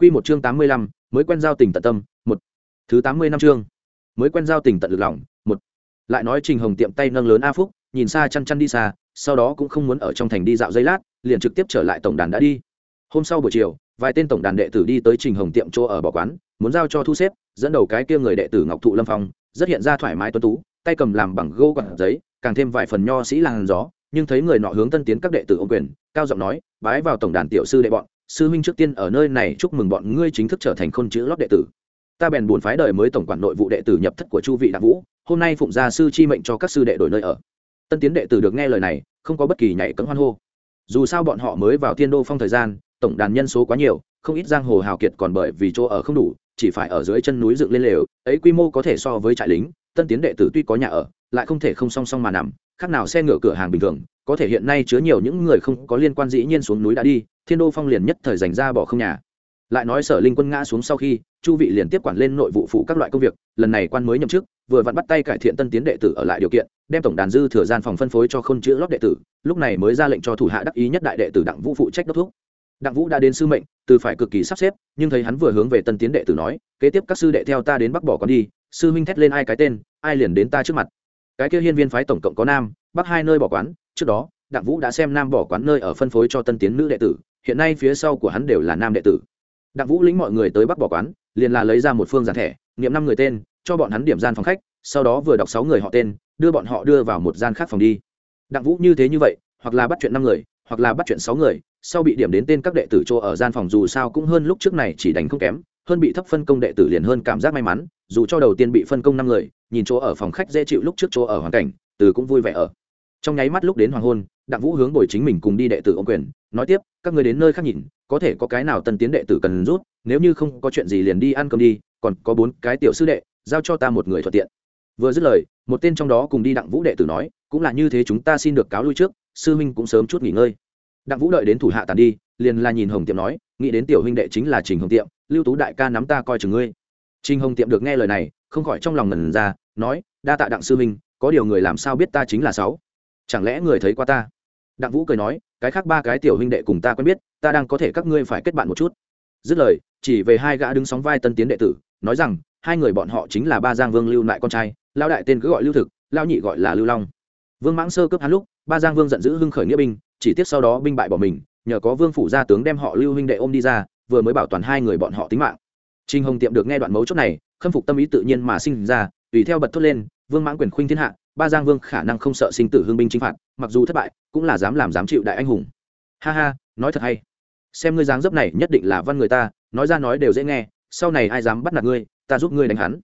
Quy một chương tám mươi lăm, mới quen giao tình tận tâm, một. Thứ tám mươi năm chương. Mới quen giao tình tận lực lòng, một. Lại nói Trình Hồng tiệm tay nâng lớn A Phúc, nhìn xa chăn chăn đi xa, sau đó cũng không muốn ở trong thành đi dạo giây lát, liền trực tiếp trở lại tổng đàn đã đi. Hôm sau buổi chiều, vài tên tổng đàn đệ tử đi tới Trình Hồng tiệm chỗ ở bỏ quán, muốn giao cho thu xếp, dẫn đầu cái kia người đệ tử Ngọc Thụ Lâm Phong, rất hiện ra thoải mái tuấn tú, tay cầm làm bằng gỗ quạt giấy, càng thêm vài phần nho sĩ làng gió, nhưng thấy người nọ hướng tân tiến các đệ tử ô quyền, cao giọng nói, bái vào tổng đàn tiểu sư đệ bọn, sư huynh trước tiên ở nơi này chúc mừng bọn ngươi chính thức trở thành khôn chữ lót đệ tử. Ta bèn buồn phái đời mới tổng quản nội vụ đệ tử nhập thất của chu vị đặng vũ, hôm nay phụng gia sư chi mệnh cho các sư đệ đổi nơi ở. Tân tiến đệ tử được nghe lời này, không có bất kỳ nhảy cấm hoan hô. Dù sao bọn họ mới vào thiên đô phong thời gian, tổng đàn nhân số quá nhiều, không ít giang hồ hào kiệt còn bởi vì chỗ ở không đủ, chỉ phải ở dưới chân núi dựng lên lều, ấy quy mô có thể so với trại lính, tân tiến đệ tử tuy có nhà ở, lại không thể không song song mà nằm, khác nào xe ngựa cửa hàng bình thường, có thể hiện nay chứa nhiều những người không có liên quan dĩ nhiên xuống núi đã đi thiên đô phong liền nhất thời dành ra bỏ không nhà. Lại nói sở linh quân ngã xuống sau khi, chu vị liền tiếp quản lên nội vụ phụ các loại công việc, lần này quan mới nhậm chức, vừa vặn bắt tay cải thiện tân tiến đệ tử ở lại điều kiện, đem tổng đàn dư thừa gian phòng phân phối cho khôn chữ lót đệ tử, lúc này mới ra lệnh cho thủ hạ đắc ý nhất đại đệ tử đặng vũ phụ trách đốc thúc. Đặng vũ đã đến sư mệnh, từ phải cực kỳ sắp xếp, nhưng thấy hắn vừa hướng về tân tiến đệ tử nói, kế tiếp các sư đệ theo ta đến bắc bỏ con đi, sư huynh thét lên ai cái tên, ai liền đến ta trước mặt. Cái kia hiên viên phái tổng cộng có nam, bắc hai nơi bỏ quán, trước đó, đặng vũ đã xem nam bỏ quán nơi ở phân phối cho tân tiến nữ đệ tử hiện nay phía sau của hắn đều là nam đệ tử. Đặng vũ lĩnh mọi người tới bắc bỏ quán, liền là lấy ra một phương giản thẻ nghiệm năm người tên, cho bọn hắn điểm gian phòng khách, sau đó vừa đọc sáu người họ tên, đưa bọn họ đưa vào một gian khác phòng đi. Đặng vũ như thế như vậy, hoặc là bắt chuyện năm người, hoặc là bắt chuyện sáu người, sau bị điểm đến tên các đệ tử chỗ ở gian phòng dù sao cũng hơn lúc trước này chỉ đánh không kém, hơn bị thấp phân công đệ tử liền hơn cảm giác may mắn, dù cho đầu tiên bị phân công năm người, nhìn chỗ ở phòng khách dễ chịu lúc trước chỗ ở hoàn cảnh, từ cũng vui vẻ ở trong nháy mắt lúc đến hoàng hôn, đặng vũ hướng bồi chính mình cùng đi đệ tử ô quyền, nói tiếp, các người đến nơi khác nhìn, có thể có cái nào tân tiến đệ tử cần rút, nếu như không có chuyện gì liền đi ăn cơm đi, còn có bốn cái tiểu sư đệ, giao cho ta một người thuận tiện. Vừa dứt lời, một tên trong đó cùng đi đặng vũ đệ tử nói, cũng là như thế chúng ta xin được cáo lui trước, sư huynh cũng sớm chút nghỉ ngơi. Đặng vũ đợi đến thủ hạ tàn đi, liền là nhìn hồng tiệm nói, nghĩ đến tiểu huynh đệ chính là trình hồng tiệm, lưu tú đại ca nắm ta coi chừng ngươi. Trình hồng tiệm được nghe lời này, không khỏi trong lòng ngần ra, nói, đa tạ đặng sư huynh, có điều người làm sao biết ta chính là sáu? Chẳng lẽ người thấy qua ta? Đặng vũ cười nói, cái khác ba cái tiểu huynh đệ cùng ta quen biết, ta đang có thể các ngươi phải kết bạn một chút. Dứt lời, chỉ về hai gã đứng sóng vai tân tiến đệ tử, nói rằng, hai người bọn họ chính là ba giang vương lưu lại con trai lao đại tên cứ gọi lưu thực lao nhị gọi là lưu long. Vương mãng sơ cướp hắn lúc, ba giang vương giận dữ hưng khởi nghĩa binh, chỉ tiếc sau đó binh bại bỏ mình, nhờ có vương phủ gia tướng đem họ lưu huynh đệ ôm đi ra, vừa mới bảo toàn hai người bọn họ tính mạng. Trinh hồng tiệm được nghe đoạn mấu chốt này, khâm phục tâm ý tự nhiên mà sinh ra, tùy theo bật thốt lên, vương mãng quyền khuynh thiên hạ ba giang vương khả năng không sợ sinh tử hương binh chinh phạt mặc dù thất bại cũng là dám làm dám chịu đại anh hùng. Ha ha nói thật hay. Xem ngươi dáng dấp này nhất định là văn người ta nói ra nói đều dễ nghe sau này ai dám bắt nạt ngươi ta giúp ngươi đánh hắn.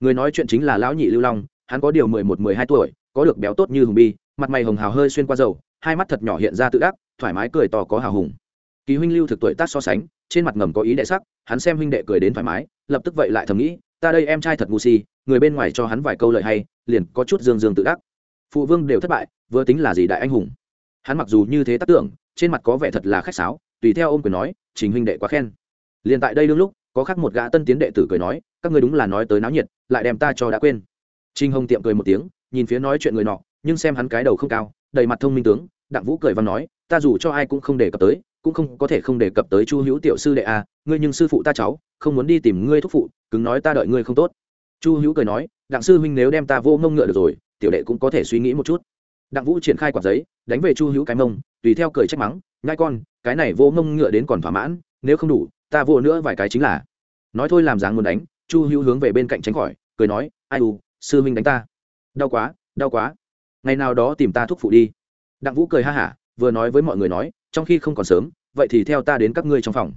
Người nói chuyện chính là lão nhị lưu long hắn có điều mười một mười hai tuổi có được béo tốt như hùng bi mặt mày hồng hào hơi xuyên qua dầu hai mắt thật nhỏ hiện ra tự ác, thoải mái cười to có hào hùng. Kỳ huynh lưu thực tuổi tác so sánh trên mặt ngầm có ý đệ sắc hắn xem huynh đệ cười đến thoải mái lập tức vậy lại thầm nghĩ ta đây em trai thật ngu si, người bên ngoài cho hắn vài câu lời hay, liền có chút dương dương tự đắc. Phụ vương đều thất bại, vừa tính là gì đại anh hùng. Hắn mặc dù như thế tác tưởng, trên mặt có vẻ thật là khách sáo, tùy theo ôm quyền nói, trình huynh đệ quá khen. Liền tại đây đương lúc, có khác một gã tân tiến đệ tử cười nói, các ngươi đúng là nói tới náo nhiệt, lại đem ta cho đã quên. Trinh hồng tiệm cười một tiếng, nhìn phía nói chuyện người nọ, nhưng xem hắn cái đầu không cao, đầy mặt thông minh tướng, đặng vũ cười văn nói, ta dù cho ai cũng không đề cập tới cũng không có thể không đề cập tới chu hữu tiểu sư đệ a à, ngươi nhưng sư phụ ta cháu không muốn đi tìm ngươi thúc phụ cứng nói ta đợi ngươi không tốt. Chu hữu cười nói đặng sư huynh nếu đem ta vô mông ngựa được rồi tiểu đệ cũng có thể suy nghĩ một chút. Đặng vũ triển khai quạt giấy đánh về chu hữu cái mông tùy theo cười trách mắng ngai con cái này vô mông ngựa đến còn thỏa mãn nếu không đủ ta vô nữa vài cái chính là. Nói thôi làm dáng muốn đánh chu hữu hướng về bên cạnh tránh khỏi cười nói ai u sư huynh đánh ta. Đau quá đau quá. Ngày nào đó tìm ta thúc phụ đi. Đặng vũ cười ha hả vừa nói với mọi người nói trong khi không còn sớm vậy thì theo ta đến các ngươi trong phòng.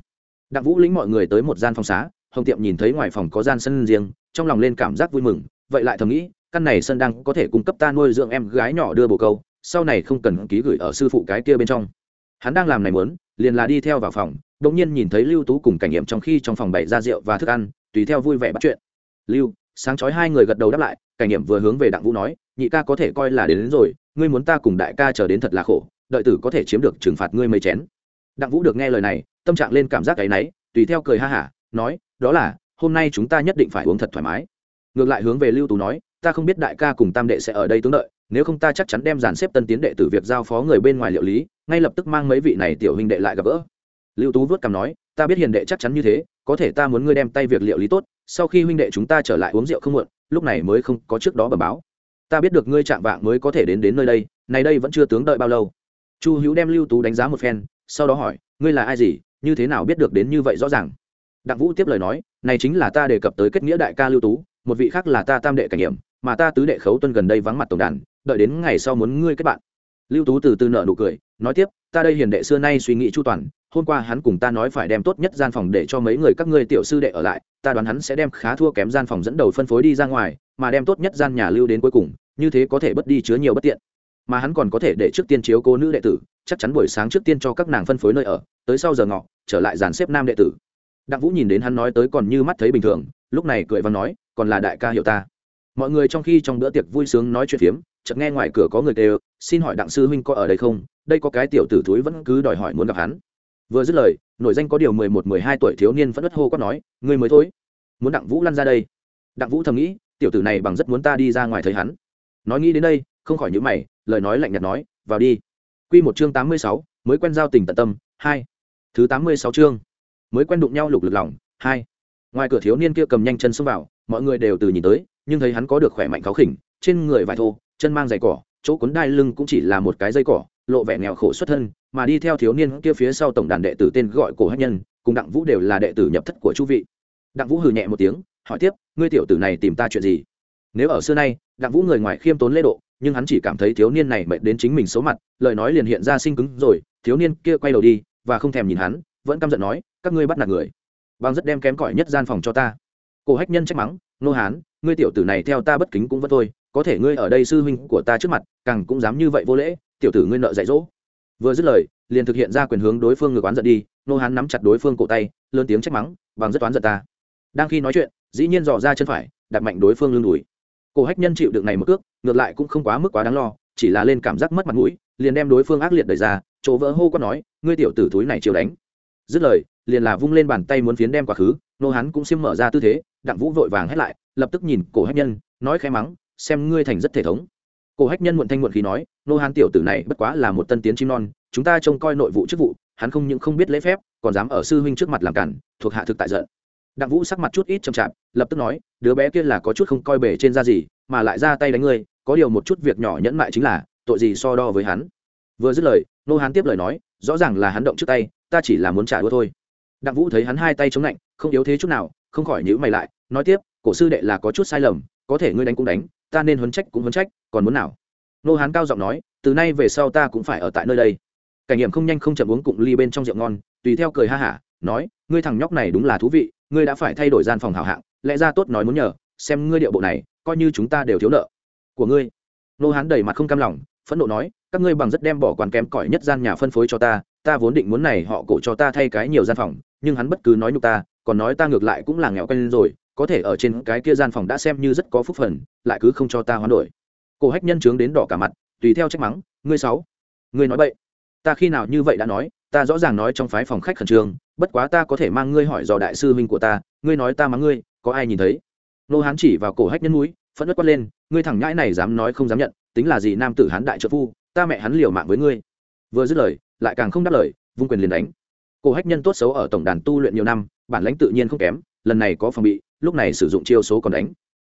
Đặng vũ lĩnh mọi người tới một gian phòng xá hồng tiệm nhìn thấy ngoài phòng có gian sân riêng trong lòng lên cảm giác vui mừng vậy lại thầm nghĩ căn này sân đang có thể cung cấp ta nuôi dưỡng em gái nhỏ đưa bồ câu sau này không cần ký gửi ở sư phụ cái kia bên trong. Hắn đang làm này muốn liền là đi theo vào phòng đ ỗ n g nhiên nhìn thấy lưu tú cùng cảnh nghiệm trong khi trong phòng bày ra rượu và thức ăn tùy theo vui vẻ bắt chuyện. Lưu sáng chói hai người gật đầu đáp lại cảnh nghiệm vừa hướng về đặng vũ nói nhị ca có thể coi là đến, đến rồi ngươi muốn ta cùng đại ca chờ đến thật là khổ đợi tử có thể chiếm được trừng phạt ngươi mấy chén đặng vũ được nghe lời này, tâm trạng lên cảm giác cái náy, tùy theo cười ha hả, nói, đó là, hôm nay chúng ta nhất định phải uống thật thoải mái. Ngược lại hướng về lưu tú nói, ta không biết đại ca cùng tam đệ sẽ ở đây tướng đợi, nếu không ta chắc chắn đem dàn xếp tân tiến đệ tử việc giao phó người bên ngoài liệu lý, ngay lập tức mang mấy vị này tiểu huynh đệ lại gặp gỡ. Lưu tú vớt cằm nói, ta biết hiền đệ chắc chắn như thế, có thể ta muốn ngươi đem tay việc liệu lý tốt, sau khi huynh đệ chúng ta trở lại uống rượu không muộn, lúc này mới không có trước đó bẩm báo. Ta biết được ngươi chạm vạng mới có thể đến đến nơi đây này đây vẫn chưa tướng đợi bao lâu. Chu hữu đem lưu tú đánh giá một phen sau đó hỏi, ngươi là ai gì? Như thế nào biết được đến như vậy rõ ràng? Đặng vũ tiếp lời nói, này chính là ta đề cập tới kết nghĩa đại ca lưu tú, một vị khác là ta tam đệ cảnh nghiệm, mà ta tứ đệ khấu tuân gần đây vắng mặt tổng đàn, đợi đến ngày sau muốn ngươi kết bạn. Lưu tú từ từ nợ nụ cười, nói tiếp, ta đây hiền đệ xưa nay suy nghĩ chu toàn, hôm qua hắn cùng ta nói phải đem tốt nhất gian phòng để cho mấy người các ngươi tiểu sư đệ ở lại, ta đoán hắn sẽ đem khá thua kém gian phòng dẫn đầu phân phối đi ra ngoài, mà đem tốt nhất gian nhà lưu đến cuối cùng, như thế có thể bất đi chứa nhiều bất tiện. Mà hắn còn có thể để trước tiên chiếu cố nữ đệ tử chắc chắn buổi sáng trước tiên cho các nàng phân phối nơi ở, tới sau giờ ngọ, trở lại dàn xếp nam đệ tử. Đặng vũ nhìn đến hắn nói tới còn như mắt thấy bình thường, lúc này cười và nói, còn là đại ca hiểu ta. Mọi người trong khi trong bữa tiệc vui sướng nói chuyện phiếm, chợt nghe ngoài cửa có người kêu, xin hỏi đặng sư huynh có ở đây không? Đây có cái tiểu tử thúi vẫn cứ đòi hỏi muốn gặp hắn. Vừa dứt lời nội danh có điều mười một, mười hai tuổi thiếu niên vẫn đất hô quát nói người mới thôi, muốn đặng vũ lăn ra đây. Đặng vũ thầm nghĩ, tiểu tử này bằng rất muốn ta đi ra ngoài thấy hắn. Nói nghĩ đến đây, không khỏi những mày, lời nói lạnh nhạt nói, vào đi. Quy một chương tám mươi sáu, mới quen giao tình tận tâm, hai. Thứ tám mươi sáu chương, mới quen đụng nhau lục lực lòng, hai. Ngoài cửa thiếu niên kia cầm nhanh chân xông vào, mọi người đều từ nhìn tới, nhưng thấy hắn có được khỏe mạnh cáo khỉnh, trên người vải thô, chân mang giày cỏ, chỗ cuốn đai lưng cũng chỉ là một cái dây cỏ, lộ vẻ nghèo khổ xuất thân, mà đi theo thiếu niên kia phía sau tổng đàn đệ tử tên gọi cổ hắc nhân, cùng đặng vũ đều là đệ tử nhập thất của chu vị. Đặng vũ hừ nhẹ một tiếng, hỏi tiếp, ngươi tiểu tử này tìm ta chuyện gì? Nếu ở xưa nay, đặng vũ người ngoài khiêm tốn lễ độ nhưng hắn chỉ cảm thấy thiếu niên này mệt đến chính mình xấu mặt, lời nói liền hiện ra sinh cứng rồi, thiếu niên kia quay đầu đi, và không thèm nhìn hắn, vẫn căm giận nói, các ngươi bắt nạt người. Bằng rất đem kém cỏi nhất gian phòng cho ta. Cổ hách nhân trách mắng, nô hán, ngươi tiểu tử này theo ta bất kính cũng vẫn thôi, có thể ngươi ở đây sư huynh của ta trước mặt, càng cũng dám như vậy vô lễ, tiểu tử ngươi nợ dạy dỗ. Vừa dứt lời, liền thực hiện ra quyền hướng đối phương ngược oán giận đi, nô hán nắm chặt đối phương cổ tay, lớn tiếng trách mắng bằng rất oán giận ta. Đang khi nói chuyện, dĩ nhiên dò ra chân phải đặt mạnh đối phương lưng đùi cổ hách nhân chịu được này một cước, ngược lại cũng không quá mức quá đáng lo, chỉ là lên cảm giác mất mặt mũi, liền đem đối phương ác liệt đẩy ra, chỗ vỡ hô có nói, ngươi tiểu tử túi này chiều đánh. Dứt lời, liền là vung lên bàn tay muốn phiến đem quá khứ, nô hắn cũng xiêm mở ra tư thế, đặng vũ vội vàng hét lại, lập tức nhìn cổ hách nhân, nói khẽ mắng, xem ngươi thành rất thể thống. Cổ hách nhân muộn thanh muộn khí nói, nô hán tiểu tử này bất quá là một tân tiến chim non, chúng ta trông coi nội vụ chức vụ, hắn không những không biết lễ phép, còn dám ở sư huynh trước mặt làm cản, thuộc hạ thực tại giận đặng vũ sắc mặt chút ít chậm chạp, lập tức nói, đứa bé kia là có chút không coi bể trên da gì, mà lại ra tay đánh ngươi, có điều một chút việc nhỏ nhẫn mại chính là, tội gì so đo với hắn? Vừa dứt lời nô hán tiếp lời nói, rõ ràng là hắn động trước tay, ta chỉ là muốn trả đũa thôi. Đặng vũ thấy hắn hai tay chống lạnh, không yếu thế chút nào, không khỏi nhữ mày lại, nói tiếp, cổ sư đệ là có chút sai lầm, có thể ngươi đánh cũng đánh, ta nên huấn trách cũng huấn trách, còn muốn nào? Nô hán cao giọng nói, từ nay về sau ta cũng phải ở tại nơi đây. Cảnh nghiệm không nhanh không chậm uống cụng ly bên trong rượu ngon, tùy theo cười ha hả, nói, ngươi thằng nhóc này đúng là thú vị ngươi đã phải thay đổi gian phòng hảo hạng, lẽ ra tốt nói muốn nhờ, xem ngươi điệu bộ này, coi như chúng ta đều thiếu nợ. Của ngươi. Nô hán đầy mặt không cam lòng, phẫn nộ nói, các ngươi bằng rất đem bỏ quán kém cỏi nhất gian nhà phân phối cho ta ta vốn định muốn này họ cổ cho ta thay cái nhiều gian phòng, nhưng hắn bất cứ nói nhục ta, còn nói ta ngược lại cũng là nghèo quen rồi, có thể ở trên cái kia gian phòng đã xem như rất có phúc phần, lại cứ không cho ta hoán đổi. Cổ hách nhân chứng đến đỏ cả mặt, tùy theo trách mắng, ngươi sáu ngươi nói bậy. Ta khi nào như vậy đã nói, ta rõ ràng nói trong phái phòng khách khẩn trương bất quá ta có thể mang ngươi hỏi dò đại sư huynh của ta, ngươi nói ta mắng ngươi, có ai nhìn thấy? Nô hán chỉ vào cổ hách nhân núi phẫn nứt quát lên, ngươi thẳng nhãi này dám nói không dám nhận, tính là gì nam tử hán đại trợ phu, ta mẹ hắn liều mạng với ngươi. Vừa dứt lời, lại càng không đáp lời, vung quyền liền đánh. Cổ hách nhân tốt xấu ở tổng đàn tu luyện nhiều năm, bản lãnh tự nhiên không kém, lần này có phòng bị, lúc này sử dụng chiêu số còn đánh.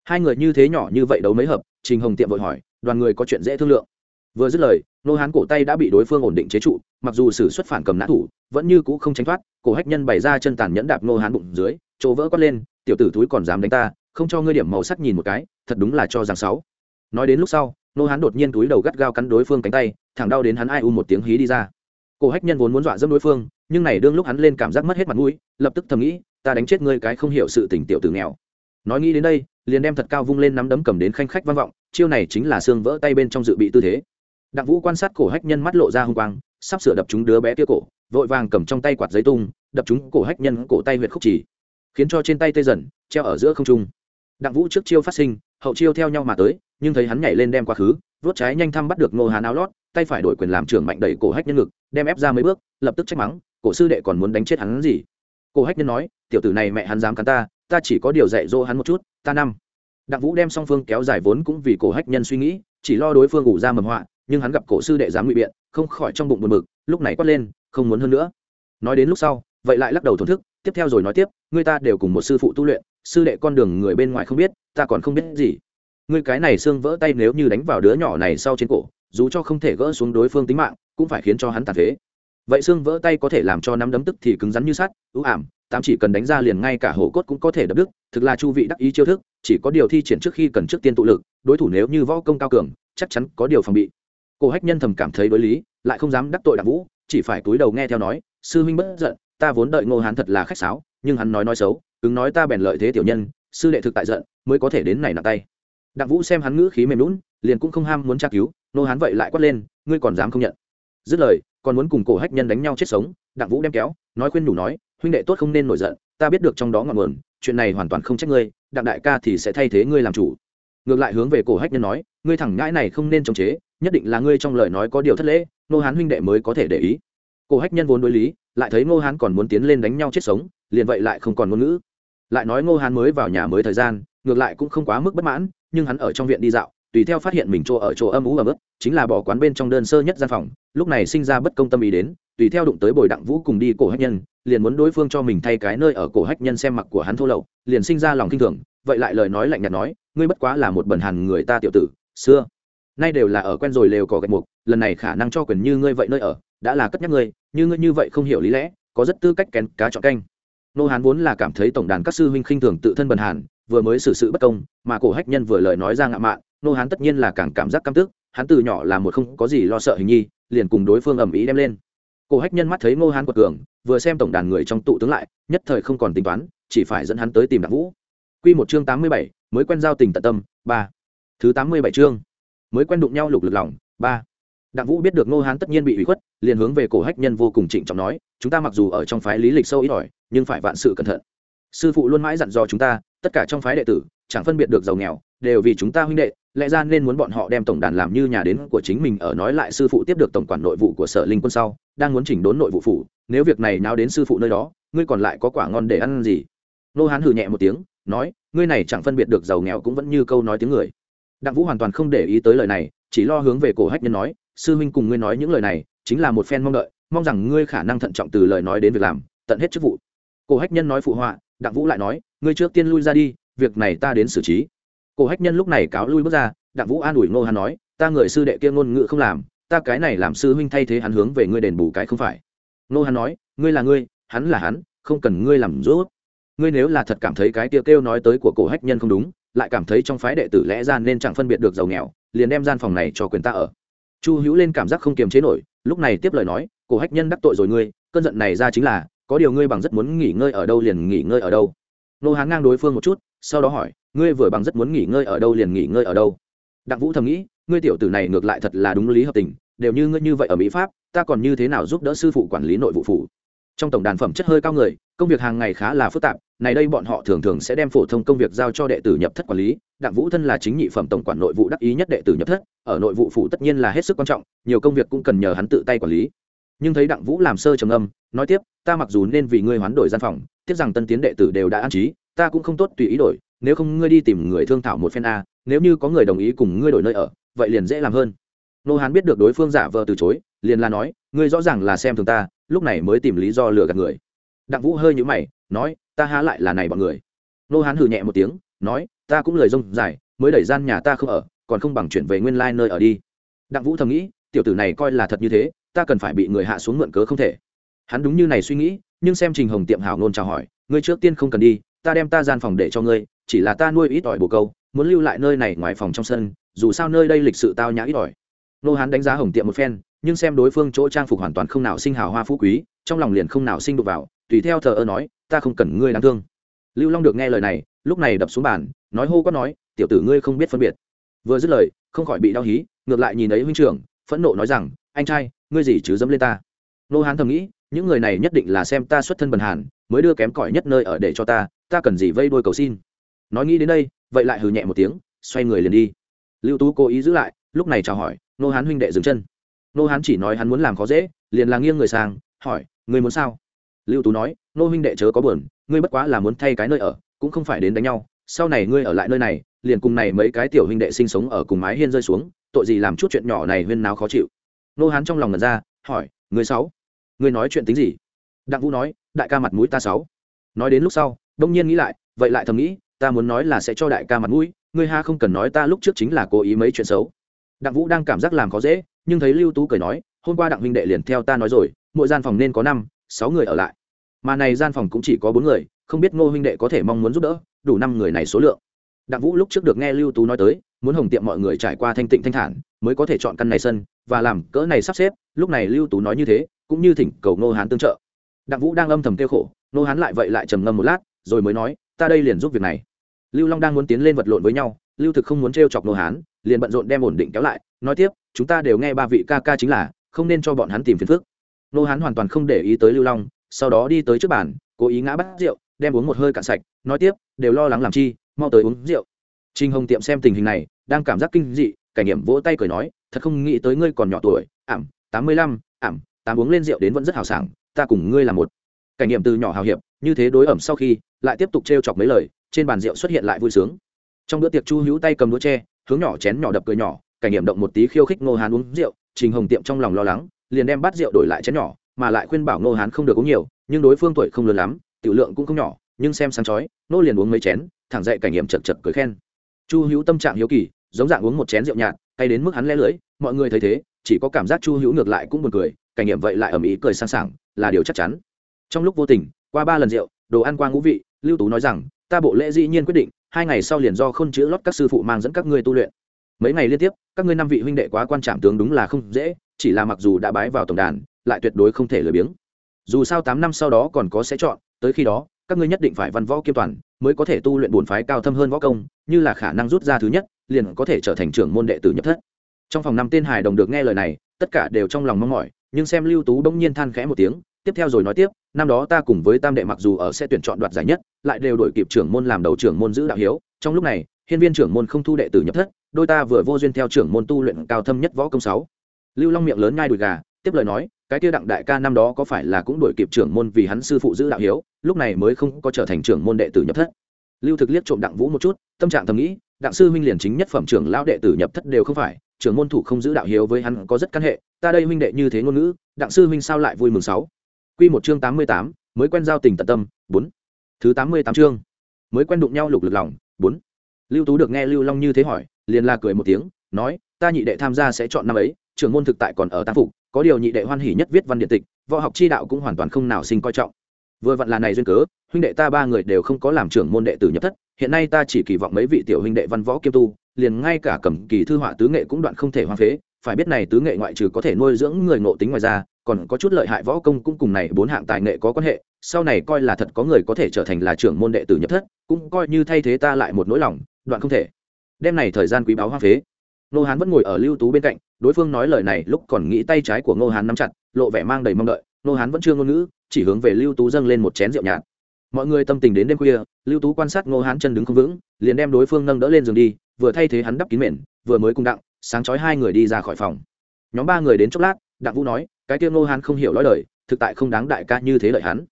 Hai người như thế nhỏ như vậy đấu mấy hợp, trình hồng tiệm vội hỏi, đoàn người có chuyện dễ thương lượng. Vừa dứt lời nô hán cổ tay đã bị đối phương ổn định chế trụ, mặc dù sử xuất phản cầm nã thủ, vẫn như cũ không tránh thoát, cổ hách nhân bày ra chân tàn nhẫn đạp nô hán bụng dưới, chỗ vỡ quát lên, tiểu tử túi còn dám đánh ta, không cho ngươi điểm màu sắc nhìn một cái, thật đúng là cho rằng sáu nói đến lúc sau, nô hán đột nhiên túi đầu gắt gao cắn đối phương cánh tay, thẳng đau đến hắn ai u một tiếng hí đi ra. Cổ hách nhân vốn muốn dọa dẫm đối phương, nhưng này đương lúc hắn lên cảm giác mất hết mặt mũi, lập tức thầm nghĩ, ta đánh chết ngươi cái không hiểu sự tình tiểu tử nghèo. Nói nghĩ đến đây, liền đem thật cao vung lên nắm đấm cầm đến khanh khách vang vọng, chiêu này chính là xương vỡ tay bên trong dự bị tư thế đặng vũ quan sát cổ hách nhân mắt lộ ra hung quang, sắp sửa đập chúng đứa bé kia cổ, vội vàng cầm trong tay quạt giấy tung, đập chúng cổ hách nhân cổ tay huyệt khúc chỉ, khiến cho trên tay tê dần, treo ở giữa không trung. Đặng vũ trước chiêu phát sinh, hậu chiêu theo nhau mà tới, nhưng thấy hắn nhảy lên đem quá khứ vốt trái nhanh thăm bắt được ngô hán áo lót, tay phải đổi quyền làm trưởng mạnh đẩy cổ hách nhân ngực, đem ép ra mấy bước, lập tức trách mắng, cổ sư đệ còn muốn đánh chết hắn gì? Cổ hách nhân nói, tiểu tử này mẹ hắn dám cắn ta ta chỉ có điều dạy dỗ hắn một chút, ta năm. Đặng vũ đem song phương kéo dài vốn cũng vì cổ hách nhân suy nghĩ, chỉ lo đối phương ngủ ra mầm họa nhưng hắn gặp cổ sư đệ dám ngụy biện, không khỏi trong bụng buồn bực, lúc này quát lên, không muốn hơn nữa. Nói đến lúc sau, vậy lại lắc đầu thổn thức, tiếp theo rồi nói tiếp, ngươi ta đều cùng một sư phụ tu luyện, sư đệ con đường người bên ngoài không biết, ta còn không biết gì. Ngươi cái này xương vỡ tay nếu như đánh vào đứa nhỏ này sau trên cổ, dù cho không thể gỡ xuống đối phương tính mạng, cũng phải khiến cho hắn tàn phế. Vậy xương vỡ tay có thể làm cho nắm đấm tức thì cứng rắn như sắt, ưu ảm, tám chỉ cần đánh ra liền ngay cả hổ cốt cũng có thể đập đứt, thực là chu vị đắc ý chiêu thức, chỉ có điều thi triển trước khi cần trước tiên tụ lực, đối thủ nếu như võ công cao cường, chắc chắn có điều phòng bị cổ hách nhân thầm cảm thấy đối lý, lại không dám đắc tội đặng vũ, chỉ phải túi đầu nghe theo nói, sư huynh bất giận, ta vốn đợi ngô hán thật là khách sáo, nhưng hắn nói nói xấu, cứng nói ta bèn lợi thế tiểu nhân, sư đệ thực tại giận, mới có thể đến này nặng tay. Đặng vũ xem hắn ngữ khí mềm lún liền cũng không ham muốn tra cứu nô hán vậy lại quát lên, ngươi còn dám không nhận? Dứt lời, còn muốn cùng cổ hách nhân đánh nhau chết sống, đặng vũ đem kéo, nói khuyên nhủ nói, huynh đệ tốt không nên nổi giận, ta biết được trong đó ngọn nguồn, chuyện này hoàn toàn không trách ngươi, đặng đại ca thì sẽ thay thế ngươi làm chủ ngược lại hướng về cổ hách nhân nói, ngươi thẳng ngãi này không nên chống chế, nhất định là ngươi trong lời nói có điều thất lễ nô hán huynh đệ mới có thể để ý. Cổ hách nhân vốn đối lý, lại thấy ngô hán còn muốn tiến lên đánh nhau chết sống, liền vậy lại không còn ngôn ngữ. Lại nói ngô hán mới vào nhà mới thời gian, ngược lại cũng không quá mức bất mãn, nhưng hắn ở trong viện đi dạo, tùy theo phát hiện mình chỗ ở chỗ âm ú ấm ức chính là bỏ quán bên trong đơn sơ nhất gian phòng, lúc này sinh ra bất công tâm ý đến, tùy theo đụng tới bồi đặng vũ cùng đi cổ hách nhân, liền muốn đối phương cho mình thay cái nơi ở cổ hách nhân xem mặc của hắn thô lậu, liền sinh ra lòng kinh thường, vậy lại lời nói lạnh nhạt nói ngươi bất quá là một bẩn hàn người ta tiểu tử, xưa. Nay đều là ở quen rồi lều cỏ gạch mục, lần này khả năng cho quyền như ngươi vậy nơi ở, đã là cất nhắc ngươi, như ngươi như vậy không hiểu lý lẽ, có rất tư cách kén cá chọn canh. Nô hán vốn là cảm thấy tổng đàn các sư huynh khinh thường tự thân bần hàn, vừa mới xử sự bất công, mà cổ hách nhân vừa lời nói ra ngạo mạn, nô hán tất nhiên là càng cảm giác căm tức, hắn từ nhỏ là một không có gì lo sợ hình nhi, liền cùng đối phương ầm ĩ đem lên. Cổ hách nhân mắt thấy ngô hán quật cường, vừa xem tổng đàn người trong tụ tướng lại, nhất thời không còn tính toán, chỉ phải dẫn hắn tới tìm đặng vũ. Quy một chương tám mươi bảy mới quen giao tình tận tâm, ba. Thứ tám mươi bảy chương, mới quen đụng nhau lục lực lòng, ba. Đặng vũ biết được ngô hán tất nhiên bị ủy khuất, liền hướng về cổ hách nhân vô cùng trịnh trọng nói, chúng ta mặc dù ở trong phái lý lịch sâu ít ỏi, nhưng phải vạn sự cẩn thận. Sư phụ luôn mãi dặn dò chúng ta, tất cả trong phái đệ tử, chẳng phân biệt được giàu nghèo, đều vì chúng ta huynh đệ, lẽ ra nên muốn bọn họ đem tổng đàn làm như nhà đến của chính mình ở nói lại sư phụ tiếp được tổng quản nội vụ của sở linh quân sau, đang muốn chỉnh đốn nội vụ phủ, nếu việc này nào đến sư phụ nơi đó, ngươi còn lại có quả ngon để ăn gì? Nô hán hừ nhẹ một tiếng, nói ngươi này chẳng phân biệt được giàu nghèo cũng vẫn như câu nói tiếng người. Đặng vũ hoàn toàn không để ý tới lời này, chỉ lo hướng về cổ hách nhân nói, sư huynh cùng ngươi nói những lời này, chính là một phen mong đợi, mong rằng ngươi khả năng thận trọng từ lời nói đến việc làm, tận hết chức vụ. Cổ hách nhân nói phụ họa, đặng vũ lại nói, ngươi trước tiên lui ra đi, việc này ta đến xử trí. Cổ hách nhân lúc này cáo lui bước ra, đặng vũ an ủi ngô hắn nói, ta người sư đệ kia ngôn ngữ không làm, ta cái này làm sư huynh thay thế hắn hướng về ngươi đền bù cái không phải. Ngô hắn nói, ngươi là ngươi, hắn là hắn, không cần ngươi làm rốt ngươi nếu là thật cảm thấy cái Tiêu kêu nói tới của cổ hách nhân không đúng, lại cảm thấy trong phái đệ tử lẽ ra nên chẳng phân biệt được giàu nghèo, liền đem gian phòng này cho quyền ta ở. Chu hữu lên cảm giác không kiềm chế nổi, lúc này tiếp lời nói, cổ hách nhân đắc tội rồi ngươi, cơn giận này ra chính là, có điều ngươi bằng rất muốn nghỉ ngơi ở đâu liền nghỉ ngơi ở đâu. Nô hán ngang đối phương một chút, sau đó hỏi, ngươi vừa bằng rất muốn nghỉ ngơi ở đâu liền nghỉ ngơi ở đâu? Đặng vũ thầm nghĩ, ngươi tiểu tử này ngược lại thật là đúng lý hợp tình, đều như ngươi như vậy ở mỹ pháp, ta còn như thế nào giúp đỡ sư phụ quản lý nội vụ phủ? Trong tổng đàn phẩm chất hơi cao người, công việc hàng ngày khá là phức tạp, này đây bọn họ thường thường sẽ đem phổ thông công việc giao cho đệ tử nhập thất quản lý, đặng vũ thân là chính nhị phẩm tổng quản nội vụ đắc ý nhất đệ tử nhập thất, ở nội vụ phủ tất nhiên là hết sức quan trọng, nhiều công việc cũng cần nhờ hắn tự tay quản lý. Nhưng thấy đặng vũ làm sơ trầm âm nói tiếp, ta mặc dù nên vì ngươi hoán đổi gian phòng, tiếc rằng tân tiến đệ tử đều đã an trí, ta cũng không tốt tùy ý đổi, nếu không ngươi đi tìm người thương thảo một phen a, nếu như có người đồng ý cùng ngươi đổi nơi ở, vậy liền dễ làm hơn. Nô hán biết được đối phương giả vờ từ chối, liền là nói, ngươi rõ ràng là xem thường ta lúc này mới tìm lý do lừa gạt người. Đặng vũ hơi nhũ mày, nói, ta há lại là này bọn người. Nô hán hừ nhẹ một tiếng, nói, ta cũng lời rông dài, mới đẩy gian nhà ta không ở, còn không bằng chuyển về nguyên lai nơi ở đi. Đặng vũ thầm nghĩ, tiểu tử này coi là thật như thế, ta cần phải bị người hạ xuống mượn cớ không thể. Hắn đúng như này suy nghĩ, nhưng xem trình hồng tiệm hảo nôn chào hỏi, ngươi trước tiên không cần đi, ta đem ta gian phòng để cho ngươi, chỉ là ta nuôi ít ỏi bồ câu, muốn lưu lại nơi này ngoài phòng trong sân, dù sao nơi đây lịch sự tao nhã ít ỏi. Nô hán đánh giá hồng tiệm một phen nhưng xem đối phương chỗ trang phục hoàn toàn không nào sinh hào hoa phú quý, trong lòng liền không nào sinh đụng vào, tùy theo thờ ơ nói, ta không cần ngươi đáng thương. Lưu long được nghe lời này, lúc này đập xuống bàn, nói hô quát nói, tiểu tử ngươi không biết phân biệt. Vừa dứt lời, không khỏi bị đau hí, ngược lại nhìn ấy huynh trưởng, phẫn nộ nói rằng, anh trai, ngươi gì chứ dẫm lên ta? Nô hán thầm nghĩ, những người này nhất định là xem ta xuất thân bần hàn, mới đưa kém cỏi nhất nơi ở để cho ta ta cần gì vây đôi cầu xin? Nói nghĩ đến đây, vậy lại hừ nhẹ một tiếng, xoay người liền đi. Lưu tú cố ý giữ lại, lúc này chào hỏi, nô hán huynh đệ dừng chân nô hán chỉ nói hắn muốn làm khó dễ, liền là nghiêng người sang, hỏi, ngươi muốn sao? Lưu tú nói, nô huynh đệ chớ có buồn, ngươi bất quá là muốn thay cái nơi ở, cũng không phải đến đánh nhau. Sau này ngươi ở lại nơi này, liền cùng này mấy cái tiểu huynh đệ sinh sống ở cùng mái hiên rơi xuống, tội gì làm chút chuyện nhỏ này huyên nào khó chịu. Nô hán trong lòng ngần ra, hỏi người sáu? Ngươi nói chuyện tính gì? Đặng vũ nói, đại ca mặt mũi ta sáu. Nói đến lúc sau, đông nhiên nghĩ lại, vậy lại thầm nghĩ, ta muốn nói là sẽ cho đại ca mặt mũi, ngươi ha không cần nói ta lúc trước chính là cố ý mấy chuyện xấu. Đặng vũ đang cảm giác làm khó dễ nhưng thấy lưu tú cười nói, hôm qua đặng huynh đệ liền theo ta nói rồi, mỗi gian phòng nên có năm, sáu người ở lại. Mà này gian phòng cũng chỉ có bốn người, không biết ngô huynh đệ có thể mong muốn giúp đỡ, đủ năm người này số lượng. Đặng vũ lúc trước được nghe lưu tú nói tới, muốn hồng tiệm mọi người trải qua thanh tịnh thanh thản, mới có thể chọn căn này sân, và làm cỡ này sắp xếp, lúc này lưu tú nói như thế, cũng như thỉnh cầu ngô hán tương trợ. Đặng vũ đang âm thầm kêu khổ, ngô hán lại vậy lại trầm ngâm một lát, rồi mới nói, ta đây liền giúp việc này. Lưu long đang muốn tiến lên vật lộn với nhau, lưu thực không muốn t chọc ngô hán, liền bận rộn đem ổn định kéo lại nói tiếp, chúng ta đều nghe ba vị ca ca chính là, không nên cho bọn hắn tìm phiền phức. Nô hán hoàn toàn không để ý tới lưu long, sau đó đi tới trước bàn, cố ý ngã bắt rượu, đem uống một hơi cạn sạch, nói tiếp, đều lo lắng làm chi, mau tới uống rượu. Trinh hồng tiệm xem tình hình này, đang cảm giác kinh dị, cảnh nghiệm vỗ tay cười nói, thật không nghĩ tới ngươi còn nhỏ tuổi, ảm, tám mươi lăm, ảm, tám uống lên rượu đến vẫn rất hào sảng, ta cùng ngươi là một. Cảnh nghiệm từ nhỏ hào hiệp, như thế đối ẩm sau khi, lại tiếp tục t chọc mấy lời, trên bàn rượu xuất hiện lại vui sướng. Trong bữa tiệc chu hữu tay cầm đũa tre, hướng nhỏ chén nhỏ đập cười nhỏ cảnh nghiệm động một tí khiêu khích ngô hán uống rượu, trình hồng tiệm trong lòng lo lắng, liền đem bát rượu đổi lại chén nhỏ, mà lại khuyên bảo ngô hán không được uống nhiều, nhưng đối phương tuổi không lớn lắm, tiểu lượng cũng không nhỏ, nhưng xem sáng chói nô liền uống mấy chén, thẳng dậy cảnh nghiệm chật chật cười khen. Chu hữu tâm trạng hiếu kỳ, giống dạng uống một chén rượu nhạt hay đến mức hắn lẽ lưỡi, mọi người thấy thế, chỉ có cảm giác chu hữu ngược lại cũng buồn cười, cảnh nghiệm vậy lại ầm ĩ cười sang sảng, là điều chắc chắn. Trong lúc vô tình, qua ba lần rượu, đồ ăn qua ngũ vị, lưu tú nói rằng, ta bộ lễ dĩ nhiên quyết định, hai ngày sau liền do không chữ lót các sư phụ mang dẫn các ngươi tu luyện mấy ngày liên tiếp, các ngươi năm vị huynh đệ quá quan trọng tướng đúng là không dễ, chỉ là mặc dù đã bái vào tổng đàn, lại tuyệt đối không thể lười biếng. Dù sao tám năm sau đó còn có sẽ chọn, tới khi đó, các ngươi nhất định phải văn võ kiêm toàn, mới có thể tu luyện bổn phái cao thâm hơn võ công, như là khả năng rút ra thứ nhất, liền có thể trở thành trưởng môn đệ tử nhập thất. Trong phòng năm tên hài đồng được nghe lời này, tất cả đều trong lòng mong mỏi, nhưng xem lưu tú bỗng nhiên than khẽ một tiếng, tiếp theo rồi nói tiếp, năm đó ta cùng với tam đệ mặc dù ở sẽ tuyển chọn đoạt giải nhất, lại đều đổi kịp trưởng môn làm đầu trưởng môn giữ đạo hiếu, trong lúc này hiên viên trưởng môn không thu đệ tử nhập thất, đôi ta vừa vô duyên theo trưởng môn tu luyện cao thâm nhất võ công sáu. Lưu long miệng lớn ngai đùi gà, tiếp lời nói, cái kia đặng đại ca năm đó có phải là cũng đổi kịp trưởng môn vì hắn sư phụ giữ đạo hiếu, lúc này mới không có trở thành trưởng môn đệ tử nhập thất. Lưu thực liếc trộm đặng vũ một chút, tâm trạng thầm nghĩ, đặng sư huynh liền chính nhất phẩm trưởng lão đệ tử nhập thất đều không phải, trưởng môn thủ không giữ đạo hiếu với hắn có rất căn hệ, ta đây huynh đệ như thế ngôn ngữ, đặng sư huynh sao lại vui mừng sáu. Quy một chương tám mươi tám, mới quen giao tình tận tâm, bốn. Thứ tám mươi tám chương, mới quen đụng nhau lục lực lòng, bốn lưu tú được nghe lưu long như thế hỏi, liền là cười một tiếng, nói, ta nhị đệ tham gia sẽ chọn năm ấy, trưởng môn thực tại còn ở tam phục, có điều nhị đệ hoan hỉ nhất viết văn điện tịch, võ học chi đạo cũng hoàn toàn không nào sinh coi trọng. Vừa vặn là này duyên cớ, huynh đệ ta ba người đều không có làm trưởng môn đệ tử nhập thất, hiện nay ta chỉ kỳ vọng mấy vị tiểu huynh đệ văn võ kiêm tu, liền ngay cả cầm kỳ thư họa tứ nghệ cũng đoạn không thể hoang phế, phải biết này tứ nghệ ngoại trừ có thể nuôi dưỡng người ngộ tính ngoài ra, còn có chút lợi hại võ công cũng cùng này bốn hạng tài nghệ có quan hệ, sau này coi là thật có người có thể trở thành là trưởng môn đệ tử nhập thất, cũng coi như thay thế ta lại một nỗi lòng đoạn không thể. Đem này thời gian quý báu hoang phế. Nô hán vẫn ngồi ở lưu tú bên cạnh, đối phương nói lời này lúc còn nghĩ tay trái của ngô hán nắm chặt, lộ vẻ mang đầy mong đợi. Nô hán vẫn chưa ngôn ngữ, chỉ hướng về lưu tú dâng lên một chén rượu nhạt. Mọi người tâm tình đến đêm khuya, lưu tú quan sát ngô hán chân đứng không vững, liền đem đối phương nâng đỡ lên giường đi, vừa thay thế hắn đắp kín mền, vừa mới cùng đặng, sáng chói hai người đi ra khỏi phòng. Nhóm ba người đến chốc lát, đặng vũ nói, cái kia ngô hán không hiểu nói lời thực tại không đáng đại ca như thế lợi hắn.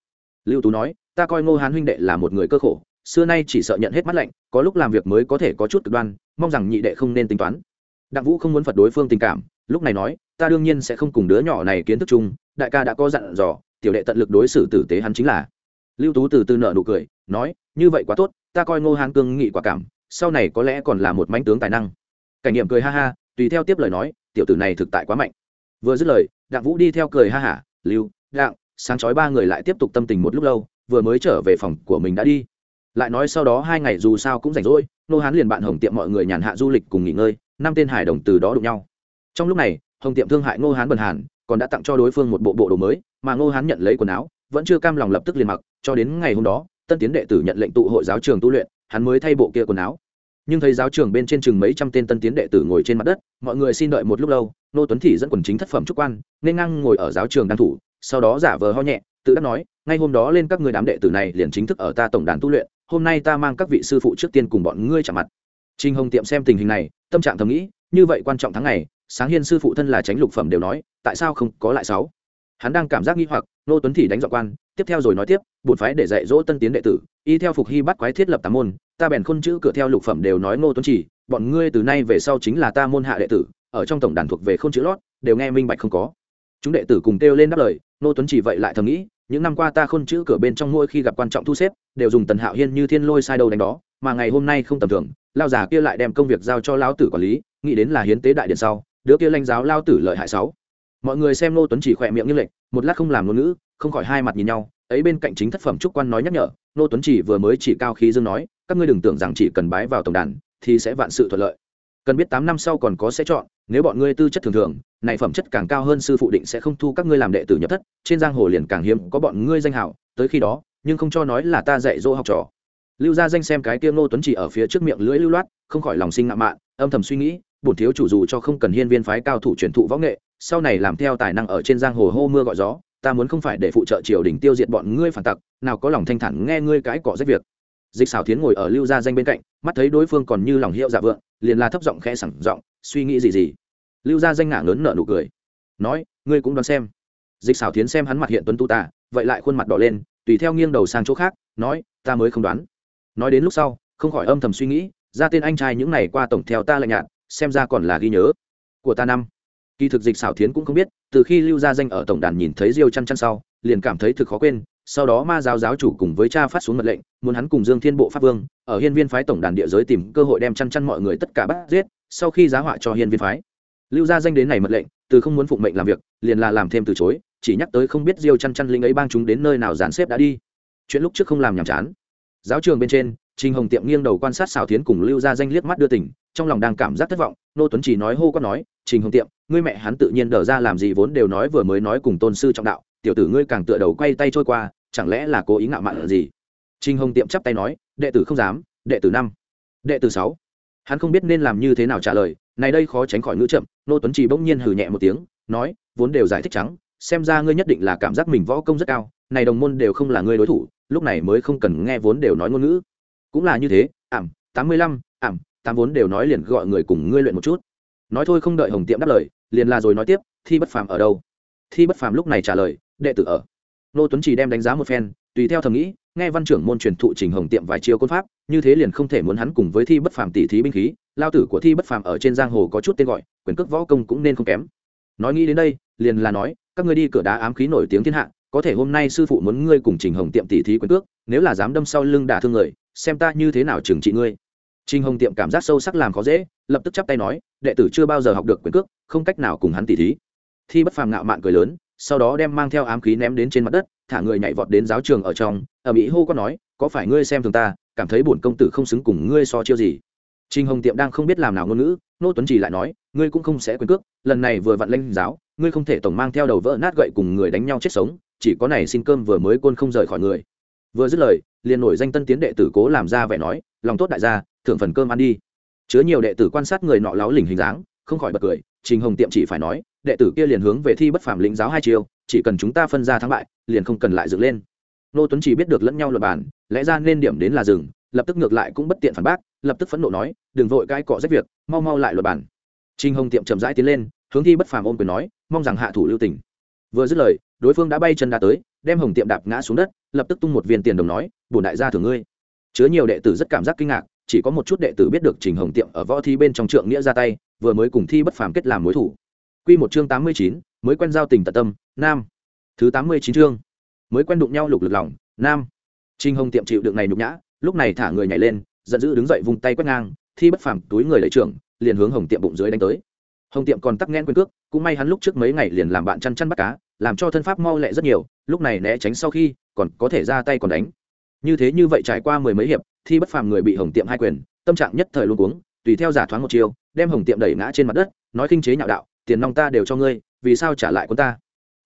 Lưu tú nói, ta coi ngô hán huynh đệ là một người cơ khổ xưa nay chỉ sợ nhận hết mắt lạnh, có lúc làm việc mới có thể có chút cực đoan, mong rằng nhị đệ không nên tính toán. Đặng vũ không muốn phật đối phương tình cảm, lúc này nói, ta đương nhiên sẽ không cùng đứa nhỏ này kiến thức chung, đại ca đã có dặn dò, tiểu đệ tận lực đối xử tử tế hắn chính là. Lưu tú từ từ nợ nụ cười, nói, như vậy quá tốt, ta coi ngô hán cương nghị quả cảm, sau này có lẽ còn là một mánh tướng tài năng. Cảnh nghiệm cười ha ha, tùy theo tiếp lời nói, tiểu tử này thực tại quá mạnh. Vừa dứt lời, đặng vũ đi theo cười ha hả, lưu, đặng, sáng chói ba người lại tiếp tục tâm tình một lúc lâu, vừa mới trở về phòng của mình đã đi lại nói sau đó hai ngày dù sao cũng rảnh rỗi, nô hán liền bạn hồng tiệm mọi người nhàn hạ du lịch cùng nghỉ ngơi, năm tên hải đồng từ đó đụng nhau. Trong lúc này, hồng tiệm thương hại ngô hán bần hàn, còn đã tặng cho đối phương một bộ bộ đồ mới, mà ngô hán nhận lấy quần áo, vẫn chưa cam lòng lập tức liền mặc, cho đến ngày hôm đó, tân tiến đệ tử nhận lệnh tụ hội giáo trường tu luyện, hắn mới thay bộ kia quần áo. Nhưng thấy giáo trường bên trên chừng mấy trăm tên tân tiến đệ tử ngồi trên mặt đất, mọi người xin đợi một lúc lâu, nô tuấn thị dẫn quần chính thất phẩm trúc quan, nên ngang ngồi ở giáo trường đan thủ, sau đó giả vờ ho nhẹ, tự đắc nói, ngay hôm đó lên các người đám đệ tử này liền chính thức ở ta tổng đàn tu luyện hôm nay ta mang các vị sư phụ trước tiên cùng bọn ngươi chạm mặt. Trinh hồng tiệm xem tình hình này, tâm trạng thầm nghĩ, như vậy quan trọng tháng này sáng hiên sư phụ thân là tránh lục phẩm đều nói, tại sao không có lại sáu? Hắn đang cảm giác nghi hoặc, nô tuấn thị đánh dọn quan, tiếp theo rồi nói tiếp, bổn phái để dạy dỗ tân tiến đệ tử, y theo phục hy bắt quái thiết lập tám môn, ta bèn khôn chữ cửa theo lục phẩm đều nói ngô tuấn chỉ, bọn ngươi từ nay về sau chính là ta môn hạ đệ tử, ở trong tổng đàn thuộc về khôn chữ lót, đều nghe minh bạch không có chúng đệ tử cùng kêu lên đáp lời, nô tuấn chỉ vậy lại thầm nghĩ, những năm qua ta khôn chữ cửa bên trong mỗi khi gặp quan trọng thu xếp, đều dùng tần hạo hiên như thiên lôi sai đầu đánh đó, mà ngày hôm nay không tầm thường, lao giả kia lại đem công việc giao cho lão tử quản lý, nghĩ đến là hiến tế đại điện sau, đứa kia lãnh giáo lao tử lợi hại sáu. Mọi người xem nô tuấn chỉ khỏe miệng như lệch, một lát không làm ngôn ngữ, không khỏi hai mặt nhìn nhau, ấy bên cạnh chính thất phẩm trúc quan nói nhắc nhở, nô tuấn chỉ vừa mới chỉ cao khí dương nói, các ngươi đừng tưởng rằng chỉ cần bái vào tổng đàn, thì sẽ vạn sự thuận lợi. Cần biết tám năm sau còn có sẽ chọn nếu bọn ngươi tư chất thường thường, này phẩm chất càng cao hơn sư phụ định sẽ không thu các ngươi làm đệ tử nhập thất, trên giang hồ liền càng hiếm có bọn ngươi danh hảo, tới khi đó, nhưng không cho nói là ta dạy dỗ học trò. Lưu gia danh xem cái tiêm ngô tuấn chỉ ở phía trước miệng lưỡi lưu loát, không khỏi lòng sinh ngạo mạn, âm thầm suy nghĩ, bổn thiếu chủ dù cho không cần hiên viên phái cao thủ truyền thụ võ nghệ, sau này làm theo tài năng ở trên giang hồ hô mưa gọi gió, ta muốn không phải để phụ trợ triều đình tiêu diệt bọn ngươi phản tặc, nào có lòng thanh thản nghe ngươi cái cỏ rách việc. Dịch xảo tiến ngồi ở lưu gia danh bên cạnh, mắt thấy đối phương còn như lòng hiệu dạ vượng, liền la thấp giọng khẽ sẳng giọng, suy nghĩ gì gì lưu gia danh ngả lớn nợ nụ cười. Nói, ngươi cũng đoán xem. Dịch xảo tiến xem hắn mặt hiện tuấn tu tả vậy lại khuôn mặt đỏ lên, tùy theo nghiêng đầu sang chỗ khác, nói, ta mới không đoán. Nói đến lúc sau, không khỏi âm thầm suy nghĩ, ra tên anh trai những này qua tổng theo ta lạnh nhạt, xem ra còn là ghi nhớ của ta năm. Kỳ thực dịch xảo thiến cũng không biết, từ khi lưu gia danh ở tổng đàn nhìn thấy diêu chăn chăn sau, liền cảm thấy thực khó quên, sau đó ma giáo giáo chủ cùng với cha phát xuống mật lệnh, muốn hắn cùng dương thiên bộ pháp vương, ở hiên viên phái tổng đàn địa giới tìm cơ hội đem chăn chăn mọi người tất cả bắt giết, sau khi giá họa cho hiên viên phái lưu gia danh đến này mật lệnh, từ không muốn phụng mệnh làm việc, liền là làm thêm từ chối, chỉ nhắc tới không biết diêu chăn chăn linh ấy bang chúng đến nơi nào dàn xếp đã đi. Chuyện lúc trước không làm nhàm chán. Giáo trường bên trên, trình hồng tiệm nghiêng đầu quan sát xào thiến cùng lưu gia danh liếc mắt đưa tỉnh trong lòng đang cảm giác thất vọng, nô tuấn chỉ nói hô quát nói, trình hồng tiệm, ngươi mẹ hắn tự nhiên đờ ra làm gì vốn đều nói vừa mới nói cùng tôn sư trọng đạo, tiểu tử ngươi càng tựa đầu quay tay trôi qua, chẳng lẽ là cố ý ngạo mạn là gì? Trình hồng tiệm chắp tay nói, đệ tử không dám, đệ tử năm, đệ tử sáu hắn không biết nên làm như thế nào trả lời, này đây khó tránh khỏi ngữ chậm, nô tuấn trì bỗng nhiên hừ nhẹ một tiếng, nói, vốn đều giải thích trắng, xem ra ngươi nhất định là cảm giác mình võ công rất cao, này đồng môn đều không là ngươi đối thủ, lúc này mới không cần nghe vốn đều nói ngôn ngữ. Cũng là như thế, ảm, tám mươi lăm, ảm, tám vốn đều nói liền gọi người cùng ngươi luyện một chút. Nói thôi không đợi hồng tiệm đáp lời, liền là rồi nói tiếp, thi bất phàm ở đâu? Thi bất phàm lúc này trả lời, đệ tử ở. Nô tuấn chỉ đem đánh giá một phen tùy theo thầm nghĩ, nghe văn trưởng môn truyền thụ trình hồng tiệm vài chiêu côn pháp, như thế liền không thể muốn hắn cùng với thi bất phàm tỷ thí binh khí, lao tử của thi bất phàm ở trên giang hồ có chút tên gọi, quyền cước võ công cũng nên không kém. Nói nghĩ đến đây, liền là nói, các ngươi đi cửa đá ám khí nổi tiếng thiên hạ, có thể hôm nay sư phụ muốn ngươi cùng trình hồng tiệm tỷ thí quyền cước, nếu là dám đâm sau lưng đả thương người, xem ta như thế nào trừng trị ngươi. Trình hồng tiệm cảm giác sâu sắc làm khó dễ, lập tức chắp tay nói, đệ tử chưa bao giờ học được quyền cước, không cách nào cùng hắn tỷ thí. Thi bất phàm ngạo mạn cười lớn sau đó đem mang theo ám khí ném đến trên mặt đất thả người nhảy vọt đến giáo trường ở trong ở mỹ hô có nói có phải ngươi xem thường ta cảm thấy bổn công tử không xứng cùng ngươi so chiêu gì trinh Hồng Tiệm đang không biết làm nào ngôn ngữ, Nô Tuấn Chỉ lại nói, ngươi cũng không sẽ quyền cước, lần này vừa vặn lên giáo, ngươi không thể tổng mang theo đầu vỡ nát gậy cùng người đánh nhau chết sống, chỉ có này xin cơm vừa mới côn không rời khỏi người. Vừa dứt lời, liền nổi danh tân tiến đệ tử cố làm ra vẻ nói, lòng tốt đại gia, thưởng phần cơm ăn đi. Chứa nhiều đệ tử quan sát người nọ láo lỉnh hình dáng, không khỏi bật cười, Trình Hồng Tiệm chỉ phải nói, đệ tử kia liền hướng về thi bất phàm lĩnh giáo hai chiều, chỉ cần chúng ta phân ra thắng bại, liền không cần lại dựng lên. Nô Tuấn chỉ biết được lẫn nhau luật bản, lẽ ra nên điểm đến là dừng, lập tức ngược lại cũng bất tiện phản bác lập tức phẫn nộ nói đừng vội cái cọ rách việc mau mau lại luật bản Trình hồng tiệm chậm rãi tiến lên hướng thi bất phàm ôm quyền nói mong rằng hạ thủ lưu tình. Vừa dứt lời đối phương đã bay chân đã tới đem hồng tiệm đạp ngã xuống đất lập tức tung một viên tiền đồng nói bổn đại gia thưởng ngươi. Chứa nhiều đệ tử rất cảm giác kinh ngạc chỉ có một chút đệ tử biết được trình hồng tiệm ở võ thi bên trong trượng nghĩa ra tay vừa mới cùng thi bất phàm kết làm mối thủ. Quy một chương tám mươi chín, mới quen giao tình tận tâm, nam. Thứ tám mươi chín chương, mới quen đụng nhau lục lực lòng, nam. Trình hồng tiệm chịu đựng này nhục nhã, lúc này thả người nhảy lên, giận dữ đứng dậy vung tay quét ngang, thi bất phàm túi người lấy trưởng, liền hướng hồng tiệm bụng dưới đánh tới. Hồng tiệm còn tắc nghẽn quyền cước, cũng may hắn lúc trước mấy ngày liền làm bạn chăn chăn bắt cá, làm cho thân pháp mau lẹ rất nhiều, lúc này né tránh sau khi, còn có thể ra tay còn đánh. Như thế như vậy trải qua mười mấy hiệp, thi bất phàm người bị hồng tiệm hai quyền, tâm trạng nhất thời luôn cuống, tùy theo giả thoáng một chiều đem hồng tiệm đẩy ngã trên mặt đất, nói kinh chế nhạo đạo, tiền nong ta đều cho ngươi, vì sao trả lại quân ta?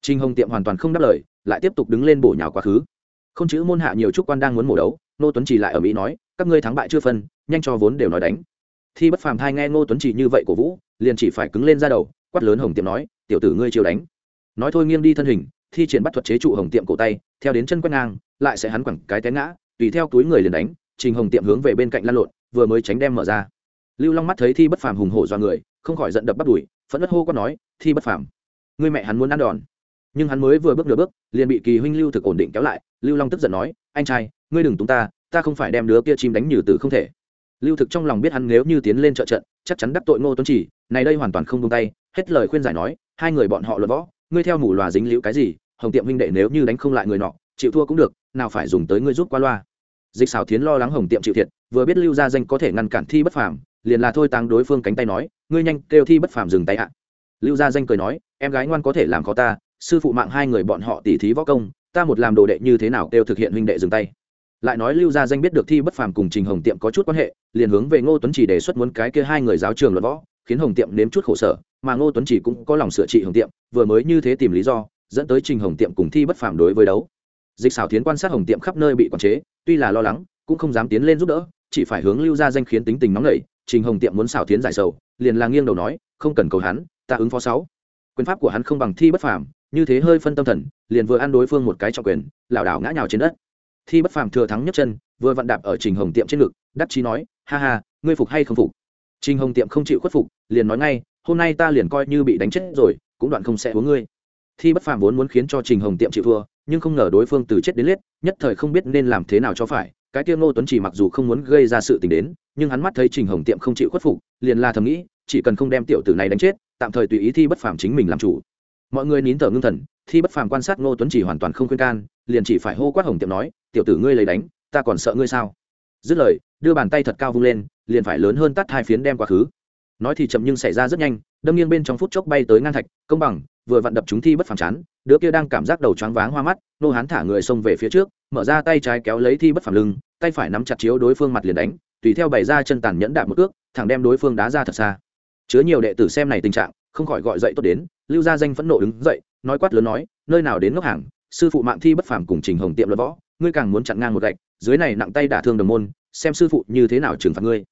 Trinh hồng tiệm hoàn toàn không đáp lời, lại tiếp tục đứng lên bổ nhào quá khứ. Không chữ môn hạ nhiều trúc quan đang muốn mổ đấu nô tuấn chỉ lại ở mỹ nói, các ngươi thắng bại chưa phân, nhanh cho vốn đều nói đánh. Thi bất phàm thai nghe ngô tuấn chỉ như vậy của vũ, liền chỉ phải cứng lên ra đầu, quát lớn hồng tiệm nói, tiểu tử ngươi chiều đánh. Nói thôi nghiêng đi thân hình, thi triển bắt thuật chế trụ hồng tiệm cổ tay, theo đến chân quét ngang, lại sẽ hắn quẳng cái té ngã, tùy theo túi người liền đánh, trình hồng tiệm hướng về bên cạnh lăn lộn, vừa mới tránh đem mở ra lưu long mắt thấy thi bất phàm hùng hổ do người, không khỏi giận đập bắt đuổi phẫn ất hô quát nói, thi bất phàm ngươi mẹ hắn muốn ăn đòn. Nhưng hắn mới vừa bước nửa bước, liền bị kỳ huynh lưu thực ổn định kéo lại, lưu long tức giận nói, anh trai, ngươi đừng túng ta ta không phải đem đứa kia chim đánh nhử từ không thể. Lưu thực trong lòng biết hắn nếu như tiến lên trợ trận, chắc chắn đắc tội ngô tuấn chỉ, này đây hoàn toàn không tung tay, hết lời khuyên giải nói, hai người bọn họ luận võ, ngươi theo mù lòa dính liễu cái gì, hồng tiệm huynh đệ nếu như đánh không lại người nọ, chịu thua cũng được, nào phải dùng tới ngươi rút qua loa. Dịch xảo Thiến lo lắng hồng tiệm chịu thiệt, vừa biết lưu gia danh có thể ngăn cản thi bất phàm liền là thôi tăng đối phương cánh tay nói, ngươi nhanh, kêu thi bất phàm dừng tay ạ. Lưu gia danh cười nói, em gái ngoan có thể làm khó ta, sư phụ mạng hai người bọn họ tỉ thí võ công, ta một làm đồ đệ như thế nào kêu thực hiện huynh đệ dừng tay. Lại nói lưu gia danh biết được thi bất phàm cùng trình hồng tiệm có chút quan hệ, liền hướng về ngô tuấn chỉ đề xuất muốn cái kia hai người giáo trường luận võ, khiến hồng tiệm nếm chút khổ sở, mà ngô tuấn chỉ cũng có lòng sửa trị hồng tiệm, vừa mới như thế tìm lý do, dẫn tới trình hồng tiệm cùng thi bất phàm đối với đấu. Dịch xảo tiến quan sát hồng tiệm khắp nơi bị quản chế, tuy là lo lắng, cũng không dám tiến lên giúp đỡ, chỉ phải hướng lưu gia danh khiến tính tình nóng nảy trình hồng tiệm muốn xảo tiến giải sầu, liền là nghiêng đầu nói, không cần cầu hắn, ta ứng phó sáu. Quyền pháp của hắn không bằng thi bất phàm, như thế hơi phân tâm thần, liền vừa ăn đối phương một cái trọng quyền, lảo đảo ngã nhào trên đất. Thi bất phàm thừa thắng nhấc chân, vừa vặn đạp ở trình hồng tiệm trên ngực, đắc chí nói, ha ha, ngươi phục hay không phục? Trình hồng tiệm không chịu khuất phục, liền nói ngay, hôm nay ta liền coi như bị đánh chết rồi, cũng đoạn không sẽ uống ngươi. Thi bất phàm vốn muốn khiến cho trình hồng tiệm chịu thua, nhưng không ngờ đối phương từ chết đến liết nhất thời không biết nên làm thế nào cho phải cái tiêu ngô tuấn chỉ mặc dù không muốn gây ra sự tình đến, nhưng hắn mắt thấy trình hồng tiệm không chịu khuất phục, liền la thầm nghĩ, chỉ cần không đem tiểu tử này đánh chết, tạm thời tùy ý thi bất phàm chính mình làm chủ. Mọi người nín thở ngưng thần, thi bất phàm quan sát ngô tuấn chỉ hoàn toàn không khuyên can, liền chỉ phải hô quát hồng tiệm nói, tiểu tử ngươi lấy đánh, ta còn sợ ngươi sao? Dứt lời, đưa bàn tay thật cao vung lên, liền phải lớn hơn tắt hai phiến đem quá khứ. Nói thì chậm nhưng xảy ra rất nhanh, đâm nghiêng bên trong phút chốc bay tới ngang thạch, công bằng, vừa vặn đập chúng thi bất phàm chán, đứa kia đang cảm giác đầu choáng váng hoa mắt nô hán thả người xông về phía trước, mở ra tay trái kéo lấy thi bất phàm lưng tay phải nắm chặt chiếu đối phương mặt liền đánh, tùy theo bày ra chân tàn nhẫn đạp một ước thẳng đem đối phương đá ra thật xa. Chứa nhiều đệ tử xem này tình trạng, không khỏi gọi dậy tốt đến, lưu gia danh phẫn nộ đứng dậy, nói quát lớn nói, nơi nào đến ngốc hàng, sư phụ mạng thi bất phàm cùng trình hồng tiệm luận võ, ngươi càng muốn chặn ngang một gạch, dưới này nặng tay đả thương đồng môn, xem sư phụ như thế nào trừng phạt ngươi.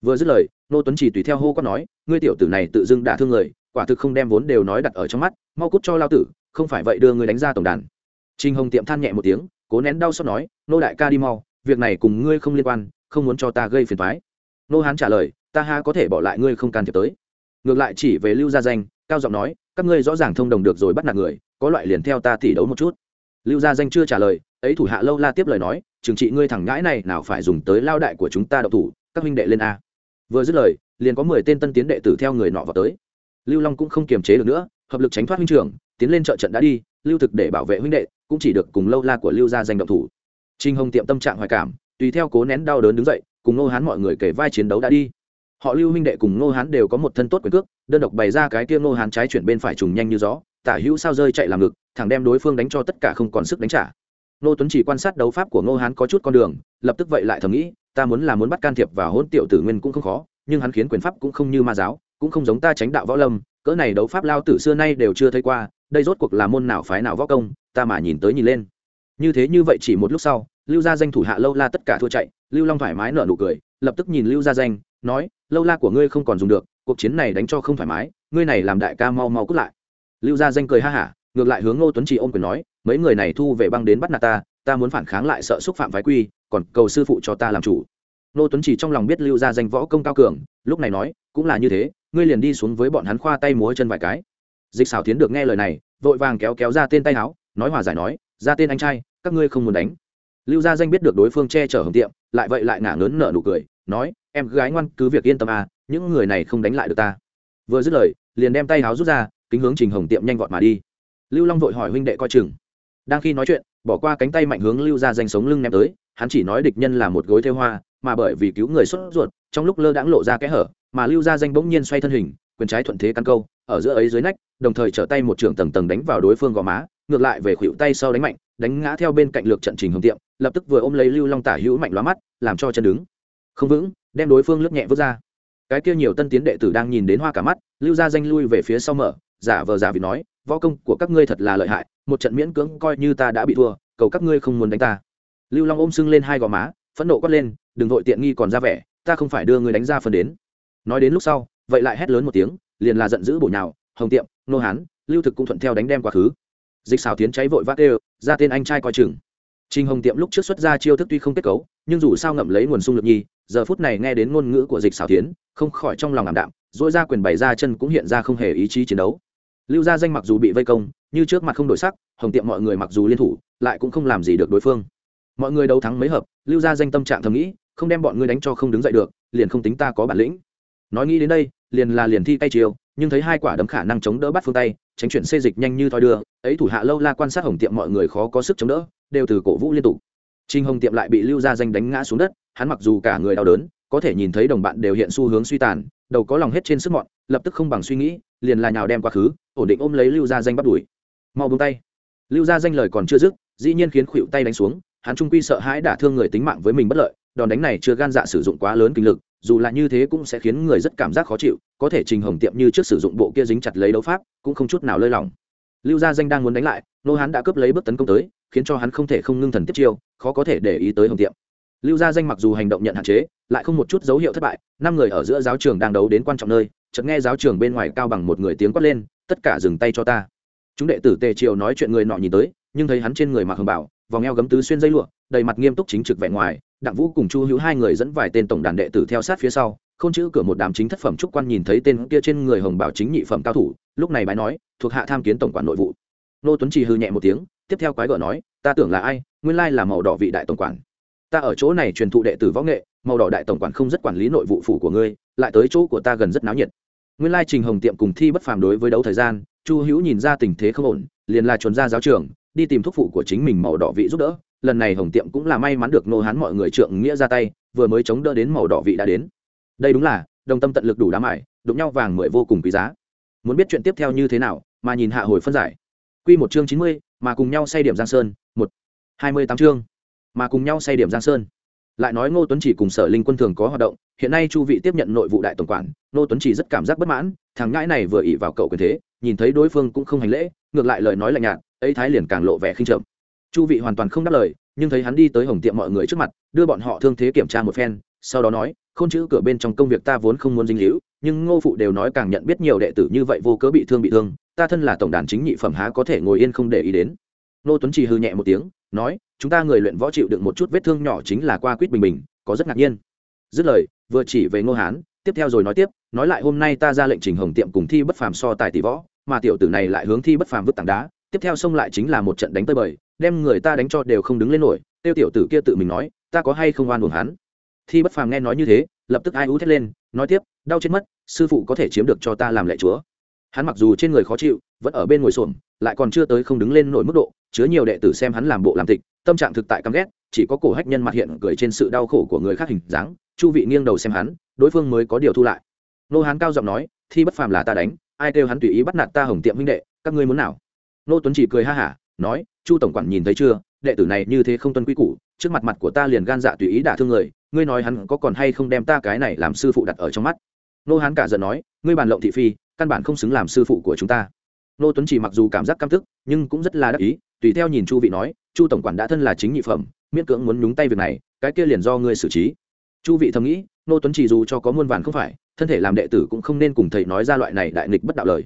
Vừa dứt lời, nô tuấn chỉ tùy theo hô quát nói, ngươi tiểu tử này tự dưng đả thương người, quả thực không đem vốn đều nói đặt ở trong mắt, mau cút cho lao tử, không phải vậy đưa ngươi đánh ra tổng đàn. Trình hồng tiệm than nhẹ một tiếng, cố nén đau xót nói, nô đại ca đi mau việc này cùng ngươi không liên quan, không muốn cho ta gây phiền thoái nô hán trả lời, ta ha có thể bỏ lại ngươi không can thiệp tới. Ngược lại chỉ về lưu gia danh, cao giọng nói, các ngươi rõ ràng thông đồng được rồi bắt nạt người, có loại liền theo ta tỷ đấu một chút. Lưu gia danh chưa trả lời, ấy thủ hạ lâu la tiếp lời nói, trừng trị ngươi thẳng ngãi này, nào phải dùng tới lao đại của chúng ta đậu thủ, các huynh đệ lên a. Vừa dứt lời, liền có mười tên tân tiến đệ tử theo người nọ vào tới. Lưu long cũng không kiềm chế được nữa, hợp lực tránh thoát huynh trưởng, tiến lên trợ trận đã đi, lưu thực để bảo vệ huynh đệ, cũng chỉ được cùng lâu la của lưu gia danh động thủ trinh hồng tiệm tâm trạng hoài cảm, tùy theo cố nén đau đớn đứng dậy, cùng nô hán mọi người kể vai chiến đấu đã đi. Họ lưu huynh đệ cùng nô hán đều có một thân tốt quyền cước, đơn độc bày ra cái kia Ngô hán trái chuyển bên phải trùng nhanh như gió, tả hữu sao rơi chạy làm ngực, thẳng đem đối phương đánh cho tất cả không còn sức đánh trả. Nô tuấn chỉ quan sát đấu pháp của nô hán có chút con đường, lập tức vậy lại thầm nghĩ, ta muốn là muốn bắt can thiệp vào hôn tiểu tử nguyên cũng không khó, nhưng hắn khiến quyền pháp cũng không như ma giáo, cũng không giống ta tránh đạo võ lâm, cỡ này đấu pháp lao tử xưa nay đều chưa thấy qua, đây rốt cuộc là môn nào phái nào võ công, ta mà nhìn tới nhìn lên như thế như vậy chỉ một lúc sau, lưu gia danh thủ hạ lâu la tất cả thua chạy, lưu long thoải mái nở nụ cười, lập tức nhìn lưu gia danh, nói, lâu la của ngươi không còn dùng được, cuộc chiến này đánh cho không thoải mái, ngươi này làm đại ca mau mau cút lại. Lưu gia danh cười ha hả, ngược lại hướng ngô tuấn trì ôm quyền nói, mấy người này thu về băng đến bắt nạt ta ta muốn phản kháng lại sợ xúc phạm phái quy, còn cầu sư phụ cho ta làm chủ. Ngô tuấn trì trong lòng biết lưu gia danh võ công cao cường, lúc này nói, cũng là như thế, ngươi liền đi xuống với bọn hắn khoa tay múa chân vài cái. Dịch xảo tiến được nghe lời này, vội vàng kéo kéo ra tên tay áo nói hòa giải nói, ra tên anh trai các ngươi không muốn đánh. Lưu gia danh biết được đối phương che chở hồng tiệm, lại vậy lại ngả ngớn nở nụ cười, nói, em gái ngoan, cứ việc yên tâm à những người này không đánh lại được ta. Vừa dứt lời, liền đem tay háo rút ra, kính hướng trình hồng tiệm nhanh vọt mà đi. Lưu long vội hỏi huynh đệ coi chừng. Đang khi nói chuyện, bỏ qua cánh tay mạnh hướng lưu ra danh sống lưng ném tới, hắn chỉ nói địch nhân là một gối theo hoa, mà bởi vì cứu người xuất ruột, trong lúc lơ đãng lộ ra kẽ hở, mà lưu ra danh bỗng nhiên xoay thân hình, quyền trái thuận thế căn câu, ở giữa ấy dưới nách, đồng thời trở tay một trường tầng tầng đánh vào đối phương gò má, ngược lại về khuỷu tay sau đánh mạnh đánh ngã theo bên cạnh lược trận trình hồng tiệm, lập tức vừa ôm lấy lưu long tả hữu mạnh lóa mắt, làm cho chân đứng. Không vững, đem đối phương lướt nhẹ vứt ra. Cái kia nhiều tân tiến đệ tử đang nhìn đến hoa cả mắt, lưu ra danh lui về phía sau mở, giả vờ giả vì nói, võ công của các ngươi thật là lợi hại, một trận miễn cưỡng coi như ta đã bị thua, cầu các ngươi không muốn đánh ta. Lưu long ôm sưng lên hai gò má, phẫn nộ quát lên, đừng vội tiện nghi còn ra vẻ, ta không phải đưa ngươi đánh ra phần đến. Nói đến lúc sau, vậy lại hét lớn một tiếng, liền là giận dữ bổ nhào, hồng tiệm, nô hán, lưu thực cũng thuận theo đánh đem quá khứ dịch xào tiến cháy vội vác đều ra tên anh trai coi chừng Trình Hồng Tiệm lúc trước xuất ra chiêu thức tuy không kết cấu, nhưng dù sao ngậm lấy nguồn sung lực nhi, giờ phút này nghe đến ngôn ngữ của Dịch Xảo Thiến, không khỏi trong lòng ảm đạm, rỗi ra quyền bày ra chân cũng hiện ra không hề ý chí chiến đấu. Lưu Gia Danh mặc dù bị vây công, như trước mặt không đổi sắc, Hồng Tiệm mọi người mặc dù liên thủ, lại cũng không làm gì được đối phương. Mọi người đấu thắng mấy hợp, Lưu Gia Danh tâm trạng thầm nghĩ, không đem bọn ngươi đánh cho không đứng dậy được, liền không tính ta có bản lĩnh. Nói nghĩ đến đây, liền là liền thi tay chiêu, nhưng thấy hai quả đấm khả năng chống đỡ bắt phương tay, tránh chuyển xê dịch nhanh như thoi đưa, ấy thủ hạ lâu la quan sát hồng tiệm mọi người khó có sức chống đỡ, đều từ cổ vũ liên tục. Trinh hồng tiệm lại bị lưu gia danh đánh ngã xuống đất, hắn mặc dù cả người đau đớn, có thể nhìn thấy đồng bạn đều hiện xu hướng suy tàn, đầu có lòng hết trên sức mọn, lập tức không bằng suy nghĩ, liền là nhào đem quá khứ, ổn định ôm lấy lưu gia danh bắt đuổi. Mau buông tay. Lưu gia danh lời còn chưa dứt, dĩ nhiên khiến khuỵu tay đánh xuống, hắn trung quy sợ hãi đả thương người tính mạng với mình bất lợi, đòn đánh này chưa gan dạ sử dụng quá lớn kinh lực dù là như thế cũng sẽ khiến người rất cảm giác khó chịu, có thể trình hồng tiệm như trước sử dụng bộ kia dính chặt lấy đấu pháp, cũng không chút nào lơi lỏng. Lưu gia danh đang muốn đánh lại, nô hán đã cướp lấy bước tấn công tới, khiến cho hắn không thể không ngưng thần tiếp chiêu, khó có thể để ý tới hồng tiệm. Lưu gia danh mặc dù hành động nhận hạn chế, lại không một chút dấu hiệu thất bại, năm người ở giữa giáo trường đang đấu đến quan trọng nơi, chợt nghe giáo trường bên ngoài cao bằng một người tiếng quát lên, tất cả dừng tay cho ta. Chúng đệ tử tề triều nói chuyện người nọ nhìn tới, nhưng thấy hắn trên người mặc hồng bảo, vòng eo gấm tứ xuyên dây lụa, đầy mặt nghiêm túc chính trực vẻ ngoài đặng vũ cùng chu hữu hai người dẫn vài tên tổng đàn đệ tử theo sát phía sau, không chữ cửa một đám chính thất phẩm trúc quan nhìn thấy tên kia trên người hồng bảo chính nhị phẩm cao thủ, lúc này bái nói, thuộc hạ tham kiến tổng quản nội vụ. Nô tuấn trì hư nhẹ một tiếng, tiếp theo quái gở nói, ta tưởng là ai, nguyên lai là màu đỏ vị đại tổng quản. Ta ở chỗ này truyền thụ đệ tử võ nghệ, màu đỏ đại tổng quản không rất quản lý nội vụ phủ của ngươi, lại tới chỗ của ta gần rất náo nhiệt. Nguyên lai trình hồng tiệm cùng thi bất phàm đối với đấu thời gian, chu hữu nhìn ra tình thế không ổn, liền là chuẩn ra giáo trường đi tìm thuốc phụ của chính mình màu đỏ vị giúp đỡ lần này hồng tiệm cũng là may mắn được nô hán mọi người trượng nghĩa ra tay, vừa mới chống đỡ đến màu đỏ vị đã đến. Đây đúng là, đồng tâm tận lực đủ đá mải đụng nhau vàng mười vô cùng quý giá. Muốn biết chuyện tiếp theo như thế nào, mà nhìn hạ hồi phân giải. Q một chương chín mươi, mà cùng nhau say điểm giang sơn, một, hai mươi tám chương, mà cùng nhau say điểm giang sơn. Lại nói ngô tuấn chỉ cùng sở linh quân thường có hoạt động, hiện nay chu vị tiếp nhận nội vụ đại tổng quản, ngô tuấn chỉ rất cảm giác bất mãn, thằng ngãi này vừa ỉ vào cậu quyền thế, nhìn thấy đối phương cũng không hành lễ, ngược lại lời nói lạnh nhạt, ấy thái liền càng lộ vẻ khinh trầm chu vị hoàn toàn không đáp lời, nhưng thấy hắn đi tới hồng tiệm mọi người trước mặt, đưa bọn họ thương thế kiểm tra một phen, sau đó nói không chữ cửa bên trong công việc ta vốn không muốn dính hữu nhưng ngô phụ đều nói càng nhận biết nhiều đệ tử như vậy vô cớ bị thương bị thương, ta thân là tổng đàn chính nhị phẩm há có thể ngồi yên không để ý đến. Ngô tuấn chỉ hư nhẹ một tiếng, nói, chúng ta người luyện võ chịu đựng một chút vết thương nhỏ chính là qua quýt bình bình, có rất ngạc nhiên. Dứt lời, vừa chỉ về ngô hán, tiếp theo rồi nói tiếp, nói lại hôm nay ta ra lệnh trình hồng tiệm cùng thi bất phàm so tài tỷ võ, mà tiểu tử này lại hướng thi bất phàm vứt tảng đá, tiếp theo xông lại chính là một trận đánh tơi bời đem người ta đánh cho đều không đứng lên nổi, tiêu tiểu tử kia tự mình nói, ta có hay không oan uổng hắn? Thi bất phàm nghe nói như thế, lập tức ai ú thét lên, nói tiếp, đau chết mất, sư phụ có thể chiếm được cho ta làm lệ chúa. Hắn mặc dù trên người khó chịu, vẫn ở bên ngồi xổm, lại còn chưa tới không đứng lên nổi mức độ, chứa nhiều đệ tử xem hắn làm bộ làm tịch, tâm trạng thực tại căm ghét, chỉ có cổ hách nhân mặt hiện cười trên sự đau khổ của người khác hình dáng, chu vị nghiêng đầu xem hắn, đối phương mới có điều thu lại. Nô hán cao giọng nói, thi bất phàm là ta đánh, ai kêu hắn tùy ý bắt nạt ta hồng tiệm huynh đệ, các ngươi muốn nào? Nô tuấn chỉ cười ha hả nói, chu tổng quản nhìn thấy chưa? Đệ tử này như thế không tuân quy củ, trước mặt mặt của ta liền gan dạ tùy ý đả thương người, ngươi nói hắn có còn hay không đem ta cái này làm sư phụ đặt ở trong mắt? Nô hán cả giận nói, ngươi bàn lộng thị phi, căn bản không xứng làm sư phụ của chúng ta. Nô tuấn chỉ mặc dù cảm giác căm tức, nhưng cũng rất là đắc ý, tùy theo nhìn chu vị nói, chu tổng quản đã thân là chính nhị phẩm, miễn cưỡng muốn nhúng tay việc này, cái kia liền do ngươi xử trí. Chu vị thầm nghĩ, nô tuấn chỉ dù cho có muôn vàn không phải, thân thể làm đệ tử cũng không nên cùng thầy nói ra loại này đại nghịch bất đạo lời.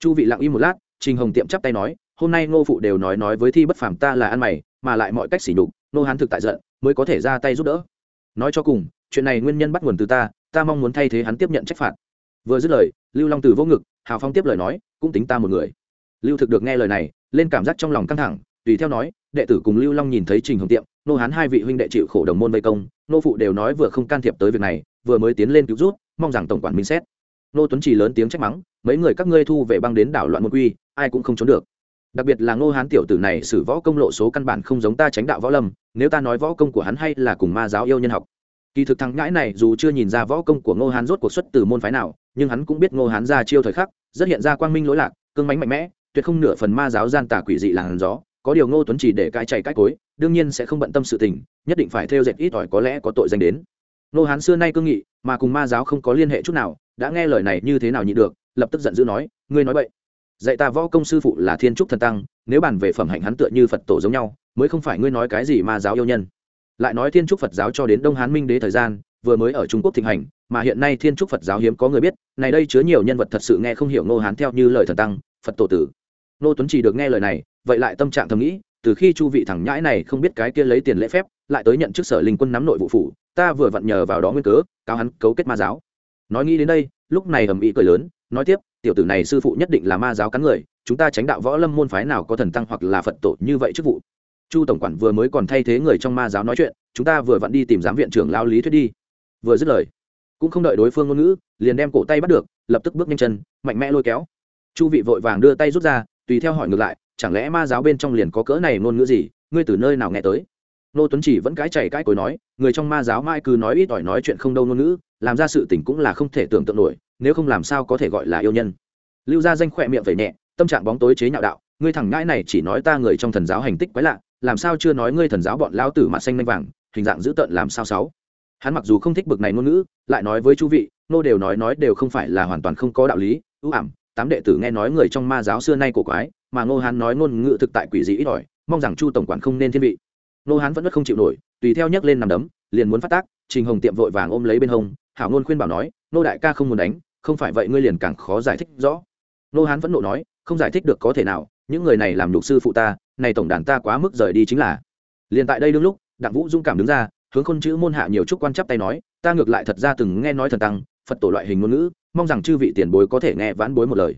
Chu vị lặng im một lát, trình hồng tiệm chắp tay nói hôm nay ngô phụ đều nói nói với thi bất phàm ta là ăn mày, mà lại mọi cách sỉ nhục nô hán thực tại giận, mới có thể ra tay giúp đỡ. Nói cho cùng, chuyện này nguyên nhân bắt nguồn từ ta ta mong muốn thay thế hắn tiếp nhận trách phạt. Vừa dứt lời, lưu long từ vô ngực, hào phong tiếp lời nói, cũng tính ta một người. Lưu thực được nghe lời này, lên cảm giác trong lòng căng thẳng, tùy theo nói, đệ tử cùng lưu long nhìn thấy trình hồng tiệm nô hán hai vị huynh đệ chịu khổ đồng môn vây công nô phụ đều nói vừa không can thiệp tới việc này, vừa mới tiến lên cứu rút mong rằng tổng quản minh xét. Nô tuấn trì lớn tiếng trách mắng, mấy người các ngươi thu về băng đến đảo loạn môn quy, ai cũng không trốn được đặc biệt là ngô hán tiểu tử này xử võ công lộ số căn bản không giống ta tránh đạo võ lâm, nếu ta nói võ công của hắn hay là cùng ma giáo yêu nhân học. Kỳ thực thằng ngãi này dù chưa nhìn ra võ công của ngô hán rốt cuộc xuất từ môn phái nào, nhưng hắn cũng biết ngô hán ra chiêu thời khắc, rất hiện ra quang minh lỗi lạc, cương mánh mạnh mẽ, tuyệt không nửa phần ma giáo gian tà quỷ dị làn gió, có điều ngô tuấn chỉ để cãi chạy cãi cối, đương nhiên sẽ không bận tâm sự tình, nhất định phải theo dệt ít ỏi có lẽ có tội danh đến. Ngô hán xưa nay cương nghị, mà cùng ma giáo không có liên hệ chút nào, đã nghe lời này như thế nào nhị được, lập tức giận dữ nói, ngươi nói vậy dạy ta võ công sư phụ là thiên trúc thần tăng, nếu bàn về phẩm hạnh hắn tựa như phật tổ giống nhau, mới không phải ngươi nói cái gì ma giáo yêu nhân. Lại nói thiên trúc phật giáo cho đến đông hán minh đế thời gian, vừa mới ở trung quốc thịnh hành, mà hiện nay thiên trúc phật giáo hiếm có người biết, này đây chứa nhiều nhân vật thật sự nghe không hiểu ngô hán theo như lời thần tăng, phật tổ tử. Ngô tuấn chỉ được nghe lời này, vậy lại tâm trạng thầm nghĩ, từ khi chu vị thẳng nhãi này không biết cái kia lấy tiền lễ phép, lại tới nhận chức sở linh quân nắm nội vụ phủ, ta vừa vặn nhờ vào đó nguyên cớ, cáo hắn cấu kết ma giáo. Nói nghĩ đến đây, lúc này ầm ĩ cười lớn, nói tiếp tiểu tử này sư phụ nhất định là ma giáo cắn người, chúng ta tránh đạo võ lâm môn phái nào có thần tăng hoặc là phật tổ như vậy chức vụ. Chu tổng quản vừa mới còn thay thế người trong ma giáo nói chuyện, chúng ta vừa vặn đi tìm giám viện trưởng lao lý thuyết đi. Vừa dứt lời, cũng không đợi đối phương ngôn ngữ, liền đem cổ tay bắt được, lập tức bước nhanh chân, mạnh mẽ lôi kéo. Chu vị vội vàng đưa tay rút ra, tùy theo hỏi ngược lại, chẳng lẽ ma giáo bên trong liền có cỡ này ngôn ngữ gì? Ngươi từ nơi nào nghe tới? Nô tuấn chỉ vẫn cái chảy cái cối nói, người trong ma giáo mai cứ nói ít ỏi nói chuyện không đâu ngôn ngữ, làm ra sự tình cũng là không thể tưởng tượng nổi, nếu không làm sao có thể gọi là yêu nhân. Lưu gia danh khỏe miệng vẩy nhẹ, tâm trạng bóng tối chế nhạo đạo, ngươi thẳng ngãi này chỉ nói ta người trong thần giáo hành tích quái lạ, làm sao chưa nói ngươi thần giáo bọn lao tử mặt xanh manh vàng, hình dạng dữ tợn làm sao sáu. Hắn mặc dù không thích bực này ngôn ngữ, lại nói với chú vị, nô đều nói nói đều không phải là hoàn toàn không có đạo lý, ưu ảm, tám đệ tử nghe nói người trong ma giáo xưa nay cổ quái, mà ngô hán nói ngôn ngữ thực tại quỷ dị ít ỏi, mong rằng chu tổng quản không nên thiên vị nô hán vẫn rất không chịu nổi, tùy theo nhấc lên nằm đấm, liền muốn phát tác, trình hồng tiệm vội vàng ôm lấy bên hông, hảo ngôn khuyên bảo nói, nô đại ca không muốn đánh, không phải vậy ngươi liền càng khó giải thích rõ. Nô hán vẫn nộ nói, không giải thích được có thể nào, những người này làm nhục sư phụ ta, này tổng đàn ta quá mức rời đi chính là. Liền tại đây đương lúc, đặng vũ dung cảm đứng ra, hướng khôn chữ môn hạ nhiều chút quan chấp tay nói, ta ngược lại thật ra từng nghe nói thần tăng, phật tổ loại hình ngôn ngữ, mong rằng chư vị tiền bối có thể nghe vãn bối một lời.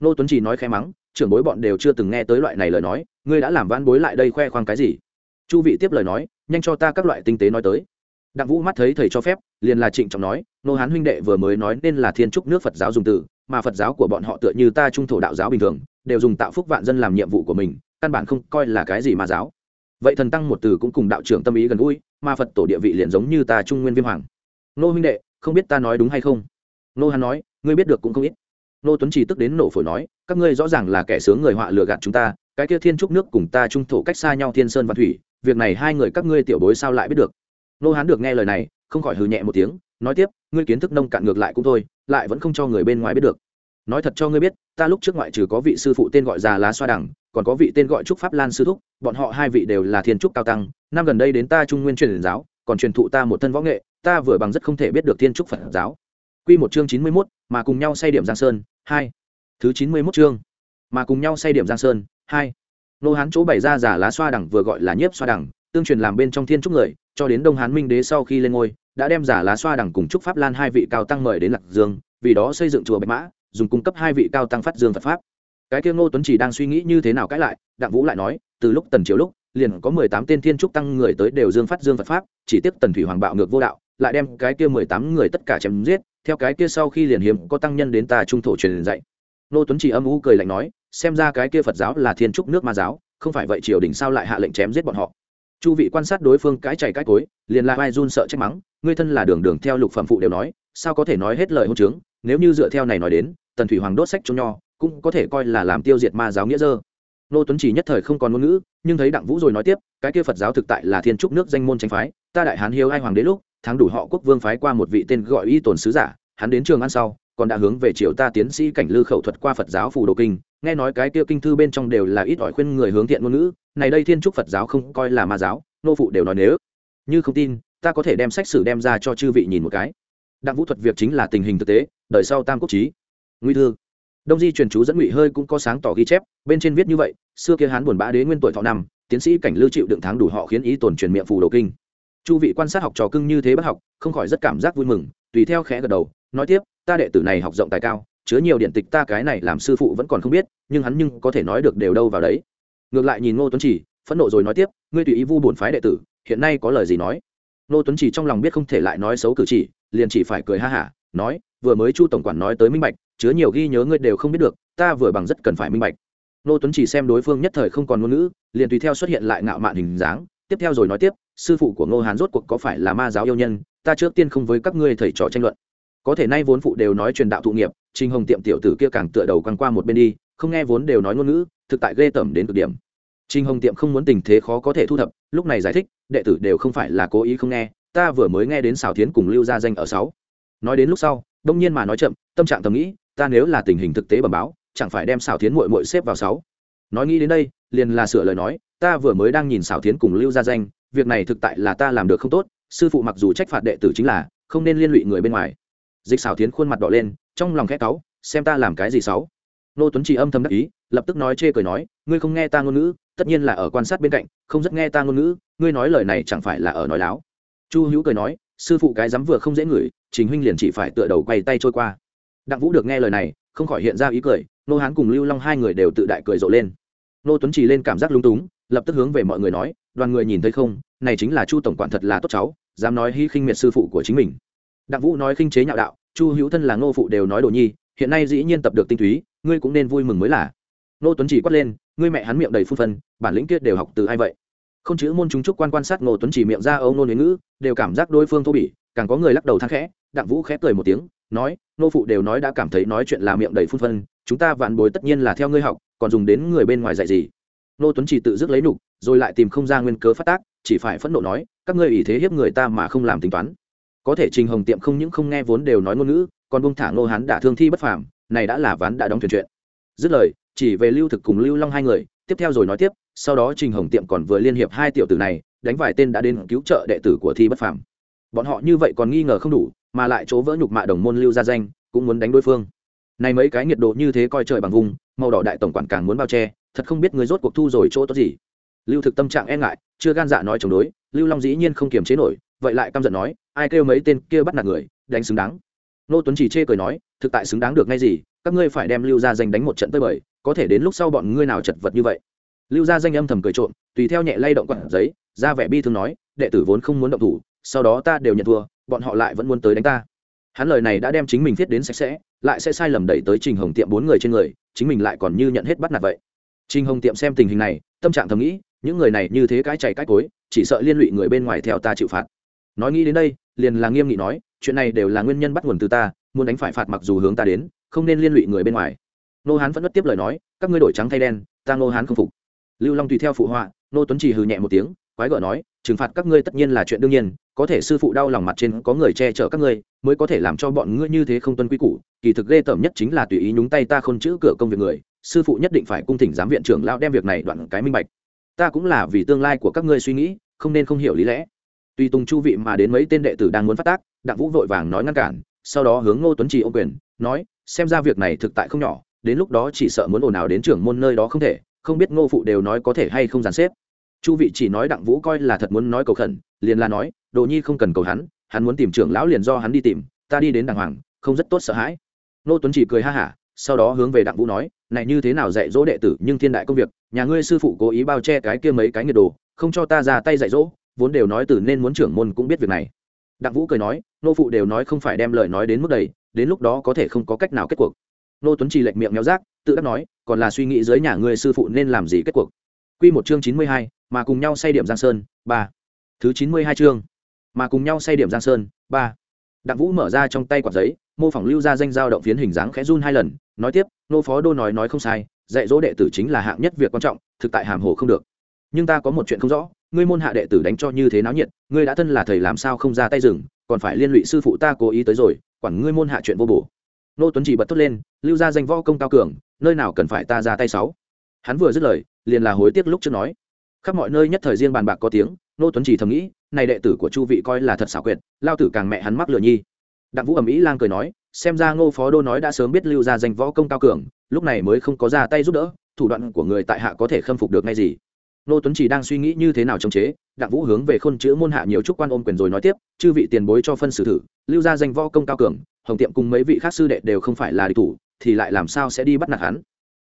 Nô tuấn chỉ nói khẽ mắng, trưởng bối bọn đều chưa từng nghe tới loại này lời nói, ngươi đã làm vãn bối lại đây khoe khoang cái gì? Chu vị tiếp lời nói, nhanh cho ta các loại tinh tế nói tới. Đặng vũ mắt thấy thầy cho phép, liền là trịnh trọng nói, nô hán huynh đệ vừa mới nói nên là thiên trúc nước phật giáo dùng từ, mà phật giáo của bọn họ tựa như ta trung thổ đạo giáo bình thường, đều dùng tạo phúc vạn dân làm nhiệm vụ của mình, căn bản không coi là cái gì mà giáo. Vậy thần tăng một từ cũng cùng đạo trưởng tâm ý gần gũi, mà phật tổ địa vị liền giống như ta trung nguyên viêm hoàng. Nô huynh đệ, không biết ta nói đúng hay không? Nô hán nói, ngươi biết được cũng không ít. Nô tuấn chỉ tức đến nổ phổi nói, các ngươi rõ ràng là kẻ sướng người họa lừa gạt chúng ta cái kia thiên trúc nước cùng ta trung thổ cách xa nhau thiên sơn và thủy việc này hai người các ngươi tiểu bối sao lại biết được nô hán được nghe lời này không khỏi hừ nhẹ một tiếng nói tiếp ngươi kiến thức nông cạn ngược lại cũng thôi lại vẫn không cho người bên ngoài biết được nói thật cho ngươi biết ta lúc trước ngoại trừ có vị sư phụ tên gọi già lá xoa đẳng còn có vị tên gọi trúc pháp lan sư thúc bọn họ hai vị đều là thiên trúc cao tăng năm gần đây đến ta trung nguyên truyền giáo còn truyền thụ ta một thân võ nghệ ta vừa bằng rất không thể biết được thiên trúc phật giáo Quy một chương chín mươi 91, mà cùng nhau xây điểm Giang Sơn, hai. Thứ chín mươi 91 chương. Mà cùng nhau xây điểm Giang Sơn, hai. Nô Hán chỗ bày ra giả lá xoa đẳng vừa gọi là nhiếp xoa đẳng, tương truyền làm bên trong thiên trúc người, cho đến Đông Hán Minh đế sau khi lên ngôi, đã đem giả lá xoa đẳng cùng trúc pháp lan hai vị cao tăng mời đến Lạc Dương, vì đó xây dựng chùa Bạch Mã, dùng cung cấp hai vị cao tăng phát dương Phật pháp. Cái kia Ngô Tuấn chỉ đang suy nghĩ như thế nào cãi lại, Đặng Vũ lại nói, từ lúc tần triều lúc, liền có mười tám tên thiên trúc tăng người tới đều dương phát dương Phật pháp, chỉ tiếc tần thủy hoàng bạo ngược vô đạo, lại đem cái kia mười tám người tất cả chém giết, theo cái kia sau khi liền hiếm có tăng nhân đến ta trung thổ truyền dạy nô tuấn chỉ âm u cười lạnh nói xem ra cái kia phật giáo là thiên trúc nước ma giáo, không phải vậy triều đình sao lại hạ lệnh chém giết bọn họ. Chu vị quan sát đối phương cái chảy cái cối, liền là vai run sợ trách mắng, ngươi thân là đường đường theo lục phẩm phụ đều nói, sao có thể nói hết lời hôn trướng nếu như dựa theo này nói đến, tần thủy hoàng đốt sách chống nho, cũng có thể coi là làm tiêu diệt ma giáo nghĩa dơ. Nô tuấn chỉ nhất thời không còn ngôn ngữ, nhưng thấy đặng vũ rồi nói tiếp, cái kia phật giáo thực tại là thiên trúc nước danh môn tranh phái, ta đại hán hiếu ai hoàng đế lúc thắng đủ họ quốc vương phái qua một vị tên gọi y tồn sứ giả, hắn đến trường ăn sau, còn đã hướng về triều ta tiến sĩ cảnh lư khẩu thuật qua phật giáo phù đồ kinh nghe nói cái kia kinh thư bên trong đều là ít ỏi khuyên người hướng thiện ngôn ngữ, này đây thiên trúc phật giáo không coi là ma giáo, nô phụ đều nói nếu. Như không tin, ta có thể đem sách sử đem ra cho chư vị nhìn một cái. Đặng vũ thuật việc chính là tình hình thực tế, đời sau tam quốc trí. Nguy thư. Đông di truyền chú dẫn ngụy hơi cũng có sáng tỏ ghi chép, bên trên viết như vậy, xưa kia hán buồn bã đế nguyên tuổi thọ năm, tiến sĩ cảnh lưu chịu đựng tháng đủ họ khiến ý tồn truyền miệng phù đồ kinh. Chu vị quan sát học trò cưng như thế bất học, không khỏi rất cảm giác vui mừng, tùy theo khẽ gật đầu, nói tiếp, ta đệ tử này học rộng tài cao chứa nhiều điện tịch ta cái này làm sư phụ vẫn còn không biết, nhưng hắn nhưng có thể nói được đều đâu vào đấy. Ngược lại nhìn ngô tuấn chỉ phẫn nộ rồi nói tiếp, ngươi tùy ý vu bổn phái đệ tử, hiện nay có lời gì nói? Ngô tuấn chỉ trong lòng biết không thể lại nói xấu cử chỉ, liền chỉ phải cười ha hả, nói, vừa mới chu tổng quản nói tới minh bạch, chứa nhiều ghi nhớ ngươi đều không biết được, ta vừa bằng rất cần phải minh bạch. Ngô tuấn chỉ xem đối phương nhất thời không còn ngôn ngữ, liền tùy theo xuất hiện lại ngạo mạn hình dáng, tiếp theo rồi nói tiếp, sư phụ của ngô hán rốt cuộc có phải là ma giáo yêu nhân, ta trước tiên không với các ngươi thầy trò tranh luận. Có thể nay vốn phụ đều nói truyền đạo thụ nghiệp trình hồng tiệm tiểu tử kia càng tựa đầu quăng qua một bên đi, không nghe vốn đều nói ngôn ngữ, thực tại ghê tởm đến cực điểm. Trình hồng tiệm không muốn tình thế khó có thể thu thập, lúc này giải thích, đệ tử đều không phải là cố ý không nghe, ta vừa mới nghe đến Sào thiến cùng lưu gia danh ở sáu. Nói đến lúc sau, đông nhiên mà nói chậm, tâm trạng thầm nghĩ, ta nếu là tình hình thực tế bẩm báo, chẳng phải đem Sào thiến muội muội xếp vào sáu. Nói nghĩ đến đây, liền là sửa lời nói, ta vừa mới đang nhìn Sào thiến cùng lưu gia danh, việc này thực tại là ta làm được không tốt, sư phụ mặc dù trách phạt đệ tử chính là, không nên liên lụy người bên ngoài dịch xảo tiến khuôn mặt đỏ lên, trong lòng khẽ cáu, xem ta làm cái gì xấu. Nô tuấn chỉ âm thầm đắc ý, lập tức nói chê cười nói, ngươi không nghe ta ngôn ngữ, tất nhiên là ở quan sát bên cạnh, không rất nghe ta ngôn ngữ, ngươi nói lời này chẳng phải là ở nói láo. Chu hữu cười nói, sư phụ cái dám vừa không dễ ngửi chính huynh liền chỉ phải tựa đầu quay tay trôi qua. Đặng vũ được nghe lời này, không khỏi hiện ra ý cười, nô hán cùng lưu long hai người đều tự đại cười rộ lên. Nô tuấn chỉ lên cảm giác lung túng, lập tức hướng về mọi người nói, đoàn người nhìn thấy không, này chính là chu tổng quản thật là tốt cháu, dám nói hy khinh miệt sư phụ của chính mình đặng vũ nói khinh chế nhạo đạo, chu hữu thân là ngô phụ đều nói đồ nhi, hiện nay dĩ nhiên tập được tinh túy, ngươi cũng nên vui mừng mới là. Nô tuấn chỉ quát lên, ngươi mẹ hắn miệng đầy phun phân, bản lĩnh kiết đều học từ ai vậy? Không chữ môn chúng trúc quan quan sát ngô tuấn chỉ miệng ra âu nôn ngữ, đều cảm giác đối phương thô bỉ, càng có người lắc đầu thang khẽ, đặng vũ khẽ cười một tiếng, nói nô phụ đều nói đã cảm thấy nói chuyện là miệng đầy phun phân, chúng ta vạn bối tất nhiên là theo ngươi học, còn dùng đến người bên ngoài dạy gì? Nô tuấn chỉ tự dứt lấy nục, rồi lại tìm không ra nguyên cớ phát tác, chỉ phải phẫn nộ nói, các ngươi ủy thế hiếp người ta mà không làm tính toán có thể trình hồng tiệm không những không nghe vốn đều nói ngôn ngữ, còn bông thả ngô hán đả thương thi bất phàm, này đã là ván đã đóng thuyền chuyện. Dứt lời, chỉ về lưu thực cùng lưu long hai người, tiếp theo rồi nói tiếp, sau đó trình hồng tiệm còn vừa liên hiệp hai tiểu tử này, đánh vài tên đã đến cứu trợ đệ tử của thi bất phàm. Bọn họ như vậy còn nghi ngờ không đủ, mà lại chỗ vỡ nhục mạ đồng môn lưu ra danh, cũng muốn đánh đối phương. Này mấy cái nhiệt độ như thế coi trời bằng vùng, màu đỏ đại tổng quản càng muốn bao che, thật không biết người rốt cuộc thu rồi chỗ tốt gì. Lưu thực tâm trạng e ngại, chưa gan dạ nói chống đối, lưu long dĩ nhiên không kiềm chế nổi, vậy lại căm giận nói ai kêu mấy tên kia bắt nạt người, đánh xứng đáng. Nô tuấn chỉ chê cười nói, thực tại xứng đáng được ngay gì, các ngươi phải đem lưu ra danh đánh một trận tơi bời, có thể đến lúc sau bọn ngươi nào chật vật như vậy. Lưu ra danh âm thầm cười trộm, tùy theo nhẹ lay động quặn giấy, ra vẻ bi thương nói, đệ tử vốn không muốn động thủ, sau đó ta đều nhận thua, bọn họ lại vẫn muốn tới đánh ta. Hắn lời này đã đem chính mình viết đến sạch sẽ, lại sẽ sai lầm đẩy tới trình hồng tiệm bốn người trên người, chính mình lại còn như nhận hết bắt nạt vậy. Trình hồng tiệm xem tình hình này, tâm trạng thầm nghĩ, những người này như thế cái chạy cái cối, chỉ sợ liên lụy người bên ngoài theo ta chịu phạt. Nói nghĩ đến đây liền là nghiêm nghị nói, chuyện này đều là nguyên nhân bắt nguồn từ ta, muốn đánh phải phạt mặc dù hướng ta đến, không nên liên lụy người bên ngoài. Nô hán vẫn bất tiếp lời nói, các ngươi đổi trắng thay đen, ta nô hán không phục. Lưu long tùy theo phụ họa, nô tuấn chỉ hừ nhẹ một tiếng, quái gở nói, trừng phạt các ngươi tất nhiên là chuyện đương nhiên, có thể sư phụ đau lòng mặt trên có người che chở các ngươi, mới có thể làm cho bọn ngươi như thế không tuân quy củ, kỳ thực ghê tởm nhất chính là tùy ý nhúng tay ta khôn chữ cửa công việc người, sư phụ nhất định phải cung thỉnh giám viện trưởng lão đem việc này đoạn cái minh bạch. Ta cũng là vì tương lai của các ngươi suy nghĩ, không nên không hiểu lý lẽ tuy tùng chu vị mà đến mấy tên đệ tử đang muốn phát tác, đặng vũ vội vàng nói ngăn cản, sau đó hướng ngô tuấn trì ô quyền, nói, xem ra việc này thực tại không nhỏ, đến lúc đó chỉ sợ muốn ồn ào đến trưởng môn nơi đó không thể, không biết ngô phụ đều nói có thể hay không dàn xếp. Chu vị chỉ nói đặng vũ coi là thật muốn nói cầu khẩn, liền là nói, đồ nhi không cần cầu hắn hắn muốn tìm trưởng lão liền do hắn đi tìm, ta đi đến đàng hoàng, không rất tốt sợ hãi. Ngô tuấn chỉ cười ha hả, sau đó hướng về đặng vũ nói, này như thế nào dạy dỗ đệ tử, nhưng thiên đại công việc, nhà ngươi sư phụ cố ý bao che cái kia mấy cái nghiệt đồ, không cho ta ra tay dạy dỗ vốn đều nói từ nên muốn trưởng môn cũng biết việc này. Đặng vũ cười nói, nô phụ đều nói không phải đem lời nói đến mức đầy, đến lúc đó có thể không có cách nào kết cuộc. Nô tuấn trì lệch miệng nhau rác, tự đắc nói, còn là suy nghĩ dưới nhà ngươi sư phụ nên làm gì kết cuộc. Q một chương chín mươi hai, mà cùng nhau say điểm giang sơn, ba. Thứ chín mươi hai chương, mà cùng nhau say điểm giang sơn, ba. Đặng vũ mở ra trong tay quạt giấy, mô phỏng lưu ra danh giao động phiến hình dáng khẽ run hai lần, nói tiếp, nô phó đô nói nói không sai, dạy dỗ đệ tử chính là hạng nhất việc quan trọng, thực tại hàm hồ không được. Nhưng ta có một chuyện không rõ ngươi môn hạ đệ tử đánh cho như thế náo nhiệt, ngươi đã thân là thầy làm sao không ra tay rừng, còn phải liên lụy sư phụ ta cố ý tới rồi, quản ngươi môn hạ chuyện vô bổ. Nô tuấn chỉ bật thốt lên, lưu ra danh võ công cao cường, nơi nào cần phải ta ra tay sáu? Hắn vừa dứt lời, liền là hối tiếc lúc trước nói. Khắp mọi nơi nhất thời riêng bàn bạc có tiếng, nô tuấn chỉ thầm nghĩ, này đệ tử của chu vị coi là thật xảo quyệt, lao tử càng mẹ hắn mắc lừa nhi. Đặng vũ ẩm ý lang cười nói, xem ra ngô phó đô nói đã sớm biết lưu ra danh võ công cao cường, lúc này mới không có ra tay giúp đỡ, thủ đoạn của người tại hạ có thể khâm phục được ngay gì? Nô tuấn chỉ đang suy nghĩ như thế nào chống chế, đặng vũ hướng về khôn chữ môn hạ nhiều chúc quan ôm quyền rồi nói tiếp, chư vị tiền bối cho phân xử thử, lưu ra danh võ công cao cường, hồng tiệm cùng mấy vị khác sư đệ đều không phải là địch thủ, thì lại làm sao sẽ đi bắt nạt hắn?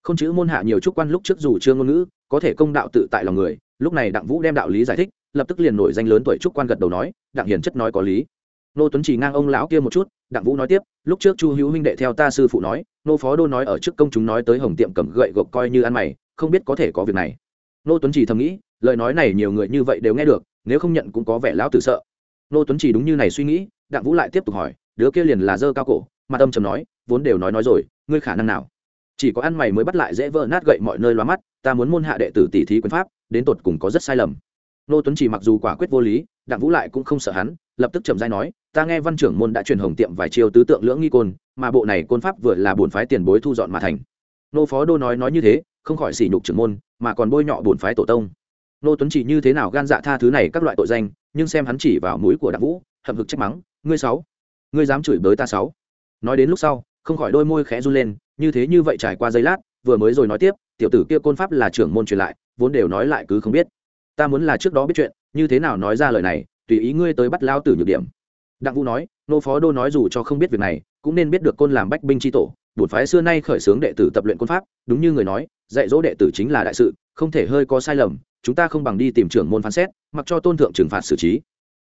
Khôn chữ môn hạ nhiều chúc quan lúc trước dù chưa ngôn ngữ, có thể công đạo tự tại lòng người, lúc này đặng vũ đem đạo lý giải thích, lập tức liền nổi danh lớn tuổi trúc quan gật đầu nói, đặng hiền chất nói có lý. Nô tuấn chỉ ngang ông lão kia một chút, đặng vũ nói tiếp, lúc trước chu hữu huynh đệ theo ta sư phụ nói, nô phó đô nói ở trước công chúng nói tới hồng tiệm cầm gậy gộc coi như ăn mày, không biết có thể có việc này nô tuấn chỉ thầm nghĩ, lời nói này nhiều người như vậy đều nghe được, nếu không nhận cũng có vẻ lão tử sợ. Nô tuấn chỉ đúng như này suy nghĩ, đặng vũ lại tiếp tục hỏi, đứa kia liền là dơ cao cổ, mà tâm trầm nói, vốn đều nói nói rồi, ngươi khả năng nào? Chỉ có ăn mày mới bắt lại dễ vỡ nát gậy mọi nơi loa mắt, ta muốn môn hạ đệ tử tỷ thí quyền pháp, đến tột cùng có rất sai lầm. Nô tuấn chỉ mặc dù quả quyết vô lý, đặng vũ lại cũng không sợ hắn, lập tức trầm dai nói, ta nghe văn trưởng môn đã truyền hồng tiệm vài chiêu tứ tượng lưỡng nghi côn, mà bộ này côn pháp vừa là bổn phái tiền bối thu dọn mà thành. Nô phó đô nói nói như thế không khỏi sỉ nhục trưởng môn, mà còn bôi nhọ bổn phái tổ tông. Nô tuấn chỉ như thế nào gan dạ tha thứ này các loại tội danh, nhưng xem hắn chỉ vào mũi của đặng vũ, hậm hực trách mắng, ngươi sáu, ngươi dám chửi bới ta sáu. Nói đến lúc sau, không khỏi đôi môi khẽ run lên, như thế như vậy trải qua giây lát, vừa mới rồi nói tiếp, tiểu tử kia côn pháp là trưởng môn truyền lại, vốn đều nói lại cứ không biết. Ta muốn là trước đó biết chuyện, như thế nào nói ra lời này, tùy ý ngươi tới bắt lao tử nhược điểm. Đặng vũ nói, nô phó đô nói dù cho không biết việc này, cũng nên biết được côn làm bách binh tri tổ, bổn phái xưa nay khởi xướng đệ tử tập luyện côn pháp, đúng như người nói dạy dỗ đệ tử chính là đại sự, không thể hơi có sai lầm, chúng ta không bằng đi tìm trưởng môn phán xét, mặc cho tôn thượng trừng phạt xử trí.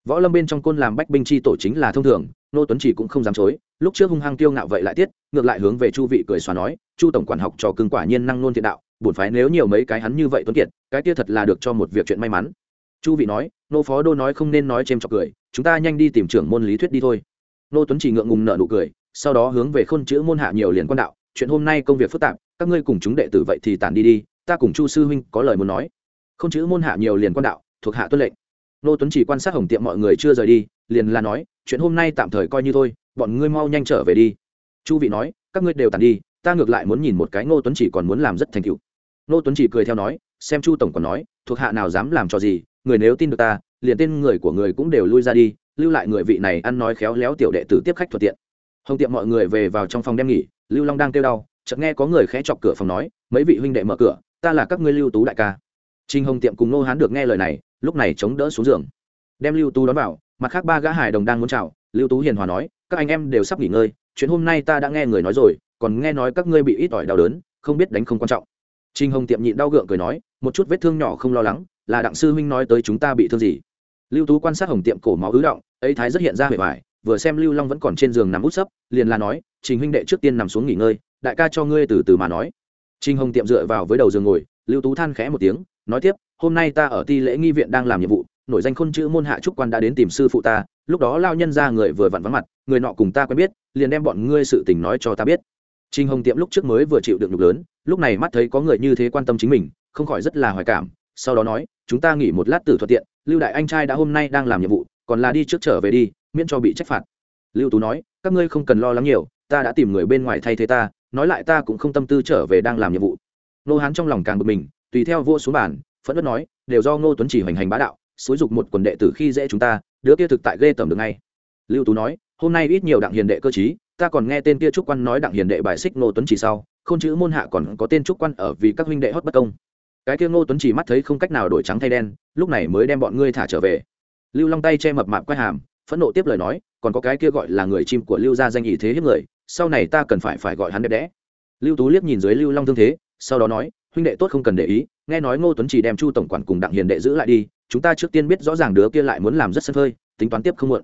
Võ lâm bên trong côn làm bách binh chi tổ chính là thông thường, nô tuấn chỉ cũng không dám chối, lúc trước hung hăng tiêu ngạo vậy lại tiết, ngược lại hướng về chu vị cười xóa nói, chu tổng quản học trò cưng quả nhiên năng nôn thiện đạo bổn phái nếu nhiều mấy cái hắn như vậy tuấn kiệt, cái kia thật là được cho một việc chuyện may mắn. Chu vị nói, nô phó đô nói không nên nói chêm chọc cười, chúng ta nhanh đi tìm trưởng môn lý thuyết đi thôi. Nô tuấn chỉ ngượng ngùng nợ nụ cười, sau đó hướng về khôn chữ môn hạ nhiều liền quan đạo, chuyện hôm nay công việc phức tạp các ngươi cùng chúng đệ tử vậy thì tản đi đi, ta cùng chu sư huynh có lời muốn nói. Không chữ môn hạ nhiều liền quan đạo, thuộc hạ tuân lệnh. Nô tuấn chỉ quan sát hồng tiệm mọi người chưa rời đi, liền là nói, chuyện hôm nay tạm thời coi như thôi, bọn ngươi mau nhanh trở về đi. Chu vị nói, các ngươi đều tàn đi, ta ngược lại muốn nhìn một cái ngô tuấn chỉ còn muốn làm rất thành cựu ngô tuấn chỉ cười theo nói, xem chu tổng còn nói, thuộc hạ nào dám làm cho gì, người nếu tin được ta, liền tên người của người cũng đều lui ra đi, lưu lại người vị này ăn nói khéo léo tiểu đệ tử tiếp khách thuận tiện. Hồng tiệm mọi người về vào trong phòng đem nghỉ, lưu long đang kêu đau chợt nghe có người khẽ chọc cửa phòng nói, mấy vị huynh đệ mở cửa, ta là các ngươi lưu tú đại ca. Trinh hồng tiệm cùng nô hán được nghe lời này, lúc này chống đỡ xuống giường. Đem lưu tú đón vào, mặt khác ba gã hải đồng đang muốn chào, lưu tú hiền hòa nói, các anh em đều sắp nghỉ ngơi, chuyện hôm nay ta đã nghe người nói rồi, còn nghe nói các ngươi bị ít ỏi đau đớn, không biết đánh không quan trọng. Trinh hồng tiệm nhịn đau gượng cười nói, một chút vết thương nhỏ không lo lắng, là đặng sư huynh nói tới chúng ta bị thương gì? Lưu tú quan sát hồng tiệm cổ máu ứ động, ấy thái rất hiện ra vẻ vải, vừa xem lưu long vẫn còn trên giường nằm út sấp, liền là nói, trình huynh đệ trước tiên nằm xuống nghỉ ngơi đại ca cho ngươi từ từ mà nói trình hồng tiệm dựa vào với đầu giường ngồi lưu tú than khẽ một tiếng nói tiếp hôm nay ta ở ti lễ nghi viện đang làm nhiệm vụ nổi danh khôn chữ môn hạ trúc quan đã đến tìm sư phụ ta lúc đó lao nhân ra người vừa vặn vắng mặt người nọ cùng ta quen biết liền đem bọn ngươi sự tình nói cho ta biết Trình Hồng Tiệm lúc trước mới vừa chịu được nhục lớn, lúc này mắt thấy có người như thế quan tâm chính mình, không khỏi rất là hoài cảm, sau đó nói, chúng ta nghỉ một lát tử thuận tiện, Lưu đại anh trai đã hôm nay đang làm nhiệm vụ, còn là đi trước trở về đi, miễn cho bị trách phạt. Lưu Tú nói, các ngươi không cần lo lắng nhiều, ta đã tìm người bên ngoài thay thế ta, nói lại ta cũng không tâm tư trở về đang làm nhiệm vụ. Nô Hán trong lòng càng bực mình, tùy theo vua xuống bàn, phẫn đất nói, đều do Ngô Tuấn chỉ hoành hành bá đạo, xúi dục một quần đệ tử khi dễ chúng ta, đứa kia thực tại ghê tởm được ngay. Lưu Tú nói, hôm nay ít nhiều đặng hiền đệ cơ trí, ta còn nghe tên kia trúc quan nói đặng hiền đệ bài xích ngô tuấn chỉ sau không chữ môn hạ còn có tên trúc quan ở vì các huynh đệ hót bất công cái kia ngô tuấn chỉ mắt thấy không cách nào đổi trắng thay đen lúc này mới đem bọn ngươi thả trở về lưu long tay che mập mạp quay hàm phẫn nộ tiếp lời nói còn có cái kia gọi là người chim của lưu gia danh ý thế hiếp người sau này ta cần phải phải gọi hắn đẹp đẽ. Lưu tú liếc nhìn dưới lưu long thương thế sau đó nói huynh đệ tốt không cần để ý nghe nói ngô tuấn chỉ đem chu tổng quản cùng đặng hiền đệ giữ lại đi chúng ta trước tiên biết rõ ràng đứa kia lại muốn làm rất sân phơi tính toán tiếp không muộn.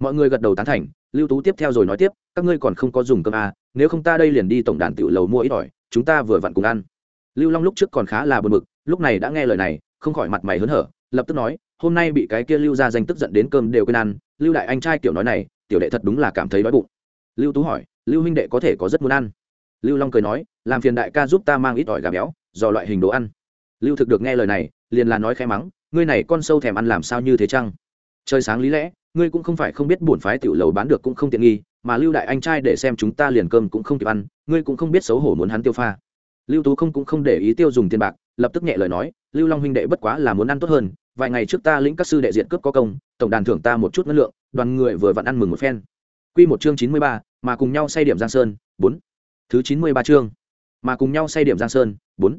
Mọi người gật đầu tán thành lưu tú tiếp theo rồi nói tiếp các ngươi còn không có dùng cơm à, nếu không ta đây liền đi tổng đàn tiểu lầu mua ít ỏi chúng ta vừa vặn cùng ăn. Lưu long lúc trước còn khá là bờ mực lúc này đã nghe lời này không khỏi mặt mày hớn hở lập tức nói hôm nay bị cái kia lưu ra danh tức giận đến cơm đều quên ăn lưu đại anh trai kiểu nói này tiểu đệ thật đúng là cảm thấy đói bụng. Lưu tú hỏi lưu huynh đệ có thể có rất muốn ăn. Lưu long cười nói, làm phiền đại ca giúp ta mang ít ỏi gà béo do loại hình đồ ăn. Lưu thực được nghe lời này, liền là nói khai mắng, ngươi này con sâu thèm ăn làm sao như thế chăng? Trời sáng lý lẽ, ngươi cũng không phải không biết bổn phái tiểu lầu bán được cũng không tiện nghi, mà lưu đại anh trai để xem chúng ta liền cơm cũng không kịp ăn, ngươi cũng không biết xấu hổ muốn hắn tiêu pha. Lưu tú không cũng không để ý tiêu dùng tiền bạc, lập tức nhẹ lời nói, lưu long huynh đệ bất quá là muốn ăn tốt hơn, vài ngày trước ta lĩnh các sư đệ diện cướp có công, tổng đàn thưởng ta một chút ngân lượng, đoàn người vừa vặn ăn mừng một phen. Quy một chương chín mươi ba mà cùng nhau say điểm giang sơn, bốn. Thứ chín mươi ba chương. Mà cùng nhau say điểm giang sơn, bốn.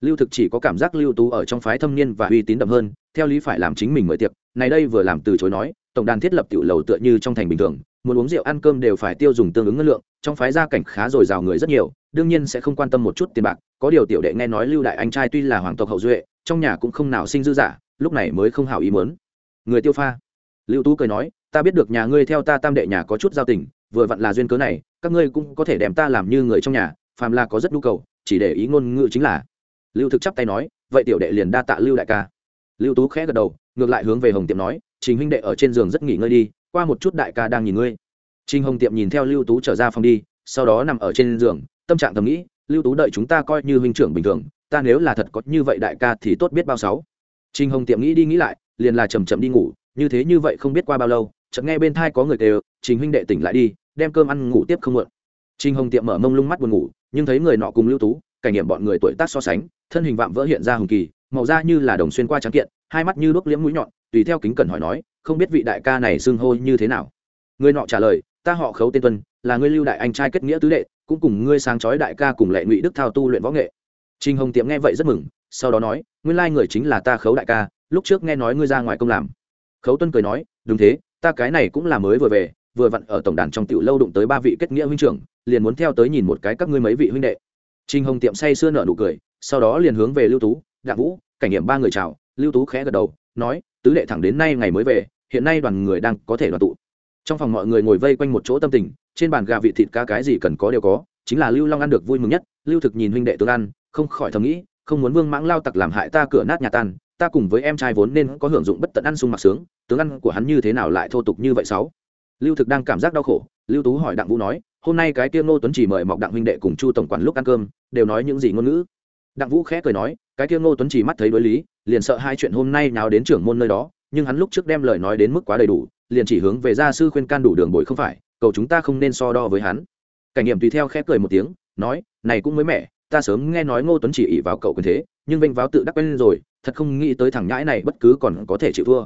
Lưu thực chỉ có cảm giác lưu tú ở trong phái thâm niên và uy tín đậm hơn, theo lý phải làm chính mình mời tiệc, này đây vừa làm từ chối nói, tổng đàn thiết lập tiểu lầu tựa như trong thành bình thường, muốn uống rượu ăn cơm đều phải tiêu dùng tương ứng ngân lượng, trong phái gia cảnh khá dồi dào người rất nhiều, đương nhiên sẽ không quan tâm một chút tiền bạc, có điều tiểu đệ nghe nói lưu đại anh trai tuy là hoàng tộc hậu duệ, trong nhà cũng không nào sinh dư giả, lúc này mới không hảo ý muốn. Người tiêu pha. Lưu tú cười nói, ta biết được nhà ngươi theo ta tam đệ nhà có chút giao tình vừa vặn là duyên cớ này, các ngươi cũng có thể đem ta làm như người trong nhà, phàm là có rất nhu cầu, chỉ để ý ngôn ngữ chính là. Lưu thực chắp tay nói, vậy tiểu đệ liền đa tạ lưu đại ca. Lưu tú khẽ gật đầu, ngược lại hướng về hồng tiệm nói, trình huynh đệ ở trên giường rất nghỉ ngơi đi, qua một chút đại ca đang nhìn ngươi. Trình hồng tiệm nhìn theo lưu tú trở ra phòng đi, sau đó nằm ở trên giường, tâm trạng thầm nghĩ, lưu tú đợi chúng ta coi như huynh trưởng bình thường, ta nếu là thật có như vậy đại ca thì tốt biết bao sáu. Trình hồng tiệm nghĩ đi nghĩ lại, liền là chầm chậm đi ngủ, như thế như vậy không biết qua bao lâu, chợt nghe bên thai có người kêu trình huynh đệ tỉnh lại đi, đem cơm ăn ngủ tiếp không muộn. Trình hồng tiệm mở mông lung mắt buồn ngủ, nhưng thấy người nọ cùng lưu tú, cảnh nghiệm bọn người tuổi tác so sánh, thân hình vạm vỡ hiện ra hùng kỳ, màu da như là đồng xuyên qua trắng kiện, hai mắt như đuốc liễm mũi nhọn, tùy theo kính cẩn hỏi nói, không biết vị đại ca này xưng hô như thế nào? Người nọ trả lời, ta họ khấu tên tuân, là ngươi lưu đại anh trai kết nghĩa tứ đệ, cũng cùng ngươi sáng chói đại ca cùng lệ ngụy đức thao tu luyện võ nghệ. Trình hồng tiệm nghe vậy rất mừng, sau đó nói, nguyên lai người chính là ta khấu đại ca, lúc trước nghe nói ngươi ra ngoài công làm. Khấu tuân cười nói, đúng thế, ta cái này cũng là mới vừa về vừa vặn ở tổng đàn trong tiểu lâu đụng tới ba vị kết nghĩa huynh trưởng, liền muốn theo tới nhìn một cái các ngươi mấy vị huynh đệ. Trinh hồng tiệm say sưa nở nụ cười, sau đó liền hướng về lưu tú, đặng vũ, cảnh nghiệm ba người chào. Lưu tú khẽ gật đầu, nói, tứ đệ thẳng đến nay ngày mới về, hiện nay đoàn người đang có thể đoàn tụ. Trong phòng mọi người ngồi vây quanh một chỗ tâm tình, trên bàn gà vị thịt cá cái gì cần có đều có, chính là lưu long ăn được vui mừng nhất, lưu thực nhìn huynh đệ tướng ăn, không khỏi thầm nghĩ, không muốn vương mãng lao tặc làm hại ta cửa nát nhà tan, ta cùng với em trai vốn nên có hưởng dụng bất tận ăn sung mặc sướng tướng ăn của hắn như thế nào lại thô tục như vậy sáu? Lưu thực đang cảm giác đau khổ, lưu tú hỏi đặng vũ nói, hôm nay cái tiêu ngô tuấn chỉ mời mọc đặng huynh đệ cùng chu tổng quản lúc ăn cơm, đều nói những gì ngôn ngữ? Đặng vũ khẽ cười nói, cái tiêu ngô tuấn chỉ mắt thấy đối lý, liền sợ hai chuyện hôm nay nào đến trưởng môn nơi đó, nhưng hắn lúc trước đem lời nói đến mức quá đầy đủ, liền chỉ hướng về gia sư khuyên can đủ đường bồi không phải, cầu chúng ta không nên so đo với hắn. Cảnh nghiệm tùy theo khẽ cười một tiếng, nói, này cũng mới mẻ, ta sớm nghe nói ngô tuấn chỉ ỉ vào cậu quyền thế, nhưng vênh váo tự đắc quen rồi, thật không nghĩ tới thằng nhãi này bất cứ còn có thể chịu thua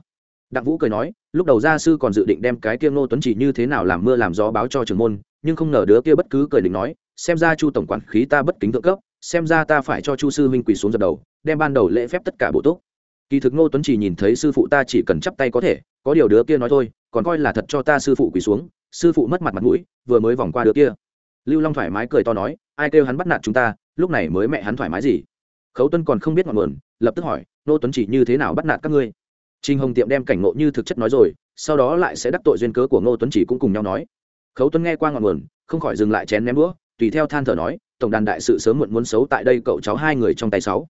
đặng vũ cười nói, lúc đầu gia sư còn dự định đem cái kia ngô tuấn chỉ như thế nào làm mưa làm gió báo cho trưởng môn, nhưng không ngờ đứa kia bất cứ cười định nói, xem ra chu tổng quản khí ta bất kính thượng cấp, xem ra ta phải cho chu sư huynh quỳ xuống dập đầu, đem ban đầu lễ phép tất cả bộ tốt kỳ thực ngô tuấn chỉ nhìn thấy sư phụ ta chỉ cần chắp tay có thể, có điều đứa kia nói thôi, còn coi là thật cho ta sư phụ quỳ xuống, sư phụ mất mặt mặt mũi, vừa mới vòng qua đứa kia. Lưu long thoải mái cười to nói, ai kêu hắn bắt nạt chúng ta, lúc này mới mẹ hắn thoải mái gì? Khấu tuân còn không biết ngọn nguồn, lập tức hỏi nô tuấn chỉ như thế nào bắt nạt các ngươi? Trinh hồng tiệm đem cảnh ngộ như thực chất nói rồi, sau đó lại sẽ đắc tội duyên cớ của ngô tuấn chỉ cũng cùng nhau nói. Khấu tuấn nghe qua ngọn nguồn, không khỏi dừng lại chén ném đũa, tùy theo than thở nói, tổng đàn đại sự sớm muộn muốn xấu tại đây cậu cháu hai người trong tay sáu.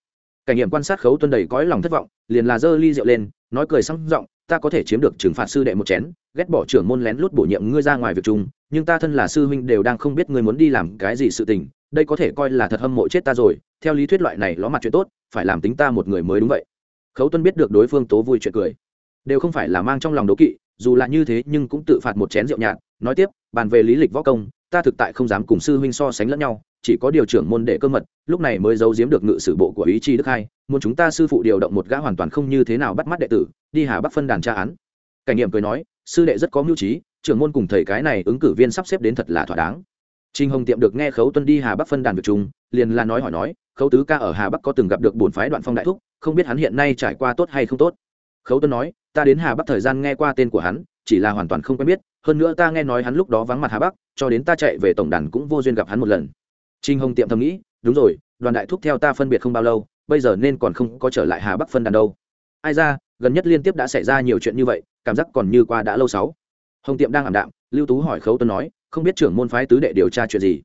Cảnh nghiệm quan sát khấu Tuấn đầy cõi lòng thất vọng, liền là giơ ly rượu lên, nói cười sắc giọng, ta có thể chiếm được trừng phạt sư đệ một chén, ghét bỏ trưởng môn lén lút bổ nhiệm ngươi ra ngoài việc chung, nhưng ta thân là sư huynh đều đang không biết ngươi muốn đi làm cái gì sự tình, đây có thể coi là thật hâm mộ chết ta rồi, theo lý thuyết loại này ló mặt chuyện tốt, phải làm tính ta một người mới đúng vậy khấu tuân biết được đối phương tố vui chuyện cười. Đều không phải là mang trong lòng đố kỵ, dù là như thế nhưng cũng tự phạt một chén rượu nhạt, nói tiếp, bàn về lý lịch võ công, ta thực tại không dám cùng sư huynh so sánh lẫn nhau, chỉ có điều trưởng môn để cơ mật, lúc này mới giấu giếm được ngự sử bộ của ý chi đức hai, muốn chúng ta sư phụ điều động một gã hoàn toàn không như thế nào bắt mắt đệ tử, đi hà bắc phân đàn tra án. Cảnh nghiệm cười nói, sư đệ rất có mưu trí, trưởng môn cùng thầy cái này ứng cử viên sắp xếp đến thật là thỏa đáng. Trình Hồng Tiệm được nghe Khấu Tuân đi Hà Bắc phân đàn việc trùng, liền là nói hỏi nói, Khấu tứ ca ở Hà Bắc có từng gặp được bổn phái Đoạn Phong đại thúc, không biết hắn hiện nay trải qua tốt hay không tốt. Khấu Tuân nói, ta đến Hà Bắc thời gian nghe qua tên của hắn, chỉ là hoàn toàn không quen biết, hơn nữa ta nghe nói hắn lúc đó vắng mặt Hà Bắc, cho đến ta chạy về tổng đàn cũng vô duyên gặp hắn một lần. Trình Hồng Tiệm thầm nghĩ, đúng rồi, Đoàn đại thúc theo ta phân biệt không bao lâu, bây giờ nên còn không có trở lại Hà Bắc phân đàn đâu. Ai ra, gần nhất liên tiếp đã xảy ra nhiều chuyện như vậy, cảm giác còn như qua đã lâu sáu. Hồng Tiệm đang ảm đạm, Lưu Tú hỏi Khấu Tuân nói, không biết trưởng môn phái tứ đệ điều tra chuyện gì?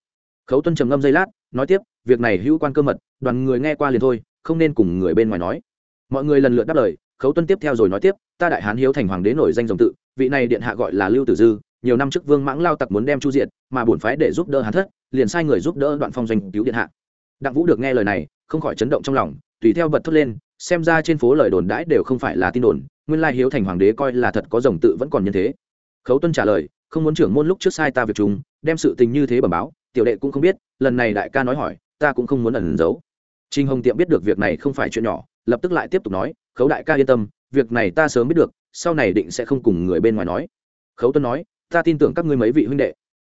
Khấu tuân trầm ngâm giây lát nói tiếp việc này hữu quan cơ mật đoàn người nghe qua liền thôi không nên cùng người bên ngoài nói. Mọi người lần lượt đáp lời khấu tuân tiếp theo rồi nói tiếp ta đại hán hiếu thành hoàng đế nổi danh dòng tự vị này điện hạ gọi là lưu tử dư nhiều năm trước vương mãng lao tặc muốn đem chu diệt, mà bổn phái để giúp đỡ hắn thất liền sai người giúp đỡ đoạn phong doanh cứu điện hạ. Đặng vũ được nghe lời này không khỏi chấn động trong lòng tùy theo bật thốt lên xem ra trên phố lời đồn đãi đều không phải là tin đồn nguyên lai hiếu thành hoàng đế coi là thật có dòng tự vẫn còn như thế khấu tuân trả lời, không muốn trưởng môn lúc trước sai ta việc chúng đem sự tình như thế bẩm báo, tiểu đệ cũng không biết, lần này đại ca nói hỏi, ta cũng không muốn ẩn giấu. Trinh hồng tiệm biết được việc này không phải chuyện nhỏ, lập tức lại tiếp tục nói, khấu đại ca yên tâm, việc này ta sớm biết được, sau này định sẽ không cùng người bên ngoài nói. Khấu tuân nói, ta tin tưởng các ngươi mấy vị huynh đệ.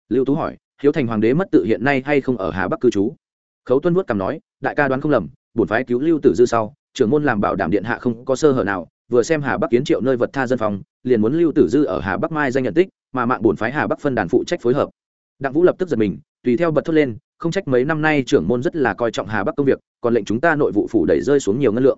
Lưu tú hỏi, hiếu thành hoàng đế mất tự hiện nay hay không ở hà bắc cư trú? Khấu tuân vuốt cằm nói, đại ca đoán không lầm, bổn phái cứu lưu tử dư sau, trưởng môn làm bảo đảm điện hạ không có sơ hở nào vừa xem hà bắc kiến triệu nơi vật tha dân phòng, liền muốn lưu tử dư ở hà bắc mai danh nhận tích, mà mạng bổn phái hà bắc phân đàn phụ trách phối hợp. Đặng vũ lập tức giật mình, tùy theo bật thốt lên, không trách mấy năm nay trưởng môn rất là coi trọng hà bắc công việc, còn lệnh chúng ta nội vụ phủ đẩy rơi xuống nhiều ngân lượng.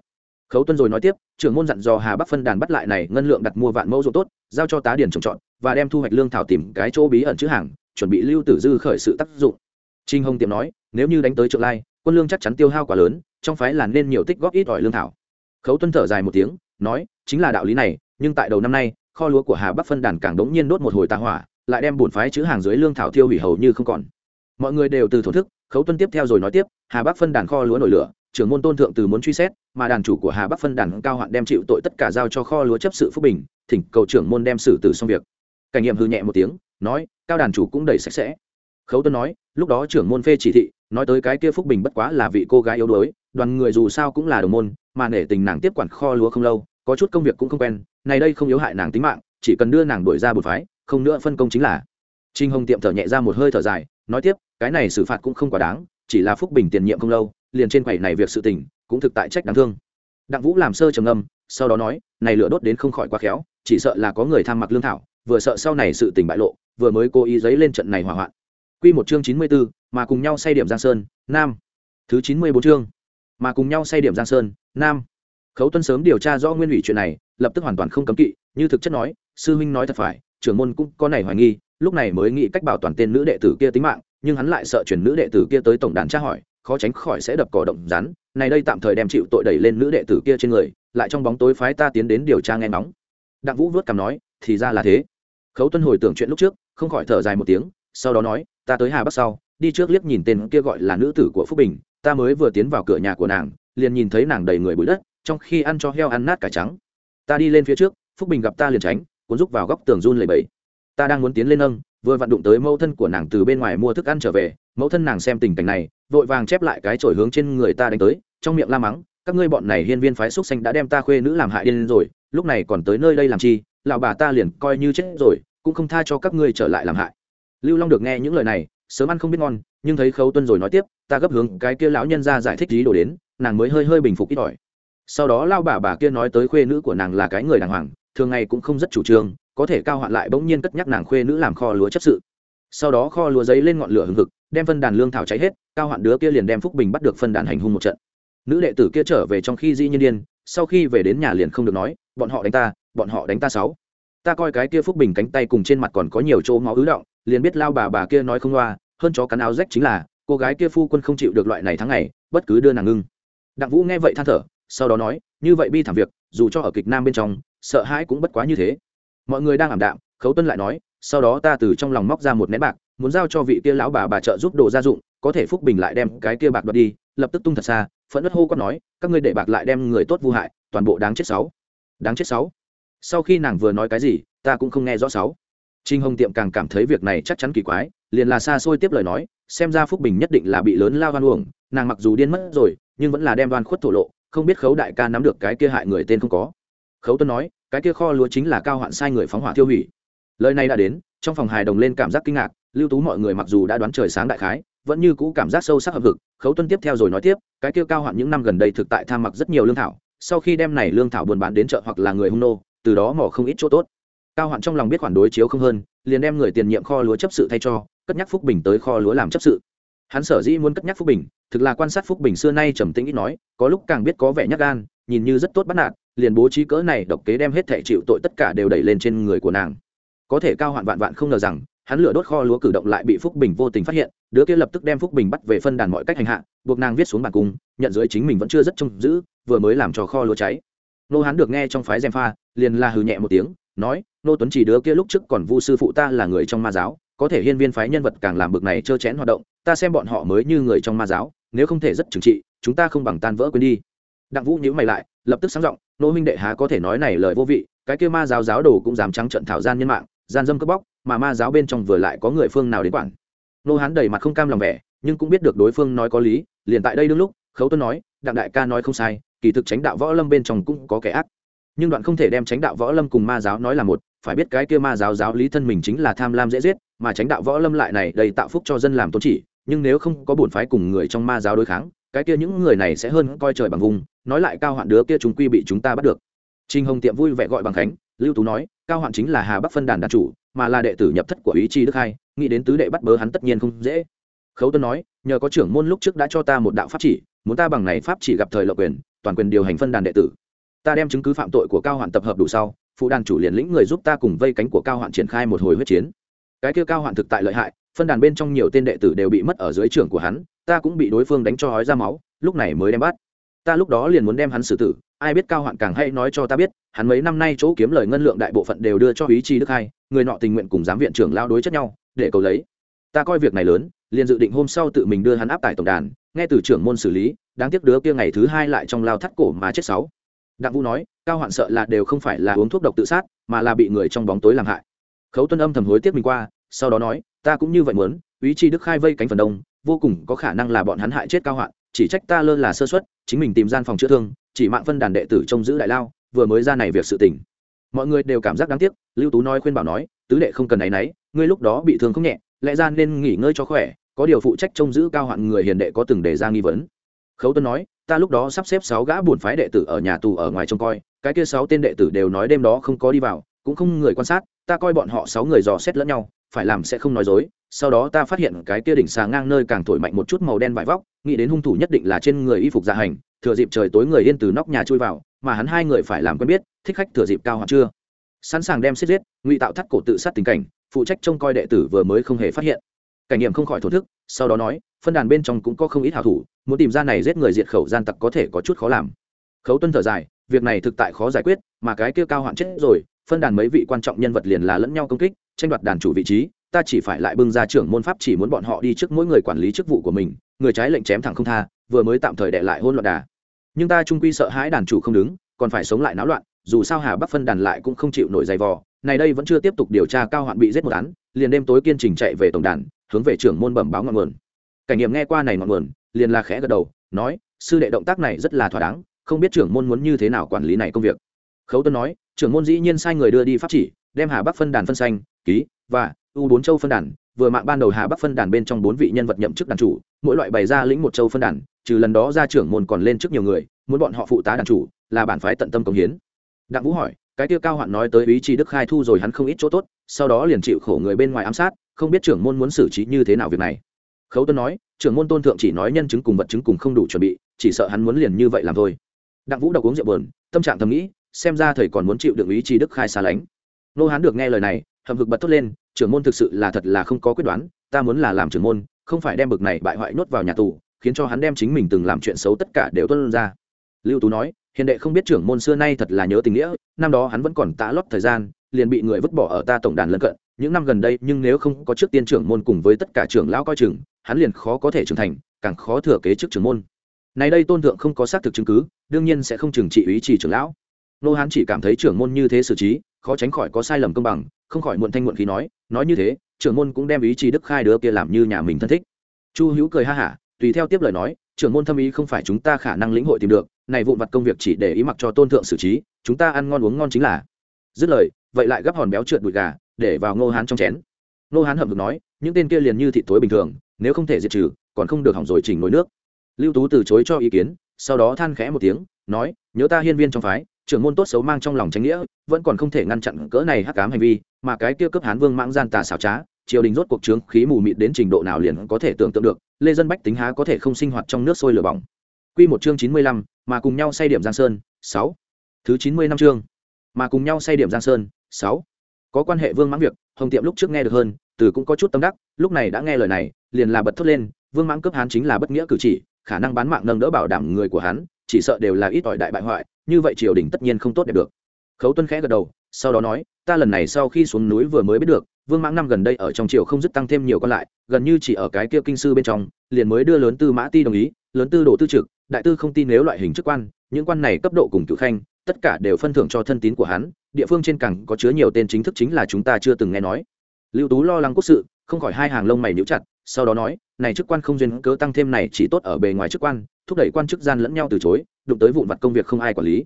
Khấu tuân rồi nói tiếp, trưởng môn dặn dò hà bắc phân đàn bắt lại này ngân lượng đặt mua vạn mẫu ruộng tốt, giao cho tá điển trồng trọt, và đem thu hoạch lương thảo tìm cái chỗ bí ẩn chữ hàng, chuẩn bị lưu tử dư khởi sự tác dụng. Trinh hồng tiệm nói, nếu như đánh tới trượng lai, quân lương chắc chắn tiêu hao quá lớn, trong phái là nên nhiều tích góp ít ỏi lương thảo. Khấu tuân thở dài một tiếng nói, chính là đạo lý này, nhưng tại đầu năm nay, kho lúa của hà bắc phân đàn càng đống nhiên đốt một hồi tà hỏa, lại đem bổn phái chữ hàng dưới lương thảo tiêu hủy hầu như không còn. Mọi người đều từ thổ thức, khấu tuân tiếp theo rồi nói tiếp, hà bắc phân đàn kho lúa nổi lửa, trưởng môn tôn thượng từ muốn truy xét, mà đàn chủ của hà bắc phân đàn cao hoạn đem chịu tội tất cả giao cho kho lúa chấp sự phúc bình, thỉnh cầu trưởng môn đem xử từ xong việc. Cảnh nghiệm hư nhẹ một tiếng, nói, cao đàn chủ cũng đầy sạch sẽ. Khấu tuân nói, lúc đó trưởng môn phê chỉ thị, nói tới cái kia phúc bình bất quá là vị cô gái yếu đuối đoàn người dù sao cũng là đồng môn mà nể tình nàng tiếp quản kho lúa không lâu có chút công việc cũng không quen này đây không yếu hại nàng tính mạng chỉ cần đưa nàng đuổi ra bột phái không nữa phân công chính là. Trinh hồng tiệm thở nhẹ ra một hơi thở dài nói tiếp cái này xử phạt cũng không quá đáng chỉ là phúc bình tiền nhiệm không lâu liền trên quầy này việc sự tình cũng thực tại trách đáng thương. Đặng vũ làm sơ trầm âm sau đó nói này lửa đốt đến không khỏi quá khéo chỉ sợ là có người tham mặc lương thảo vừa sợ sau này sự tình bại lộ vừa mới cố ý giấy lên trận này hỏa hoạn. Quy một chương chín mươi 94, mà cùng nhau say điểm giang sơn nam. Thứ chín mươi bốn chương mà cùng nhau say điểm giang sơn, nam. Khấu tuân sớm điều tra rõ nguyên ủy chuyện này, lập tức hoàn toàn không cấm kỵ, như thực chất nói, sư huynh nói thật phải, trưởng môn cũng có này hoài nghi, lúc này mới nghĩ cách bảo toàn tên nữ đệ tử kia tính mạng, nhưng hắn lại sợ chuyển nữ đệ tử kia tới tổng đàn tra hỏi, khó tránh khỏi sẽ đập cỏ động rắn, này đây tạm thời đem chịu tội đẩy lên nữ đệ tử kia trên người, lại trong bóng tối phái ta tiến đến điều tra nghe nóng đặng vũ vớt cằm nói, thì ra là thế. Khấu tuân hồi tưởng chuyện lúc trước, không khỏi thở dài một tiếng, sau đó nói, ta tới hà bắc sau, đi trước liếc nhìn tên kia gọi là nữ tử của phúc bình ta mới vừa tiến vào cửa nhà của nàng, liền nhìn thấy nàng đầy người bụi đất, trong khi ăn cho heo ăn nát cải trắng. Ta đi lên phía trước, phúc bình gặp ta liền tránh, cuốn rúc vào góc tường run lầy bẫy ta đang muốn tiến lên nâng, vừa vặn đụng tới mẫu thân của nàng từ bên ngoài mua thức ăn trở về, mẫu thân nàng xem tình cảnh này, vội vàng chép lại cái chổi hướng trên người ta đánh tới, trong miệng la mắng, các ngươi bọn này hiên viên phái xúc xanh đã đem ta khuê nữ làm hại điên rồi, lúc này còn tới nơi đây làm chi, lão bà ta liền coi như chết rồi, cũng không tha cho các ngươi trở lại làm hại. Lưu long được nghe những lời này, sớm ăn không biết ngon, nhưng thấy khấu tuân rồi nói tiếp ta gấp hướng cái kia lão nhân ra giải thích lý đồ đến, nàng mới hơi hơi bình phục ít ỏi. Sau đó lao bà bà kia nói tới khuê nữ của nàng là cái người đàng hoàng, thường ngày cũng không rất chủ trương, có thể cao hoạn lại bỗng nhiên cất nhắc nàng khuê nữ làm kho lúa chấp sự. Sau đó kho lúa giấy lên ngọn lửa hừng hực, đem phân đàn lương thảo cháy hết, cao hoạn đứa kia liền đem phúc bình bắt được phân đàn hành hung một trận. Nữ đệ tử kia trở về trong khi di nhiên điên, sau khi về đến nhà liền không được nói, bọn họ đánh ta, bọn họ đánh ta sáu. Ta coi cái kia phúc bình cánh tay cùng trên mặt còn có nhiều chỗ máu ứ động, liền biết lao bà bà kia nói không loa, hơn chó cắn áo rách chính là cô gái kia phu quân không chịu được loại này tháng ngày, bất cứ đưa nàng ngưng. Đặng vũ nghe vậy than thở, sau đó nói, như vậy bi thảm việc, dù cho ở kịch nam bên trong, sợ hãi cũng bất quá như thế. Mọi người đang ảm đạm, khấu tuân lại nói, sau đó ta từ trong lòng móc ra một nén bạc, muốn giao cho vị kia lão bà bà trợ giúp đồ gia dụng, có thể phúc bình lại đem cái kia bạc đoạt đi. Lập tức tung thật xa, phẫn ất hô quát nói, các ngươi để bạc lại đem người tốt vu hại, toàn bộ đáng chết sáu. Đáng chết sáu. Sau khi nàng vừa nói cái gì, ta cũng không nghe rõ sáu trinh hồng tiệm càng cảm thấy việc này chắc chắn kỳ quái, liền là xa xôi tiếp lời nói, xem ra phúc bình nhất định là bị lớn lao hoan uổng, nàng mặc dù điên mất rồi, nhưng vẫn là đem đoan khuất thổ lộ, không biết khấu đại ca nắm được cái kia hại người tên không có. Khấu Tuấn nói, cái kia kho lúa chính là cao hoạn sai người phóng hỏa tiêu hủy. Lời này đã đến, trong phòng hài đồng lên cảm giác kinh ngạc, lưu tú mọi người mặc dù đã đoán trời sáng đại khái, vẫn như cũ cảm giác sâu sắc hợp vực khấu tuân tiếp theo rồi nói tiếp, cái kia cao hoạn những năm gần đây thực tại tham mặc rất nhiều lương thảo, sau khi đem này lương thảo buôn bán đến chợ hoặc là người hung nô, từ đó mỏ không ít chỗ tốt cao hoạn trong lòng biết khoản đối chiếu không hơn, liền đem người tiền nhiệm kho lúa chấp sự thay cho, cất nhắc phúc bình tới kho lúa làm chấp sự. Hắn sở dĩ muốn cất nhắc phúc bình, thực là quan sát phúc bình xưa nay trầm tĩnh ít nói, có lúc càng biết có vẻ nhắc gan, nhìn như rất tốt bắt nạt, liền bố trí cỡ này độc kế đem hết thẻ chịu tội tất cả đều đẩy lên trên người của nàng. Có thể cao hoạn vạn vạn không ngờ rằng, hắn lửa đốt kho lúa cử động lại bị phúc bình vô tình phát hiện, đứa kia lập tức đem phúc bình bắt về phân đàn mọi cách hành hạ, buộc nàng viết xuống bàn cung, nhận dưới chính mình vẫn chưa rất trông giữ, vừa mới làm cho kho lúa cháy. Nô hắn được nghe trong phái gièm pha, liền la hừ nhẹ một tiếng nói, nô tuấn chỉ đứa kia lúc trước còn vu sư phụ ta là người trong ma giáo, có thể hiên viên phái nhân vật càng làm bực này trơ chén hoạt động, ta xem bọn họ mới như người trong ma giáo, nếu không thể rất trừng trị, chúng ta không bằng tan vỡ quên đi. Đặng vũ nhíu mày lại, lập tức sáng giọng, nô minh đệ há có thể nói này lời vô vị, cái kia ma giáo giáo đồ cũng dám trắng trận thảo gian nhân mạng, gian dâm cướp bóc, mà ma giáo bên trong vừa lại có người phương nào đến quản? Nô hán đầy mặt không cam lòng vẻ, nhưng cũng biết được đối phương nói có lý, liền tại đây đương lúc, khấu tuân nói, đặng đại ca nói không sai, kỳ thực tránh đạo võ lâm bên trong cũng có kẻ ác nhưng đoạn không thể đem tránh đạo võ lâm cùng ma giáo nói là một, phải biết cái kia ma giáo giáo lý thân mình chính là tham lam dễ giết, mà tránh đạo võ lâm lại này đầy tạo phúc cho dân làm tôn chỉ, nhưng nếu không có bổn phái cùng người trong ma giáo đối kháng, cái kia những người này sẽ hơn coi trời bằng vùng, nói lại cao hoạn đứa kia chúng quy bị chúng ta bắt được. Trinh hồng tiệm vui vẻ gọi bằng khánh, lưu tú nói, cao hoạn chính là hà bắc phân đàn đàn chủ, mà là đệ tử nhập thất của ý chi đức hai, nghĩ đến tứ đệ bắt bớ hắn tất nhiên không dễ. Khấu tuân nói, nhờ có trưởng môn lúc trước đã cho ta một đạo pháp chỉ, muốn ta bằng này pháp chỉ gặp thời lộc quyền, toàn quyền điều hành phân đàn đệ tử ta đem chứng cứ phạm tội của cao hoạn tập hợp đủ sau, phụ đàn chủ liền lĩnh người giúp ta cùng vây cánh của cao hoạn triển khai một hồi huyết chiến. Cái kia cao hoạn thực tại lợi hại, phân đàn bên trong nhiều tên đệ tử đều bị mất ở dưới trưởng của hắn, ta cũng bị đối phương đánh cho hói ra máu, lúc này mới đem bắt. Ta lúc đó liền muốn đem hắn xử tử, ai biết cao hoạn càng hay nói cho ta biết, hắn mấy năm nay chỗ kiếm lời ngân lượng đại bộ phận đều đưa cho ý chi đức hai, người nọ tình nguyện cùng giám viện trưởng lao đối chất nhau, để cầu lấy. Ta coi việc này lớn, liền dự định hôm sau tự mình đưa hắn áp tải tổng đàn, nghe từ trưởng môn xử lý, đáng tiếc đứa kia ngày thứ hai lại trong lao thắt cổ mà chết sáu đặng vũ nói, cao hoạn sợ là đều không phải là uống thuốc độc tự sát, mà là bị người trong bóng tối làm hại. Khấu tuân âm thầm hối tiếc mình qua, sau đó nói, ta cũng như vậy muốn, ý chi đức khai vây cánh phần đông, vô cùng có khả năng là bọn hắn hại chết cao hoạn, chỉ trách ta lơ là sơ suất, chính mình tìm gian phòng chữa thương, chỉ mạng phân đàn đệ tử trông giữ đại lao, vừa mới ra này việc sự tình. Mọi người đều cảm giác đáng tiếc, lưu tú nói khuyên bảo nói, tứ đệ không cần áy náy, ngươi lúc đó bị thương không nhẹ, lẽ ra nên nghỉ ngơi cho khỏe, có điều phụ trách trông giữ cao hoạn người hiền đệ có từng đề ra nghi vấn. Khấu tuân nói ta lúc đó sắp xếp sáu gã buồn phái đệ tử ở nhà tù ở ngoài trông coi, cái kia sáu tên đệ tử đều nói đêm đó không có đi vào, cũng không người quan sát, ta coi bọn họ sáu người dò xét lẫn nhau, phải làm sẽ không nói dối, sau đó ta phát hiện cái kia đỉnh xà ngang nơi càng thổi mạnh một chút màu đen vải vóc, nghĩ đến hung thủ nhất định là trên người y phục dạ hành, thừa dịp trời tối người yên từ nóc nhà chui vào, mà hắn hai người phải làm quen biết, thích khách thừa dịp cao hoặc chưa? Sẵn sàng đem xếp giết, ngụy tạo thắt cổ tự sát tình cảnh, phụ trách trông coi đệ tử vừa mới không hề phát hiện. Cảnh nghiệm không khỏi thổ thức, sau đó nói, phân đàn bên trong cũng có không ít hảo thủ muốn tìm ra này giết người diệt khẩu gian tặc có thể có chút khó làm. Khấu tuân thở dài, việc này thực tại khó giải quyết, mà cái kia cao hoạn chết rồi, phân đàn mấy vị quan trọng nhân vật liền là lẫn nhau công kích, tranh đoạt đàn chủ vị trí, ta chỉ phải lại bưng ra trưởng môn pháp chỉ muốn bọn họ đi trước mỗi người quản lý chức vụ của mình, người trái lệnh chém thẳng không tha, vừa mới tạm thời đệ lại hôn loạn đà. Nhưng ta trung quy sợ hãi đàn chủ không đứng, còn phải sống lại náo loạn, dù sao hà bắc phân đàn lại cũng không chịu nổi dày vò, này đây vẫn chưa tiếp tục điều tra cao hoạn bị giết một án, liền đêm tối kiên trình chạy về tổng đàn, hướng về trưởng môn bẩm báo ngọn nguồn. Cảnh nghiệm nghe qua này ngọn nguồn liền là khẽ gật đầu, nói, sư đệ động tác này rất là thỏa đáng, không biết trưởng môn muốn như thế nào quản lý này công việc. Khấu tuân nói, trưởng môn dĩ nhiên sai người đưa đi pháp chỉ, đem hà bắc phân đàn phân xanh, ký, và, u bốn châu phân đàn, vừa mạng ban đầu hà bắc phân đàn bên trong bốn vị nhân vật nhậm chức đàn chủ, mỗi loại bày ra lĩnh một châu phân đàn, trừ lần đó ra trưởng môn còn lên trước nhiều người, muốn bọn họ phụ tá đàn chủ, là bản phái tận tâm công hiến. Đặng vũ hỏi, cái tiêu cao hoạn nói tới ý chí đức khai thu rồi hắn không ít chỗ tốt, sau đó liền chịu khổ người bên ngoài ám sát, không biết trưởng môn muốn xử trí như thế nào việc này. Khấu tuân nói trưởng môn tôn thượng chỉ nói nhân chứng cùng vật chứng cùng không đủ chuẩn bị, chỉ sợ hắn muốn liền như vậy làm thôi. Đặng vũ đọc uống rượu bờn tâm trạng thầm nghĩ, xem ra thầy còn muốn chịu được ý chí đức khai xa lánh. Nô hán được nghe lời này hầm hực bật thốt lên, trưởng môn thực sự là thật là không có quyết đoán, ta muốn là làm trưởng môn, không phải đem bực này bại hoại nhốt vào nhà tù, khiến cho hắn đem chính mình từng làm chuyện xấu tất cả đều tuân ra. Lưu tú nói, hiền đệ không biết trưởng môn xưa nay thật là nhớ tình nghĩa, năm đó hắn vẫn còn tã lót thời gian, liền bị người vứt bỏ ở ta tổng đàn lân cận, những năm gần đây nhưng nếu không có trước tiên trưởng môn cùng với tất cả trưởng lão coi chừng hắn liền khó có thể trưởng thành, càng khó thừa kế chức trưởng môn. Này đây tôn thượng không có xác thực chứng cứ, đương nhiên sẽ không trừng trị ý chỉ trưởng lão. Nô hán chỉ cảm thấy trưởng môn như thế xử trí, khó tránh khỏi có sai lầm công bằng, không khỏi muộn thanh muộn khí nói nói như thế, trưởng môn cũng đem ý trì đức khai đứa kia làm như nhà mình thân thích. Chu hữu cười ha hả, tùy theo tiếp lời nói, trưởng môn thâm ý không phải chúng ta khả năng lĩnh hội tìm được, này vụn vặt công việc chỉ để ý mặc cho tôn thượng xử trí, chúng ta ăn ngon uống ngon chính là. Dứt lời, vậy lại gấp hòn béo trượt bụi gà, để vào ngô hán trong chén. Nô hán hậm hực nói, những tên kia liền như thị tối bình thường, nếu không thể diệt trừ, còn không được hỏng rồi chỉnh nồi nước. Lưu tú từ chối cho ý kiến, sau đó than khẽ một tiếng, nói, nhớ ta hiên viên trong phái, trưởng môn tốt xấu mang trong lòng tránh nghĩa, vẫn còn không thể ngăn chặn cỡ này hắc cám hành vi, mà cái kia cấp hán vương mãng gian tà xảo trá, triều đình rốt cuộc trướng khí mù mịt đến trình độ nào liền có thể tưởng tượng được, lê dân bách tính há có thể không sinh hoạt trong nước sôi lửa bỏng. Quy một chương chín mươi lăm, mà cùng nhau say điểm giang sơn, sáu. Thứ chín mươi năm chương, mà cùng nhau say điểm giang sơn, sáu. Có quan hệ vương mãng việc hồng tiệm lúc trước nghe được hơn, từ cũng có chút tâm đắc, lúc này đã nghe lời này, liền là bật thốt lên, vương mãng cướp hán chính là bất nghĩa cử chỉ, khả năng bán mạng nâng đỡ bảo đảm người của hắn, chỉ sợ đều là ít ỏi đại bại hoại, như vậy triều đình tất nhiên không tốt đẹp được. Khấu tuân khẽ gật đầu, sau đó nói, ta lần này sau khi xuống núi vừa mới biết được, vương mãng năm gần đây ở trong triều không dứt tăng thêm nhiều con lại, gần như chỉ ở cái kia kinh sư bên trong, liền mới đưa lớn tư mã ti đồng ý, lớn tư đổ tư trực, đại tư không tin nếu loại hình chức quan, những quan này cấp độ cùng cựu khanh, tất cả đều phân thưởng cho thân tín của hắn địa phương trên cảng có chứa nhiều tên chính thức chính là chúng ta chưa từng nghe nói. Lưu tú lo lắng quốc sự, không khỏi hai hàng lông mày níu chặt, sau đó nói, này chức quan không duyên cớ tăng thêm này chỉ tốt ở bề ngoài chức quan, thúc đẩy quan chức gian lẫn nhau từ chối, đụng tới vụn vặt công việc không ai quản lý.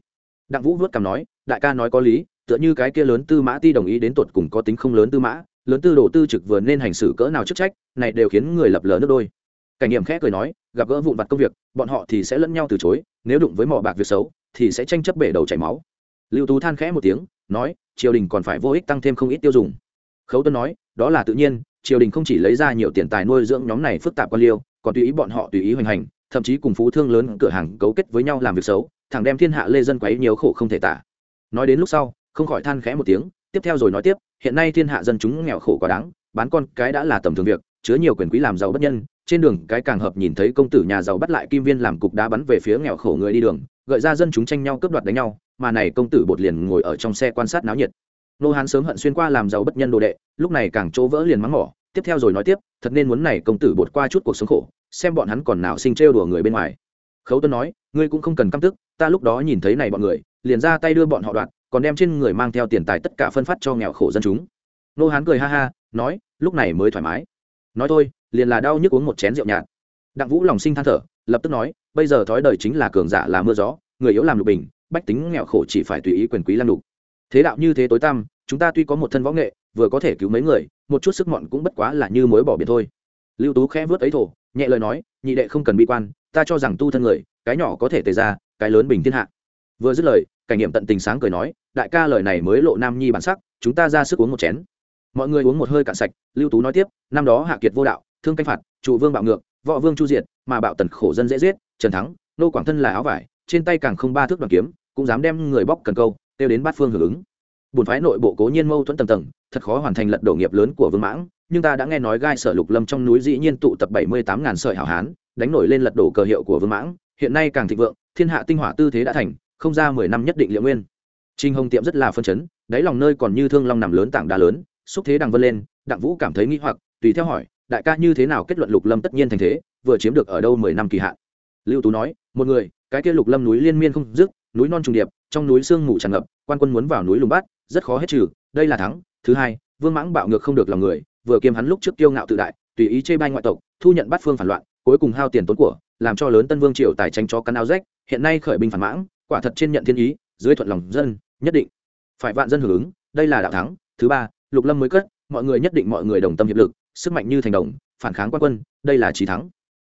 Đặng vũ vớt cằm nói, đại ca nói có lý, tựa như cái kia lớn tư mã ti đồng ý đến tột cùng có tính không lớn tư mã, lớn tư đồ tư trực vừa nên hành xử cỡ nào chức trách, này đều khiến người lập lờ nước đôi. Cảnh nghiệm khẽ cười nói, gặp gỡ vụn vặt công việc, bọn họ thì sẽ lẫn nhau từ chối, nếu đụng với mỏ bạc việc xấu, thì sẽ tranh chấp bể đầu chảy máu. Lưu tú than khẽ một tiếng nói, triều đình còn phải vô ích tăng thêm không ít tiêu dùng. Khấu tuân nói, đó là tự nhiên, triều đình không chỉ lấy ra nhiều tiền tài nuôi dưỡng nhóm này phức tạp quan liêu, còn tùy ý bọn họ tùy ý hoành hành, thậm chí cùng phú thương lớn cửa hàng cấu kết với nhau làm việc xấu thằng đem thiên hạ lê dân quấy nhiều khổ không thể tả. Nói đến lúc sau, không khỏi than khẽ một tiếng, tiếp theo rồi nói tiếp, hiện nay thiên hạ dân chúng nghèo khổ quá đáng, bán con cái đã là tầm thường việc, chứa nhiều quyền quý làm giàu bất nhân, trên đường cái càng hợp nhìn thấy công tử nhà giàu bắt lại kim viên làm cục đá bắn về phía nghèo khổ người đi đường, gợi ra dân chúng tranh nhau cướp đoạt đánh nhau mà này công tử bột liền ngồi ở trong xe quan sát náo nhiệt. Nô hán sớm hận xuyên qua làm giàu bất nhân đồ đệ, lúc này càng chỗ vỡ liền mắng mỏ, tiếp theo rồi nói tiếp, thật nên muốn này công tử bột qua chút cuộc sống khổ, xem bọn hắn còn nào sinh trêu đùa người bên ngoài. Khấu tuân nói, ngươi cũng không cần căm tức, ta lúc đó nhìn thấy này bọn người, liền ra tay đưa bọn họ đoạn còn đem trên người mang theo tiền tài tất cả phân phát cho nghèo khổ dân chúng. Nô hán cười ha ha, nói, lúc này mới thoải mái. Nói thôi, liền là đau nhức uống một chén rượu nhạt. Đặng vũ lòng sinh than thở, lập tức nói, bây giờ thói đời chính là cường giả là mưa gió, người yếu làm lục bình bách tính nghèo khổ chỉ phải tùy ý quyền quý làm đục thế đạo như thế tối tăm, chúng ta tuy có một thân võ nghệ, vừa có thể cứu mấy người, một chút sức mọn cũng bất quá là như mối bỏ biển thôi. Lưu tú khẽ vớt ấy thổ, nhẹ lời nói, nhị đệ không cần bi quan, ta cho rằng tu thân người, cái nhỏ có thể tề ra, cái lớn bình thiên hạ. Vừa dứt lời, cảnh nghiệm tận tình sáng cười nói, đại ca lời này mới lộ nam nhi bản sắc, chúng ta ra sức uống một chén. Mọi người uống một hơi cạn sạch, lưu tú nói tiếp, năm đó hạ kiệt vô đạo, thương canh phạt, trụ vương bạo ngược, võ vương chu diệt, mà bạo tần khổ dân dễ giết, trần thắng, nô quảng thân là áo vải, trên tay càng không ba thước đoàn kiếm cũng dám đem người bóc cần câu tiêu đến bát phương hưởng ứng. Bùn phái nội bộ cố nhiên mâu thuẫn tầng tầng, thật khó hoàn thành lật đổ nghiệp lớn của vương mãng, nhưng ta đã nghe nói gai sở lục lâm trong núi dĩ nhiên tụ tập bảy mươi tám ngàn sợi hảo hán, đánh nổi lên lật đổ cờ hiệu của vương mãng, hiện nay càng thịnh vượng, thiên hạ tinh hỏa tư thế đã thành, không ra mười năm nhất định liệu nguyên. Trinh hồng tiệm rất là phân chấn, đáy lòng nơi còn như thương long nằm lớn tảng đá lớn, xúc thế đằng vân lên, đặng vũ cảm thấy nghĩ hoặc, tùy theo hỏi, đại ca như thế nào kết luận lục lâm tất nhiên thành thế, vừa chiếm được ở đâu mười năm kỳ hạn? Lưu tú nói, một người, cái kia lục lâm núi liên miên không dứt núi non trùng điệp, trong núi sương mù tràn ngập, quan quân muốn vào núi lùng bắt rất khó hết trừ, đây là thắng. Thứ hai, vương mãng bạo ngược không được lòng người, vừa kiêm hắn lúc trước kiêu ngạo tự đại, tùy ý chê bai ngoại tộc, thu nhận bắt phương phản loạn, cuối cùng hao tiền tốn của, làm cho lớn tân vương triều tài tranh cho cắn áo rách, hiện nay khởi binh phản mãng, quả thật trên nhận thiên ý, dưới thuận lòng dân, nhất định phải vạn dân hưởng ứng, đây là đạo thắng. Thứ ba, lục lâm mới cất, mọi người nhất định mọi người đồng tâm hiệp lực, sức mạnh như thành đồng, phản kháng quan quân, đây là trí thắng.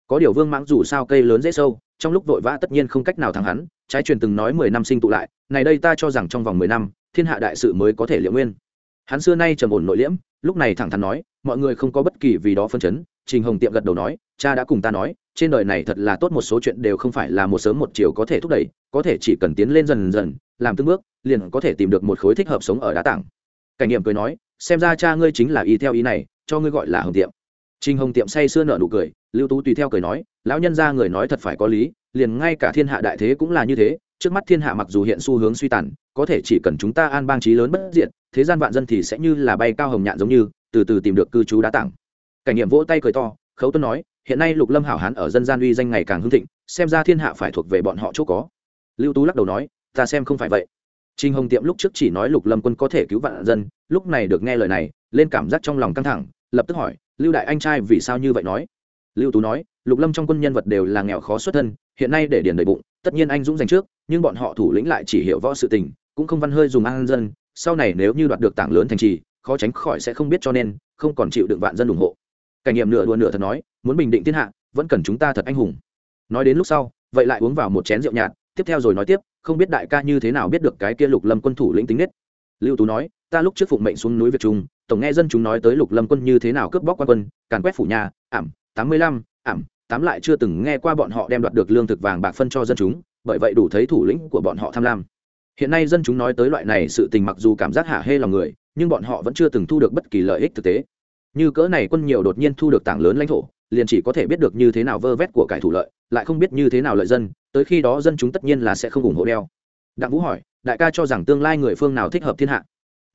Có điều vương mãng dù sao cây lớn dễ sâu trong lúc vội vã tất nhiên không cách nào thắng hắn, trái truyền từng nói mười năm sinh tụ lại, này đây ta cho rằng trong vòng mười năm, thiên hạ đại sự mới có thể liệu nguyên. Hắn xưa nay trầm ổn nội liễm, lúc này thẳng thắn nói, mọi người không có bất kỳ vì đó phân chấn, trình hồng tiệm gật đầu nói, cha đã cùng ta nói, trên đời này thật là tốt một số chuyện đều không phải là một sớm một chiều có thể thúc đẩy, có thể chỉ cần tiến lên dần dần, làm từng bước, liền có thể tìm được một khối thích hợp sống ở đá tảng. Cảnh nghiệm cười nói, xem ra cha ngươi chính là ý theo ý này, cho ngươi gọi là hồng tiệm trình hồng tiệm say sưa nở nụ cười lưu tú tùy theo cười nói lão nhân gia người nói thật phải có lý liền ngay cả thiên hạ đại thế cũng là như thế trước mắt thiên hạ mặc dù hiện xu hướng suy tàn có thể chỉ cần chúng ta an bang trí lớn bất diệt, thế gian vạn dân thì sẽ như là bay cao hồng nhạn giống như từ từ tìm được cư trú đá tặng cảnh nghiệm vỗ tay cười to khấu Tuấn nói hiện nay lục lâm hảo hán ở dân gian uy danh ngày càng hưng thịnh xem ra thiên hạ phải thuộc về bọn họ chỗ có. Lưu tú lắc đầu nói ta xem không phải vậy. Trình hồng tiệm lúc trước chỉ nói lục lâm quân có thể cứu vạn dân lúc này được nghe lời này lên cảm giác trong lòng căng thẳng lập tức hỏi lưu đại anh trai vì sao như vậy nói? Lưu tú nói, lục lâm trong quân nhân vật đều là nghèo khó xuất thân, hiện nay để điền đầy bụng, tất nhiên anh dũng giành trước, nhưng bọn họ thủ lĩnh lại chỉ hiểu võ sự tình, cũng không văn hơi dùng an dân. Sau này nếu như đoạt được tảng lớn thành trì, khó tránh khỏi sẽ không biết cho nên, không còn chịu đựng vạn dân ủng hộ. Cảnh nghiệm nửa đùa nửa thật nói, muốn bình định thiên hạ, vẫn cần chúng ta thật anh hùng. Nói đến lúc sau, vậy lại uống vào một chén rượu nhạt, tiếp theo rồi nói tiếp, không biết đại ca như thế nào biết được cái kia lục lâm quân thủ lĩnh tính nết. Lưu tú nói, ta lúc trước phụng mệnh xuống núi việt trung tổng nghe dân chúng nói tới lục lâm quân như thế nào cướp bóc quan quân, càn quét phủ nhà, ảm, tám mươi lăm, ảm, tám lại chưa từng nghe qua bọn họ đem đoạt được lương thực vàng bạc phân cho dân chúng, bởi vậy đủ thấy thủ lĩnh của bọn họ tham lam. Hiện nay dân chúng nói tới loại này sự tình mặc dù cảm giác hạ hê lòng người, nhưng bọn họ vẫn chưa từng thu được bất kỳ lợi ích thực tế. Như cỡ này quân nhiều đột nhiên thu được tảng lớn lãnh thổ, liền chỉ có thể biết được như thế nào vơ vét của cải thủ lợi, lại không biết như thế nào lợi dân, tới khi đó dân chúng tất nhiên là sẽ không ủng hộ đeo. Đặng vũ hỏi, đại ca cho rằng tương lai người phương nào thích hợp thiên hạ?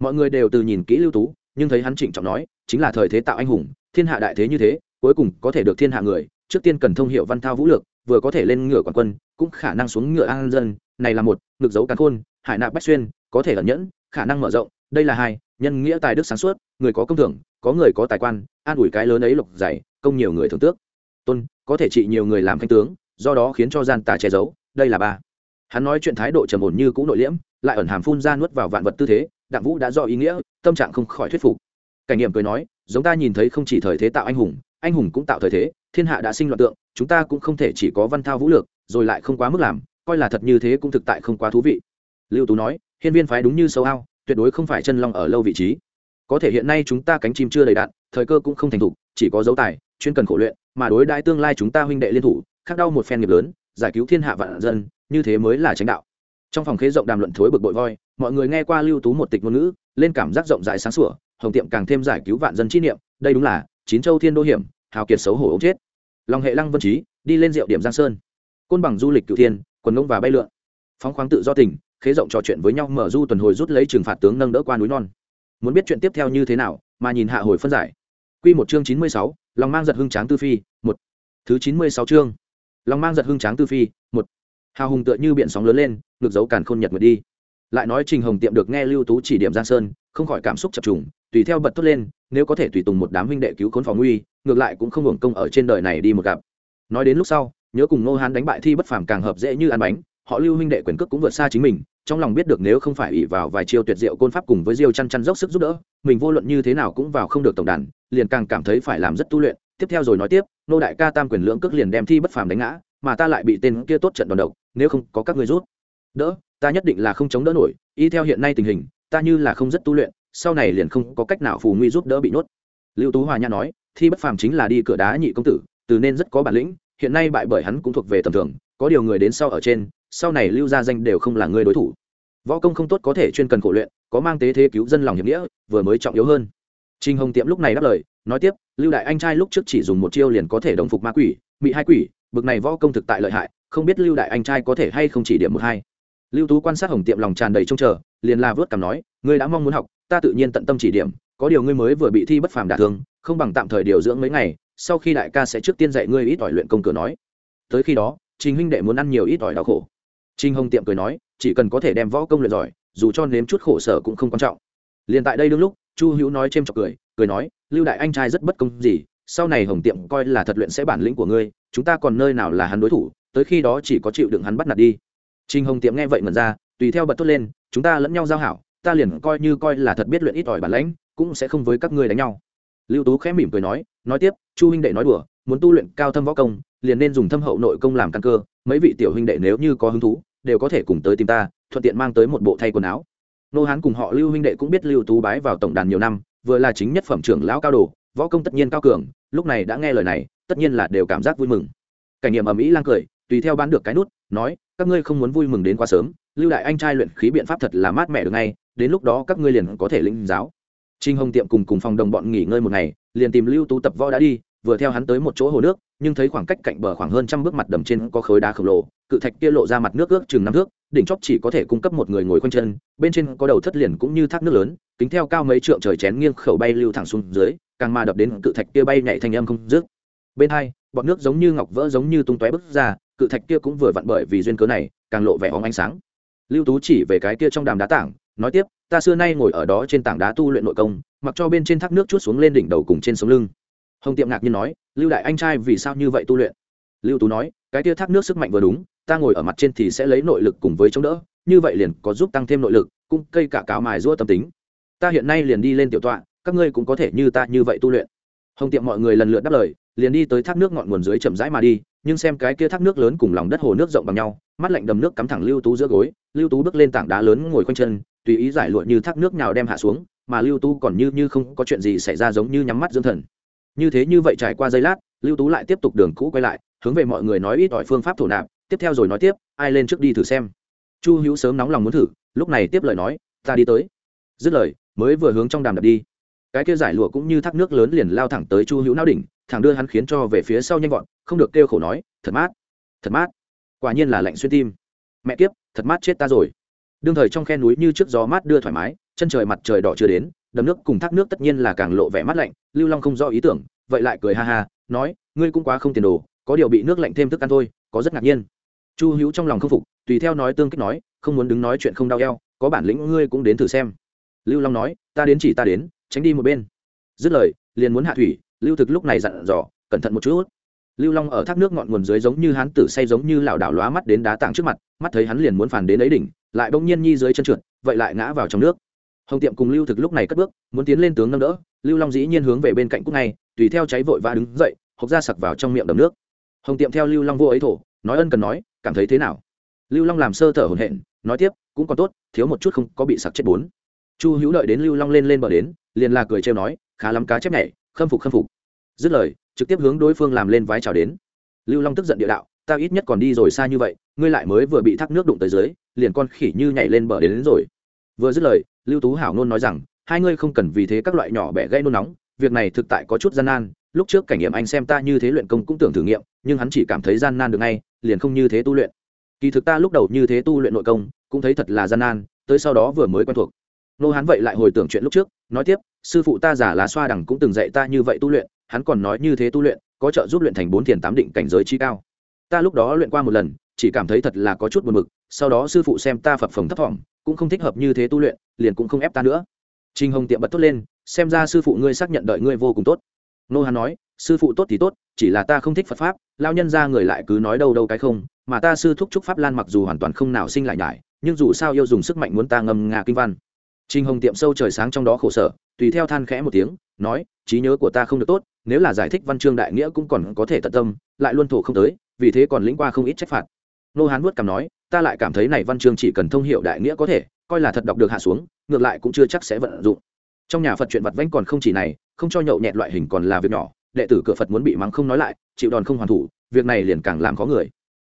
Mọi người đều từ nhìn kỹ lưu tú nhưng thấy hắn trịnh trọng nói, chính là thời thế tạo anh hùng, thiên hạ đại thế như thế, cuối cùng có thể được thiên hạ người, trước tiên cần thông hiệu văn thao vũ lược, vừa có thể lên ngựa quản quân, cũng khả năng xuống ngựa an dân, này là một, ngực dấu cán khôn, hải nạp bách xuyên, có thể ẩn nhẫn, khả năng mở rộng, đây là hai, nhân nghĩa tài đức sáng suốt, người có công thưởng, có người có tài quan, an ủi cái lớn ấy lộc dày, công nhiều người thưởng tước. Tôn, có thể trị nhiều người làm khanh tướng, do đó khiến cho gian tà che giấu, đây là ba. Hắn nói chuyện thái độ trầm ổn như cũ nội liễm lại ẩn hàm phun ra nuốt vào vạn vật tư thế, đặng vũ đã do ý nghĩa, tâm trạng không khỏi thuyết phục. Cảnh nghiệm cười nói, giống ta nhìn thấy không chỉ thời thế tạo anh hùng anh hùng cũng tạo thời thế, thiên hạ đã sinh loạn tượng, chúng ta cũng không thể chỉ có văn thao vũ lược, rồi lại không quá mức làm, coi là thật như thế cũng thực tại không quá thú vị. Lưu tú nói, hiên viên phái đúng như sâu ao, tuyệt đối không phải chân long ở lâu vị trí. Có thể hiện nay chúng ta cánh chim chưa đầy đạn, thời cơ cũng không thành thục, chỉ có dấu tài, chuyên cần khổ luyện, mà đối đãi tương lai chúng ta huynh đệ liên thủ, khắc đau một phen nghiệp lớn, giải cứu thiên hạ vạn dân, như thế mới là tránh đạo trong phòng khế rộng đàm luận thối bực bội voi, mọi người nghe qua lưu tú một tịch ngôn ngữ, lên cảm giác rộng rãi sáng sủa, hồng tiệm càng thêm giải cứu vạn dân chi niệm, đây đúng là chín châu thiên đô hiểm, hào kiệt xấu hổ ống chết. Lòng hệ lăng vân trí, đi lên rượu điểm giang sơn. Côn bằng du lịch cựu thiên, quần ngông và bay lượn. Phóng khoáng tự do tỉnh, khế rộng trò chuyện với nhau mở du tuần hồi rút lấy trừng phạt tướng nâng đỡ qua núi non. Muốn biết chuyện tiếp theo như thế nào, mà nhìn hạ hồi phân giải. Q một chương chín mươi sáu lòng mang giật hưng tráng tư phi, một. Thứ chín mươi sáu chương. Lòng mang giật hưng tráng tư phi, một hào hùng tựa như biển sóng lớn lên, ngược dấu càn khôn nhật nguyệt đi. Lại nói trình hồng tiệm được nghe lưu tú chỉ điểm giang sơn, không khỏi cảm xúc chập trùng, tùy theo bật thốt lên, nếu có thể tùy tùng một đám huynh đệ cứu khốn phòng nguy, ngược lại cũng không hưởng công ở trên đời này đi một gặp. Nói đến lúc sau, nhớ cùng nô hán đánh bại thi bất phàm càng hợp dễ như ăn bánh, họ lưu huynh đệ quyền cước cũng vượt xa chính mình, trong lòng biết được nếu không phải ỷ vào vài chiêu tuyệt diệu côn pháp cùng với diêu chăn chăn dốc sức giúp đỡ, mình vô luận như thế nào cũng vào không được tổng đàn, liền càng cảm thấy phải làm rất tu luyện. Tiếp theo rồi nói tiếp nô đại ca tam quyền lưỡng cước liền đem thi bất phàm đánh ngã mà ta lại bị tên kia tốt trận đòn độc, nếu không có các ngươi rút. Đỡ, ta nhất định là không chống đỡ nổi, y theo hiện nay tình hình, ta như là không rất tu luyện, sau này liền không có cách nào phù nguy giúp đỡ bị nuốt lưu tú hòa nhã nói, thi bất phàm chính là đi cửa đá nhị công tử, từ nên rất có bản lĩnh, hiện nay bại bởi hắn cũng thuộc về tầm thường, có điều người đến sau ở trên, sau này lưu gia danh đều không là người đối thủ. Võ công không tốt có thể chuyên cần khổ luyện, có mang tế thế cứu dân lòng hiệp nghĩa, vừa mới trọng yếu hơn. Trinh hồng tiệm lúc này đáp lời, nói tiếp, lưu đại anh trai lúc trước chỉ dùng một chiêu liền có thể đồng phục ma quỷ bị hai quỷ bực này võ công thực tại lợi hại, không biết lưu đại anh trai có thể hay không chỉ điểm một hai. Lưu tú quan sát hồng tiệm lòng tràn đầy trông chờ, liền la vớt cảm nói, ngươi đã mong muốn học, ta tự nhiên tận tâm chỉ điểm, có điều ngươi mới vừa bị thi bất phàm đả thương, không bằng tạm thời điều dưỡng mấy ngày, sau khi đại ca sẽ trước tiên dạy ngươi ít ỏi luyện công cửa nói. Tới khi đó, trình huynh đệ muốn ăn nhiều ít ỏi đau khổ. Trình hồng tiệm cười nói, chỉ cần có thể đem võ công luyện giỏi, dù cho nếm chút khổ sở cũng không quan trọng. Liền tại đây đương lúc, chu hữu nói c h chọc cười cười nói, lưu đại anh trai rất bất công gì, sau này hồng tiệm coi là thật luyện sẽ bản lĩnh của ngươi chúng ta còn nơi nào là hắn đối thủ, tới khi đó chỉ có chịu đựng hắn bắt nạt đi. Trình hồng tiệm nghe vậy mật ra, tùy theo bật tốt lên, chúng ta lẫn nhau giao hảo, ta liền coi như coi là thật biết luyện ít ỏi bản lãnh, cũng sẽ không với các ngươi đánh nhau. Lưu tú khẽ mỉm cười nói nói tiếp, chu huynh đệ nói đùa, muốn tu luyện cao thâm võ công, liền nên dùng thâm hậu nội công làm căn cơ, mấy vị tiểu huynh đệ nếu như có hứng thú, đều có thể cùng tới tìm ta, thuận tiện mang tới một bộ thay quần áo. Nô hán cùng họ lưu huynh đệ cũng biết lưu tú bái vào tổng đàn nhiều năm, vừa là chính nhất phẩm trưởng lão cao đồ, võ công tất nhiên cao cường, lúc này đã nghe lời này tất nhiên là đều cảm giác vui mừng. Cảnh nghiệm ầm ĩ lang cười, tùy theo bán được cái nút, nói, các ngươi không muốn vui mừng đến quá sớm, lưu đại anh trai luyện khí biện pháp thật là mát mẻ được ngay, đến lúc đó các ngươi liền có thể lĩnh giáo. Trinh hồng tiệm cùng cùng phòng đồng bọn nghỉ ngơi một ngày, liền tìm lưu tú tập võ đã đi, vừa theo hắn tới một chỗ hồ nước, nhưng thấy khoảng cách cạnh bờ khoảng hơn trăm bước mặt đầm trên có khối đá khổng lồ, cự thạch kia lộ ra mặt nước ước chừng năm thước, đỉnh chóp chỉ có thể cung cấp một người ngồi quanh chân, bên trên có đầu thất liền cũng như thác nước lớn, kính theo cao mấy trượng trời chén nghiêng khẩu bay lưu thẳng xuống dưới, càng mà đập đến cự thạch kia bay nhảy thành âm không dứt bên hai, bọn nước giống như ngọc vỡ giống như tung tóe bứt ra, cự thạch kia cũng vừa vặn bởi vì duyên cớ này, càng lộ vẻ óng ánh sáng. Lưu tú chỉ về cái kia trong đàm đá tảng, nói tiếp, ta xưa nay ngồi ở đó trên tảng đá tu luyện nội công, mặc cho bên trên thác nước chút xuống lên đỉnh đầu cùng trên sống lưng. Hồng tiệm ngạc nhiên nói, lưu đại anh trai vì sao như vậy tu luyện? Lưu tú nói, cái kia thác nước sức mạnh vừa đúng, ta ngồi ở mặt trên thì sẽ lấy nội lực cùng với chống đỡ, như vậy liền có giúp tăng thêm nội lực, cũng cây cả cáo mài giũa tâm tính. Ta hiện nay liền đi lên tiểu tọa, các ngươi cũng có thể như ta như vậy tu luyện. Hồng tiệm mọi người lần lượt đáp lời liền đi tới thác nước ngọn nguồn dưới chậm rãi mà đi, nhưng xem cái kia thác nước lớn cùng lòng đất hồ nước rộng bằng nhau, mắt lạnh đầm nước cắm thẳng lưu tú giữa gối, lưu tú bước lên tảng đá lớn ngồi quanh chân, tùy ý giải lụa như thác nước nào đem hạ xuống, mà lưu tú còn như như không có chuyện gì xảy ra giống như nhắm mắt dưỡng thần. Như thế như vậy trải qua giây lát, lưu tú lại tiếp tục đường cũ quay lại, hướng về mọi người nói ít ỏi phương pháp thổ nạp, tiếp theo rồi nói tiếp, ai lên trước đi thử xem. Chu hữu sớm nóng lòng muốn thử, lúc này tiếp lời nói, ta đi tới. Dứt lời, mới vừa hướng trong đàm đập đi. Cái kia giải lụa cũng như thác nước lớn liền lao thẳng tới chu hữu não đỉnh thẳng đưa hắn khiến cho về phía sau nhanh gọn, không được kêu khổ nói, thật mát thật mát, quả nhiên là lạnh xuyên tim. Mẹ kiếp, thật mát chết ta rồi. Đương thời trong khe núi như trước gió mát đưa thoải mái, chân trời mặt trời đỏ chưa đến, đầm nước cùng thác nước tất nhiên là càng lộ vẻ mát lạnh, lưu long không do ý tưởng, vậy lại cười ha ha, nói, ngươi cũng quá không tiền đồ, có điều bị nước lạnh thêm thức ăn thôi, có rất ngạc nhiên. Chu hữu trong lòng không phục, tùy theo nói tương kích nói, không muốn đứng nói chuyện không đau eo, có bản lĩnh ngươi cũng đến thử xem. Lưu long nói, ta đến chỉ ta đến, tránh đi một bên. Dứt lời, liền muốn hạ thủy lưu thực lúc này dặn dò cẩn thận một chút. Lưu long ở thác nước ngọn nguồn dưới giống như hán tử say giống như lảo đảo lóa mắt đến đá tảng trước mặt mắt thấy hắn liền muốn phản đến ấy đỉnh lại bỗng nhiên nhi dưới chân trượt vậy lại ngã vào trong nước. Hồng tiệm cùng lưu thực lúc này cất bước muốn tiến lên tướng nâng đỡ lưu long dĩ nhiên hướng về bên cạnh cúc này, tùy theo cháy vội và đứng dậy hộc ra sặc vào trong miệng đầm nước. Hồng tiệm theo lưu long vô ấy thổ nói ân cần nói cảm thấy thế nào? Lưu long làm sơ thở hổn hển nói tiếp cũng còn tốt thiếu một chút không có bị sặc chết bốn. Chu hữu đợi đến lưu long lên lên bờ đến liền là cười trêu nói khá lắm cá chép nhảy khâm phục khâm phục. Dứt lời trực tiếp hướng đối phương làm lên vái chào đến. Lưu long tức giận địa đạo ta ít nhất còn đi rồi xa như vậy ngươi lại mới vừa bị thác nước đụng tới dưới liền con khỉ như nhảy lên bờ đến, đến rồi. Vừa dứt lời lưu tú hảo nôn nói rằng hai ngươi không cần vì thế các loại nhỏ bẻ gây nôn nóng việc này thực tại có chút gian nan lúc trước cảnh nghiệm anh xem ta như thế luyện công cũng tưởng thử nghiệm nhưng hắn chỉ cảm thấy gian nan được ngay liền không như thế tu luyện. Kỳ thực ta lúc đầu như thế tu luyện nội công cũng thấy thật là gian nan tới sau đó vừa mới quen thuộc. Nô hắn vậy lại hồi tưởng chuyện lúc trước nói tiếp sư phụ ta giả lá xoa đằng cũng từng dạy ta như vậy tu luyện, hắn còn nói như thế tu luyện, có trợ giúp luyện thành bốn thiền tám định cảnh giới chi cao. Ta lúc đó luyện qua một lần, chỉ cảm thấy thật là có chút buồn mực sau đó sư phụ xem ta phập phồng thấp thỏm, cũng không thích hợp như thế tu luyện, liền cũng không ép ta nữa. Trinh hồng tiệm bật tốt lên, xem ra sư phụ ngươi xác nhận đợi ngươi vô cùng tốt. Nô hắn nói, sư phụ tốt thì tốt, chỉ là ta không thích phật pháp lao nhân ra người lại cứ nói đâu đâu cái không, mà ta sư thúc trúc pháp lan mặc dù hoàn toàn không nào sinh lại nhải, nhưng dù sao yêu dùng sức mạnh muốn ta ngâm ngà kinh văn trinh hồng tiệm sâu trời sáng trong đó khổ sở, tùy theo than khẽ một tiếng, nói, trí nhớ của ta không được tốt, nếu là giải thích văn chương đại nghĩa cũng còn có thể tận tâm, lại luôn thổ không tới, vì thế còn lĩnh qua không ít trách phạt. Nô hán vuốt cảm nói, ta lại cảm thấy này văn chương chỉ cần thông hiệu đại nghĩa có thể, coi là thật đọc được hạ xuống, ngược lại cũng chưa chắc sẽ vận dụng. Trong nhà phật chuyện vặt vãnh còn không chỉ này, không cho nhậu nhẹt loại hình còn là việc nhỏ, đệ tử cửa phật muốn bị mắng không nói lại, chịu đòn không hoàn thủ, việc này liền càng làm khó người.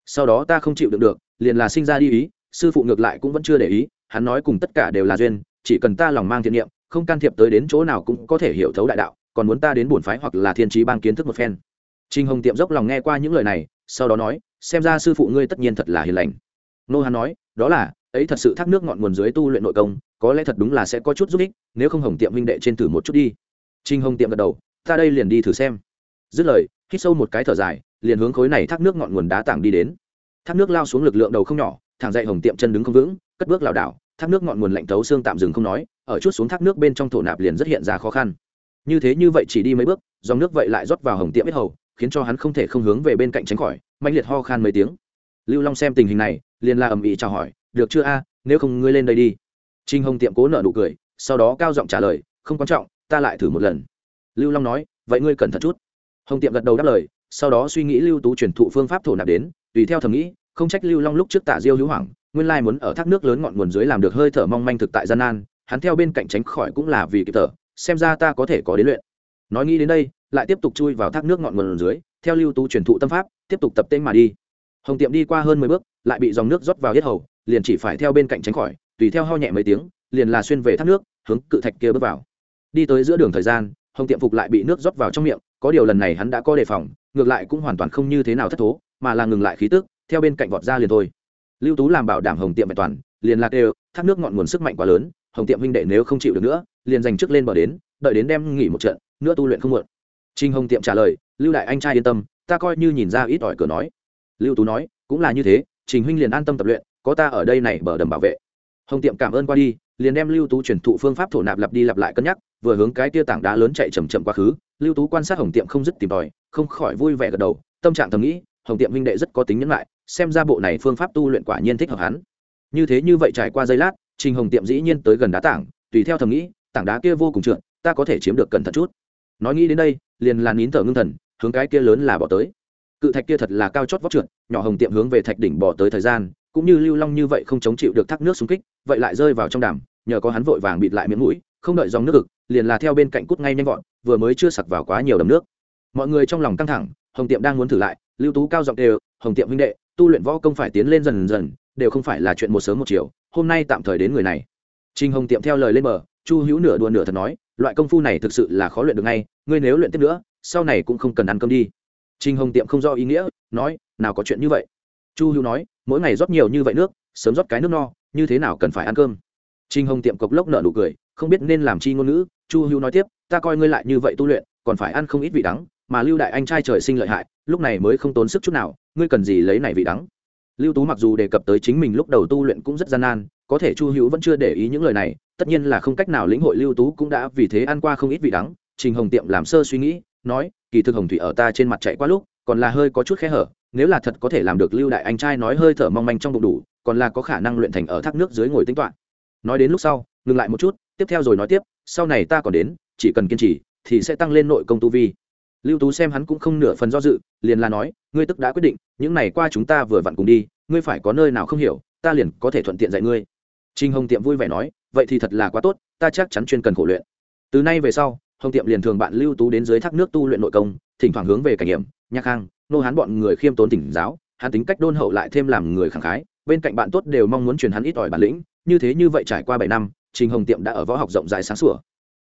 Sau đó ta không chịu được được, liền là sinh ra đi ý, sư phụ ngược lại cũng vẫn chưa để ý, hắn nói cùng tất cả đều là duyên chỉ cần ta lòng mang thiện niệm, không can thiệp tới đến chỗ nào cũng có thể hiểu thấu đại đạo, còn muốn ta đến bổn phái hoặc là thiên trí bang kiến thức một phen. Trinh hồng tiệm dốc lòng nghe qua những lời này, sau đó nói, xem ra sư phụ ngươi tất nhiên thật là hiền lành. Nô hán nói, đó là, ấy thật sự thác nước ngọn nguồn dưới tu luyện nội công, có lẽ thật đúng là sẽ có chút giúp ích, nếu không hồng tiệm huynh đệ trên thử một chút đi. Trinh hồng tiệm gật đầu, ta đây liền đi thử xem. Dứt lời, hít sâu một cái thở dài, liền hướng khối này thác nước ngọn nguồn đá tảng đi đến. Thác nước lao xuống lực lượng đầu không nhỏ, thẳng dậy hồng tiệm chân đứng không vững, cất bước lảo đảo thác nước ngọn nguồn lạnh tấu xương tạm dừng không nói, ở chút xuống thác nước bên trong thổ nạp liền rất hiện ra khó khăn. Như thế như vậy chỉ đi mấy bước, dòng nước vậy lại rót vào hồng tiệm biết hầu, khiến cho hắn không thể không hướng về bên cạnh tránh khỏi mạnh liệt ho khan mấy tiếng. Lưu long xem tình hình này, liền la ầm ĩ chào hỏi, được chưa a, nếu không ngươi lên đây đi. Trinh hồng tiệm cố nợ nụ cười, sau đó cao giọng trả lời, không quan trọng, ta lại thử một lần. Lưu long nói, vậy ngươi cẩn thận chút. Hồng tiệm gật đầu đáp lời, sau đó suy nghĩ lưu tú truyền thụ phương pháp thổ nạp đến, tùy theo thầm nghĩ, không trách lưu long lúc trước tạ diêu hữu hoảng nguyên lai muốn ở thác nước lớn ngọn nguồn dưới làm được hơi thở mong manh thực tại gian nan, hắn theo bên cạnh tránh khỏi cũng là vì kịp thở, xem ra ta có thể có đến luyện. Nói nghĩ đến đây, lại tiếp tục chui vào thác nước ngọn nguồn dưới, theo lưu tú truyền thụ tâm pháp, tiếp tục tập tên mà đi. Hồng tiệm đi qua hơn mười bước, lại bị dòng nước rót vào hết hầu, liền chỉ phải theo bên cạnh tránh khỏi, tùy theo ho nhẹ mấy tiếng, liền là xuyên về thác nước, hướng cự thạch kia bước vào. Đi tới giữa đường thời gian, hồng tiệm phục lại bị nước rót vào trong miệng, có điều lần này hắn đã có đề phòng, ngược lại cũng hoàn toàn không như thế nào thất thố, mà là ngừng lại khí tức, theo bên cạnh vọt ra liền thôi lưu tú làm bảo đảm hồng tiệm vẹn toàn, liền lạc đều, thác nước ngọn nguồn sức mạnh quá lớn, hồng tiệm huynh đệ nếu không chịu được nữa, liền dành trước lên bờ đến, đợi đến đem nghỉ một trận, nữa tu luyện không muộn. Trinh hồng tiệm trả lời, lưu đại anh trai yên tâm, ta coi như nhìn ra ít ỏi cửa nói. Lưu tú nói, cũng là như thế, trình huynh liền an tâm tập luyện, có ta ở đây này bờ đầm bảo vệ. Hồng tiệm cảm ơn qua đi, liền đem lưu tú truyền thụ phương pháp thổ nạp lặp đi lặp lại cân nhắc, vừa hướng cái tia tảng đá lớn chạy chầm chậm quá khứ, lưu tú quan sát hồng tiệm không dứt tìm tòi, không khỏi vui vẻ gật đầu, tâm trạng thầm nghĩ, hồng tiệm huynh đệ rất có tính nhẫn lại xem ra bộ này phương pháp tu luyện quả nhiên thích hợp hắn. Như thế như vậy trải qua giây lát, trình hồng tiệm dĩ nhiên tới gần đá tảng, tùy theo thầm nghĩ, tảng đá kia vô cùng trượt, ta có thể chiếm được cẩn thận chút. Nói nghĩ đến đây, liền là nín thở ngưng thần, hướng cái kia lớn là bỏ tới. Cự thạch kia thật là cao chót vóc trượt, nhỏ hồng tiệm hướng về thạch đỉnh bỏ tới thời gian, cũng như lưu long như vậy không chống chịu được thác nước xung kích, vậy lại rơi vào trong đàm, nhờ có hắn vội vàng bịt lại miếng mũi, không đợi dòng nước ực, liền là theo bên cạnh cút ngay nhanh gọn, vừa mới chưa sặc vào quá nhiều đầm nước. Mọi người trong lòng căng thẳng, hồng tiệm đang muốn thử lại, lưu tú cao giọng đều hồng tiệm huynh đệ tu luyện võ công phải tiến lên dần dần đều không phải là chuyện một sớm một chiều hôm nay tạm thời đến người này Trình Hồng tiệm theo lời lên bờ, Chu Hữu nửa đùa nửa thật nói, loại công phu này thực sự là khó luyện được ngay, ngươi nếu luyện tiếp nữa, sau này cũng không cần ăn cơm đi. Trình Hồng tiệm không do ý nghĩa, nói, nào có chuyện như vậy. Chu Hữu nói, mỗi ngày rót nhiều như vậy nước, sớm rót cái nước no, như thế nào cần phải ăn cơm. Trình Hồng tiệm cộc lốc nở nụ cười, không biết nên làm chi ngôn ngữ, Chu Hữu nói tiếp, ta coi ngươi lại như vậy tu luyện, còn phải ăn không ít vị đắng, mà Lưu đại anh trai trời sinh lợi hại, lúc này mới không tốn sức chút nào, ngươi cần gì lấy này vị đắng. Lưu Tú mặc dù đề cập tới chính mình lúc đầu tu luyện cũng rất gian nan, có thể chu hữu vẫn chưa để ý những lời này tất nhiên là không cách nào lĩnh hội lưu tú cũng đã vì thế ăn qua không ít vị đắng trình hồng tiệm làm sơ suy nghĩ nói kỳ thực hồng thủy ở ta trên mặt chạy qua lúc còn là hơi có chút khe hở nếu là thật có thể làm được lưu đại anh trai nói hơi thở mong manh trong bụng đủ còn là có khả năng luyện thành ở thác nước dưới ngồi tính toán nói đến lúc sau ngừng lại một chút tiếp theo rồi nói tiếp sau này ta còn đến chỉ cần kiên trì thì sẽ tăng lên nội công tu vi lưu tú xem hắn cũng không nửa phần do dự liền là nói ngươi tức đã quyết định những này qua chúng ta vừa vặn cùng đi ngươi phải có nơi nào không hiểu ta liền có thể thuận tiện dạy ngươi Trình Hồng Tiệm vui vẻ nói, vậy thì thật là quá tốt, ta chắc chắn chuyên cần khổ luyện. Từ nay về sau, Hồng Tiệm liền thường bạn Lưu Tú đến dưới thác nước tu luyện nội công, thỉnh thoảng hướng về cảnh nghiệm, nhạc khang, nô hán bọn người khiêm tốn tỉnh giáo, hắn tính cách đôn hậu lại thêm làm người khẳng khái, bên cạnh bạn tốt đều mong muốn truyền hắn ít ỏi bản lĩnh, như thế như vậy trải qua bảy năm, Trình Hồng Tiệm đã ở võ học rộng rãi sáng sủa.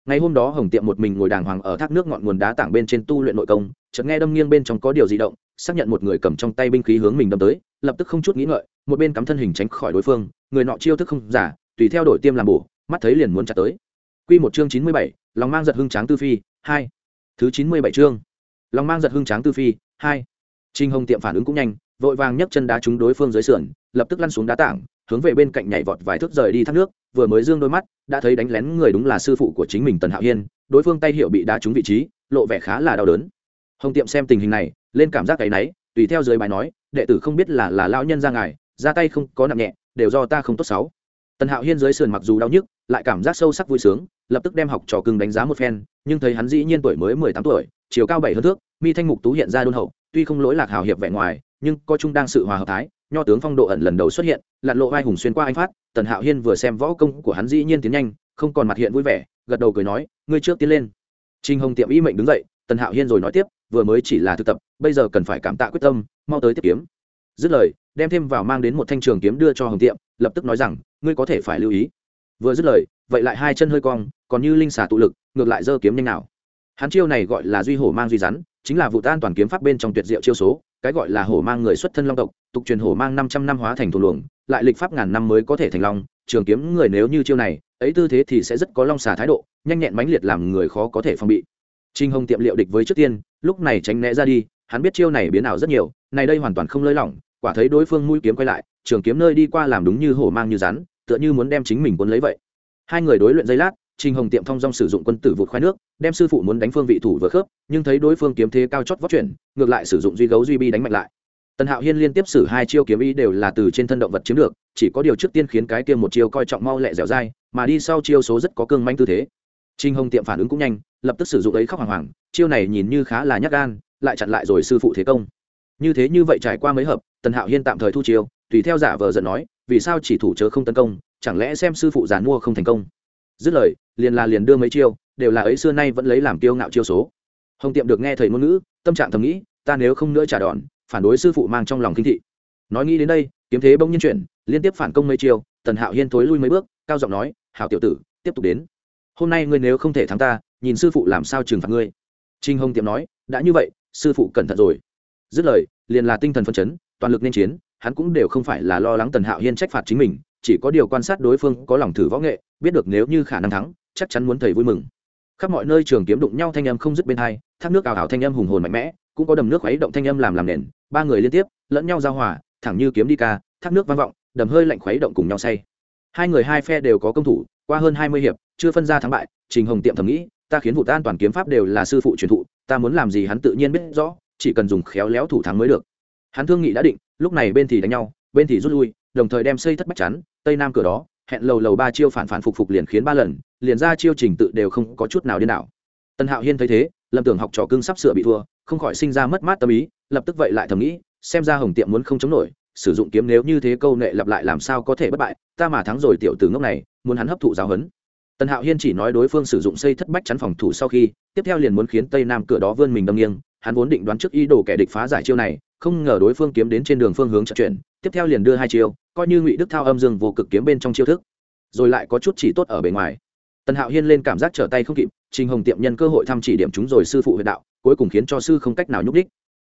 Ngày hôm đó Hồng Tiệm một mình ngồi đàng hoàng ở thác nước ngọn nguồn đá tảng bên trên tu luyện nội công, chợt nghe đâm nghiêng bên trong có điều gì động, xác nhận một người cầm trong tay binh khí hướng mình đâm tới, lập tức không chút nghĩ ngợi, một bên cắm thân hình tránh khỏi đối phương, người nọ chiêu thức không giả, tùy theo đổi tiêm làm bổ mắt thấy liền muốn chặt tới. Quy một chương chín mươi bảy lòng mang giật hưng tráng tư phi hai. Thứ chín mươi bảy chương. Lòng mang giật hưng tráng tư phi hai. Trinh hồng tiệm phản ứng cũng nhanh vội vàng nhấc chân đá trúng đối phương dưới sườn lập tức lăn xuống đá tảng hướng về bên cạnh nhảy vọt vài thước rời đi thác nước vừa mới dương đôi mắt, đã thấy đánh lén người đúng là sư phụ của chính mình tần hạo hiên, đối phương tay hiệu bị đá trúng vị trí, lộ vẻ khá là đau đớn. Hồng tiệm xem tình hình này, lên cảm giác cái náy tùy theo dưới bài nói, đệ tử không biết là là lão nhân ra ngài, ra tay không có nặng nhẹ, đều do ta không tốt xấu. Tần hạo hiên dưới sườn mặc dù đau nhức, lại cảm giác sâu sắc vui sướng, lập tức đem học trò cưng đánh giá một phen, nhưng thấy hắn dĩ nhiên tuổi mới mười tám tuổi, chiều cao bảy hơn thước, mi thanh mục tú hiện ra đôn hậu, tuy không lỗi lạc hào hiệp vẻ ngoài, nhưng có chung đang sự hòa hợp thái nho tướng phong độ ẩn lần đầu xuất hiện, lặn lộ vai hùng xuyên qua anh phát, tần hạo hiên vừa xem võ công của hắn dĩ nhiên tiến nhanh, không còn mặt hiện vui vẻ, gật đầu cười nói, ngươi trước tiến lên. Trinh hồng tiệm y mệnh đứng dậy, tần hạo hiên rồi nói tiếp, vừa mới chỉ là thực tập, bây giờ cần phải cảm tạ quyết tâm, mau tới tiếp kiếm. Dứt lời, đem thêm vào mang đến một thanh trường kiếm đưa cho hồng tiệm lập tức nói rằng, ngươi có thể phải lưu ý. Vừa dứt lời, vậy lại hai chân hơi cong, còn như linh xà tụ lực, ngược lại giơ kiếm nhanh nào hắn chiêu này gọi là duy hổ mang duy rắn, chính là vụ tan toàn kiếm pháp bên trong tuyệt diệu chiêu số, cái gọi là hổ mang người xuất thân long tộc, tục truyền hổ mang năm trăm năm hóa thành thủ luồng, lại lịch pháp ngàn năm mới có thể thành long, trường kiếm người nếu như chiêu này, ấy tư thế thì sẽ rất có long xà thái độ, nhanh nhẹn mãnh liệt làm người khó có thể phòng bị. Trinh hồng tiệm liệu địch với trước tiên, lúc này tránh né ra đi, hắn biết chiêu này biến ảo rất nhiều, này đây hoàn toàn không lơi lỏng, quả thấy đối phương mũi kiếm quay lại, trường kiếm nơi đi qua làm đúng như hổ mang như rắn, tựa như muốn đem chính mình cuốn lấy vậy. Hai người đối luyện giây lát Trình Hồng tiệm thông dong sử dụng quân tử vụt khoái nước, đem sư phụ muốn đánh phương vị thủ vừa khớp, nhưng thấy đối phương kiếm thế cao chót vót chuyển, ngược lại sử dụng duy gấu duy bi đánh mạnh lại. Tần Hạo Hiên liên tiếp sử hai chiêu kiếm ý đều là từ trên thân động vật chiếm được, chỉ có điều trước tiên khiến cái kia một chiêu coi trọng mau lẹ dẻo dai, mà đi sau chiêu số rất có cương mãnh tư thế. Trình Hồng tiệm phản ứng cũng nhanh, lập tức sử dụng ấy khóc hoàng hoàng, chiêu này nhìn như khá là nhát gan, lại chặn lại rồi sư phụ thế công. Như thế như vậy trải qua mấy hợp, Tần Hạo Hiên tạm thời thu chiêu, tùy theo giả vờ giận nói, vì sao chỉ thủ chớ không tấn công, chẳng lẽ xem sư phụ giàn mua không thành công dứt lời, liền là liền đưa mấy chiêu, đều là ấy xưa nay vẫn lấy làm kiêu ngạo chiêu số. Hồng tiệm được nghe thầy ngôn ngữ, tâm trạng thầm nghĩ, ta nếu không nữa trả đòn, phản đối sư phụ mang trong lòng kinh thị. Nói nghĩ đến đây, kiếm thế bỗng nhiên chuyển, liên tiếp phản công mấy chiêu, tần hạo hiên thối lui mấy bước, cao giọng nói, hảo tiểu tử, tiếp tục đến. Hôm nay ngươi nếu không thể thắng ta, nhìn sư phụ làm sao trừng phạt ngươi. Trinh hồng tiệm nói, đã như vậy, sư phụ cẩn thận rồi. Dứt lời, liền là tinh thần phân chấn, toàn lực nên chiến, hắn cũng đều không phải là lo lắng tần hạo hiên trách phạt chính mình chỉ có điều quan sát đối phương có lòng thử võ nghệ, biết được nếu như khả năng thắng, chắc chắn muốn thầy vui mừng. Khắp mọi nơi trường kiếm đụng nhau thanh âm không dứt bên hai, thác nước ảo ảo thanh âm hùng hồn mạnh mẽ, cũng có đầm nước khuấy động thanh âm làm làm nền, ba người liên tiếp, lẫn nhau giao hòa, thẳng như kiếm đi ca, thác nước vang vọng, đầm hơi lạnh khuấy động cùng nhau say. Hai người hai phe đều có công thủ, qua hơn hai mươi hiệp, chưa phân ra thắng bại, trình hồng tiệm thầm nghĩ, ta khiến vụ tan toàn kiếm pháp đều là sư phụ truyền thụ, ta muốn làm gì hắn tự nhiên biết rõ, chỉ cần dùng khéo léo thủ thắng mới được. Hắn thương nghị đã định, lúc này bên thì đánh nhau, bên thì rút lui đồng thời đem xây thất bách chắn, tây nam cửa đó, hẹn lầu lầu ba chiêu phản phản phục phục liền khiến ba lần, liền ra chiêu trình tự đều không có chút nào điên đảo. Tân hạo hiên thấy thế, lâm tưởng học trò cưng sắp sửa bị thua, không khỏi sinh ra mất mát tâm ý, lập tức vậy lại thầm nghĩ, xem ra hồng tiệm muốn không chống nổi, sử dụng kiếm nếu như thế câu nệ lặp lại làm sao có thể bất bại, ta mà thắng rồi tiểu tử ngốc này, muốn hắn hấp thụ giáo huấn. Tần hạo hiên chỉ nói đối phương sử dụng xây thất bách chắn phòng thủ sau khi, tiếp theo liền muốn khiến tây nam cửa đó vươn mình đâm nghiêng, hắn vốn định đoán trước ý đồ kẻ địch phá giải chiêu này, không ngờ đối phương kiếm đến trên đường phương hướng trận chuyển tiếp theo liền đưa hai chiêu, coi như ngụy đức thao âm dương vô cực kiếm bên trong chiêu thức, rồi lại có chút chỉ tốt ở bề ngoài. Tần hạo hiên lên cảm giác trở tay không kịp, trình hồng tiệm nhân cơ hội thăm chỉ điểm chúng rồi sư phụ huyệt đạo, cuối cùng khiến cho sư không cách nào nhúc đích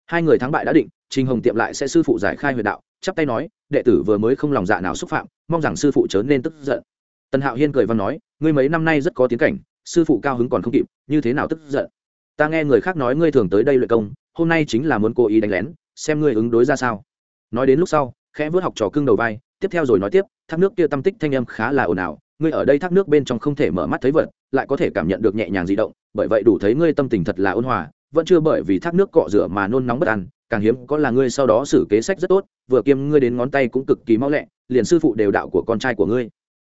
hai người thắng bại đã định, trình hồng tiệm lại sẽ sư phụ giải khai huyệt đạo, chắp tay nói, đệ tử vừa mới không lòng dạ nào xúc phạm, mong rằng sư phụ chớ nên tức giận. Tần hạo hiên cười và nói, ngươi mấy năm nay rất có tiến cảnh, sư phụ cao hứng còn không kịp, như thế nào tức giận? Ta nghe người khác nói ngươi thường tới đây luyện công, hôm nay chính là muốn cố ý đánh lén, xem ngươi ứng đối ra sao. Nói đến lúc sau khẽ vớt học trò cưng đầu vai, tiếp theo rồi nói tiếp, thác nước kia tâm tích thanh âm khá là ồn ào, ngươi ở đây thác nước bên trong không thể mở mắt thấy vật, lại có thể cảm nhận được nhẹ nhàng di động, bởi vậy đủ thấy ngươi tâm tình thật là ôn hòa, vẫn chưa bởi vì thác nước cọ rửa mà nôn nóng bất an, càng hiếm có là ngươi sau đó xử kế sách rất tốt, vừa kiêm ngươi đến ngón tay cũng cực kỳ mau lẹ, liền sư phụ đều đạo của con trai của ngươi.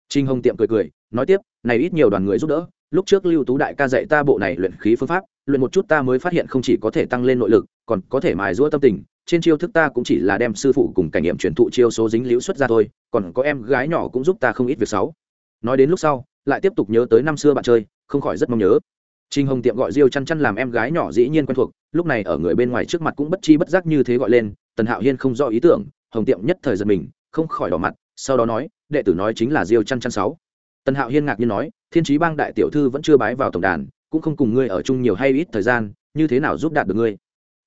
Trinh hồng tiệm cười cười, nói tiếp, này ít nhiều đoàn người giúp đỡ, lúc trước lưu tú đại ca dạy ta bộ này luyện khí phương pháp, luyện một chút ta mới phát hiện không chỉ có thể tăng lên nội lực, còn có thể mài giũa tâm tình trên chiêu thức ta cũng chỉ là đem sư phụ cùng cảnh nghiệm truyền thụ chiêu số dính liễu xuất ra thôi còn có em gái nhỏ cũng giúp ta không ít việc xấu nói đến lúc sau lại tiếp tục nhớ tới năm xưa bạn chơi không khỏi rất mong nhớ trinh Hồng tiệm gọi Diêu Chăn Chăn làm em gái nhỏ dĩ nhiên quen thuộc, lúc này ở người bên ngoài trước mặt cũng bất chi bất giác như thế gọi lên, Tần Hạo Hiên không rõ ý tưởng, Hồng tiệm nhất thời giật mình, không khỏi đỏ mặt, sau đó nói, đệ tử nói chính là Diêu Chăn Chăn sáu. Tần Hạo Hiên ngạc nhiên nói, Thiên trí Bang đại tiểu thư vẫn chưa bái vào tổng đàn, cũng không cùng ngươi ở chung nhiều hay ít thời gian, như thế nào giúp đạt được ngươi?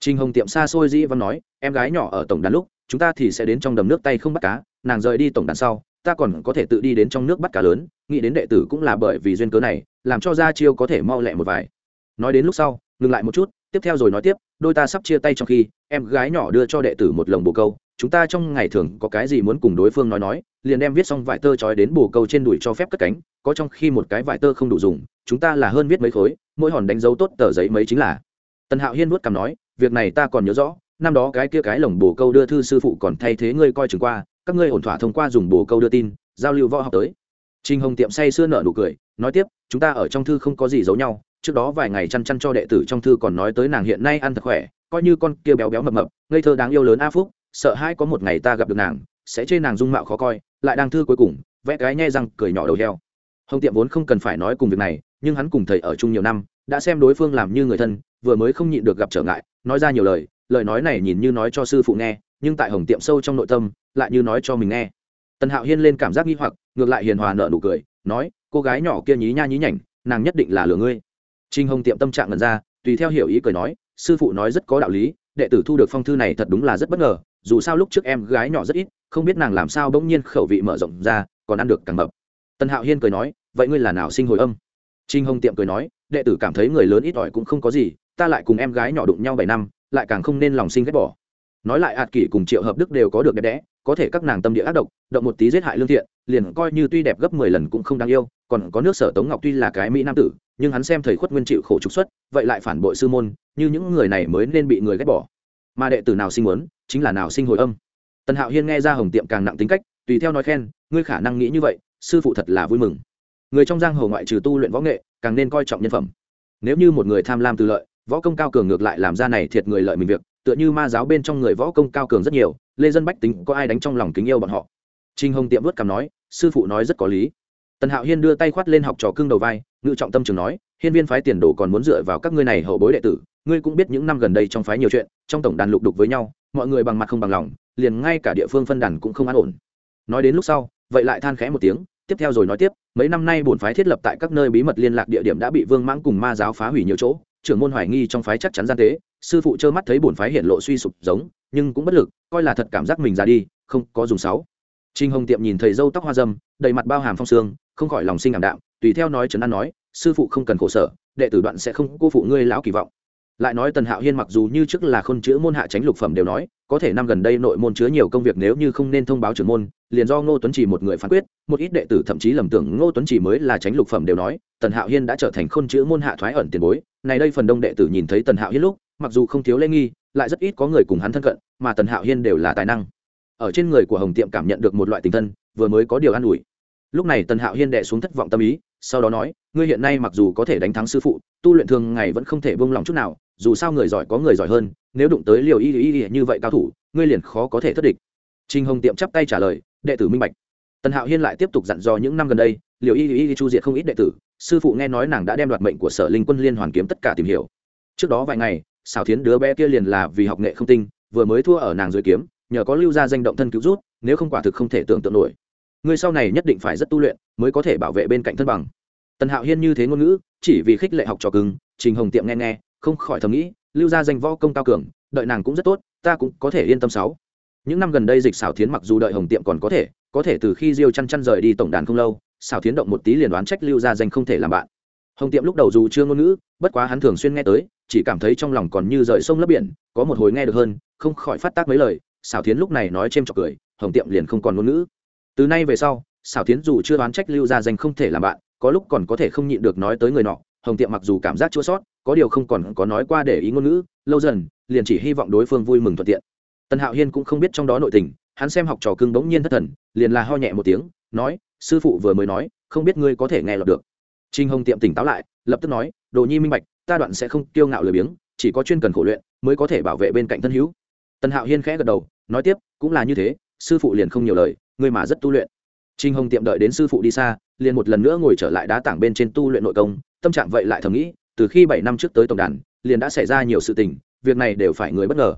Trình Hồng tiệm xa xôi dĩ văn nói, em gái nhỏ ở tổng đàn lúc, chúng ta thì sẽ đến trong đầm nước tay không bắt cá, nàng rời đi tổng đàn sau, ta còn có thể tự đi đến trong nước bắt cá lớn, nghĩ đến đệ tử cũng là bởi vì duyên cớ này, làm cho gia chiêu có thể mau lẹ một vài. Nói đến lúc sau, ngừng lại một chút, tiếp theo rồi nói tiếp, đôi ta sắp chia tay trong khi, em gái nhỏ đưa cho đệ tử một lồng bồ câu, chúng ta trong ngày thường có cái gì muốn cùng đối phương nói nói, liền đem viết xong vải tơ trói đến bồ câu trên đùi cho phép cất cánh, có trong khi một cái vải tơ không đủ dùng, chúng ta là hơn viết mấy khối, mỗi hòn đánh dấu tốt tờ giấy mấy chính là. Tần Hạo Hiên nuốt cằm nói, việc này ta còn nhớ rõ năm đó cái kia cái lồng bồ câu đưa thư sư phụ còn thay thế ngươi coi chừng qua các ngươi ổn thỏa thông qua dùng bồ câu đưa tin giao lưu võ học tới trinh Hồng tiệm say sưa nở nụ cười, nói tiếp, chúng ta ở trong thư không có gì giấu nhau, trước đó vài ngày chăn chăn cho đệ tử trong thư còn nói tới nàng hiện nay ăn thật khỏe, coi như con kia béo béo mập mập, ngây thơ đáng yêu lớn a phúc, sợ hai có một ngày ta gặp được nàng, sẽ chê nàng dung mạo khó coi, lại đang thư cuối cùng, vẽ cái nhe răng cười nhỏ đầu heo. Hồng tiệm vốn không cần phải nói cùng việc này, nhưng hắn cùng thầy ở chung nhiều năm, đã xem đối phương làm như người thân, vừa mới không nhịn được gặp trở ngại, nói ra nhiều lời lời nói này nhìn như nói cho sư phụ nghe nhưng tại hồng tiệm sâu trong nội tâm lại như nói cho mình nghe. Tần hạo hiên lên cảm giác nghi hoặc ngược lại hiền hòa nợ nụ cười nói cô gái nhỏ kia nhí nha nhí nhảnh nàng nhất định là lừa ngươi. Trinh hồng tiệm tâm trạng ngần ra tùy theo hiểu ý cười nói sư phụ nói rất có đạo lý đệ tử thu được phong thư này thật đúng là rất bất ngờ dù sao lúc trước em gái nhỏ rất ít không biết nàng làm sao bỗng nhiên khẩu vị mở rộng ra còn ăn được càng mập. Tần hạo hiên cười nói vậy ngươi là nào sinh hồi âm? Trinh hồng tiệm cười nói đệ tử cảm thấy người lớn ít ỏi cũng không có gì ta lại cùng em gái nhỏ đụng nhau bảy năm, lại càng không nên lòng sinh ghét bỏ. Nói lại ạt kỷ cùng triệu hợp đức đều có được đẹp đẽ, có thể các nàng tâm địa ác độc, động một tí giết hại lương thiện, liền coi như tuy đẹp gấp mười lần cũng không đáng yêu, còn có nước sở tống ngọc tuy là cái mỹ nam tử, nhưng hắn xem thầy khuất nguyên chịu khổ trục xuất, vậy lại phản bội sư môn, như những người này mới nên bị người ghét bỏ. Mà đệ tử nào sinh muốn, chính là nào sinh hồi âm. Tần hạo hiên nghe ra hồng tiệm càng nặng tính cách, tùy theo nói khen, ngươi khả năng nghĩ như vậy, sư phụ thật là vui mừng. Người trong giang hồ ngoại trừ tu luyện võ nghệ, càng nên coi trọng nhân phẩm. Nếu như một người tham lam từ lợi võ công cao cường ngược lại làm ra này thiệt người lợi mình việc, tựa như ma giáo bên trong người võ công cao cường rất nhiều, lê dân bách tính có ai đánh trong lòng kính yêu bọn họ? Trinh hồng tiệm vớt cằm nói, sư phụ nói rất có lý. Tần hạo hiên đưa tay khoát lên học trò cưng đầu vai, ngự trọng tâm trường nói, hiên viên phái tiền đồ còn muốn dựa vào các ngươi này hậu bối đệ tử, ngươi cũng biết những năm gần đây trong phái nhiều chuyện, trong tổng đàn lục đục với nhau, mọi người bằng mặt không bằng lòng, liền ngay cả địa phương phân đàn cũng không an ổn. Nói đến lúc sau, vậy lại than khẽ một tiếng, tiếp theo rồi nói tiếp, mấy năm nay bổn phái thiết lập tại các nơi bí mật liên lạc địa điểm đã bị vương mãng cùng ma giáo phá hủy nhiều chỗ trưởng môn hoài nghi trong phái chắc chắn gian tế, sư phụ trơ mắt thấy bổn phái hiện lộ suy sụp giống, nhưng cũng bất lực, coi là thật cảm giác mình ra đi, không có dùng sáu. Trinh hồng tiệm nhìn thầy dâu tóc hoa dâm, đầy mặt bao hàm phong sương, không khỏi lòng sinh cảm đạm, tùy theo nói trấn an nói, sư phụ không cần khổ sở, đệ tử đoạn sẽ không cô phụ ngươi lão kỳ vọng. Lại nói tần hạo hiên mặc dù như trước là khôn chữ môn hạ tránh lục phẩm đều nói, có thể năm gần đây nội môn chứa nhiều công việc nếu như không nên thông báo trưởng môn, liền do ngô tuấn chỉ một người phán quyết, một ít đệ tử thậm chí lầm tưởng ngô tuấn chỉ mới là tránh lục phẩm đều nói, tần hạo hiên đã trở thành khôn chữ môn hạ thoái ẩn tiền bối này đây phần đông đệ tử nhìn thấy tần hạo hiên lúc, mặc dù không thiếu lễ nghi, lại rất ít có người cùng hắn thân cận, mà tần hạo hiên đều là tài năng. Ở trên người của hồng tiệm cảm nhận được một loại tình thân, vừa mới có điều an ủi. Lúc này tần hạo hiên đệ xuống thất vọng tâm ý, sau đó nói, ngươi hiện nay mặc dù có thể đánh thắng sư phụ, tu luyện thường ngày vẫn không thể buông lòng chút nào, dù sao người giỏi có người giỏi hơn, nếu đụng tới liều y y y như vậy cao thủ, ngươi liền khó có thể thất địch. Trinh hồng tiệm chắp tay trả lời, đệ tử minh bạch. Tần hạo hiên lại tiếp tục dặn dò những năm gần đây, liều y y y chu diệt không ít đệ tử sư phụ nghe nói nàng đã đem đoạt mệnh của sở linh quân liên hoàn kiếm tất cả tìm hiểu. Trước đó vài ngày, xảo thiến đứa bé kia liền là vì học nghệ không tinh, vừa mới thua ở nàng dưới kiếm, nhờ có lưu ra danh động thân cứu rút nếu không quả thực không thể tưởng tượng nổi. Người sau này nhất định phải rất tu luyện, mới có thể bảo vệ bên cạnh thân bằng. Tần hạo hiên như thế ngôn ngữ, chỉ vì khích lệ học trò cứng trình hồng tiệm nghe nghe, không khỏi thầm nghĩ, lưu ra danh võ công cao cường, đợi nàng cũng rất tốt, ta cũng có thể yên tâm sáu. Những năm gần đây dịch xảo thiến mặc dù đợi hồng tiệm còn có thể có thể từ khi diêu chăn chăn rời đi tổng đàn không lâu xảo thiến động một tí liền đoán trách lưu ra danh không thể làm bạn. Hồng tiệm lúc đầu dù chưa ngôn ngữ, bất quá hắn thường xuyên nghe tới, chỉ cảm thấy trong lòng còn như rời sông lấp biển, có một hồi nghe được hơn, không khỏi phát tác mấy lời, xảo thiến lúc này nói c h trọc cười, hồng tiệm liền không còn ngôn ngữ. Từ nay về sau, xảo thiến dù chưa đoán trách lưu ra danh không thể làm bạn, có lúc còn có thể không nhịn được nói tới người nọ, hồng tiệm mặc dù cảm giác chua sót, có điều không còn có nói qua để ý ngôn ngữ, lâu dần, liền chỉ hy vọng đối phương vui mừng thuận tiện. Tần hạo hiên cũng không biết trong đó nội tình, hắn xem học trò cưng bỗng nhiên thất thần, liền là ho nhẹ một tiếng, nói sư phụ vừa mới nói, không biết ngươi có thể nghe lọt được. Trinh hồng tiệm tỉnh táo lại, lập tức nói, đồ nhi minh bạch, ta đoạn sẽ không kiêu ngạo lười biếng, chỉ có chuyên cần khổ luyện mới có thể bảo vệ bên cạnh thân hữu. Tần hạo hiên khẽ gật đầu, nói tiếp, cũng là như thế, sư phụ liền không nhiều lời, ngươi mà rất tu luyện. Trinh hồng tiệm đợi đến sư phụ đi xa, liền một lần nữa ngồi trở lại đá tảng bên trên tu luyện nội công, tâm trạng vậy lại thầm nghĩ, từ khi bảy năm trước tới tổng đàn, liền đã xảy ra nhiều sự tình, việc này đều phải người bất ngờ.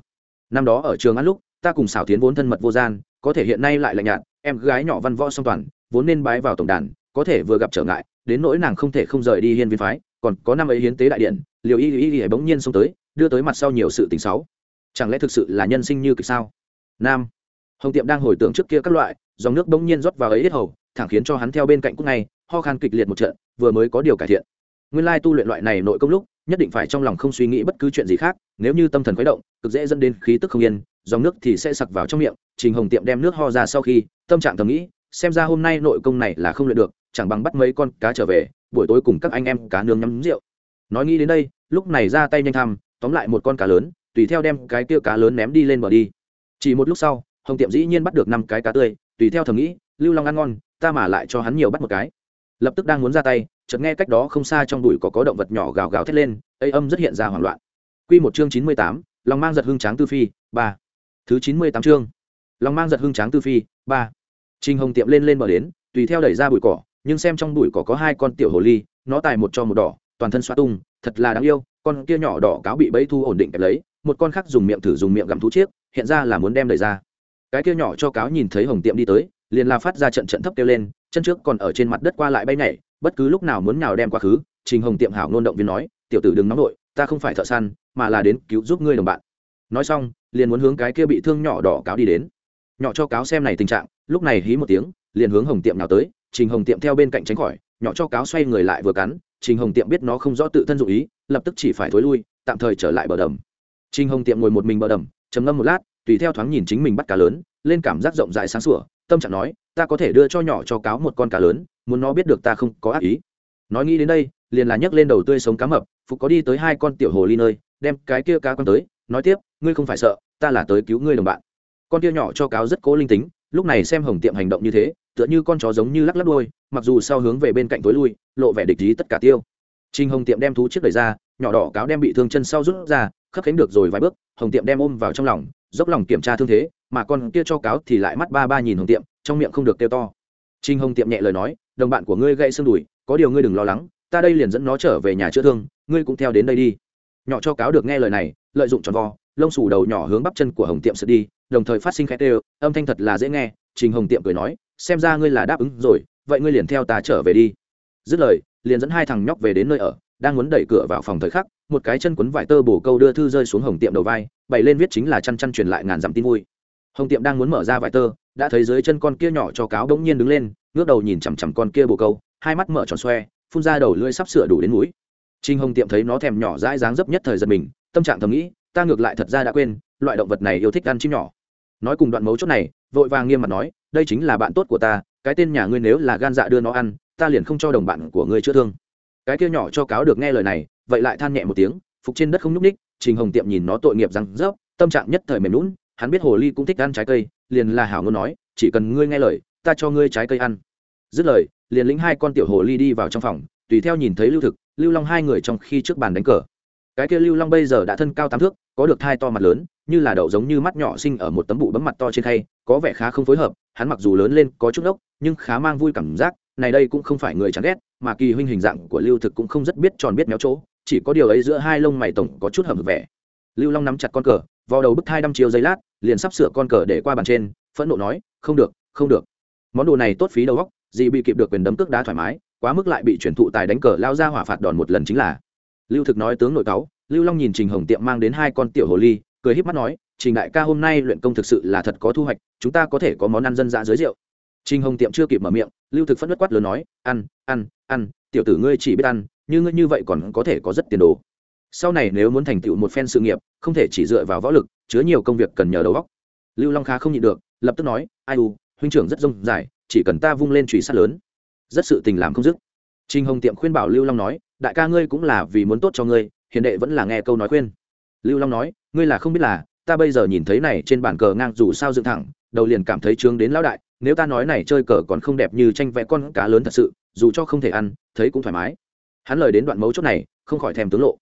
Năm đó ở trường ăn lúc, ta cùng xảo tiến vốn thân mật vô gian, có thể hiện nay lại lạnh nhạt, em gái nhỏ văn võ song toàn vốn nên bái vào tổng đàn, có thể vừa gặp trở ngại, đến nỗi nàng không thể không rời đi hiên viên phái, còn có năm ấy hiến tế đại điện liều y y y bỗng nhiên xông tới, đưa tới mặt sau nhiều sự tình xấu. Chẳng lẽ thực sự là nhân sinh như kịch sao? Nam, hồng tiệm đang hồi tưởng trước kia các loại, dòng nước bỗng nhiên rót vào ấy hết hầu, thẳng khiến cho hắn theo bên cạnh cúc ngay, ho khan kịch liệt một trận, vừa mới có điều cải thiện. Nguyên lai tu luyện loại này nội công lúc, nhất định phải trong lòng không suy nghĩ bất cứ chuyện gì khác, nếu như tâm thần khuấy động, cực dễ dẫn đến khí tức không yên, dòng nước thì sẽ sặc vào trong miệng, trình hồng tiệm đem nước ho ra sau khi, tâm trạng thầm nghĩ xem ra hôm nay nội công này là không luyện được, chẳng bằng bắt mấy con cá trở về, buổi tối cùng các anh em cá nướng nhắm rượu. Nói nghĩ đến đây, lúc này ra tay nhanh thăm, tóm lại một con cá lớn, tùy theo đem cái kia cá lớn ném đi lên bờ đi. Chỉ một lúc sau, hồng tiệm dĩ nhiên bắt được năm cái cá tươi, tùy theo thầm nghĩ, lưu long ăn ngon, ta mà lại cho hắn nhiều bắt một cái. Lập tức đang muốn ra tay, chợt nghe cách đó không xa trong đùi có có động vật nhỏ gào gào thét lên ấy âm rất hiện ra hoảng loạn. Quy một chương chín mươi tám lòng mang giật hưng tráng tư phi, ba. Thứ chín mươi tám chương. Lòng mang giật hưng tráng tư phi, ba. Trình hồng tiệm lên lên bờ đến, tùy theo đẩy ra bụi cỏ, nhưng xem trong bụi cỏ có hai con tiểu hồ ly, nó tài một cho một đỏ, toàn thân xoa tung, thật là đáng yêu, con kia nhỏ đỏ cáo bị bẫy thu ổn định kẹp lấy, một con khác dùng miệng thử dùng miệng gặm thú chiếc, hiện ra là muốn đem đẩy ra. Cái kia nhỏ cho cáo nhìn thấy hồng tiệm đi tới, liền la phát ra trận trận thấp kêu lên, chân trước còn ở trên mặt đất qua lại bay nhảy, bất cứ lúc nào muốn nhào đem quá khứ, trình hồng tiệm hảo nôn động viên nói, tiểu tử đừng nóng nội ta không phải thợ săn, mà là đến cứu giúp ngươi đồng bạn. Nói xong, liền muốn hướng cái kia bị thương nhỏ đỏ cáo đi đến. Nhỏ cho cáo xem này tình trạng lúc này hí một tiếng, liền hướng hồng tiệm nào tới, trình hồng tiệm theo bên cạnh tránh khỏi, nhỏ cho cáo xoay người lại vừa cắn, trình hồng tiệm biết nó không rõ tự thân dụng ý, lập tức chỉ phải thối lui, tạm thời trở lại bờ đầm. Trình hồng tiệm ngồi một mình bờ đầm, trầm ngâm một lát, tùy theo thoáng nhìn chính mình bắt cá lớn, lên cảm giác rộng rãi sáng sủa, tâm trạng nói, ta có thể đưa cho nhỏ cho cáo một con cá lớn, muốn nó biết được ta không có ác ý. Nói nghĩ đến đây, liền là nhấc lên đầu tươi sống cá mập, phục có đi tới hai con tiểu hồ ly nơi, đem cái kia cá con tới, nói tiếp, ngươi không phải sợ, ta là tới cứu ngươi đồng bạn. Con kia nhỏ cho cáo rất cố linh tính lúc này xem hồng tiệm hành động như thế tựa như con chó giống như lắc lắc đôi mặc dù sau hướng về bên cạnh tối lui lộ vẻ địch ý tất cả tiêu Trình Hồng Tiệm đem thú chiếc đẩy ra, nhỏ đỏ cáo đem bị thương chân sau rút ra, khấp cánh được rồi vài bước, Hồng Tiệm đem ôm vào trong lòng, dốc lòng kiểm tra thương thế, mà con kia cho cáo thì lại mắt ba ba nhìn Hồng Tiệm, trong miệng không được kêu to. Trình Hồng Tiệm nhẹ lời nói, đồng bạn của ngươi gãy xương đùi, có điều ngươi đừng lo lắng, ta đây liền dẫn nó trở về nhà chữa thương, ngươi cũng theo đến đây đi. Nhỏ cho cáo được nghe lời này, lợi dụng tròn vo, lông xù đầu nhỏ hướng bắp chân của Hồng Tiệm sượt đi, đồng thời phát sinh khẽ kêu, âm thanh thật là dễ nghe, Trình Hồng Tiệm cười nói, xem ra ngươi là đáp ứng rồi, vậy ngươi liền theo ta trở về đi. Dứt lời, liền dẫn hai thằng nhóc về đến nơi ở, đang muốn đẩy cửa vào phòng thời khắc một cái chân quấn vải tơ bổ câu đưa thư rơi xuống hồng tiệm đầu vai bày lên viết chính là chăn chăn truyền lại ngàn dặm tin vui. Hồng tiệm đang muốn mở ra vải tơ đã thấy dưới chân con kia nhỏ cho cáo bỗng nhiên đứng lên ngước đầu nhìn chằm chằm con kia bổ câu hai mắt mở tròn xoe phun ra đầu lưỡi sắp sửa đủ đến mũi. Trinh hồng tiệm thấy nó thèm nhỏ dãi dáng dấp nhất thời giật mình tâm trạng thầm nghĩ ta ngược lại thật ra đã quên loại động vật này yêu thích ăn chim nhỏ nói cùng đoạn mấu chốt này, vội vàng nghiêm mặt nói, đây chính là bạn tốt của ta, cái tên nhà ngươi nếu là gan dạ đưa nó ăn, ta liền không cho đồng bạn của ngươi chữa thương. Cái kia nhỏ cho cáo được nghe lời này, vậy lại than nhẹ một tiếng, phục trên đất không nhúc ních trình hồng tiệm nhìn nó tội nghiệp răng rớp, tâm trạng nhất thời mềm lún hắn biết hồ ly cũng thích ăn trái cây, liền là hảo ngôn nói, chỉ cần ngươi nghe lời, ta cho ngươi trái cây ăn. Dứt lời, liền lĩnh hai con tiểu hồ ly đi vào trong phòng, tùy theo nhìn thấy lưu thực, lưu long hai người trong khi trước bàn đánh cờ. Cái kia lưu long bây giờ đã thân cao tám thước có được thai to mặt lớn như là đậu giống như mắt nhỏ sinh ở một tấm bụ bấm mặt to trên khay có vẻ khá không phối hợp hắn mặc dù lớn lên có chút ốc nhưng khá mang vui cảm giác này đây cũng không phải người chán ghét mà kỳ huynh hình dạng của lưu thực cũng không rất biết tròn biết méo chỗ chỉ có điều ấy giữa hai lông mày tổng có chút hầm vẻ. Lưu long nắm chặt con cờ vào đầu bức thai đăm chiều giây lát liền sắp sửa con cờ để qua bàn trên phẫn nộ nói không được không được. Món đồ này tốt phí đầu góc, gì bị kịp được quyền đấm cước đá thoải mái quá mức lại bị chuyển thụ tài đánh cờ lao ra hỏa phạt đòn một lần chính là. Lưu thực nói tướng nội cáu lưu long nhìn trình hồng tiệm mang đến hai con tiểu hồ ly cười híp mắt nói trình đại ca hôm nay luyện công thực sự là thật có thu hoạch chúng ta có thể có món ăn dân dã dưới rượu Trình Hồng Tiệm chưa kịp mở miệng, Lưu Thực phất nước quát lớn nói, "Ăn, ăn, ăn, tiểu tử ngươi chỉ biết ăn, như ngươi như vậy còn có thể có rất tiền đồ. Sau này nếu muốn thành tựu một phen sự nghiệp, không thể chỉ dựa vào võ lực, chứa nhiều công việc cần nhờ đầu óc." Lưu Long khá không nhịn được, lập tức nói, "Ai u, huynh trưởng rất rông dài, chỉ cần ta vung lên chùy sắt lớn, rất sự tình làm không dứt." Trình Hồng Tiệm khuyên bảo Lưu Long nói, "Đại ca ngươi cũng là vì muốn tốt cho ngươi, hiền đệ vẫn là nghe câu nói khuyên." Lưu Long nói, "Ngươi là không biết là, ta bây giờ nhìn thấy này trên bàn cờ ngang dù sao dựng thẳng, đầu liền cảm thấy trướng đến lão đại, nếu ta nói này chơi cờ còn không đẹp như tranh vẽ con cá lớn thật sự dù cho không thể ăn thấy cũng thoải mái. Hắn lời đến đoạn mấu chốt này không khỏi thèm tướng lộ.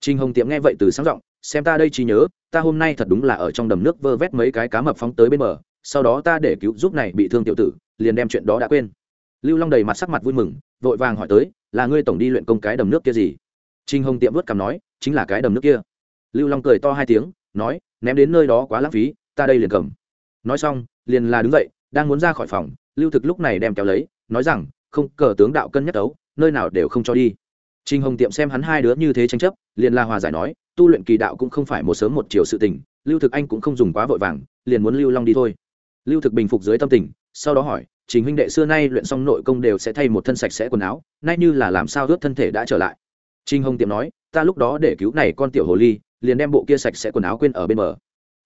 Trinh hồng tiệm nghe vậy từ sáng giọng xem ta đây trí nhớ ta hôm nay thật đúng là ở trong đầm nước vơ vét mấy cái cá mập phóng tới bên bờ sau đó ta để cứu giúp này bị thương tiểu tử liền đem chuyện đó đã quên. Lưu long đầy mặt sắc mặt vui mừng vội vàng hỏi tới là ngươi tổng đi luyện công cái đầm nước kia gì? Trình hồng tiệm vớt cằm nói chính là cái đầm nước kia lưu long cười to hai tiếng nói ném đến nơi đó quá lãng phí ta đây liền cầm nói xong liền là đứng dậy đang muốn ra khỏi phòng lưu thực lúc này đem kéo lấy nói rằng không cờ tướng đạo cân nhắc đấu, nơi nào đều không cho đi Trình Hồng Tiệm xem hắn hai đứa như thế tranh chấp, liền la hòa giải nói, tu luyện kỳ đạo cũng không phải một sớm một chiều sự tình, Lưu Thực Anh cũng không dùng quá vội vàng, liền muốn Lưu Long đi thôi. Lưu Thực bình phục dưới tâm tình, sau đó hỏi, Trình huynh đệ xưa nay luyện xong nội công đều sẽ thay một thân sạch sẽ quần áo, nay như là làm sao ướt thân thể đã trở lại. Trình Hồng Tiệm nói, ta lúc đó để cứu này con tiểu hồ ly, liền đem bộ kia sạch sẽ quần áo quên ở bên bờ.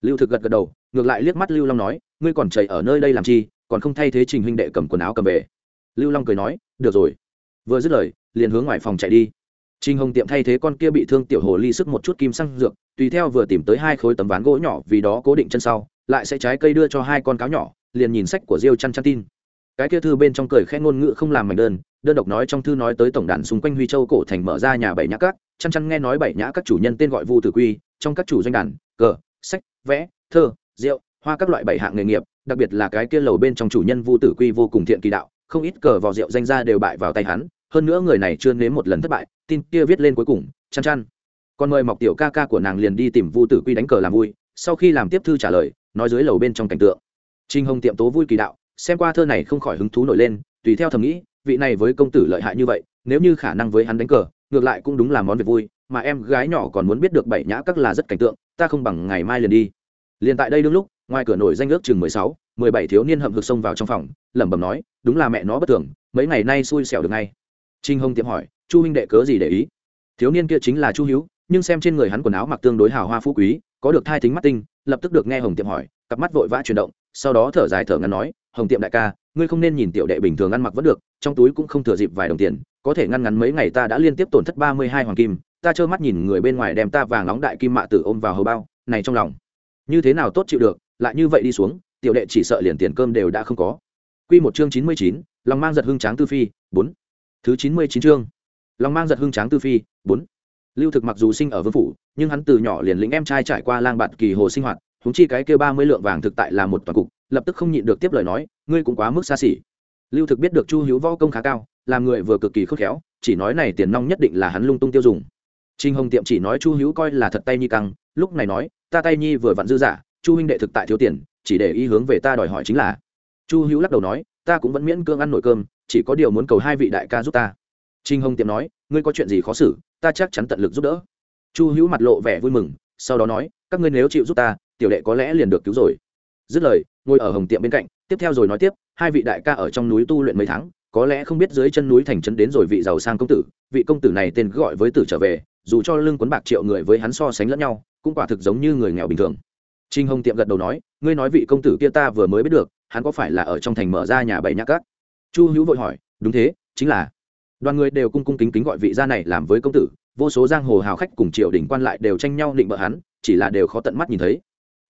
Lưu Thực gật gật đầu, ngược lại liếc mắt Lưu Long nói, ngươi còn chạy ở nơi đây làm chi, còn không thay thế trình huynh đệ cầm quần áo cầm về. Lưu long cười nói được rồi. Vừa dứt lời liền hướng ngoài phòng chạy đi. Trình hồng tiệm thay thế con kia bị thương tiểu hồ ly sức một chút kim xăng dược tùy theo vừa tìm tới hai khối tấm ván gỗ nhỏ vì đó cố định chân sau lại sẽ trái cây đưa cho hai con cáo nhỏ liền nhìn sách của diêu chăn chăn tin cái kia thư bên trong cười khẽ ngôn ngữ không làm mảnh đơn đơn độc nói trong thư nói tới tổng đàn xung quanh huy châu cổ thành mở ra nhà bảy nhã các, chăn chăn nghe nói bảy nhã các chủ nhân tên gọi vu tử quy, trong các chủ doanh đàn, cờ, sách, vẽ, thơ, rượu, hoa các loại bảy hạng nghề nghiệp, đặc biệt là cái kia lầu bên trong chủ nhân vu tử quy vô cùng thiện kỳ đạo, không ít cờ vào rượu danh ra đều bại vào tay hắn, hơn nữa người này chưa nếm một lần thất bại, tin kia viết lên cuối cùng, chăn chăn. Còn mời mọc tiểu ca ca của nàng liền đi tìm vu tử quy đánh cờ làm vui, sau khi làm tiếp thư trả lời, nói dưới lầu bên trong cảnh tượng. Trinh hồng tiệm tố vui kỳ đạo xem qua thơ này không khỏi hứng thú nổi lên, tùy theo thầm nghĩ, vị này với công tử lợi hại như vậy, nếu như khả năng với hắn đánh cờ, ngược lại cũng đúng là món việc vui, mà em gái nhỏ còn muốn biết được bảy nhã các là rất cảnh tượng, ta không bằng ngày mai liền đi. Liền tại đây đương lúc, ngoài cửa nổi danh ước chừng mười sáu, mười bảy thiếu niên hậm hực xông vào trong phòng, lẩm bẩm nói, đúng là mẹ nó bất thường, mấy ngày nay xui xẻo được ngay. Trinh hồng tiệm hỏi, chu huynh đệ cớ gì để ý? Thiếu niên kia chính là chu hữu nhưng xem trên người hắn quần áo mặc tương đối hào hoa phú quý, có được thai thính mắt tinh, lập tức được nghe hồng tiệm hỏi, cặp mắt vội vã chuyển động, sau đó thở dài thở ngắn nói hồng tiệm đại ca, ngươi không nên nhìn tiểu đệ bình thường ăn mặc vẫn được, trong túi cũng không thừa dịp vài đồng tiền, có thể ngăn ngắn mấy ngày ta đã liên tiếp tổn thất ba mươi hai hoàng kim, ta trơ mắt nhìn người bên ngoài đem ta vàng nóng đại kim mạ tử ôm vào hầu bao, này trong lòng. Như thế nào tốt chịu được, lại như vậy đi xuống, tiểu đệ chỉ sợ liền tiền cơm đều đã không có. Quy một chương chín mươi chín, lòng mang giật hưng tráng tư phi, bốn. Thứ chín mươi chín chương, lòng mang giật hưng tráng tư phi, bốn. Lưu thực mặc dù sinh ở vương phủ, nhưng hắn từ nhỏ liền lĩnh em trai trải qua lang bạn kỳ hồ sinh hoạt húng chi cái kia ba mươi lượng vàng thực tại là một toàn cục, lập tức không nhịn được tiếp lời nói, ngươi cũng quá mức xa xỉ. Lưu thực biết được chu hữu võ công khá cao, làm người vừa cực kỳ khôn khéo, chỉ nói này tiền nong nhất định là hắn lung tung tiêu dùng. Trinh hồng tiệm chỉ nói chu hữu coi là thật tay nhi căng, lúc này nói, ta tay nhi vừa vặn dư giả, chu huynh đệ thực tại thiếu tiền, chỉ để ý hướng về ta đòi hỏi chính là. Chu hữu lắc đầu nói, ta cũng vẫn miễn cưỡng ăn nổi cơm, chỉ có điều muốn cầu hai vị đại ca giúp ta. Trinh hồng tiệm nói, ngươi có chuyện gì khó xử, ta chắc chắn tận lực giúp đỡ. Chu hữu mặt lộ vẻ vui mừng, sau đó nói, các ngươi nếu chịu giúp ta tiểu đệ có lẽ liền được cứu rồi. Dứt lời, ngồi ở hồng tiệm bên cạnh, tiếp theo rồi nói tiếp, hai vị đại ca ở trong núi tu luyện mấy tháng, có lẽ không biết dưới chân núi thành trấn đến rồi vị giàu sang công tử, vị công tử này tên gọi với tử trở về, dù cho lương quấn bạc triệu người với hắn so sánh lẫn nhau, cũng quả thực giống như người nghèo bình thường. Trinh hồng tiệm gật đầu nói, ngươi nói vị công tử kia ta vừa mới biết được, hắn có phải là ở trong thành mở ra nhà bảy nhạc cát? Chu hữu vội hỏi, đúng thế, chính là. Đoàn người đều cung cung kính kính gọi vị gia này làm với công tử, vô số giang hồ hào khách cùng triều đình quan lại đều tranh nhau định bợ hắn, chỉ là đều khó tận mắt nhìn thấy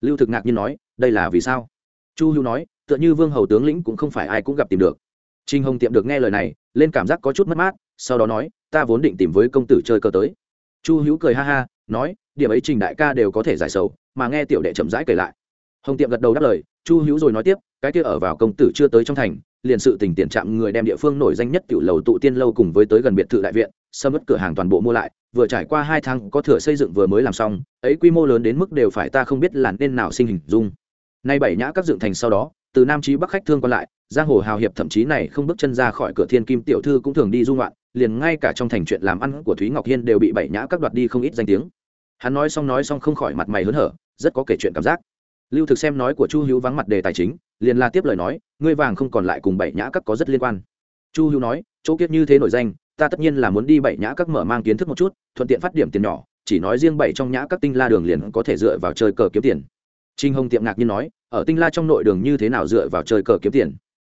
lưu thực ngạc nhiên nói, đây là vì sao? Chu hữu nói, tựa như vương hầu tướng lĩnh cũng không phải ai cũng gặp tìm được. Trinh hồng tiệm được nghe lời này, lên cảm giác có chút mất mát, sau đó nói, ta vốn định tìm với công tử chơi cơ tới. Chu hữu cười ha ha, nói, điểm ấy trình đại ca đều có thể giải sầu, mà nghe tiểu đệ chậm rãi kể lại. Hồng tiệm gật đầu đáp lời, chu hữu rồi nói tiếp, cái kia ở vào công tử chưa tới trong thành, liền sự tình tiền trạm người đem địa phương nổi danh nhất tiểu lầu tụ tiên lâu cùng với tới gần biệt thự đại viện xâm mất cửa hàng toàn bộ mua lại, vừa trải qua hai tháng có thửa xây dựng vừa mới làm xong, ấy quy mô lớn đến mức đều phải ta không biết là nên nào sinh hình dung. Nay bảy nhã các dựng thành sau đó, từ nam chí bắc khách thương còn lại, giang hồ hào hiệp thậm chí này không bước chân ra khỏi cửa thiên kim tiểu thư cũng thường đi dung loạn liền ngay cả trong thành chuyện làm ăn của thúy ngọc hiên đều bị bảy nhã các đoạt đi không ít danh tiếng. Hắn nói xong nói xong không khỏi mặt mày hớn hở, rất có kể chuyện cảm giác. Lưu thực xem nói của chu hữu vắng mặt đề tài chính, liền la tiếp lời nói, ngươi vàng không còn lại cùng bảy nhã các có rất liên quan. Chu hữu nói, chỗ kiết như thế nổi danh ta tất nhiên là muốn đi bảy nhã các mở mang kiến thức một chút, thuận tiện phát điểm tiền nhỏ, chỉ nói riêng bảy trong nhã các tinh la đường liền có thể dựa vào chơi cờ kiếm tiền. Trinh hồng tiệm ngạc nhiên nói, ở tinh la trong nội đường như thế nào dựa vào chơi cờ kiếm tiền?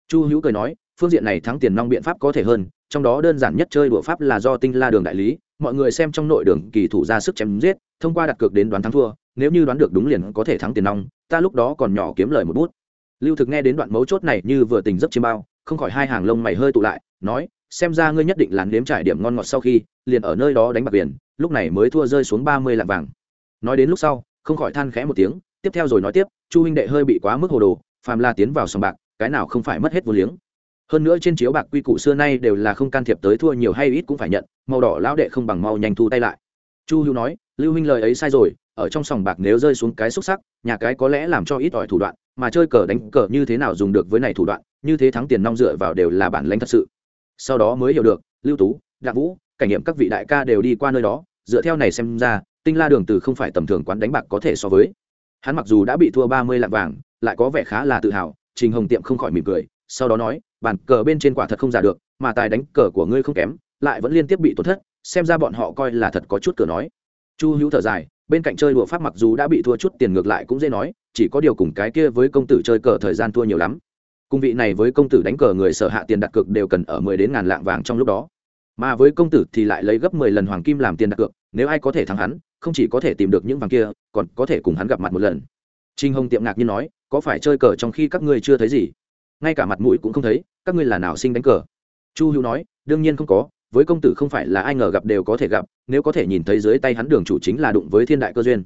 Chu hữu cười nói, phương diện này thắng tiền nong biện pháp có thể hơn, trong đó đơn giản nhất chơi đũa pháp là do tinh la đường đại lý, mọi người xem trong nội đường kỳ thủ ra sức chém giết, thông qua đặt cược đến đoán thắng thua, nếu như đoán được đúng liền có thể thắng tiền nong, ta lúc đó còn nhỏ kiếm lời một bút. Lưu thực nghe đến đoạn mấu chốt này như vừa tình giấc chiêm bao, không khỏi hai hàng lông mày hơi tụ lại, nói xem ra ngươi nhất định là nếm trải điểm ngon ngọt sau khi, liền ở nơi đó đánh bạc biển, lúc này mới thua rơi xuống ba mươi lạng vàng. Nói đến lúc sau, không khỏi than khẽ một tiếng, tiếp theo rồi nói tiếp, chu huynh đệ hơi bị quá mức hồ đồ, phàm la tiến vào sòng bạc, cái nào không phải mất hết vô liếng. Hơn nữa trên chiếu bạc quy củ xưa nay đều là không can thiệp tới thua nhiều hay ít cũng phải nhận, màu đỏ lão đệ không bằng mau nhanh thu tay lại. Chu hữu nói, lưu huynh lời ấy sai rồi, ở trong sòng bạc nếu rơi xuống cái xúc sắc, nhà cái có lẽ làm cho ít ỏi thủ đoạn, mà chơi cờ đánh cờ như thế nào dùng được với này thủ đoạn, như thế thắng tiền nong dựa vào đều là bản lãnh thật sự sau đó mới hiểu được, lưu tú Đạ vũ, cảnh nghiệm các vị đại ca đều đi qua nơi đó, dựa theo này xem ra, tinh la đường từ không phải tầm thường quán đánh bạc có thể so với. Hắn mặc dù đã bị thua ba mươi lạng vàng, lại có vẻ khá là tự hào, trình hồng tiệm không khỏi mỉm cười, sau đó nói bàn cờ bên trên quả thật không giả được, mà tài đánh cờ của ngươi không kém, lại vẫn liên tiếp bị tổn thất, xem ra bọn họ coi là thật có chút cửa nói. Chu hữu thở dài, bên cạnh chơi đùa pháp mặc dù đã bị thua chút tiền ngược lại cũng dễ nói, chỉ có điều cùng cái kia với công tử chơi cờ thời gian thua nhiều lắm cung vị này với công tử đánh cờ người sở hạ tiền đặt cược đều cần ở mười đến ngàn lạng vàng trong lúc đó. Mà với công tử thì lại lấy gấp mười lần hoàng kim làm tiền đặt cược, nếu ai có thể thắng hắn, không chỉ có thể tìm được những vàng kia, còn có thể cùng hắn gặp mặt một lần. Trinh hồng tiệm ngạc nhiên nói, có phải chơi cờ trong khi các ngươi chưa thấy gì? Ngay cả mặt mũi cũng không thấy, các ngươi là nào sinh đánh cờ? Chu hữu nói, đương nhiên không có, với công tử không phải là ai ngờ gặp đều có thể gặp, nếu có thể nhìn thấy dưới tay hắn đường chủ chính là đụng với thiên đại cơ duyên.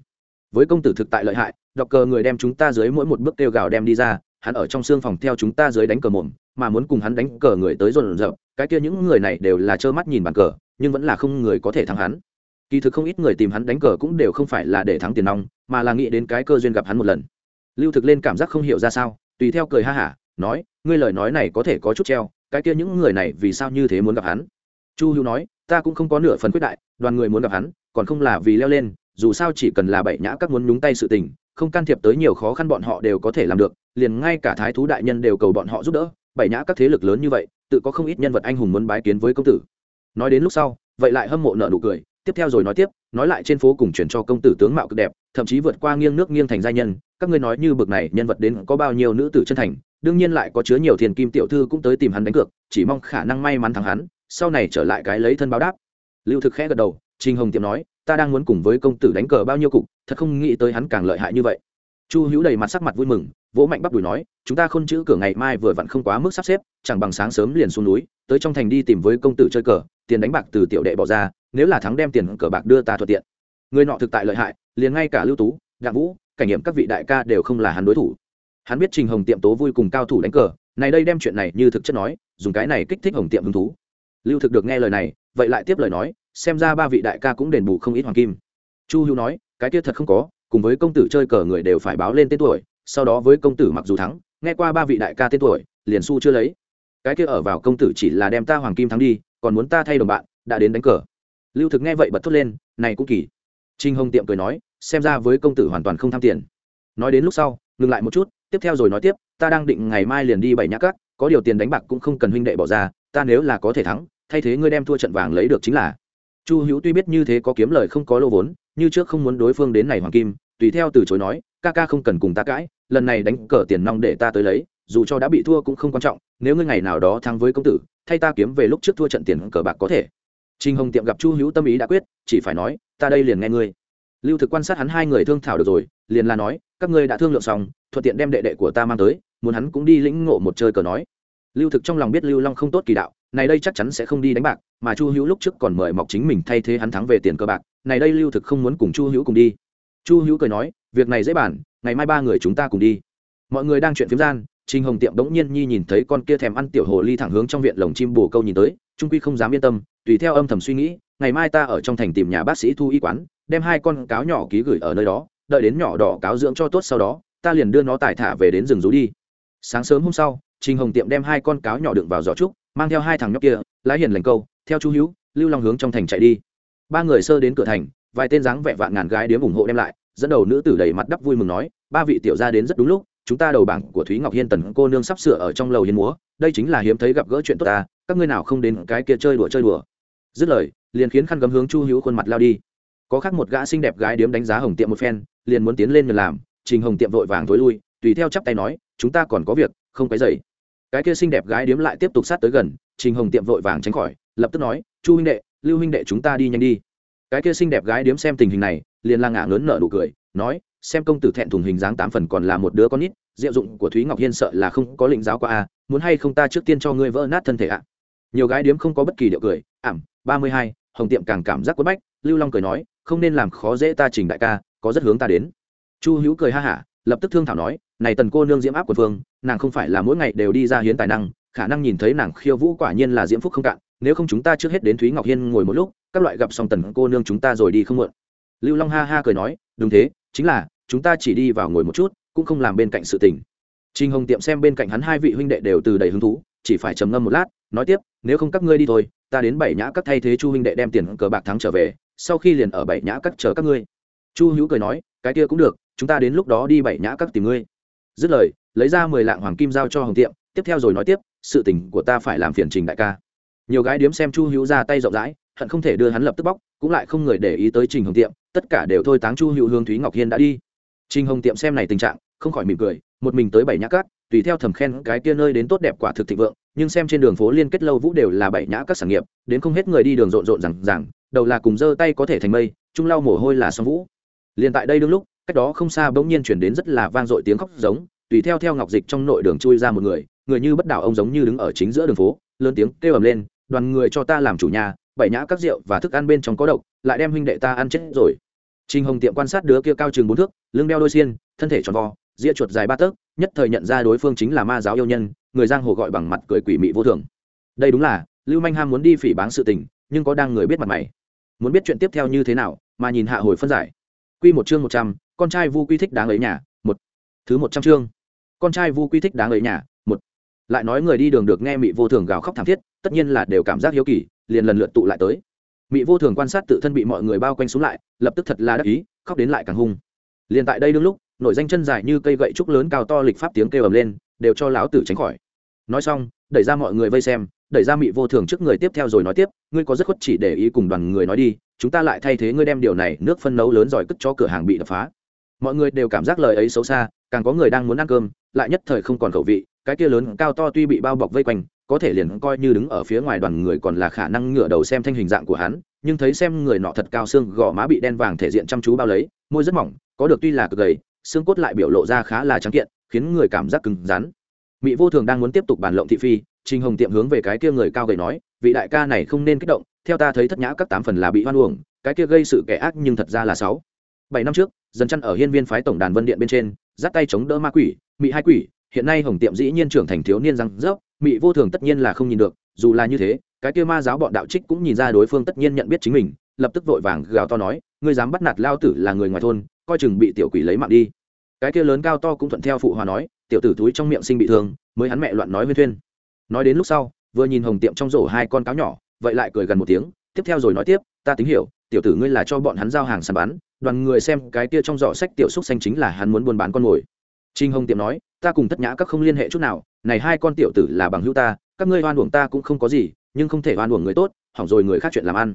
Với công tử thực tại lợi hại, đọc cờ người đem chúng ta dưới mỗi một bước kêu gào đem đi ra hắn ở trong xương phòng theo chúng ta dưới đánh cờ mồm, mà muốn cùng hắn đánh cờ người tới rộn rợp, cái kia những người này đều là trơ mắt nhìn bàn cờ, nhưng vẫn là không người có thể thắng hắn. Kỳ thực không ít người tìm hắn đánh cờ cũng đều không phải là để thắng tiền nong, mà là nghĩ đến cái cơ duyên gặp hắn một lần. Lưu thực lên cảm giác không hiểu ra sao, tùy theo cười ha hả, nói, ngươi lời nói này có thể có chút treo, cái kia những người này vì sao như thế muốn gặp hắn? Chu hữu nói, ta cũng không có nửa phần quyết đại, đoàn người muốn gặp hắn, còn không là vì leo lên, dù sao chỉ cần là bảy nhã các muốn nhúng tay sự tình không can thiệp tới nhiều khó khăn bọn họ đều có thể làm được, liền ngay cả thái thú đại nhân đều cầu bọn họ giúp đỡ, bảy nhã các thế lực lớn như vậy, tự có không ít nhân vật anh hùng muốn bái kiến với công tử. Nói đến lúc sau, vậy lại hâm mộ nợ nụ cười, tiếp theo rồi nói tiếp, nói lại trên phố cùng chuyển cho công tử tướng mạo cực đẹp, thậm chí vượt qua nghiêng nước nghiêng thành gia nhân, các ngươi nói như bực này nhân vật đến có bao nhiêu nữ tử chân thành, đương nhiên lại có chứa nhiều thiền kim tiểu thư cũng tới tìm hắn đánh cược, chỉ mong khả năng may mắn thắng hắn, sau này trở lại cái lấy thân báo đáp. Lưu thực khẽ gật đầu trinh hồng tiệm nói ta đang muốn cùng với công tử đánh cờ bao nhiêu cục, thật không nghĩ tới hắn càng lợi hại như vậy. Chu hữu đầy mặt sắc mặt vui mừng, vỗ mạnh bắp đùi nói, chúng ta không chữ cửa ngày mai vừa vặn không quá mức sắp xếp, chẳng bằng sáng sớm liền xuống núi, tới trong thành đi tìm với công tử chơi cờ, tiền đánh bạc từ tiểu đệ bỏ ra, nếu là thắng đem tiền cờ bạc đưa ta thuận tiện. Người nọ thực tại lợi hại, liền ngay cả lưu tú, đặng vũ, cảnh nghiệm các vị đại ca đều không là hắn đối thủ. Hắn biết trình hồng tiệm tố vui cùng cao thủ đánh cờ, này đây đem chuyện này như thực chất nói, dùng cái này kích thích hồng tiệm hứng thú. Lưu thực được nghe lời này, vậy lại tiếp lời nói xem ra ba vị đại ca cũng đền bù không ít hoàng kim. Chu hữu nói, cái kia thật không có, cùng với công tử chơi cờ người đều phải báo lên tên tuổi, sau đó với công tử mặc dù thắng, nghe qua ba vị đại ca tên tuổi, liền su chưa lấy. Cái kia ở vào công tử chỉ là đem ta hoàng kim thắng đi, còn muốn ta thay đồng bạn, đã đến đánh cờ. Lưu thực nghe vậy bật thốt lên, này cũng kỳ. Trinh hồng tiệm cười nói, xem ra với công tử hoàn toàn không tham tiền. Nói đến lúc sau, ngừng lại một chút, tiếp theo rồi nói tiếp, ta đang định ngày mai liền đi bảy nhã cắt có điều tiền đánh bạc cũng không cần huynh đệ bỏ ra, ta nếu là có thể thắng, thay thế ngươi đem thua trận vàng lấy được chính là chu hữu tuy biết như thế có kiếm lời không có lô vốn, như trước không muốn đối phương đến này hoàng kim, tùy theo từ chối nói, ca ca không cần cùng ta cãi, lần này đánh cờ tiền nong để ta tới lấy, dù cho đã bị thua cũng không quan trọng, nếu ngươi ngày nào đó thắng với công tử, thay ta kiếm về lúc trước thua trận tiền cờ bạc có thể. Trinh hồng tiệm gặp chu hữu tâm ý đã quyết, chỉ phải nói, ta đây liền nghe ngươi. Lưu thực quan sát hắn hai người thương thảo được rồi, liền là nói, các ngươi đã thương lượng xong, thuận tiện đem đệ đệ của ta mang tới, muốn hắn cũng đi lĩnh ngộ một chơi cờ nói. Lưu thực trong lòng biết lưu long không tốt kỳ đạo này đây chắc chắn sẽ không đi đánh bạc mà chu hữu lúc trước còn mời mọc chính mình thay thế hắn thắng về tiền cơ bạc này đây lưu thực không muốn cùng chu hữu cùng đi chu hữu cười nói việc này dễ bàn ngày mai ba người chúng ta cùng đi mọi người đang chuyện phiếm gian Trình Hồng Tiệm đống nhiên nhi nhìn thấy con kia thèm ăn tiểu hồ ly thẳng hướng trong viện lồng chim bồ câu nhìn tới, trung quy không dám yên tâm, tùy theo âm thầm suy nghĩ, ngày mai ta ở trong thành tìm nhà bác sĩ thu y quán, đem hai con cáo nhỏ ký gửi ở nơi đó, đợi đến nhỏ đỏ cáo dưỡng cho tốt sau đó, ta liền đưa nó tải thả về đến rừng rú đi. Sáng sớm hôm sau, Trình Hồng Tiệm đem hai con cáo nhỏ đựng vào giỏ trúc, mang theo hai thằng nhóc kia, lái hiền lành câu, theo Chu Hữu, Lưu Long hướng trong thành chạy đi. Ba người sơ đến cửa thành, vài tên dáng vẻ vạn ngàn gái điếm ủng hộ đem lại, dẫn đầu nữ tử đầy mặt đắp vui mừng nói, ba vị tiểu gia đến rất đúng lúc, chúng ta đầu bảng của thúy ngọc hiên tần cô nương sắp sửa ở trong lầu hiên múa đây chính là hiếm thấy gặp gỡ chuyện tốt ta các ngươi nào không đến cái kia chơi đùa chơi đùa. Dứt lời liền khiến khăn gấm hướng chu hữu khuôn mặt lao đi. Có khác một gã xinh đẹp gái điếm đánh giá hồng tiệm một phen liền muốn tiến lên nhờ làm trình hồng tiệm vội vàng thối lui tùy theo chắp tay nói chúng ta còn có việc không cái dậy cái kia xinh đẹp gái điếm lại tiếp tục sát tới gần, trình hồng tiệm vội vàng tránh khỏi, lập tức nói, chu huynh đệ, lưu huynh đệ chúng ta đi nhanh đi. Cái kia xinh đẹp gái điếm xem tình hình này, liền la ngả lớn nở nụ cười, nói, xem công tử thẹn thùng hình dáng tám phần còn là một đứa con nít, diệu dụng của thúy ngọc hiên sợ là không có lĩnh giáo qua a, muốn hay không ta trước tiên cho ngươi vỡ nát thân thể ạ? Nhiều gái điếm không có bất kỳ điệu cười, ảm, ba mươi hai, hồng tiệm càng cảm giác quất bách. Lưu long cười nói, không nên làm khó dễ ta trình đại ca, có rất hướng ta đến. Chu hữu cười ha hả, lập tức thương thảo nói này tần cô nương diễm áp của phương nàng không phải là mỗi ngày đều đi ra hiến tài năng khả năng nhìn thấy nàng khiêu vũ quả nhiên là diễm phúc không cạn nếu không chúng ta trước hết đến thúy ngọc hiên ngồi một lúc các loại gặp xong tần cô nương chúng ta rồi đi không muộn lưu long ha ha cười nói đúng thế chính là chúng ta chỉ đi vào ngồi một chút cũng không làm bên cạnh sự tình trinh Hồng Tiệm xem bên cạnh hắn hai vị huynh đệ đều từ đầy hứng thú, chỉ phải trầm ngâm một lát, nói tiếp, nếu không các ngươi đi thôi, ta đến bảy nhã các thay thế Chu huynh đệ đem tiền cờ bạc thắng trở về, sau khi liền ở bảy nhã các chờ các ngươi. Chu Hữu cười nói, cái kia cũng được, chúng ta đến lúc đó đi bảy nhã các tìm ngươi. Dứt lời, lấy ra mười lạng hoàng kim giao cho Hồng Tiệm, tiếp theo rồi nói tiếp, sự tình của ta phải làm phiền Trình đại ca. Nhiều gái điếm xem Chu Hữu ra tay rộng rãi, hận không thể đưa hắn lập tức bóc, cũng lại không người để ý tới Trình Hồng Tiệm, tất cả đều thôi táng Chu Hữu Hương Thúy Ngọc Hiên đã đi. Trình Hồng Tiệm xem này tình trạng, không khỏi mỉm cười, một mình tới bảy nhã cát tùy theo thầm khen cái kia nơi đến tốt đẹp quả thực thịnh vượng nhưng xem trên đường phố liên kết lâu vũ đều là bảy nhã các sản nghiệp đến không hết người đi đường rộn rộn rằng rằng đầu là cùng giơ tay có thể thành mây trung lau mồ hôi là xong vũ liền tại đây đương lúc cách đó không xa bỗng nhiên chuyển đến rất là vang dội tiếng khóc giống tùy theo theo ngọc dịch trong nội đường chui ra một người người như bất đảo ông giống như đứng ở chính giữa đường phố lớn tiếng kêu ầm lên đoàn người cho ta làm chủ nhà bảy nhã các rượu và thức ăn bên trong có độc lại đem huynh đệ ta ăn chết rồi. Trinh Hồng tiệm quan sát đứa kia cao chừng bốn thước, lưng đeo đôi xiên, thân thể tròn vo, ria chuột dài ba tấc nhất thời nhận ra đối phương chính là ma giáo yêu nhân người giang hồ gọi bằng mặt cười quỷ mị vô thường. Đây đúng là lưu manh ham muốn đi phỉ báng sự tình nhưng có đang người biết mặt mày. Muốn biết chuyện tiếp theo như thế nào mà nhìn hạ hồi phân giải quy một chương một trăm, con trai vu quy thích đáng ấy nhà, một. Thứ một trăm chương. Con trai vu quy thích đáng ấy nhà, một. Lại nói người đi đường được nghe mị vô thường gào khóc thảm thiết, tất nhiên là đều cảm giác hiếu kỳ, liền lần lượt tụ lại tới. Mị vô thường quan sát tự thân bị mọi người bao quanh xuống lại, lập tức thật là đắc ý, khóc đến lại càng hung. Liền tại đây đương lúc nội danh chân dài như cây gậy trúc lớn cao to lịch pháp tiếng kêu ầm lên, đều cho lão tử tránh khỏi. Nói xong, đẩy ra mọi người vây xem, đẩy ra mị vô thường trước người tiếp theo rồi nói tiếp, ngươi có rất khuất chỉ để ý cùng đoàn người nói đi chúng ta lại thay thế ngươi đem điều này nước phân nấu lớn giỏi cất cho cửa hàng bị đập phá. Mọi người đều cảm giác lời ấy xấu xa, càng có người đang muốn ăn cơm, lại nhất thời không còn khẩu vị, cái kia lớn cao to tuy bị bao bọc vây quanh, có thể liền coi như đứng ở phía ngoài đoàn người còn là khả năng ngửa đầu xem thanh hình dạng của hắn, nhưng thấy xem người nọ thật cao xương, gò má bị đen vàng thể diện chăm chú bao lấy, môi rất mỏng, có được tuy là cực gầy, xương cốt lại biểu lộ ra khá là trắng kiện, khiến người cảm giác cứng rắn. Mỹ vô thường đang muốn tiếp tục bàn lộng thị phi, trình hồng tiệm hướng về cái kia người cao gầy nói, vị đại ca này không nên kích động theo ta thấy thất nhã các tám phần là bị hoan uổng, cái kia gây sự kẻ ác nhưng thật ra là sáu. Bảy năm trước, dần chăn ở hiên viên phái tổng đàn vân điện bên trên dắt tay chống đỡ ma quỷ, mị hai quỷ, hiện nay hồng tiệm dĩ nhiên trưởng thành thiếu niên răng rớp, mị vô thường tất nhiên là không nhìn được, dù là như thế, cái kia ma giáo bọn đạo trích cũng nhìn ra đối phương tất nhiên nhận biết chính mình, lập tức vội vàng gào to nói, ngươi dám bắt nạt lao tử là người ngoài thôn, coi chừng bị tiểu quỷ lấy mạng đi. Cái kia lớn cao to cũng thuận theo phụ hòa nói, tiểu tử túi trong miệng sinh bị thương, mới hắn mẹ loạn nói với thuyên. Nói đến lúc sau, vừa nhìn hồng tiệm trong rổ hai con cáo nhỏ vậy lại cười gần một tiếng, tiếp theo rồi nói tiếp, ta tính hiểu, tiểu tử ngươi là cho bọn hắn giao hàng sàn bán đoàn người xem cái kia trong giỏ sách tiểu xúc xanh chính là hắn muốn buôn bán con mồi. Trinh hồng tiệm nói, ta cùng tất nhã các không liên hệ chút nào, này hai con tiểu tử là bằng hữu ta, các ngươi oan uổng ta cũng không có gì, nhưng không thể oan uổng người tốt, hỏng rồi người khác chuyện làm ăn.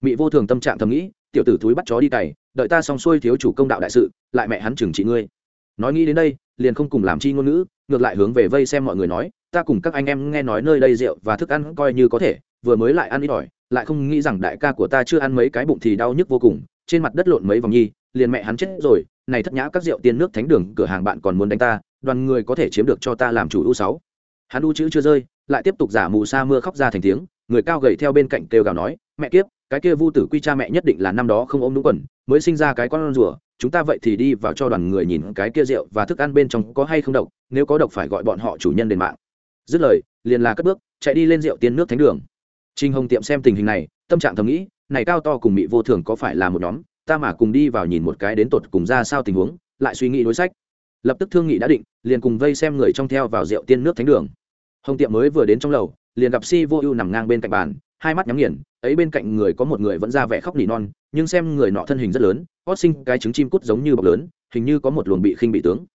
Mị vô thường tâm trạng thầm nghĩ, tiểu tử túi bắt chó đi cày, đợi ta xong xuôi thiếu chủ công đạo đại sự, lại mẹ hắn chừng trị ngươi. Nói nghĩ đến đây, liền không cùng làm chi ngôn ngữ, ngược lại hướng về vây xem mọi người nói, ta cùng các anh em nghe nói nơi đây rượu và thức ăn coi như có thể vừa mới lại ăn ít ỏi, lại không nghĩ rằng đại ca của ta chưa ăn mấy cái bụng thì đau nhức vô cùng, trên mặt đất lộn mấy vòng nhi, liền mẹ hắn chết rồi, này thất nhã các rượu tiên nước thánh đường cửa hàng bạn còn muốn đánh ta, đoàn người có thể chiếm được cho ta làm chủ u sáu. Hắn u chữ chưa rơi, lại tiếp tục giả mù sa mưa khóc ra thành tiếng, người cao gầy theo bên cạnh kêu gào nói, mẹ kiếp, cái kia vu tử quy cha mẹ nhất định là năm đó không ôm đúng quần, mới sinh ra cái con rùa, chúng ta vậy thì đi vào cho đoàn người nhìn cái kia rượu và thức ăn bên trong có hay không độc, nếu có độc phải gọi bọn họ chủ nhân đền mạng. Dứt lời, liền là cất bước, chạy đi lên rượu tiên nước thánh đường. Trình hồng tiệm xem tình hình này, tâm trạng thầm nghĩ, này cao to cùng mị vô thường có phải là một nhóm, ta mà cùng đi vào nhìn một cái đến tột cùng ra sao tình huống, lại suy nghĩ đối sách. Lập tức thương nghị đã định, liền cùng vây xem người trong theo vào rượu tiên nước thánh đường. Hồng tiệm mới vừa đến trong lầu, liền gặp si vô ưu nằm ngang bên cạnh bàn, hai mắt nhắm nghiền, ấy bên cạnh người có một người vẫn ra vẻ khóc nỉ non, nhưng xem người nọ thân hình rất lớn, hót sinh cái trứng chim cút giống như bọc lớn, hình như có một luồng bị khinh bị tướng.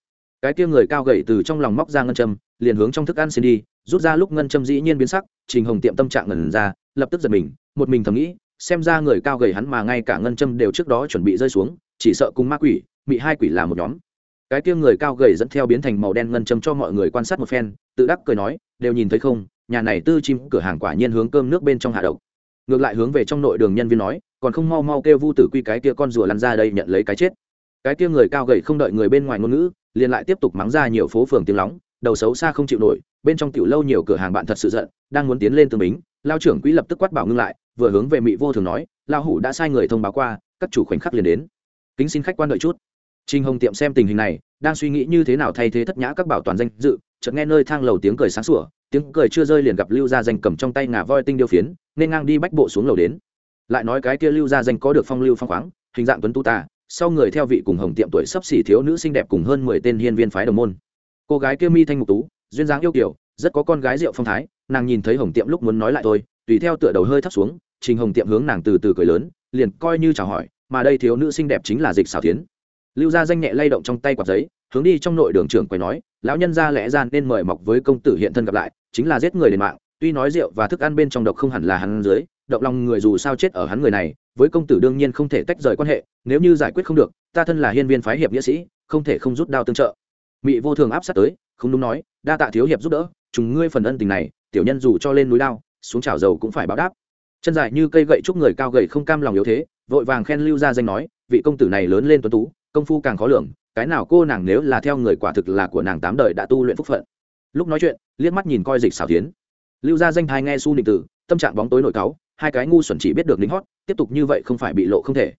Cái kia người cao gầy từ trong lòng móc ra ngân châm, liền hướng trong thức ăn xin đi rút ra lúc ngân châm dĩ nhiên biến sắc, trình hồng tiệm tâm trạng ngần ra, lập tức giật mình, một mình thầm nghĩ, xem ra người cao gầy hắn mà ngay cả ngân châm đều trước đó chuẩn bị rơi xuống, chỉ sợ cùng ma quỷ bị hai quỷ là một nhóm. Cái kia người cao gầy dẫn theo biến thành màu đen ngân châm cho mọi người quan sát một phen, tự đắc cười nói, đều nhìn thấy không, nhà này tư chim cửa hàng quả nhiên hướng cơm nước bên trong hạ độc. Ngược lại hướng về trong nội đường nhân viên nói, còn không mau mau kêu vu tử quy cái kia con rùa lăn ra đây nhận lấy cái chết. Cái kia người cao gầy không đợi người bên ngoài ngôn ngữ, liền lại tiếp tục mắng ra nhiều phố phường tiếng lóng đầu xấu xa không chịu nổi, bên trong tiểu lâu nhiều cửa hàng bạn thật sự giận, đang muốn tiến lên tường bính, lao trưởng quỹ lập tức quát bảo ngưng lại, vừa hướng về mỹ vô thường nói lao hủ đã sai người thông báo qua, các chủ khoảnh khắc liền đến. Kính xin khách quan đợi chút. Trinh hồng tiệm xem tình hình này, đang suy nghĩ như thế nào thay thế thất nhã các bảo toàn danh dự, chợt nghe nơi thang lầu tiếng cười sáng sủa, tiếng cười chưa rơi liền gặp lưu gia danh cầm trong tay ngà voi tinh điêu phiến, nên ngang đi bách bộ xuống lầu đến. Lại nói cái kia lưu gia danh có được phong lưu phong khoáng, hình dạng tuấn tu ta sau người theo vị cùng hồng tiệm tuổi sắp xỉ thiếu nữ xinh đẹp cùng hơn mười tên hiên viên phái đồng môn cô gái kia mi thanh ngục tú, duyên dáng yêu kiểu, rất có con gái rượu phong thái, nàng nhìn thấy hồng tiệm lúc muốn nói lại thôi, tùy theo tựa đầu hơi thấp xuống, trình hồng tiệm hướng nàng từ từ cười lớn, liền coi như chào hỏi, mà đây thiếu nữ xinh đẹp chính là dịch xảo tiến lưu gia danh nhẹ lay động trong tay quạt giấy, hướng đi trong nội đường trưởng quay nói, lão nhân ra lẽ ra nên mời mọc với công tử hiện thân gặp lại, chính là giết người đền mạng, tuy nói rượu và thức ăn bên trong độc không hẳn là hắn dưới, động lòng người dù sao chết ở hắn người này, với công tử đương nhiên không thể tách rời quan hệ, nếu như giải quyết không được, ta thân là hiên viên phái hiệp nghĩa sĩ, không thể không rút đao tương trợ mị vô thường áp sát tới, không đúng nói, đa tạ thiếu hiệp giúp đỡ chúng ngươi phần ân tình này, tiểu nhân dù cho lên núi lao, xuống chảo dầu cũng phải báo đáp. Chân dài như cây gậy trúc người cao gậy không cam lòng yếu thế, vội vàng khen lưu ra danh nói, vị công tử này lớn lên tuấn tú, công phu càng khó lường, cái nào cô nàng nếu là theo người quả thực là của nàng tám đời đã tu luyện phúc phận. Lúc nói chuyện, liếc mắt nhìn coi dịch xảo tiến. Lưu gia danh thai nghe su nịnh tử, tâm trạng bóng tối nổi cáu, hai cái ngu xuẩn chỉ biết được lính hót, tiếp tục như vậy không phải bị lộ không thể.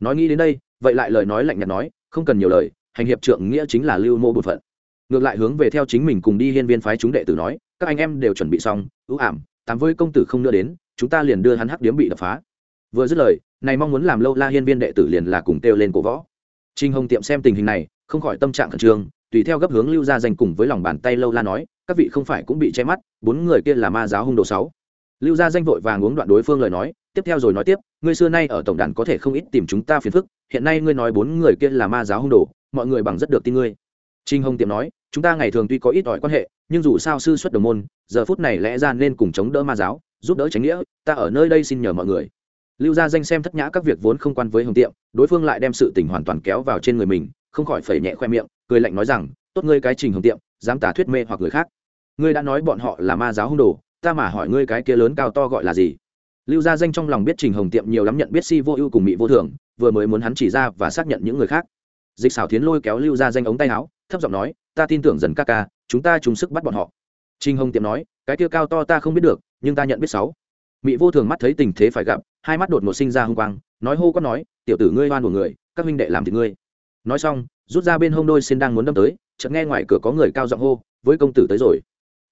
Nói nghĩ đến đây, vậy lại lời nói lạnh nhạt nói, không cần nhiều lời hành hiệp trượng nghĩa chính là lưu mô bột phận. Ngược lại hướng về theo chính mình cùng đi hiên viên phái chúng đệ tử nói, các anh em đều chuẩn bị xong, ưu ảm, tám với công tử không nữa đến, chúng ta liền đưa hắn hắc điếm bị đập phá. Vừa dứt lời, này mong muốn làm lâu la hiên viên đệ tử liền là cùng kêu lên cổ võ. Trinh hồng tiệm xem tình hình này, không khỏi tâm trạng khẩn trương, tùy theo gấp hướng lưu ra danh cùng với lòng bàn tay lâu la nói, các vị không phải cũng bị che mắt, bốn người kia là ma giáo hung đồ sáu. Lưu gia danh vội vàng uống đoạn đối phương lời nói, tiếp theo rồi nói tiếp, ngươi xưa nay ở tổng đàn có thể không ít tìm chúng ta phiền phức, hiện nay ngươi nói bốn người kia là ma giáo hung đồ mọi người bằng rất được tin ngươi. Trinh hồng tiệm nói, chúng ta ngày thường tuy có ít ỏi quan hệ, nhưng dù sao sư xuất đồng môn, giờ phút này lẽ ra nên cùng chống đỡ ma giáo, giúp đỡ tránh nghĩa, ta ở nơi đây xin nhờ mọi người. Lưu gia danh xem thất nhã các việc vốn không quan với hồng tiệm, đối phương lại đem sự tình hoàn toàn kéo vào trên người mình, không khỏi phẩy nhẹ khoe miệng, cười lạnh nói rằng, tốt ngươi cái trình hồng tiệm, dám tả thuyết mê hoặc người khác. Ngươi đã nói bọn họ là ma giáo hung đồ, ta mà hỏi ngươi cái kia lớn cao to gọi là gì? Lưu gia danh trong lòng biết trình hồng tiệm nhiều lắm nhận biết si vô ưu cùng mỹ vô thường, vừa mới muốn hắn chỉ ra và xác nhận những người khác dịch xảo tiến lôi kéo lưu gia danh ống tay áo, thấp giọng nói, ta tin tưởng dần ca ca, chúng ta chung sức bắt bọn họ. Trình hồng tiệm nói, cái kia cao to ta không biết được, nhưng ta nhận biết sáu. Mỹ vô thường mắt thấy tình thế phải gặp, hai mắt đột ngột sinh ra hung quang, nói hô có nói, tiểu tử ngươi oan của người, các huynh đệ làm thì ngươi. Nói xong, rút ra bên hông đôi xin đang muốn đâm tới, chợt nghe ngoài cửa có người cao giọng hô, với công tử tới rồi.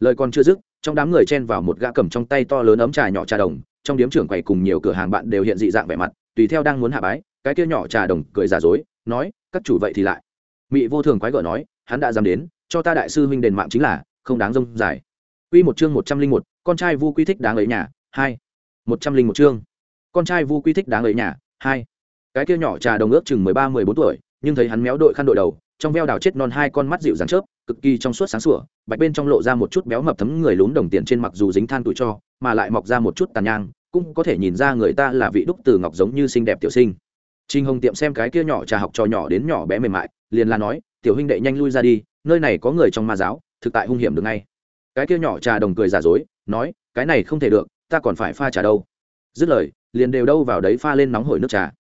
Lời còn chưa dứt, trong đám người chen vào một gã cầm trong tay to lớn ấm trà nhỏ trà đồng, trong điếm trưởng quầy cùng nhiều cửa hàng bạn đều hiện dị dạng vẻ mặt, tùy theo đang muốn hạ bái, cái kia nhỏ trà đồng cười giả dối nói các chủ vậy thì lại mị vô thường quái gở nói hắn đã dám đến cho ta đại sư huynh đền mạng chính là không đáng rông dài Quy một chương một trăm linh một, con trai Vu Quy thích đáng ấy nhà, hai. một trăm linh một chương. Con trai Vu Quy thích đáng ấy nhà, hai. Cái kia nhỏ trà đồng ước chừng mười ba mười bốn tuổi, nhưng thấy hắn méo đội khăn đội đầu, trong veo đào chết non hai con mắt dịu dàng chớp, cực kỳ trong suốt sáng sủa, bạch bên trong lộ ra một chút béo mập thấm người lún đồng tiền trên mặc dù dính than tuổi cho, mà lại mọc ra một chút tàn nhang, cũng có thể nhìn ra người ta là vị đúc từ ngọc giống như xinh đẹp tiểu sinh. Trình Hồng tiệm xem cái kia nhỏ trà học trò nhỏ đến nhỏ bé mềm mại, liền là nói, tiểu huynh đệ nhanh lui ra đi, nơi này có người trong ma giáo, thực tại hung hiểm được ngay. Cái kia nhỏ trà đồng cười giả dối nói cái này không thể được ta còn phải pha trà đâu. Dứt lời liền đều đâu vào đấy pha lên nóng hổi nước trà.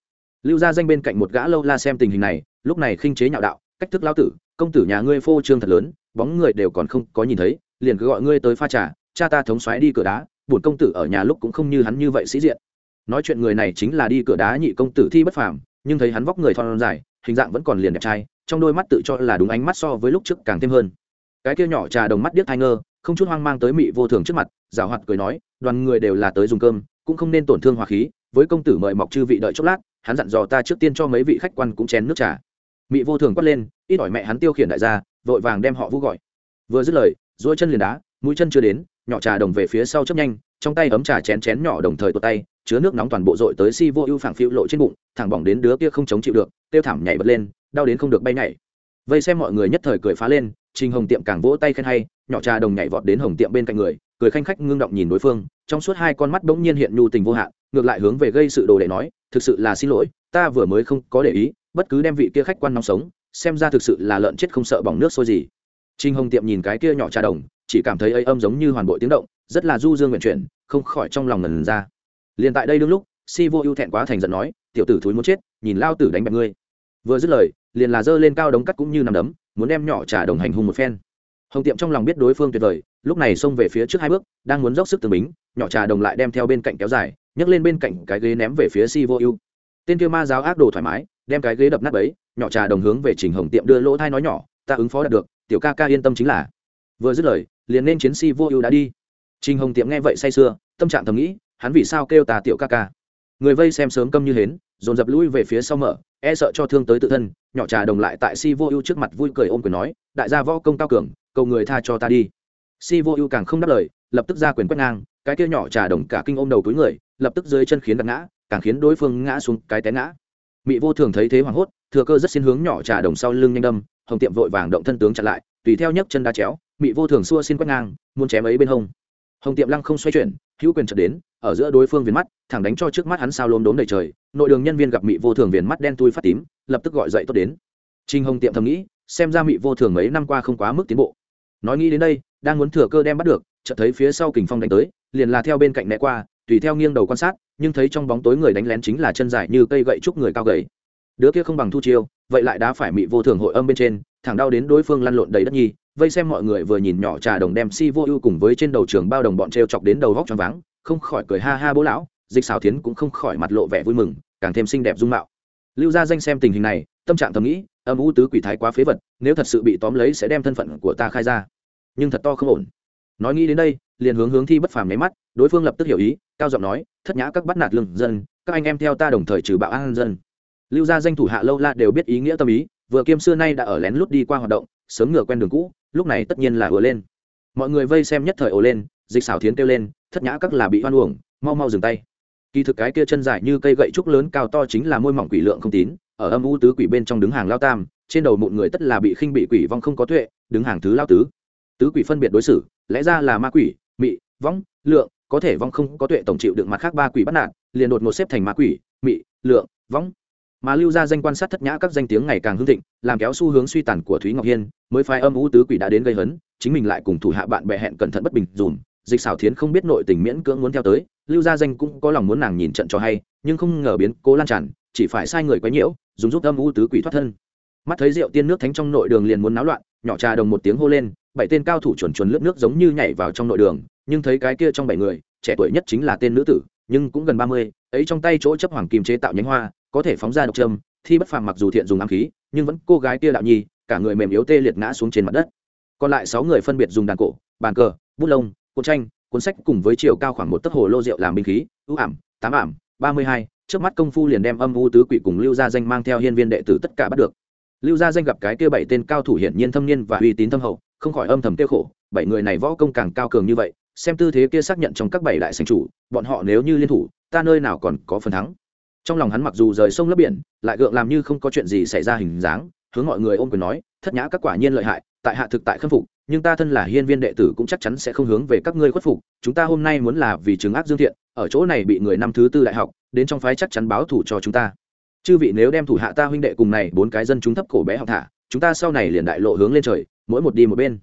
Lưu gia danh bên cạnh một gã lâu la xem tình hình này lúc này khinh chế nhạo đạo cách thức lão tử công tử nhà ngươi phô trương thật lớn bóng người đều còn không có nhìn thấy liền cứ gọi ngươi tới pha trà cha ta thống xoáy đi cửa đá buồn công tử ở nhà lúc cũng không như hắn như vậy sĩ diện nói chuyện người này chính là đi cửa đá nhị công tử thi bất phàm, nhưng thấy hắn vóc người thon dài, hình dạng vẫn còn liền đẹp trai, trong đôi mắt tự cho là đúng ánh mắt so với lúc trước càng thêm hơn. Cái kia nhỏ trà đồng mắt điếc thai ngơ, không chút hoang mang tới mị vô thường trước mặt, giảo hoạt cười nói, đoàn người đều là tới dùng cơm, cũng không nên tổn thương hòa khí, với công tử mời mọc chư vị đợi chốc lát, hắn dặn dò ta trước tiên cho mấy vị khách quan cũng chén nước trà. Mị vô thường quát lên, ít ỏi mẹ hắn tiêu khiển đại gia, vội vàng đem họ vũ gọi. Vừa dứt lời dỗi chân liền đá, mũi chân chưa đến, nhỏ trà đồng về phía sau chấp nhanh trong tay ấm trà chén chén nhỏ đồng thời tuột tay, chứa nước nóng toàn bộ dội tới si vô ưu phảng phiu lộ trên bụng, thẳng bỏng đến đứa kia không chống chịu được tiêu thảm nhảy bật lên, đau đến không được bay nhảy. Vây xem mọi người nhất thời cười phá lên, trình hồng tiệm càng vỗ tay khen hay, nhỏ trà đồng nhảy vọt đến hồng tiệm bên cạnh người, cười khanh khách ngưng động nhìn đối phương, trong suốt hai con mắt bỗng nhiên hiện nhu tình vô hạn, ngược lại hướng về gây sự đồ để nói, thực sự là xin lỗi, ta vừa mới không có để ý, bất cứ đem vị kia khách quan nóng sống, xem ra thực sự là lợn chết không sợ bỏng nước sôi gì. Trinh hồng tiệm nhìn cái kia nhỏ trà đồng, chỉ cảm thấy ấy âm giống như hoàn bộ tiếng động, rất là du dương nguyện chuyển không khỏi trong lòng ngần ra. Liền tại đây đương lúc si vô ưu thẹn quá thành giận nói, tiểu tử thúi muốn chết, nhìn lao tử đánh bẹp ngươi. Vừa dứt lời, liền là giơ lên cao đống cắt cũng như nằm đấm, muốn đem nhỏ trà đồng hành hung một phen. Hồng tiệm trong lòng biết đối phương tuyệt vời, lúc này xông về phía trước hai bước, đang muốn dốc sức từ bính, nhỏ trà đồng lại đem theo bên cạnh kéo dài, nhấc lên bên cạnh cái ghế ném về phía si vô ưu. Tên kia ma giáo ác đồ thoải mái, đem cái ghế đập nát ấy nhỏ trà đồng hướng về trình hồng tiệm đưa lỗ thai nói nhỏ, ta ứng phó đạt được, tiểu ca ca yên tâm chính là. Vừa dứt lời, liền nên chiến si vô ưu đã đi trình hồng tiệm nghe vậy say sưa, tâm trạng thầm nghĩ, hắn vì sao kêu ta tiểu ca ca? Người vây xem sớm câm như hến, dồn dập lui về phía sau mở e sợ cho thương tới tự thân, nhỏ trà đồng lại tại si vô ưu trước mặt vui cười ôm quyền nói, đại gia võ công cao cường, cầu người tha cho ta đi. Si vô ưu càng không đáp lời, lập tức ra quyền quét ngang, cái kia nhỏ trà đồng cả kinh ôm đầu túi người, lập tức dưới chân khiến đặt ngã, càng khiến đối phương ngã xuống cái té ngã. Mị vô thường thấy thế hoảng hốt, thừa cơ rất xin hướng nhỏ trà đồng sau lưng nhanh đâm, hồng tiệm vội vàng động thân tướng chặn lại, tùy theo nhấc chân đá chéo, mị vô thường xua xin quét ngang, muốn chém ấy bên hông hồng tiệm lăng không xoay chuyển, hữu quyền chợt đến, ở giữa đối phương viền mắt, thẳng đánh cho trước mắt hắn sao lốm đốm đầy trời, nội đường nhân viên gặp mị vô thường viền mắt đen tui phát tím, lập tức gọi dậy tốt đến. Trinh hồng tiệm thầm nghĩ, xem ra mị vô thường mấy năm qua không quá mức tiến bộ. Nói nghĩ đến đây, đang muốn thừa cơ đem bắt được, chợt thấy phía sau kình phong đánh tới, liền là theo bên cạnh né qua, tùy theo nghiêng đầu quan sát, nhưng thấy trong bóng tối người đánh lén chính là chân dài như cây gậy trúc người cao gầy. Đứa kia không bằng thu chiêu, vậy lại đã phải mị vô thường hội âm bên trên, thẳng đau đến đối phương lăn lộn đầy đất nhi vây xem mọi người vừa nhìn nhỏ trà đồng đem si vô ưu cùng với trên đầu trường bao đồng bọn t chọc đến đầu vóc cho váng, không khỏi cười ha ha bố lão, dịch xào tiến cũng không khỏi mặt lộ vẻ vui mừng, càng thêm xinh đẹp dung mạo. Lưu gia danh xem tình hình này, tâm trạng thầm nghĩ, âm u tứ quỷ thái quá phế vật, nếu thật sự bị tóm lấy sẽ đem thân phận của ta khai ra. Nhưng thật to không ổn. Nói nghĩ đến đây, liền hướng hướng thi bất phàm nháy mắt, đối phương lập tức hiểu ý, cao giọng nói, thất nhã các bắt nạt lương dân, các anh em theo ta đồng thời trừ bạo an dân. Lưu gia danh thủ hạ lâu la đều biết ý nghĩa tâm ý, vừa kiêm xưa nay đã ở lén lút đi qua hoạt động sớm ngựa quen đường cũ, lúc này tất nhiên là ùa lên. Mọi người vây xem nhất thời ồ lên, dịch xảo thiến kêu lên, thất nhã các là bị hoan uổng, mau mau dừng tay. Kỳ thực cái kia chân dài như cây gậy trúc lớn cao to chính là môi mỏng quỷ lượng không tín, ở âm u tứ quỷ bên trong đứng hàng lao tam, trên đầu một người tất là bị khinh bị quỷ vong không có tuệ, đứng hàng thứ lao tứ. Tứ quỷ phân biệt đối xử, lẽ ra là ma quỷ, mị, vong, lượng, có thể vong không có tuệ tổng chịu được mặt khác ba quỷ bắt nạt, liền đột ngột xếp thành ma quỷ, mị, lượng, vong mà lưu ra danh quan sát thất nhã các danh tiếng ngày càng hưng thịnh, làm kéo xu hướng suy tàn của thúy ngọc hiên, mới phái âm u tứ quỷ đã đến gây hấn, chính mình lại cùng thủ hạ bạn bè hẹn cẩn thận bất bình dùm. Dịch xảo thiến không biết nội tình miễn cưỡng muốn theo tới, lưu gia danh cũng có lòng muốn nàng nhìn trận cho hay, nhưng không ngờ biến cố lan tràn, chỉ phải sai người quấy nhiễu, dùng giúp âm u tứ quỷ thoát thân. Mắt thấy rượu tiên nước thánh trong nội đường liền muốn náo loạn, nhỏ trà đồng một tiếng hô lên, bảy tên cao thủ chuẩn chuẩn lướt nước giống như nhảy vào trong nội đường, nhưng thấy cái kia trong bảy người, trẻ tuổi nhất chính là tên nữ tử, nhưng cũng gần ba mươi, ấy trong tay chỗ chấp hoàng kim chế tạo nhánh hoa có thể phóng ra độc trâm thi bất phàm mặc dù thiện dùng ám khí, nhưng vẫn cô gái kia đạo nhi, cả người mềm yếu tê liệt ngã xuống trên mặt đất. Còn lại sáu người phân biệt dùng đàn cổ, bàn cờ, bút lông cuốn tranh, cuốn sách cùng với chiều cao khoảng một tấc hồ lô rượu làm binh khí, ưu ảm, tám ảm, ba mươi hai, trước mắt công phu liền đem âm u tứ quỷ cùng lưu gia danh mang theo hiên viên đệ tử tất cả bắt được. Lưu gia danh gặp cái kia bảy tên cao thủ hiển nhiên thâm niên và uy tín thâm hậu, không khỏi âm thầm tiêu khổ, bảy người này võ công càng cao cường như vậy, xem tư thế kia xác nhận trong các bảy đại sành chủ, bọn họ nếu như liên thủ, ta nơi nào còn có phần thắng trong lòng hắn mặc dù rời sông lấp biển, lại gượng làm như không có chuyện gì xảy ra hình dáng, hướng mọi người ôm quyền nói, thất nhã các quả nhiên lợi hại, tại hạ thực tại khâm phục, nhưng ta thân là hiên viên đệ tử cũng chắc chắn sẽ không hướng về các ngươi khuất phục, chúng ta hôm nay muốn là vì chứng ác dương thiện, ở chỗ này bị người năm thứ tư đại học, đến trong phái chắc chắn báo thủ cho chúng ta. Chư vị nếu đem thủ hạ ta huynh đệ cùng này bốn cái dân chúng thấp cổ bé học thả, chúng ta sau này liền đại lộ hướng lên trời, mỗi một đi một bên.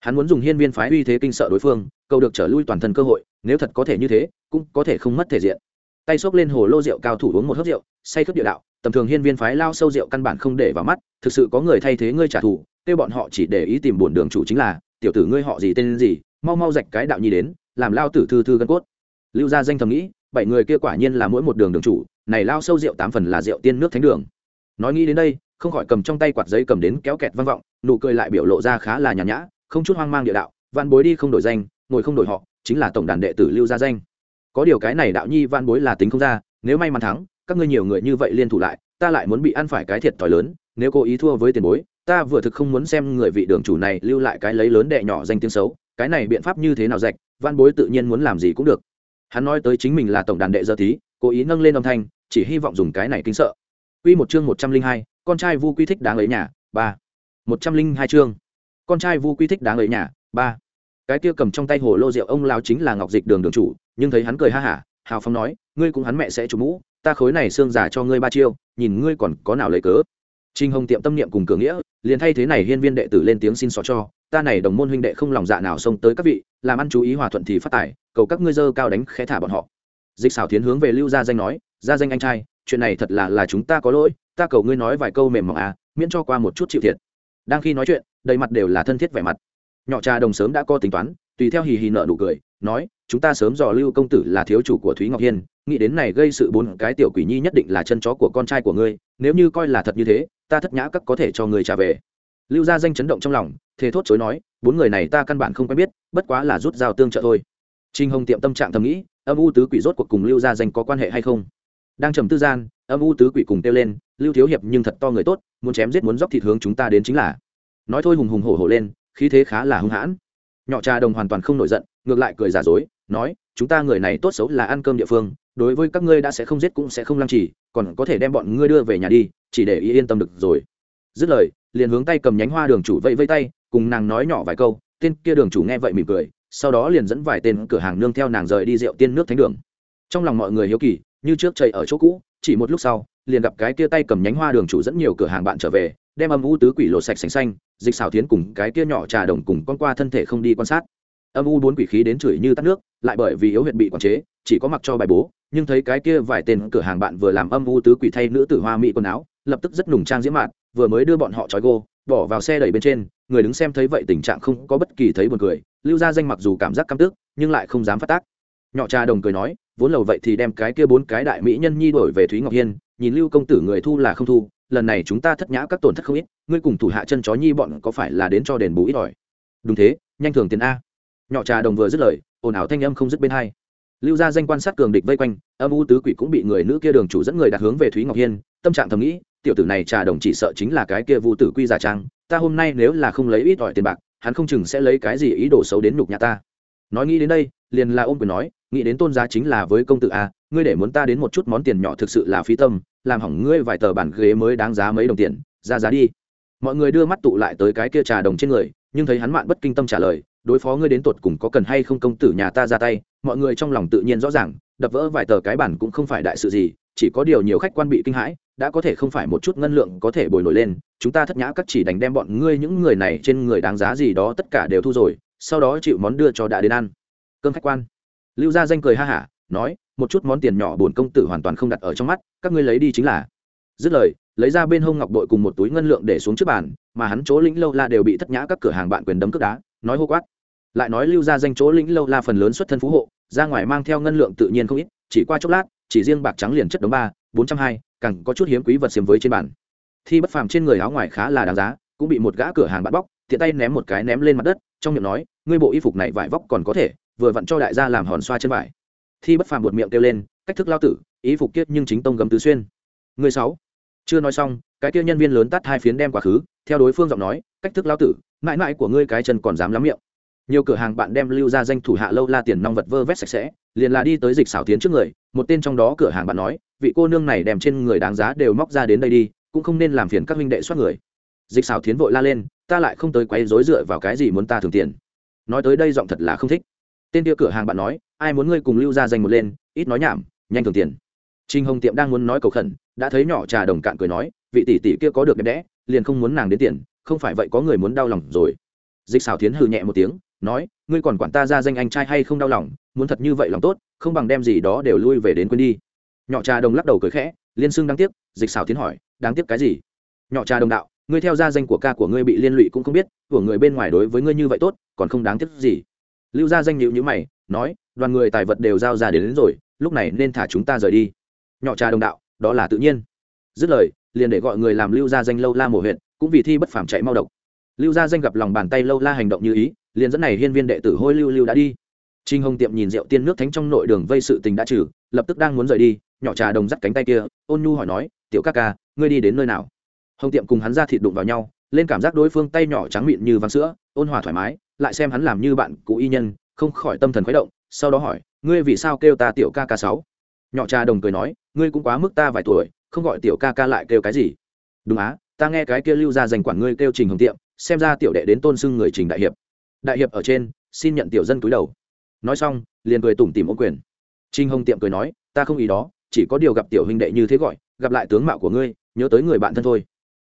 Hắn muốn dùng hiên viên phái uy thế kinh sợ đối phương, cầu được trở lui toàn thân cơ hội, nếu thật có thể như thế, cũng có thể không mất thể diện tay xốc lên hồ lô rượu cao thủ uống một hớp rượu, say khướp địa đạo, tầm thường hiên viên phái lao sâu rượu căn bản không để vào mắt, thực sự có người thay thế ngươi trả thù, kêu bọn họ chỉ để ý tìm bổn đường chủ chính là, tiểu tử ngươi họ gì tên gì, mau mau rạch cái đạo nhi đến, làm lao tử thư thư gân cốt. Lưu gia danh thầm nghĩ, bảy người kia quả nhiên là mỗi một đường đường chủ, này lao sâu rượu tám phần là rượu tiên nước thánh đường. Nói nghĩ đến đây, không khỏi cầm trong tay quạt giấy cầm đến kéo kẹt vang vọng, nụ cười lại biểu lộ ra khá là nhàn nhã, không chút hoang mang địa đạo văn bối đi không đổi danh, ngồi không đổi họ, chính là tổng đàn đệ tử lưu gia danh có điều cái này đạo nhi van bối là tính không ra nếu may mắn thắng các ngươi nhiều người như vậy liên thủ lại ta lại muốn bị ăn phải cái thiệt thòi lớn nếu cố ý thua với tiền bối ta vừa thực không muốn xem người vị đường chủ này lưu lại cái lấy lớn đệ nhỏ danh tiếng xấu cái này biện pháp như thế nào rạch van bối tự nhiên muốn làm gì cũng được hắn nói tới chính mình là tổng đàn đệ giờ tí cố ý nâng lên âm thanh chỉ hy vọng dùng cái này kinh sợ Quy một chương một trăm linh hai, con trai Vu Quy thích đáng lấy nhà, ba. một trăm linh hai chương. Con trai Vu Quy thích đáng lấy nhà, ba. Cái kia cầm trong tay hồ lô rượu ông lao chính là Ngọc Dịch Đường đường chủ, nhưng thấy hắn cười ha hả, hào phong nói, ngươi cũng hắn mẹ sẽ chủ mũ, ta khối này xương giả cho ngươi ba chiêu, nhìn ngươi còn có nào lấy cớ. Trình Hồng tiệm tâm niệm cùng cửa nghĩa, liền thay thế này hiên viên đệ tử lên tiếng xin xỏ cho, ta này đồng môn huynh đệ không lòng dạ nào xông tới các vị, làm ăn chú ý hòa thuận thì phát tài, cầu các ngươi dơ cao đánh khẽ thả bọn họ. Dịch xảo tiến hướng về Lưu gia danh nói, gia danh anh trai, chuyện này thật là là chúng ta có lỗi, ta cầu ngươi nói vài câu mềm mỏng à, miễn cho qua một chút chịu thiệt. Đang khi nói chuyện, đầy mặt đều là thân thiết vẻ mặt. Nhỏ trà đồng sớm đã có tính toán, tùy theo hì hì nợ nụ cười, nói, chúng ta sớm dò Lưu công tử là thiếu chủ của Thúy Ngọc Hiên, nghĩ đến này gây sự bốn cái tiểu quỷ nhi nhất định là chân chó của con trai của ngươi, nếu như coi là thật như thế, ta thất nhã các có thể cho người trả về. Lưu gia danh chấn động trong lòng thế thốt chối nói bốn người này ta căn bản không quen biết bất quá là rút dao tương trợ thôi. Trinh hồng tiệm tâm trạng thầm nghĩ âm u tứ quỷ rốt cuộc cùng lưu gia danh có quan hệ hay không? Đang trầm tư gian âm u tứ quỷ cùng kêu lên lưu thiếu hiệp nhưng thật to người tốt muốn chém giết muốn dóc thịt hướng chúng ta đến chính là. Nói thôi hùng hùng hổ hổ lên khí thế khá là hung hãn. Nhỏ trà đồng hoàn toàn không nổi giận, ngược lại cười giả dối, nói, chúng ta người này tốt xấu là ăn cơm địa phương, đối với các ngươi đã sẽ không giết cũng sẽ không lăng trì, còn có thể đem bọn ngươi đưa về nhà đi, chỉ để ý yên tâm được rồi. Dứt lời, liền hướng tay cầm nhánh hoa đường chủ vẫy vây tay, cùng nàng nói nhỏ vài câu, tên kia đường chủ nghe vậy mỉm cười, sau đó liền dẫn vài tên cửa hàng nương theo nàng rời đi rượu tiên nước thánh đường. Trong lòng mọi người hiếu kỳ, như trước chạy ở chỗ cũ, chỉ một lúc sau, liền gặp cái kia tay cầm nhánh hoa đường chủ dẫn nhiều cửa hàng bạn trở về, đem âm u tứ quỷ lộ sạch sành xanh dịch xảo tiến cùng cái kia nhỏ trà đồng cùng con qua thân thể không đi quan sát. Âm u bốn quỷ khí đến chửi như tắt nước, lại bởi vì yếu huyện bị quản chế, chỉ có mặc cho bài bố, nhưng thấy cái kia vài tên cửa hàng bạn vừa làm âm u tứ quỷ thay nữ tử hoa mỹ quần áo, lập tức rất nùng trang diễm mạn, vừa mới đưa bọn họ trói gô, bỏ vào xe đẩy bên trên, người đứng xem thấy vậy tình trạng không có bất kỳ thấy buồn cười, lưu gia danh mặc dù cảm giác căm tức, nhưng lại không dám phát tác. Nhỏ trà đồng cười nói, vốn lầu vậy thì đem cái kia bốn cái đại mỹ nhân nhi đổi về thúy ngọc hiên, nhìn lưu công tử người thu là không thu lần này chúng ta thất nhã các tổn thất không ít, ngươi cùng thủ hạ chân chó nhi bọn có phải là đến cho đền bù ít ỏi? Đúng thế, nhanh thường tiền a. Nhỏ trà đồng vừa dứt lời, ồn ào thanh âm không dứt bên hai. Lưu gia danh quan sát cường địch vây quanh, âm u tứ quỷ cũng bị người nữ kia đường chủ dẫn người đặt hướng về thúy ngọc hiên, tâm trạng thầm nghĩ, tiểu tử này trà đồng chỉ sợ chính là cái kia vu tử quy giả trang, ta hôm nay nếu là không lấy ít ỏi tiền bạc, hắn không chừng sẽ lấy cái gì ý đồ xấu đến nhục nhà ta. Nói nghĩ đến đây, liền là ôm quyền nói, nghĩ đến tôn giá chính là với công tử a, ngươi để muốn ta đến một chút món tiền nhỏ thực sự là phí tâm làm hỏng ngươi vài tờ bản ghế mới đáng giá mấy đồng tiền, ra giá đi. Mọi người đưa mắt tụ lại tới cái kia trà đồng trên người, nhưng thấy hắn mạn bất kinh tâm trả lời, đối phó ngươi đến tột cùng có cần hay không công tử nhà ta ra tay, mọi người trong lòng tự nhiên rõ ràng, đập vỡ vài tờ cái bản cũng không phải đại sự gì, chỉ có điều nhiều khách quan bị kinh hãi, đã có thể không phải một chút ngân lượng có thể bồi nổi lên, chúng ta thất nhã các chỉ đánh đem bọn ngươi những người này trên người đáng giá gì đó tất cả đều thu rồi, sau đó chịu món đưa cho đã đến ăn. Cơm khách quan. Lưu gia danh cười ha hả, nói một chút món tiền nhỏ bổn công tử hoàn toàn không đặt ở trong mắt, các ngươi lấy đi chính là. Dứt lời, lấy ra bên hông ngọc bội cùng một túi ngân lượng để xuống trước bàn, mà hắn chỗ lĩnh lâu la đều bị thất nhã các cửa hàng bạn quyền đấm cướp đá, nói hô quát. Lại nói lưu ra danh chỗ lĩnh lâu la phần lớn xuất thân phú hộ, ra ngoài mang theo ngân lượng tự nhiên không ít, chỉ qua chốc lát, chỉ riêng bạc trắng liền chất đống ba, bốn trăm hai, càng có chút hiếm quý vật xiêm với trên bàn. Thi bất phàm trên người áo ngoài khá là đáng giá, cũng bị một gã cửa hàng bắt bóc, tiện tay ném một cái ném lên mặt đất, trong miệng nói, ngươi bộ y phục này vải vóc còn có thể, vừa vặn cho đại gia làm hòn xoa chân vải thi bất phàm buột miệng kêu lên, cách thức lao tử, ý phục kiết nhưng chính tông gấm tứ xuyên. Người sáu. Chưa nói xong, cái kia nhân viên lớn tắt hai phiến đem quá khứ, theo đối phương giọng nói, cách thức lao tử, mãi mãi của ngươi cái chân còn dám lắm miệng. Nhiều cửa hàng bạn đem lưu ra danh thủ hạ lâu la tiền nong vật vơ vét sạch sẽ, liền là đi tới dịch xảo tiến trước người, một tên trong đó cửa hàng bạn nói, vị cô nương này đem trên người đáng giá đều móc ra đến đây đi, cũng không nên làm phiền các huynh đệ soát người. Dịch xảo tiến vội la lên, ta lại không tới quấy rối dựa vào cái gì muốn ta thường tiền. Nói tới đây giọng thật là không thích. Tên kia cửa hàng bạn nói ai muốn ngươi cùng lưu ra danh một lên, ít nói nhảm, nhanh thường tiền. Trinh hồng tiệm đang muốn nói cầu khẩn, đã thấy nhỏ trà đồng cạn cười nói, vị tỷ tỷ kia có được đẹp đẽ, liền không muốn nàng đến tiền, không phải vậy có người muốn đau lòng rồi. Dịch xảo tiến hừ nhẹ một tiếng, nói, ngươi còn quản ta ra danh anh trai hay không đau lòng, muốn thật như vậy lòng tốt, không bằng đem gì đó đều lui về đến quên đi. Nhỏ trà đồng lắc đầu cười khẽ, liên xưng đáng tiếc, dịch xảo tiến hỏi, đáng tiếc cái gì? Nhỏ trà đồng đạo, ngươi theo gia danh của ca của ngươi bị liên lụy cũng không biết, của người bên ngoài đối với ngươi như vậy tốt, còn không đáng tiếc gì. Lưu gia danh nhịu nhữ mày, nói đoàn người tài vật đều giao ra đến, đến rồi lúc này nên thả chúng ta rời đi. Nhỏ trà đồng đạo đó là tự nhiên. Dứt lời liền để gọi người làm lưu gia danh lâu la mổ huyện cũng vì thi bất phàm chạy mau độc. Lưu gia danh gặp lòng bàn tay lâu la hành động như ý liền dẫn này hiên viên đệ tử hôi lưu lưu đã đi. Trinh hồng tiệm nhìn rượu tiên nước thánh trong nội đường vây sự tình đã trừ lập tức đang muốn rời đi nhỏ trà đồng dắt cánh tay kia ôn nhu hỏi nói tiểu ca ca ngươi đi đến nơi nào? Hồng tiệm cùng hắn ra thịt đụng vào nhau lên cảm giác đối phương tay nhỏ trắng mịn như vàng sữa ôn hòa thoải mái lại xem hắn làm như bạn cũ y nhân không khỏi tâm thần khuấy động sau đó hỏi, ngươi vì sao kêu ta tiểu ca ca sáu? Nhỏ cha đồng cười nói, ngươi cũng quá mức ta vài tuổi, không gọi tiểu ca ca lại kêu cái gì. Đúng á, ta nghe cái kia lưu ra dành quản ngươi kêu trình hồng tiệm, xem ra tiểu đệ đến tôn xưng người trình đại hiệp. Đại hiệp ở trên, xin nhận tiểu dân túi đầu. Nói xong, liền cười tủm tìm ô quyền. Trình hồng tiệm cười nói, ta không ý đó, chỉ có điều gặp tiểu huynh đệ như thế gọi, gặp lại tướng mạo của ngươi, nhớ tới người bạn thân thôi.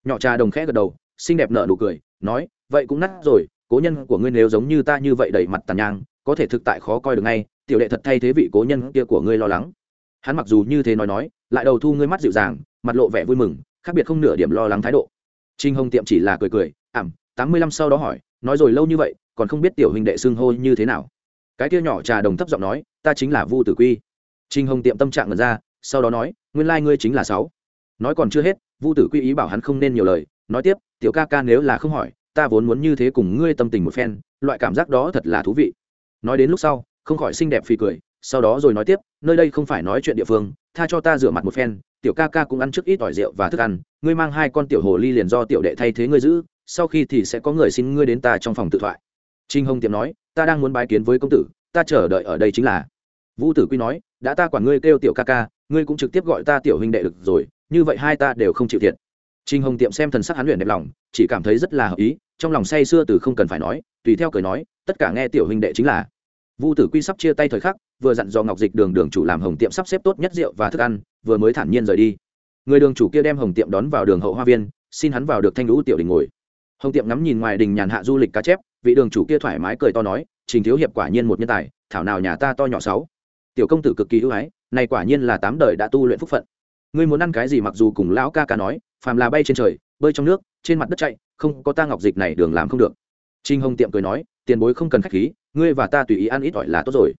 Nhỏ trà đồng khẽ gật đầu, xinh đẹp nở nụ cười, nói, vậy cũng nát rồi, cố nhân của ngươi nếu giống như ta như vậy đầy mặt tàn nhang có thể thực tại khó coi được ngay, tiểu đệ thật thay thế vị cố nhân kia của ngươi lo lắng. Hắn mặc dù như thế nói nói, lại đầu thu ngươi mắt dịu dàng, mặt lộ vẻ vui mừng, khác biệt không nửa điểm lo lắng thái độ. Trinh hồng tiệm chỉ là cười cười ảm tám mươi lăm sau đó hỏi, nói rồi lâu như vậy, còn không biết tiểu huynh đệ xưng hô như thế nào? Cái kia nhỏ trà đồng thấp giọng nói, ta chính là vu tử quy. Trinh hồng tiệm tâm trạng ngần ra, sau đó nói, nguyên lai ngươi chính là sáu. Nói còn chưa hết, vu tử quy ý bảo hắn không nên nhiều lời, nói tiếp, tiểu ca ca nếu là không hỏi, ta vốn muốn như thế cùng ngươi tâm tình một phen, loại cảm giác đó thật là thú vị nói đến lúc sau, không khỏi xinh đẹp phì cười, sau đó rồi nói tiếp, nơi đây không phải nói chuyện địa phương, tha cho ta rửa mặt một phen, tiểu ca ca cũng ăn trước ít ỏi rượu và thức ăn, ngươi mang hai con tiểu hồ ly liền do tiểu đệ thay thế ngươi giữ, sau khi thì sẽ có người xin ngươi đến ta trong phòng tự thoại. Trinh hồng tiệm nói, ta đang muốn bái kiến với công tử, ta chờ đợi ở đây chính là. Vũ tử quy nói, đã ta quản ngươi kêu tiểu ca ca, ngươi cũng trực tiếp gọi ta tiểu huynh đệ được rồi, như vậy hai ta đều không chịu thiệt. Trinh hồng tiệm xem thần sắc hắn luyện đẹp lòng, chỉ cảm thấy rất là hợp ý trong lòng say sưa từ không cần phải nói, tùy theo cười nói, tất cả nghe tiểu huynh đệ chính là. Vu tử quy sắp chia tay thời khắc, vừa dặn dò ngọc dịch đường đường chủ làm hồng tiệm sắp xếp tốt nhất rượu và thức ăn, vừa mới thản nhiên rời đi. Người đường chủ kia đem hồng tiệm đón vào đường hậu hoa viên, xin hắn vào được thanh lũ tiểu đình ngồi. Hồng tiệm ngắm nhìn ngoài đình nhàn hạ du lịch cá chép, vị đường chủ kia thoải mái cười to nói, trình thiếu hiệp quả nhiên một nhân tài, thảo nào nhà ta to nhỏ sáu. Tiểu công tử cực kỳ ưu ái này quả nhiên là tám đời đã tu luyện phúc phận. Ngươi muốn ăn cái gì mặc dù cùng lão ca ca nói, phàm là bay trên trời, bơi trong nước, trên mặt đất chạy không có ta ngọc dịch này đường làm không được trinh hồng tiệm cười nói tiền bối không cần khách khí ngươi và ta tùy ý ăn ít ỏi là tốt rồi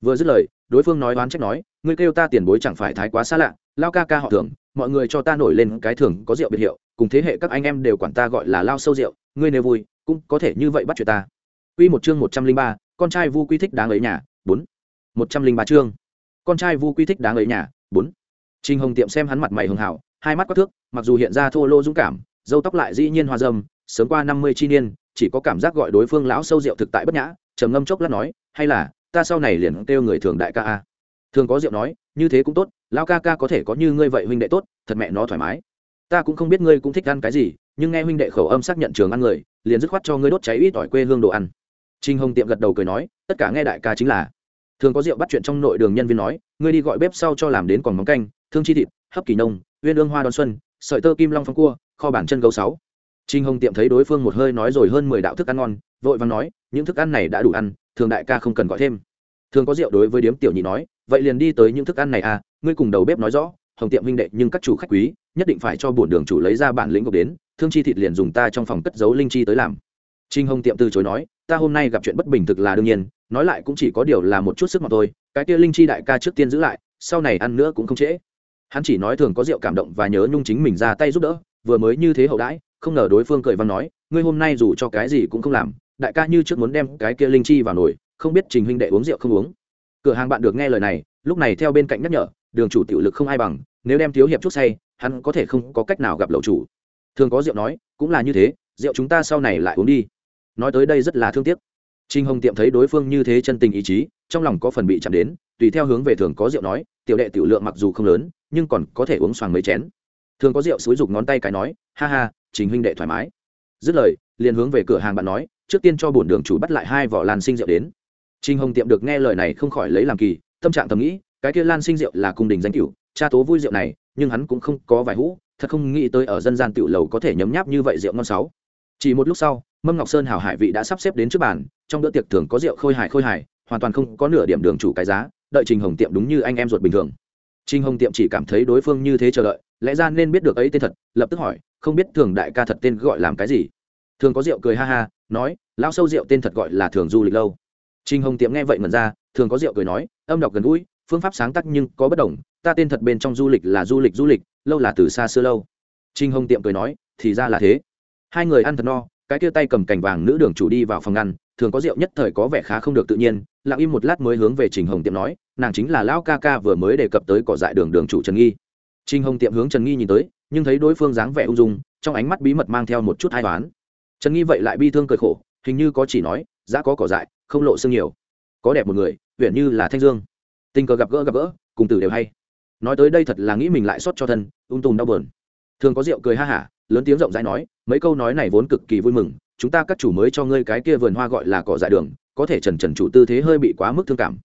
vừa dứt lời đối phương nói oán trách nói ngươi kêu ta tiền bối chẳng phải thái quá xa lạ lao ca ca họ thường mọi người cho ta nổi lên cái thường có rượu biệt hiệu cùng thế hệ các anh em đều quản ta gọi là lao sâu rượu ngươi nếu vui cũng có thể như vậy bắt chuyện ta Quy một chương một trăm linh ba, con trai Vu Quy thích đáng ấy nhà, bốn. một trăm linh ba chương. Con trai Vu Quy thích đáng ấy nhà, bốn. Trình Hồng Tiệm xem hắn mặt mày hường hảo, hai mắt quắc thước, mặc dù hiện ra thô lô dũng cảm, dâu tóc lại dĩ nhiên hoa dâm, sớm qua năm mươi chi niên, chỉ có cảm giác gọi đối phương lão sâu rượu thực tại bất nhã trầm ngâm chốc lát nói hay là ta sau này liền kêu người thường đại ca a. Thường có rượu nói như thế cũng tốt lão ca ca có thể có như ngươi vậy huynh đệ tốt thật mẹ nó thoải mái. Ta cũng không biết ngươi cũng thích ăn cái gì nhưng nghe huynh đệ khẩu âm xác nhận trường ăn người liền dứt khoát cho ngươi đốt cháy ít ỏi quê hương đồ ăn. Trinh hồng tiệm gật đầu cười nói tất cả nghe đại ca chính là. Thường có rượu bắt chuyện trong nội đường nhân viên nói ngươi đi gọi bếp sau cho làm đến còn móng canh thương chi thịt hấp kỳ nông uyên ương hoa đón xuân sợi tơ kim long phong cua kho bản chân gấu sáu. Trinh hồng tiệm thấy đối phương một hơi nói rồi hơn mười đạo thức ăn ngon, vội vàng nói, những thức ăn này đã đủ ăn, thường đại ca không cần gọi thêm. Thường có rượu đối với điếm tiểu nhị nói, vậy liền đi tới những thức ăn này à ngươi cùng đầu bếp nói rõ, hồng tiệm huynh đệ nhưng các chủ khách quý, nhất định phải cho bổn đường chủ lấy ra bản lĩnh gộp đến, thương chi thịt liền dùng ta trong phòng cất giấu linh chi tới làm. Trinh hồng tiệm từ chối nói, ta hôm nay gặp chuyện bất bình thực là đương nhiên, nói lại cũng chỉ có điều là một chút sức mà thôi, cái kia linh chi đại ca trước tiên giữ lại, sau này ăn nữa cũng không trễ. Hắn chỉ nói thường có rượu cảm động và nhớ nhung chính mình ra tay giúp đỡ vừa mới như thế hậu đãi, không ngờ đối phương cười văn nói, ngươi hôm nay dù cho cái gì cũng không làm, đại ca như trước muốn đem cái kia linh chi vào nồi, không biết trình huynh đệ uống rượu không uống. Cửa hàng bạn được nghe lời này, lúc này theo bên cạnh nhắc nhở, đường chủ tiểu lực không ai bằng, nếu đem thiếu hiệp chút say, hắn có thể không có cách nào gặp lậu chủ. Thường có rượu nói, cũng là như thế, rượu chúng ta sau này lại uống đi. Nói tới đây rất là thương tiếc. Trinh hồng tiệm thấy đối phương như thế chân tình ý chí, trong lòng có phần bị chạm đến, tùy theo hướng về thường có rượu nói, tiểu đệ tiểu lượng mặc dù không lớn, nhưng còn có thể uống xoàng mấy chén thường có rượu xúi rục ngón tay cái nói, ha ha chính huynh đệ thoải mái. Dứt lời, liền hướng về cửa hàng bạn nói, trước tiên cho bổn đường chủ bắt lại hai vỏ lan sinh rượu đến. Trinh hồng tiệm được nghe lời này không khỏi lấy làm kỳ, tâm trạng thầm nghĩ, cái kia lan sinh rượu là cung đình danh cửu, cha tố vui rượu này, nhưng hắn cũng không có vài hũ, thật không nghĩ tới ở dân gian tiểu lầu có thể nhấm nháp như vậy rượu ngon sáu. Chỉ một lúc sau, mâm ngọc sơn hảo hải vị đã sắp xếp đến trước bàn, trong bữa tiệc thường có rượu khôi hài khôi hài, hoàn toàn không có nửa điểm đường chủ cái giá, đợi trình hồng tiệm đúng như anh em ruột bình thường trinh hồng tiệm chỉ cảm thấy đối phương như thế chờ đợi, lẽ ra nên biết được ấy tên thật, lập tức hỏi, không biết thường đại ca thật tên gọi làm cái gì? Thường có rượu cười ha ha, nói lao sâu rượu tên thật gọi là thường du lịch lâu. Trinh hồng tiệm nghe vậy mần ra, thường có rượu cười nói, âm đọc gần gũi, phương pháp sáng tác nhưng có bất đồng, ta tên thật bên trong du lịch là du lịch du lịch, lâu là từ xa xưa lâu. Trinh hồng tiệm cười nói, thì ra là thế. Hai người ăn thật no, cái kia tay cầm cành vàng nữ đường chủ đi vào phòng ngăn thường có rượu nhất thời có vẻ khá không được tự nhiên, lặng im một lát mới hướng về trình hồng tiệm nói nàng chính là lão ca ca vừa mới đề cập tới cỏ dại đường đường chủ trần nghi. Trình hồng tiệm hướng trần nghi nhìn tới, nhưng thấy đối phương dáng vẻ ung dung, trong ánh mắt bí mật mang theo một chút hai toán trần nghi vậy lại bi thương cười khổ, hình như có chỉ nói, giá có cỏ dại, không lộ xương nhiều. Có đẹp một người, huyện như là thanh dương. Tình cờ gặp gỡ gặp gỡ, cùng tử đều hay. Nói tới đây thật là nghĩ mình lại xót cho thân, ung tùm đau bờn thường có rượu cười ha hả, lớn tiếng rộng rãi nói, mấy câu nói này vốn cực kỳ vui mừng, chúng ta các chủ mới cho ngươi cái kia vườn hoa gọi là cỏ dại đường, có thể trần trần chủ tư thế hơi bị quá mức thương cảm.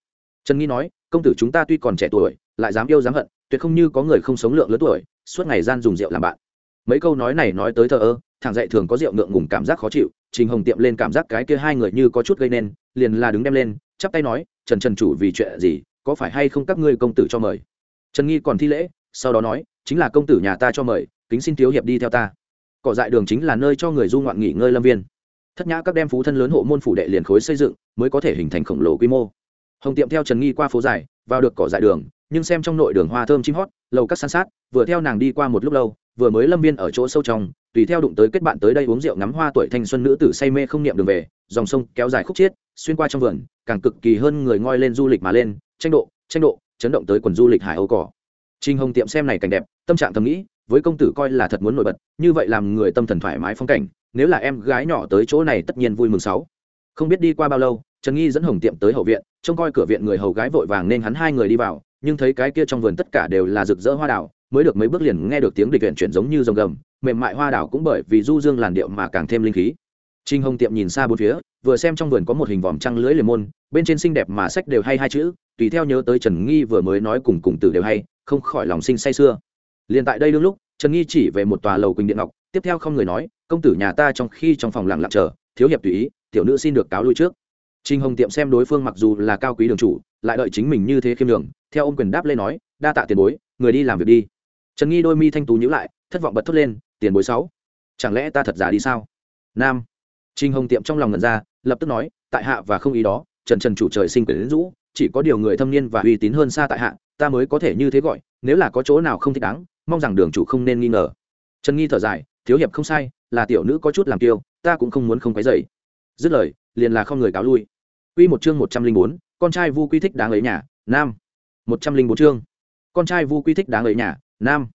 Trần nghi nói công tử chúng ta tuy còn trẻ tuổi, lại dám yêu dám hận, tuyệt không như có người không sống lượng lớn tuổi, suốt ngày gian dùng rượu làm bạn. Mấy câu nói này nói tới thờ ơ, thằng dạy thường có rượu ngượng ngùng cảm giác khó chịu, trình hồng tiệm lên cảm giác cái kia hai người như có chút gây nên, liền là đứng đem lên, chắp tay nói, trần trần chủ vì chuyện gì, có phải hay không các ngươi công tử cho mời? Trần nghi còn thi lễ, sau đó nói, chính là công tử nhà ta cho mời, kính xin thiếu hiệp đi theo ta. Cỏ dại đường chính là nơi cho người du ngoạn nghỉ ngơi lâm viên. Thất nhã các đem phú thân lớn hộ môn phủ đệ liền khối xây dựng, mới có thể hình thành khổng lồ quy mô hồng tiệm theo trần nghi qua phố dài vào được cỏ dại đường nhưng xem trong nội đường hoa thơm chim hót lầu các san sát vừa theo nàng đi qua một lúc lâu vừa mới lâm viên ở chỗ sâu trong tùy theo đụng tới kết bạn tới đây uống rượu ngắm hoa tuổi thanh xuân nữ tử say mê không niệm đường về dòng sông kéo dài khúc chiết xuyên qua trong vườn càng cực kỳ hơn người ngoi lên du lịch mà lên tranh độ tranh độ chấn động tới quần du lịch hải âu cỏ Trình Hồng tiệm xem này cảnh đẹp, tâm trạng thầm nghĩ, với công tử coi là thật muốn nổi bật, như vậy làm người tâm thần thoải mái phong cảnh, nếu là em gái nhỏ tới chỗ này tất nhiên vui mừng sáu. Không biết đi qua bao lâu, Trần Nghi dẫn Hồng tiệm tới hậu viện, trông coi cửa viện người hầu gái vội vàng nên hắn hai người đi vào, nhưng thấy cái kia trong vườn tất cả đều là rực rỡ hoa đào, mới được mấy bước liền nghe được tiếng địch viện chuyển giống như rồng gầm, mềm mại hoa đào cũng bởi vì du dương làn điệu mà càng thêm linh khí. Trình Hồng tiệm nhìn xa bốn phía, vừa xem trong vườn có một hình vòm trăng lưới liềm môn, bên trên xinh đẹp mà sách đều hay hai chữ, tùy theo nhớ tới Trần Nghi vừa mới nói cùng cùng tử đều hay, không khỏi lòng sinh say sưa. Liên tại đây đương lúc, Trần Nghi chỉ về một tòa lầu quỳnh điện ngọc, tiếp theo không người nói, công tử nhà ta trong khi trong phòng lặng lặng chờ, thiếu hiệp tùy ý, tiểu nữ xin được cáo lui trước. Trình Hồng tiệm xem đối phương mặc dù là cao quý đường chủ, lại đợi chính mình như thế khiêm đường, theo ôm quyền đáp lên nói, đa tạ tiền bối, người đi làm việc đi. Trần Nghi đôi mi thanh tú nhíu lại, thất vọng bật thốt lên, tiền bối sáu, chẳng lẽ ta thật giả đi sao? Nam Trình Hồng tiệm trong lòng ngẩn ra, lập tức nói, tại hạ và không ý đó, Trần Trần chủ trời sinh quyến rũ, chỉ có điều người thâm niên và uy tín hơn xa tại hạ, ta mới có thể như thế gọi, nếu là có chỗ nào không thích đáng, mong rằng đường chủ không nên nghi ngờ. Trần Nghi thở dài, thiếu hiệp không sai, là tiểu nữ có chút làm kiêu, ta cũng không muốn không quấy rầy. Dứt lời, liền là không người cáo lui. Quy một chương một trăm linh bốn, con trai Vu Quy thích đáng lấy nhà, nam. một trăm linh bốn chương. Con trai Vu Quy thích đáng lấy nhà, nam.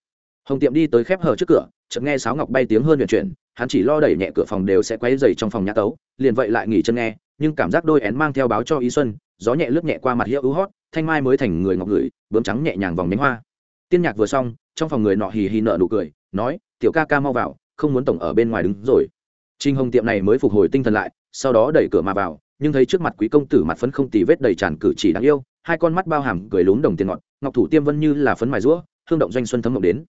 Hồng Tiệm đi tới khép hở trước cửa, chợt nghe sáo ngọc bay tiếng hơn huyền chuyển, hắn chỉ lo đẩy nhẹ cửa phòng đều sẽ quấy rầy trong phòng nhà tấu liền vậy lại nghỉ chân nghe nhưng cảm giác đôi én mang theo báo cho ý xuân gió nhẹ lướt nhẹ qua mặt hiệu ưu hót thanh mai mới thành người ngọc người, bướm trắng nhẹ nhàng vòng nhánh hoa tiên nhạc vừa xong trong phòng người nọ hì hì nở nụ cười nói tiểu ca ca mau vào không muốn tổng ở bên ngoài đứng rồi trinh hồng tiệm này mới phục hồi tinh thần lại sau đó đẩy cửa mà vào nhưng thấy trước mặt quý công tử mặt phấn không tì vết đầy tràn cử chỉ đáng yêu, hai con mắt bao hàm cười lún đồng tiền ngọt ngọc thủ tiêm vân như là phấn mài rũa, hương động doanh xuân thấm mộng đến.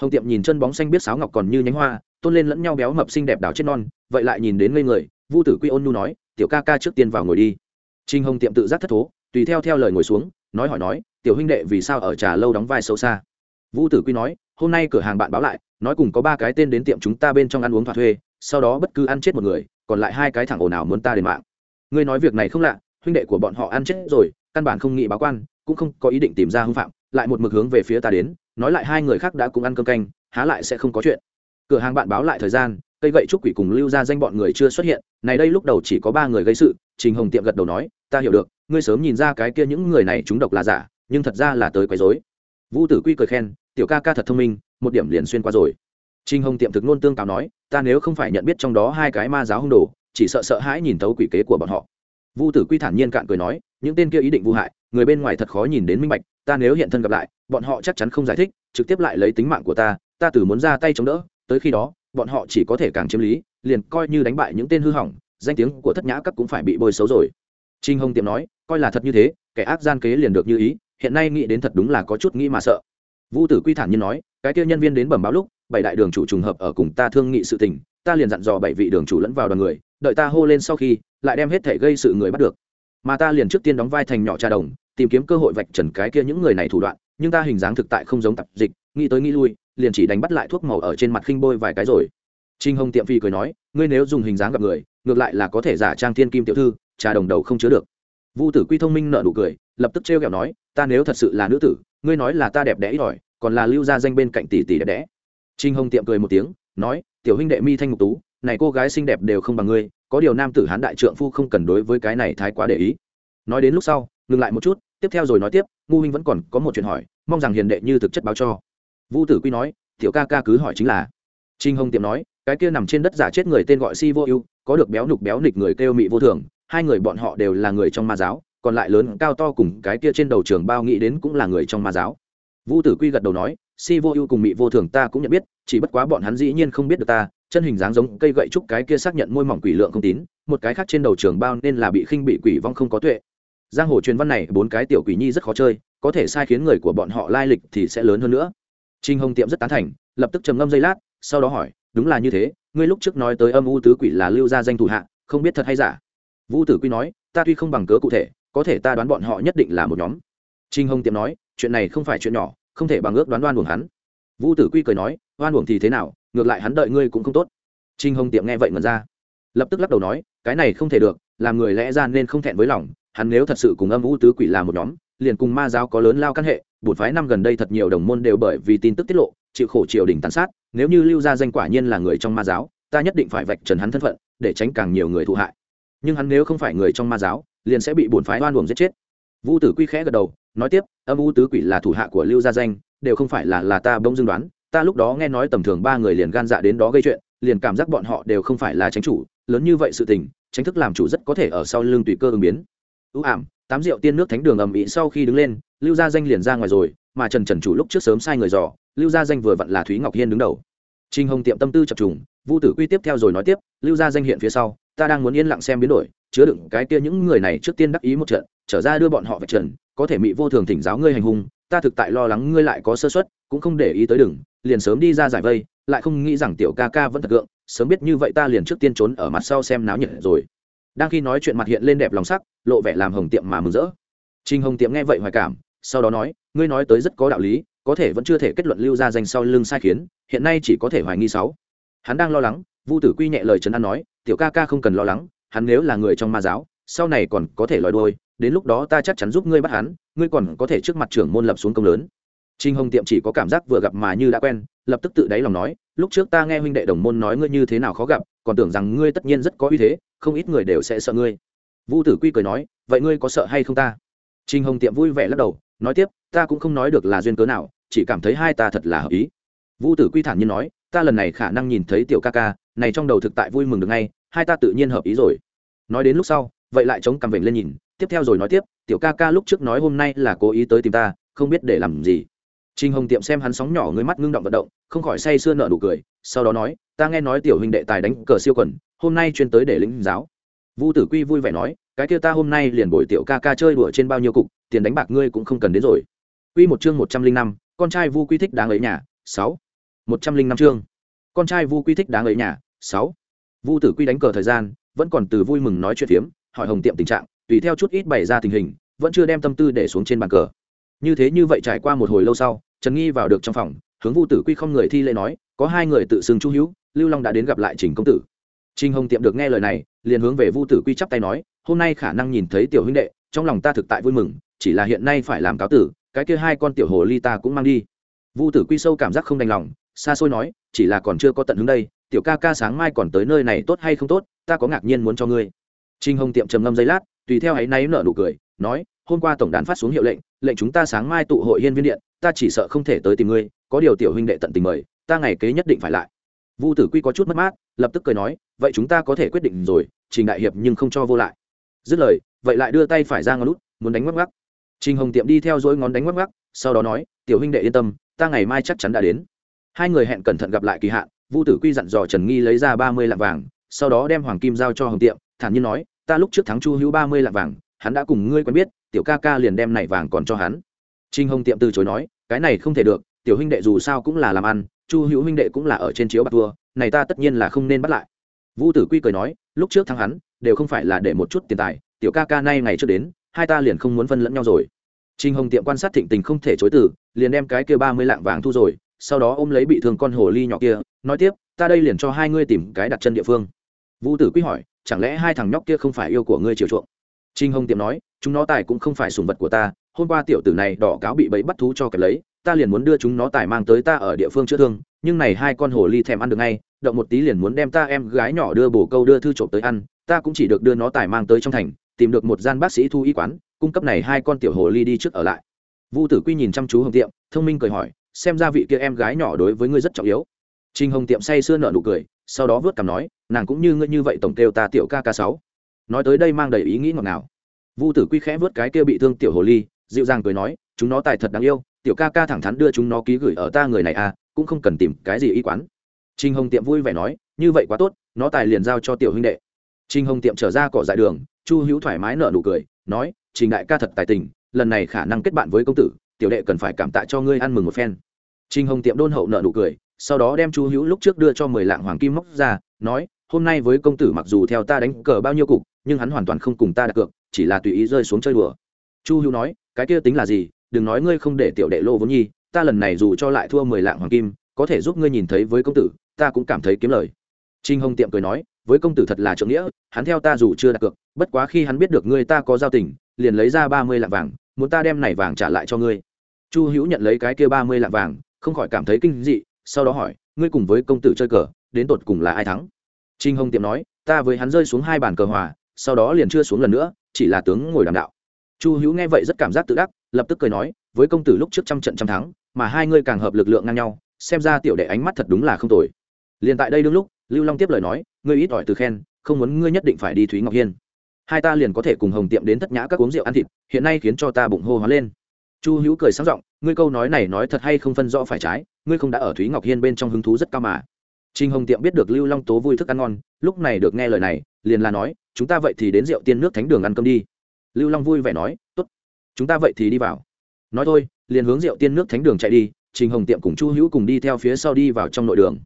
Hồng tiệm nhìn chân bóng xanh biết sáo ngọc còn như nhánh hoa, tôn lên lẫn nhau béo mập xinh đẹp đào chết non, vậy lại nhìn đến ngây người, vu tử quy ôn nhu nói, tiểu ca ca trước tiên vào ngồi đi. Trinh hồng tiệm tự giác thất thố, tùy theo theo lời ngồi xuống, nói hỏi nói, tiểu huynh đệ vì sao ở trà lâu đóng vai sâu xa? Vu tử quy nói, hôm nay cửa hàng bạn báo lại, nói cùng có ba cái tên đến tiệm chúng ta bên trong ăn uống thỏa thuê, sau đó bất cứ ăn chết một người, còn lại hai cái thẳng ồn ào muốn ta đền mạng ngươi nói việc này không lạ, huynh đệ của bọn họ ăn chết rồi, căn bản không nghĩ báo quan, cũng không có ý định tìm ra hưng phạm, lại một mực hướng về phía ta đến, nói lại hai người khác đã cùng ăn cơm canh, há lại sẽ không có chuyện. Cửa hàng bạn báo lại thời gian, cây gậy trúc quỷ cùng lưu ra danh bọn người chưa xuất hiện, này đây lúc đầu chỉ có ba người gây sự, trình hồng tiệm gật đầu nói, ta hiểu được, ngươi sớm nhìn ra cái kia những người này chúng độc là giả, nhưng thật ra là tới quấy rối. Vũ tử quy cười khen, tiểu ca ca thật thông minh, một điểm liền xuyên qua rồi. Trình hồng tiệm thực nôn tương cáo nói, ta nếu không phải nhận biết trong đó hai cái ma giáo hung đồ chỉ sợ sợ hãi nhìn thấu quỷ kế của bọn họ. Vu tử quy thản nhiên cạn cười nói, những tên kia ý định vô hại, người bên ngoài thật khó nhìn đến minh bạch, ta nếu hiện thân gặp lại, bọn họ chắc chắn không giải thích, trực tiếp lại lấy tính mạng của ta ta từ muốn ra tay chống đỡ, tới khi đó, bọn họ chỉ có thể càng chiếm lý, liền coi như đánh bại những tên hư hỏng, danh tiếng của thất nhã các cũng phải bị bôi xấu rồi. Trinh hồng tiệm nói, coi là thật như thế, kẻ ác gian kế liền được như ý, hiện nay nghĩ đến thật đúng là có chút nghĩ mà sợ. Vu tử quy thản nhiên nói, cái kia nhân viên đến bẩm báo lúc, bảy đại đường chủ trùng hợp ở cùng ta thương nghị sự tình, ta liền dặn dò bảy vị đường chủ lẫn vào đoàn người đợi ta hô lên sau khi, lại đem hết thể gây sự người bắt được. Mà ta liền trước tiên đóng vai thành nhỏ trà đồng, tìm kiếm cơ hội vạch trần cái kia những người này thủ đoạn, nhưng ta hình dáng thực tại không giống tập dịch, nghĩ tới nghĩ lui, liền chỉ đánh bắt lại thuốc màu ở trên mặt khinh bôi vài cái rồi. Trinh hồng tiệm phi cười nói, ngươi nếu dùng hình dáng gặp người, ngược lại là có thể giả trang thiên kim tiểu thư trà đồng đầu không chứa được. Vu tử quy thông minh nợ nụ cười, lập tức trêu ghẹo nói, ta nếu thật sự là nữ tử, ngươi nói là ta đẹp đẽ ít ỏi, còn là lưu ra danh bên cạnh tỷ tỷ đẹp đẽ. Trinh hồng tiệm cười một tiếng, nói, tiểu huynh đệ mi thanh ngục tú này cô gái xinh đẹp đều không bằng ngươi, có điều nam tử hán đại trượng phu không cần đối với cái này thái quá để ý. Nói đến lúc sau, ngừng lại một chút, tiếp theo rồi nói tiếp, ngu huynh vẫn còn có một chuyện hỏi, mong rằng hiền đệ như thực chất báo cho. Vu tử quy nói, tiểu ca ca cứ hỏi chính là. Trinh hồng tiệm nói, cái kia nằm trên đất giả chết người tên gọi si vô ưu, có được béo nục béo nịch người kêu mị vô thường, hai người bọn họ đều là người trong ma giáo, còn lại lớn cao to cùng cái kia trên đầu trường bao nghĩ đến cũng là người trong ma giáo. Vu tử quy gật đầu nói si vô ưu cùng mị vô thường ta cũng nhận biết, chỉ bất quá bọn hắn dĩ nhiên không biết được ta, chân hình dáng giống cây gậy trúc cái kia xác nhận môi mỏng quỷ lượng không tín, một cái khác trên đầu trường bao nên là bị khinh bị quỷ vong không có tuệ. Giang hồ truyền văn này, bốn cái tiểu quỷ nhi rất khó chơi, có thể sai khiến người của bọn họ lai lịch thì sẽ lớn hơn nữa. Trinh hồng tiệm rất tán thành, lập tức trầm ngâm giây lát, sau đó hỏi, đúng là như thế, ngươi lúc trước nói tới âm u tứ quỷ là lưu gia danh thủ hạ, không biết thật hay giả? Vũ tử quy nói, ta tuy không bằng cớ cụ thể, có thể ta đoán bọn họ nhất định là một nhóm. Trinh hồng tiệm nói, chuyện này không phải chuyện nhỏ không thể bằng ước đoán đoan buồng hắn. Vu tử quy cười nói, oan buồng thì thế nào, ngược lại hắn đợi ngươi cũng không tốt. Trinh hồng tiệm nghe vậy mật ra. Lập tức lắc đầu nói, cái này không thể được, làm người lẽ ra nên không thẹn với lòng, hắn nếu thật sự cùng âm u tứ quỷ là một nhóm, liền cùng ma giáo có lớn lao căn hệ, bổn phái năm gần đây thật nhiều đồng môn đều bởi vì tin tức tiết lộ, chịu khổ triều đình tàn sát, nếu như lưu gia danh quả nhiên là người trong ma giáo, ta nhất định phải vạch trần hắn thân phận, để tránh càng nhiều người thụ hại. Nhưng hắn nếu không phải người trong ma giáo, liền sẽ bị bổn phái oan uổng giết chết. Vu tử quy khẽ gật đầu nói tiếp, âm u tứ quỷ là thủ hạ của lưu gia danh, đều không phải là là ta bỗng dưng đoán, ta lúc đó nghe nói tầm thường ba người liền gan dạ đến đó gây chuyện, liền cảm giác bọn họ đều không phải là tránh chủ, lớn như vậy sự tình tránh thức làm chủ rất có thể ở sau lưng tùy cơ ứng biến. Ưu ảm, tám rượu tiên nước thánh đường ầm ĩ sau khi đứng lên, lưu gia danh liền ra ngoài rồi, mà trần trần chủ lúc trước sớm sai người dò, lưu gia danh vừa vặn là thúy ngọc hiên đứng đầu. Trinh hồng tiệm tâm tư chập trùng, vu tử quy tiếp theo rồi nói tiếp, lưu gia danh hiện phía sau, ta đang muốn yên lặng xem biến đổi, chứa đựng cái kia những người này trước tiên đắc ý một trận trở ra đưa bọn họ về trần, có thể bị vô thường thỉnh giáo ngươi hành hung, ta thực tại lo lắng ngươi lại có sơ suất, cũng không để ý tới đừng, liền sớm đi ra giải vây, lại không nghĩ rằng tiểu ca ca vẫn thật gượng, sớm biết như vậy ta liền trước tiên trốn ở mặt sau xem náo nhiệt rồi. Đang khi nói chuyện mặt hiện lên đẹp lòng sắc, lộ vẻ làm hồng tiệm mà mừng rỡ. Trinh hồng tiệm nghe vậy hoài cảm, sau đó nói, ngươi nói tới rất có đạo lý, có thể vẫn chưa thể kết luận lưu ra danh sau lưng sai khiến, hiện nay chỉ có thể hoài nghi sáu. Hắn đang lo lắng, vu tử quy nhẹ lời trấn an nói, tiểu ca ca không cần lo lắng, hắn nếu là người trong ma giáo, sau này còn có thể lòi đôi đến lúc đó ta chắc chắn giúp ngươi bắt hắn, ngươi còn có thể trước mặt trưởng môn lập xuống công lớn. Trinh hồng tiệm chỉ có cảm giác vừa gặp mà như đã quen, lập tức tự đáy lòng nói, lúc trước ta nghe huynh đệ đồng môn nói ngươi như thế nào khó gặp, còn tưởng rằng ngươi tất nhiên rất có uy thế, không ít người đều sẽ sợ ngươi. Vu tử quy cười nói, vậy ngươi có sợ hay không ta? Trinh hồng tiệm vui vẻ lắc đầu, nói tiếp, ta cũng không nói được là duyên cớ nào, chỉ cảm thấy hai ta thật là hợp ý. Vu tử quy thản nhiên nói, ta lần này khả năng nhìn thấy tiểu ca ca, này trong đầu thực tại vui mừng được ngay, hai ta tự nhiên hợp ý rồi. Nói đến lúc sau, vậy lại chống cằm vểnh lên nhìn tiếp theo rồi nói tiếp tiểu ca ca lúc trước nói hôm nay là cố ý tới tìm ta không biết để làm gì trinh Hồng Tiệm xem hắn sóng nhỏ người mắt ngưng động vận động, không khỏi say sưa nở nụ cười, sau đó nói, ta nghe nói tiểu huynh đệ tài đánh cờ siêu quần, hôm nay chuyên tới để lĩnh giáo. Vu Tử Quy vui vẻ nói, cái kia ta hôm nay liền bồi tiểu ca ca chơi đùa trên bao nhiêu cục, tiền đánh bạc ngươi cũng không cần đến rồi. Quy một chương một trăm linh năm, con trai Vu Quy thích đáng ấy nhà, sáu, một trăm linh năm chương. Con trai Vu Quy thích đáng ấy nhà, sáu. Vu Tử Quy đánh cờ thời gian, vẫn còn từ vui mừng nói chuyện phiếm, hỏi Hồng Tiệm tình trạng, tùy theo chút ít bày ra tình hình, vẫn chưa đem tâm tư để xuống trên bàn cờ. Như thế như vậy trải qua một hồi lâu sau, Trần Nghi vào được trong phòng, hướng Vu Tử Quy không người thi lễ nói, có hai người tự xưng Chu Hữu, Lưu Long đã đến gặp lại Trình công tử. Trình Hồng Tiệm được nghe lời này, liền hướng về Vu Tử Quy chắp tay nói, hôm nay khả năng nhìn thấy tiểu huynh đệ, trong lòng ta thực tại vui mừng, chỉ là hiện nay phải làm cáo tử, cái kia hai con tiểu hồ ly ta cũng mang đi. Vu Tử Quy sâu cảm giác không đành lòng, xa xôi nói, chỉ là còn chưa có tận hướng đây, tiểu ca ca sáng mai còn tới nơi này tốt hay không tốt, ta có ngạc nhiên muốn cho ngươi. Trình Hồng Tiệm trầm ngâm giây lát, tùy theo ấy náy nở nụ cười, nói, hôm qua tổng đàn phát xuống hiệu lệnh, lệnh chúng ta sáng mai tụ hội hiên viên điện, ta chỉ sợ không thể tới tìm ngươi, có điều tiểu huynh đệ tận tình mời, ta ngày kế nhất định phải lại. Vu Tử Quy có chút mất mát, lập tức cười nói, vậy chúng ta có thể quyết định rồi, Trình đại hiệp nhưng không cho vô lại. Dứt lời, vậy lại đưa tay phải ra ngón lút, muốn đánh ngoắc ngoắc. Trình Hồng Tiệm đi theo dỗi ngón đánh ngoắc ngoắc, sau đó nói, tiểu huynh đệ yên tâm, ta ngày mai chắc chắn đã đến. Hai người hẹn cẩn thận gặp lại kỳ hạn, Vu Tử Quy dặn dò Trần Nghi lấy ra ba mươi lạng vàng, sau đó đem hoàng kim giao cho Hồng Tiệm, thản nhiên nói, ta lúc trước thắng Chu Hữu ba mươi lạng vàng, hắn đã cùng ngươi quen biết, tiểu ca ca liền đem này vàng còn cho hắn. trinh Hồng Tiệm từ chối nói, cái này không thể được, tiểu huynh đệ dù sao cũng là làm ăn, Chu Hữu huynh đệ cũng là ở trên chiếu bạc vua, này ta tất nhiên là không nên bắt lại. Vu Tử Quy cười nói, lúc trước thắng hắn, đều không phải là để một chút tiền tài, tiểu ca ca nay ngày trước đến, hai ta liền không muốn phân lẫn nhau rồi. trinh Hồng Tiệm quan sát thịnh tình không thể chối từ, liền đem cái kia ba mươi lạng vàng thu rồi, sau đó ôm lấy bị thương con hồ ly nhỏ kia, nói tiếp, ta đây liền cho hai ngươi tìm cái đặt chân địa phương. vũ Tử Quy hỏi, chẳng lẽ hai thằng nhóc kia không phải yêu của ngươi chiều chuộng? Trình Hồng Tiệm nói, chúng nó tài cũng không phải sủng vật của ta, hôm qua tiểu tử này đỏ cáo bị bẫy bắt thú cho kẹp lấy, ta liền muốn đưa chúng nó tài mang tới ta ở địa phương chữa thương, nhưng này hai con hồ ly thèm ăn được ngay, động một tí liền muốn đem ta em gái nhỏ đưa bổ câu đưa thư trộm tới ăn, ta cũng chỉ được đưa nó tài mang tới trong thành, tìm được một gian bác sĩ thu y quán, cung cấp này hai con tiểu hồ ly đi trước ở lại. Vu Tử Quy nhìn chăm chú Hồng Tiệm, thông minh cười hỏi, xem ra vị kia em gái nhỏ đối với ngươi rất trọng yếu. Trình Hồng Tiệm say sưa nở nụ cười, sau đó vớt cằm nói, nàng cũng như ngươi như vậy tổng kêu ta tiểu ca ca sáu. Nói tới đây mang đầy ý nghĩ ngọt ngào. Vu Tử Quy khẽ vớt cái kia bị thương tiểu hồ ly, dịu dàng cười nói, chúng nó tài thật đáng yêu, tiểu ca ca thẳng thắn đưa chúng nó ký gửi ở ta người này à, cũng không cần tìm cái gì y quán. Trình Hồng Tiệm vui vẻ nói, như vậy quá tốt, nó tài liền giao cho tiểu huynh đệ. Trình Hồng Tiệm trở ra cỏ dại đường, Chu Hữu thoải mái nở nụ cười, nói, Trình đại ca thật tài tình, lần này khả năng kết bạn với công tử, tiểu đệ cần phải cảm tạ cho ngươi ăn mừng một phen. Trình Hồng Tiệm đôn hậu nở nụ cười, sau đó đem Chu Hữu lúc trước đưa cho mười lạng hoàng kim móc ra, nói, hôm nay với công tử mặc dù theo ta đánh cờ bao nhiêu cục, nhưng hắn hoàn toàn không cùng ta đặt cược, chỉ là tùy ý rơi xuống chơi đùa. Chu Hữu nói, cái kia tính là gì, đừng nói ngươi không để tiểu đệ lô vốn nhi, ta lần này dù cho lại thua mười lạng hoàng kim, có thể giúp ngươi nhìn thấy với công tử, ta cũng cảm thấy kiếm lời. Trình Hồng Tiệm cười nói, với công tử thật là trượng nghĩa, hắn theo ta dù chưa đặt cược, bất quá khi hắn biết được ngươi ta có giao tình, liền lấy ra ba mươi lạng vàng, muốn ta đem này vàng trả lại cho ngươi. Chu Hữu nhận lấy cái kia ba mươi lạng vàng, không khỏi cảm thấy kinh dị, sau đó hỏi, ngươi cùng với công tử chơi cờ, đến tột cùng là ai thắng? Trình Hồng Tiệm nói, ta với hắn rơi xuống hai bàn cờ hòa, sau đó liền chưa xuống lần nữa, chỉ là tướng ngồi đàm đạo. Chu Hữu nghe vậy rất cảm giác tự đắc, lập tức cười nói, với công tử lúc trước trăm trận trăm thắng, mà hai ngươi càng hợp lực lượng ngang nhau, xem ra tiểu đệ ánh mắt thật đúng là không tồi. liền tại đây đương lúc, Lưu Long tiếp lời nói, ngươi ít ỏi từ khen, không muốn ngươi nhất định phải đi Thúy Ngọc Hiên. Hai ta liền có thể cùng Hồng Tiệm đến thất nhã các uống rượu ăn thịt, hiện nay khiến cho ta bụng hô hóa lên. Chu Hữu cười sáng giọng, ngươi câu nói này nói thật hay không phân rõ phải trái, ngươi không đã ở Thúy Ngọc Hiên bên trong hứng thú rất cao mà. Trình Hồng Tiệm biết được Lưu Long tố vui thức ăn ngon, lúc này được nghe lời này, liền là nói, chúng ta vậy thì đến rượu tiên nước thánh đường ăn cơm đi. Lưu Long vui vẻ nói, tốt, chúng ta vậy thì đi vào. Nói thôi, liền hướng rượu tiên nước thánh đường chạy đi, Trình Hồng Tiệm cùng Chu Hữu cùng đi theo phía sau đi vào trong nội đường.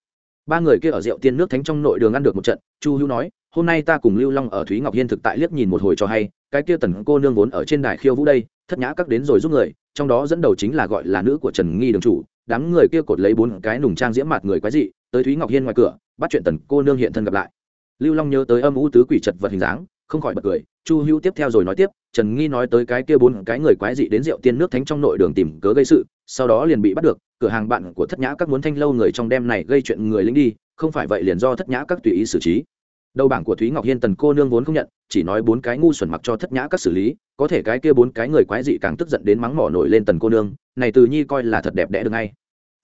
Ba người kia ở rượu tiên nước thánh trong nội đường ăn được một trận, Chu Hữu nói, hôm nay ta cùng Lưu Long ở Thúy Ngọc Hiên thực tại liếc nhìn một hồi cho hay, cái kia tần cô nương vốn ở trên đài khiêu vũ đây, thất nhã các đến rồi giúp người, trong đó dẫn đầu chính là gọi là nữ của Trần Nghi đường chủ, đám người kia cột lấy bốn cái nùng trang diễm mặt người quái dị, tới Thúy Ngọc Hiên ngoài cửa, bắt chuyện tần cô nương hiện thân gặp lại. Lưu Long nhớ tới âm u tứ quỷ chật vật hình dáng, không khỏi bật cười, Chu Hữu tiếp theo rồi nói tiếp, Trần Nghi nói tới cái kia bốn cái người quái dị đến rượu tiên nước thánh trong nội đường tìm cớ gây sự, sau đó liền bị bắt được, cửa hàng bạn của thất nhã các muốn thanh lâu người trong đêm này gây chuyện người lính đi, không phải vậy liền do thất nhã các tùy ý xử trí đầu bảng của thúy ngọc hiên tần cô nương vốn không nhận chỉ nói bốn cái ngu xuẩn mặc cho thất nhã các xử lý, có thể cái kia bốn cái người quái dị càng tức giận đến mắng mỏ nổi lên tần cô nương, này từ nhi coi là thật đẹp đẽ được ngay.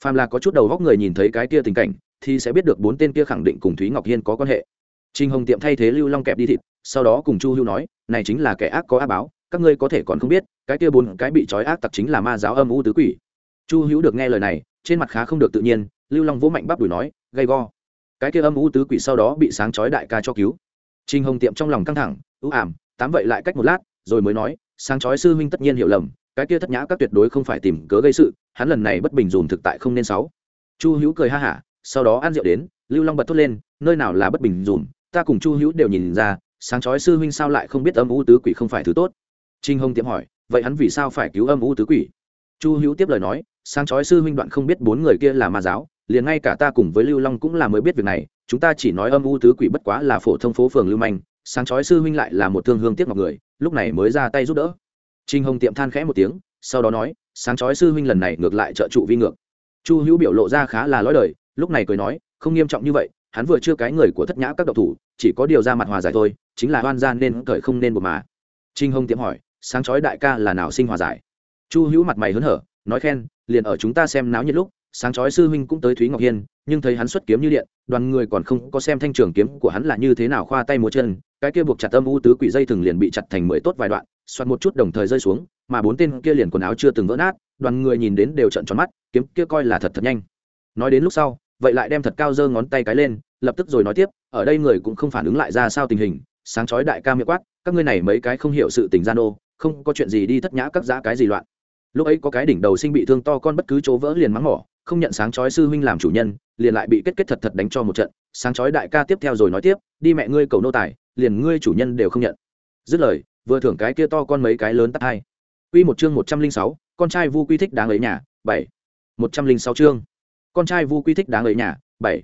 Phàm là có chút đầu góc người nhìn thấy cái kia tình cảnh, thì sẽ biết được bốn tên kia khẳng định cùng thúy ngọc hiên có quan hệ. Trinh hồng tiệm thay thế lưu long kẹp đi thịt, sau đó cùng chu hữu nói, này chính là kẻ ác có ác báo, các ngươi có thể còn không biết, cái kia bốn cái bị trói ác tặc chính là ma giáo âm u tứ quỷ. Chu hữu được nghe lời này, trên mặt khá không được tự nhiên, lưu long vỗ mạnh bắp đùi nói, gay go. Cái kia âm u tứ quỷ sau đó bị sáng chói đại ca cho cứu. Trình hồng tiệm trong lòng căng thẳng u ảm, tám vậy lại cách một lát, rồi mới nói, sáng chói sư huynh tất nhiên hiểu lầm, cái kia thất nhã các tuyệt đối không phải tìm cớ gây sự, hắn lần này bất bình dùm thực tại không nên sáu chu hữu cười ha hả, sau đó ăn rượu đến, lưu long bật thốt lên, nơi nào là bất bình dùm ta cùng chu hữu đều nhìn ra, sáng chói sư huynh sao lại không biết âm u tứ quỷ không phải thứ tốt? Trình hồng tiệm hỏi, vậy hắn vì sao phải cứu âm u tứ quỷ? Chu hữu tiếp lời nói, sáng chói sư huynh đoạn không biết bốn người kia là ma giáo, liền ngay cả ta cùng với lưu long cũng là mới biết việc này chúng ta chỉ nói âm u tứ quỷ bất quá là phổ thông phố phường lưu manh, sáng chói sư huynh lại là một thương hương tiếc ngọc người, lúc này mới ra tay giúp đỡ. Trinh hồng tiệm than khẽ một tiếng, sau đó nói, sáng chói sư huynh lần này ngược lại trợ trụ vi ngược. Chu hữu biểu lộ ra khá là lõi đời, lúc này cười nói, không nghiêm trọng như vậy, hắn vừa chưa cái người của thất nhã các độc thủ, chỉ có điều ra mặt hòa giải thôi, chính là hoan gian nên cởi không nên một mà. Trinh hồng tiệm hỏi, sáng chói đại ca là nào sinh hòa giải? Chu hữu mặt mày hớn hở, nói khen, liền ở chúng ta xem náo nhiệt lúc, sáng chói sư huynh cũng tới thúy ngọc hiên nhưng thấy hắn xuất kiếm như điện, đoàn người còn không có xem thanh trường kiếm của hắn là như thế nào khoa tay múa chân, cái kia buộc chặt âm u tứ quỷ dây thừng liền bị chặt thành mười tốt vài đoạn xoát một chút đồng thời rơi xuống, mà bốn tên kia liền quần áo chưa từng vỡ nát, đoàn người nhìn đến đều trận tròn mắt, kiếm kia coi là thật thật nhanh. Nói đến lúc sau, vậy lại đem thật cao giơ ngón tay cái lên, lập tức rồi nói tiếp, ở đây người cũng không phản ứng lại ra sao tình hình, sáng chói đại ca miệng quát, các ngươi này mấy cái không hiểu sự tình gian ô, không có chuyện gì đi thất nhã các giá cái gì loạn. Lúc ấy có cái đỉnh đầu sinh bị thương to con bất cứ chỗ vỡ liền mắng mỏ không nhận sáng chói sư huynh làm chủ nhân, liền lại bị kết kết thật thật đánh cho một trận. Sáng chói đại ca tiếp theo rồi nói tiếp, đi mẹ ngươi cầu nô tài, liền ngươi chủ nhân đều không nhận. Dứt lời, vừa thưởng cái kia to con mấy cái lớn tắt hai. Quy một chương một trăm linh sáu, con trai vu quy thích đáng ấy nhà, bảy. Một trăm linh sáu chương, con trai vu quy thích đáng ấy nhà, bảy.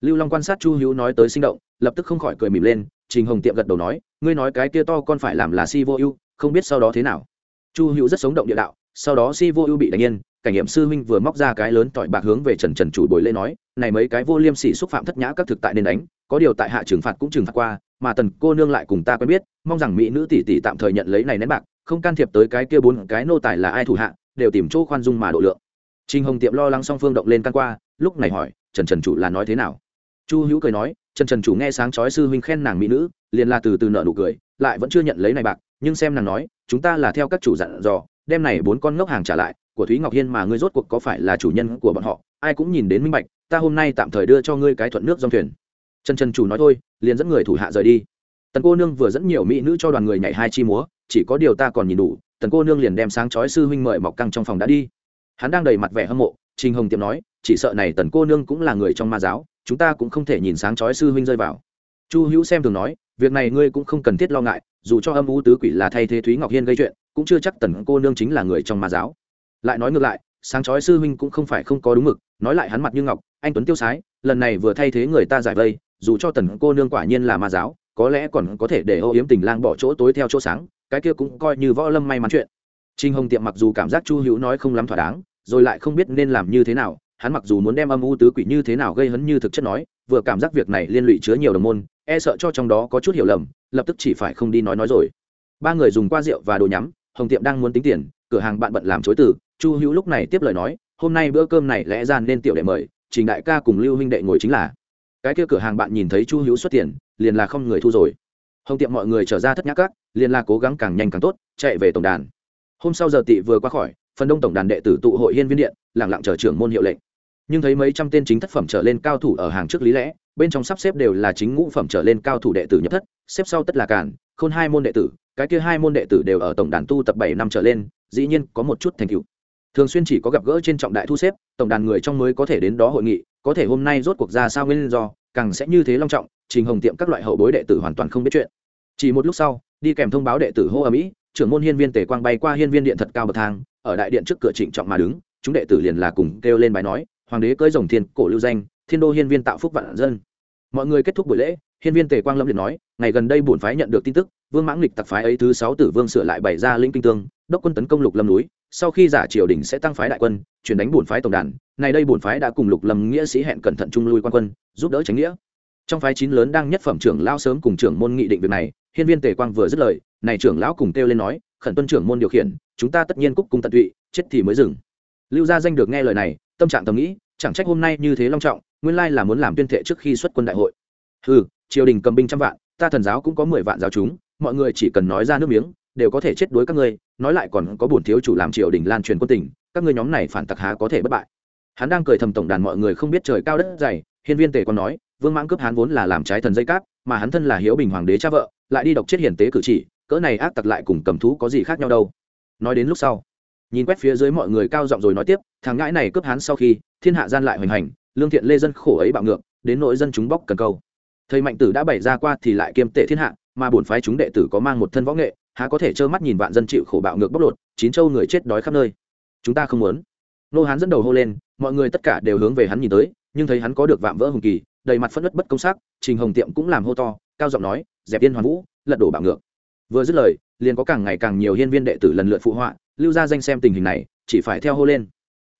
Lưu long quan sát chu hữu nói tới sinh động, lập tức không khỏi cười mỉm lên, trình hồng tiệm gật đầu nói, ngươi nói cái kia to con phải làm là si vô ưu, không biết sau đó thế nào. Chu hữu rất sống động địa đạo, sau đó si vô ưu bị đánh yên cảnh nghiệm sư huynh vừa móc ra cái lớn tỏi bạc hướng về trần trần chủ bồi lễ nói, này mấy cái vô liêm sỉ xúc phạm thất nhã các thực tại nên đánh, có điều tại hạ trừng phạt cũng trừng phạt qua, mà tần cô nương lại cùng ta quen biết, mong rằng mỹ nữ tỷ tỷ tạm thời nhận lấy này nén bạc, không can thiệp tới cái kia bốn cái nô tài là ai thủ hạ, đều tìm chỗ khoan dung mà độ lượng. Trinh hồng tiệm lo lắng song phương động lên căn qua, lúc này hỏi, trần trần chủ là nói thế nào? Chu hữu cười nói, trần trần chủ nghe sáng chói sư huynh khen nàng mỹ nữ, liền là từ từ nợ nụ cười, lại vẫn chưa nhận lấy này bạc, nhưng xem nàng nói, chúng ta là theo các chủ dặn dò, đem này bốn con ngốc hàng trả lại của thúy ngọc hiên mà ngươi rốt cuộc có phải là chủ nhân của bọn họ? Ai cũng nhìn đến minh bạch, ta hôm nay tạm thời đưa cho ngươi cái thuận nước dòng thuyền. Trần trần chủ nói thôi, liền dẫn người thủ hạ rời đi. Tần cô nương vừa dẫn nhiều mỹ nữ cho đoàn người nhảy hai chi múa, chỉ có điều ta còn nhìn đủ, tần cô nương liền đem sáng chói sư huynh mời mọc căng trong phòng đã đi. Hắn đang đầy mặt vẻ hâm mộ, trình hồng tiệm nói, chỉ sợ này tần cô nương cũng là người trong ma giáo, chúng ta cũng không thể nhìn sáng chói sư huynh rơi vào. Chu hữu xem thường nói, việc này ngươi cũng không cần thiết lo ngại, dù cho âm u tứ quỷ là thay thế thúy ngọc hiên gây chuyện, cũng chưa chắc tần cô nương chính là người trong ma giáo lại nói ngược lại, sáng chói sư huynh cũng không phải không có đúng mực, nói lại hắn mặt như ngọc, anh tuấn tiêu sái, lần này vừa thay thế người ta giải vây, dù cho tần cô nương quả nhiên là ma giáo, có lẽ còn có thể để ô yếm tình lang bỏ chỗ tối theo chỗ sáng, cái kia cũng coi như võ lâm may mắn chuyện. Trinh hồng tiệm mặc dù cảm giác chu hữu nói không lắm thỏa đáng, rồi lại không biết nên làm như thế nào, hắn mặc dù muốn đem âm u tứ quỷ như thế nào gây hấn như thực chất nói, vừa cảm giác việc này liên lụy chứa nhiều đồng môn e sợ cho trong đó có chút hiểu lầm, lập tức chỉ phải không đi nói nói rồi. Ba người dùng qua rượu và đồ nhắm, hồng tiệm đang muốn tính tiền, cửa hàng bạn bận làm chối từ chu hữu lúc này tiếp lời nói hôm nay bữa cơm này lẽ ra nên tiểu đệ mời trình đại ca cùng lưu huynh đệ ngồi chính là. Cái kia cửa hàng bạn nhìn thấy chu hữu xuất tiền liền là không người thu rồi. Hồng tiệm mọi người trở ra thất nhã các, liền là cố gắng càng nhanh càng tốt chạy về tổng đàn. Hôm sau giờ tị vừa qua khỏi phần đông tổng đàn đệ tử tụ hội hiên viên điện lẳng lặng chờ trưởng môn hiệu lệnh. Nhưng thấy mấy trăm tên chính thất phẩm trở lên cao thủ ở hàng trước lý lẽ bên trong sắp xếp đều là chính ngũ phẩm trở lên cao thủ đệ tử nhập thất xếp sau tất là cản khôn hai môn đệ tử cái kia hai môn đệ tử đều ở tổng đàn tu tập bảy năm trở lên dĩ nhiên có một chút thành tựu thường xuyên chỉ có gặp gỡ trên trọng đại thu xếp, tổng đàn người trong mới có thể đến đó hội nghị, có thể hôm nay rốt cuộc ra sao nguyên do, càng sẽ như thế long trọng, trình hồng tiệm các loại hậu bối đệ tử hoàn toàn không biết chuyện. Chỉ một lúc sau, đi kèm thông báo đệ tử hô ở mỹ trưởng môn hiên viên tề quang bay qua hiên viên điện thật cao bậc thang, ở đại điện trước cửa trịnh trọng mà đứng, chúng đệ tử liền là cùng kêu lên bài nói, hoàng đế cưỡi rồng thiên, cổ lưu danh, thiên đô hiên viên tạo phúc vạn dân. Mọi người kết thúc buổi lễ, hiên viên tề quang lâm liền nói, ngày gần đây bổn phái nhận được tin tức, vương mãng lịch tặc phái ấy thứ sáu tử vương sửa lại bày ra linh kinh tương, đốc quân tấn công lục lâm núi sau khi giả triều đình sẽ tăng phái đại quân, chuyển đánh bổn phái tổng đàn này đây bổn phái đã cùng lục lâm nghĩa sĩ hẹn cẩn thận trung lui quan quân, giúp đỡ tránh nghĩa. Trong phái chín lớn đang nhất phẩm trưởng lao sớm cùng trưởng môn nghị định việc này, hiên viên tề quang vừa dứt lời, này trưởng lão cùng kêu lên nói, khẩn tuân trưởng môn điều khiển, chúng ta tất nhiên cúc cùng tận tụy, chết thì mới dừng. Lưu gia danh được nghe lời này, tâm trạng tâm nghĩ, chẳng trách hôm nay như thế long trọng, nguyên lai là muốn làm tuyên thệ trước khi xuất quân đại hội. Ừ triều đình cầm binh trăm vạn, ta thần giáo cũng có mười vạn giáo chúng, mọi người chỉ cần nói ra nước miếng đều có thể chết đuối các ngươi, nói lại còn có bổn thiếu chủ làm triều đình lan truyền quân tình, các ngươi nhóm này phản tặc há có thể bất bại. Hắn đang cười thầm tổng đàn mọi người không biết trời cao đất dày, hiên viên tề còn nói, vương mãng cướp hắn vốn là làm trái thần dây cáp, mà hắn thân là hiếu bình hoàng đế cha vợ, lại đi độc chết hiển tế cử chỉ, cỡ này ác tặc lại cùng cầm thú có gì khác nhau đâu. Nói đến lúc sau, nhìn quét phía dưới mọi người cao giọng rồi nói tiếp, thằng ngãi này cướp hắn sau khi, thiên hạ gian lại hoành hành, lương thiện lê dân khổ ấy bạo ngược, đến nội dân chúng bóc cần câu. Thầy mạnh tử đã bày ra qua thì lại kiêm tệ thiên hạ, mà bổn phái chúng đệ tử có mang một thân võ nghệ há có thể trơ mắt nhìn vạn dân chịu khổ bạo ngược bóc lột, chín châu người chết đói khắp nơi. Chúng ta không muốn. Nô hán dẫn đầu hô lên, mọi người tất cả đều hướng về hắn nhìn tới, nhưng thấy hắn có được vạm vỡ hùng kỳ, đầy mặt phất đất bất công sắc, trình hồng tiệm cũng làm hô to, cao giọng nói, dẹp yên hoàn vũ, lật đổ bạo ngược. Vừa dứt lời, liền có càng ngày càng nhiều hiên viên đệ tử lần lượt phụ họa, lưu ra danh xem tình hình này, chỉ phải theo hô lên.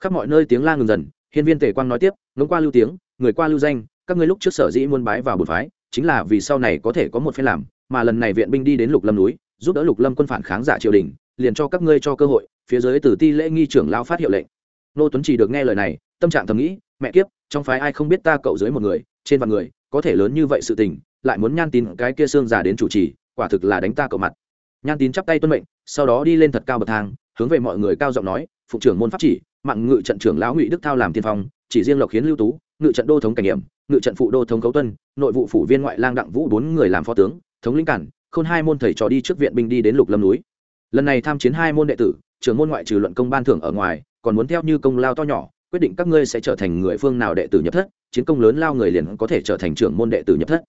Khắp mọi nơi tiếng la ngừng dần, hiên viên tề quang nói tiếp ngống qua lưu tiếng, người qua lưu danh, các ngươi lúc trước sở dĩ muôn bái vào bột phái, chính là vì sau này có thể có một phen làm, mà lần này viện binh đi đến lục lâm núi giúp đỡ lục lâm quân phản kháng giả triều đình, liền cho các ngươi cho cơ hội, phía dưới từ ti lễ nghi trưởng lao phát hiệu lệnh. Nô tuấn chỉ được nghe lời này, tâm trạng thầm nghĩ, mẹ kiếp, trong phái ai không biết ta cậu dưới một người, trên vạn người, có thể lớn như vậy sự tình, lại muốn nhan tín cái kia xương giả đến chủ trì, quả thực là đánh ta cậu mặt. Nhan tín chắp tay tuân mệnh, sau đó đi lên thật cao bậc thang, hướng về mọi người cao giọng nói phụ trưởng môn pháp chỉ, mạng ngự trận trưởng lão ngụy đức thao làm tiên phong, chỉ riêng lộc hiến lưu tú, ngự trận đô thống cảnh nghiệm, ngự trận phụ đô thống cấu tuân, nội vụ phủ viên ngoại lang đặng vũ bốn người làm phó tướng, thống lĩnh cản khôn hai môn thầy trò đi trước viện binh đi đến lục lâm núi. Lần này tham chiến hai môn đệ tử, trưởng môn ngoại trừ luận công ban thưởng ở ngoài, còn muốn theo như công lao to nhỏ, quyết định các ngươi sẽ trở thành người phương nào đệ tử nhập thất, chiến công lớn lao người liền có thể trở thành trưởng môn đệ tử nhập thất.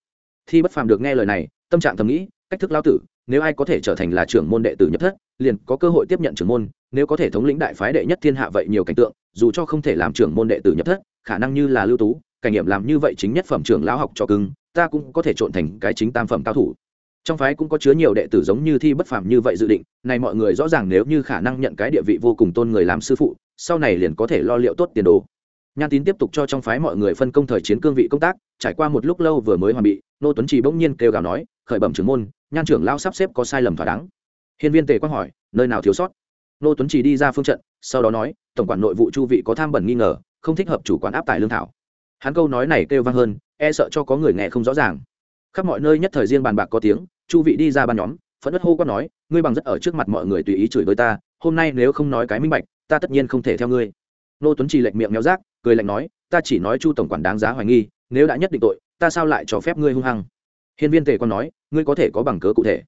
Thi bất phàm được nghe lời này, tâm trạng thầm nghĩ, cách thức lao tử, nếu ai có thể trở thành là trưởng môn đệ tử nhập thất, liền có cơ hội tiếp nhận trưởng môn, nếu có thể thống lĩnh đại phái đệ nhất thiên hạ vậy nhiều cảnh tượng, dù cho không thể làm trưởng môn đệ tử nhập thất, khả năng như là lưu tú, cảnh nghiệm làm như vậy chính nhất phẩm trưởng lão học cho cưng, ta cũng có thể trộn thành cái chính tam phẩm cao thủ trong phái cũng có chứa nhiều đệ tử giống như thi bất phàm như vậy dự định, này mọi người rõ ràng nếu như khả năng nhận cái địa vị vô cùng tôn người làm sư phụ, sau này liền có thể lo liệu tốt tiền đồ. Nhan tín tiếp tục cho trong phái mọi người phân công thời chiến cương vị công tác, trải qua một lúc lâu vừa mới hoàn bị, nô tuấn trì bỗng nhiên kêu gào nói, khởi bẩm trưởng môn, nhan trưởng lao sắp xếp có sai lầm thỏa đáng. Hiên viên tề quang hỏi, nơi nào thiếu sót? Nô tuấn trì đi ra phương trận, sau đó nói, tổng quản nội vụ chu vị có tham bẩn nghi ngờ, không thích hợp chủ quán áp tải lương thảo. Hắn câu nói này kêu vang hơn e sợ cho có người nghe không rõ ràng. Khắp mọi nơi nhất thời riêng bàn bạc có tiếng chu vị đi ra ban nhóm, phẫn ất hô quát nói, ngươi bằng rất ở trước mặt mọi người tùy ý chửi với ta, hôm nay nếu không nói cái minh bạch, ta tất nhiên không thể theo ngươi. Nô tuấn trì lệch miệng méo rác, cười lạnh nói, ta chỉ nói chu tổng quản đáng giá hoài nghi, nếu đã nhất định tội, ta sao lại cho phép ngươi hung hăng? Hiên viên tề còn nói, ngươi có thể có bằng cớ cụ thể.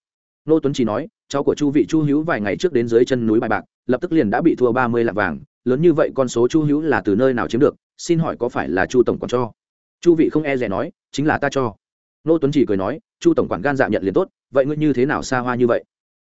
Nô tuấn trì nói, cháu của chu vị chu hữu vài ngày trước đến dưới chân núi bài bạc, lập tức liền đã bị thua ba mươi lạng vàng, lớn như vậy con số chu hữu là từ nơi nào chiếm được? Xin hỏi có phải là chu tổng quản cho? Chu vị không e rẻ nói, chính là ta cho nô tuấn chỉ cười nói, chu tổng quản gan dạ nhận liền tốt, vậy ngươi như thế nào xa hoa như vậy?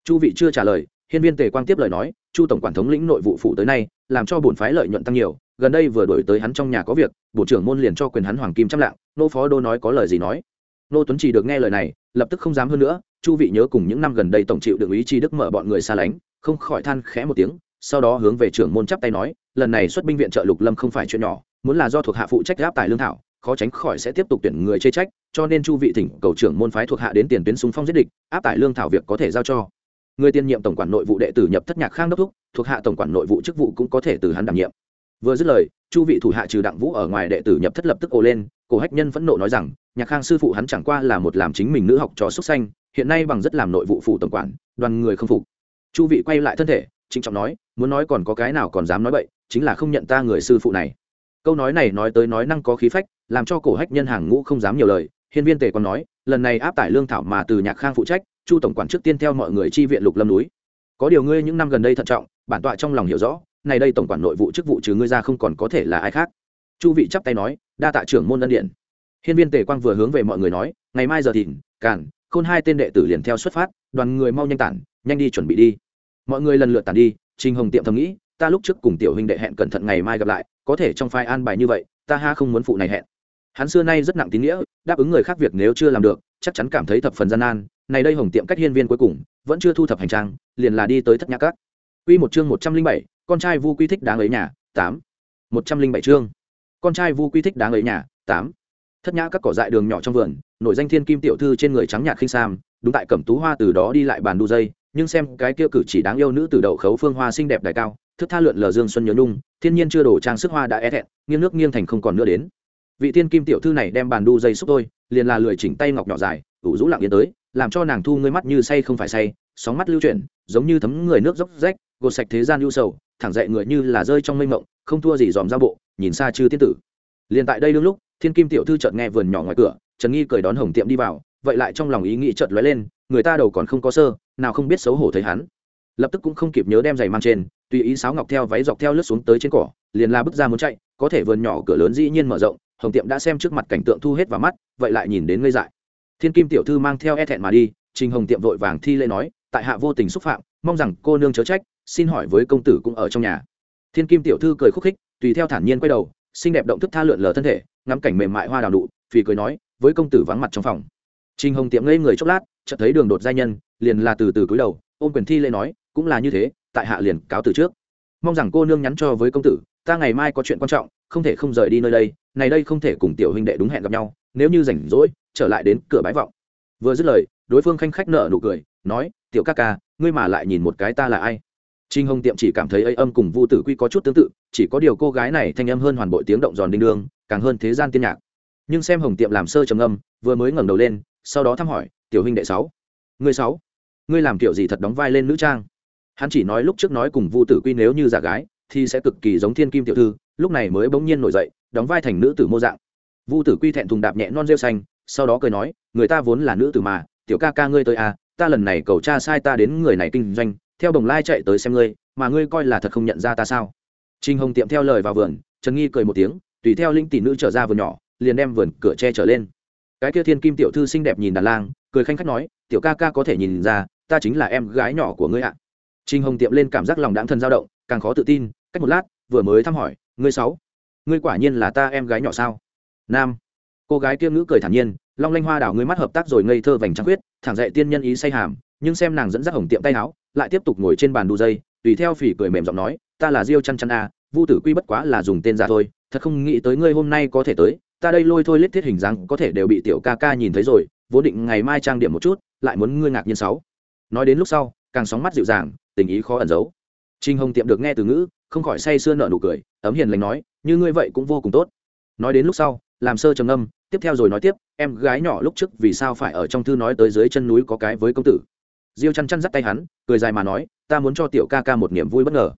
Chu vị chưa trả lời, hiên viên tề quang tiếp lời nói, chu tổng quản thống lĩnh nội vụ phụ tới nay, làm cho bổn phái lợi nhuận tăng nhiều, gần đây vừa đổi tới hắn trong nhà có việc bộ trưởng môn liền cho quyền hắn hoàng kim trăm lạng. Nô phó đô nói có lời gì nói. Nô tuấn chỉ được nghe lời này, lập tức không dám hơn nữa, chu vị nhớ cùng những năm gần đây tổng chịu được ý chi đức mở bọn người xa lánh, không khỏi than khẽ một tiếng, sau đó hướng về trưởng môn chắp tay nói, lần này xuất binh viện trợ lục lâm không phải chuyện nhỏ, muốn là do thuộc hạ phụ trách áp tài lương thảo khó tránh khỏi sẽ tiếp tục tuyển người chê trách, cho nên chu vị thỉnh cầu trưởng môn phái thuộc hạ đến tiền tuyến xung phong giết địch, áp tải lương thảo việc có thể giao cho. Người tiên nhiệm tổng quản nội vụ đệ tử nhập thất nhạc khang đốc thúc, thuộc hạ tổng quản nội vụ chức vụ cũng có thể từ hắn đảm nhiệm. Vừa dứt lời, chu vị thủ hạ trừ đặng vũ ở ngoài đệ tử nhập thất lập tức ồ lên, cổ hách nhân phẫn nộ nói rằng, nhạc khang sư phụ hắn chẳng qua là một làm chính mình nữ học trò xuất xanh hiện nay bằng rất làm nội vụ phủ tổng quản, đoàn người không phục. Chu vị quay lại thân thể, trịnh trọng nói, muốn nói còn có cái nào còn dám nói vậy chính là không nhận ta người sư phụ này. Câu nói này nói tới nói năng có khí phách làm cho cổ hách nhân hàng ngũ không dám nhiều lời. Hiên viên tề còn nói, lần này áp tải lương thảo mà từ nhạc khang phụ trách, chu tổng quản trước tiên theo mọi người chi viện lục lâm núi. Có điều ngươi những năm gần đây thận trọng, bản tọa trong lòng hiểu rõ, này đây tổng quản nội vụ chức vụ trừ ngươi ra không còn có thể là ai khác. Chu vị chắp tay nói, đa tạ trưởng môn ân điện. Hiên viên tề quang vừa hướng về mọi người nói, ngày mai giờ thìn, càn, khôn hai tên đệ tử liền theo xuất phát, đoàn người mau nhanh tản, nhanh đi chuẩn bị đi. Mọi người lần lượt tản đi, trình hồng tiệm thầm nghĩ, ta lúc trước cùng tiểu huynh đệ hẹn cẩn thận ngày mai gặp lại, có thể trong phai an bài như vậy, ta ha không muốn phụ này hẹn hắn xưa nay rất nặng tín nghĩa đáp ứng người khác việc nếu chưa làm được chắc chắn cảm thấy thập phần gian nan này đây hồng tiệm cách hiên viên cuối cùng vẫn chưa thu thập hành trang liền là đi tới thất nhã các Quy một chương một trăm linh bảy, con trai Vu Quy thích đáng ấy nhà, tám, một trăm linh bảy chương. Con trai Vu Quy thích đáng ấy nhà, tám. Thất nhã các cỏ dại đường nhỏ trong vườn, nổi danh thiên kim tiểu thư trên người trắng nhạt khinh sam, đúng tại cẩm tú hoa từ đó đi lại bàn đu dây, nhưng xem cái kia cử chỉ đáng yêu nữ từ đầu khấu phương hoa xinh đẹp đại cao, thức tha lượn lờ dương xuân nhớ nhung, thiên nhiên chưa đổ trang sức hoa đã é thẹn, nghiêng nước nghiêng thành không còn nữa đến vị tiên kim tiểu thư này đem bàn đu dây xúc tôi, liền là lười chỉnh tay ngọc nhỏ dài, ủ rũ lặng yên tới, làm cho nàng thu ngươi mắt như say không phải say, sóng mắt lưu chuyển, giống như thấm người nước dốc rách, gột sạch thế gian lưu sầu, thẳng dậy người như là rơi trong mây mộng, không thua gì dòm ra bộ, nhìn xa chư tiên tử. Liền tại đây đương lúc, thiên kim tiểu thư chợt nghe vườn nhỏ ngoài cửa, trần nghi cười đón hồng tiệm đi vào, vậy lại trong lòng ý nghĩ chợt lóe lên, người ta đầu còn không có sơ, nào không biết xấu hổ thấy hắn. Lập tức cũng không kịp nhớ đem giày mang trên, tùy ý sáo ngọc theo, váy dọc theo lướt xuống tới trên cỏ, liền la bước ra muốn chạy, có thể vườn nhỏ cửa lớn dĩ nhiên mở rộng hồng tiệm đã xem trước mặt cảnh tượng thu hết vào mắt, vậy lại nhìn đến ngây dại. Thiên kim tiểu thư mang theo e thẹn mà đi, trình hồng tiệm vội vàng thi lễ nói, tại hạ vô tình xúc phạm, mong rằng cô nương chớ trách, xin hỏi với công tử cũng ở trong nhà. Thiên kim tiểu thư cười khúc khích, tùy theo thản nhiên quay đầu, xinh đẹp động thức tha lượn lờ thân thể, ngắm cảnh mềm mại hoa đào nụ, phì cười nói, với công tử vắng mặt trong phòng. Trình hồng tiệm ngây người chốc lát, chợt thấy đường đột giai nhân, liền là từ từ cúi đầu, ôm quyền thi lễ nói, cũng là như thế, tại hạ liền cáo từ trước. Mong rằng cô nương nhắn cho với công tử, ta ngày mai có chuyện quan trọng không thể không rời đi nơi đây, này đây không thể cùng tiểu huynh đệ đúng hẹn gặp nhau, nếu như rảnh rỗi, trở lại đến cửa bái vọng. Vừa dứt lời, đối phương khanh khách nợ nụ cười, nói, tiểu ca ca, ngươi mà lại nhìn một cái ta là ai? Trinh hồng tiệm chỉ cảm thấy ấy âm cùng vu tử quy có chút tương tự, chỉ có điều cô gái này thanh âm hơn hoàn bội tiếng động giòn đinh đương, càng hơn thế gian tiên nhạc. Nhưng xem hồng tiệm làm sơ trầm âm vừa mới ngẩng đầu lên, sau đó thăm hỏi, tiểu huynh đệ sáu, ngươi sáu, ngươi làm kiểu gì thật đóng vai lên nữ trang? Hắn chỉ nói lúc trước nói cùng vu tử quy nếu như giả gái thì sẽ cực kỳ giống thiên kim tiểu thư, lúc này mới bỗng nhiên nổi dậy, đóng vai thành nữ tử mô dạng. Vu tử quy thẹn thùng đạp nhẹ non rêu xanh, sau đó cười nói, người ta vốn là nữ tử mà, tiểu ca ca ngươi tới à ta lần này cầu cha sai ta đến người này kinh doanh, theo đồng lai chạy tới xem ngươi, mà ngươi coi là thật không nhận ra ta sao? Trinh hồng tiệm theo lời vào vườn, trần nghi cười một tiếng, tùy theo linh tỷ nữ trở ra vườn nhỏ, liền đem vườn cửa che trở lên. Cái kia thiên kim tiểu thư xinh đẹp nhìn đàn lang, cười khanh khách nói, tiểu ca ca có thể nhìn ra, ta chính là em gái nhỏ của ngươi ạ. Trinh hồng tiệm lên cảm giác lòng đáng thân dao động, càng khó tự tin cách một lát, vừa mới thăm hỏi, ngươi sáu, ngươi quả nhiên là ta em gái nhỏ sao? Nam. Cô gái kia ngữ cười thản nhiên, long lanh hoa đảo ngươi mắt hợp tác rồi ngây thơ vành trăng huyết thẳng dậy tiên nhân ý say hàm, nhưng xem nàng dẫn dắt hồng tiệm tay áo, lại tiếp tục ngồi trên bàn đu dây, tùy theo phỉ cười mềm giọng nói, ta là diêu chăn chăn a, vu tử quy bất quá là dùng tên giả thôi, thật không nghĩ tới ngươi hôm nay có thể tới, ta đây lôi thôi lết thiết hình dáng có thể đều bị tiểu ca ca nhìn thấy rồi, vốn định ngày mai trang điểm một chút, lại muốn ngươi ngạc nhiên sáu. Nói đến lúc sau, càng sóng mắt dịu dàng, tình ý khó ẩn giấu. Trinh hồng tiệm được nghe từ ngữ không khỏi say sưa nợ nụ cười, ấm hiền lành nói, như ngươi vậy cũng vô cùng tốt. Nói đến lúc sau, làm sơ trầm âm tiếp theo rồi nói tiếp, em gái nhỏ lúc trước vì sao phải ở trong thư nói tới dưới chân núi có cái với công tử? Diêu chăn chăn dắt tay hắn, cười dài mà nói, ta muốn cho tiểu ca ca một niềm vui bất ngờ.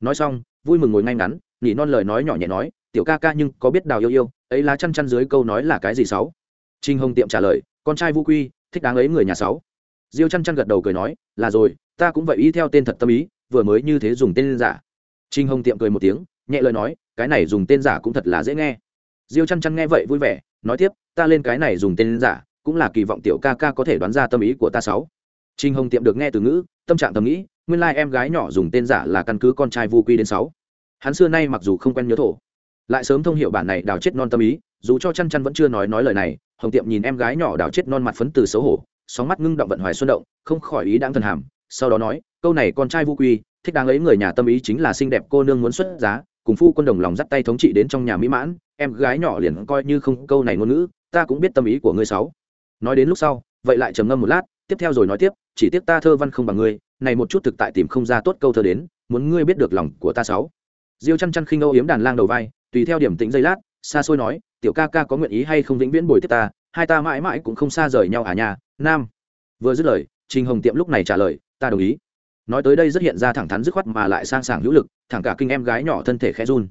Nói xong, vui mừng ngồi ngay ngắn nhỉ non lời nói nhỏ nhẹ nói, tiểu ca ca nhưng có biết đào yêu yêu, ấy lá chăn chăn dưới câu nói là cái gì sáu? Trinh hồng tiệm trả lời, con trai vũ quy, thích đáng ấy người nhà sáu. Diêu chăn chăn gật đầu cười nói, là rồi, ta cũng vậy y theo tên thật tâm ý, vừa mới như thế dùng tên giả trinh hồng tiệm cười một tiếng, nhẹ lời nói, cái này dùng tên giả cũng thật là dễ nghe. Diêu chăn chăn nghe vậy vui vẻ, nói tiếp, ta lên cái này dùng tên giả, cũng là kỳ vọng tiểu ca ca có thể đoán ra tâm ý của ta sáu. Trinh hồng tiệm được nghe từ ngữ, tâm trạng thầm nghĩ, nguyên lai em gái nhỏ dùng tên giả là căn cứ con trai vu quy đến sáu. Hắn xưa nay mặc dù không quen nhớ thổ, lại sớm thông hiểu bản này đào chết non tâm ý, dù cho chăn chăn vẫn chưa nói nói lời này, hồng tiệm nhìn em gái nhỏ đào chết non mặt phấn từ xấu hổ, sóng mắt ngưng động vận hoài xuân động, không khỏi ý đáng thần hàm, sau đó nói, câu này con trai vu quy thích đáng ấy người nhà tâm ý chính là xinh đẹp cô nương muốn xuất giá, cùng phu quân đồng lòng dắt tay thống trị đến trong nhà mỹ mãn, em gái nhỏ liền coi như không câu này ngôn ngữ, ta cũng biết tâm ý của ngươi sáu. Nói đến lúc sau, vậy lại trầm ngâm một lát, tiếp theo rồi nói tiếp, chỉ tiếc ta thơ văn không bằng ngươi, này một chút thực tại tìm không ra tốt câu thơ đến, muốn ngươi biết được lòng của ta sáu. Diêu chăn chăn khinh âu yếm đàn lang đầu vai, tùy theo điểm tĩnh giây lát, xa xôi nói, tiểu ca ca có nguyện ý hay không vĩnh viễn bồi tiếp ta, hai ta mãi mãi cũng không xa rời nhau à nhà nam. Vừa dứt lời, trình hồng tiệm lúc này trả lời, ta đồng ý nói tới đây rất hiện ra thẳng thắn dứt khoát mà lại sang sảng hữu lực, thẳng cả kinh em gái nhỏ thân thể khẽ run.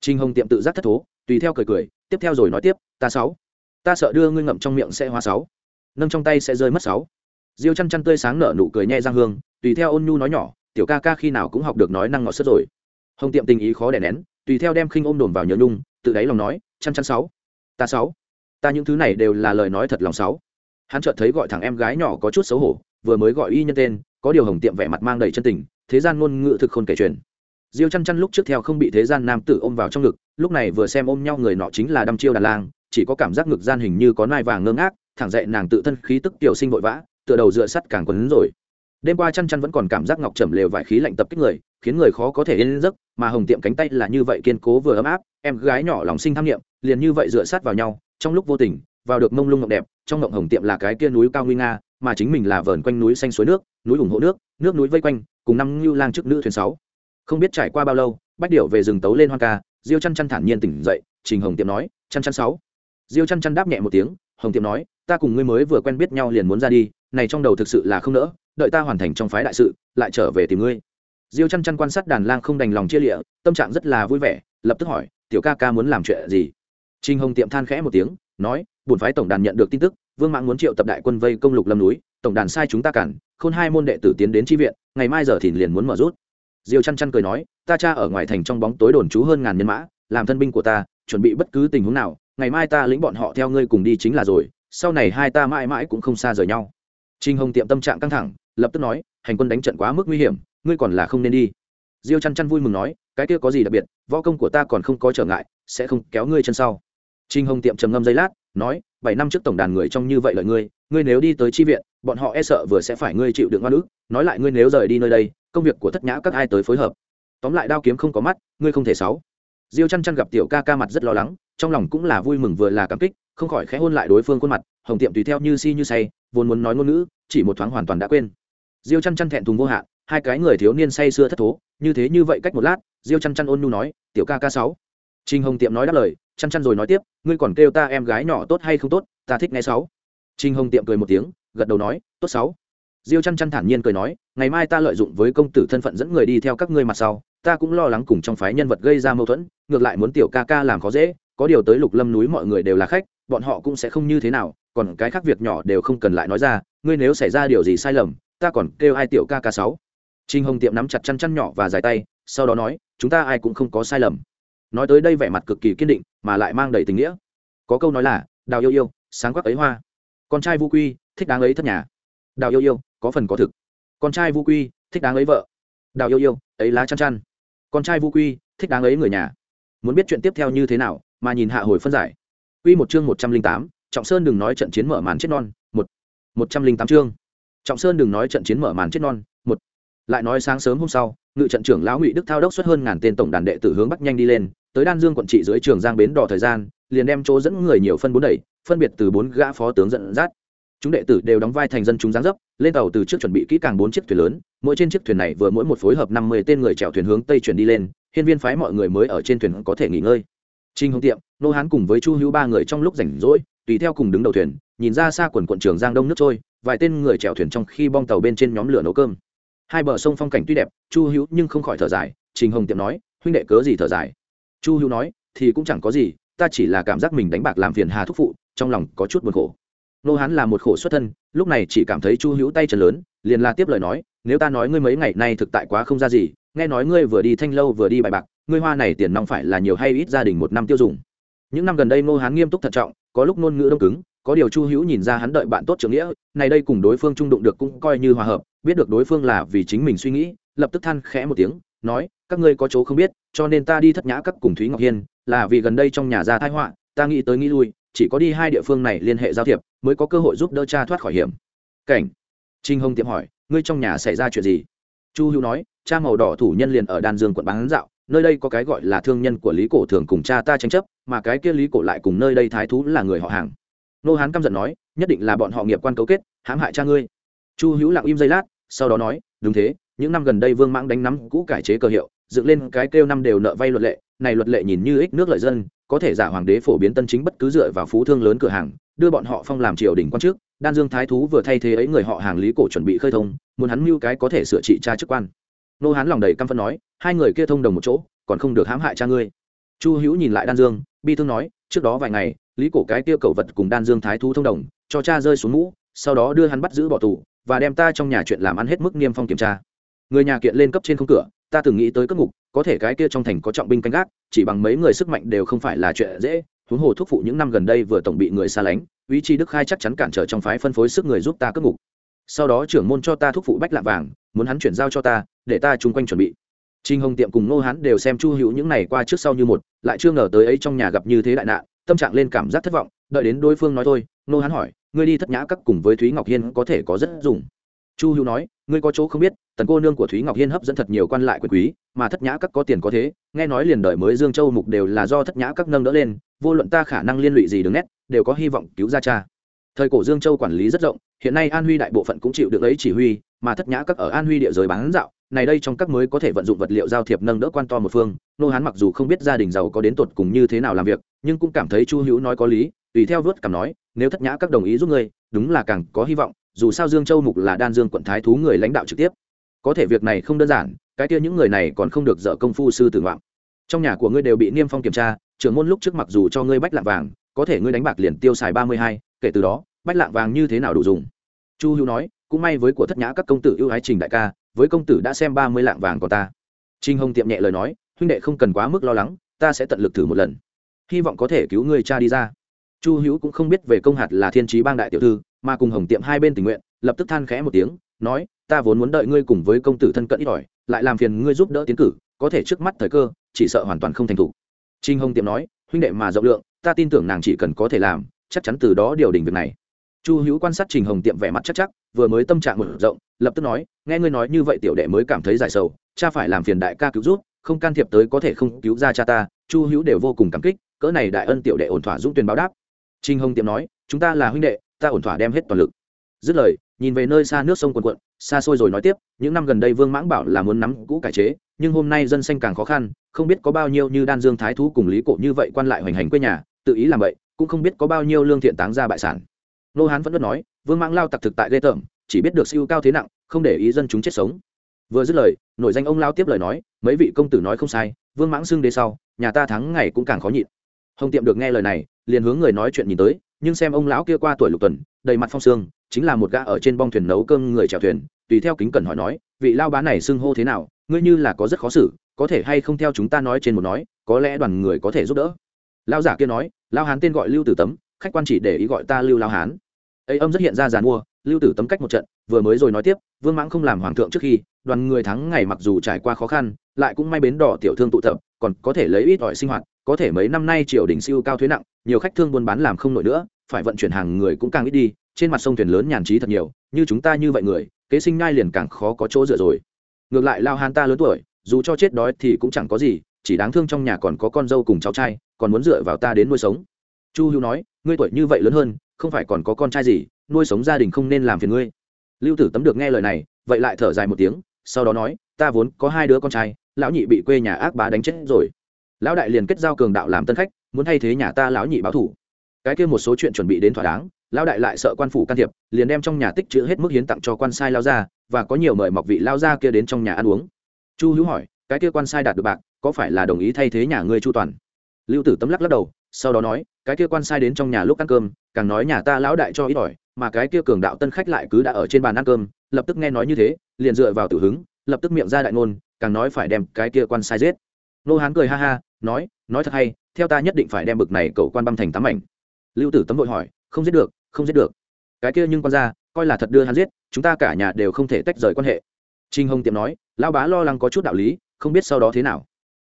Trình hồng tiệm tự giác thất thố, tùy theo cười cười, tiếp theo rồi nói tiếp, ta sáu, ta sợ đưa ngươi ngậm trong miệng sẽ hóa sáu, nâng trong tay sẽ rơi mất sáu. Diêu chăn chăn tươi sáng nở nụ cười nhẹ giang hương, tùy theo ôn nhu nói nhỏ, tiểu ca ca khi nào cũng học được nói năng ngọt sớt rồi. Hồng tiệm tình ý khó đè nén, tùy theo đem khinh ôm đồn vào nhớ nhung, tự đáy lòng nói, chăn chăn sáu, ta sáu, ta những thứ này đều là lời nói thật lòng sáu. Hắn chợt thấy gọi thằng em gái nhỏ có chút xấu hổ, vừa mới gọi y nhân tên có điều hồng tiệm vẻ mặt mang đầy chân tình, thế gian ngôn ngữ thực khôn kể truyền diêu chăn chăn lúc trước theo không bị thế gian nam tử ôm vào trong ngực, lúc này vừa xem ôm nhau người nọ chính là đăm chiêu đàn lang, chỉ có cảm giác ngực gian hình như có nai vàng ngơ ngác, thẳng dậy nàng tự thân khí tức tiểu sinh vội vã, tựa đầu dựa sắt càng quấn rồi. Đêm qua chăn chăn vẫn còn cảm giác ngọc trầm lều vải khí lạnh tập kích người, khiến người khó có thể yên giấc, mà hồng tiệm cánh tay là như vậy kiên cố vừa ấm áp, em gái nhỏ lòng sinh tham nghiệm liền như vậy dựa sát vào nhau, trong lúc vô tình, vào được mông lung ngọc đẹp, trong ngộng hồng tiệm là cái kia núi cao nguy nga mà chính mình là vờn quanh núi xanh suối nước, núi ủng hộ nước nước núi vây quanh, cùng năm ngưu lang trước nữ thuyền sáu. Không biết trải qua bao lâu, bách điệu về rừng tấu lên hoang ca, diêu chăn chăn thản nhiên tỉnh dậy, trình hồng tiệm nói, chăn chăn sáu. Diêu chăn chăn đáp nhẹ một tiếng, hồng tiệm nói, ta cùng ngươi mới vừa quen biết nhau liền muốn ra đi, này trong đầu thực sự là không nỡ, đợi ta hoàn thành trong phái đại sự, lại trở về tìm ngươi. Diêu chăn chăn quan sát đàn lang không đành lòng chia lịa, tâm trạng rất là vui vẻ, lập tức hỏi, tiểu ca ca muốn làm chuyện gì? Trình hồng tiệm than khẽ một tiếng, nói, bổn phái tổng đàn nhận được tin tức vương mạng muốn triệu tập đại quân vây công lục lâm núi, tổng đàn sai chúng ta cản, khôn hai môn đệ tử tiến đến tri viện, ngày mai giờ thì liền muốn mở rút. Diêu chăn chăn cười nói, ta cha ở ngoài thành trong bóng tối đồn trú hơn ngàn nhân mã, làm thân binh của ta, chuẩn bị bất cứ tình huống nào, ngày mai ta lĩnh bọn họ theo ngươi cùng đi chính là rồi, sau này hai ta mãi mãi cũng không xa rời nhau. Trinh hồng tiệm tâm trạng căng thẳng, lập tức nói, hành quân đánh trận quá mức nguy hiểm, ngươi còn là không nên đi. Diêu chăn chăn vui mừng nói, cái kia có gì đặc biệt, võ công của ta còn không có trở ngại, sẽ không kéo ngươi chân sau. Trinh hồng tiệm trầm ngâm giây lát nói, bảy năm trước tổng đàn người trong như vậy lợi ngươi ngươi nếu đi tới tri viện, bọn họ e sợ vừa sẽ phải ngươi chịu đựng oan ức. Nói lại ngươi nếu rời đi nơi đây, công việc của thất nhã các ai tới phối hợp. Tóm lại đao kiếm không có mắt, ngươi không thể sáu. Diêu chăn chăn gặp tiểu ca ca mặt rất lo lắng, trong lòng cũng là vui mừng vừa là cảm kích, không khỏi khẽ hôn lại đối phương khuôn mặt, hồng tiệm tùy theo như si như say, vốn muốn nói ngôn ngữ, chỉ một thoáng hoàn toàn đã quên. Diêu chăn chăn thẹn thùng vô hạn, hai cái người thiếu niên say sưa thất thố, như thế như vậy cách một lát, diêu chăn chăn ôn nhu nói, tiểu ca ca sáu. Trình hồng tiệm nói đáp lời, chăn chăn rồi nói tiếp, ngươi còn kêu ta em gái nhỏ tốt hay không tốt, ta thích nghe sáu. Trình hồng tiệm cười một tiếng, gật đầu nói, tốt sáu. Diêu chăn chăn thản nhiên cười nói, ngày mai ta lợi dụng với công tử thân phận dẫn người đi theo các ngươi mặt sau, ta cũng lo lắng cùng trong phái nhân vật gây ra mâu thuẫn, ngược lại muốn tiểu ca ca làm khó dễ, có điều tới lục lâm núi mọi người đều là khách, bọn họ cũng sẽ không như thế nào, còn cái khác việc nhỏ đều không cần lại nói ra, ngươi nếu xảy ra điều gì sai lầm, ta còn kêu ai tiểu ca ca sáu. Trình hồng tiệm nắm chặt chăn chăn nhỏ và dài tay, sau đó nói, chúng ta ai cũng không có sai lầm nói tới đây vẻ mặt cực kỳ kiên định, mà lại mang đầy tình nghĩa. Có câu nói là, đào yêu yêu, sáng quắc ấy hoa. Con trai vu quy, thích đáng ấy thất nhà. Đào yêu yêu, có phần có thực. Con trai vu quy, thích đáng ấy vợ. Đào yêu yêu, ấy lá chăn chăn. Con trai vu quy, thích đáng ấy người nhà. Muốn biết chuyện tiếp theo như thế nào, mà nhìn hạ hồi phân giải. Quy một chương một trăm linh tám, trọng sơn đừng nói trận chiến mở màn chết non, một. Một trăm linh tám chương. Trọng sơn đừng nói trận chiến mở màn chết non, một. Lại nói sáng sớm hôm sau, ngự trận trưởng lão ngụy đức thao đốc xuất hơn ngàn tên tổng đàn đệ tử hướng bắc nhanh đi lên tới đan dương quận trị dưới trường giang bến đỏ thời gian, liền đem chỗ dẫn người nhiều phân bốn đẩy, phân biệt từ bốn gã phó tướng dẫn dắt. Chúng đệ tử đều đóng vai thành dân chúng giáng dấp, lên tàu từ trước chuẩn bị kỹ càng bốn chiếc thuyền lớn, mỗi trên chiếc thuyền này vừa mỗi một phối hợp năm mươi tên người chèo thuyền hướng tây chuyển đi lên, hiên viên phái mọi người mới ở trên thuyền có thể nghỉ ngơi. Trinh hồng tiệm, nô hán cùng với chu hữu ba người trong lúc rảnh rỗi, tùy theo cùng đứng đầu thuyền, nhìn ra xa quần quận trường giang đông nước trôi, vài tên người chèo thuyền trong khi bong tàu bên trên nhóm lửa nấu cơm. Hai bờ sông phong cảnh tuy đẹp, chu hữu nhưng không khỏi thở dài, trình hồng tiệm nói, huynh đệ cớ gì thở dài? Chu hữu nói, thì cũng chẳng có gì, ta chỉ là cảm giác mình đánh bạc làm phiền hà thúc phụ, trong lòng có chút buồn khổ. Nô hán là một khổ xuất thân, lúc này chỉ cảm thấy chu hữu tay chân lớn, liền là tiếp lời nói, nếu ta nói ngươi mấy ngày nay thực tại quá không ra gì, nghe nói ngươi vừa đi thanh lâu vừa đi bài bạc, ngươi hoa này tiền nong phải là nhiều hay ít gia đình một năm tiêu dùng. Những năm gần đây ngô hán nghiêm túc thận trọng, có lúc ngôn ngữ đông cứng, có điều chu hữu nhìn ra hắn đợi bạn tốt trưởng nghĩa, này đây cùng đối phương trung đụng được cũng coi như hòa hợp, biết được đối phương là vì chính mình suy nghĩ, lập tức than khẽ một tiếng, nói các ngươi có chỗ không biết, cho nên ta đi thất nhã các cùng thúy ngọc hiên, là vì gần đây trong nhà ra thái họa, ta nghĩ tới nghĩ lui, chỉ có đi hai địa phương này liên hệ giao thiệp, mới có cơ hội giúp đỡ cha thoát khỏi hiểm. Cảnh. Trinh hồng tiệm hỏi, ngươi trong nhà xảy ra chuyện gì? Chu hữu nói, cha màu đỏ thủ nhân liền ở đan dương quận bán dạo, nơi đây có cái gọi là thương nhân của lý cổ thường cùng cha ta tranh chấp, mà cái kia lý cổ lại cùng nơi đây thái thú là người họ hàng. Nô hán căm giận nói, nhất định là bọn họ nghiệp quan cấu kết, hãm hại cha ngươi. Chu hữu lặng im giây lát, sau đó nói, đúng thế những năm gần đây vương mãng đánh nắm cũ cải chế cơ hiệu, dựng lên cái kêu năm đều nợ vay luật lệ, này luật lệ nhìn như ích nước lợi dân, có thể giả hoàng đế phổ biến tân chính bất cứ dựa vào phú thương lớn cửa hàng, đưa bọn họ phong làm triều đình quan chức, đan dương thái thú vừa thay thế ấy người họ hàng lý cổ chuẩn bị khơi thông, muốn hắn mưu cái có thể sửa trị cha chức quan. Nô hán lòng đầy căm phân nói, hai người kia thông đồng một chỗ, còn không được hãm hại cha ngươi. Chu hữu nhìn lại đan dương, bi thương nói, trước đó vài ngày, lý cổ cái kia cầu vật cùng đan dương thái thú thông đồng, cho cha rơi xuống mũ, sau đó đưa hắn bắt giữ bỏ tù, và đem ta trong nhà chuyện làm ăn hết mức niêm phong kiểm tra người nhà kiện lên cấp trên không cửa, ta từng nghĩ tới cấp ngục, có thể cái kia trong thành có trọng binh canh gác, chỉ bằng mấy người sức mạnh đều không phải là chuyện dễ, huống hồ thúc phụ những năm gần đây vừa tổng bị người xa lánh, ý chi đức khai chắc chắn cản trở trong phái phân phối sức người giúp ta cấp ngục. Sau đó trưởng môn cho ta thúc phụ bách lạ vàng, muốn hắn chuyển giao cho ta, để ta chung quanh chuẩn bị. Trinh hồng tiệm cùng nô hắn đều xem chu hữu những này qua trước sau như một, lại chưa ngờ tới ấy trong nhà gặp như thế đại nạn, tâm trạng lên cảm giác thất vọng, đợi đến đối phương nói thôi nô hắn hỏi, ngươi đi thất nhã các cùng với thúy ngọc hiên có thể có rất dùng? Chu hữu nói, ngươi có chỗ không biết, tần cô nương của thúy ngọc hiên hấp dẫn thật nhiều quan lại quyền quý, mà thất nhã các có tiền có thế, nghe nói liền đời mới dương châu mục đều là do thất nhã các nâng đỡ lên, vô luận ta khả năng liên lụy gì đứng nét, đều có hy vọng cứu ra cha. Thời cổ dương châu quản lý rất rộng, hiện nay an huy đại bộ phận cũng chịu được ấy chỉ huy, mà thất nhã các ở an huy địa giới bán dạo, này đây trong các mới có thể vận dụng vật liệu giao thiệp nâng đỡ quan to một phương, nô hán mặc dù không biết gia đình giàu có đến tột cùng như thế nào làm việc, nhưng cũng cảm thấy chu hữu nói có lý, tùy theo vớt cảm nói, nếu thất nhã các đồng ý giúp ngươi, đúng là càng có hy vọng dù sao dương châu mục là đan dương quận thái thú người lãnh đạo trực tiếp. Có thể việc này không đơn giản, cái kia những người này còn không được dở công phu sư tử ngoạm. Trong nhà của ngươi đều bị niêm phong kiểm tra, trưởng môn lúc trước mặc dù cho ngươi bách lạng vàng, có thể ngươi đánh bạc liền tiêu xài ba mươi hai, kể từ đó, bách lạng vàng như thế nào đủ dùng? Chu hữu nói, cũng may với của thất nhã các công tử ưu ái trình đại ca, với công tử đã xem ba mươi lạng vàng của ta. Trinh hồng tiệm nhẹ lời nói, huynh đệ không cần quá mức lo lắng, ta sẽ tận lực thử một lần. Hy vọng có thể cứu người cha đi ra. Chu hữu cũng không biết về công hạt là thiên trí bang đại tiểu thư mà cùng hồng tiệm hai bên tình nguyện, lập tức than khẽ một tiếng, nói, ta vốn muốn đợi ngươi cùng với công tử thân cận ít ỏi, lại làm phiền ngươi giúp đỡ tiến cử, có thể trước mắt thời cơ, chỉ sợ hoàn toàn không thành thủ trinh hồng tiệm nói, huynh đệ mà rộng lượng, ta tin tưởng nàng chỉ cần có thể làm, chắc chắn từ đó điều đình việc này. Chu hữu quan sát trình hồng tiệm vẻ mặt chắc chắc, vừa mới tâm trạng một rộng, lập tức nói, nghe ngươi nói như vậy tiểu đệ mới cảm thấy giải sầu, cha phải làm phiền đại ca cứu rút không can thiệp tới có thể không cứu ra cha ta. Chu hữu đều vô cùng cảm kích, cỡ này đại ân tiểu đệ ổn thỏa dũng tuyên báo đáp. Trình hồng tiệm nói, chúng ta là huynh đệ ta ổn thỏa đem hết toàn lực. Dứt lời, nhìn về nơi xa nước sông quần quận xa xôi rồi nói tiếp, những năm gần đây vương mãng bảo là muốn nắm cũ cải chế, nhưng hôm nay dân xanh càng khó khăn, không biết có bao nhiêu như đan dương thái thú cùng lý cổ như vậy quan lại hoành hành quê nhà, tự ý làm vậy, cũng không biết có bao nhiêu lương thiện táng ra bại sản. Nô hán vẫn vẫn nói, vương mãng lao tặc thực tại ghê tởm, chỉ biết được siêu cao thế nặng, không để ý dân chúng chết sống. Vừa dứt lời, nổi danh ông lao tiếp lời nói, mấy vị công tử nói không sai, vương mãng xưng đế sau, nhà ta thắng ngày cũng càng khó nhịn. Hồng tiệm được nghe lời này, liền hướng người nói chuyện nhìn tới nhưng xem ông lão kia qua tuổi lục tuần, đầy mặt phong sương, chính là một gã ở trên bong thuyền nấu cơm người chèo thuyền, tùy theo kính cẩn hỏi nói, vị lao bá này xưng hô thế nào, ngươi như là có rất khó xử, có thể hay không theo chúng ta nói trên một nói, có lẽ đoàn người có thể giúp đỡ. Lao giả kia nói, lao hán tên gọi lưu tử tấm, khách quan chỉ để ý gọi ta lưu lao hán. Ấy âm rất hiện ra giàn mua, lưu tử tấm cách một trận, vừa mới rồi nói tiếp, vương mãng không làm hoàng thượng trước khi, đoàn người thắng ngày mặc dù trải qua khó khăn, lại cũng may bến đỏ tiểu thương tụ tập, còn có thể lấy ít ỏi sinh hoạt có thể mấy năm nay triều đình siêu cao thuế nặng, nhiều khách thương buôn bán làm không nổi nữa, phải vận chuyển hàng người cũng càng ít đi, trên mặt sông thuyền lớn nhàn trí thật nhiều, như chúng ta như vậy người, kế sinh nhai liền càng khó có chỗ dựa rồi. Ngược lại lao hàn ta lớn tuổi, dù cho chết đói thì cũng chẳng có gì, chỉ đáng thương trong nhà còn có con dâu cùng cháu trai, còn muốn dựa vào ta đến nuôi sống. Chu hữu nói, ngươi tuổi như vậy lớn hơn, không phải còn có con trai gì, nuôi sống gia đình không nên làm phiền ngươi. Lưu tử tấm được nghe lời này, vậy lại thở dài một tiếng, sau đó nói, ta vốn có hai đứa con trai, lão nhị bị quê nhà ác bá đánh chết rồi lão đại liền kết giao cường đạo làm tân khách, muốn thay thế nhà ta lão nhị báo thủ. Cái kia một số chuyện chuẩn bị đến thỏa đáng, lão đại lại sợ quan phủ can thiệp, liền đem trong nhà tích chữ hết mức hiến tặng cho quan sai lao ra và có nhiều mời mọc vị lao ra kia đến trong nhà ăn uống. Chu hữu hỏi, cái kia quan sai đạt được bạc, có phải là đồng ý thay thế nhà ngươi chu toàn? Lưu tử tấm lắc lắc đầu, sau đó nói, cái kia quan sai đến trong nhà lúc ăn cơm, càng nói nhà ta lão đại cho ít ỏi, mà cái kia cường đạo tân khách lại cứ đã ở trên bàn ăn cơm, lập tức nghe nói như thế, liền dựa vào tử hứng, lập tức miệng ra đại ngôn, càng nói phải đem cái kia quan sai giết. Nô hán cười ha ha nói nói thật hay, theo ta nhất định phải đem bực này cậu quan băm thành tám mảnh. Lưu tử tấm vội hỏi, không giết được, không giết được. Cái kia nhưng quan ra coi là thật đưa hắn giết, chúng ta cả nhà đều không thể tách rời quan hệ. Trinh hồng tiệm nói lao bá lo lắng có chút đạo lý, không biết sau đó thế nào.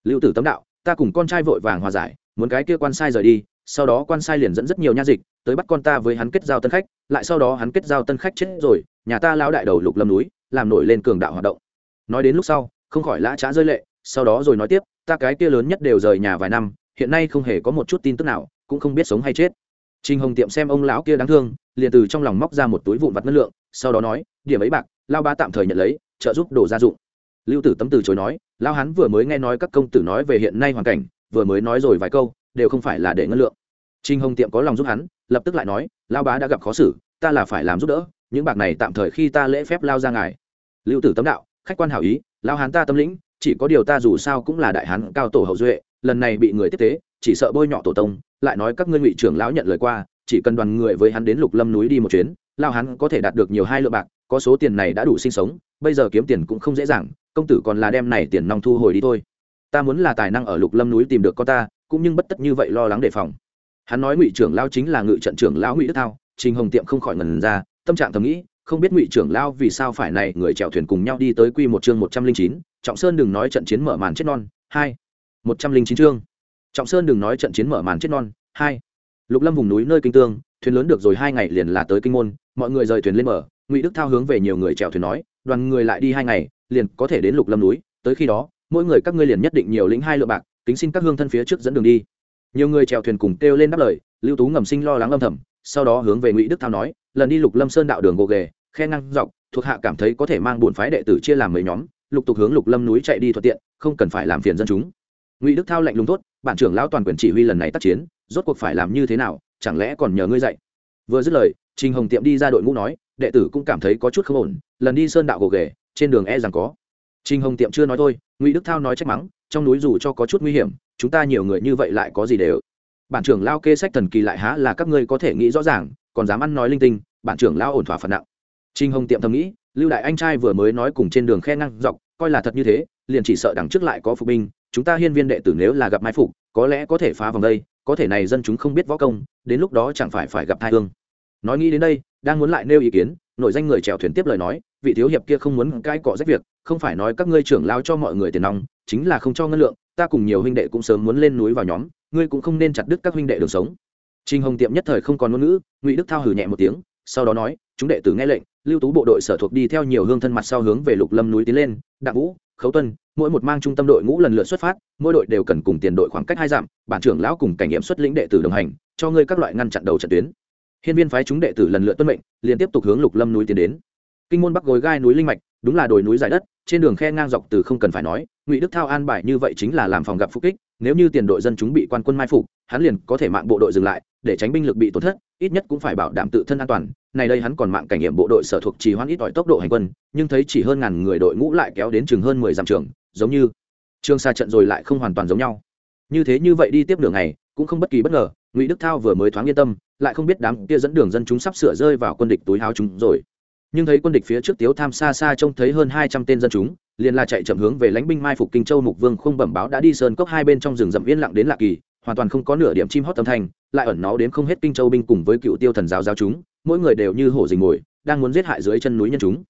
Lưu tử tấm đạo, ta cùng con trai vội vàng hòa giải, muốn cái kia quan sai rời đi, sau đó quan sai liền dẫn rất nhiều nha dịch, tới bắt con ta với hắn kết giao tân khách, lại sau đó hắn kết giao tân khách chết rồi, nhà ta lao đại đầu lục lâm núi, làm nổi lên cường đạo hoạt động. Nói đến lúc sau, không khỏi lã trá rơi lệ sau đó rồi nói tiếp ta cái kia lớn nhất đều rời nhà vài năm hiện nay không hề có một chút tin tức nào cũng không biết sống hay chết Trình Hồng Tiệm xem ông lão kia đáng thương, liền từ trong lòng móc ra một túi vụn vặt ngân lượng, sau đó nói, điểm ấy bạc, lao ba tạm thời nhận lấy, trợ giúp đồ gia dụng. Lưu Tử Tấm từ chối nói, lao hắn vừa mới nghe nói các công tử nói về hiện nay hoàn cảnh, vừa mới nói rồi vài câu, đều không phải là để ngân lượng. Trình Hồng Tiệm có lòng giúp hắn, lập tức lại nói, lao bá đã gặp khó xử, ta là phải làm giúp đỡ, những bạc này tạm thời khi ta lễ phép lao ra ngài. Lưu Tử Tấm đạo, khách quan hảo ý, lao hắn ta tâm lĩnh, chỉ có điều ta dù sao cũng là đại hán cao tổ hậu duệ, lần này bị người tiếp tế, chỉ sợ bôi nhọ tổ tông, lại nói các ngươi ngụy trưởng lão nhận lời qua chỉ cần đoàn người với hắn đến lục lâm núi đi một chuyến lao hắn có thể đạt được nhiều hai lượng bạc có số tiền này đã đủ sinh sống bây giờ kiếm tiền cũng không dễ dàng công tử còn là đem này tiền nong thu hồi đi thôi. Ta muốn là tài năng ở lục lâm núi tìm được con ta cũng nhưng bất tất như vậy lo lắng đề phòng. Hắn nói ngụy trưởng lao chính là ngự trận trưởng lão ngụy đức thao trình hồng tiệm không khỏi ngần ra tâm trạng thầm nghĩ không biết ngụy trưởng lao vì sao phải này người chèo thuyền cùng nhau đi tới quy một chương một trăm linh chín trọng sơn đừng nói trận chiến mở màn chết non, hai. Một trăm linh chín chương. Trọng sơn đừng nói trận chiến mở màn chết non, hai. Lục lâm vùng núi nơi kinh tương, thuyền lớn được rồi hai ngày liền là tới kinh môn, mọi người rời thuyền lên mở ngụy đức thao hướng về nhiều người chèo thuyền nói, đoàn người lại đi hai ngày, liền có thể đến lục lâm núi, tới khi đó, mỗi người các ngươi liền nhất định nhiều lĩnh hai lượng bạc, kính xin các hương thân phía trước dẫn đường đi. Nhiều người chèo thuyền cùng kêu lên đáp lời, lưu tú ngầm sinh lo lắng âm thầm, sau đó hướng về ngụy đức thao nói, lần đi lục lâm sơn đạo đường gồ ghề, khe năng dọc, thuộc hạ cảm thấy có thể mang bổn phái đệ tử chia làm mấy nhóm lục tục hướng lục lâm núi chạy đi thuận tiện, không cần phải làm phiền dân chúng. Ngụy đức thao lạnh lùng tốt bản trưởng lão toàn quyền chỉ huy lần này tác chiến, rốt cuộc phải làm như thế nào, chẳng lẽ còn nhờ ngươi dạy? Vừa dứt lời, trình hồng tiệm đi ra đội ngũ nói, đệ tử cũng cảm thấy có chút không ổn, lần đi sơn đạo gồ ghề, trên đường e rằng có. Trình hồng tiệm chưa nói thôi, ngụy đức thao nói trách mắng, trong núi dù cho có chút nguy hiểm, chúng ta nhiều người như vậy lại có gì đều bản trưởng lao kê sách thần kỳ lại há là các ngươi có thể nghĩ rõ ràng, còn dám ăn nói linh tinh, bản trưởng lao ổn thỏa phạt nặng. Trình hồng tiệm thầm nghĩ lưu đại anh trai vừa mới nói cùng trên đường khe năng dọc coi là thật như thế liền chỉ sợ đằng trước lại có phục binh chúng ta hiên viên đệ tử nếu là gặp mai phục có lẽ có thể phá vòng đây có thể này dân chúng không biết võ công đến lúc đó chẳng phải phải gặp thai thương. nói nghĩ đến đây đang muốn lại nêu ý kiến nội danh người chèo thuyền tiếp lời nói vị thiếu hiệp kia không muốn cãi cọ rách việc không phải nói các ngươi trưởng lao cho mọi người tiền nong chính là không cho ngân lượng ta cùng nhiều huynh đệ cũng sớm muốn lên núi vào nhóm ngươi cũng không nên chặt đứt các huynh đệ đường sống Trình Hồng Tiệm nhất thời không còn ngôn ngữ, Ngụy Đức Thao hừ nhẹ một tiếng, sau đó nói, chúng đệ tử nghe lệnh, lưu tú bộ đội sở thuộc đi theo nhiều hương thân mặt sau hướng về Lục Lâm núi tiến lên, Đặng Vũ, Khấu Tuân, mỗi một mang trung tâm đội ngũ lần lượt xuất phát, mỗi đội đều cần cùng tiền đội khoảng cách hai dặm, bản trưởng lão cùng cảnh nghiệm xuất lĩnh đệ tử đồng hành, cho ngươi các loại ngăn chặn đầu trận tuyến. Hiên viên phái chúng đệ tử lần lượt tuân mệnh, liền tiếp tục hướng Lục Lâm núi tiến đến. Kinh môn Bắc gối gai núi linh mạch, đúng là đồi núi dài đất, trên đường khe ngang dọc từ không cần phải nói, Ngụy Đức Thao an bài như vậy chính là làm phòng gặp phục kích, nếu như tiền đội dân chúng bị quan quân mai phục, hắn liền có thể mạng bộ đội dừng lại, để tránh binh lực bị tổn thất, ít nhất cũng phải bảo đảm tự thân an toàn. Này đây hắn còn mạng cảnh nghiệm bộ đội sở thuộc trì hoãn ít ỏi tốc độ hành quân, nhưng thấy chỉ hơn ngàn người đội ngũ lại kéo đến chừng hơn mười dặm trường, giống như trương xa trận rồi lại không hoàn toàn giống nhau. Như thế như vậy đi tiếp đường này, cũng không bất kỳ bất ngờ, Ngụy Đức Thao vừa mới thoáng yên tâm, lại không biết đám kia dẫn đường dân chúng sắp sửa rơi vào quân địch túi háo chúng rồi. Nhưng thấy quân địch phía trước Tiếu Tham xa xa trông thấy hơn hai trăm tên dân chúng, liền là chạy chậm hướng về lãnh binh mai phục Kinh Châu Mục Vương không bẩm báo đã đi sơn cốc hai bên trong rừng rậm yên lặng đến lạ kỳ, hoàn toàn không có nửa điểm chim hót âm thanh lại ẩn nó đến không hết kinh châu binh cùng với cựu tiêu thần giáo giáo chúng mỗi người đều như hổ dình mồi đang muốn giết hại dưới chân núi nhân chúng.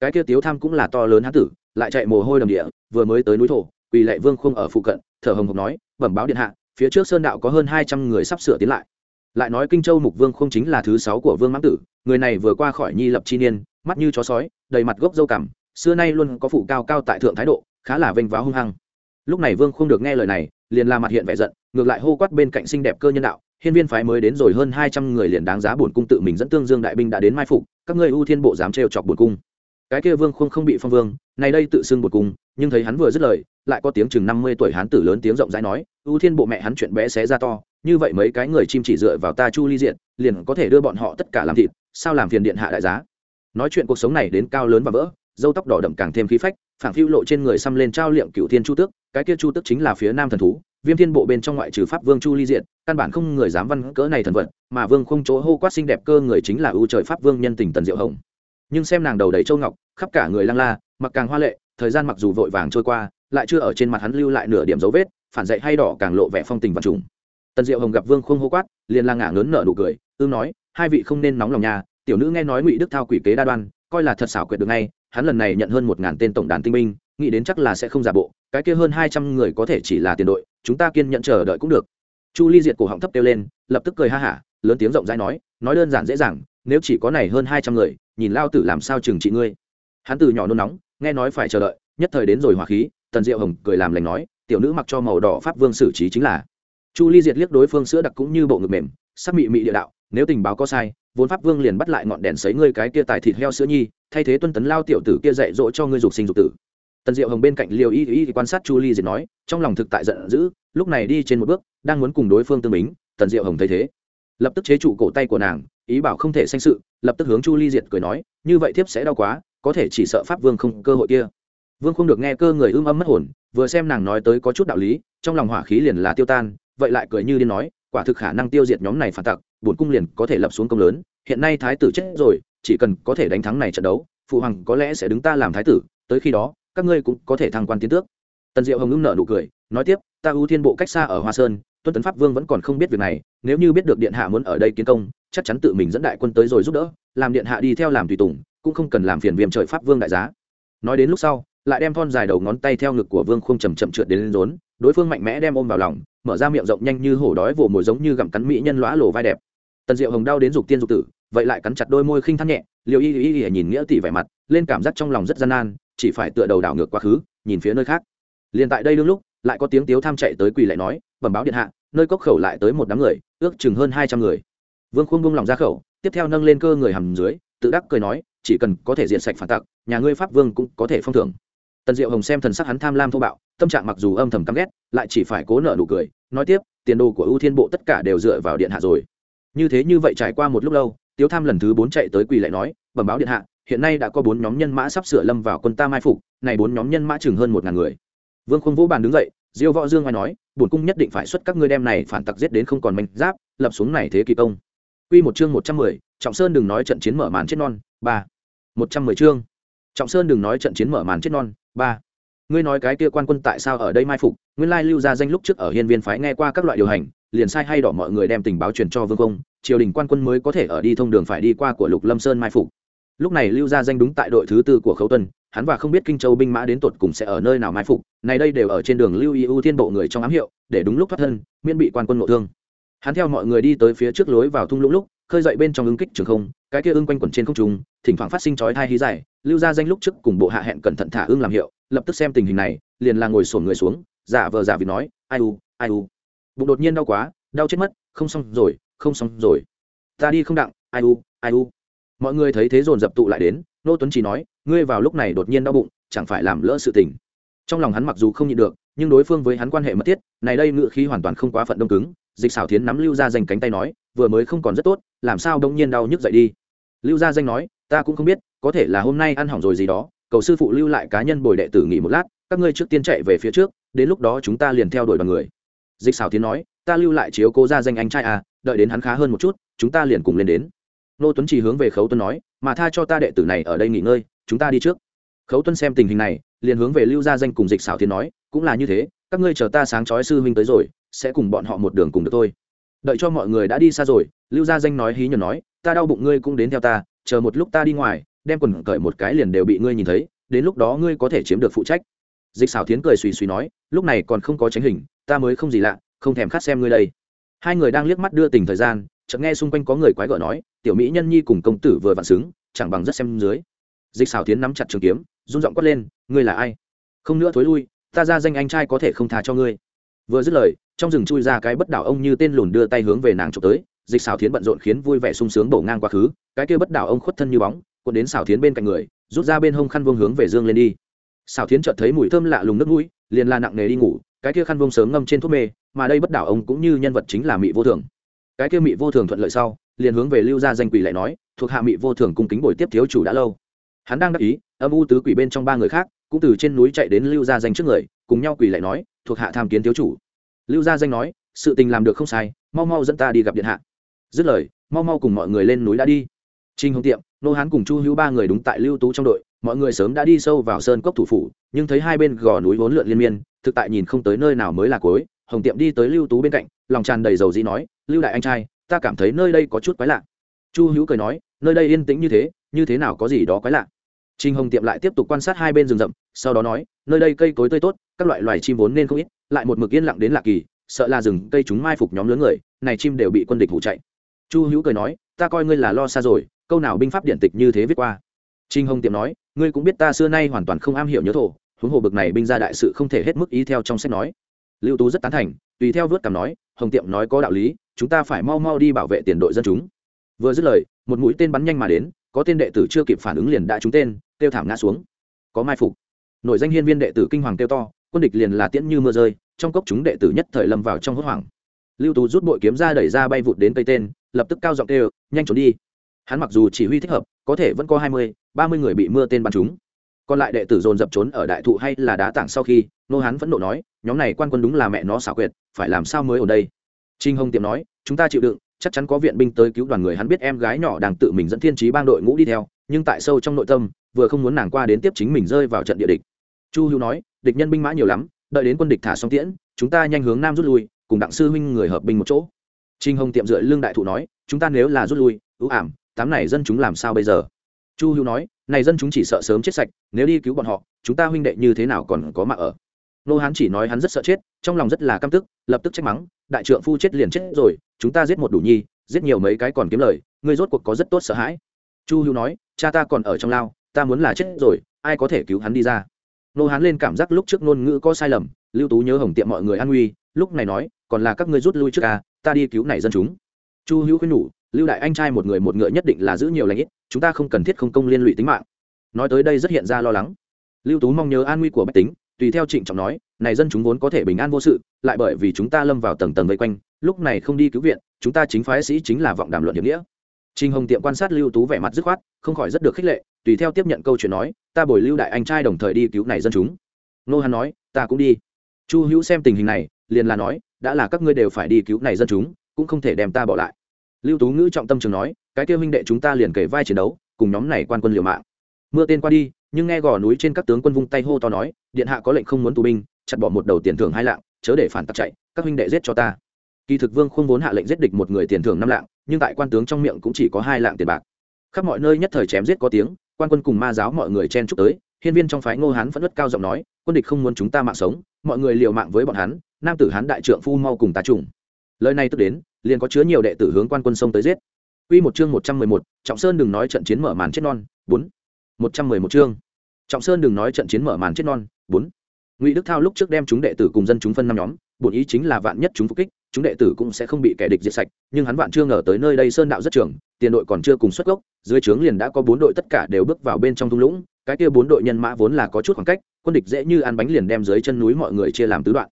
Cái kia tiếu tham cũng là to lớn hán tử lại chạy mồ hôi đầm địa vừa mới tới núi thổ quỳ lệ vương không ở phụ cận thở hồng hộc nói bẩm báo điện hạ phía trước sơn đạo có hơn hai trăm người sắp sửa tiến lại. Lại nói kinh châu mục vương không chính là thứ sáu của vương mãng tử người này vừa qua khỏi nhi lập chi niên mắt như chó sói đầy mặt gốc dâu cằm xưa nay luôn có phụ cao cao tại thượng thái độ, khá là vênh váo hung hăng. Lúc này vương không được nghe lời này, liền la mặt hiện vẻ giận, ngược lại hô quát bên cạnh xinh đẹp cơ nhân đạo, hiên viên phái mới đến rồi hơn hai trăm người liền đáng giá bổn cung tự mình dẫn tương dương đại binh đã đến mai phục, các ngươi ưu thiên bộ dám trêu chọc bổn cung. Cái kia vương không không bị phong vương, này đây tự xưng bổn cung, nhưng thấy hắn vừa dứt lời, lại có tiếng chừng năm mươi tuổi hán tử lớn tiếng rộng rãi nói ưu thiên bộ mẹ hắn chuyện bé xé ra to, như vậy mấy cái người chim chỉ dựa vào ta chu ly diện liền có thể đưa bọn họ tất cả làm thịt, sao làm phiền điện hạ đại giá? Nói chuyện cuộc sống này đến cao lớn và vỡ dâu tóc đỏ đậm càng thêm khí phách, phảng phiu lộ trên người xăm lên trao liệm cựu thiên chu tước, cái kia chu tước chính là phía nam thần thú, viêm thiên bộ bên trong ngoại trừ pháp vương chu ly diện căn bản không người dám văn cỡ này thần vật, mà vương không chỗ hô quát xinh đẹp cơ người chính là ưu trời pháp vương nhân tình tần diệu hồng. Nhưng xem nàng đầu đầy châu ngọc, khắp cả người lăng la, mặc càng hoa lệ, thời gian mặc dù vội vàng trôi qua, lại chưa ở trên mặt hắn lưu lại nửa điểm dấu vết, phản dậy hay đỏ càng lộ vẻ phong tình và trùng. Tần diệu hồng gặp vương không hô quát, liền la ngả ngớn nở nụ cười ư nói, hai vị không nên nóng lòng nhà tiểu nữ nghe nói ngụy đức thao quỷ kế đa đoan coi là thật xảo quyệt được ngay, hắn lần này nhận hơn một ngàn tên tổng đàn tinh binh, nghĩ đến chắc là sẽ không giả bộ, cái kia hơn hai trăm người có thể chỉ là tiền đội, chúng ta kiên nhận chờ đợi cũng được. Chu ly diệt cổ họng thấp kêu lên, lập tức cười ha hả, lớn tiếng rộng rãi nói nói đơn giản dễ dàng, nếu chỉ có này hơn hai trăm người, nhìn lao tử làm sao trừng trị ngươi. Hắn từ nhỏ nôn nóng, nghe nói phải chờ đợi, nhất thời đến rồi hỏa khí, tần diệu hồng cười làm lành nói, tiểu nữ mặc cho màu đỏ pháp vương xử trí chính là. Chu ly diệt liếc đối phương sữa đặc cũng như bộ ngực mềm, sắc mị mị địa đạo, nếu tình báo có sai vốn pháp vương liền bắt lại ngọn đèn sấy ngươi cái kia tài thịt heo sữa nhi, thay thế tuân tấn lao tiểu tử kia dạy dỗ cho ngươi dục sinh dục tử. Tần diệu hồng bên cạnh liều y y quan sát chu ly diệt nói, trong lòng thực tại giận dữ, lúc này đi trên một bước, đang muốn cùng đối phương tương bính, tần diệu hồng thấy thế, lập tức chế trụ cổ tay của nàng, ý bảo không thể sanh sự, lập tức hướng chu ly diệt cười nói, như vậy thiếp sẽ đau quá, có thể chỉ sợ pháp vương không cơ hội kia. Vương không được nghe cơ người ưm âm mất hồn, vừa xem nàng nói tới có chút đạo lý, trong lòng hỏa khí liền là tiêu tan, vậy lại cười như điên nói quả thực khả năng tiêu diệt nhóm này phản tặc, bổn cung liền có thể lập xuống công lớn. Hiện nay thái tử chết rồi, chỉ cần có thể đánh thắng này trận đấu, phụ hoàng có lẽ sẽ đứng ta làm thái tử, tới khi đó, các ngươi cũng có thể thăng quan tiến tước. Tần diệu hồng ngưng nợ nụ cười, nói tiếp, ta ưu thiên bộ cách xa ở hoa sơn, tuân tấn pháp vương vẫn còn không biết việc này, nếu như biết được điện hạ muốn ở đây kiến công, chắc chắn tự mình dẫn đại quân tới rồi giúp đỡ, làm điện hạ đi theo làm tùy tùng, cũng không cần làm phiền viêm trời pháp vương đại giá. Nói đến lúc sau, lại đem thon dài đầu ngón tay theo ngực của vương không chầm chậm trượt đến lên rốn đối phương mạnh mẽ đem ôm vào lòng, mở ra miệng rộng nhanh như hổ đói vồ mồi giống như gặm cắn mỹ nhân lõa lổ vai đẹp. Tần diệu hồng đau đến dục tiên dục tử, vậy lại cắn chặt đôi môi khinh thắt nhẹ liệu y y y nhìn nghĩa tỷ vẻ mặt, lên cảm giác trong lòng rất gian nan, chỉ phải tựa đầu đảo ngược quá khứ, nhìn phía nơi khác. Liền tại đây đương lúc, lại có tiếng tiếu tham chạy tới quỳ lại nói, bẩm báo điện hạ, nơi cốc khẩu lại tới một đám người, ước chừng hơn hai trăm người. Vương khuôn buông lòng ra khẩu, tiếp theo nâng lên cơ người hầm dưới, tự đắc cười nói, chỉ cần có thể diện sạch phản tặc, nhà ngươi pháp vương cũng có thể phong thưởng. Tần diệu hồng xem thần sắc hắn tham lam thô bạo tâm trạng mặc dù âm thầm căm ghét lại chỉ phải cố nợ nụ cười nói tiếp tiền đồ của ưu thiên bộ tất cả đều dựa vào điện hạ rồi như thế như vậy trải qua một lúc lâu tiếu tham lần thứ bốn chạy tới quỳ lại nói bẩm báo điện hạ hiện nay đã có bốn nhóm nhân mã sắp sửa lâm vào quân ta mai phục này bốn nhóm nhân mã chừng hơn một ngàn người vương khung vũ bàn đứng dậy diêu võ dương ngoài nói bổn cung nhất định phải xuất các ngươi đem này phản tặc giết đến không còn manh giáp lập xuống này thế kỳ công Quy một chương một trăm mười, Trọng Sơn đừng nói trận chiến mở màn chết non, ba. một trăm mười chương. Trọng Sơn đừng nói trận chiến mở màn chết non, ba. Ngươi nói cái kia quan quân tại sao ở đây mai phục, nguyên lai lưu ra danh lúc trước ở Hiên Viên phái nghe qua các loại điều hành, liền sai hay đỏ mọi người đem tình báo truyền cho Vương công, triều đình quan quân mới có thể ở đi thông đường phải đi qua của Lục Lâm Sơn mai phục. Lúc này lưu ra danh đúng tại đội thứ tư của Khấu Tuần, hắn và không biết Kinh Châu binh mã đến tột cùng sẽ ở nơi nào mai phục, này đây đều ở trên đường lưu y ưu thiên bộ người trong ám hiệu, để đúng lúc thoát thân, miễn bị quan quân ngộ thương hắn theo mọi người đi tới phía trước lối vào thung lũng lúc khơi dậy bên trong ứng kích trường không, cái kia ưng quanh quẩn trên không trung, thỉnh thoảng phát sinh chói thai hí dài, lưu ra danh lúc trước cùng bộ hạ hẹn cẩn thận thả ưng làm hiệu, lập tức xem tình hình này, liền là ngồi sổn người xuống, giả vờ giả vì nói, ai u ai u. Bụng đột nhiên đau quá, đau chết mất, không xong rồi, không xong rồi. Ta đi không đặng, ai u ai u. Mọi người thấy thế dồn dập tụ lại đến, nô tuấn chỉ nói, ngươi vào lúc này đột nhiên đau bụng, chẳng phải làm lỡ sự tình. Trong lòng hắn mặc dù không nhịn được, nhưng đối phương với hắn quan hệ mật thiết, này đây ngựa khí hoàn toàn không quá phận đông cứng, dịch xảo thiến nắm lưu ra danh cánh tay nói, vừa mới không còn rất tốt làm sao đông nhiên đau nhức dậy đi? Lưu gia danh nói, ta cũng không biết, có thể là hôm nay ăn hỏng rồi gì đó, cầu sư phụ lưu lại cá nhân bồi đệ tử nghỉ một lát, các ngươi trước tiên chạy về phía trước, đến lúc đó chúng ta liền theo đuổi đoàn người. Dịch xảo tiến nói, ta lưu lại chiếu cố gia danh anh trai à đợi đến hắn khá hơn một chút, chúng ta liền cùng lên đến. Nô tuấn chỉ hướng về khấu tuấn nói, mà tha cho ta đệ tử này ở đây nghỉ ngơi, chúng ta đi trước. Khấu tuấn xem tình hình này, liền hướng về lưu gia danh cùng dịch xảo tiến nói, cũng là như thế, các ngươi chờ ta sáng chói sư huynh tới rồi, sẽ cùng bọn họ một đường cùng được thôi đợi cho mọi người đã đi xa rồi, lưu gia danh nói hí nhờ nói, ta đau bụng ngươi cũng đến theo ta, chờ một lúc ta đi ngoài, đem quần cởi một cái liền đều bị ngươi nhìn thấy, đến lúc đó ngươi có thể chiếm được phụ trách. Dịch xảo tiến cười suy suy nói, lúc này còn không có tránh hình, ta mới không gì lạ, không thèm khát xem ngươi đây. Hai người đang liếc mắt đưa tình thời gian, chợt nghe xung quanh có người quái gở nói, tiểu mỹ nhân nhi cùng công tử vừa vặn xứng, chẳng bằng rất xem dưới. Dịch xảo tiến nắm chặt trường kiếm, run giọng quát lên, ngươi là ai? Không nữa thối lui, ta ra danh anh trai có thể không thà cho ngươi vừa dứt lời, trong rừng chui ra cái bất đảo ông như tên lùn đưa tay hướng về nàng trộm tới, dịch xào thiến bận rộn khiến vui vẻ sung sướng bổ ngang quá khứ, cái kia bất đảo ông khuất thân như bóng, cuộn đến xào thiến bên cạnh người, rút ra bên hông khăn vương hướng về dương lên đi. Xào thiến chợt thấy mùi thơm lạ lùng nước mũi, liền la nặng nề đi ngủ, cái kia khăn vương sớm ngâm trên thuốc mê, mà đây bất đảo ông cũng như nhân vật chính là mị vô thường. Cái kia mị vô thường thuận lợi sau, liền hướng về lưu gia danh quỷ lại nói, thuộc hạ mị vô thường cung kính bồi tiếp thiếu chủ đã lâu. Hắn đang đắc ý, âm u tứ quỷ bên trong ba người khác, cũng từ trên núi chạy đến lưu gia danh trước người, cùng nhau quỷ lại nói thuộc hạ tham kiến thiếu chủ. Lưu gia danh nói sự tình làm được không sai mau mau dẫn ta đi gặp điện hạ. Dứt lời mau mau cùng mọi người lên núi đã đi. Trinh hồng tiệm nô hán cùng chu hữu ba người đúng tại lưu tú trong đội mọi người sớm đã đi sâu vào sơn cốc thủ phủ nhưng thấy hai bên gò núi vốn lượn liên miên thực tại nhìn không tới nơi nào mới là cuối. Hồng tiệm đi tới lưu tú bên cạnh lòng tràn đầy dầu dĩ nói lưu đại anh trai ta cảm thấy nơi đây có chút quái lạ. Chu hữu cười nói nơi đây yên tĩnh như thế như thế nào có gì đó quái lạ? Trình Hồng Tiệm lại tiếp tục quan sát hai bên rừng rậm, sau đó nói, nơi đây cây cối tươi tốt, các loại loài chim vốn nên không ít, lại một mực yên lặng đến lạ kỳ, sợ là rừng cây chúng mai phục nhóm lớn người, này chim đều bị quân địch hủ chạy. Chu Hữu cười nói, ta coi ngươi là lo xa rồi, câu nào binh pháp điện tịch như thế viết qua. trinh Hồng Tiệm nói, ngươi cũng biết ta xưa nay hoàn toàn không am hiểu nhớ thổ, huống hồ bực này binh gia đại sự không thể hết mức ý theo trong sách nói. Lưu Tú rất tán thành, tùy theo vớt cảm nói, Hồng Tiệm nói có đạo lý, chúng ta phải mau mau đi bảo vệ tiền đội dân chúng. Vừa dứt lời, một mũi tên bắn nhanh mà đến, có tên đệ tử chưa kịp phản ứng liền đã trúng tên, tiêu thảm ngã xuống có mai phục nội danh hiên viên đệ tử kinh hoàng tiêu to quân địch liền là tiễn như mưa rơi, trong cốc chúng đệ tử nhất thời lâm vào trong hốt hoảng. Lưu tú rút bội kiếm ra đẩy ra bay vụt đến cây tên, lập tức cao giọng kêu, nhanh trốn đi. Hắn mặc dù chỉ huy thích hợp, có thể vẫn có hai mươi, ba mươi người bị mưa tên bắn trúng. Còn lại đệ tử dồn dập trốn ở đại thụ hay là đá tảng sau khi, nô hắn vẫn nộ nói, nhóm này quan quân đúng là mẹ nó xảo quyệt, phải làm sao mới ở đây? Trinh hồng tiệm nói, chúng ta chịu đựng, chắc chắn có viện binh tới cứu đoàn người. Hắn biết em gái nhỏ đang tự mình dẫn thiên trí bang đội ngũ đi theo, nhưng tại sâu trong nội tâm, vừa không muốn nàng qua đến tiếp chính mình rơi vào trận địa địch. Chu hữu nói địch nhân binh mã nhiều lắm, đợi đến quân địch thả xong tiễn, chúng ta nhanh hướng nam rút lui, cùng đặng sư huynh người hợp binh một chỗ. Trinh hồng tiệm dựa lương đại thụ nói, chúng ta nếu là rút lui, ưu ảm, tám này dân chúng làm sao bây giờ? Chu hữu nói, này dân chúng chỉ sợ sớm chết sạch, nếu đi cứu bọn họ, chúng ta huynh đệ như thế nào còn có mạng ở? Nô hán chỉ nói hắn rất sợ chết, trong lòng rất là căm tức, lập tức trách mắng, đại trượng phu chết liền chết rồi, chúng ta giết một đủ nhi, giết nhiều mấy cái còn kiếm lời, ngươi rốt cuộc có rất tốt sợ hãi. Chu hữu nói, cha ta còn ở trong lao, ta muốn là chết rồi, ai có thể cứu hắn đi ra? Nô hán lên cảm giác lúc trước ngôn ngữ có sai lầm lưu tú nhớ hồng tiệm mọi người an nguy lúc này nói còn là các ngươi rút lui trước ca ta đi cứu này dân chúng. Chu hữu khuyên nhủ lưu đại anh trai một người một ngựa nhất định là giữ nhiều lãnh ít chúng ta không cần thiết không công liên lụy tính mạng. Nói tới đây rất hiện ra lo lắng. Lưu tú mong nhớ an nguy của bách tính tùy theo trịnh trọng nói này dân chúng vốn có thể bình an vô sự lại bởi vì chúng ta lâm vào tầng tầng vây quanh lúc này không đi cứu viện chúng ta chính phái sĩ chính là vọng đàm luận hiệp nghĩa. Trinh Hồng Tiệm quan sát Lưu Tú vẻ mặt dứt khoát, không khỏi rất được khích lệ, tùy theo tiếp nhận câu chuyện nói, ta bồi Lưu đại anh trai đồng thời đi cứu này dân chúng. Nô Hàn nói, ta cũng đi. Chu Hữu xem tình hình này, liền là nói, đã là các ngươi đều phải đi cứu này dân chúng, cũng không thể đem ta bỏ lại. Lưu Tú ngữ trọng tâm trường nói, cái kia huynh đệ chúng ta liền kể vai chiến đấu, cùng nhóm này quan quân liều mạng. Mưa tên qua đi, nhưng nghe gò núi trên các tướng quân vung tay hô to nói, điện hạ có lệnh không muốn tù binh, chặt bỏ một đầu tiền thưởng hai lạng, chớ để phản tặc chạy, các huynh đệ giết cho ta. Kỳ thực Vương không vốn hạ lệnh giết địch một người tiền thưởng năm lạng, nhưng tại quan tướng trong miệng cũng chỉ có hai lạng tiền bạc khắp mọi nơi nhất thời chém giết có tiếng quan quân cùng ma giáo mọi người chen chúc tới hiên viên trong phái ngô hán phẫn nứt cao giọng nói quân địch không muốn chúng ta mạng sống mọi người liều mạng với bọn hắn nam tử hán đại trượng phu mau cùng tá trùng lời này tức đến liền có chứa nhiều đệ tử hướng quan quân sông tới giết Quy một chương 111, Trọng Sơn đừng nói trận chiến mở màn chết non, 4. 111 chương. Trọng Sơn đừng nói trận chiến mở màn chết non, 4. Ngụy Đức Thao lúc trước đem chúng đệ tử cùng dân chúng phân năm nhóm, bổn ý chính là vạn nhất chúng phục kích, chúng đệ tử cũng sẽ không bị kẻ địch diệt sạch, nhưng hắn vạn chưa ngờ tới nơi đây sơn đạo rất trường, tiền đội còn chưa cùng xuất gốc, dưới trướng liền đã có bốn đội tất cả đều bước vào bên trong thung lũng, cái kia bốn đội nhân mã vốn là có chút khoảng cách, quân địch dễ như ăn bánh liền đem dưới chân núi mọi người chia làm tứ đoạn.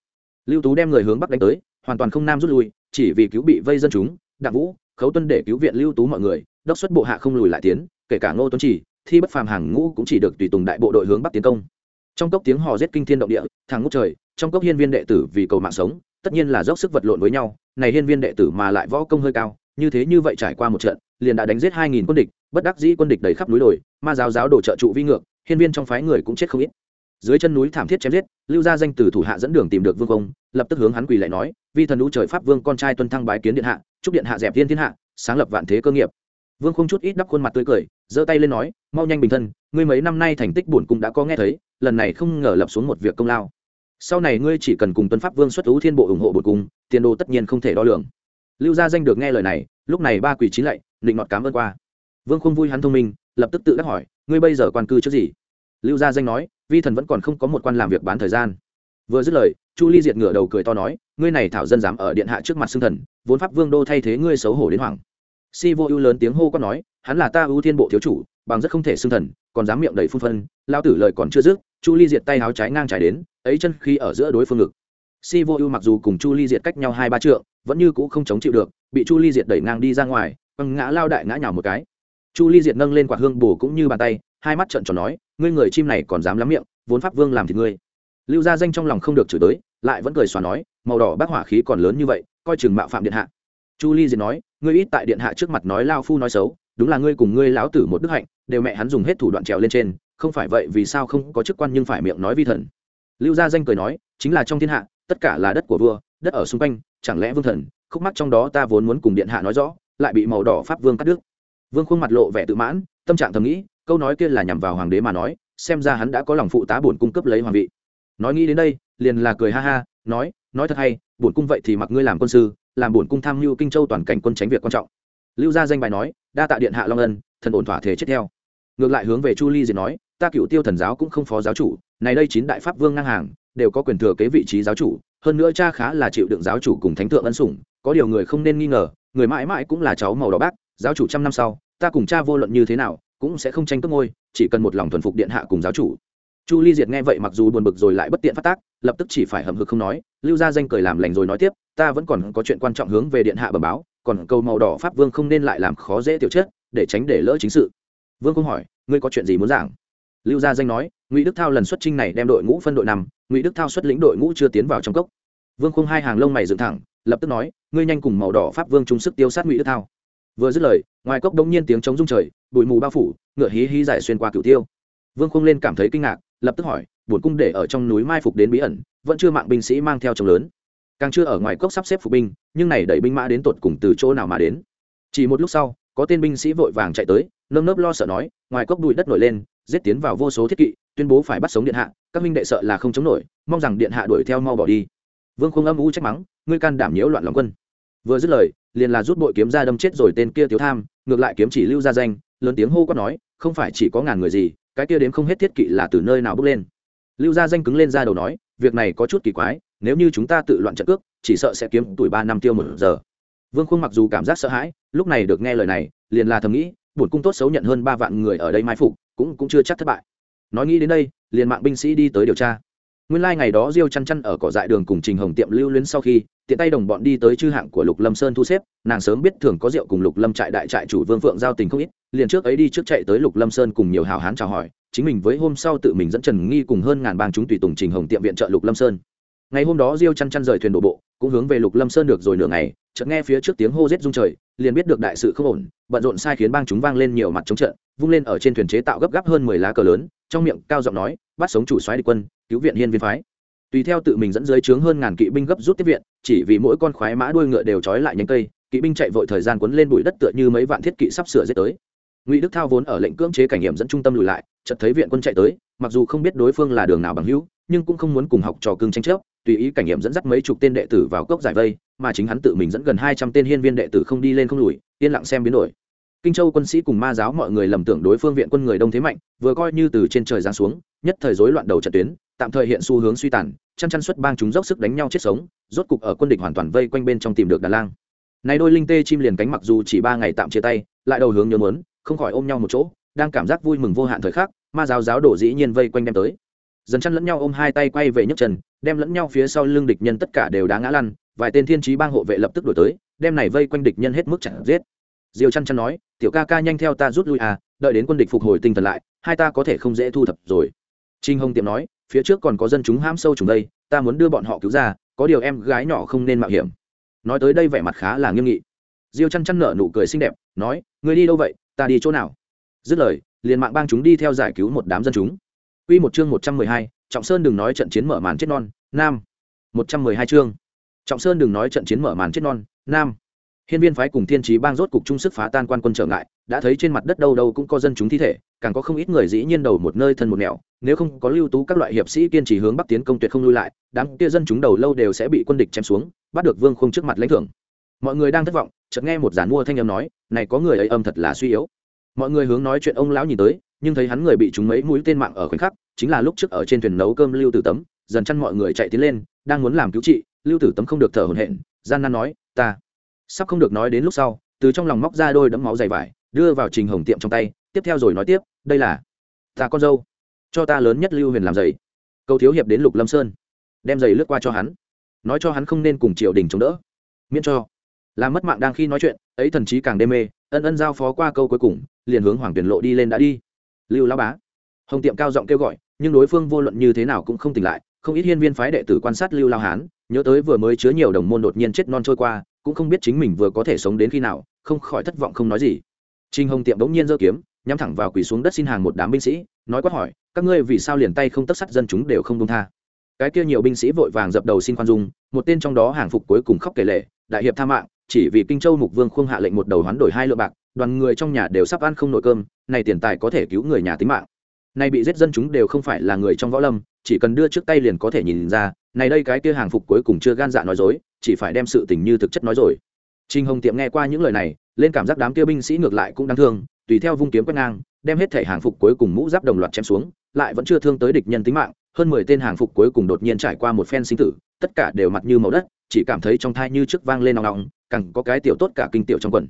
Lưu tú đem người hướng bắc đánh tới, hoàn toàn không nam rút lui, chỉ vì cứu bị vây dân chúng, đặng vũ, khấu tuân để cứu viện lưu tú mọi người, đốc xuất bộ hạ không lùi lại tiến, kể cả ngô tuấn chỉ, thi bất phàm hàng ngũ cũng chỉ được tùy tùng đại bộ đội hướng bắc tiến công. Trong cốc tiếng hò rét kinh thiên động địa, thẳng ngút trời, trong cốc hiên viên đệ tử vì cầu mạng sống tất nhiên là dốc sức vật lộn với nhau, này hiên viên đệ tử mà lại võ công hơi cao, như thế như vậy trải qua một trận, liền đã đánh giết hai nghìn quân địch, bất đắc dĩ quân địch đầy khắp núi đồi, ma giáo giáo đổ trợ trụ vi ngược, hiên viên trong phái người cũng chết không ít. Dưới chân núi thảm thiết chém giết, lưu gia danh từ thủ hạ dẫn đường tìm được vương công, lập tức hướng hắn quỳ lại nói, vi thần lũ trời pháp vương con trai tuân thăng bái kiến điện hạ, chúc điện hạ dẹp thiên thiên hạ, sáng lập vạn thế cơ nghiệp. Vương không chút ít đắp khuôn mặt tươi cười, giơ tay lên nói, mau nhanh bình thân, ngươi mấy năm nay thành tích bổn cũng đã có nghe thấy, lần này không ngờ lập xuống một việc công lao sau này ngươi chỉ cần cùng tuân pháp vương xuất ú thiên bộ ủng hộ bột cung, tiền đồ tất nhiên không thể đo lường. Lưu gia danh được nghe lời này, lúc này ba quỷ chín lạy định ngọt cám ơn qua. Vương không vui hắn thông minh, lập tức tự đắc hỏi, ngươi bây giờ quan cư trước gì? Lưu gia danh nói, vi thần vẫn còn không có một quan làm việc bán thời gian. Vừa dứt lời, chu ly diệt ngửa đầu cười to nói, ngươi này thảo dân dám ở điện hạ trước mặt xưng thần, vốn pháp vương đô thay thế ngươi xấu hổ đến hoàng si vô ưu lớn tiếng hô có nói, hắn là ta ưu thiên bộ thiếu chủ bằng rất không thể xưng thần, còn dám miệng đầy phun phân, lao tử lời còn chưa dứt, chu ly diệt tay háo trái ngang trái đến, ấy chân khi ở giữa đối phương ngực. Si vô ưu mặc dù cùng chu ly diệt cách nhau hai ba trượng, vẫn như cũ không chống chịu được, bị chu ly diệt đẩy ngang đi ra ngoài, quăng ngã lao đại ngã nhào một cái. Chu ly diệt nâng lên quạt hương bù cũng như bàn tay, hai mắt trợn tròn nói, ngươi người chim này còn dám lắm miệng, vốn pháp vương làm thì ngươi. Lưu gia danh trong lòng không được chửi tới, lại vẫn cười xòa nói, màu đỏ bác hỏa khí còn lớn như vậy, coi chừng mạo phạm điện hạ. Chu ly diệt nói, ngươi ít tại điện hạ trước mặt nói lao phu nói xấu đúng là ngươi cùng ngươi lão tử một đức hạnh, đều mẹ hắn dùng hết thủ đoạn trèo lên trên, không phải vậy vì sao không có chức quan nhưng phải miệng nói vi thần. Lưu gia danh cười nói, chính là trong thiên hạ, tất cả là đất của vua, đất ở xung quanh, chẳng lẽ vương thần, khúc mắc trong đó ta vốn muốn cùng điện hạ nói rõ, lại bị màu đỏ pháp vương cắt đứt. Vương khuôn mặt lộ vẻ tự mãn, tâm trạng thầm nghĩ, câu nói kia là nhằm vào hoàng đế mà nói, xem ra hắn đã có lòng phụ tá bổn cung cấp lấy hoàng vị. Nói nghĩ đến đây, liền là cười ha ha, nói nói thật hay, bổn cung vậy thì mặc ngươi làm quân sư, làm bổn cung tham mưu kinh châu toàn cảnh quân tránh việc quan trọng lưu gia danh bài nói, đa tạ điện hạ long ân, thần ổn thỏa thể chết theo. Ngược lại hướng về chu ly diệt nói, ta cựu tiêu thần giáo cũng không phó giáo chủ, này đây chín đại pháp vương ngang hàng, đều có quyền thừa kế vị trí giáo chủ, hơn nữa cha khá là chịu đựng giáo chủ cùng thánh thượng ân sủng, có điều người không nên nghi ngờ, người mãi mãi cũng là cháu màu đỏ bác, giáo chủ trăm năm sau, ta cùng cha vô luận như thế nào, cũng sẽ không tranh cướp ngôi, chỉ cần một lòng thuần phục điện hạ cùng giáo chủ. Chu ly diệt nghe vậy mặc dù buồn bực rồi lại bất tiện phát tác, lập tức chỉ phải hầm hực không nói, lưu gia danh cười làm lành rồi nói tiếp, ta vẫn còn có chuyện quan trọng hướng về điện hạ bẩm báo còn câu màu đỏ pháp vương không nên lại làm khó dễ tiểu chết để tránh để lỡ chính sự. Vương công hỏi, ngươi có chuyện gì muốn giảng? Lưu gia danh nói, ngụy đức thao lần xuất trinh này đem đội ngũ phân đội năm, ngụy đức thao xuất lĩnh đội ngũ chưa tiến vào trong cốc. Vương khung hai hàng lông mày dựng thẳng, lập tức nói, ngươi nhanh cùng màu đỏ pháp vương chung sức tiêu sát ngụy đức thao. Vừa dứt lời, ngoài cốc đống nhiên tiếng chống rung trời, bụi mù bao phủ, ngựa hí hí giải xuyên qua cửu tiêu. Vương khung lên cảm thấy kinh ngạc, lập tức hỏi, bổn cung để ở trong núi mai phục đến bí ẩn, vẫn chưa mạng binh sĩ mang theo chồng lớn càng chưa ở ngoài cốc sắp xếp phục binh, nhưng này đẩy binh mã đến tột cùng từ chỗ nào mà đến? Chỉ một lúc sau, có tên binh sĩ vội vàng chạy tới, nơm nớp lo sợ nói, ngoài cốc đùi đất nổi lên, giết tiến vào vô số thiết kỵ, tuyên bố phải bắt sống điện hạ, các minh đệ sợ là không chống nổi, mong rằng điện hạ đuổi theo mau bỏ đi. Vương không âm u trách mắng, ngươi can đảm nhiễu loạn lòng quân. Vừa dứt lời, liền là rút bội kiếm ra đâm chết rồi tên kia thiếu tham, ngược lại kiếm chỉ lưu ra danh, lớn tiếng hô quát nói, không phải chỉ có ngàn người gì, cái kia đến không hết thiết kỵ là từ nơi nào bước lên. Lưu gia danh cứng lên ra đầu nói, việc này có chút kỳ quái nếu như chúng ta tự loạn trận cước, chỉ sợ sẽ kiếm tuổi ba năm tiêu một giờ. Vương khuôn mặc dù cảm giác sợ hãi, lúc này được nghe lời này, liền là thầm nghĩ, bổn cung tốt xấu nhận hơn ba vạn người ở đây mai phục, cũng cũng chưa chắc thất bại. Nói nghĩ đến đây, liền mạng binh sĩ đi tới điều tra. Nguyên lai ngày đó diêu chăn chăn ở cỏ dại đường cùng trình hồng tiệm lưu luyến sau khi, tiện tay đồng bọn đi tới chư hạng của lục lâm sơn thu xếp, nàng sớm biết thường có rượu cùng lục lâm trại đại trại chủ vương phượng giao tình không ít, liền trước ấy đi trước chạy tới lục lâm sơn cùng nhiều hào hán chào hỏi, chính mình với hôm sau tự mình dẫn trần nghi cùng hơn ngàn bang chúng tùy tùng trình hồng tiệm viện trợ lục lâm sơn ngày hôm đó diêu chăn chăn rời thuyền đổ bộ, cũng hướng về lục lâm sơn được rồi nửa ngày, chợt nghe phía trước tiếng hô rết rung trời, liền biết được đại sự không ổn, bận rộn sai khiến bang chúng vang lên nhiều mặt chống trận, vung lên ở trên thuyền chế tạo gấp gáp hơn mười lá cờ lớn, trong miệng cao giọng nói, bắt sống chủ soái địch quân, cứu viện hiên viên phái. Tùy theo tự mình dẫn dưới trướng hơn ngàn kỵ binh gấp rút tiếp viện, chỉ vì mỗi con khoái mã đuôi ngựa đều trói lại nhánh cây, kỵ binh chạy vội thời gian quấn lên bụi đất tựa như mấy vạn thiết kỵ sắp sửa giết tới. Ngụy đức thao vốn ở lệnh cưỡng chế cảnh nghiệm dẫn trung tâm lùi lại, chợt thấy viện quân chạy tới, mặc dù không biết đối phương là đường nào bằng hữu, nhưng cũng không muốn cùng học trò cưng tranh chấp tùy ý cảnh nghiệm dẫn dắt mấy chục tên đệ tử vào cốc giải vây, mà chính hắn tự mình dẫn gần hai trăm tên hiên viên đệ tử không đi lên không lùi, yên lặng xem biến đổi. Kinh châu quân sĩ cùng ma giáo mọi người lầm tưởng đối phương viện quân người đông thế mạnh, vừa coi như từ trên trời giáng xuống, nhất thời rối loạn đầu trận tuyến, tạm thời hiện xu hướng suy tàn, chăn chăn xuất bang chúng dốc sức đánh nhau chết sống, rốt cục ở quân địch hoàn toàn vây quanh bên trong tìm được đà lang. Này đôi linh tê chim liền cánh mặc dù chỉ ba ngày tạm chia tay, lại đầu hướng nhớ muốn, không khỏi ôm nhau một chỗ, đang cảm giác vui mừng vô hạn thời khắc, ma giáo giáo đổ dĩ nhiên vây quanh đem tới dần chăn lẫn nhau ôm hai tay quay về nhấc chân, đem lẫn nhau phía sau lưng địch nhân tất cả đều đá ngã lăn, vài tên thiên trí bang hộ vệ lập tức đổi tới, đem này vây quanh địch nhân hết mức chặn giết. Diêu chăn chăn nói, tiểu ca ca nhanh theo ta rút lui à đợi đến quân địch phục hồi tinh thần lại, hai ta có thể không dễ thu thập rồi. Trinh hồng tiệm nói, phía trước còn có dân chúng ham sâu trùng đây, ta muốn đưa bọn họ cứu ra, có điều em gái nhỏ không nên mạo hiểm. Nói tới đây vẻ mặt khá là nghiêm nghị. Diêu chăn chăn nở nụ cười xinh đẹp, nói người đi đâu vậy, ta đi chỗ nào? Dứt lời, liền mạng bang chúng đi theo giải cứu một đám dân chúng. Quy một chương một trăm mười hai, Trọng Sơn đừng nói trận chiến mở màn chết non, nam. Một trăm mười hai chương. Trọng Sơn đừng nói trận chiến mở màn chết non, nam. Hiên viên phái cùng Thiên Chí bang rốt cục chung sức phá tan quan quân trở ngại, đã thấy trên mặt đất đâu đâu cũng có dân chúng thi thể, càng có không ít người dĩ nhiên đầu một nơi thân một nẻo, nếu không có lưu tú các loại hiệp sĩ kiên trì hướng bắc tiến công tuyệt không lui lại, đám kia dân chúng đầu lâu đều sẽ bị quân địch chém xuống, bắt được Vương Khung trước mặt lãnh thưởng. Mọi người đang thất vọng, chợt nghe một giản mua thanh âm nói, này có người ấy âm thật là suy yếu. Mọi người hướng nói chuyện ông lão nhìn tới, nhưng thấy hắn người bị trúng mấy mũi tên mạng ở khoảnh khắc, chính là lúc trước ở trên thuyền nấu cơm lưu tử tấm, dần chăn mọi người chạy tiến lên, đang muốn làm cứu trị, lưu tử tấm không được thở hổn hển, gian nan nói, ta sắp không được nói đến lúc sau. Từ trong lòng móc ra đôi đấm máu dày vải đưa vào trình hồng tiệm trong tay tiếp theo rồi nói tiếp đây là ta con dâu cho ta lớn nhất lưu huyền làm giày. Câu thiếu hiệp đến lục lâm sơn đem giày lướt qua cho hắn nói cho hắn không nên cùng triều đình chống đỡ miễn cho làm mất mạng đang khi nói chuyện ấy thần chí càng đê mê ân ân giao phó qua câu cuối cùng liền hướng hoàng tuyển lộ đi lên đã đi lưu lao bá. Hồng tiệm cao giọng kêu gọi, nhưng đối phương vô luận như thế nào cũng không tỉnh lại, không ít hiên viên phái đệ tử quan sát lưu lao hán, nhớ tới vừa mới chứa nhiều đồng môn đột nhiên chết non trôi qua, cũng không biết chính mình vừa có thể sống đến khi nào, không khỏi thất vọng không nói gì. Trinh hồng tiệm bỗng nhiên giơ kiếm, nhắm thẳng vào quỳ xuống đất xin hàng một đám binh sĩ, nói quát hỏi, các ngươi vì sao liền tay không tất sắt dân chúng đều không đông tha? Cái kia nhiều binh sĩ vội vàng dập đầu xin khoan dung, một tên trong đó hàng phục cuối cùng khóc kể lệ, đại hiệp tha mạng, chỉ vì kinh châu mục vương khung hạ lệnh một đầu hoán đổi hai lượng bạc đoàn người trong nhà đều sắp ăn không nổi cơm này tiền tài có thể cứu người nhà tính mạng này bị giết dân chúng đều không phải là người trong võ lâm chỉ cần đưa trước tay liền có thể nhìn ra này đây cái kia hàng phục cuối cùng chưa gan dạ nói dối chỉ phải đem sự tình như thực chất nói rồi Trình Hồng Tiệm nghe qua những lời này, lên cảm giác đám kia binh sĩ ngược lại cũng đáng thương, tùy theo vung kiếm quét ngang, đem hết thể hàng phục cuối cùng mũ giáp đồng loạt chém xuống, lại vẫn chưa thương tới địch nhân tính mạng, hơn mười tên hàng phục cuối cùng đột nhiên trải qua một phen sinh tử, tất cả đều mặt như màu đất, chỉ cảm thấy trong thai như trước vang lên nòng nòng, càng có cái tiểu tốt cả kinh tiểu trong quần.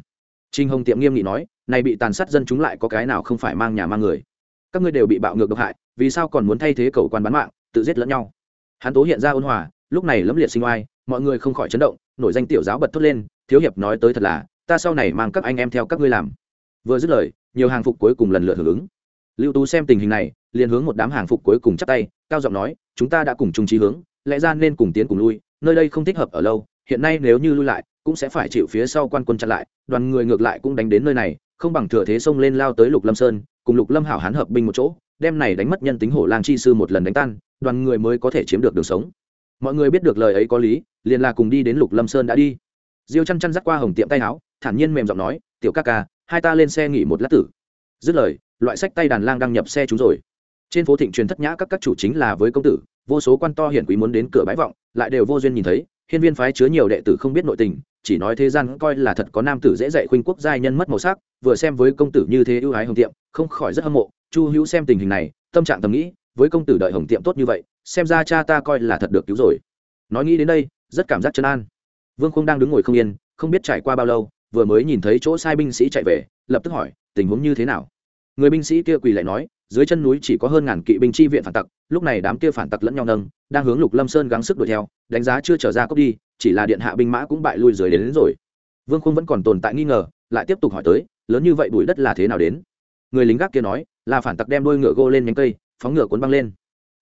Trình Hồng Tiệm nghiêm nghị nói, này bị tàn sát dân chúng lại có cái nào không phải mang nhà mang người. Các ngươi đều bị bạo ngược độc hại, vì sao còn muốn thay thế cầu quan bán mạng, tự giết lẫn nhau. Hắn tố hiện ra ôn hòa, lúc này lẫm liệt sinh oai, mọi người không khỏi chấn động, nổi danh tiểu giáo bật thốt lên, thiếu hiệp nói tới thật là ta sau này mang các anh em theo các ngươi làm vừa dứt lời nhiều hàng phục cuối cùng lần lượt hưởng ứng lưu tú xem tình hình này liền hướng một đám hàng phục cuối cùng chắp tay cao giọng nói chúng ta đã cùng chung trí hướng lẽ ra nên cùng tiến cùng lui nơi đây không thích hợp ở lâu hiện nay nếu như lui lại cũng sẽ phải chịu phía sau quan quân chặn lại, đoàn người ngược lại cũng đánh đến nơi này, không bằng thừa thế xông lên lao tới lục lâm sơn, cùng lục lâm hảo hán hợp binh một chỗ, đem này đánh mất nhân tính hổ lang chi sư một lần đánh tan, đoàn người mới có thể chiếm được đường sống. Mọi người biết được lời ấy có lý, liền là cùng đi đến lục lâm sơn đã đi. Diêu chăn chăn dắt qua hồng tiệm tay áo, thản nhiên mềm giọng nói, tiểu ca ca, hai ta lên xe nghỉ một lát tử. Dứt lời, loại sách tay đàn lang đang nhập xe chúng rồi. Trên phố thịnh truyền thất nhã các các chủ chính là với công tử, vô số quan to hiển quý muốn đến cửa bái vọng, lại đều vô duyên nhìn thấy hiên viên phái chứa nhiều đệ tử không biết nội tình, chỉ nói thế gian coi là thật có nam tử dễ dạy khuynh quốc giai nhân mất màu sắc, vừa xem với công tử như thế ưu ái hồng tiệm, không khỏi rất hâm mộ. Chu hữu xem tình hình này, tâm trạng tầm nghĩ, với công tử đợi hồng tiệm tốt như vậy, xem ra cha ta coi là thật được cứu rồi. Nói nghĩ đến đây, rất cảm giác chân an. Vương khung đang đứng ngồi không yên, không biết trải qua bao lâu, vừa mới nhìn thấy chỗ sai binh sĩ chạy về, lập tức hỏi, tình huống như thế nào? Người binh sĩ kia quỳ lại nói dưới chân núi chỉ có hơn ngàn kỵ binh chi viện phản tặc lúc này đám kia phản tặc lẫn nhau nâng đang hướng lục lâm sơn gắng sức đuổi theo đánh giá chưa trở ra cốc đi chỉ là điện hạ binh mã cũng bại lui dưới đến, đến rồi. Vương khung vẫn còn tồn tại nghi ngờ lại tiếp tục hỏi tới lớn như vậy bụi đất là thế nào đến? Người lính gác kia nói là phản tặc đem đôi ngựa gô lên nhánh cây phóng ngựa cuốn băng lên.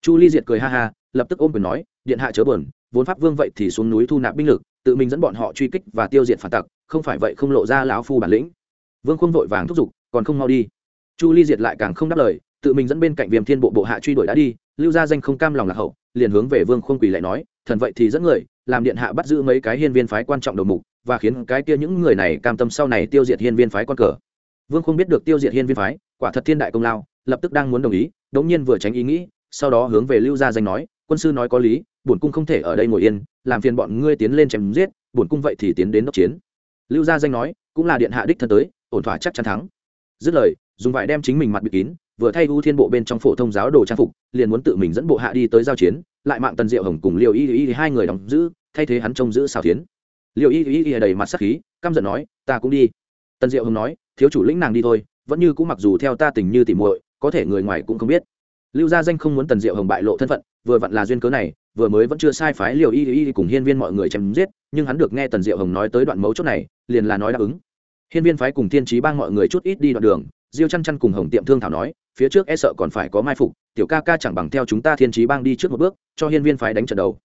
Chu ly diệt cười ha ha lập tức ôm quyền nói điện hạ chớ buồn vốn pháp vương vậy thì xuống núi thu nạp binh lực tự mình dẫn bọn họ truy kích và tiêu diệt phản tặc không phải vậy không lộ ra lão phu bản lĩnh. Vương khung vội vàng thúc giục còn không mau đi. Chu ly diệt lại càng không đáp lời tự mình dẫn bên cạnh viêm thiên bộ bộ hạ truy đuổi đã đi, lưu gia danh không cam lòng lạc hậu, liền hướng về vương khuôn quỳ lại nói, thần vậy thì dẫn người, làm điện hạ bắt giữ mấy cái hiên viên phái quan trọng đầu mục, và khiến cái kia những người này cam tâm sau này tiêu diệt hiên viên phái con cờ. Vương không biết được tiêu diệt hiên viên phái, quả thật thiên đại công lao, lập tức đang muốn đồng ý, đống nhiên vừa tránh ý nghĩ, sau đó hướng về lưu gia danh nói, quân sư nói có lý, bổn cung không thể ở đây ngồi yên, làm phiền bọn ngươi tiến lên chém giết, bổn cung vậy thì tiến đến đốc chiến. Lưu gia danh nói, cũng là điện hạ đích thân tới, ổn thỏa chắc chắn thắng. Dứt lời, dùng vải đem chính mình mặt bịt kín vừa thay ưu thiên bộ bên trong phổ thông giáo đồ trang phục, liền muốn tự mình dẫn bộ hạ đi tới giao chiến, lại mạng tần diệu hồng cùng liều y y hai người đóng giữ, thay thế hắn trông giữ xào tiến. Liều y y y đầy mặt sắc khí, căm giận nói, ta cũng đi. Tần diệu hồng nói, thiếu chủ lĩnh nàng đi thôi, vẫn như cũng mặc dù theo ta tình như tỉ muội, có thể người ngoài cũng không biết. Lưu gia danh không muốn tần diệu hồng bại lộ thân phận, vừa vặn là duyên cớ này, vừa mới vẫn chưa sai phái liều y y cùng hiên viên mọi người chém giết, nhưng hắn được nghe tần diệu hồng nói tới đoạn mấu chốt này, liền là nói đáp ứng. Hiên viên phái cùng thiên trí bang mọi người chút ít đi đoạn đường, diêu chăn chăn cùng hồng tiệm thương thảo nói phía trước e sợ còn phải có mai phục, tiểu ca ca chẳng bằng theo chúng ta thiên trí bang đi trước một bước, cho hiên viên phái đánh trận đầu.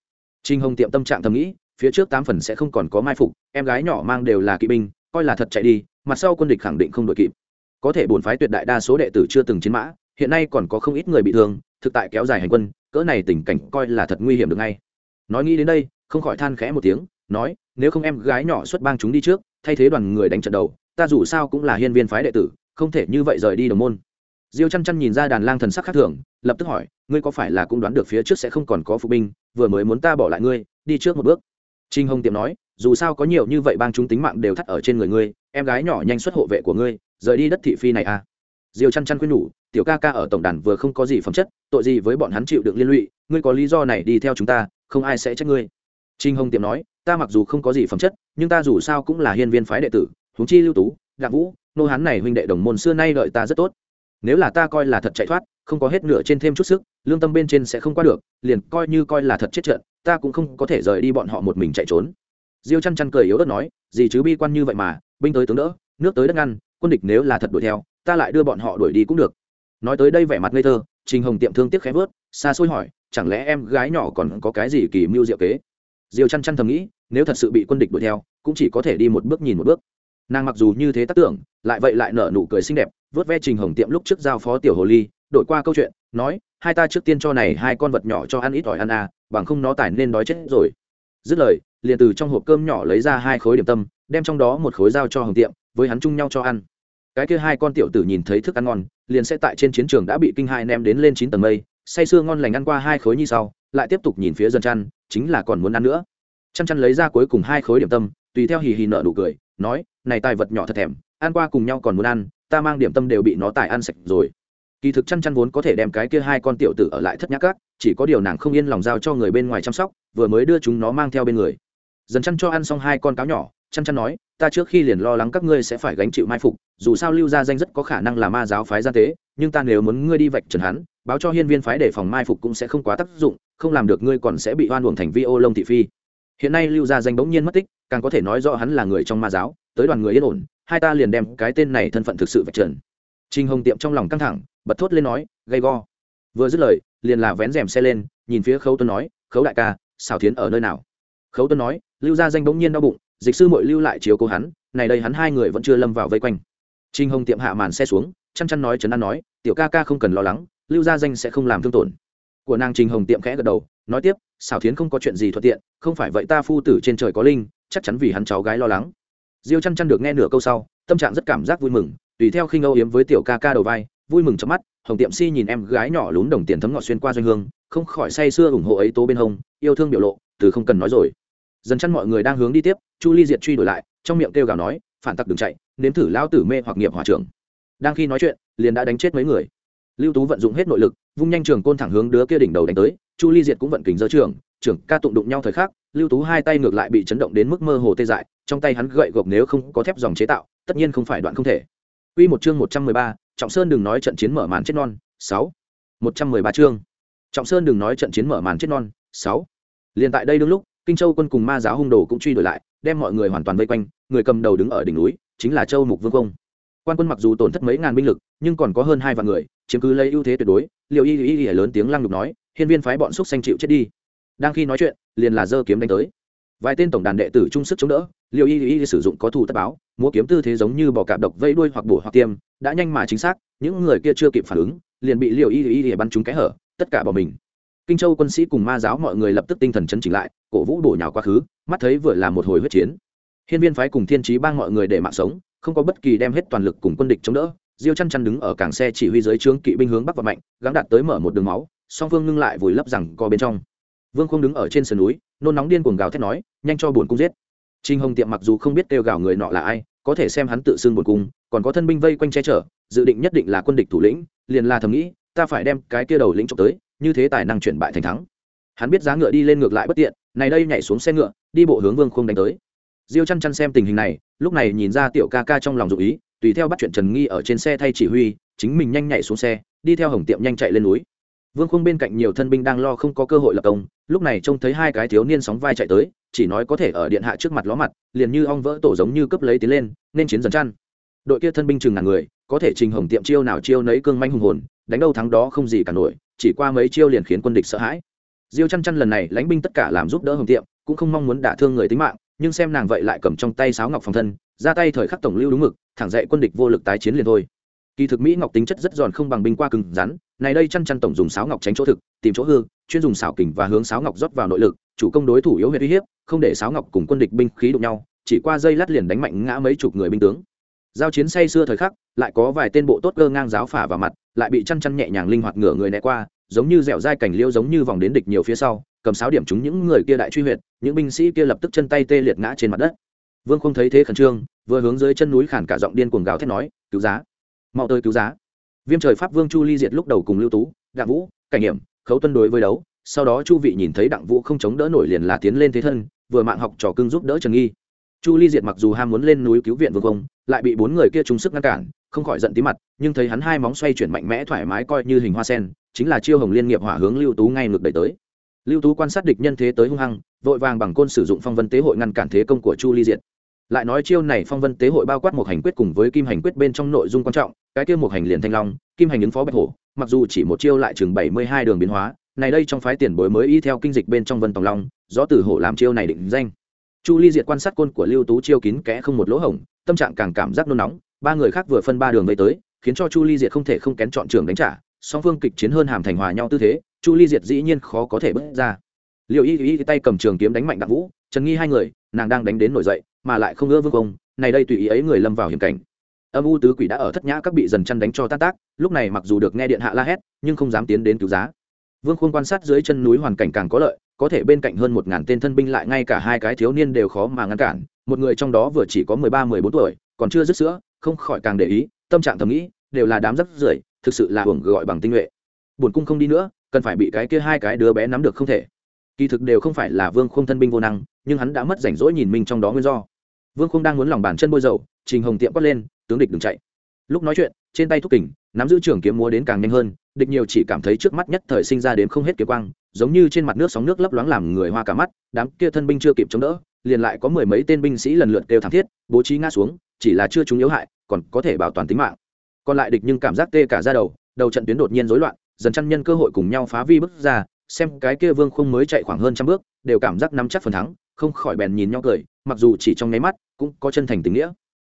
Trinh hồng tiệm tâm trạng thầm nghĩ, phía trước tám phần sẽ không còn có mai phục, em gái nhỏ mang đều là kỵ binh, coi là thật chạy đi, mặt sau quân địch khẳng định không đội kịp. Có thể bổn phái tuyệt đại đa số đệ tử chưa từng chiến mã, hiện nay còn có không ít người bị thương, thực tại kéo dài hành quân, cỡ này tình cảnh coi là thật nguy hiểm được ngay. Nói nghĩ đến đây, không khỏi than khẽ một tiếng, nói, nếu không em gái nhỏ xuất bang chúng đi trước, thay thế đoàn người đánh trận đầu, ta dù sao cũng là hiên viên phái đệ tử, không thể như vậy rời đi đồng môn diêu chăn chăn nhìn ra đàn lang thần sắc khác thường, lập tức hỏi, ngươi có phải là cũng đoán được phía trước sẽ không còn có phụ binh, vừa mới muốn ta bỏ lại ngươi, đi trước một bước? Trinh hồng tiệm nói, dù sao có nhiều như vậy bang chúng tính mạng đều thắt ở trên người ngươi, em gái nhỏ nhanh xuất hộ vệ của ngươi, rời đi đất thị phi này à? Diêu chăn chăn khuyên nhủ, tiểu ca ca ở tổng đàn vừa không có gì phẩm chất, tội gì với bọn hắn chịu được liên lụy, ngươi có lý do này đi theo chúng ta, không ai sẽ trách ngươi. Trinh hồng tiệm nói, ta mặc dù không có gì phẩm chất, nhưng ta dù sao cũng là hiên viên phái đệ tử, huống chi lưu tú, đặng vũ, nô hán này huynh đệ đồng môn xưa nay đợi ta rất tốt nếu là ta coi là thật chạy thoát, không có hết nửa trên thêm chút sức, lương tâm bên trên sẽ không qua được, liền coi như coi là thật chết trận, ta cũng không có thể rời đi bọn họ một mình chạy trốn. Diêu chăn chăn cười yếu ớt nói gì chứ bi quan như vậy mà, binh tới tướng đỡ, nước tới đất ngăn, quân địch nếu là thật đuổi theo, ta lại đưa bọn họ đuổi đi cũng được. Nói tới đây vẻ mặt ngây thơ, trình hồng tiệm thương tiếc khẽ vớt, xa xôi hỏi, chẳng lẽ em gái nhỏ còn có cái gì kỳ mưu diệu kế? Diêu chăn chăn thầm nghĩ, nếu thật sự bị quân địch đuổi theo, cũng chỉ có thể đi một bước nhìn một bước nàng mặc dù như thế tác tưởng, lại vậy lại nở nụ cười xinh đẹp, vớt ve trình hồng tiệm lúc trước giao phó tiểu hồ ly, đổi qua câu chuyện, nói, hai ta trước tiên cho này hai con vật nhỏ cho ăn ít ỏi ăn à bằng không nó tải nên đói chết rồi. Dứt lời, liền từ trong hộp cơm nhỏ lấy ra hai khối điểm tâm, đem trong đó một khối dao cho hồng tiệm, với hắn chung nhau cho ăn. Cái kia hai con tiểu tử nhìn thấy thức ăn ngon, liền sẽ tại trên chiến trường đã bị kinh hai ném đến lên chín tầng mây, say sưa ngon lành ăn qua hai khối như sau, lại tiếp tục nhìn phía dân chăn, chính là còn muốn ăn nữa. Chăn chăn lấy ra cuối cùng hai khối điểm tâm, tùy theo hì hì nợ nụ cười, nói này tài vật nhỏ thật thèm, ăn qua cùng nhau còn muốn ăn, ta mang điểm tâm đều bị nó tài ăn sạch rồi. Kỳ thực chăn chăn vốn có thể đem cái kia hai con tiểu tử ở lại thất nhắc cát chỉ có điều nàng không yên lòng giao cho người bên ngoài chăm sóc, vừa mới đưa chúng nó mang theo bên người. Dần chăn cho ăn xong hai con cáo nhỏ, chăn chăn nói, ta trước khi liền lo lắng các ngươi sẽ phải gánh chịu mai phục, dù sao lưu gia danh rất có khả năng là ma giáo phái gian tế, nhưng ta nếu muốn ngươi đi vạch trần hắn, báo cho hiên viên phái để phòng mai phục cũng sẽ không quá tác dụng, không làm được ngươi còn sẽ bị oan uổng thành vi ô lông thị phi. Hiện nay lưu gia danh bỗng nhiên mất tích, càng có thể nói rõ hắn là người trong ma giáo tới đoàn người yên ổn, hai ta liền đem cái tên này thân phận thực sự vạch trần. Trinh hồng tiệm trong lòng căng thẳng, bật thốt lên nói, gay go. Vừa dứt lời, liền là vén rèm xe lên, nhìn phía khấu tuấn nói, khấu đại ca xào thiến ở nơi nào? Khấu tuấn nói, lưu gia danh bỗng nhiên đau bụng, dịch sư mội lưu lại chiếu cố hắn, này đây hắn hai người vẫn chưa lâm vào vây quanh. Trinh hồng tiệm hạ màn xe xuống, chăn chăn nói trấn an nói, tiểu ca ca không cần lo lắng, lưu gia danh sẽ không làm thương tổn. Của nàng trình hồng tiệm khẽ gật đầu, nói tiếp xảo thiến không có chuyện gì thuận tiện, không phải vậy ta phu tử trên trời có linh, chắc chắn vì hắn cháu gái lo lắng diêu chăn chăn được nghe nửa câu sau, tâm trạng rất cảm giác vui mừng, tùy theo khinh ngâu yếm với tiểu ca ca đầu vai, vui mừng chớp mắt, hồng tiệm si nhìn em gái nhỏ lún đồng tiền thấm ngọt xuyên qua doanh hương, không khỏi say sưa ủng hộ ấy tố bên hông, yêu thương biểu lộ, từ không cần nói rồi. Dần chăn mọi người đang hướng đi tiếp, chu ly diệt truy đuổi lại, trong miệng kêu gào nói, phản tặc đừng chạy, nếm thử lao tử mê hoặc nghiệp hỏa trưởng. Đang khi nói chuyện, liền đã đánh chết mấy người. Lưu tú vận dụng hết nội lực, vung nhanh trường côn thẳng hướng đứa kia đỉnh đầu đánh tới, chu ly diệt cũng vận kình dơ trường trưởng ca tụng đụng nhau thời khắc lưu tú hai tay ngược lại bị chấn động đến mức mơ hồ tê dại trong tay hắn gậy gộc nếu không có thép dòng chế tạo tất nhiên không phải đoạn không thể. Quy một chương một trăm mười ba, Trọng Sơn đừng nói trận chiến mở màn chết non, sáu. Một trăm mười ba chương. Trọng sơn đừng nói trận chiến mở màn chết non sáu. Liền tại đây đương lúc kinh châu quân cùng ma giáo hung đồ cũng truy đuổi lại đem mọi người hoàn toàn vây quanh người cầm đầu đứng ở đỉnh núi chính là châu mục vương công. Quan quân mặc dù tổn thất mấy ngàn binh lực nhưng còn có hơn hai vạn người chiếm cứ lấy ưu thế tuyệt đối. Liệu y y y lớn tiếng lăng đục nói hiên viên phái bọn xúc xanh chịu chết đi đang khi nói chuyện, liền là dơ kiếm đánh tới. Vài tên tổng đàn đệ tử chung sức chống đỡ liệu y y sử dụng có thủ tất báo, múa kiếm tư thế giống như bò cạp độc vây đuôi hoặc bổ hoặc tiêm, đã nhanh mà chính xác, những người kia chưa kịp phản ứng, liền bị liệu y y y bắn trúng cái hở, tất cả bỏ mình. Kinh châu quân sĩ cùng ma giáo mọi người lập tức tinh thần chấn chỉnh lại, cổ vũ bổ nhào quá khứ, mắt thấy vừa là một hồi huyết chiến. Hiên viên phái cùng thiên trí bang mọi người để mạng sống, không có bất kỳ đem hết toàn lực cùng quân địch chống đỡ, diêu chăn chăn đứng ở cảng xe chỉ huy dưới trướng kỵ binh hướng bắc và mạnh, gắng đạt tới mở một đường máu, song phương ngưng lại vùi lấp rằng co bên trong vương không đứng ở trên sườn núi, nôn nóng điên cuồng gào thét nói, nhanh cho buồn cung giết. Trinh hồng tiệm mặc dù không biết kêu gào người nọ là ai, có thể xem hắn tự xưng buồn cung, còn có thân binh vây quanh che chở, dự định nhất định là quân địch thủ lĩnh, liền là thầm nghĩ, ta phải đem cái kia đầu lĩnh trộm tới, như thế tài năng chuyển bại thành thắng. Hắn biết giá ngựa đi lên ngược lại bất tiện, này đây nhảy xuống xe ngựa, đi bộ hướng vương không đánh tới. Diêu chăn chăn xem tình hình này, lúc này nhìn ra tiểu ca ca trong lòng dụ ý, tùy theo bắt chuyện trần nghi ở trên xe thay chỉ huy, chính mình nhanh nhảy xuống xe, đi theo hồng tiệm nhanh chạy lên núi vương khung bên cạnh nhiều thân binh đang lo không có cơ hội lập công, lúc này trông thấy hai cái thiếu niên sóng vai chạy tới, chỉ nói có thể ở điện hạ trước mặt ló mặt, liền như ong vỡ tổ giống như cướp lấy tiến lên, nên chiến dần chăn. Đội kia thân binh chừng ngàn người, có thể trình hồng tiệm chiêu nào chiêu nấy cương manh hùng hồn, đánh đâu thắng đó không gì cả nổi, chỉ qua mấy chiêu liền khiến quân địch sợ hãi. Diêu chăn chăn lần này lãnh binh tất cả làm giúp đỡ hồng tiệm, cũng không mong muốn đả thương người tính mạng, nhưng xem nàng vậy lại cầm trong tay sáo ngọc phòng thân, ra tay thời khắc tổng lưu đúng mực, thẳng dạy quân địch vô lực tái chiến liền thôi kỳ thực mỹ ngọc tính chất rất giòn không bằng binh qua cứng rắn, này đây chăn chăn tổng dùng sáo ngọc tránh chỗ thực, tìm chỗ hư, chuyên dùng xảo kình và hướng sáo ngọc rót vào nội lực, chủ công đối thủ yếu huyệt uy hiếp, không để sáo ngọc cùng quân địch binh khí đụng nhau, chỉ qua dây lát liền đánh mạnh ngã mấy chục người binh tướng. Giao chiến say xưa thời khắc, lại có vài tên bộ tốt cơ ngang giáo phả vào mặt, lại bị chăn chăn nhẹ nhàng linh hoạt ngửa người né qua, giống như dẻo dai cảnh liêu giống như vòng đến địch nhiều phía sau, cầm sáo điểm chúng những người kia đại truy huyệt, những binh sĩ kia lập tức chân tay tê liệt ngã trên mặt đất. Vương không thấy thế khẩn trương, vừa hướng dưới chân núi khản cả giọng điên cuồng gào thét nói, cứu giá! Mau tới cứu giá. Viêm trời pháp vương chu ly diệt lúc đầu cùng lưu tú, đặng vũ, cảnh nghiệm, khấu tuân đối với đấu, sau đó chu vị nhìn thấy đặng vũ không chống đỡ nổi liền là tiến lên thế thân, vừa mạng học trò cưng giúp đỡ trần nghi. Chu ly diệt mặc dù ham muốn lên núi cứu viện vương công, lại bị bốn người kia chung sức ngăn cản, không khỏi giận tí mặt, nhưng thấy hắn hai móng xoay chuyển mạnh mẽ thoải mái coi như hình hoa sen, chính là chiêu hồng liên nghiệp hỏa hướng lưu tú ngay ngược đẩy tới. Lưu tú quan sát địch nhân thế tới hung hăng, vội vàng bằng côn sử dụng phong vân tế hội ngăn cản thế công của chu ly diệt. Lại nói chiêu này phong vân tế hội bao quát một hành quyết cùng với kim hành quyết bên trong nội dung quan trọng cái kia một hành liền thanh long, kim hành ứng phó bạch hổ, mặc dù chỉ một chiêu lại chừng bảy mươi hai đường biến hóa, này đây trong phái tiền bối mới y theo kinh dịch bên trong vân tòng long do từ hổ làm chiêu này định danh. Chu ly diệt quan sát côn của lưu tú chiêu kín kẽ không một lỗ hổng, tâm trạng càng cảm giác nôn nóng, ba người khác vừa phân ba đường vây tới, khiến cho chu ly diệt không thể không kén chọn trường đánh trả, song phương kịch chiến hơn hàm thành hòa nhau tư thế, chu ly diệt dĩ nhiên khó có thể bước ra. Liệu y y tay cầm trường kiếm đánh mạnh đặng vũ, trần nghi hai người, nàng đang đánh đến nổi dậy, mà lại không ưa vương công, này đây tùy ý ấy người lâm vào hiểm cảnh âm u tứ quỷ đã ở thất nhã các bị dần chăn đánh cho tan tác, lúc này mặc dù được nghe điện hạ la hét, nhưng không dám tiến đến cứu giá. Vương khuôn quan sát dưới chân núi hoàn cảnh càng có lợi, có thể bên cạnh hơn một ngàn tên thân binh lại ngay cả hai cái thiếu niên đều khó mà ngăn cản, một người trong đó vừa chỉ có mười ba, mười bốn tuổi, còn chưa dứt sữa, không khỏi càng để ý, tâm trạng thầm nghĩ, đều là đám rất rưởi, thực sự là hưởng gọi bằng tinh nhuệ. Buồn cung không đi nữa, cần phải bị cái kia hai cái đứa bé nắm được không thể. Kỳ thực đều không phải là vương khung thân binh vô năng, nhưng hắn đã mất rảnh rỗi nhìn mình trong đó nguyên do. Vương khung đang muốn lòng bàn chân bôi dầu, trình hồng tiệm quát lên tướng địch đừng chạy. Lúc nói chuyện, trên tay thúc kình, nắm giữ trường kiếm múa đến càng nhanh hơn, địch nhiều chỉ cảm thấy trước mắt nhất thời sinh ra đến không hết kiếm quang, giống như trên mặt nước sóng nước lấp loáng làm người hoa cả mắt, đám kia thân binh chưa kịp chống đỡ, liền lại có mười mấy tên binh sĩ lần lượt kêu thảm thiết, bố trí ngã xuống, chỉ là chưa chúng yếu hại, còn có thể bảo toàn tính mạng. Còn lại địch nhưng cảm giác tê cả ra đầu đầu trận tuyến đột nhiên rối loạn, dần chăn nhân cơ hội cùng nhau phá vi bước ra, xem cái kia vương không mới chạy khoảng hơn trăm bước, đều cảm giác nắm chắc phần thắng, không khỏi bèn nhìn nhau cười, mặc dù chỉ trong nháy mắt, cũng có chân thành tình nghĩa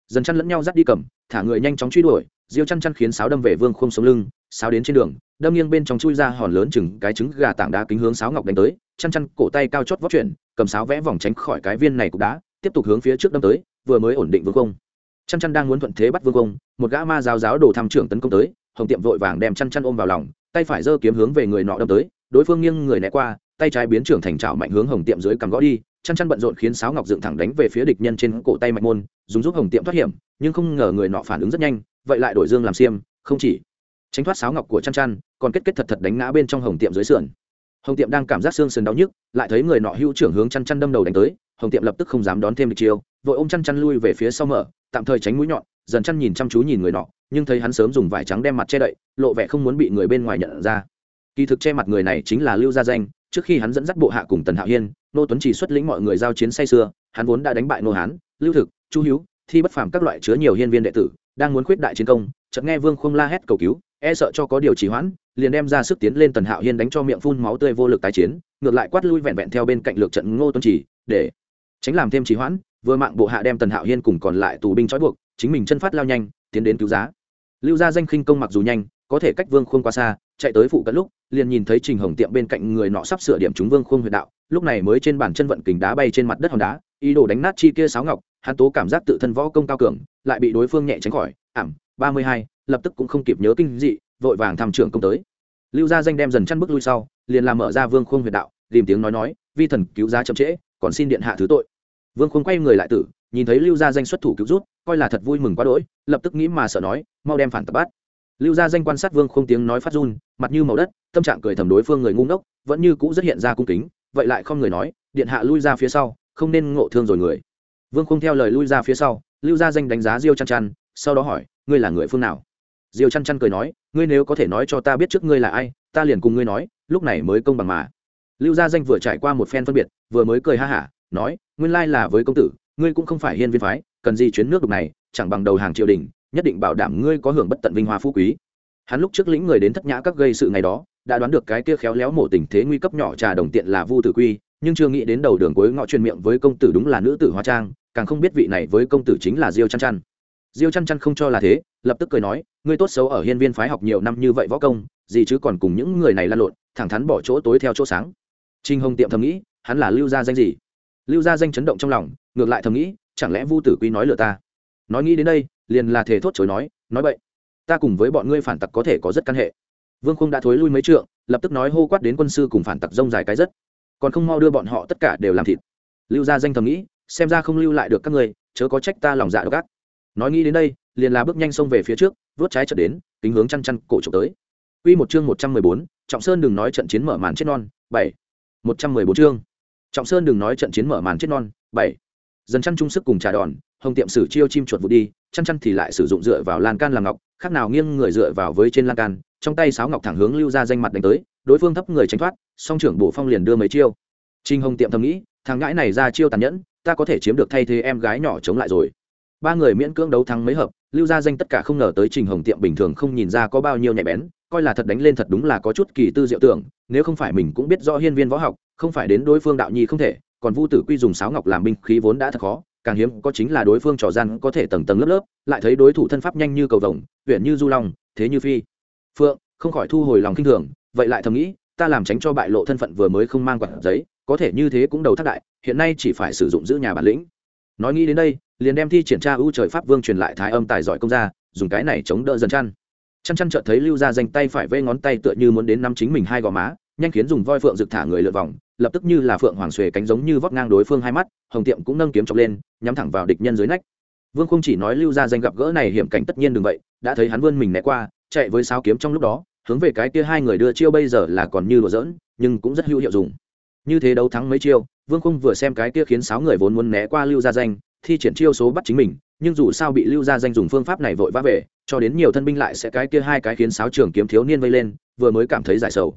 dần chăn lẫn nhau dắt đi cầm, thả người nhanh chóng truy đuổi, diêu chăn chăn khiến sáo đâm về vương không sống lưng, sáo đến trên đường, đâm nghiêng bên trong chui ra hòn lớn chừng cái trứng gà tảng đá kính hướng sáo ngọc đánh tới, chăn chăn cổ tay cao chót vót chuyển, cầm sáo vẽ vòng tránh khỏi cái viên này cục đá, tiếp tục hướng phía trước đâm tới, vừa mới ổn định vương công chăn chăn đang muốn thuận thế bắt vương công một gã ma giáo giáo đồ tham trưởng tấn công tới, hồng tiệm vội vàng đem chăn chăn ôm vào lòng, tay phải giơ kiếm hướng về người nọ đâm tới, đối phương nghiêng người né qua, tay trái biến trưởng thành trào mạnh hướng hồng tiệm dưới cằm gõ đi chăn chăn bận rộn khiến sáo ngọc dựng thẳng đánh về phía địch nhân trên cổ tay mạnh môn, dùng giúp hồng tiệm thoát hiểm, nhưng không ngờ người nọ phản ứng rất nhanh, vậy lại đổi dương làm xiêm, không chỉ tránh thoát sáo ngọc của chăn chăn, còn kết kết thật thật đánh ngã bên trong hồng tiệm dưới sườn. Hồng tiệm đang cảm giác xương sườn đau nhức, lại thấy người nọ hữu trưởng hướng chăn chăn đâm đầu đánh tới, hồng tiệm lập tức không dám đón thêm địch chiêu, vội ôm chăn chăn lui về phía sau mở, tạm thời tránh mũi nhọn, dần chăn nhìn chăm chú nhìn người nọ, nhưng thấy hắn sớm dùng vải trắng đem mặt che đậy, lộ vẻ không muốn bị người bên ngoài nhận ra. Kỳ thực che mặt người này chính là lưu gia danh trước khi hắn dẫn dắt bộ hạ cùng tần hạo hiên, nô tuấn chỉ xuất lĩnh mọi người giao chiến say xưa hắn vốn đã đánh bại nô hán, lưu thực, chu hữu thi bất phàm các loại chứa nhiều hiên viên đệ tử, đang muốn khuyết đại chiến công, chợt nghe vương không la hét cầu cứu e sợ cho có điều trì hoãn, liền đem ra sức tiến lên tần hạo hiên đánh cho miệng phun máu tươi vô lực tái chiến, ngược lại quát lui vẹn vẹn theo bên cạnh lược trận ngô tuấn chỉ để tránh làm thêm trì hoãn, vừa mạng bộ hạ đem tần hạo hiên cùng còn lại tù binh trói buộc, chính mình chân phát lao nhanh, tiến đến cứu giá. Lưu gia danh khinh công mặc dù nhanh có thể cách vương khuôn qua xa, chạy tới phụ cận lúc, liền nhìn thấy trình hồng tiệm bên cạnh người nọ sắp sửa điểm trúng vương khuôn huyệt đạo, lúc này mới trên bàn chân vận kình đá bay trên mặt đất hòn đá, ý đồ đánh nát chi kia sáo ngọc, hắn tố cảm giác tự thân võ công cao cường, lại bị đối phương nhẹ tránh khỏi, ảm, ba mươi hai, lập tức cũng không kịp nhớ kinh dị, vội vàng tham trưởng công tới. Lưu gia danh đem dần chăn bước lui sau, liền làm mở ra vương khuôn huyệt đạo, tìm tiếng nói nói, vi thần cứu giá chậm trễ, còn xin điện hạ thứ tội. Vương khuôn quay người lại tử, nhìn thấy lưu gia danh xuất thủ cứu rút, coi là thật vui mừng quá đỗi, lập tức nghĩ mà sợ nói, mau đem phản tập bắt lưu gia danh quan sát vương không tiếng nói phát run, mặt như màu đất, tâm trạng cười thầm đối phương người ngu ngốc, vẫn như cũ rất hiện ra cung kính, vậy lại không người nói, điện hạ lui ra phía sau, không nên ngộ thương rồi người. Vương không theo lời lui ra phía sau, lưu gia danh đánh giá diêu chăn chăn, sau đó hỏi, ngươi là người phương nào? Diêu chăn chăn cười nói, ngươi nếu có thể nói cho ta biết trước ngươi là ai, ta liền cùng ngươi nói, lúc này mới công bằng mà. Lưu gia danh vừa trải qua một phen phân biệt, vừa mới cười ha hả, nói, nguyên lai là với công tử, ngươi cũng không phải hiên viên phái, cần gì chuyến nước đục này, chẳng bằng đầu hàng triều đình nhất định bảo đảm ngươi có hưởng bất tận vinh hoa phú quý. Hắn lúc trước lĩnh người đến thất nhã các gây sự ngày đó, đã đoán được cái kia khéo léo mổ tình thế nguy cấp nhỏ trà đồng tiện là vu tử quy, nhưng chưa nghĩ đến đầu đường cuối ngõ truyền miệng với công tử đúng là nữ tử hóa trang, càng không biết vị này với công tử chính là diêu chăn chăn. Diêu chăn chăn không cho là thế, lập tức cười nói, ngươi tốt xấu ở hiên viên phái học nhiều năm như vậy võ công, gì chứ còn cùng những người này lan lộn, thẳng thắn bỏ chỗ tối theo chỗ sáng. Trinh hồng tiệm thầm nghĩ, hắn là lưu gia danh gì? Lưu gia danh chấn động trong lòng, ngược lại thầm nghĩ, chẳng lẽ vu tử quy nói lừa ta? Nói nghĩ đến đây liền là thể thốt chối nói nói vậy ta cùng với bọn ngươi phản tặc có thể có rất căn hệ vương khung đã thối lui mấy trượng lập tức nói hô quát đến quân sư cùng phản tặc rông dài cái rất còn không mau đưa bọn họ tất cả đều làm thịt lưu gia danh thầm nghĩ xem ra không lưu lại được các ngươi chớ có trách ta lòng dạ độc ác nói nghĩ đến đây liền là bước nhanh xông về phía trước vớt trái trở đến kính hướng chăn chăn cổ trộm tới Quy một chương một trăm mười bốn, Trọng Sơn đừng nói trận chiến mở màn chết non, bảy. một trăm mười bốn chương. Trọng Sơn đừng nói trận chiến mở màn chết non, bảy. Dần chăn chung sức cùng trà đòn, hồng tiệm sử chiêu chim chuột vụt đi, chăn chăn thì lại sử dụng dựa vào lan can làm ngọc, khác nào nghiêng người dựa vào với trên lan can, trong tay sáo ngọc thẳng hướng lưu ra danh mặt đánh tới, đối phương thấp người tránh thoát, song trưởng bổ phong liền đưa mấy chiêu. Trình Hồng tiệm thầm nghĩ, thằng ngãi này ra chiêu tàn nhẫn, ta có thể chiếm được thay thế em gái nhỏ chống lại rồi ba người miễn cưỡng đấu thắng mấy hợp lưu gia danh tất cả không ngờ tới trình hồng tiệm bình thường không nhìn ra có bao nhiêu nhạy bén coi là thật đánh lên thật đúng là có chút kỳ tư diệu tưởng nếu không phải mình cũng biết rõ hiên viên võ học không phải đến đối phương đạo nhi không thể còn vu tử quy dùng sáo ngọc làm binh khí vốn đã thật khó càng hiếm có chính là đối phương trò gian có thể tầng tầng lớp lớp, lại thấy đối thủ thân pháp nhanh như cầu vồng huyện như du long, thế như phi. Phượng, không khỏi thu hồi lòng kinh thường, vậy lại thầm nghĩ, ta làm tránh cho bại lộ thân phận vừa mới không mang quạt giấy, có thể như thế cũng đầu thác đại, hiện nay chỉ phải sử dụng giữ nhà bản lĩnh. Nói nghĩ đến đây, liền đem thi triển tra ưu trời pháp vương truyền lại thái âm tài giỏi công ra dùng cái này chống đỡ dần chăn. Chăn chăn chợt thấy lưu ra dành tay phải vây ngón tay tựa như muốn đến năm chính mình hai gò má nhanh khiến dùng voi phượng rực thả người lượn vòng, lập tức như là phượng hoàng xuề cánh giống như vóc ngang đối phương hai mắt, hồng tiệm cũng nâng kiếm chọc lên, nhắm thẳng vào địch nhân dưới nách. Vương không chỉ nói lưu ra danh gặp gỡ này hiểm cảnh tất nhiên đừng vậy, đã thấy hắn vươn mình né qua, chạy với sáo kiếm trong lúc đó, hướng về cái kia hai người đưa chiêu bây giờ là còn như đùa giỡn, nhưng cũng rất hữu hiệu dùng. Như thế đấu thắng mấy chiêu, vương không vừa xem cái kia khiến sáu người vốn muốn né qua lưu gia danh, thi triển chiêu số bắt chính mình, nhưng dù sao bị lưu gia danh dùng phương pháp này vội vã về, cho đến nhiều thân binh lại sẽ cái kia hai cái khiến sáu trường kiếm thiếu niên vây lên, vừa mới cảm thấy giải sầu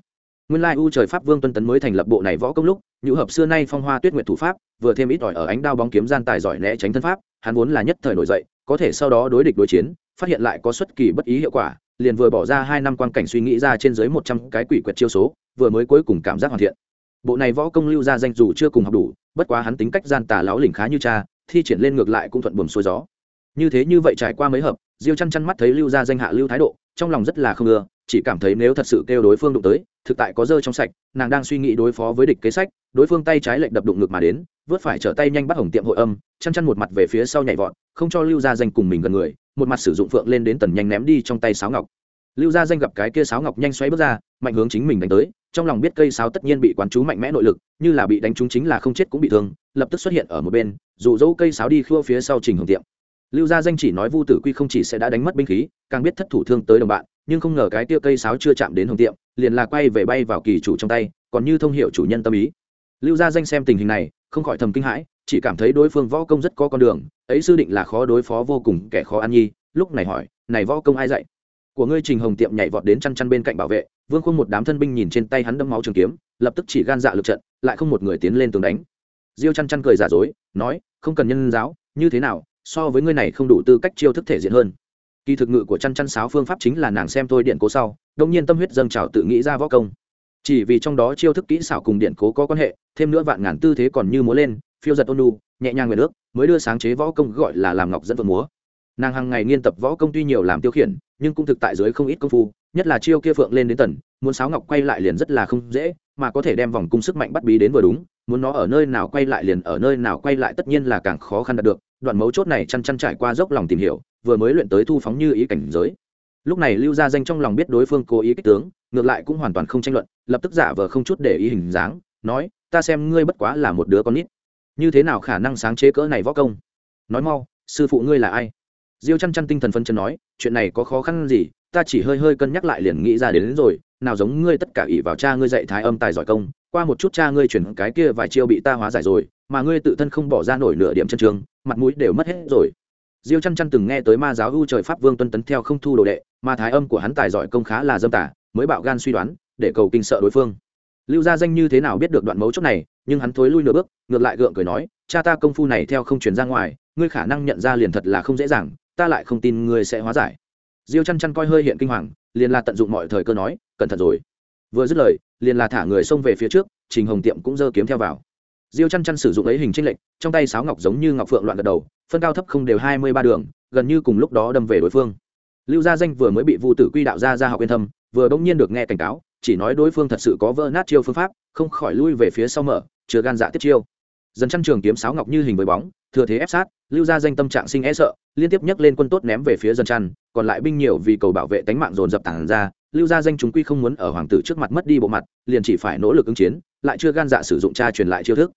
nguyên lai u trời pháp vương tuân tấn mới thành lập bộ này võ công lúc, nhũ hợp xưa nay phong hoa tuyết nguyện thủ pháp, vừa thêm ít ỏi ở ánh đao bóng kiếm gian tài giỏi né tránh thân pháp, hắn vốn là nhất thời nổi dậy, có thể sau đó đối địch đối chiến, phát hiện lại có xuất kỳ bất ý hiệu quả, liền vừa bỏ ra hai năm quan cảnh suy nghĩ ra trên dưới một trăm cái quỷ quyệt chiêu số, vừa mới cuối cùng cảm giác hoàn thiện. Bộ này võ công lưu ra danh dù chưa cùng học đủ, bất quá hắn tính cách gian tà láo lỉnh khá như cha, thi triển lên ngược lại cũng thuận buồm xuôi gió. Như thế như vậy trải qua mấy hợp, diêu chăn chăn mắt thấy lưu ra danh hạ lưu thái độ, trong lòng rất là không ưa, chỉ cảm thấy nếu thật sự kêu đối phương đụng tới thực tại có dơ trong sạch, nàng đang suy nghĩ đối phó với địch kế sách, đối phương tay trái lệnh đập đụng ngược mà đến, vớt phải trở tay nhanh bắt hồng tiệm hội âm, chăn chăn một mặt về phía sau nhảy vọt, không cho lưu Gia danh cùng mình gần người, một mặt sử dụng phượng lên đến tần nhanh ném đi trong tay sáo ngọc. Lưu gia danh gặp cái kia sáo ngọc nhanh xoáy bước ra, mạnh hướng chính mình đánh tới, trong lòng biết cây sáo tất nhiên bị quán chú mạnh mẽ nội lực, như là bị đánh trúng chính là không chết cũng bị thương, lập tức xuất hiện ở một bên, dụ dỗ cây sáo đi khua phía sau trình hồng tiệm. Lưu gia danh chỉ nói vu tử quy không chỉ sẽ đã đánh mất binh khí, càng biết thất thủ thương tới đồng bạn, nhưng không ngờ cái tia cây sáo chưa chạm đến hồng tiệm liền là quay về bay vào kỳ chủ trong tay, còn như thông hiệu chủ nhân tâm ý. Lưu gia danh xem tình hình này, không khỏi thầm kinh hãi, chỉ cảm thấy đối phương võ công rất có con đường, ấy sư định là khó đối phó vô cùng kẻ khó ăn nhi, lúc này hỏi, này võ công ai dạy? Của ngươi trình hồng tiệm nhảy vọt đến chăn chăn bên cạnh bảo vệ, vương khung một đám thân binh nhìn trên tay hắn đâm máu trường kiếm, lập tức chỉ gan dạ lực trận, lại không một người tiến lên tường đánh. Diêu chăn chăn cười giả dối, nói, không cần nhân giáo, như thế nào, so với ngươi này không đủ tư cách chiêu thức thể diện hơn. Kỳ thực ngự của chăn chăn sáo phương pháp chính là nàng xem tôi điện cố sau đông nhiên tâm huyết dâng trào tự nghĩ ra võ công. Chỉ vì trong đó chiêu thức kỹ xảo cùng điện cố có quan hệ, thêm nữa vạn ngàn tư thế còn như múa lên, phiêu giật ôn nu nhẹ nhàng nguyện nước mới đưa sáng chế võ công gọi là làm ngọc dẫn vợ múa. Nàng hàng ngày nghiên tập võ công tuy nhiều làm tiêu khiển, nhưng cũng thực tại dưới không ít công phu, nhất là chiêu kia phượng lên đến tần muốn sáo ngọc quay lại liền rất là không dễ, mà có thể đem vòng cung sức mạnh bắt bí đến vừa đúng, muốn nó ở nơi nào quay lại liền ở nơi nào quay lại tất nhiên là càng khó khăn đạt được, đoạn mấu chốt này chăn chăn trải qua dốc lòng tìm hiểu, vừa mới luyện tới thu phóng như ý cảnh giới lúc này lưu gia danh trong lòng biết đối phương cố ý kích tướng ngược lại cũng hoàn toàn không tranh luận lập tức giả vờ không chút để ý hình dáng nói ta xem ngươi bất quá là một đứa con nít. Như thế nào khả năng sáng chế cỡ này võ công? Nói mau sư phụ ngươi là ai? Diêu chăn chăn tinh thần phân chân nói chuyện này có khó khăn gì ta chỉ hơi hơi cân nhắc lại liền nghĩ ra đến, đến rồi nào giống ngươi tất cả ỷ vào cha ngươi dạy thái âm tài giỏi công qua một chút cha ngươi chuyển cái kia vài chiêu bị ta hóa giải rồi mà ngươi tự thân không bỏ ra nổi nửa điểm chân trường mặt mũi đều mất hết rồi diêu chăn chăn từng nghe tới ma giáo U trời pháp vương tuân tấn theo không thu đồ đệ mà thái âm của hắn tài giỏi công khá là dâm tả mới bạo gan suy đoán, để cầu kinh sợ đối phương. Lưu gia danh như thế nào biết được đoạn mấu chốt này, nhưng hắn thối lui nửa bước, ngược lại gượng cười nói, cha ta công phu này theo không truyền ra ngoài, ngươi khả năng nhận ra liền thật là không dễ dàng, ta lại không tin ngươi sẽ hóa giải. Diêu chăn chăn coi hơi hiện kinh hoàng, liền là tận dụng mọi thời cơ nói, cẩn thận rồi. Vừa dứt lời, liền là thả người xông về phía trước, trình hồng tiệm cũng giơ kiếm theo vào diêu chăn chăn sử dụng ấy hình tranh lệch, trong tay sáo ngọc giống như ngọc phượng loạn gật đầu, phân cao thấp không đều hai mươi ba đường, gần như cùng lúc đó đâm về đối phương. Lưu gia danh vừa mới bị vu tử quy đạo ra ra học yên thâm, vừa bỗng nhiên được nghe cảnh cáo, chỉ nói đối phương thật sự có vỡ nát chiêu phương pháp, không khỏi lui về phía sau mở chưa gan dạ tiếp chiêu. Dần chăn trường kiếm sáo ngọc như hình với bóng, thừa thế ép sát, lưu gia danh tâm trạng sinh e sợ, liên tiếp nhấc lên quân tốt ném về phía dần chăn, còn lại binh nhiều vì cầu bảo vệ tánh mạng dồn dập tản ra, lưu gia danh chúng quy không muốn ở hoàng tử trước mặt mất đi bộ mặt, liền chỉ phải nỗ lực ứng chiến, lại chưa gan dạ sử dụng cha truyền lại chiêu thức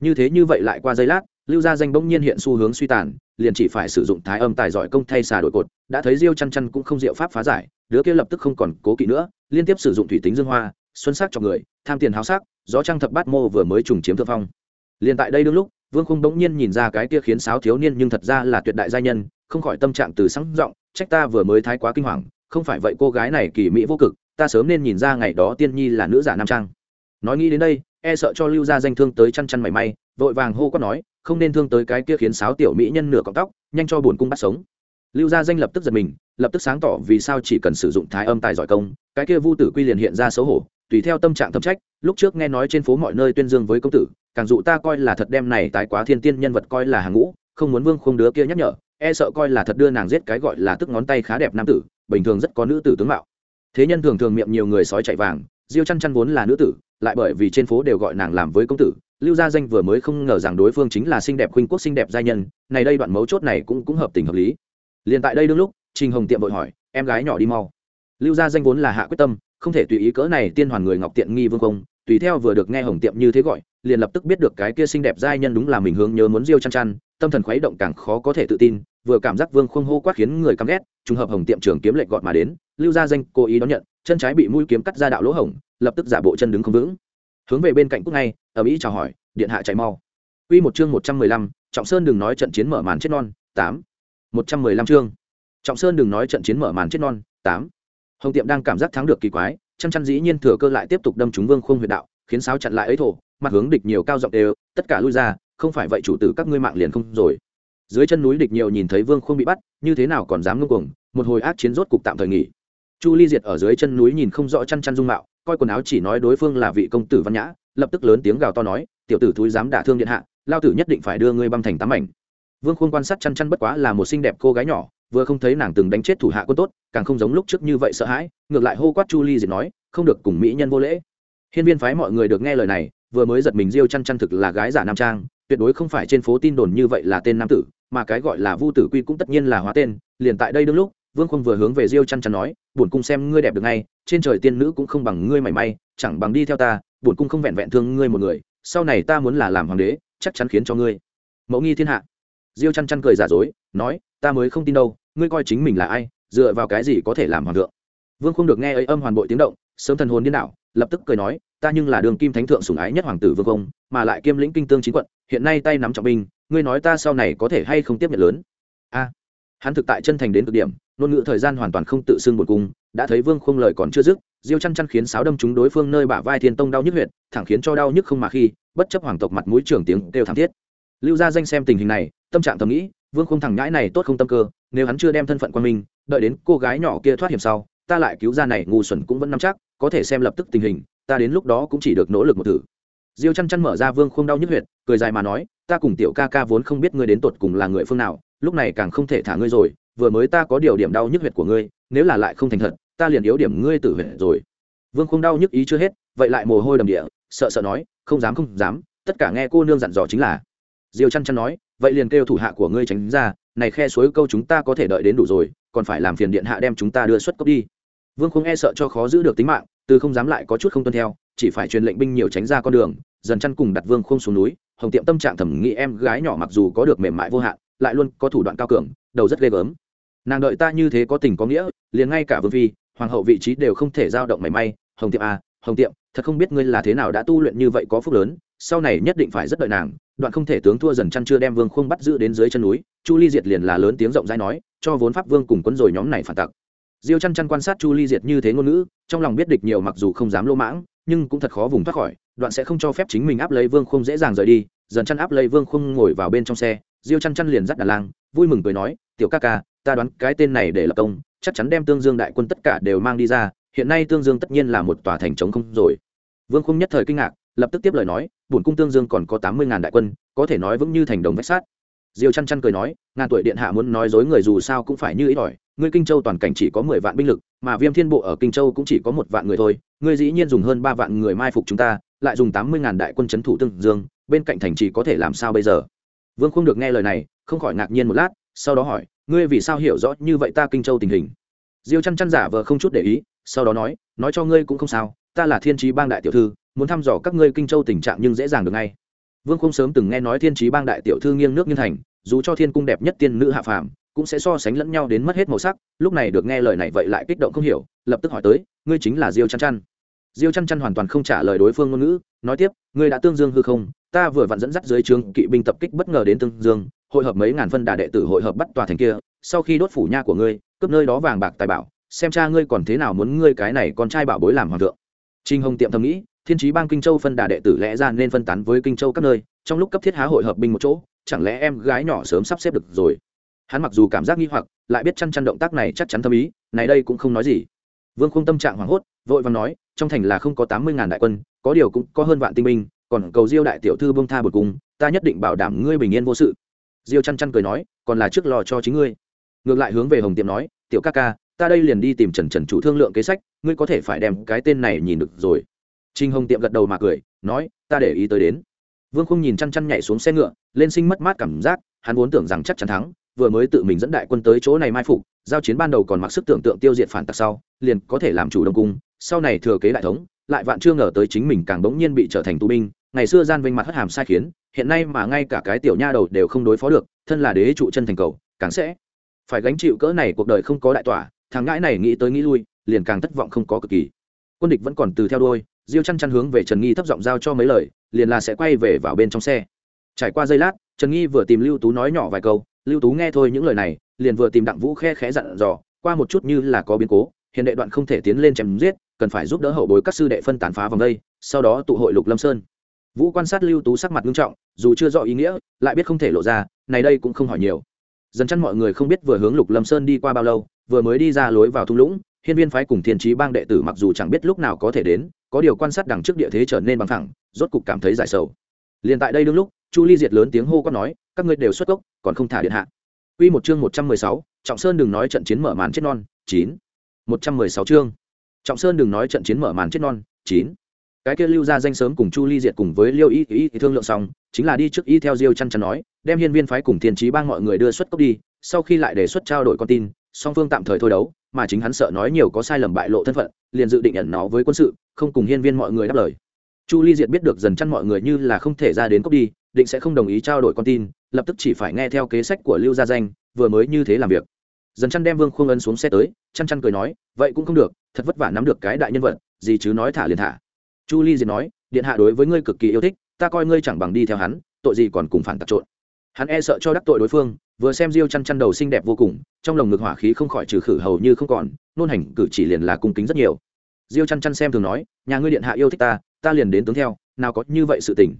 như thế như vậy lại qua giây lát, lưu gia danh bỗng nhiên hiện xu hướng suy tàn, liền chỉ phải sử dụng thái âm tài giỏi công thay xà đổi cột, đã thấy diêu chăn chăn cũng không diệu pháp phá giải, đứa kia lập tức không còn cố kỵ nữa, liên tiếp sử dụng thủy tính dương hoa, xuân sắc cho người, tham tiền háo sắc, gió trăng thập bát mô vừa mới trùng chiếm thượng phong. Liền tại đây đương lúc, vương khung bỗng nhiên nhìn ra cái kia khiến sáo thiếu niên nhưng thật ra là tuyệt đại gia nhân, không khỏi tâm trạng từ sáng giọng, trách ta vừa mới thái quá kinh hoàng, không phải vậy cô gái này kỳ mỹ vô cực, ta sớm nên nhìn ra ngày đó tiên nhi là nữ giả nam trang. Nói nghĩ đến đây e sợ cho lưu gia danh thương tới chăn chăn mảy may, vội vàng hô quát nói, không nên thương tới cái kia khiến sáo tiểu mỹ nhân nửa cọng tóc, nhanh cho buồn cung bắt sống. Lưu gia danh lập tức giật mình, lập tức sáng tỏ vì sao chỉ cần sử dụng thái âm tài giỏi công, cái kia vu tử quy liền hiện ra xấu hổ, tùy theo tâm trạng thâm trách, lúc trước nghe nói trên phố mọi nơi tuyên dương với công tử, càng dụ ta coi là thật đem này tái quá thiên tiên nhân vật coi là hàng ngũ, không muốn vương không đứa kia nhắc nhở e sợ coi là thật đưa nàng giết cái gọi là tức ngón tay khá đẹp nam tử, bình thường rất có nữ tử tướng mạo. Thế nhân thường thường miệng nhiều người sói chạy vàng, diêu chăn chăn vốn là nữ tử lại bởi vì trên phố đều gọi nàng làm với công tử, lưu gia danh vừa mới không ngờ rằng đối phương chính là xinh đẹp khuynh quốc xinh đẹp giai nhân, này đây đoạn mấu chốt này cũng cũng hợp tình hợp lý. Liền tại đây đương lúc, trình hồng tiệm vội hỏi, em gái nhỏ đi mau. Lưu gia danh vốn là hạ quyết tâm, không thể tùy ý cỡ này tiên hoàn người ngọc tiện nghi vương công, tùy theo vừa được nghe hồng tiệm như thế gọi, liền lập tức biết được cái kia xinh đẹp giai nhân đúng là mình hướng nhớ muốn diêu chăn chăn, tâm thần khuấy động càng khó có thể tự tin, vừa cảm giác vương không hô quát khiến người căm ghét, trùng hợp hồng tiệm trưởng kiếm lệnh gọn mà đến, lưu gia danh cố ý đón nhận chân trái bị mũi kiếm cắt ra đạo lỗ hổng lập tức giả bộ chân đứng không vững hướng về bên cạnh cúc ngay ở mỹ chào hỏi điện hạ chạy mau Quy một chương một trăm mười lăm, Trọng Sơn đừng nói trận chiến mở màn chết non, tám, một trăm mười lăm chương. Trọng Sơn đừng nói trận chiến mở màn chết non, tám. Hồng Tiệm đang cảm giác thắng được kỳ quái, chăn chăn dĩ nhiên thừa cơ lại tiếp tục đâm trúng Vương Khung huyệt đạo, khiến sáo chặn lại ấy thổ, mặt hướng địch nhiều cao giọng đều, tất cả lui ra, không phải vậy chủ tử các ngươi mạng liền không rồi. Dưới chân núi địch nhiều nhìn thấy Vương Khung bị bắt, như thế nào còn dám ngông cuồng, một hồi ác chiến rốt cục tạm thời nghỉ. Chu Ly Diệt ở dưới chân núi nhìn không rõ chăn chăn dung mạo, coi quần áo chỉ nói đối phương là vị công tử văn nhã, lập tức lớn tiếng gào to nói, tiểu tử thúi dám đả thương điện hạ, lao tử nhất định phải đưa ngươi băng thành tám ảnh. Vương Khung quan sát chăn chăn bất quá là một xinh đẹp cô gái nhỏ, vừa không thấy nàng từng đánh chết thủ hạ quân tốt, càng không giống lúc trước như vậy sợ hãi, ngược lại hô quát Chu Ly Diệt nói, không được cùng mỹ nhân vô lễ. Hiên viên phái mọi người được nghe lời này, vừa mới giật mình Diêu chăn chăn thực là gái giả nam trang, tuyệt đối không phải trên phố tin đồn như vậy là tên nam tử, mà cái gọi là Vu Tử Quy cũng tất nhiên là hóa tên, liền tại đây đương lúc, Vương Khung vừa hướng về Diêu chăn chăn nói, Bổn cung xem ngươi đẹp được ngay, trên trời tiên nữ cũng không bằng ngươi mảy may, chẳng bằng đi theo ta, bổn cung không vẹn vẹn thương ngươi một người, sau này ta muốn là làm hoàng đế, chắc chắn khiến cho ngươi mẫu nghi thiên hạ. Diêu chăn chăn cười giả dối, nói, ta mới không tin đâu, ngươi coi chính mình là ai, dựa vào cái gì có thể làm hoàng thượng? Vương Khung được nghe ấy âm hoàn bội tiếng động, sớm thần hồn điên đảo, lập tức cười nói, ta nhưng là đường kim thánh thượng sủng ái nhất hoàng tử Vương Công, mà lại kiêm lĩnh kinh tương chính quận, hiện nay tay nắm trọng binh, ngươi nói ta sau này có thể hay không tiếp nhận lớn? A. hắn thực tại chân thành đến cực điểm ngôn ngữ thời gian hoàn toàn không tự xưng một cung, đã thấy vương không lời còn chưa dứt, diêu chăn chăn khiến sáo đâm chúng đối phương nơi bả vai thiên tông đau nhức huyệt, thẳng khiến cho đau nhức không mà khi, bất chấp hoàng tộc mặt mũi trưởng tiếng đều thảm thiết. Lưu gia danh xem tình hình này, tâm trạng thầm nghĩ, vương không thằng nhãi này tốt không tâm cơ, nếu hắn chưa đem thân phận qua mình, đợi đến cô gái nhỏ kia thoát hiểm sau, ta lại cứu ra này, ngu xuẩn cũng vẫn nắm chắc, có thể xem lập tức tình hình, ta đến lúc đó cũng chỉ được nỗ lực một thử. Diêu chăn chăn mở ra vương không đau nhức huyệt, cười dài mà nói, ta cùng tiểu ca ca vốn không biết ngươi đến tột cùng là người phương nào, lúc này càng không thể thả ngươi rồi vừa mới ta có điều điểm đau nhức huyệt của ngươi, nếu là lại không thành thật, ta liền yếu điểm ngươi tử huyệt rồi. Vương không đau nhức ý chưa hết, vậy lại mồ hôi đầm địa, sợ sợ nói, không dám không dám, tất cả nghe cô nương dặn dò chính là. Diêu chăn chăn nói, vậy liền kêu thủ hạ của ngươi tránh ra, này khe suối câu chúng ta có thể đợi đến đủ rồi, còn phải làm phiền điện hạ đem chúng ta đưa xuất cốc đi. Vương không e sợ cho khó giữ được tính mạng, từ không dám lại có chút không tuân theo, chỉ phải truyền lệnh binh nhiều tránh ra con đường, dần chăn cùng đặt vương không xuống núi, hồng tiệm tâm trạng thẩm nghĩ em gái nhỏ mặc dù có được mềm mại vô hạn, lại luôn có thủ đoạn cao cường, đầu rất ghê gớm nàng đợi ta như thế có tình có nghĩa, liền ngay cả vương phi, hoàng hậu vị trí đều không thể giao động mảy may. Hồng tiệm à hồng tiệm, thật không biết ngươi là thế nào đã tu luyện như vậy có phúc lớn, sau này nhất định phải rất đợi nàng. Đoạn không thể tướng thua dần chăn chưa đem vương khung bắt giữ đến dưới chân núi, chu ly diệt liền là lớn tiếng rộng rãi nói, cho vốn pháp vương cùng quân rồi nhóm này phản tặc. Diêu chăn chăn quan sát chu ly diệt như thế ngôn ngữ, trong lòng biết địch nhiều mặc dù không dám lô mãng, nhưng cũng thật khó vùng thoát khỏi. Đoạn sẽ không cho phép chính mình áp lấy vương khung dễ dàng rời đi, dần chăn áp lấy vương khung ngồi vào bên trong xe, diêu chăn chăn liền dắt đà lang, vui mừng cười nói, tiểu ca ca ta đoán cái tên này để lập công, chắc chắn đem tương dương đại quân tất cả đều mang đi ra, hiện nay tương dương tất nhiên là một tòa thành trống không rồi. Vương khung nhất thời kinh ngạc, lập tức tiếp lời nói, bổn cung tương dương còn có tám mươi ngàn đại quân, có thể nói vững như thành đồng vách sát diêu chăn chăn cười nói, ngàn tuổi điện hạ muốn nói dối người dù sao cũng phải như ít ỏi ngươi kinh châu toàn cảnh chỉ có mười vạn binh lực, mà viêm thiên bộ ở kinh châu cũng chỉ có một vạn người thôi, ngươi dĩ nhiên dùng hơn ba vạn người mai phục chúng ta, lại dùng tám mươi ngàn đại quân c h ấ n thủ tương dương, bên cạnh thành chỉ có thể làm sao bây giờ? Vương không được nghe lời này, không khỏi ngạc nhiên một lát, sau đó hỏi ngươi vì sao hiểu rõ như vậy ta kinh châu tình hình? Diêu chăn chăn giả vờ không chút để ý, sau đó nói nói cho ngươi cũng không sao, ta là thiên trí bang đại tiểu thư, muốn thăm dò các ngươi kinh châu tình trạng nhưng dễ dàng được ngay. Vương không sớm từng nghe nói thiên trí bang đại tiểu thư nghiêng nước nghiêng thành, dù cho thiên cung đẹp nhất tiên nữ hạ phàm, cũng sẽ so sánh lẫn nhau đến mất hết màu sắc, lúc này được nghe lời này vậy lại kích động không hiểu, lập tức hỏi tới, ngươi chính là diêu chăn chăn? Diêu chăn chăn hoàn toàn không trả lời đối phương ngôn ngữ, nói tiếp, ngươi đã tương dương hư không, ta vừa vặn dẫn dắt dưới trường kỵ binh tập kích bất ngờ đến tương dương hội hợp mấy ngàn phân đà đệ tử hội hợp bắt tòa thành kia, sau khi đốt phủ nha của ngươi, cướp nơi đó vàng bạc tài bảo, xem cha ngươi còn thế nào muốn ngươi cái này con trai bảo bối làm hoàng thượng. Trinh hồng tiệm thầm nghĩ, thiên trí bang kinh châu phân đà đệ tử lẽ ra nên phân tán với kinh châu các nơi, trong lúc cấp thiết há hội hợp binh một chỗ, chẳng lẽ em gái nhỏ sớm sắp xếp được rồi? Hắn mặc dù cảm giác nghi hoặc, lại biết chăn chăn động tác này chắc chắn tâm ý, này đây cũng không nói gì. Vương không tâm trạng hoảng hốt, vội vàng nói, trong thành là không có tám mươi ngàn đại quân, có điều cũng có hơn vạn tinh binh, còn cầu diêu đại tiểu thư bông tha bột cùng ta nhất định bảo đảm ngươi bình yên vô sự diêu chăn chăn cười nói, còn là trước lò cho chính ngươi. Ngược lại hướng về hồng tiệm nói, tiểu ca ca, ta đây liền đi tìm trần trần chủ thương lượng kế sách, ngươi có thể phải đem cái tên này nhìn được rồi. Trinh hồng tiệm gật đầu mà cười, nói, ta để ý tới đến. Vương không nhìn chăn chăn nhảy xuống xe ngựa, lên sinh mất mát cảm giác, hắn vốn tưởng rằng chắc chắn thắng, vừa mới tự mình dẫn đại quân tới chỗ này mai phục, giao chiến ban đầu còn mặc sức tưởng tượng tiêu diệt phản tặc sau, liền có thể làm chủ đông cung, sau này thừa kế đại thống, lại vạn chưa ngờ tới chính mình càng bỗng nhiên bị trở thành tù binh ngày xưa gian vinh mặt hất hàm sai khiến, hiện nay mà ngay cả cái tiểu nha đầu đều không đối phó được, thân là đế trụ chân thành cầu, càng sẽ phải gánh chịu cỡ này cuộc đời không có đại tỏa, thằng ngãi này nghĩ tới nghĩ lui, liền càng thất vọng không có cực kỳ. Quân địch vẫn còn từ theo đuôi, diêu chăn chăn hướng về trần nghi thấp giọng giao cho mấy lời, liền là sẽ quay về vào bên trong xe. Trải qua giây lát, trần nghi vừa tìm lưu tú nói nhỏ vài câu, lưu tú nghe thôi những lời này, liền vừa tìm đặng vũ khe khẽ dặn dò, qua một chút như là có biến cố, hiện đệ đoạn không thể tiến lên chém giết, cần phải giúp đỡ hậu bối các sư đệ phân tán phá vòng đây, sau đó tụ hội lục lâm sơn vũ quan sát lưu tú sắc mặt nghiêm trọng dù chưa rõ ý nghĩa lại biết không thể lộ ra này đây cũng không hỏi nhiều dần chăn mọi người không biết vừa hướng lục lâm sơn đi qua bao lâu vừa mới đi ra lối vào thung lũng hiên viên phái cùng thiên trí bang đệ tử mặc dù chẳng biết lúc nào có thể đến có điều quan sát đằng trước địa thế trở nên bằng thẳng rốt cục cảm thấy giải sầu liền tại đây đương lúc chu ly diệt lớn tiếng hô quát nói các ngươi đều xuất gốc còn không thả điện hạ Quy một chương một trăm mười sáu, Trọng Sơn đừng nói trận chiến mở màn chết non, chín. Một trăm mười sáu chương. Trọng Sơn đừng nói trận chiến mở màn chết non, chín. Cái kia lưu ra danh sớm cùng Chu Ly Diệt cùng với Liêu Y Y thương lượng xong, chính là đi trước y theo Diêu chăn chăn nói, đem hiên viên phái cùng thiên trí bang mọi người đưa xuất cốc đi, sau khi lại đề xuất trao đổi con tin, song phương tạm thời thôi đấu, mà chính hắn sợ nói nhiều có sai lầm bại lộ thân phận, liền dự định ẩn nó với quân sự, không cùng hiên viên mọi người đáp lời. Chu ly diệt biết được dần chăn mọi người như là không thể ra đến cốc đi định sẽ không đồng ý trao đổi con tin lập tức chỉ phải nghe theo kế sách của lưu gia danh vừa mới như thế làm việc. Dần chăn đem vương khuông ân xuống xe tới chăn chăn cười nói vậy cũng không được thật vất vả nắm được cái đại nhân vật gì chứ nói thả liền thả chu ly diệt nói, điện hạ đối với ngươi cực kỳ yêu thích, ta coi ngươi chẳng bằng đi theo hắn, tội gì còn cùng phản tặc trộn. Hắn e sợ cho đắc tội đối phương, vừa xem diêu chăn chăn đầu xinh đẹp vô cùng, trong lồng ngực hỏa khí không khỏi trừ khử hầu như không còn, nôn hành cử chỉ liền là cung kính rất nhiều. Diêu chăn chăn xem thường nói, nhà ngươi điện hạ yêu thích ta ta liền đến tướng theo, nào có như vậy sự tình.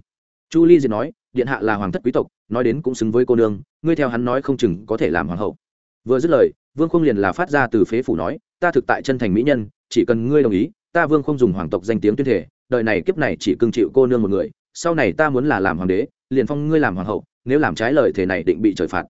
Chu ly diệt nói, điện hạ là hoàng thất quý tộc, nói đến cũng xứng với cô nương, ngươi theo hắn nói không chừng có thể làm hoàng hậu. Vừa dứt lời, vương không liền là phát ra từ phế phủ nói, ta thực tại chân thành mỹ nhân, chỉ cần ngươi đồng ý, ta vương không dùng hoàng tộc danh tiếng tuyên thể đời này kiếp này chỉ cưng chịu cô nương một người, sau này ta muốn là làm hoàng đế, liền phong ngươi làm hoàng hậu, nếu làm trái lời thế này định bị trời phạt.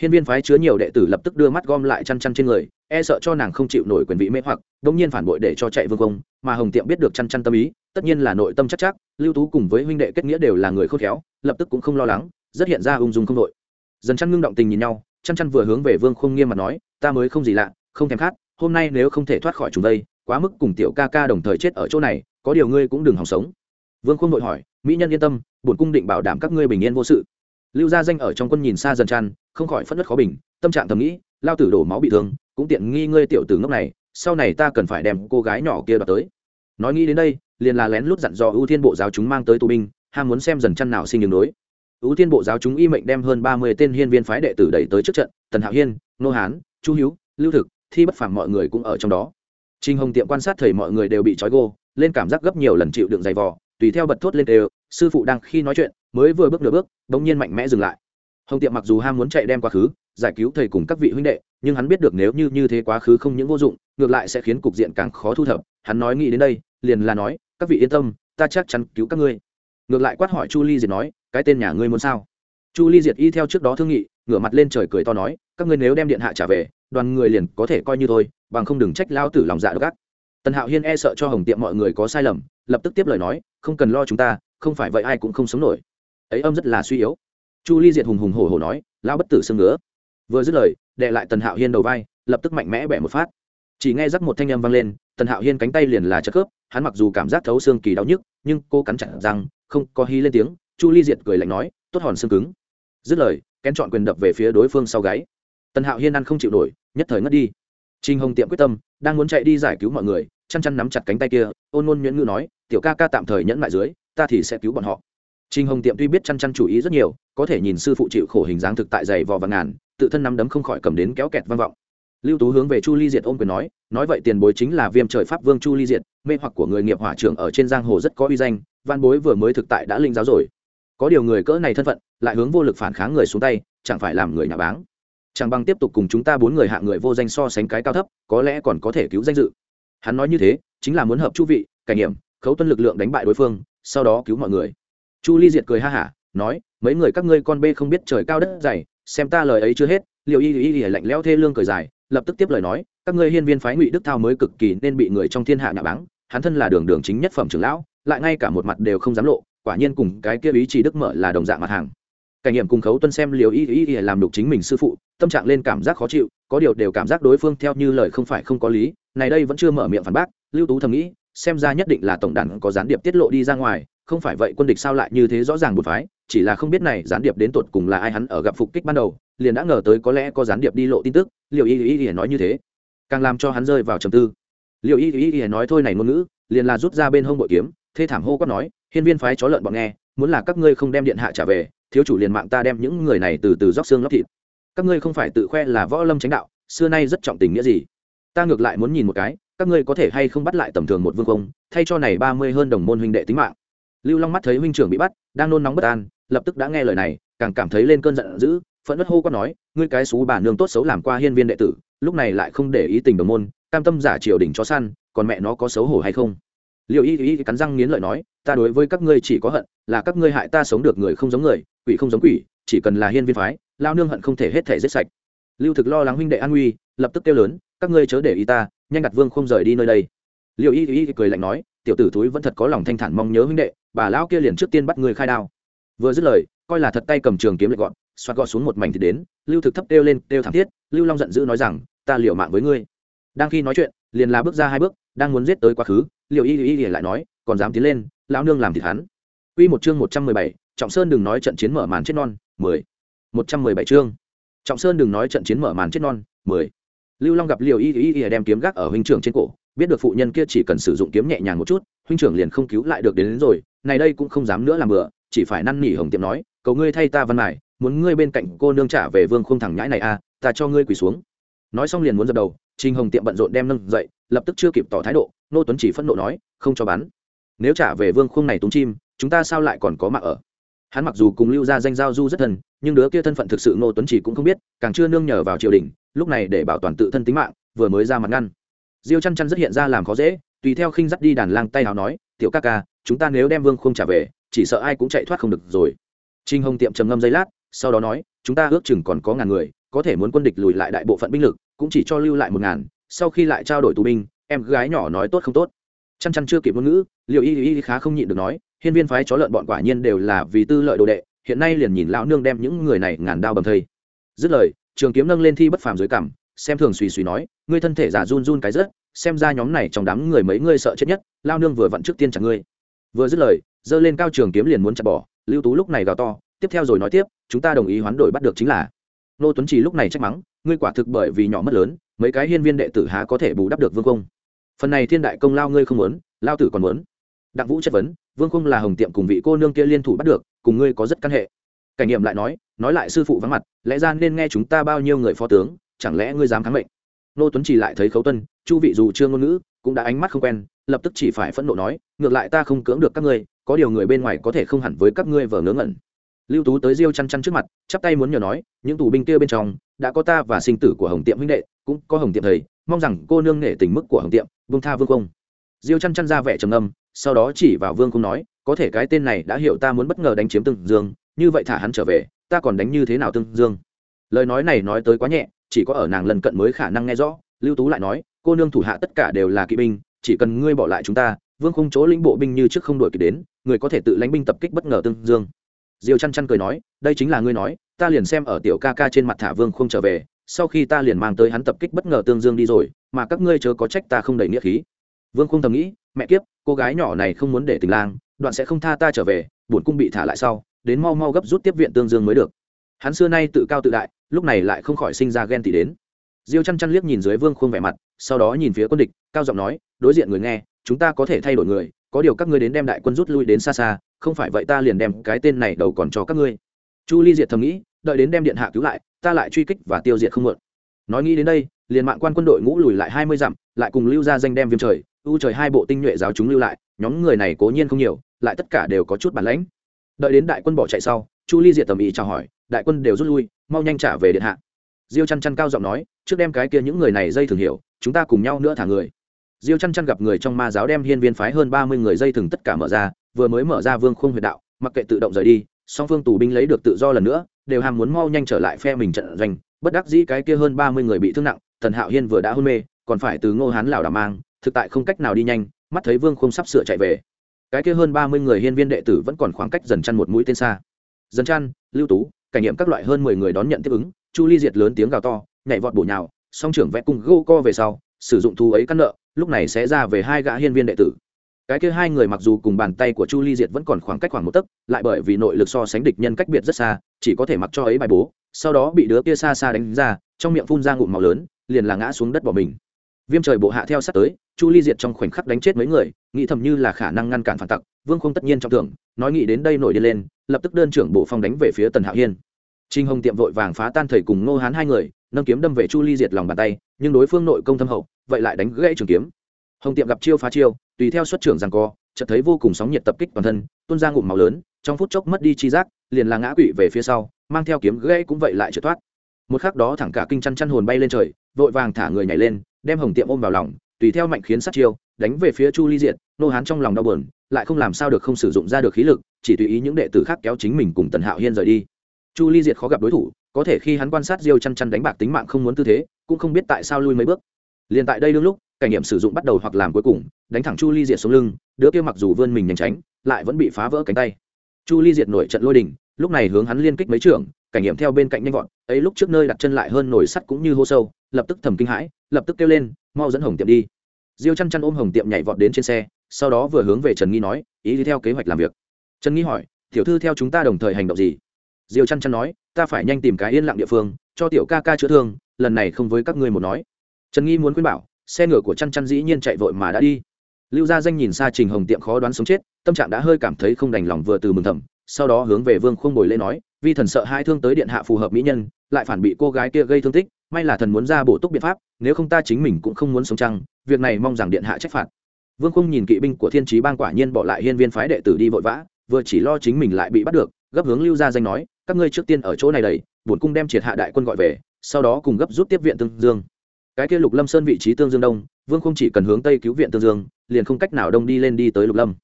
Hiên viên phái chứa nhiều đệ tử lập tức đưa mắt gom lại chăn chăn trên người e sợ cho nàng không chịu nổi quyền vị mê hoặc, đống nhiên phản bội để cho chạy vương công mà hồng tiệm biết được chăn chăn tâm ý, tất nhiên là nội tâm chắc chắc, lưu tú cùng với huynh đệ kết nghĩa đều là người khôn khéo, lập tức cũng không lo lắng, rất hiện ra ung dung không đội. Dần chăn ngưng động tình nhìn nhau, chăn chăn vừa hướng về vương không nghiêm mặt nói, ta mới không gì lạ, không thèm khát, hôm nay nếu không thể thoát khỏi chúng đây, quá mức cùng tiểu ca ca đồng thời chết ở chỗ này có điều ngươi cũng đừng hòng sống. Vương không nội hỏi, mỹ nhân yên tâm, bổn cung định bảo đảm các ngươi bình yên vô sự. Lưu gia danh ở trong quân nhìn xa dần chăn không khỏi phất đất khó bình, tâm trạng thầm nghĩ, lao tử đổ máu bị thương, cũng tiện nghi ngươi tiểu tử ngốc này, sau này ta cần phải đem cô gái nhỏ kia đoạt tới. Nói nghĩ đến đây, liền là lén lút dặn dò ưu thiên bộ giáo chúng mang tới tù binh, ham muốn xem dần chăn nào sinh đường đối. Ưu thiên bộ giáo chúng y mệnh đem hơn ba mươi tên hiên viên phái đệ tử đẩy tới trước trận, tần hạo hiên, nô hán, chu hiếu, lưu thực, thi bất phàm mọi người cũng ở trong đó. Trinh hồng tiệm quan sát thầy mọi người đều bị trói gô lên cảm giác gấp nhiều lần chịu đựng dày vò, tùy theo bật thốt lên đều, sư phụ đang khi nói chuyện, mới vừa bước nửa bước, bỗng nhiên mạnh mẽ dừng lại. Hồng tiệm mặc dù ham muốn chạy đem quá khứ, giải cứu thầy cùng các vị huynh đệ, nhưng hắn biết được nếu như như thế quá khứ không những vô dụng, ngược lại sẽ khiến cục diện càng khó thu thập. Hắn nói nghĩ đến đây, liền là nói, các vị yên tâm, ta chắc chắn cứu các ngươi. Ngược lại quát hỏi chu ly diệt nói, cái tên nhà ngươi muốn sao? Chu ly diệt y theo trước đó thương nghị, ngửa mặt lên trời cười to nói, các ngươi nếu đem điện hạ trả về, đoàn người liền có thể coi như thôi, bằng không đừng trách lao tử lòng dạ gắt tần hạo hiên e sợ cho hồng tiệm mọi người có sai lầm, lập tức tiếp lời nói, không cần lo chúng ta, không phải vậy ai cũng không sống nổi. Ấy âm rất là suy yếu. Chu ly diệt hùng hùng hổ hổ nói, lão bất tử xương ngứa. Vừa dứt lời đệ lại tần hạo hiên đầu vai, lập tức mạnh mẽ bẻ một phát. Chỉ nghe rắc một thanh âm vang lên, tần hạo hiên cánh tay liền là chất khớp, hắn mặc dù cảm giác thấu xương kỳ đau nhức, nhưng cô cắn chặt răng, không có hí lên tiếng, chu ly diệt cười lạnh nói, tốt hòn xương cứng. Dứt lời, kén chọn quyền đập về phía đối phương sau gáy. Tần hạo hiên ăn không chịu nổi, nhất thời ngất đi. Trình hồng tiệm quyết tâm, đang muốn chạy đi giải cứu mọi người, chăn chăn nắm chặt cánh tay kia, ôn ôn nhuyễn ngữ nói, tiểu ca ca tạm thời nhẫn lại dưới, ta thì sẽ cứu bọn họ. Trình hồng tiệm tuy biết chăn chăn chủ ý rất nhiều, có thể nhìn sư phụ chịu khổ hình dáng thực tại dày vò và ngàn, tự thân nắm đấm không khỏi cầm đến kéo kẹt vang vọng. Lưu tú hướng về chu ly diệt ôm quyền nói nói vậy tiền bối chính là viêm trời pháp vương chu ly diệt, mê hoặc của người nghiệp hỏa trưởng ở trên giang hồ rất có uy danh, văn bối vừa mới thực tại đã linh giáo rồi. Có điều người cỡ này thân phận, lại hướng vô lực phản kháng người xuống tay, chẳng phải làm người nhà báng chẳng bằng tiếp tục cùng chúng ta bốn người hạ người vô danh so sánh cái cao thấp, có lẽ còn có thể cứu danh dự. Hắn nói như thế, chính là muốn hợp chu vị cảnh nghiệm, khấu tuân lực lượng đánh bại đối phương, sau đó cứu mọi người. Chu ly diệt cười ha hả, nói, mấy người các ngươi con bê không biết trời cao đất dày, xem ta lời ấy chưa hết. Liệu y y y lạnh lẽo thê lương cười dài, lập tức tiếp lời nói, các ngươi hiên viên phái ngụy đức thao mới cực kỳ nên bị người trong thiên hạ nạ báng, hắn thân là đường đường chính nhất phẩm trưởng lão, lại ngay cả một mặt đều không dám lộ, quả nhiên cùng cái kia ý chỉ đức mở là đồng dạng mặt hàng cảnh nghiệm cùng khấu tuân xem liều y y y làm đục chính mình sư phụ, tâm trạng lên cảm giác khó chịu, có điều đều cảm giác đối phương theo như lời không phải không có lý, này đây vẫn chưa mở miệng phản bác, lưu tú thầm nghĩ, xem ra nhất định là tổng đàn có gián điệp tiết lộ đi ra ngoài, không phải vậy quân địch sao lại như thế rõ ràng một phái, chỉ là không biết này gián điệp đến tột cùng là ai hắn ở gặp phục kích ban đầu, liền đã ngờ tới có lẽ có gián điệp đi lộ tin tức liệu y y y nói như thế. Càng làm cho hắn rơi vào trầm tư. Liệu y y y nói thôi này ngôn ngữ, liền là rút ra bên hông bội kiếm, thê thảm hô quát nói, hiên viên phái chó lợn bọn nghe, muốn là các ngươi không đem điện hạ trả về thiếu chủ liền mạng ta đem những người này từ từ róc xương lóc thịt. Các ngươi không phải tự khoe là võ lâm tránh đạo, xưa nay rất trọng tình nghĩa gì? Ta ngược lại muốn nhìn một cái, các ngươi có thể hay không bắt lại tầm thường một vương công thay cho này ba mươi hơn đồng môn huynh đệ tính mạng. Lưu long mắt thấy huynh trưởng bị bắt, đang nôn nóng bất an, lập tức đã nghe lời này, càng cảm thấy lên cơn giận dữ, phẫn nứt hô quát nói, ngươi cái xú bà nương tốt xấu làm qua hiên viên đệ tử, lúc này lại không để ý tình đồng môn, cam tâm giả triều đỉnh chó săn, còn mẹ nó có xấu hổ hay không? Liệu y y cắn răng nghiến lợi nói, ta đối với các ngươi chỉ có hận, là các ngươi hại ta sống được người không giống người quỷ không giống quỷ chỉ cần là hiên viên phái lao nương hận không thể hết thể giết sạch. Lưu thực lo lắng huynh đệ an nguy lập tức kêu lớn các ngươi chớ để ý ta nhanh đặt vương không rời đi nơi đây. Liệu y y cười lạnh nói tiểu tử thúi vẫn thật có lòng thanh thản mong nhớ huynh đệ bà lão kia liền trước tiên bắt người khai đao. Vừa dứt lời coi là thật tay cầm trường kiếm lại gọn xoát gọn xuống một mảnh thì đến lưu thực thấp kêu lên kêu thảm thiết lưu long giận dữ nói rằng ta liều mạng với ngươi. Đang khi nói chuyện liền là bước ra hai bước đang muốn giết tới quá khứ liệu y y y lại nói còn dám tiến lên lão nương làm thịt hắn. Quy một chương một trăm mười bảy, Trọng Sơn đừng nói trận chiến mở màn chết non, mười. một trăm mười bảy chương. Trọng Sơn đừng nói trận chiến mở màn chết non, mười. Lưu Long gặp Liều Y Y Y đem kiếm gác ở huynh trưởng trên cổ, biết được phụ nhân kia chỉ cần sử dụng kiếm nhẹ nhàng một chút, huynh trưởng liền không cứu lại được đến, đến rồi, này đây cũng không dám nữa làm bừa, chỉ phải năn nỉ Hồng Tiệm nói, cầu ngươi thay ta văn mài, muốn ngươi bên cạnh cô nương trả về vương không thẳng nhãi này a ta cho ngươi quỳ xuống nói xong liền muốn dập đầu trình hồng tiệm bận rộn đem nâng dậy lập tức chưa kịp tỏ thái độ nô tuấn chỉ phẫn nộ nói không cho bắn nếu trả về vương khung này túng chim chúng ta sao lại còn có mạng ở hắn mặc dù cùng lưu ra danh giao du rất thân, nhưng đứa kia thân phận thực sự Ngô tuấn chỉ cũng không biết, càng chưa nương nhờ vào triều đình, lúc này để bảo toàn tự thân tính mạng, vừa mới ra mặt ngăn. Diêu chăn chăn rất hiện ra làm khó dễ, tùy theo khinh dắt đi đàn lang tay nào nói, tiểu ca ca, chúng ta nếu đem vương khung trả về, chỉ sợ ai cũng chạy thoát không được rồi. Trinh hồng tiệm trầm ngâm giây lát, sau đó nói, chúng ta ước chừng còn có ngàn người, có thể muốn quân địch lùi lại đại bộ phận binh lực, cũng chỉ cho lưu lại một ngàn, sau khi lại trao đổi tù binh, em gái nhỏ nói tốt không tốt. Chăn chăn chưa kịp ngôn ngữ liệu y y khá không nhịn được nói hiên viên phái chó lợn bọn quả nhiên đều là vì tư lợi đồ đệ, hiện nay liền nhìn lão nương đem những người này ngàn đao bầm thây. Dứt lời, trường kiếm nâng lên thi bất phàm dưới cằm, xem thường suy suy nói, ngươi thân thể giả run run cái rất xem ra nhóm này trong đám người mấy ngươi sợ chết nhất lao nương vừa vặn trước tiên chẳng ngươi. Vừa dứt lời, giơ lên cao trường kiếm liền muốn chặt bỏ, lưu tú lúc này gào to, tiếp theo rồi nói tiếp, chúng ta đồng ý hoán đổi bắt được chính là. Nô tuấn trì lúc này trách mắng, ngươi quả thực bởi vì nhỏ mất lớn, mấy cái hiên viên đệ tử há có thể bù đắp được vương công phần này thiên đại công lao ngươi không muốn, lao tử còn muốn đặng vũ chất vấn, vương công là hồng tiệm cùng vị cô nương kia liên thủ bắt được, cùng ngươi có rất căn hệ. Cảnh nghiệm lại nói nói lại sư phụ vắng mặt, lẽ ra nên nghe chúng ta bao nhiêu người phó tướng, chẳng lẽ ngươi dám kháng mệnh? Nô tuấn chỉ lại thấy khấu tuân, chu vị dù chưa ngôn ngữ, cũng đã ánh mắt không quen, lập tức chỉ phải phẫn nộ nói, ngược lại ta không cưỡng được các ngươi, có điều người bên ngoài có thể không hẳn với các ngươi vờ ngớ ngẩn. Lưu tú tới diêu chăn chăn trước mặt, chắp tay muốn nhờ nói, những tù binh kia bên trong, đã có ta và sinh tử của hồng tiệm huynh đệ, cũng có hồng tiệm thầy, mong rằng cô nương nể tình mức của hồng tiệm vương tha vương công diêu chăn chăn ra vẻ trầm âm sau đó chỉ vào vương cung nói, có thể cái tên này đã hiểu ta muốn bất ngờ đánh chiếm tương dương, như vậy thả hắn trở về, ta còn đánh như thế nào tương dương? Lời nói này nói tới quá nhẹ, chỉ có ở nàng lần cận mới khả năng nghe rõ, lưu tú lại nói, cô nương thủ hạ tất cả đều là kỵ binh, chỉ cần ngươi bỏ lại chúng ta, vương không chỗ lĩnh bộ binh như trước không đổi kịp đến, người có thể tự lãnh binh tập kích bất ngờ tương dương. Diêu chăn chăn cười nói, đây chính là ngươi nói, ta liền xem ở tiểu ca ca trên mặt thả vương không trở về, sau khi ta liền mang tới hắn tập kích bất ngờ tương dương đi rồi, mà các ngươi chớ có trách ta không đầy nghĩa khí vương không thầm nghĩ, mẹ kiếp, cô gái nhỏ này không muốn để tình lang, đoạn sẽ không tha ta trở về bổn cung bị thả lại sau, đến mau mau gấp rút tiếp viện tương dương mới được. Hắn xưa nay tự cao tự đại, lúc này lại không khỏi sinh ra ghen tị đến. Diêu chăn chăn liếc nhìn dưới vương khuôn vẻ mặt, sau đó nhìn phía quân địch, cao giọng nói, đối diện người nghe, chúng ta có thể thay đổi người, có điều các ngươi đến đem đại quân rút lui đến xa xa, không phải vậy ta liền đem cái tên này đầu còn cho các ngươi. Chu ly diệt thầm nghĩ, đợi đến đem điện hạ cứu lại, ta lại truy kích và tiêu diệt không mượn nói nghĩ đến đây, liền mạng quan quân đội ngũ lùi lại hai mươi dặm, lại cùng lưu ra danh đem viêm trời ưu trời hai bộ tinh nhuệ giáo chúng lưu lại, nhóm người này cố nhiên không nhiều, lại tất cả đều có chút bản lãnh. Đợi đến đại quân bỏ chạy sau, chu ly diệt tầm ý chào hỏi, đại quân đều rút lui, mau nhanh trả về điện hạ. Diêu chăn chăn cao giọng nói, trước đem cái kia những người này dây thường hiểu, chúng ta cùng nhau nữa thả người. Diêu chăn chăn gặp người trong ma giáo đem hiên viên phái hơn ba mươi người dây thừng tất cả mở ra, vừa mới mở ra vương khung huyệt đạo, mặc kệ tự động rời đi, song phương tù binh lấy được tự do lần nữa, đều hàm muốn mau nhanh trở lại phe mình trận doanh, bất đắc dĩ cái kia hơn ba mươi người bị thương nặng thần hạo hiên vừa đã hôn mê, còn phải từ ngô hán lảo đà mang thực tại không cách nào đi nhanh, mắt thấy vương không sắp sửa chạy về. Cái kia hơn ba mươi người hiên viên đệ tử vẫn còn khoảng cách dần chăn một mũi tên xa. Dần chăn, lưu tú, cảnh nghiệm các loại hơn mười người đón nhận tiếp ứng, chu ly diệt lớn tiếng gào to, nhảy vọt bổ nhào, song trưởng vẽ cung gô co về sau, sử dụng thu ấy căn nợ, lúc này sẽ ra về hai gã hiên viên đệ tử. Cái kia hai người mặc dù cùng bàn tay của chu ly diệt vẫn còn khoảng cách khoảng một tấc, lại bởi vì nội lực so sánh địch nhân cách biệt rất xa, chỉ có thể mặc cho ấy bài bố, sau đó bị đứa kia xa xa đánh ra, trong miệng phun ra ngụm màu lớn, liền là ngã xuống đất bỏ mình viêm trời bộ hạ theo sát tới, chu ly diệt trong khoảnh khắc đánh chết mấy người, nghĩ thầm như là khả năng ngăn cản phản tặc, vương không tất nhiên trong tưởng nói nghĩ đến đây nổi đi lên, lập tức đơn trưởng bộ phong đánh về phía tần hạo hiên. Trinh hồng tiệm vội vàng phá tan thầy cùng ngô hán hai người, nâng kiếm đâm về chu ly diệt lòng bàn tay, nhưng đối phương nội công thâm hậu, vậy lại đánh gãy trường kiếm. Hồng tiệm gặp chiêu phá chiêu, tùy theo xuất trưởng rằng co, chợt thấy vô cùng sóng nhiệt tập kích toàn thân, tuôn ra ngụm màu lớn, trong phút chốc mất đi chi giác, liền là ngã quỵ về phía sau, mang theo kiếm gãy cũng vậy lại trượt thoát. Một khắc đó thẳng cả kinh chăn chăn hồn bay lên trời, vội vàng thả người nhảy lên đem hồng tiệm ôm vào lòng, tùy theo mạnh khiến sát chiêu, đánh về phía chu ly diệt, nô hán trong lòng đau buồn, lại không làm sao được không sử dụng ra được khí lực, chỉ tùy ý những đệ tử khác kéo chính mình cùng tần hạo hiên rời đi. Chu ly diệt khó gặp đối thủ, có thể khi hắn quan sát diêu chăn chăn đánh bạc tính mạng không muốn tư thế, cũng không biết tại sao lui mấy bước. Liền tại đây đương lúc, cảnh nghiệm sử dụng bắt đầu hoặc làm cuối cùng, đánh thẳng chu ly diệt xuống lưng, đứa kia mặc dù vươn mình nhanh tránh, lại vẫn bị phá vỡ cánh tay. Chu ly diệt nổi trận lôi đình, lúc này hướng hắn liên kích mấy trưởng, cảnh nghiệm theo bên cạnh nhanh vọt ấy lúc trước nơi đặt chân lại hơn nổi sắt cũng như hô sâu, lập tức thầm kinh hãi lập tức kêu lên, mau dẫn hồng tiệm đi. Diêu chăn chăn ôm hồng tiệm nhảy vọt đến trên xe, sau đó vừa hướng về trần nghi nói, ý đi theo kế hoạch làm việc. Trần nghi hỏi, tiểu thư theo chúng ta đồng thời hành động gì? Diêu chăn chăn nói, ta phải nhanh tìm cái yên lặng địa phương, cho tiểu ca ca chữa thương, lần này không với các ngươi một nói. Trần nghi muốn khuyên bảo, xe ngựa của chăn chăn dĩ nhiên chạy vội mà đã đi. Lưu gia danh nhìn xa trình hồng tiệm khó đoán sống chết, tâm trạng đã hơi cảm thấy không đành lòng vừa từ mừng thầm, sau đó hướng về vương không bồi lễ nói, vi thần sợ hai thương tới điện hạ phù hợp mỹ nhân, lại phản bị cô gái kia gây thương tích may là thần muốn ra bổ túc biện pháp, nếu không ta chính mình cũng không muốn sống trăng việc này mong rằng điện hạ trách phạt. Vương không nhìn kỵ binh của thiên trí bang quả nhiên bỏ lại hiên viên phái đệ tử đi vội vã, vừa chỉ lo chính mình lại bị bắt được, gấp hướng lưu gia danh nói, các ngươi trước tiên ở chỗ này đầy, bổn cung đem triệt hạ đại quân gọi về, sau đó cùng gấp rút tiếp viện tương dương. Cái kia lục lâm sơn vị trí tương dương đông, vương không chỉ cần hướng tây cứu viện tương dương, liền không cách nào đông đi lên đi tới lục lâm.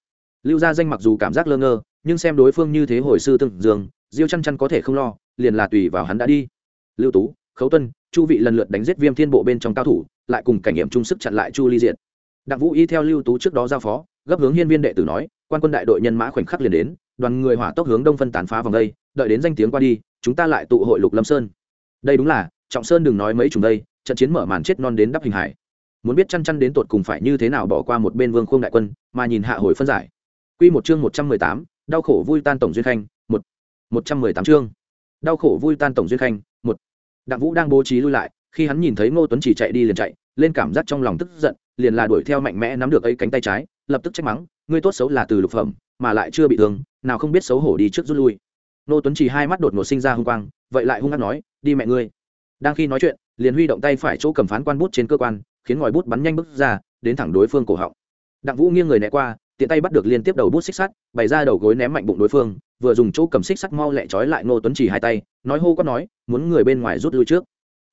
Lưu gia danh mặc dù cảm giác lơ ngơ, nhưng xem đối phương như thế hồi sư tương dương, diêu chăn chăn có thể không lo, liền là tùy vào hắn đã đi. Lưu tú, khấu tuân chu vị lần lượt đánh giết viêm thiên bộ bên trong cao thủ lại cùng cảnh nghiệm chung sức chặn lại chu ly diện đặng vũ y theo lưu tú trước đó giao phó gấp hướng hiên viên đệ tử nói quan quân đại đội nhân mã khoảnh khắc liền đến đoàn người hỏa tốc hướng đông phân tán phá vòng đây đợi đến danh tiếng qua đi chúng ta lại tụ hội lục lâm sơn. Đây đúng là trọng sơn đừng nói mấy chúng đây trận chiến mở màn chết non đến đắp hình hải muốn biết chăn chăn đến tột cùng phải như thế nào bỏ qua một bên vương khung đại quân mà nhìn hạ hồi phân giải. Quy một chương một trăm mười tám, đau khổ vui tan tổng duyên khanh, một một trăm mười tám chương. Đau khổ vui tan tổng duyên khanh, Đặng Vũ đang bố trí lui lại, khi hắn nhìn thấy Ngô Tuấn chỉ chạy đi liền chạy, lên cảm giác trong lòng tức giận, liền là đuổi theo mạnh mẽ nắm được ấy cánh tay trái, lập tức trách mắng, ngươi tốt xấu là từ lục phẩm, mà lại chưa bị thương, nào không biết xấu hổ đi trước rút lui. Ngô Tuấn chỉ hai mắt đột ngột sinh ra hung quang, vậy lại hung hăng nói, đi mẹ ngươi. Đang khi nói chuyện, liền huy động tay phải chỗ cầm phán quan bút trên cơ quan, khiến ngòi bút bắn nhanh bước ra, đến thẳng đối phương cổ họng. Đặng Vũ nghiêng người né qua, tiện tay bắt được liên tiếp đầu bút xích sắt bày ra đầu gối ném mạnh bụng đối phương vừa dùng chỗ cầm xích sắt mau lẹ trói lại ngô tuấn chỉ hai tay, nói hô quát nói, muốn người bên ngoài rút lui trước.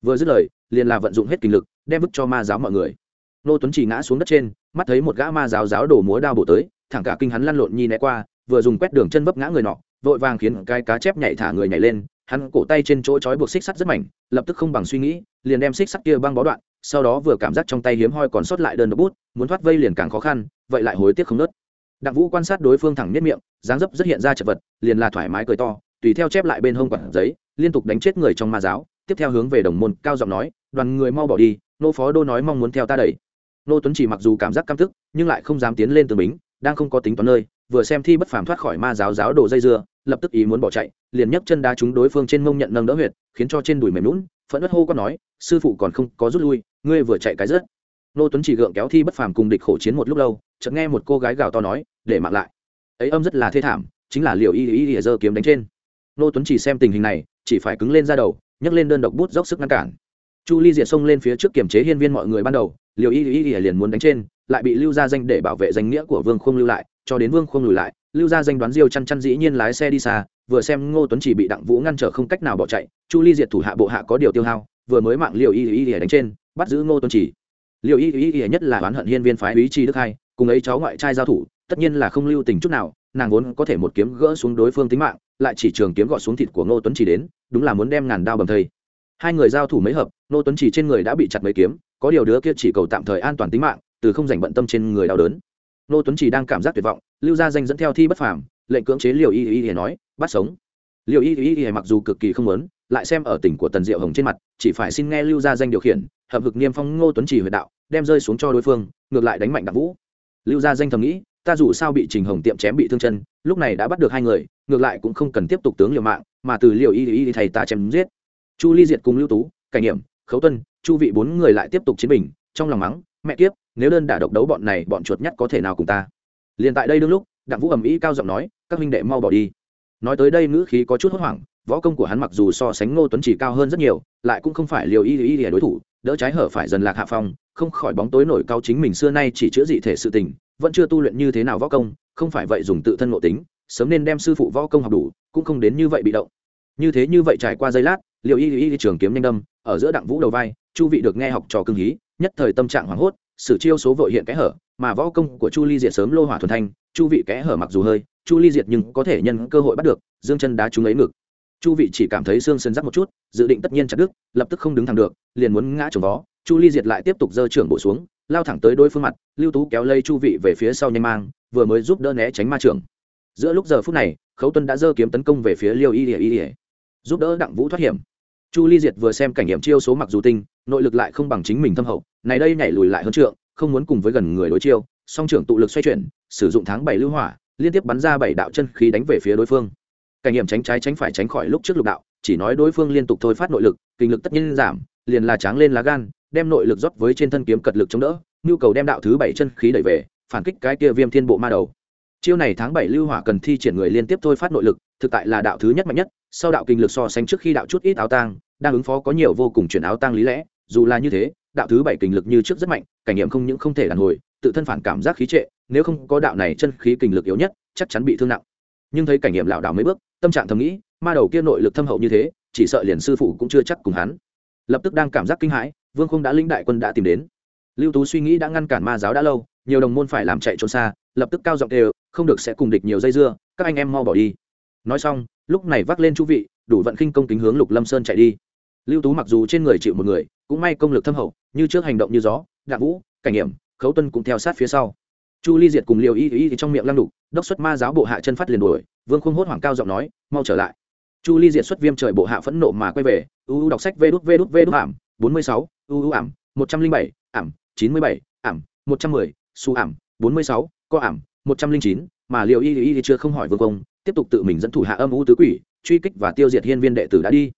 Vừa dứt lời, liền là vận dụng hết kinh lực, đem vứt cho ma giáo mọi người. Ngô tuấn chỉ ngã xuống đất trên, mắt thấy một gã ma giáo giáo đổ múa đao bổ tới, thẳng cả kinh hắn lăn lộn nhi né qua, vừa dùng quét đường chân vấp ngã người nọ, vội vàng khiến cái cá chép nhảy thả người nhảy lên, hắn cổ tay trên chỗ trói buộc xích sắt rất mảnh, lập tức không bằng suy nghĩ, liền đem xích sắt kia băng bó đoạn, sau đó vừa cảm giác trong tay hiếm hoi còn sót lại đơn độc bút, muốn thoát vây liền càng khó khăn, vậy lại hối tiếc không nớt đặng vũ quan sát đối phương thẳng nhất miệng, dáng dấp rất hiện ra chật vật, liền là thoải mái cười to, tùy theo chép lại bên hông quạt giấy, liên tục đánh chết người trong ma giáo, tiếp theo hướng về đồng môn cao giọng nói, đoàn người mau bỏ đi, nô phó đô nói mong muốn theo ta đẩy. Nô tuấn chỉ mặc dù cảm giác căm thức nhưng lại không dám tiến lên tường bính, đang không có tính toán nơi, vừa xem thi bất phàm thoát khỏi ma giáo giáo đồ dây dưa, lập tức ý muốn bỏ chạy, liền nhấc chân đá trúng đối phương trên mông nhận nâng đỡ huyệt, khiến cho trên đùi mềm lún phẫn ất hô có nói, sư phụ còn không có rút lui, ngươi vừa chạy cái rớt nô tuấn chỉ gượng kéo thi bất phàm cùng địch khổ chiến một lúc lâu, chợt nghe một cô gái gào to nói, để mặc lại. Ấy âm rất là thê thảm, chính là liệu y y y giơ kiếm đánh trên. Nô tuấn chỉ xem tình hình này, chỉ phải cứng lên ra đầu, nhấc lên đơn độc bút dốc sức ngăn cản. Chu ly diệt xông lên phía trước kiểm chế hiên viên mọi người ban đầu liệu y y y liền muốn đánh trên, lại bị lưu ra danh để bảo vệ danh nghĩa của vương không lưu lại, cho đến vương không lùi lại, lưu ra danh đoán diêu chăn chăn dĩ nhiên lái xe đi xa, vừa xem ngô tuấn chỉ bị đặng vũ ngăn trở không cách nào bỏ chạy, chu ly diệt thủ hạ bộ hạ có điều tiêu hao, vừa mới mạng liệu y y y đánh trên, bắt giữ ngô tuấn chỉ liệu y y y nhất là oán hận hiên viên phái ý chi đức hai, cùng ấy cháu ngoại trai giao thủ, tất nhiên là không lưu tình chút nào, nàng vốn có thể một kiếm gỡ xuống đối phương tính mạng, lại chỉ trường kiếm gọt xuống thịt của ngô tuấn chỉ đến, đúng là muốn đem ngàn đao bầm thây. Hai người giao thủ mấy hợp, ngô tuấn chỉ trên người đã bị chặt mấy kiếm, có điều đứa kia chỉ cầu tạm thời an toàn tính mạng, từ không dành bận tâm trên người đau đớn. Ngô tuấn chỉ đang cảm giác tuyệt vọng, lưu gia danh dẫn theo thi bất phàm, lệnh cưỡng chế liều y y y nói, bắt sống. Liều y y y mặc dù cực kỳ không muốn, lại xem ở tỉnh của tần diệu hồng trên mặt, chỉ phải xin nghe lưu gia danh điều khiển, hợp hực niêm phong ngô tuấn chỉ huyệt đạo đem rơi xuống cho đối phương, ngược lại đánh mạnh đặng vũ. Lưu gia danh thầm nghĩ, ta dù sao bị trình hồng tiệm chém bị thương chân, lúc này đã bắt được hai người, ngược lại cũng không cần tiếp tục tướng liều mạng, mà từ liều y y thầy ta chém giết. Chu ly diệt cùng lưu tú, cảnh nghiệm, khấu tuân, chu vị bốn người lại tiếp tục chiến bình, trong lòng mắng, mẹ kiếp, nếu đơn đả độc đấu bọn này, bọn chuột nhắt có thể nào cùng ta? Liền tại đây đương lúc, đặng vũ ầm ĩ cao giọng nói, các huynh đệ mau bỏ đi. Nói tới đây ngữ khí có chút hốt hoảng, võ công của hắn mặc dù so sánh ngô tuấn chỉ cao hơn rất nhiều, lại cũng không phải liều y y y đối thủ, đỡ trái hở phải dần lạc hạ phong không khỏi bóng tối nổi cao chính mình xưa nay chỉ chữa dị thể sự tình, vẫn chưa tu luyện như thế nào võ công, không phải vậy dùng tự thân ngộ tính, sớm nên đem sư phụ võ công học đủ, cũng không đến như vậy bị động. Như thế như vậy trải qua giây lát liệu y y trường kiếm nhanh đâm, ở giữa đặng vũ đầu vai, chu vị được nghe học trò cưng hí, nhất thời tâm trạng hoảng hốt, sử chiêu số vội hiện kẽ hở, mà võ công của chu ly diệt sớm lô hỏa thuần thanh, chu vị kẽ hở mặc dù hơi, chu ly diệt nhưng có thể nhân cơ hội bắt được, dương chân đá chúng lấy ngực. Chu vị chỉ cảm thấy xương sơn rắc một chút, dự định tất nhiên chặt đứt, lập tức không đứng thẳng được, liền muốn ngã trồng vó chu ly diệt lại tiếp tục dơ trưởng bổ xuống, lao thẳng tới đôi phương mặt, lưu tú kéo lây chu vị về phía sau nhanh mang, vừa mới giúp đỡ né tránh ma trưởng. Giữa lúc giờ phút này, khấu tuân đã dơ kiếm tấn công về phía liêu y ỉa y ỉa giúp đỡ đặng vũ thoát hiểm. Chu ly diệt vừa xem cảnh nghiệm chiêu số mặc dù tinh, nội lực lại không bằng chính mình thâm hậu, này đây nhảy lùi lại hơn trượng, không muốn cùng với gần người đối chiêu, song trưởng tụ lực xoay chuyển, sử dụng tháng bảy lưu hỏa, liên tiếp bắn ra bảy đạo chân khí đánh về phía đối phương. Cảnh nghiệm tránh trái tránh phải tránh khỏi lúc trước lục đạo, chỉ nói đối phương liên tục thôi phát nội lực, kinh lực tất nhiên giảm, liền là tráng lên lá gan đem nội lực rót với trên thân kiếm cật lực chống đỡ, nhu cầu đem đạo thứ bảy chân khí đẩy về, phản kích cái kia viêm thiên bộ ma đầu. Chiêu này tháng bảy lưu hỏa cần thi triển người liên tiếp thôi phát nội lực, thực tại là đạo thứ nhất mạnh nhất, sau đạo kinh lực so sánh trước khi đạo chút ít áo tang, đang ứng phó có nhiều vô cùng chuyển áo tang lý lẽ, dù là như thế, đạo thứ bảy kinh lực như trước rất mạnh, cảnh nghiệm không những không thể đàn hồi, tự thân phản cảm giác khí trệ, nếu không có đạo này chân khí kinh lực yếu nhất, chắc chắn bị thương nặng. Nhưng thấy cảnh nghiệm lảo đảo mấy bước, tâm trạng thầm nghĩ, ma đầu kia nội lực thâm hậu như thế, chỉ sợ liền sư phụ cũng chưa chắc cùng hắn. Lập tức đang cảm giác kinh hãi vương không đã lĩnh đại quân đã tìm đến. Lưu tú suy nghĩ đã ngăn cản ma giáo đã lâu, nhiều đồng môn phải làm chạy trốn xa, lập tức cao giọng đều không được sẽ cùng địch nhiều dây dưa, các anh em mau bỏ đi. Nói xong, lúc này vác lên chú vị, đủ vận khinh công kính hướng lục lâm sơn chạy đi. Lưu tú mặc dù trên người chịu một người, cũng may công lực thâm hậu, như trước hành động như gió đạ vũ, cảnh nghiệm, khấu tuân cũng theo sát phía sau. Chu ly diệt cùng liều y y trong miệng lăng đục, đốc xuất ma giáo bộ hạ chân phát liền đuổi, vương không hốt hoảng cao giọng nói, mau trở lại. Chu ly diệt xuất viêm trời bộ hạ phẫn nộ mà quay về u đọc sách vê đút vê đút vê đút hàm bốn mươi sáu ưu ảm, một trăm linh bảy, ảm, chín mươi bảy, ảm, một trăm mười, su ảm, bốn mươi sáu, co ảm, một trăm linh chín, mà Liêu y y chưa không hỏi vương công, tiếp tục tự mình dẫn thủ hạ âm u tứ quỷ, truy kích và tiêu diệt hiên viên đệ tử đã đi.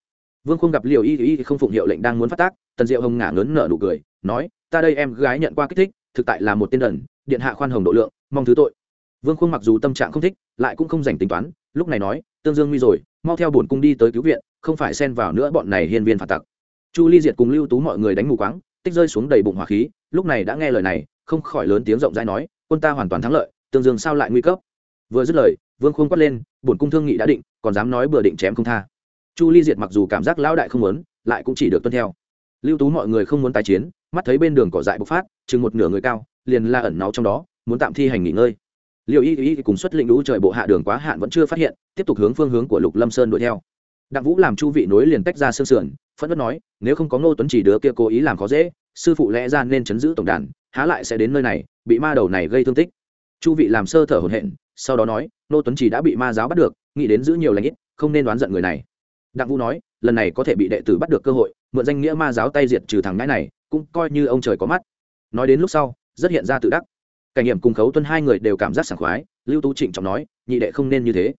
Vương không gặp Liêu y y không phụng hiệu lệnh đang muốn phát tác, tần diệu hồng ngả ngớn nở nụ cười, nói, ta đây em gái nhận qua kích thích, thực tại là một tên đần, điện hạ khoan hồng độ lượng, mong thứ tội. Vương khuông mặc dù tâm trạng không thích, lại cũng không dành tính toán, lúc này nói, tương dương nguy rồi, mau theo bổn cung đi tới cứu viện, không phải xen vào nữa bọn này hiên viên phản tặc chu ly diệt cùng lưu tú mọi người đánh mù quáng, tích rơi xuống đầy bụng hỏa khí, lúc này đã nghe lời này, không khỏi lớn tiếng rộng rãi nói, quân ta hoàn toàn thắng lợi, tương dương sao lại nguy cấp? Vừa dứt lời, vương khôn quát lên, bổn cung thương nghị đã định, còn dám nói bừa định chém không tha. Chu ly diệt mặc dù cảm giác lão đại không muốn, lại cũng chỉ được tuân theo. Lưu tú mọi người không muốn tái chiến, mắt thấy bên đường cỏ dại bộc phát, chừng một nửa người cao, liền la ẩn náu trong đó, muốn tạm thi hành nghỉ ngơi. Liệu y y cùng xuất lĩnh lũ trời bộ hạ đường quá hạn vẫn chưa phát hiện, tiếp tục hướng phương hướng của lục lâm sơn đuổi theo. Đặng vũ làm chu vị nối liền tách ra sương sườn phẫn nộ nói, nếu không có ngô tuấn chỉ đứa kia cố ý làm khó dễ, sư phụ lẽ ra nên chấn giữ tổng đàn, há lại sẽ đến nơi này, bị ma đầu này gây thương tích. Chu vị làm sơ thở hổn hển, sau đó nói, ngô tuấn chỉ đã bị ma giáo bắt được, nghĩ đến giữ nhiều lãnh ít, không nên đoán giận người này. Đặng vũ nói, lần này có thể bị đệ tử bắt được cơ hội, mượn danh nghĩa ma giáo tay diệt trừ thằng ngãi này, cũng coi như ông trời có mắt. Nói đến lúc sau, rất hiện ra tự đắc. Cảnh nghiệm cùng khấu tuân hai người đều cảm giác sảng khoái, lưu tú trịnh trọng nói, nhị đệ không nên như thế.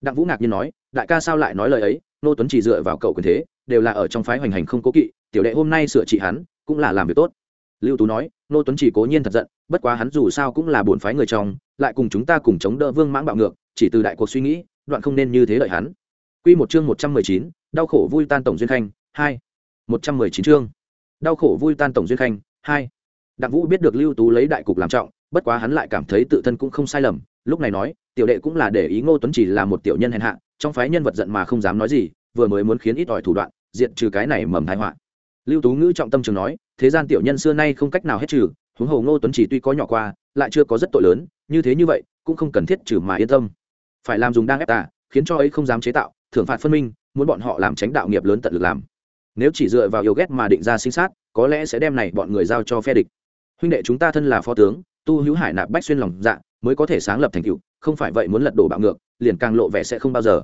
Đặng vũ ngạc nhiên nói, đại ca sao lại nói lời ấy? Nô tuấn chỉ dựa vào cậu quyền thế đều là ở trong phái hoành hành không cố kỵ tiểu đệ hôm nay sửa trị hắn cũng là làm việc tốt lưu tú nói nô tuấn chỉ cố nhiên thật giận bất quá hắn dù sao cũng là bổn phái người trong lại cùng chúng ta cùng chống đỡ vương mãng bạo ngược chỉ từ đại cuộc suy nghĩ đoạn không nên như thế lợi hắn Quy một chương một trăm mười chín, đau khổ vui tan tổng duyên khanh, hai. một trăm mười chín chương. Đau khổ vui tan tổng duyên khanh, hai. Đặng Vũ biết được Lưu Tú lấy đại cục làm trọng, bất quá hắn lại cảm thấy tự thân cũng không sai lầm, lúc này nói, tiểu đệ cũng là để ý Ngô Tuấn chỉ là một tiểu nhân hèn hạ, trong phái nhân vật giận mà không dám nói gì, vừa mới muốn khiến ít ỏi thủ đoạn, diện trừ cái này mầm tai họa. Lưu Tú ngữ trọng tâm trường nói, thế gian tiểu nhân xưa nay không cách nào hết trừ, huống hồ Ngô Tuấn chỉ tuy có nhỏ qua, lại chưa có rất tội lớn, như thế như vậy, cũng không cần thiết trừ mà yên tâm. Phải làm dùng đang ép ta, khiến cho ấy không dám chế tạo, thưởng phạt phân minh muốn bọn họ làm tránh đạo nghiệp lớn tận lực làm nếu chỉ dựa vào yêu ghét mà định ra sinh sát có lẽ sẽ đem này bọn người giao cho phe địch huynh đệ chúng ta thân là phó tướng tu hữu hải nạp bách xuyên lòng dạ mới có thể sáng lập thành tựu không phải vậy muốn lật đổ bạo ngược liền càng lộ vẻ sẽ không bao giờ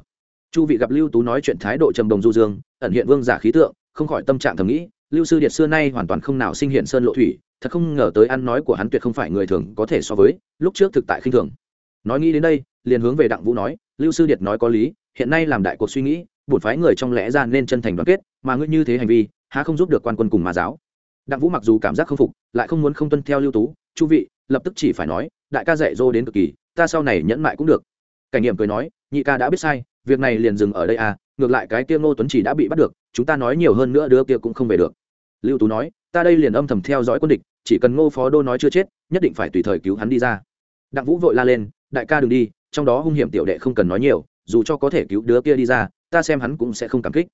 chu vị gặp lưu tú nói chuyện thái độ trầm đồng du dương, ẩn hiện vương giả khí tượng, không khỏi tâm trạng thầm nghĩ, lưu sư điệt xưa nay hoàn toàn không nào sinh hiện sơn lộ thủy, thật không ngờ tới ăn nói của hắn tuyệt không phải người thường có thể so với, lúc trước thực tại khinh thường. Nói nghĩ đến đây, liền hướng về đặng vũ nói, lưu sư điệt nói có lý, hiện nay làm đại cuộc suy nghĩ, bổn phái người trong lẽ ra nên chân thành đoàn kết, mà ngươi như thế hành vi, há không giúp được quan quân cùng mà giáo. Đặng vũ mặc dù cảm giác không phục, lại không muốn không tuân theo lưu tú, chu vị, lập tức chỉ phải nói, đại ca dạy dô đến cực kỳ, ta sau này nhẫn mại cũng được. Cảnh nghiệm cười nói, nhị ca đã biết sai việc này liền dừng ở đây à ngược lại cái kia ngô tuấn chỉ đã bị bắt được, chúng ta nói nhiều hơn nữa đứa kia cũng không về được. Lưu tú nói, ta đây liền âm thầm theo dõi quân địch, chỉ cần ngô phó đô nói chưa chết, nhất định phải tùy thời cứu hắn đi ra. Đặng vũ vội la lên, đại ca đừng đi, trong đó hung hiểm tiểu đệ không cần nói nhiều, dù cho có thể cứu đứa kia đi ra, ta xem hắn cũng sẽ không cảm kích.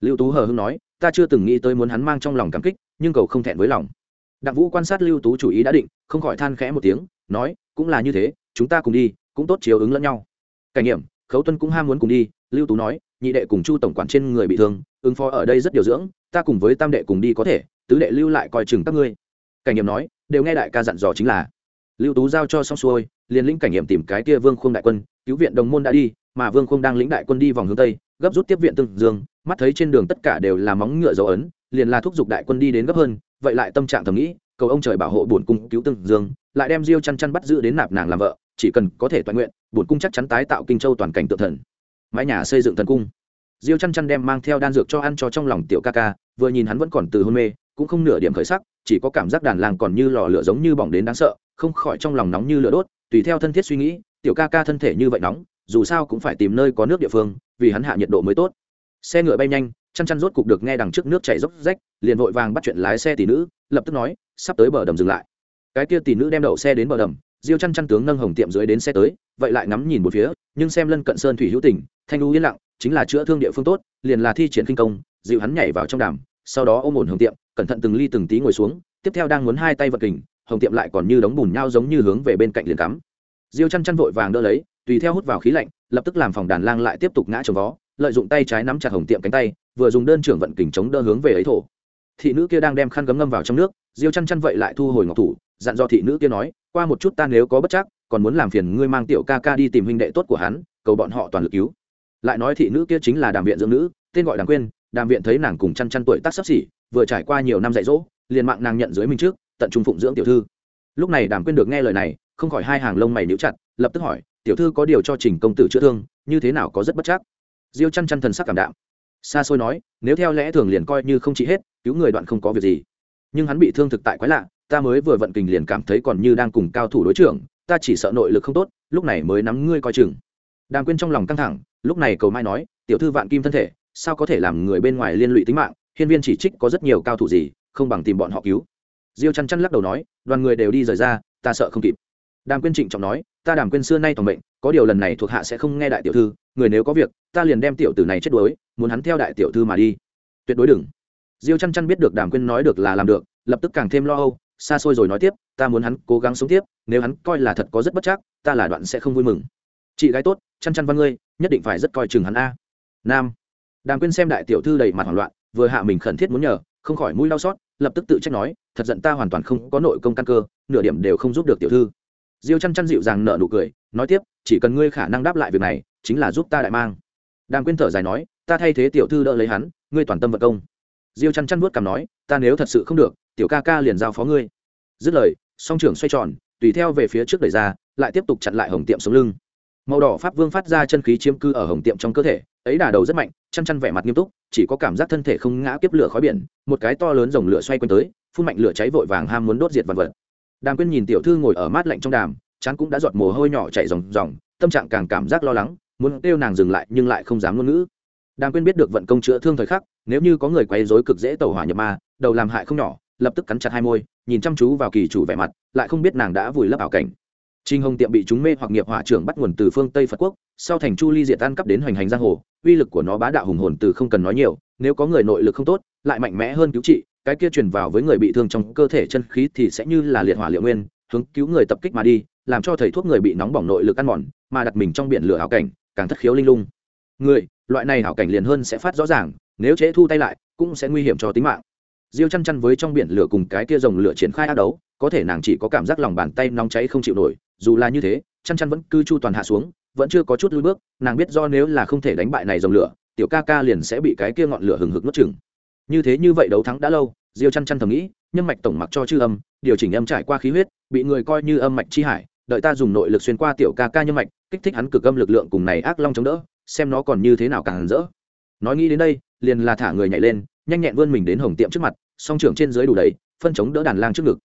Lưu tú hờ hưng nói, ta chưa từng nghĩ tới muốn hắn mang trong lòng cảm kích, nhưng cầu không thẹn với lòng. Đặng vũ quan sát lưu tú chủ ý đã định, không khỏi than khẽ một tiếng, nói, cũng là như thế, chúng ta cùng đi, cũng tốt chiếu ứng lẫn nhau. Cảnh nghiệm khấu tuân cũng ham muốn cùng đi, lưu tú nói, nhị đệ cùng chu tổng quản trên người bị thương, ứng phó ở đây rất điều dưỡng, ta cùng với tam đệ cùng đi có thể, tứ đệ lưu lại coi chừng các ngươi. Cảnh nghiệm nói, đều nghe đại ca dặn dò chính là. Lưu tú giao cho xong xuôi, liền lĩnh cảnh nghiệm tìm cái kia vương khung đại quân, cứu viện đồng môn đã đi, mà vương khung đang lĩnh đại quân đi vòng hướng tây, gấp rút tiếp viện tương dương, mắt thấy trên đường tất cả đều là móng ngựa dấu ấn, liền là thúc giục đại quân đi đến gấp hơn, vậy lại tâm trạng thầm nghĩ, cầu ông trời bảo hộ bổn cung cứu tương dương, lại đem diêu chăn chăn bắt giữ đến nạp nàng làm vợ chỉ cần có thể toàn nguyện, bổn cung chắc chắn tái tạo kinh châu toàn cảnh tự thần. Mái nhà xây dựng thần cung. Diêu chăn chăn đem mang theo đan dược cho ăn cho trong lòng tiểu ca ca, vừa nhìn hắn vẫn còn từ hôn mê, cũng không nửa điểm khởi sắc, chỉ có cảm giác đàn làng còn như lò lửa giống như bỏng đến đáng sợ, không khỏi trong lòng nóng như lửa đốt, tùy theo thân thiết suy nghĩ, tiểu ca ca thân thể như vậy nóng, dù sao cũng phải tìm nơi có nước địa phương, vì hắn hạ nhiệt độ mới tốt. Xe ngựa bay nhanh, chăn chăn rốt cục được nghe đằng trước nước chảy dốc rách, liền vội vàng bắt chuyện lái xe tỷ nữ, lập tức nói, sắp tới bờ đầm dừng lại. Cái kia tỷ nữ đem đậu xe đến bờ đầm diêu chăn chăn tướng nâng hồng tiệm dưới đến xe tới, vậy lại ngắm nhìn một phía, nhưng xem lân cận sơn thủy hữu tình, thanh lưu yên lặng, chính là chữa thương địa phương tốt, liền là thi triển kinh công, dịu hắn nhảy vào trong đàm, sau đó ôm ổn hồng tiệm, cẩn thận từng ly từng tí ngồi xuống, tiếp theo đang muốn hai tay vật kình, hồng tiệm lại còn như đống bùn nhau giống như hướng về bên cạnh liền cắm. Diêu chăn chăn vội vàng đỡ lấy, tùy theo hút vào khí lạnh, lập tức làm phòng đàn lang lại tiếp tục ngã trồng vó, lợi dụng tay trái nắm chặt hồng tiệm cánh tay, vừa dùng đơn trưởng vận kình chống đỡ hướng về ấy thổ. Thị nữ kia đang đem khăn gấm ngâm vào trong nước, diêu chăn chăn vậy lại thu hồi ngọc thủ, dặn do thị nữ kia nói qua một chút ta nếu có bất chắc, còn muốn làm phiền ngươi mang tiểu ca ca đi tìm huynh đệ tốt của hắn, cầu bọn họ toàn lực cứu. Lại nói thị nữ kia chính là đàm viện dưỡng nữ, tên gọi đàm quyên, đàm viện thấy nàng cùng chăn chăn tuổi tác sắp xỉ, vừa trải qua nhiều năm dạy dỗ, liền mạng nàng nhận dưới mình trước, tận trung phụng dưỡng tiểu thư. Lúc này đàm quyên được nghe lời này, không khỏi hai hàng lông mày níu chặt, lập tức hỏi, tiểu thư có điều cho trình công tử chữa thương, như thế nào có rất bất chắc? Diêu chăn chăn thần sắc cảm đạm. Xa xôi nói, nếu theo lẽ thường liền coi như không trị hết, cứu người đoạn không có việc gì. Nhưng hắn bị thương thực tại quái lạ ta mới vừa vận kình liền cảm thấy còn như đang cùng cao thủ đối trưởng, ta chỉ sợ nội lực không tốt, lúc này mới nắm ngươi coi chừng. Đàm quyên trong lòng căng thẳng, lúc này cầu mai nói, tiểu thư vạn kim thân thể, sao có thể làm người bên ngoài liên lụy tính mạng, hiên viên chỉ trích có rất nhiều cao thủ gì, không bằng tìm bọn họ cứu. Diêu chăn chăn lắc đầu nói, đoàn người đều đi rời ra, ta sợ không kịp. Đàm quyên trịnh trọng nói, ta đàm quyên xưa nay toàn bệnh có điều lần này thuộc hạ sẽ không nghe đại tiểu thư, người nếu có việc, ta liền đem tiểu tử này chết đuối, muốn hắn theo đại tiểu thư mà đi. Tuyệt đối đừng. Diêu chăn chăn biết được đàm quyên nói được là làm được, lập tức càng thêm lo âu xa xôi rồi nói tiếp, ta muốn hắn cố gắng sống tiếp, nếu hắn coi là thật có rất bất chắc, ta là đoạn sẽ không vui mừng. Chị gái tốt, chăn chăn văn ngươi, nhất định phải rất coi chừng hắn a. Nam. Đàm quyên xem đại tiểu thư đầy mặt hoảng loạn, vừa hạ mình khẩn thiết muốn nhờ, không khỏi mũi đau xót, lập tức tự trách nói, thật giận ta hoàn toàn không có nội công căn cơ, nửa điểm đều không giúp được tiểu thư. Diêu chăn chăn dịu dàng nở nụ cười, nói tiếp, chỉ cần ngươi khả năng đáp lại việc này, chính là giúp ta đại mang. Đàm quyên thở dài nói, ta thay thế tiểu thư đỡ lấy hắn, ngươi toàn tâm vật công. Diêu chăn chăn vuốt cằm nói, ta nếu thật sự không được tiểu ca ca liền giao phó ngươi. Dứt lời, song trưởng xoay tròn, tùy theo về phía trước đẩy ra, lại tiếp tục chặn lại hồng tiệm sống lưng. Màu đỏ pháp vương phát ra chân khí chiếm cư ở hồng tiệm trong cơ thể, ấy đà đầu rất mạnh, chăn chăn vẻ mặt nghiêm túc, chỉ có cảm giác thân thể không ngã kiếp lửa khói biển, một cái to lớn dòng lửa xoay quanh tới, phun mạnh lửa cháy vội vàng ham muốn đốt diệt vật vật. Đàm quyên nhìn tiểu thư ngồi ở mát lạnh trong đàm, chán cũng đã giọt mồ hôi nhỏ chảy ròng ròng, tâm trạng càng cảm giác lo lắng, muốn kêu nàng dừng lại nhưng lại không dám ngôn ngữ. Đàm quyên biết được vận công chữa thương thời khắc, nếu như có người quấy rối cực dễ tẩu hỏa nhập ma, đầu làm hại không nhỏ lập tức cắn chặt hai môi nhìn chăm chú vào kỳ chủ vẻ mặt lại không biết nàng đã vùi lấp ảo cảnh Trình Hồng Tiệm bị chúng mê hoặc nghiệp hỏa trưởng bắt nguồn từ phương Tây Phật quốc, sau thành Chu Ly diệt tan cấp đến hoành hành giang hồ, uy lực của nó bá đạo hùng hồn từ không cần nói nhiều, nếu có người nội lực không tốt, lại mạnh mẽ hơn cứu trị, cái kia truyền vào với người bị thương trong cơ thể chân khí thì sẽ như là liệt hỏa liệu nguyên, hướng cứu người tập kích mà đi, làm cho thầy thuốc người bị nóng bỏng nội lực ăn mòn, mà đặt mình trong biển lửa hảo cảnh, càng thất khiếu linh lung. Người, loại này hảo cảnh liền hơn sẽ phát rõ ràng, nếu chế thu tay lại, cũng sẽ nguy hiểm cho tính mạng. Diêu chăn chăn với trong biển lửa cùng cái kia rồng lửa triển khai ác đấu, có thể nàng chỉ có cảm giác lòng bàn tay nóng cháy không chịu nổi, dù là như thế chăn chăn vẫn cư chu toàn hạ xuống vẫn chưa có chút lui bước nàng biết do nếu là không thể đánh bại này dòng lửa tiểu ca ca liền sẽ bị cái kia ngọn lửa hừng hực nuốt chừng như thế như vậy đấu thắng đã lâu diêu chăn chăn thầm nghĩ nhân mạch tổng mặc cho chư âm điều chỉnh âm trải qua khí huyết bị người coi như âm mạch chi hải đợi ta dùng nội lực xuyên qua tiểu ca ca nhân mạch kích thích hắn cực âm lực lượng cùng này ác long chống đỡ xem nó còn như thế nào càng rỡ. Nói nghĩ đến đây liền là thả người nhảy lên nhanh nhẹn vươn mình đến hồng tiệm trước mặt song trưởng trên dưới đủ đầy, phân chống đỡ đàn lang trước ngực.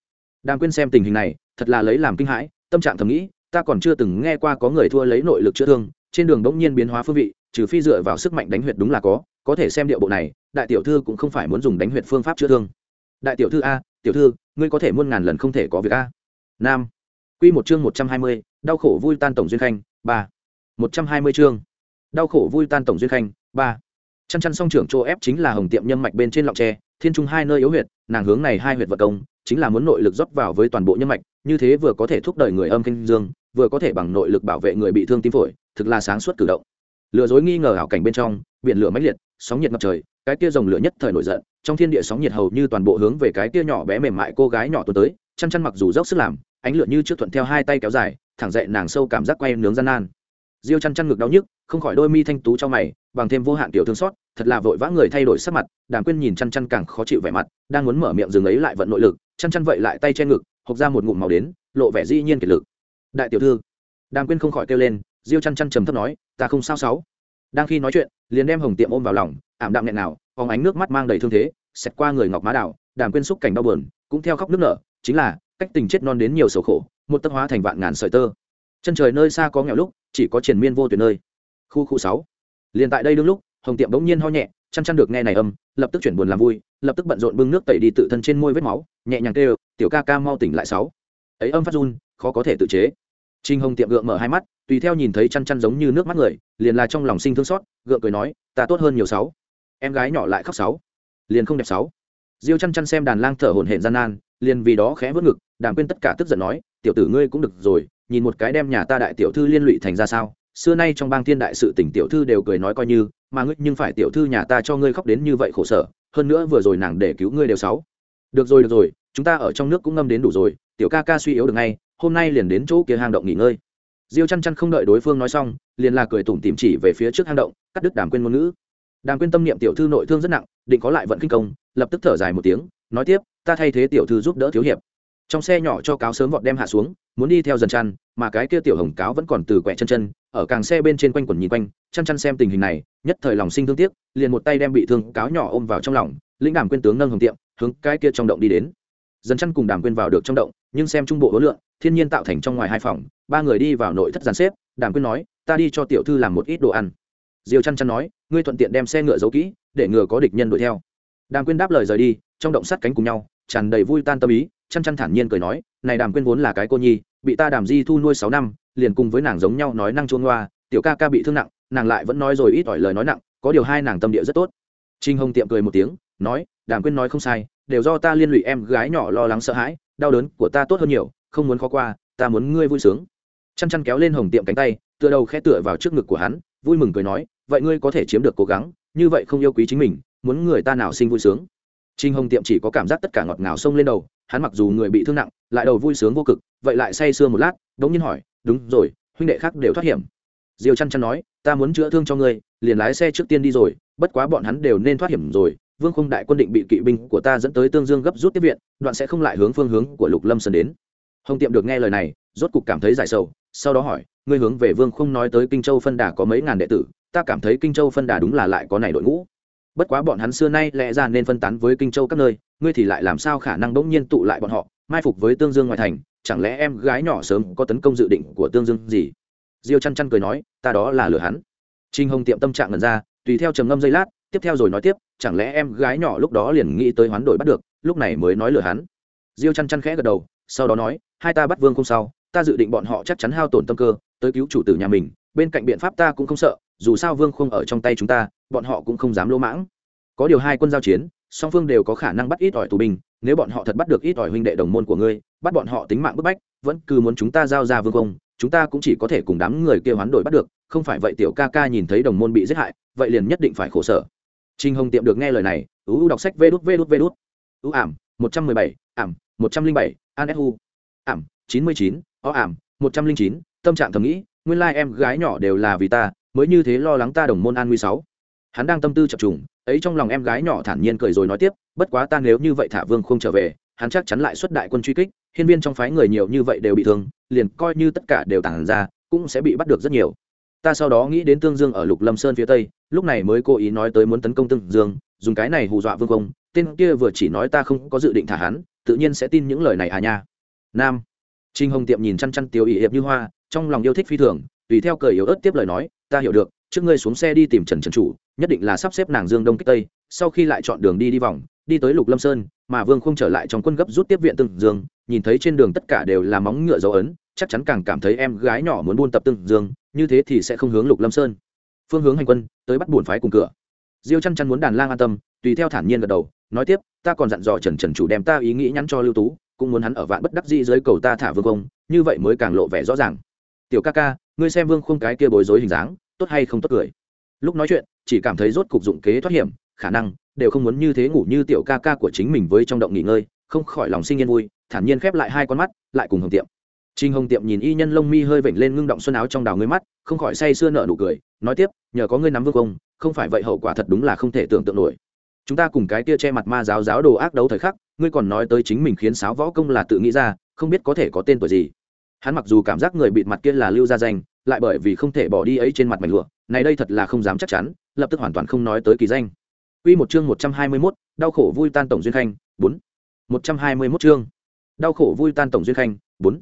Đàm quyên xem tình hình này, thật là lấy làm kinh hãi, tâm trạng thầm nghĩ, ta còn chưa từng nghe qua có người thua lấy nội lực chữa thương, trên đường bỗng nhiên biến hóa phương vị, trừ phi dựa vào sức mạnh đánh huyệt đúng là có có thể xem điệu bộ này, đại tiểu thư cũng không phải muốn dùng đánh huyệt phương pháp chữa thương. Đại tiểu thư a, tiểu thư, ngươi có thể muôn ngàn lần không thể có việc a. Nam. Q một chương một trăm hai mươi, đau khổ vui tan tổng duyên khanh, ba. một trăm hai mươi chương. Đau khổ vui tan tổng duyên khanh, ba. Chăn chăn song trưởng chỗ ép chính là hồng tiệm nhân mạch bên trên lọng tre thiên trung hai nơi yếu huyệt, nàng hướng này hai huyệt vật công, chính là muốn nội lực rót vào với toàn bộ nhân mạch, như thế vừa có thể thúc đẩy người âm kinh dương, vừa có thể bằng nội lực bảo vệ người bị thương tim phổi, thực là sáng suốt cử động. Lừa dối nghi ngờ ảo cảnh bên trong, biển lửa mãnh liệt, sóng nhiệt ngập trời, cái kia rồng lửa nhất thời nổi giận, trong thiên địa sóng nhiệt hầu như toàn bộ hướng về cái kia nhỏ bé mềm mại cô gái nhỏ tuần tới, chăn chăn mặc dù dốc sức làm, ánh lửa như trước thuận theo hai tay kéo dài, thẳng dậy nàng sâu cảm giác quay nướng gian nan. Diêu chăn chăn ngực đau nhức, không khỏi đôi mi thanh tú trong mày bằng thêm vô hạn tiểu thương xót, thật là vội vã người thay đổi sắc mặt, đàm quyên nhìn chăn chăn càng khó chịu vẻ mặt, đang muốn mở miệng dừng ấy lại vận nội lực, chăn chăn vậy lại tay che ngực, hộc ra một ngụm màu đến, lộ vẻ dĩ nhiên kiệt lực. Đại tiểu thư. Đàm quyên không khỏi kêu lên, diêu chăn chăn trầm thấp nói, ta không sao sáu. Đang khi nói chuyện, liền đem hồng tiệm ôm vào lòng, ảm đạm nghẹn nào phóng ánh nước mắt mang đầy thương thế, xẹt qua người ngọc má đảo đàm quyên xúc cảnh đau buồn, cũng theo khóc nước nở, chính là, cách tình chết non đến nhiều sầu khổ, một tấc hóa thành vạn ngàn sợi tơ. Chân trời nơi xa có nghèo lúc, chỉ có triền miên vô tuyệt nơi. Khu khu sáu liền tại đây đương lúc, hồng tiệm bỗng nhiên ho nhẹ, chăn chăn được nghe này âm, lập tức chuyển buồn làm vui, lập tức bận rộn bưng nước tẩy đi tự thân trên môi vết máu, nhẹ nhàng kêu, tiểu ca ca mau tỉnh lại sáu. Ấy âm phát run, khó có thể tự chế. Trinh hồng tiệm gượng mở hai mắt, tùy theo nhìn thấy chăn chăn giống như nước mắt người, liền là trong lòng sinh thương xót, gượng cười nói, ta tốt hơn nhiều sáu. Em gái nhỏ lại khóc sáu. Liền không đẹp sáu. Diêu chăn chăn xem đàn lang thở hổn hển gian nan, liền vì đó khẽ vớt ngực, đàm quên tất cả tức giận nói, tiểu tử ngươi cũng được rồi, nhìn một cái đem nhà ta đại tiểu thư liên lụy thành ra sao? Xưa nay trong bang thiên đại sự tỉnh tiểu thư đều cười nói coi như, mà ngươi nhưng phải tiểu thư nhà ta cho ngươi khóc đến như vậy khổ sở, hơn nữa vừa rồi nàng để cứu ngươi đều sáu. Được rồi được rồi, chúng ta ở trong nước cũng ngâm đến đủ rồi, tiểu ca ca suy yếu được ngay, hôm nay liền đến chỗ kia hang động nghỉ ngơi. Diêu chăn chăn không đợi đối phương nói xong, liền là cười tủm tìm chỉ về phía trước hang động, cắt đứt đàm quên ngôn ngữ. Đàm quên tâm niệm tiểu thư nội thương rất nặng, định có lại vận kinh công, lập tức thở dài một tiếng, nói tiếp, ta thay thế tiểu thư giúp đỡ thiếu hiệp trong xe nhỏ cho cáo sớm vọt đem hạ xuống, muốn đi theo dần chăn, mà cái kia tiểu hồng cáo vẫn còn từ quẹ chân chân, ở càng xe bên trên quanh quần nhìn quanh, chăn chăn xem tình hình này, nhất thời lòng sinh thương tiếc, liền một tay đem bị thương cáo nhỏ ôm vào trong lòng, lĩnh đàm quên tướng nâng hồng tiệm, hướng cái kia trong động đi đến. Dần chăn cùng đàm quên vào được trong động, nhưng xem trung bộ hối lượng, thiên nhiên tạo thành trong ngoài hai phòng, ba người đi vào nội thất giàn xếp, đàm quên nói, ta đi cho tiểu thư làm một ít đồ ăn. Diều chăn chăn nói, ngươi thuận tiện đem xe ngựa giấu kỹ, để ngừa có địch nhân đuổi theo. Đàm quyên đáp lời rời đi, trong động sắt cánh cùng nhau, tràn đầy vui tan tâm ý chăn chăn thản nhiên cười nói, này đàm quyên vốn là cái cô nhi, bị ta đàm di thu nuôi sáu năm, liền cùng với nàng giống nhau nói năng chuông hoa. tiểu ca ca bị thương nặng, nàng lại vẫn nói rồi ít ỏi lời nói nặng, có điều hai nàng tâm địa rất tốt trinh hồng tiệm cười một tiếng, nói, đàm quyên nói không sai, đều do ta liên lụy em gái nhỏ lo lắng sợ hãi, đau đớn của ta tốt hơn nhiều, không muốn khó qua, ta muốn ngươi vui sướng chăn chăn kéo lên hồng tiệm cánh tay, tựa đầu khẽ tựa vào trước ngực của hắn, vui mừng cười nói, vậy ngươi có thể chiếm được cố gắng, như vậy không yêu quý chính mình, muốn người ta nào sinh vui sướng Trình hồng tiệm chỉ có cảm giác tất cả ngọt ngào sông lên đầu, hắn mặc dù người bị thương nặng, lại đầu vui sướng vô cực, vậy lại say sưa một lát, đống nhiên hỏi, đúng rồi, huynh đệ khác đều thoát hiểm. Diêu Trân Trân nói, ta muốn chữa thương cho ngươi, liền lái xe trước tiên đi rồi, bất quá bọn hắn đều nên thoát hiểm rồi, vương không đại quân định bị kỵ binh của ta dẫn tới tương dương gấp rút tiếp viện, đoạn sẽ không lại hướng phương hướng của lục lâm sơn đến. Hồng tiệm được nghe lời này, rốt cục cảm thấy giải sầu, sau đó hỏi, ngươi hướng về vương không nói tới kinh châu phân đà có mấy ngàn đệ tử, ta cảm thấy kinh châu phân đà đúng là lại có này đội ngũ bất quá bọn hắn xưa nay lẽ ra nên phân tán với kinh châu các nơi, ngươi thì lại làm sao khả năng bỗng nhiên tụ lại bọn họ, mai phục với tương dương ngoại thành, chẳng lẽ em gái nhỏ sớm có tấn công dự định của tương dương gì? Diêu chăn chăn cười nói, ta đó là lừa hắn. Trinh hồng tiệm tâm trạng ngần ra, tùy theo trầm ngâm giây lát, tiếp theo rồi nói tiếp, chẳng lẽ em gái nhỏ lúc đó liền nghĩ tới hoán đổi bắt được, lúc này mới nói lừa hắn. Diêu chăn chăn khẽ gật đầu, sau đó nói, hai ta bắt vương không sao, ta dự định bọn họ chắc chắn hao tổn tâm cơ, tới cứu chủ tử nhà mình, bên cạnh biện pháp ta cũng không sợ, dù sao vương không ở trong tay chúng ta bọn họ cũng không dám lỗ mãng. Có điều hai quân giao chiến, song phương đều có khả năng bắt ít ỏi tù binh, nếu bọn họ thật bắt được ít ỏi huynh đệ đồng môn của ngươi, bắt bọn họ tính mạng bức bách, vẫn cứ muốn chúng ta giao ra vương công, chúng ta cũng chỉ có thể cùng đám người kia hoán đổi bắt được, không phải vậy tiểu ca ca nhìn thấy đồng môn bị giết hại, vậy liền nhất định phải khổ sở. Trinh hồng tiệm được nghe lời này ưu đọc sách vê đút vê đút vê đút. Ưu ảm, một trăm mười bảy, ảm, một trăm linh bảy, an su ảm, chín mươi chín, o ảm, một trăm linh chín, tâm trạng thầm nghĩ, nguyên lai em gái nhỏ đều là vì ta, mới như thế lo lắng ta đồng môn an nguy sáu hắn đang tâm tư chập trùng, ấy trong lòng em gái nhỏ thản nhiên cười rồi nói tiếp, bất quá ta nếu như vậy thả vương không trở về, hắn chắc chắn lại xuất đại quân truy kích, hiên viên trong phái người nhiều như vậy đều bị thương, liền coi như tất cả đều tản ra, cũng sẽ bị bắt được rất nhiều. Ta sau đó nghĩ đến tương dương ở lục lâm sơn phía tây, lúc này mới cố ý nói tới muốn tấn công tương dương, dùng cái này hù dọa vương công tên kia vừa chỉ nói ta không có dự định thả hắn, tự nhiên sẽ tin những lời này à nha. Nam. Trinh hồng tiệm nhìn chăn chăn tiêu ỵ hiệp như hoa, trong lòng yêu thích phi thường, tùy theo cười yếu ớt tiếp lời nói, ta hiểu được trước ngươi xuống xe đi tìm trần trần chủ, nhất định là sắp xếp nàng dương đông kích tây, sau khi lại chọn đường đi đi vòng, đi tới lục lâm sơn, mà vương không trở lại trong quân gấp rút tiếp viện tương dương, nhìn thấy trên đường tất cả đều là móng ngựa dấu ấn, chắc chắn càng cảm thấy em gái nhỏ muốn buôn tập tương dương, như thế thì sẽ không hướng lục lâm sơn. Phương hướng hành quân, tới bắt buồn phái cùng cửa. Diêu chăn chăn muốn đàn lang an tâm, tùy theo thản nhiên gật đầu, nói tiếp, ta còn dặn dò trần trần chủ đem ta ý nghĩ nhắn cho lưu tú, cũng muốn hắn ở vạn bất đắc dĩ dưới cầu ta thả vương công như vậy mới càng lộ vẻ rõ ràng. Tiểu ca ca, ngươi xem vương khung cái kia bối rối hình dáng tốt hay không tốt cười. Lúc nói chuyện chỉ cảm thấy rốt cục dụng kế thoát hiểm khả năng đều không muốn như thế ngủ như tiểu ca ca của chính mình với trong động nghỉ ngơi không khỏi lòng sinh yên vui thản nhiên khép lại hai con mắt lại cùng hồng tiệm. Trình Hồng Tiệm nhìn y nhân lông mi hơi vểnh lên ngưng động xuân áo trong đào ngươi mắt, không khỏi say sưa nở nụ cười, nói tiếp, nhờ có ngươi nắm vương công, không phải vậy hậu quả thật đúng là không thể tưởng tượng nổi. Chúng ta cùng cái tia che mặt ma giáo giáo đồ ác đấu thời khắc, ngươi còn nói tới chính mình khiến sáo võ công là tự nghĩ ra, không biết có thể có tên tuổi gì. Hắn mặc dù cảm giác người bịt mặt kia là lưu gia danh lại bởi vì không thể bỏ đi ấy trên mặt mảnh lụa này đây thật là không dám chắc chắn lập tức hoàn toàn không nói tới kỳ danh Quy một chương 121, đau khổ vui tan tổng duyên khanh, 4. 121 chương. Đau khổ vui tan tổng duyên khanh, 4.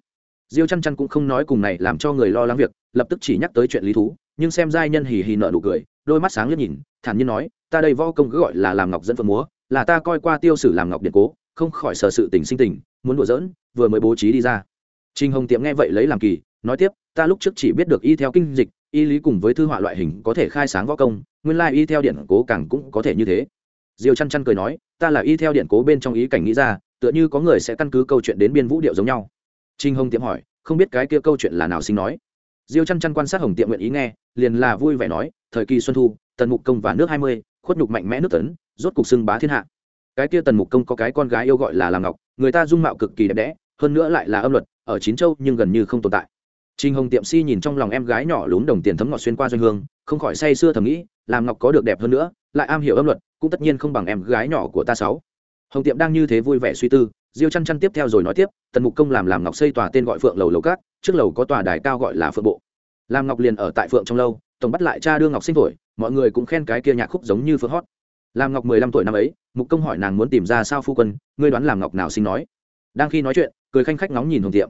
Diêu Chăn Chăn cũng không nói cùng này làm cho người lo lắng việc, lập tức chỉ nhắc tới chuyện lý thú nhưng xem giai nhân hì hì nở nụ cười đôi mắt sáng liếc nhìn thản nhiên nói ta đây võ công cứ gọi là làm ngọc dẫn phượng múa là ta coi qua tiêu sử làm ngọc điện cố không khỏi sở sự tình sinh tình muốn đùa giỡn vừa mới bố trí đi ra Trình Hồng Tiệm nghe vậy lấy làm kỳ, nói tiếp, ta lúc trước chỉ biết được y theo kinh dịch, y lý cùng với thư họa loại hình có thể khai sáng võ công, nguyên lai y theo điện cố càng cũng có thể như thế. Diêu Chăn Chăn cười nói, ta là y theo điện cố bên trong ý cảnh nghĩ ra, tựa như có người sẽ căn cứ câu chuyện đến biên vũ điệu giống nhau. Trình Hồng Tiệm hỏi, không biết cái kia câu chuyện là nào sinh nói. Diêu Chăn Chăn quan sát Hồng Tiệm nguyện ý nghe, liền là vui vẻ nói, thời kỳ xuân thu, tần mục công và nước hai mươi, khuất nhục mạnh mẽ nước tấn, rốt cục xưng bá thiên hạ. Cái kia tần mục công có cái con gái yêu gọi là làm ngọc, người ta dung mạo cực kỳ đẹp đẽ, hơn nữa lại là âm luật, ở chín châu nhưng gần như không tồn tại Trình Hồng Tiệm Si nhìn trong lòng em gái nhỏ lún đồng tiền thấm ngọt xuyên qua doanh hương, không khỏi say sưa thầm nghĩ, làm ngọc có được đẹp hơn nữa, lại am hiểu âm luật, cũng tất nhiên không bằng em gái nhỏ của ta sáu. Hồng Tiệm đang như thế vui vẻ suy tư, Diêu Chăn Chăn tiếp theo rồi nói tiếp, Tần Mục Công làm làm ngọc xây tòa tên gọi Phượng lầu lầu cát, trước lầu có tòa đài cao gọi là Phượng bộ. Làm ngọc liền ở tại Phượng trong lâu, tổng bắt lại cha đưa ngọc sinh tuổi, mọi người cũng khen cái kia nhạc khúc giống như Phượng hót. Làm ngọc mười lăm tuổi năm ấy, Mục Công hỏi nàng muốn tìm ra sao phu quân, ngươi đoán làm ngọc nào sinh nói. Đang khi nói chuyện, cười khanh khách ngóng nhìn Hồng Tiệm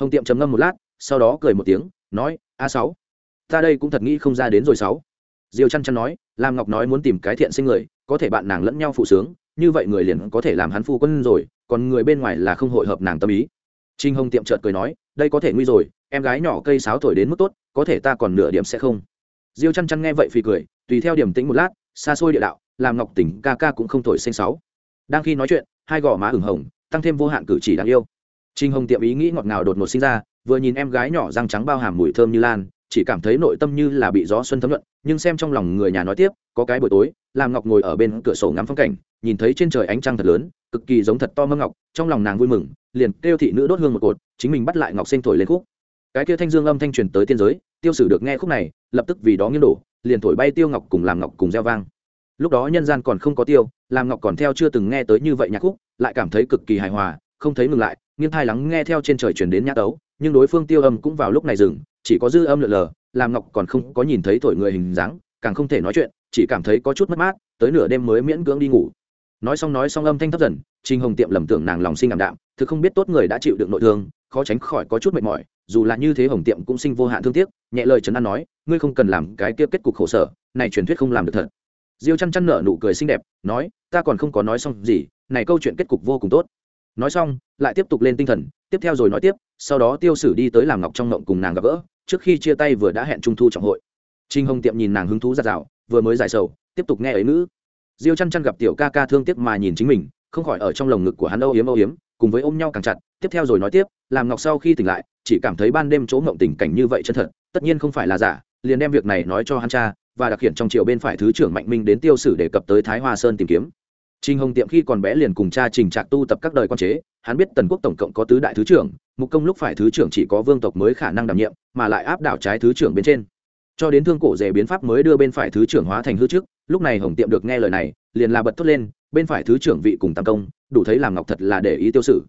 hồng tiệm trầm ngâm một lát sau đó cười một tiếng, nói, a sáu, ta đây cũng thật nghĩ không ra đến rồi sáu. Diêu chăn chăn nói, lam ngọc nói muốn tìm cái thiện sinh người, có thể bạn nàng lẫn nhau phụ sướng, như vậy người liền có thể làm hắn phu quân rồi, còn người bên ngoài là không hội hợp nàng tâm ý. Trinh hồng tiệm chợt cười nói, đây có thể nguy rồi, em gái nhỏ cây sáo thổi đến mức tốt, có thể ta còn nửa điểm sẽ không. Diêu chăn chăn nghe vậy phì cười, tùy theo điểm tĩnh một lát, xa xôi địa đạo làm ngọc tỉnh ca ca cũng không thổi xanh sáu. Đang khi nói chuyện, hai gò má ửng hồng, tăng thêm vô hạn cử chỉ đáng yêu. Trình Hồng tiệm ý nghĩ ngọt ngào đột ngột sinh ra, vừa nhìn em gái nhỏ răng trắng bao hàm mùi thơm như lan, chỉ cảm thấy nội tâm như là bị gió xuân thấm nhuận, nhưng xem trong lòng người nhà nói tiếp, có cái buổi tối, làm Ngọc ngồi ở bên cửa sổ ngắm phong cảnh, nhìn thấy trên trời ánh trăng thật lớn, cực kỳ giống thật to mâm ngọc, trong lòng nàng vui mừng, liền kêu thị nữ đốt hương một cột, chính mình bắt lại ngọc xanh thổi lên khúc. Cái kia thanh dương âm thanh truyền tới tiên giới, tiêu sử được nghe khúc này, lập tức vì đó nghiêng đổ, liền thổi bay tiêu ngọc cùng làm ngọc cùng reo vang. Lúc đó nhân gian còn không có tiêu, làm ngọc còn theo chưa từng nghe tới như vậy nhạc khúc, lại cảm thấy cực kỳ hài hòa, không thấy ngừng lại, nghiêng thai lắng nghe theo trên trời chuyển đến nhã tấu, nhưng đối phương tiêu âm cũng vào lúc này dừng, chỉ có dư âm lượn lờ, làm ngọc còn không có nhìn thấy thổi người hình dáng, càng không thể nói chuyện, chỉ cảm thấy có chút mất mát, tới nửa đêm mới miễn cưỡng đi ngủ. Nói xong nói xong âm thanh thấp dần trinh hồng tiệm lầm tưởng nàng lòng sinh ảm đạm, thực không biết tốt người đã chịu được nội thương, khó tránh khỏi có chút mệt mỏi, dù là như thế hồng tiệm cũng sinh vô hạn thương tiếc, nhẹ lời trấn an nói, ngươi không cần làm cái kia kết cục khổ sở, này truyền thuyết không làm được thật. Diêu chăn chăn nở nụ cười xinh đẹp, nói, ta còn không có nói xong gì, này câu chuyện kết cục vô cùng tốt nói xong, lại tiếp tục lên tinh thần, tiếp theo rồi nói tiếp, sau đó tiêu sử đi tới làm ngọc trong ngộng cùng nàng gặp gỡ, trước khi chia tay vừa đã hẹn trung thu trọng hội. Trinh hồng tiệm nhìn nàng hứng thú ra rào vừa mới giải sầu, tiếp tục nghe ấy nữ diêu chăn chăn gặp tiểu ca ca thương tiếc mà nhìn chính mình, không khỏi ở trong lồng ngực của hắn âu yếm âu yếm, cùng với ôm nhau càng chặt, tiếp theo rồi nói tiếp, làm ngọc sau khi tỉnh lại, chỉ cảm thấy ban đêm chỗ ngộng tình cảnh như vậy chân thật, tất nhiên không phải là giả, liền đem việc này nói cho hắn cha, và đặc hiện trong triều bên phải thứ trưởng mạnh minh đến tiêu sử đề cập tới thái hoa sơn tìm kiếm. Trình Hồng Tiệm khi còn bé liền cùng cha Trình Trạc tu tập các đời quan chế, hắn biết Tần Quốc tổng cộng có tứ đại thứ trưởng, Mục Công lúc phải thứ trưởng chỉ có vương tộc mới khả năng đảm nhiệm, mà lại áp đảo trái thứ trưởng bên trên. Cho đến thương cổ rể biến pháp mới đưa bên phải thứ trưởng hóa thành hư trước, lúc này Hồng Tiệm được nghe lời này, liền là bật thốt lên, bên phải thứ trưởng vị cùng tam công, đủ thấy làm ngọc thật là để ý tiêu sự.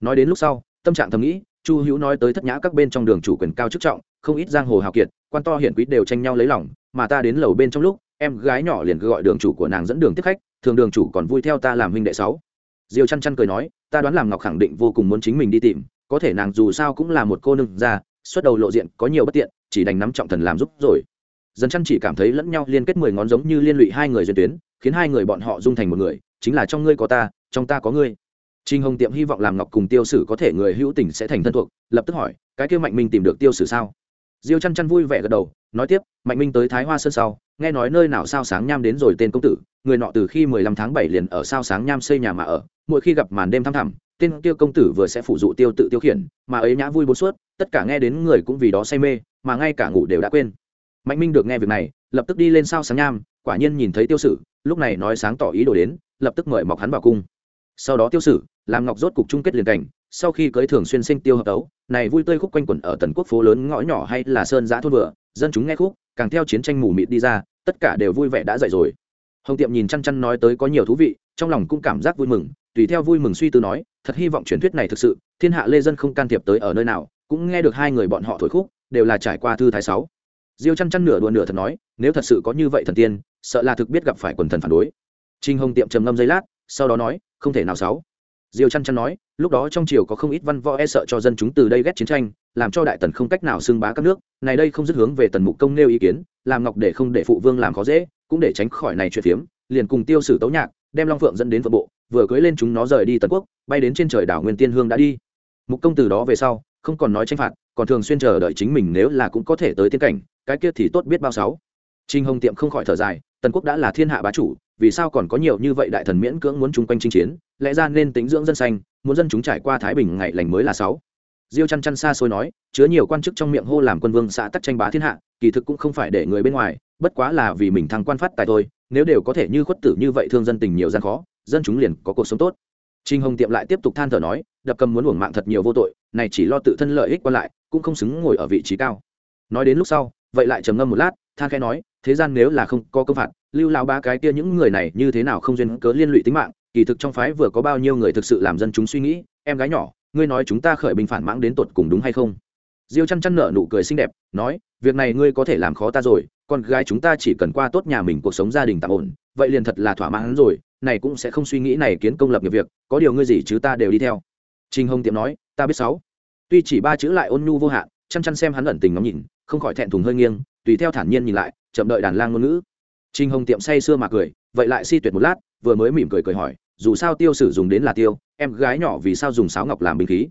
Nói đến lúc sau, tâm trạng thầm nghĩ, Chu Hữu nói tới thất nhã các bên trong đường chủ quyền cao chức trọng, không ít giang hồ hào kiệt, quan to hiển quý đều tranh nhau lấy lòng, mà ta đến lầu bên trong lúc, em gái nhỏ liền gọi đường chủ của nàng dẫn đường tiếp khách, thường đường chủ còn vui theo ta làm huynh đệ sáu. Diêu chăn chăn cười nói ta đoán làm ngọc khẳng định vô cùng muốn chính mình đi tìm có thể nàng dù sao cũng là một cô nương ra xuất đầu lộ diện có nhiều bất tiện chỉ đành nắm trọng thần làm giúp rồi. Dần chăn chỉ cảm thấy lẫn nhau liên kết mười ngón giống như liên lụy hai người duyên tuyến khiến hai người bọn họ dung thành một người chính là trong ngươi có ta trong ta có ngươi. Trình Hồng Tiệm hy vọng làm Ngọc cùng Tiêu Sử có thể người hữu tình sẽ thành thân thuộc, lập tức hỏi, cái kia Mạnh Minh tìm được Tiêu Sử sao? Diêu Chăn Chăn vui vẻ gật đầu, nói tiếp, Mạnh Minh tới Thái Hoa Sơn sau, nghe nói nơi nào sao sáng nham đến rồi tên công tử, người nọ từ khi mười lăm tháng bảy liền ở sao sáng nham xây nhà mà ở mỗi khi gặp màn đêm thăm thẳm tên tiêu công tử vừa sẽ phụ dụ tiêu tự tiêu khiển mà ấy nhã vui bốn suốt tất cả nghe đến người cũng vì đó say mê mà ngay cả ngủ đều đã quên mạnh minh được nghe việc này lập tức đi lên sao sáng nham quả nhiên nhìn thấy tiêu sử lúc này nói sáng tỏ ý đồ đến lập tức mời mọc hắn vào cung sau đó tiêu sử làm ngọc rốt cục chung kết liền cảnh sau khi cưới thường xuyên sinh tiêu hợp đấu này vui tươi khúc quanh quẩn ở tần quốc phố lớn ngõ nhỏ hay là sơn giã thôn vừa, dân chúng nghe khúc, càng theo chiến tranh mù mịt đi ra, tất cả đều vui vẻ đã dậy rồi. Hồng tiệm nhìn chăn chăn nói tới có nhiều thú vị, trong lòng cũng cảm giác vui mừng, tùy theo vui mừng suy tư nói, thật hy vọng truyền thuyết này thực sự, thiên hạ lê dân không can thiệp tới ở nơi nào, cũng nghe được hai người bọn họ thổi khúc, đều là trải qua thư thái sáu. Diêu chăn chăn nửa đùa nửa thật nói, nếu thật sự có như vậy thần tiên, sợ là thực biết gặp phải quần thần phản đối. Trinh hồng tiệm trầm ngâm giây lát, sau đó nói, không thể nào sáu diêu chăn chăn nói, lúc đó trong triều có không ít văn võ e sợ cho dân chúng từ đây ghét chiến tranh, làm cho đại tần không cách nào xưng bá các nước. Này đây không dứt hướng về tần mục công nêu ý kiến, làm ngọc để không để phụ vương làm khó dễ, cũng để tránh khỏi này chuyện phiếm, liền cùng tiêu sử tấu nhạc, đem long phượng dẫn đến vợ bộ, vừa cưới lên chúng nó rời đi tần quốc, bay đến trên trời đảo nguyên tiên hương đã đi. Mục công từ đó về sau, không còn nói tranh phạt, còn thường xuyên chờ đợi chính mình nếu là cũng có thể tới tiên cảnh, cái kia thì tốt biết bao sáu. Trinh hồng tiệm không khỏi thở dài, tần quốc đã là thiên hạ bá chủ vì sao còn có nhiều như vậy đại thần miễn cưỡng muốn chung quanh chinh chiến lẽ ra nên tính dưỡng dân xanh muốn dân chúng trải qua thái bình ngày lành mới là sáu diêu chăn chăn xa xôi nói chứa nhiều quan chức trong miệng hô làm quân vương xã tắc tranh bá thiên hạ kỳ thực cũng không phải để người bên ngoài bất quá là vì mình thăng quan phát tài thôi nếu đều có thể như khuất tử như vậy thương dân tình nhiều gian khó dân chúng liền có cuộc sống tốt trinh Hồng Tiệm lại tiếp tục than thở nói, đập cầm muốn uổng mạng thật nhiều vô tội, này chỉ lo tự thân lợi ích qua lại, cũng không xứng ngồi ở vị trí cao. Nói đến lúc sau, vậy lại trầm ngâm một lát, than khẽ nói, thế gian nếu là không có công phạt, lưu lão ba cái kia những người này như thế nào không duyên cớ liên lụy tính mạng, kỳ thực trong phái vừa có bao nhiêu người thực sự làm dân chúng suy nghĩ, em gái nhỏ, ngươi nói chúng ta khởi binh phản mãng đến tột cùng đúng hay không? Diêu Chăn Chăn nở nụ cười xinh đẹp, nói, việc này ngươi có thể làm khó ta rồi, con gái chúng ta chỉ cần qua tốt nhà mình cuộc sống gia đình tạm ổn, vậy liền thật là thỏa mãn rồi, này cũng sẽ không suy nghĩ này kiến công lập nghiệp việc có điều ngươi gì chứ ta đều đi theo. Trình hồng tiệm nói ta biết sáu. Tuy chỉ ba chữ lại ôn nhu vô hạn chăn chăn xem hắn ẩn tình ngắm nhìn không khỏi thẹn thùng hơi nghiêng tùy theo thản nhiên nhìn lại chậm đợi đàn lang ngôn ngữ trình hồng tiệm say sưa mà cười, vậy lại si tuyệt một lát, vừa mới mỉm cười cười hỏi, dù sao tiêu sử dùng đến là tiêu, em gái nhỏ vì sao dùng sáo ngọc làm binh khí?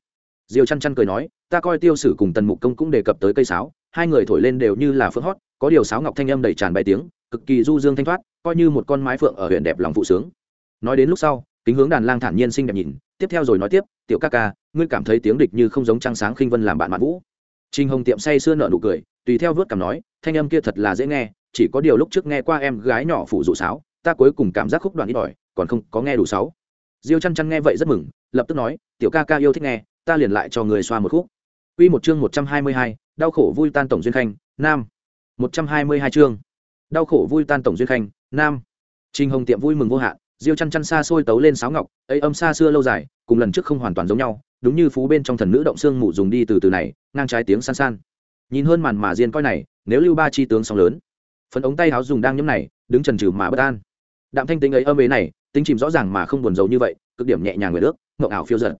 Diêu chăn chăn cười nói, ta coi tiêu sử cùng tần mục công cũng đề cập tới cây sáo, hai người thổi lên đều như là phượng hót, có điều sáo ngọc thanh âm đầy tràn bay tiếng, cực kỳ du dương thanh thoát, coi như một con mái phượng ở huyện đẹp lòng phụ sướng. Nói đến lúc sau, kính hướng đàn lang thản nhiên xinh đẹp nhìn, tiếp theo rồi nói tiếp, tiểu ca ca, ngươi cảm thấy tiếng địch như không giống trăng sáng khinh vân làm bạn mạn vũ. Trình hồng tiệm say sưa nở nụ cười, tùy theo vớt cảm nói, thanh âm kia thật là dễ nghe chỉ có điều lúc trước nghe qua em gái nhỏ phủ dụ sáo ta cuối cùng cảm giác khúc đoạn ít ỏi còn không có nghe đủ sáu diêu chăn chăn nghe vậy rất mừng lập tức nói tiểu ca ca yêu thích nghe ta liền lại cho người xoa một khúc Quy một chương 122, đau khổ vui tan tổng duyên khanh, nam. 122 chương. Đau khổ vui tan tổng duyên khanh, nam. Trình Hồng tiệm vui mừng vô hạn, diêu chăn chăn xa xôi tấu lên sáo ngọc ấy âm xa xưa lâu dài cùng lần trước không hoàn toàn giống nhau đúng như phú bên trong thần nữ động xương mụ dùng đi từ từ này ngang trái tiếng san san nhìn hơn màn mà diên coi này nếu lưu ba chi tướng sóng lớn phấn ống tay háo dùng đang nhấm này, đứng trần trừ mà bất an. Đạm thanh tính ấy âm ế này, tính chìm rõ ràng mà không buồn giấu như vậy, cực điểm nhẹ nhàng người nước ngậu ảo phiêu giật.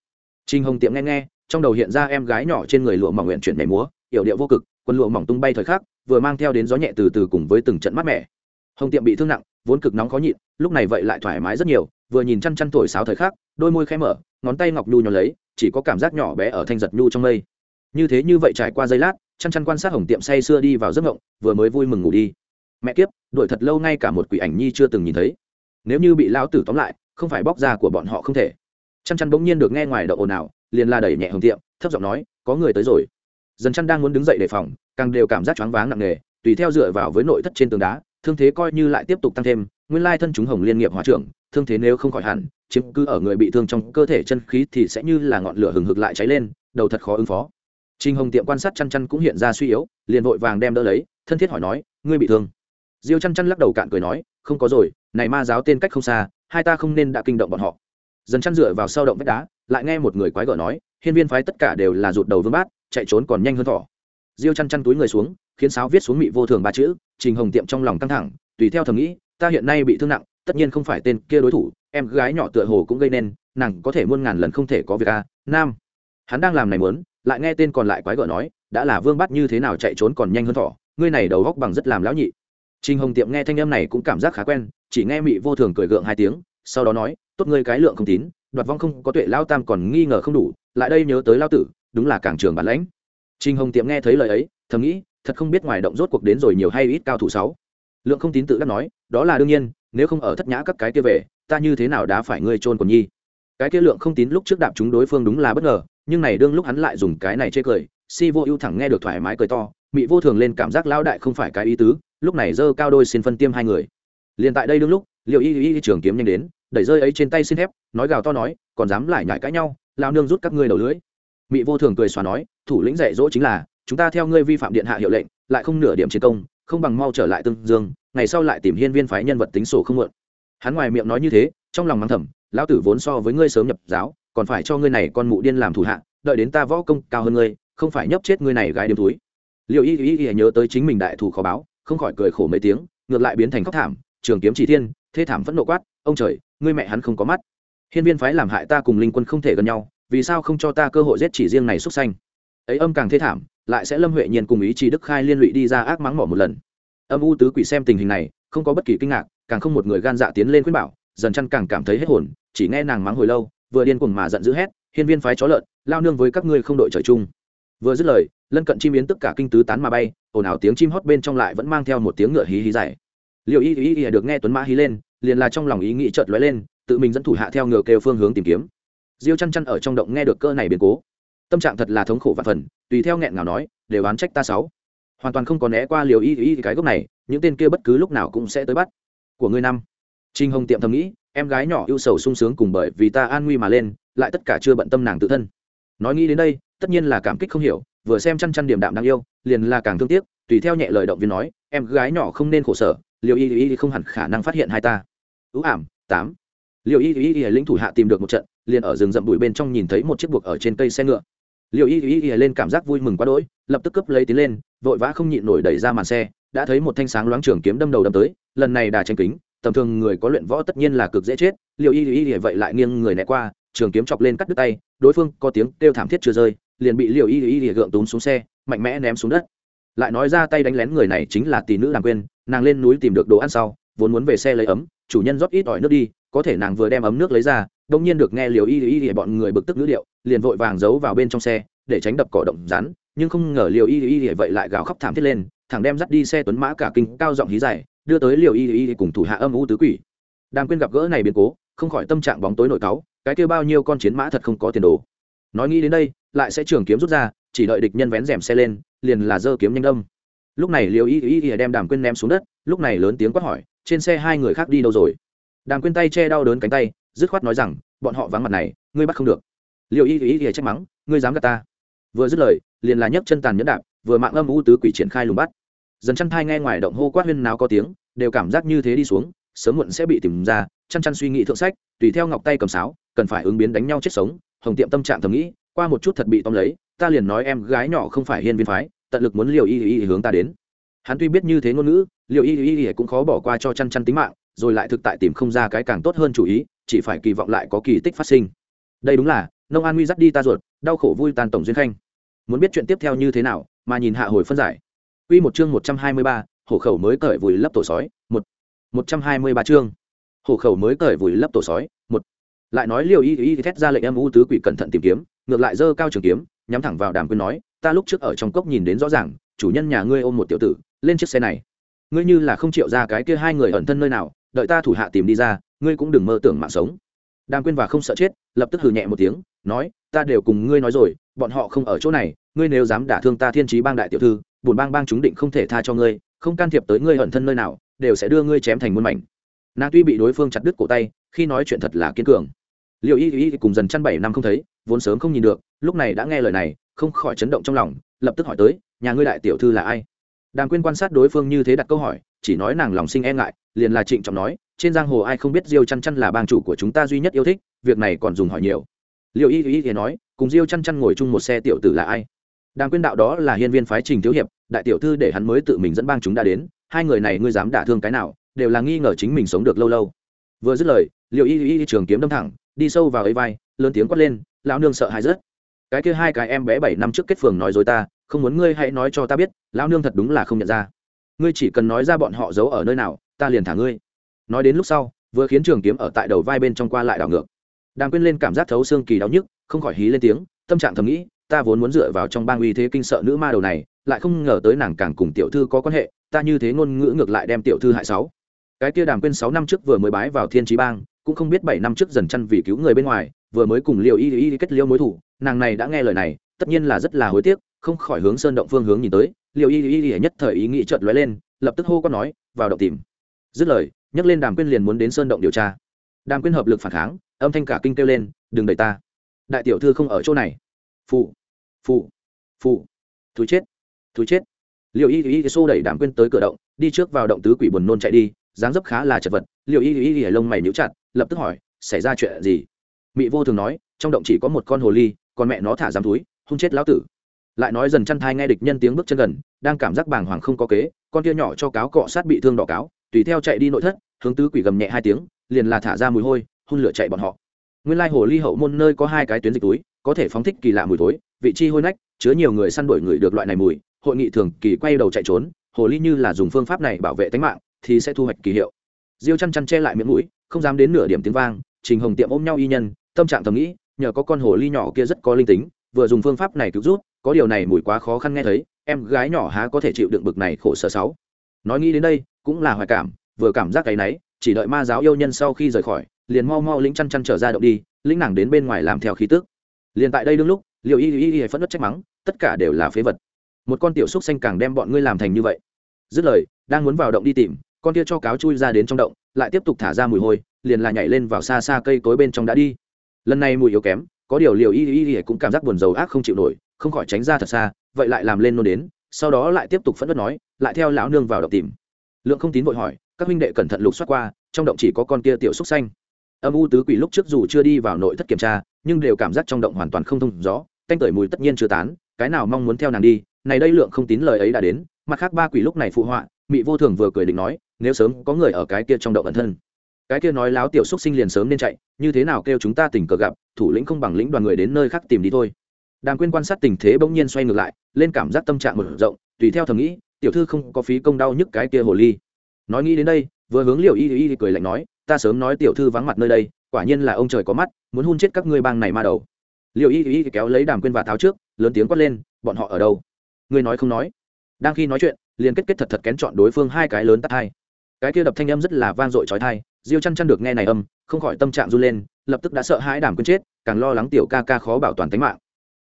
Trinh hồng tiệm nghe nghe, trong đầu hiện ra em gái nhỏ trên người lụa mỏng nguyện chuyển nhảy múa, yểu điệu vô cực quân lụa mỏng tung bay thời khắc, vừa mang theo đến gió nhẹ từ từ cùng với từng trận mát mẻ. Hồng tiệm bị thương nặng, vốn cực nóng khó nhịn, lúc này vậy lại thoải mái rất nhiều, vừa nhìn chăn chăn thổi sáo thời khắc, đôi môi khẽ mở, ngón tay ngọc nhu nhỏ lấy, chỉ có cảm giác nhỏ bé ở thanh giật nhu trong mây. Như thế như vậy trải qua giây lát, chăn chăn quan sát hồng tiệm say sưa đi vào giấc ngộng vừa mới vui mừng ngủ đi mẹ kiếp đuổi thật lâu ngay cả một quỷ ảnh nhi chưa từng nhìn thấy. Nếu như bị lão tử tóm lại không phải bóc ra của bọn họ không thể. Chăn chăn bỗng nhiên được nghe ngoài đậu ồn ào liền la đẩy nhẹ hồng tiệm thấp giọng nói có người tới rồi. Dần chăn đang muốn đứng dậy đề phòng càng đều cảm giác choáng váng nặng nề tùy theo dựa vào với nội thất trên tường đá thương thế coi như lại tiếp tục tăng thêm nguyên lai thân chúng hồng liên nghiệp hòa trưởng thương thế nếu không khỏi hẳn chiếm cứ ở người bị thương trong cơ thể chân khí thì sẽ như là ngọn lửa hừng hực lại cháy lên đầu thật khó ứng phó. Trình Hồng tiệm quan sát chăn chăn cũng hiện ra suy yếu, liền vội vàng đem đỡ lấy, thân thiết hỏi nói, ngươi bị thương? Diêu chăn chăn lắc đầu cạn cười nói, không có rồi, này ma giáo tên cách không xa, hai ta không nên đã kinh động bọn họ. Dần chăn dựa vào sau động vách đá, lại nghe một người quái gở nói, hiên viên phái tất cả đều là rụt đầu vương bát, chạy trốn còn nhanh hơn thỏ. Diêu chăn chăn túi người xuống, khiến sáo viết xuống mị vô thường ba chữ, Trình Hồng tiệm trong lòng căng thẳng, tùy theo thầm nghĩ, ta hiện nay bị thương nặng, tất nhiên không phải tên kia đối thủ em gái nhỏ tựa hồ cũng gây nên nàng có thể muôn ngàn lần không thể có việc a nam hắn đang làm này muốn lại nghe tên còn lại quái gở nói đã là vương bắt như thế nào chạy trốn còn nhanh hơn thỏ ngươi này đầu góc bằng rất làm lão nhị Trình Hồng Tiệm nghe thanh âm này cũng cảm giác khá quen, chỉ nghe Mị Vô Thường cười gượng hai tiếng, sau đó nói, "Tốt ngươi cái lượng không tín, đoạt vong không có tuệ lao tam còn nghi ngờ không đủ, lại đây nhớ tới lao tử, đúng là càng trường bản lãnh." Trình Hồng Tiệm nghe thấy lời ấy, thầm nghĩ, thật không biết ngoài động rốt cuộc đến rồi nhiều hay ít cao thủ sáu. Lượng không tín tự đắc nói, "Đó là đương nhiên, nếu không ở thất nhã các cái kia về ta như thế nào đã phải ngươi trôn còn nhi cái kia lượng không tín lúc trước đạp chúng đối phương đúng là bất ngờ nhưng này đương lúc hắn lại dùng cái này chê cười si vô ưu thẳng nghe được thoải mái cười to mị vô thường lên cảm giác lao đại không phải cái ý tứ lúc này giơ cao đôi xin phân tiêm hai người. Liền tại đây đương lúc liệu y y trường kiếm nhanh đến, đẩy rơi ấy trên tay xin thép, nói gào to nói, còn dám lại nhại cãi nhau lao nương rút các ngươi đầu lưỡi. Mị vô thường cười xòa nói, thủ lĩnh dạy dỗ chính là, chúng ta theo ngươi vi phạm điện hạ hiệu lệnh, lại không nửa điểm chiến công, không bằng mau trở lại tương dương, ngày sau lại tìm hiên viên phái nhân vật tính sổ không mượn. Hắn ngoài miệng nói như thế, trong lòng mắng thầm, lão tử vốn so với ngươi sớm nhập giáo, còn phải cho ngươi này con mụ điên làm thủ hạ, đợi đến ta võ công cao hơn ngươi, không phải nhấp chết ngươi này gái đêm túi. Liệu y y y nhớ tới chính mình đại thủ khó báo không khỏi cười khổ mấy tiếng, ngược lại biến thành khóc thảm, trường kiếm chỉ thiên, thê thảm phẫn nộ quát, ông trời, ngươi mẹ hắn không có mắt. Hiên viên phái làm hại ta cùng linh quân không thể gần nhau, vì sao không cho ta cơ hội giết chỉ riêng này xuất xanh ấy âm càng thê thảm, lại sẽ lâm huệ nhiên cùng ý chí đức khai liên lụy đi ra ác mắng mỏ một lần. Âm u tứ quỷ xem tình hình này, không có bất kỳ kinh ngạc, càng không một người gan dạ tiến lên khuyên bảo, dần chăn càng cảm thấy hết hồn, chỉ nghe nàng mắng hồi lâu, vừa điên cuồng mà giận dữ hét, hiên viên phái chó lợn, lao nương với các ngươi không đội trời chung. Vừa dứt lời lân cận chim yến tất cả kinh tứ tán mà bay, ồn ào tiếng chim hót bên trong lại vẫn mang theo một tiếng ngựa hí hí dài. Liệu y y y được nghe tuấn mã hí lên, liền là trong lòng ý nghĩ chợt lóe lên, tự mình dẫn thủ hạ theo ngựa kêu phương hướng tìm kiếm. Diêu chăn chăn ở trong động nghe được cơ này biến cố. Tâm trạng thật là thống khổ và phần, tùy theo nghẹn ngào nói, đều oán trách ta sáu. Hoàn toàn không có né qua liều y y cái gốc này, những tên kia bất cứ lúc nào cũng sẽ tới bắt. Của ngươi năm. Trinh hồng tiệm thầm nghĩ, em gái nhỏ ưu sầu sung sướng cùng bởi vì ta an nguy mà lên, lại tất cả chưa bận tâm nàng tự thân. Nói nghĩ đến đây, tất nhiên là cảm kích không hiểu vừa xem chăn chăn điểm đạm đáng yêu, liền là càng thương tiếc, tùy theo nhẹ lời động viên nói, em gái nhỏ không nên khổ sở liệu y y không hẳn khả năng phát hiện hai ta. Ưu ảm, tám. Liệu y y y lĩnh thủ hạ tìm được một trận, liền ở rừng rậm bụi bên trong nhìn thấy một chiếc buộc ở trên cây xe ngựa. Liệu y y y lên cảm giác vui mừng quá đỗi, lập tức cướp lấy tiến lên, vội vã không nhịn nổi đẩy ra màn xe, đã thấy một thanh sáng loáng trường kiếm đâm đầu đâm tới, lần này đà tranh kính, tầm thường người có luyện võ tất nhiên là cực dễ chết liệu y y y vậy lại nghiêng người né qua, trường kiếm chọc lên cắt đứt tay, đối phương có tiếng kêu thảm thiết chưa rơi liền bị liệu y y y gượng túm xuống xe, mạnh mẽ ném xuống đất. Lại nói ra tay đánh lén người này chính là tỷ nữ đàng quên nàng lên núi tìm được đồ ăn sau, vốn muốn về xe lấy ấm, chủ nhân rót ít ỏi nước đi, có thể nàng vừa đem ấm nước lấy ra, đông nhiên được nghe liều y y y bọn người bực tức ngữ liệu liền vội vàng giấu vào bên trong xe, để tránh đập cỏ động rắn, nhưng không ngờ liều y y y vậy lại gào khóc thảm thiết lên thằng đem dắt đi xe tuấn mã cả kinh cao giọng hí dài, đưa tới liều y y cùng thủ hạ âm u tứ quỷ. Đang quên gặp gỡ này biến cố, không khỏi tâm trạng bóng tối nổi cáu, cái kêu bao nhiêu con chiến mã thật không có tiền đồ nói nghĩ đến đây, lại sẽ trường kiếm rút ra, chỉ đợi địch nhân vén rèm xe lên, liền là giơ kiếm nhanh đâm. Lúc này liều y y y đem đàm quên ném xuống đất, lúc này lớn tiếng quát hỏi, trên xe hai người khác đi đâu rồi? Đàm quên tay che đau đớn cánh tay, dứt khoát nói rằng, bọn họ vắng mặt này, ngươi bắt không được. Liều y y y trách mắng, ngươi dám gạt ta. Vừa dứt lời, liền là nhấc chân tàn nhẫn đạp, vừa mạng âm u tứ quỷ triển khai lùng bắt. Dần chăn thai nghe ngoài động hô quát huyên nào có tiếng, đều cảm giác như thế đi xuống, sớm muộn sẽ bị tìm ra, chăn chăn suy nghĩ thượng sách, tùy theo ngọc tay cầm sáo cần phải ứng biến đánh nhau chết sống hồng tiệm tâm trạng thầm nghĩ qua một chút thật bị tóm lấy ta liền nói em gái nhỏ không phải hiên viên phái tận lực muốn liều y y hướng ta đến. Hắn tuy biết như thế ngôn ngữ liều y y y cũng khó bỏ qua cho chăn chăn tính mạng rồi lại thực tại tìm không ra cái càng tốt hơn chủ ý chỉ phải kỳ vọng lại có kỳ tích phát sinh. Đây đúng là nông an nguy dắt đi ta ruột đau khổ vui tàn tổng duyên khanh. Muốn biết chuyện tiếp theo như thế nào mà nhìn hạ hồi phân giải. Quy một chương một trăm hai mươi ba, hổ khẩu mới cởi vùi lấp tổ sói, một. Một trăm hai mươi ba chương. Hổ khẩu mới cởi vùi lấp tổ sói, lại nói liều Y Y thét ra lệnh em u tứ quỷ cẩn thận tìm kiếm, ngược lại giơ cao trường kiếm, nhắm thẳng vào Đàm Quyên nói, ta lúc trước ở trong cốc nhìn đến rõ ràng, chủ nhân nhà ngươi ôm một tiểu tử, lên chiếc xe này. Ngươi như là không chịu ra cái kia hai người ẩn thân nơi nào, đợi ta thủ hạ tìm đi ra, ngươi cũng đừng mơ tưởng mạng sống đàm quyên và không sợ chết lập tức hừ nhẹ một tiếng nói ta đều cùng ngươi nói rồi bọn họ không ở chỗ này ngươi nếu dám đả thương ta thiên trí bang đại tiểu thư bùn bang bang chúng định không thể tha cho ngươi không can thiệp tới ngươi hận thân nơi nào đều sẽ đưa ngươi chém thành muôn mảnh nàng tuy bị đối phương chặt đứt cổ tay, khi nói chuyện thật là kiên cường. Liệu y y cùng dần chăn bảy năm không thấy, vốn sớm không nhìn được, lúc này đã nghe lời này, không khỏi chấn động trong lòng, lập tức hỏi tới, nhà ngươi đại tiểu thư là ai? Đàng quyên quan sát đối phương như thế đặt câu hỏi, chỉ nói nàng lòng sinh e ngại, liền là trịnh trọng nói, trên giang hồ ai không biết diêu chăn chăn là bang chủ của chúng ta duy nhất yêu thích, việc này còn dùng hỏi nhiều. Liệu y y thì nói, cùng diêu chăn chăn ngồi chung một xe tiểu tử là ai? Đàng quyên đạo đó là hiên viên phái trình thiếu hiệp, đại tiểu thư để hắn mới tự mình dẫn bang chúng đã đến, hai người này ngươi dám đả thương cái nào? Đều là nghi ngờ chính mình sống được lâu lâu. Vừa dứt lời liệu y y trường kiếm đâm thẳng, đi sâu vào ấy vai, lớn tiếng quát lên, lão nương sợ hãi rất. Cái kia hai cái em bé bảy năm trước kết phường nói dối ta, không muốn ngươi hãy nói cho ta biết, lão nương thật đúng là không nhận ra. Ngươi chỉ cần nói ra bọn họ giấu ở nơi nào, ta liền thả ngươi. Nói đến lúc sau, vừa khiến trường kiếm ở tại đầu vai bên trong qua lại đảo ngược. Đang quên lên cảm giác thấu xương kỳ đau nhức, không khỏi hí lên tiếng, tâm trạng thầm nghĩ, ta vốn muốn dựa vào trong bang uy thế kinh sợ nữ ma đầu này, lại không ngờ tới nàng càng cùng tiểu thư có quan hệ, ta như thế ngôn ngữ ngược lại đem tiểu thư hại sáu cái kia đàm quên sáu năm trước vừa mới bái vào thiên trí bang, cũng không biết bảy năm trước dần chăn vì cứu người bên ngoài, vừa mới cùng liều y y kết liêu mối thủ, nàng này đã nghe lời này, tất nhiên là rất là hối tiếc, không khỏi hướng sơn động phương hướng nhìn tới liều y y y nhất thời ý nghĩ chợt lóe lên, lập tức hô có nói, vào động tìm. Dứt lời, nhấc lên đàm quyên liền muốn đến sơn động điều tra. Đàm quyên hợp lực phản kháng, âm thanh cả kinh kêu lên, đừng đẩy ta. Đại tiểu thư không ở chỗ này. Phụ phụ phụ thú chết thú chết. Liệu y y xô đẩy đàm quyên tới cửa động, đi trước vào động tứ quỷ buồn nôn chạy đi dáng dấp khá là chật vật liệu y y y lông mày níu chặt, lập tức hỏi, xảy ra chuyện gì? Mị vô thường nói, trong động chỉ có một con hồ ly, còn mẹ nó thả giam túi, hung chết lão tử. Lại nói dần chăn thai nghe địch nhân tiếng bước chân gần, đang cảm giác bàng hoàng không có kế, con kia nhỏ cho cáo cọ sát bị thương đỏ cáo, tùy theo chạy đi nội thất, hướng tứ quỷ gầm nhẹ hai tiếng, liền là thả ra mùi hôi, hun lửa chạy bọn họ. Nguyên lai hồ ly hậu môn nơi có hai cái tuyến dịch túi, có thể phóng thích kỳ lạ mùi thối, vị chi hôi nách, chứa nhiều người săn đuổi người được loại này mùi, hội nghị thường kỳ quay đầu chạy trốn, hồ ly như là dùng phương pháp này bảo vệ tính mạng thì sẽ thu hoạch kỳ hiệu. Diêu chăn chăn che lại miệng mũi, không dám đến nửa điểm tiếng vang, trình hồng tiệm ôm nhau y nhân, tâm trạng thầm nghĩ, nhờ có con hồ ly nhỏ kia rất có linh tính, vừa dùng phương pháp này cứu rút có điều này mùi quá khó khăn nghe thấy, em gái nhỏ há có thể chịu đựng bực này khổ sở sáu. Nói nghĩ đến đây, cũng là hoài cảm, vừa cảm giác cái náy chỉ đợi ma giáo yêu nhân sau khi rời khỏi, liền mau mau lĩnh chăn chăn trở ra động đi, lĩnh nàng đến bên ngoài làm theo khí tức. Liền tại đây đương lúc liệu y y y phẫn nộ trách mắng, tất cả đều là phế vật. Một con tiểu xúc xanh càng đem bọn ngươi làm thành như vậy. Dứt lời, đang muốn vào động đi tìm con kia cho cáo chui ra đến trong động lại tiếp tục thả ra mùi hôi liền là nhảy lên vào xa xa cây cối bên trong đã đi. Lần này mùi yếu kém có điều liều y y y cũng cảm giác buồn rầu ác không chịu nổi không khỏi tránh ra thật xa vậy lại làm lên nôn đến sau đó lại tiếp tục phẫn đất nói lại theo lão nương vào động tìm. Lượng không tín vội hỏi các huynh đệ cẩn thận lục soát qua trong động chỉ có con kia tiểu xúc xanh. Âm u tứ quỷ lúc trước dù chưa đi vào nội thất kiểm tra nhưng đều cảm giác trong động hoàn toàn không thông rõ, canh tẩy mùi tất nhiên chưa tán cái nào mong muốn theo nàng đi này đây lượng không tín lời ấy đã đến mặt khác ba quỷ lúc này phụ họa mị vô thường vừa cười định nói nếu sớm có người ở cái kia trong động ẩn thân. Cái kia nói láo tiểu xúc sinh liền sớm nên chạy, như thế nào kêu chúng ta tình cờ gặp, thủ lĩnh không bằng lĩnh đoàn người đến nơi khác tìm đi thôi. Đàng quyên quan sát tình thế bỗng nhiên xoay ngược lại, lên cảm giác tâm trạng mở rộng, tùy theo thầm nghĩ, tiểu thư không có phí công đau nhức cái kia hồ ly. Nói nghĩ đến đây, vừa hướng liệu y y cười lạnh nói, ta sớm nói tiểu thư vắng mặt nơi đây, quả nhiên là ông trời có mắt, muốn hôn chết các ngươi bang này ma đầu. Liệu y y kéo lấy đàm quyên và tháo trước, lớn tiếng quát lên, bọn họ ở đâu? Ngươi nói không nói. Đang khi nói chuyện, liền kết kết thật thật kén chọn đối phương hai cái lớn tắt hai cái kia đập thanh âm rất là vang dội trói thai diêu chăn chăn được nghe này âm, không khỏi tâm trạng run lên, lập tức đã sợ hãi đàm quyên chết, càng lo lắng tiểu ca ca khó bảo toàn tính mạng.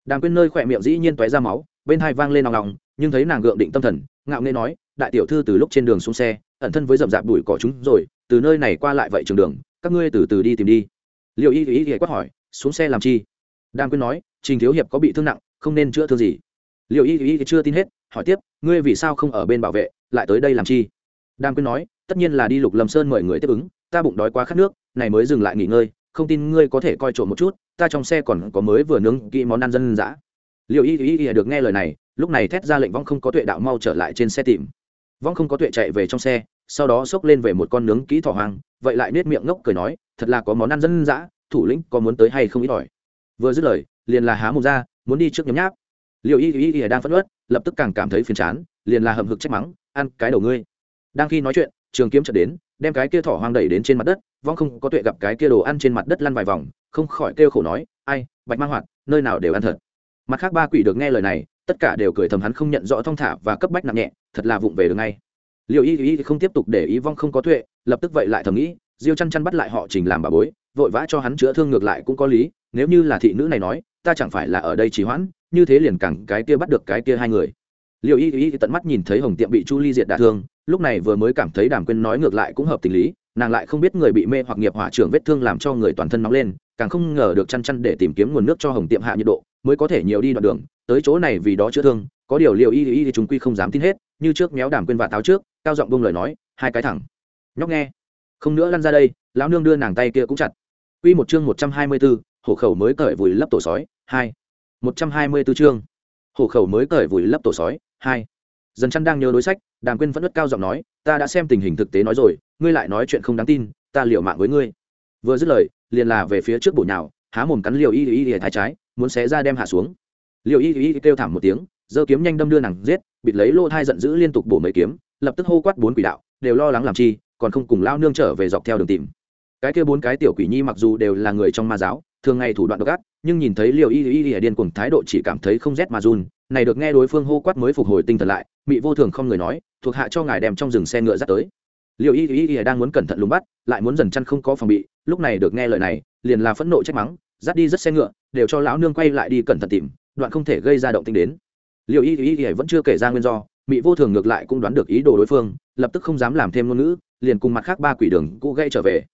Đàm quyên nơi khỏe miệng dĩ nhiên toé ra máu, bên hai vang lên nòng nòng, nhưng thấy nàng gượng định tâm thần, ngạo nghê nói, đại tiểu thư từ lúc trên đường xuống xe, ẩn thân với rậm rạp đùi cỏ chúng rồi, từ nơi này qua lại vậy trường đường, các ngươi từ từ đi tìm đi. Liệu y ý y quát hỏi, xuống xe làm chi? Đàm quyên nói, trình thiếu hiệp có bị thương nặng, không nên chữa thương gì. Liệu y ý chưa tin hết, hỏi tiếp, ngươi vì sao không ở bên bảo vệ, lại tới đây làm chi? Đang quyên nói, tất nhiên là đi lục lâm sơn mời người tiếp ứng, ta bụng đói quá khát nước, này mới dừng lại nghỉ ngơi, không tin ngươi có thể coi trộm một chút, ta trong xe còn có mới vừa nướng kỹ món ăn dân dã. Liệu y y y được nghe lời này, lúc này thét ra lệnh vong không có tuệ đạo mau trở lại trên xe tìm. Vong không có tuệ chạy về trong xe, sau đó xốc lên về một con nướng kỹ thỏ hoang, vậy lại nết miệng ngốc cười nói, thật là có món ăn dân dã, thủ lĩnh có muốn tới hay không ít ỏi. Vừa dứt lời, liền là há mồm ra, muốn đi trước nhấm nháp. Liệu y y y đang phẫn ớt lập tức càng cảm thấy phiền chán, liền là hầm hực trách mắng, ăn cái đầu ngươi đang khi nói chuyện, trường kiếm chợt đến, đem cái kia thỏ hoang đẩy đến trên mặt đất, vong không có tuệ gặp cái kia đồ ăn trên mặt đất lăn vài vòng, không khỏi kêu khổ nói, ai, bạch mang hoạt, nơi nào đều ăn thật. Mặt khác ba quỷ được nghe lời này, tất cả đều cười thầm hắn không nhận rõ thong thả và cấp bách nặng nhẹ, thật là vụng về được ngay. Liệu y y không tiếp tục để ý vong không có tuệ, lập tức vậy lại thầm nghĩ, diêu chăn chăn bắt lại họ trình làm bà bối, vội vã cho hắn chữa thương ngược lại cũng có lý, nếu như là thị nữ này nói, ta chẳng phải là ở đây trì hoãn, như thế liền cẳng cái kia bắt được cái kia hai người. Liệu y y tận mắt nhìn thấy hồng tiệm bị chu ly diệt đả thương lúc này vừa mới cảm thấy đàm quyên nói ngược lại cũng hợp tình lý nàng lại không biết người bị mê hoặc nghiệp hỏa trưởng vết thương làm cho người toàn thân nóng lên càng không ngờ được chăn chăn để tìm kiếm nguồn nước cho hồng tiệm hạ nhiệt độ mới có thể nhiều đi đoạn đường tới chỗ này vì đó chữa thương có điều liệu y y thì chúng quy không dám tin hết như trước méo đàm quên và táo trước cao giọng bông lời nói hai cái thẳng. Nhóc nghe. Không nữa lăn ra đây lão nương đưa nàng tay kia cũng chặt. Quy một chương một trăm hai mươi 124, hổ khẩu mới cởi vùi lấp tổ sói, hai. Một trăm hai mươi 124 chương. Hổ khẩu mới cởi vùi lấp tổ sói, hai. Dần chăn đang nhớ đối sách, Đàm Quyên vẫn rất cao giọng nói, ta đã xem tình hình thực tế nói rồi, ngươi lại nói chuyện không đáng tin, ta liều mạng với ngươi. Vừa dứt lời, liền là về phía trước bổ nhào, há mồm cắn liều y y y thái trái, muốn xé ra đem hạ xuống. Liều y y kêu thảm một tiếng, giơ kiếm nhanh đâm đưa nàng giết, bịt lấy lô thai giận dữ liên tục bổ mấy kiếm, lập tức hô quát bốn quỷ đạo, đều lo lắng làm chi, còn không cùng lao nương trở về dọc theo đường tìm cái kia bốn cái tiểu quỷ nhi mặc dù đều là người trong ma giáo thường ngày thủ đoạn độc ác nhưng nhìn thấy liều y y y điên cuồng thái độ chỉ cảm thấy không rét mà run này được nghe đối phương hô quát mới phục hồi tinh thần lại mị vô thường không người nói thuộc hạ cho ngài đem trong rừng xe ngựa dắt tới. Liệu y y y đang muốn cẩn thận lùng bắt lại muốn dần chăn không có phòng bị lúc này được nghe lời này liền là phẫn nộ trách mắng dắt đi rất xe ngựa đều cho lão nương quay lại đi cẩn thận tìm đoạn không thể gây ra động tinh đến. Liệu y y y vẫn chưa kể ra nguyên do mị vô thường ngược lại cũng đoán được ý đồ đối phương lập tức không dám làm thêm ngôn ngữ liền cùng mặt khác ba quỷ đường cũ gây trở về.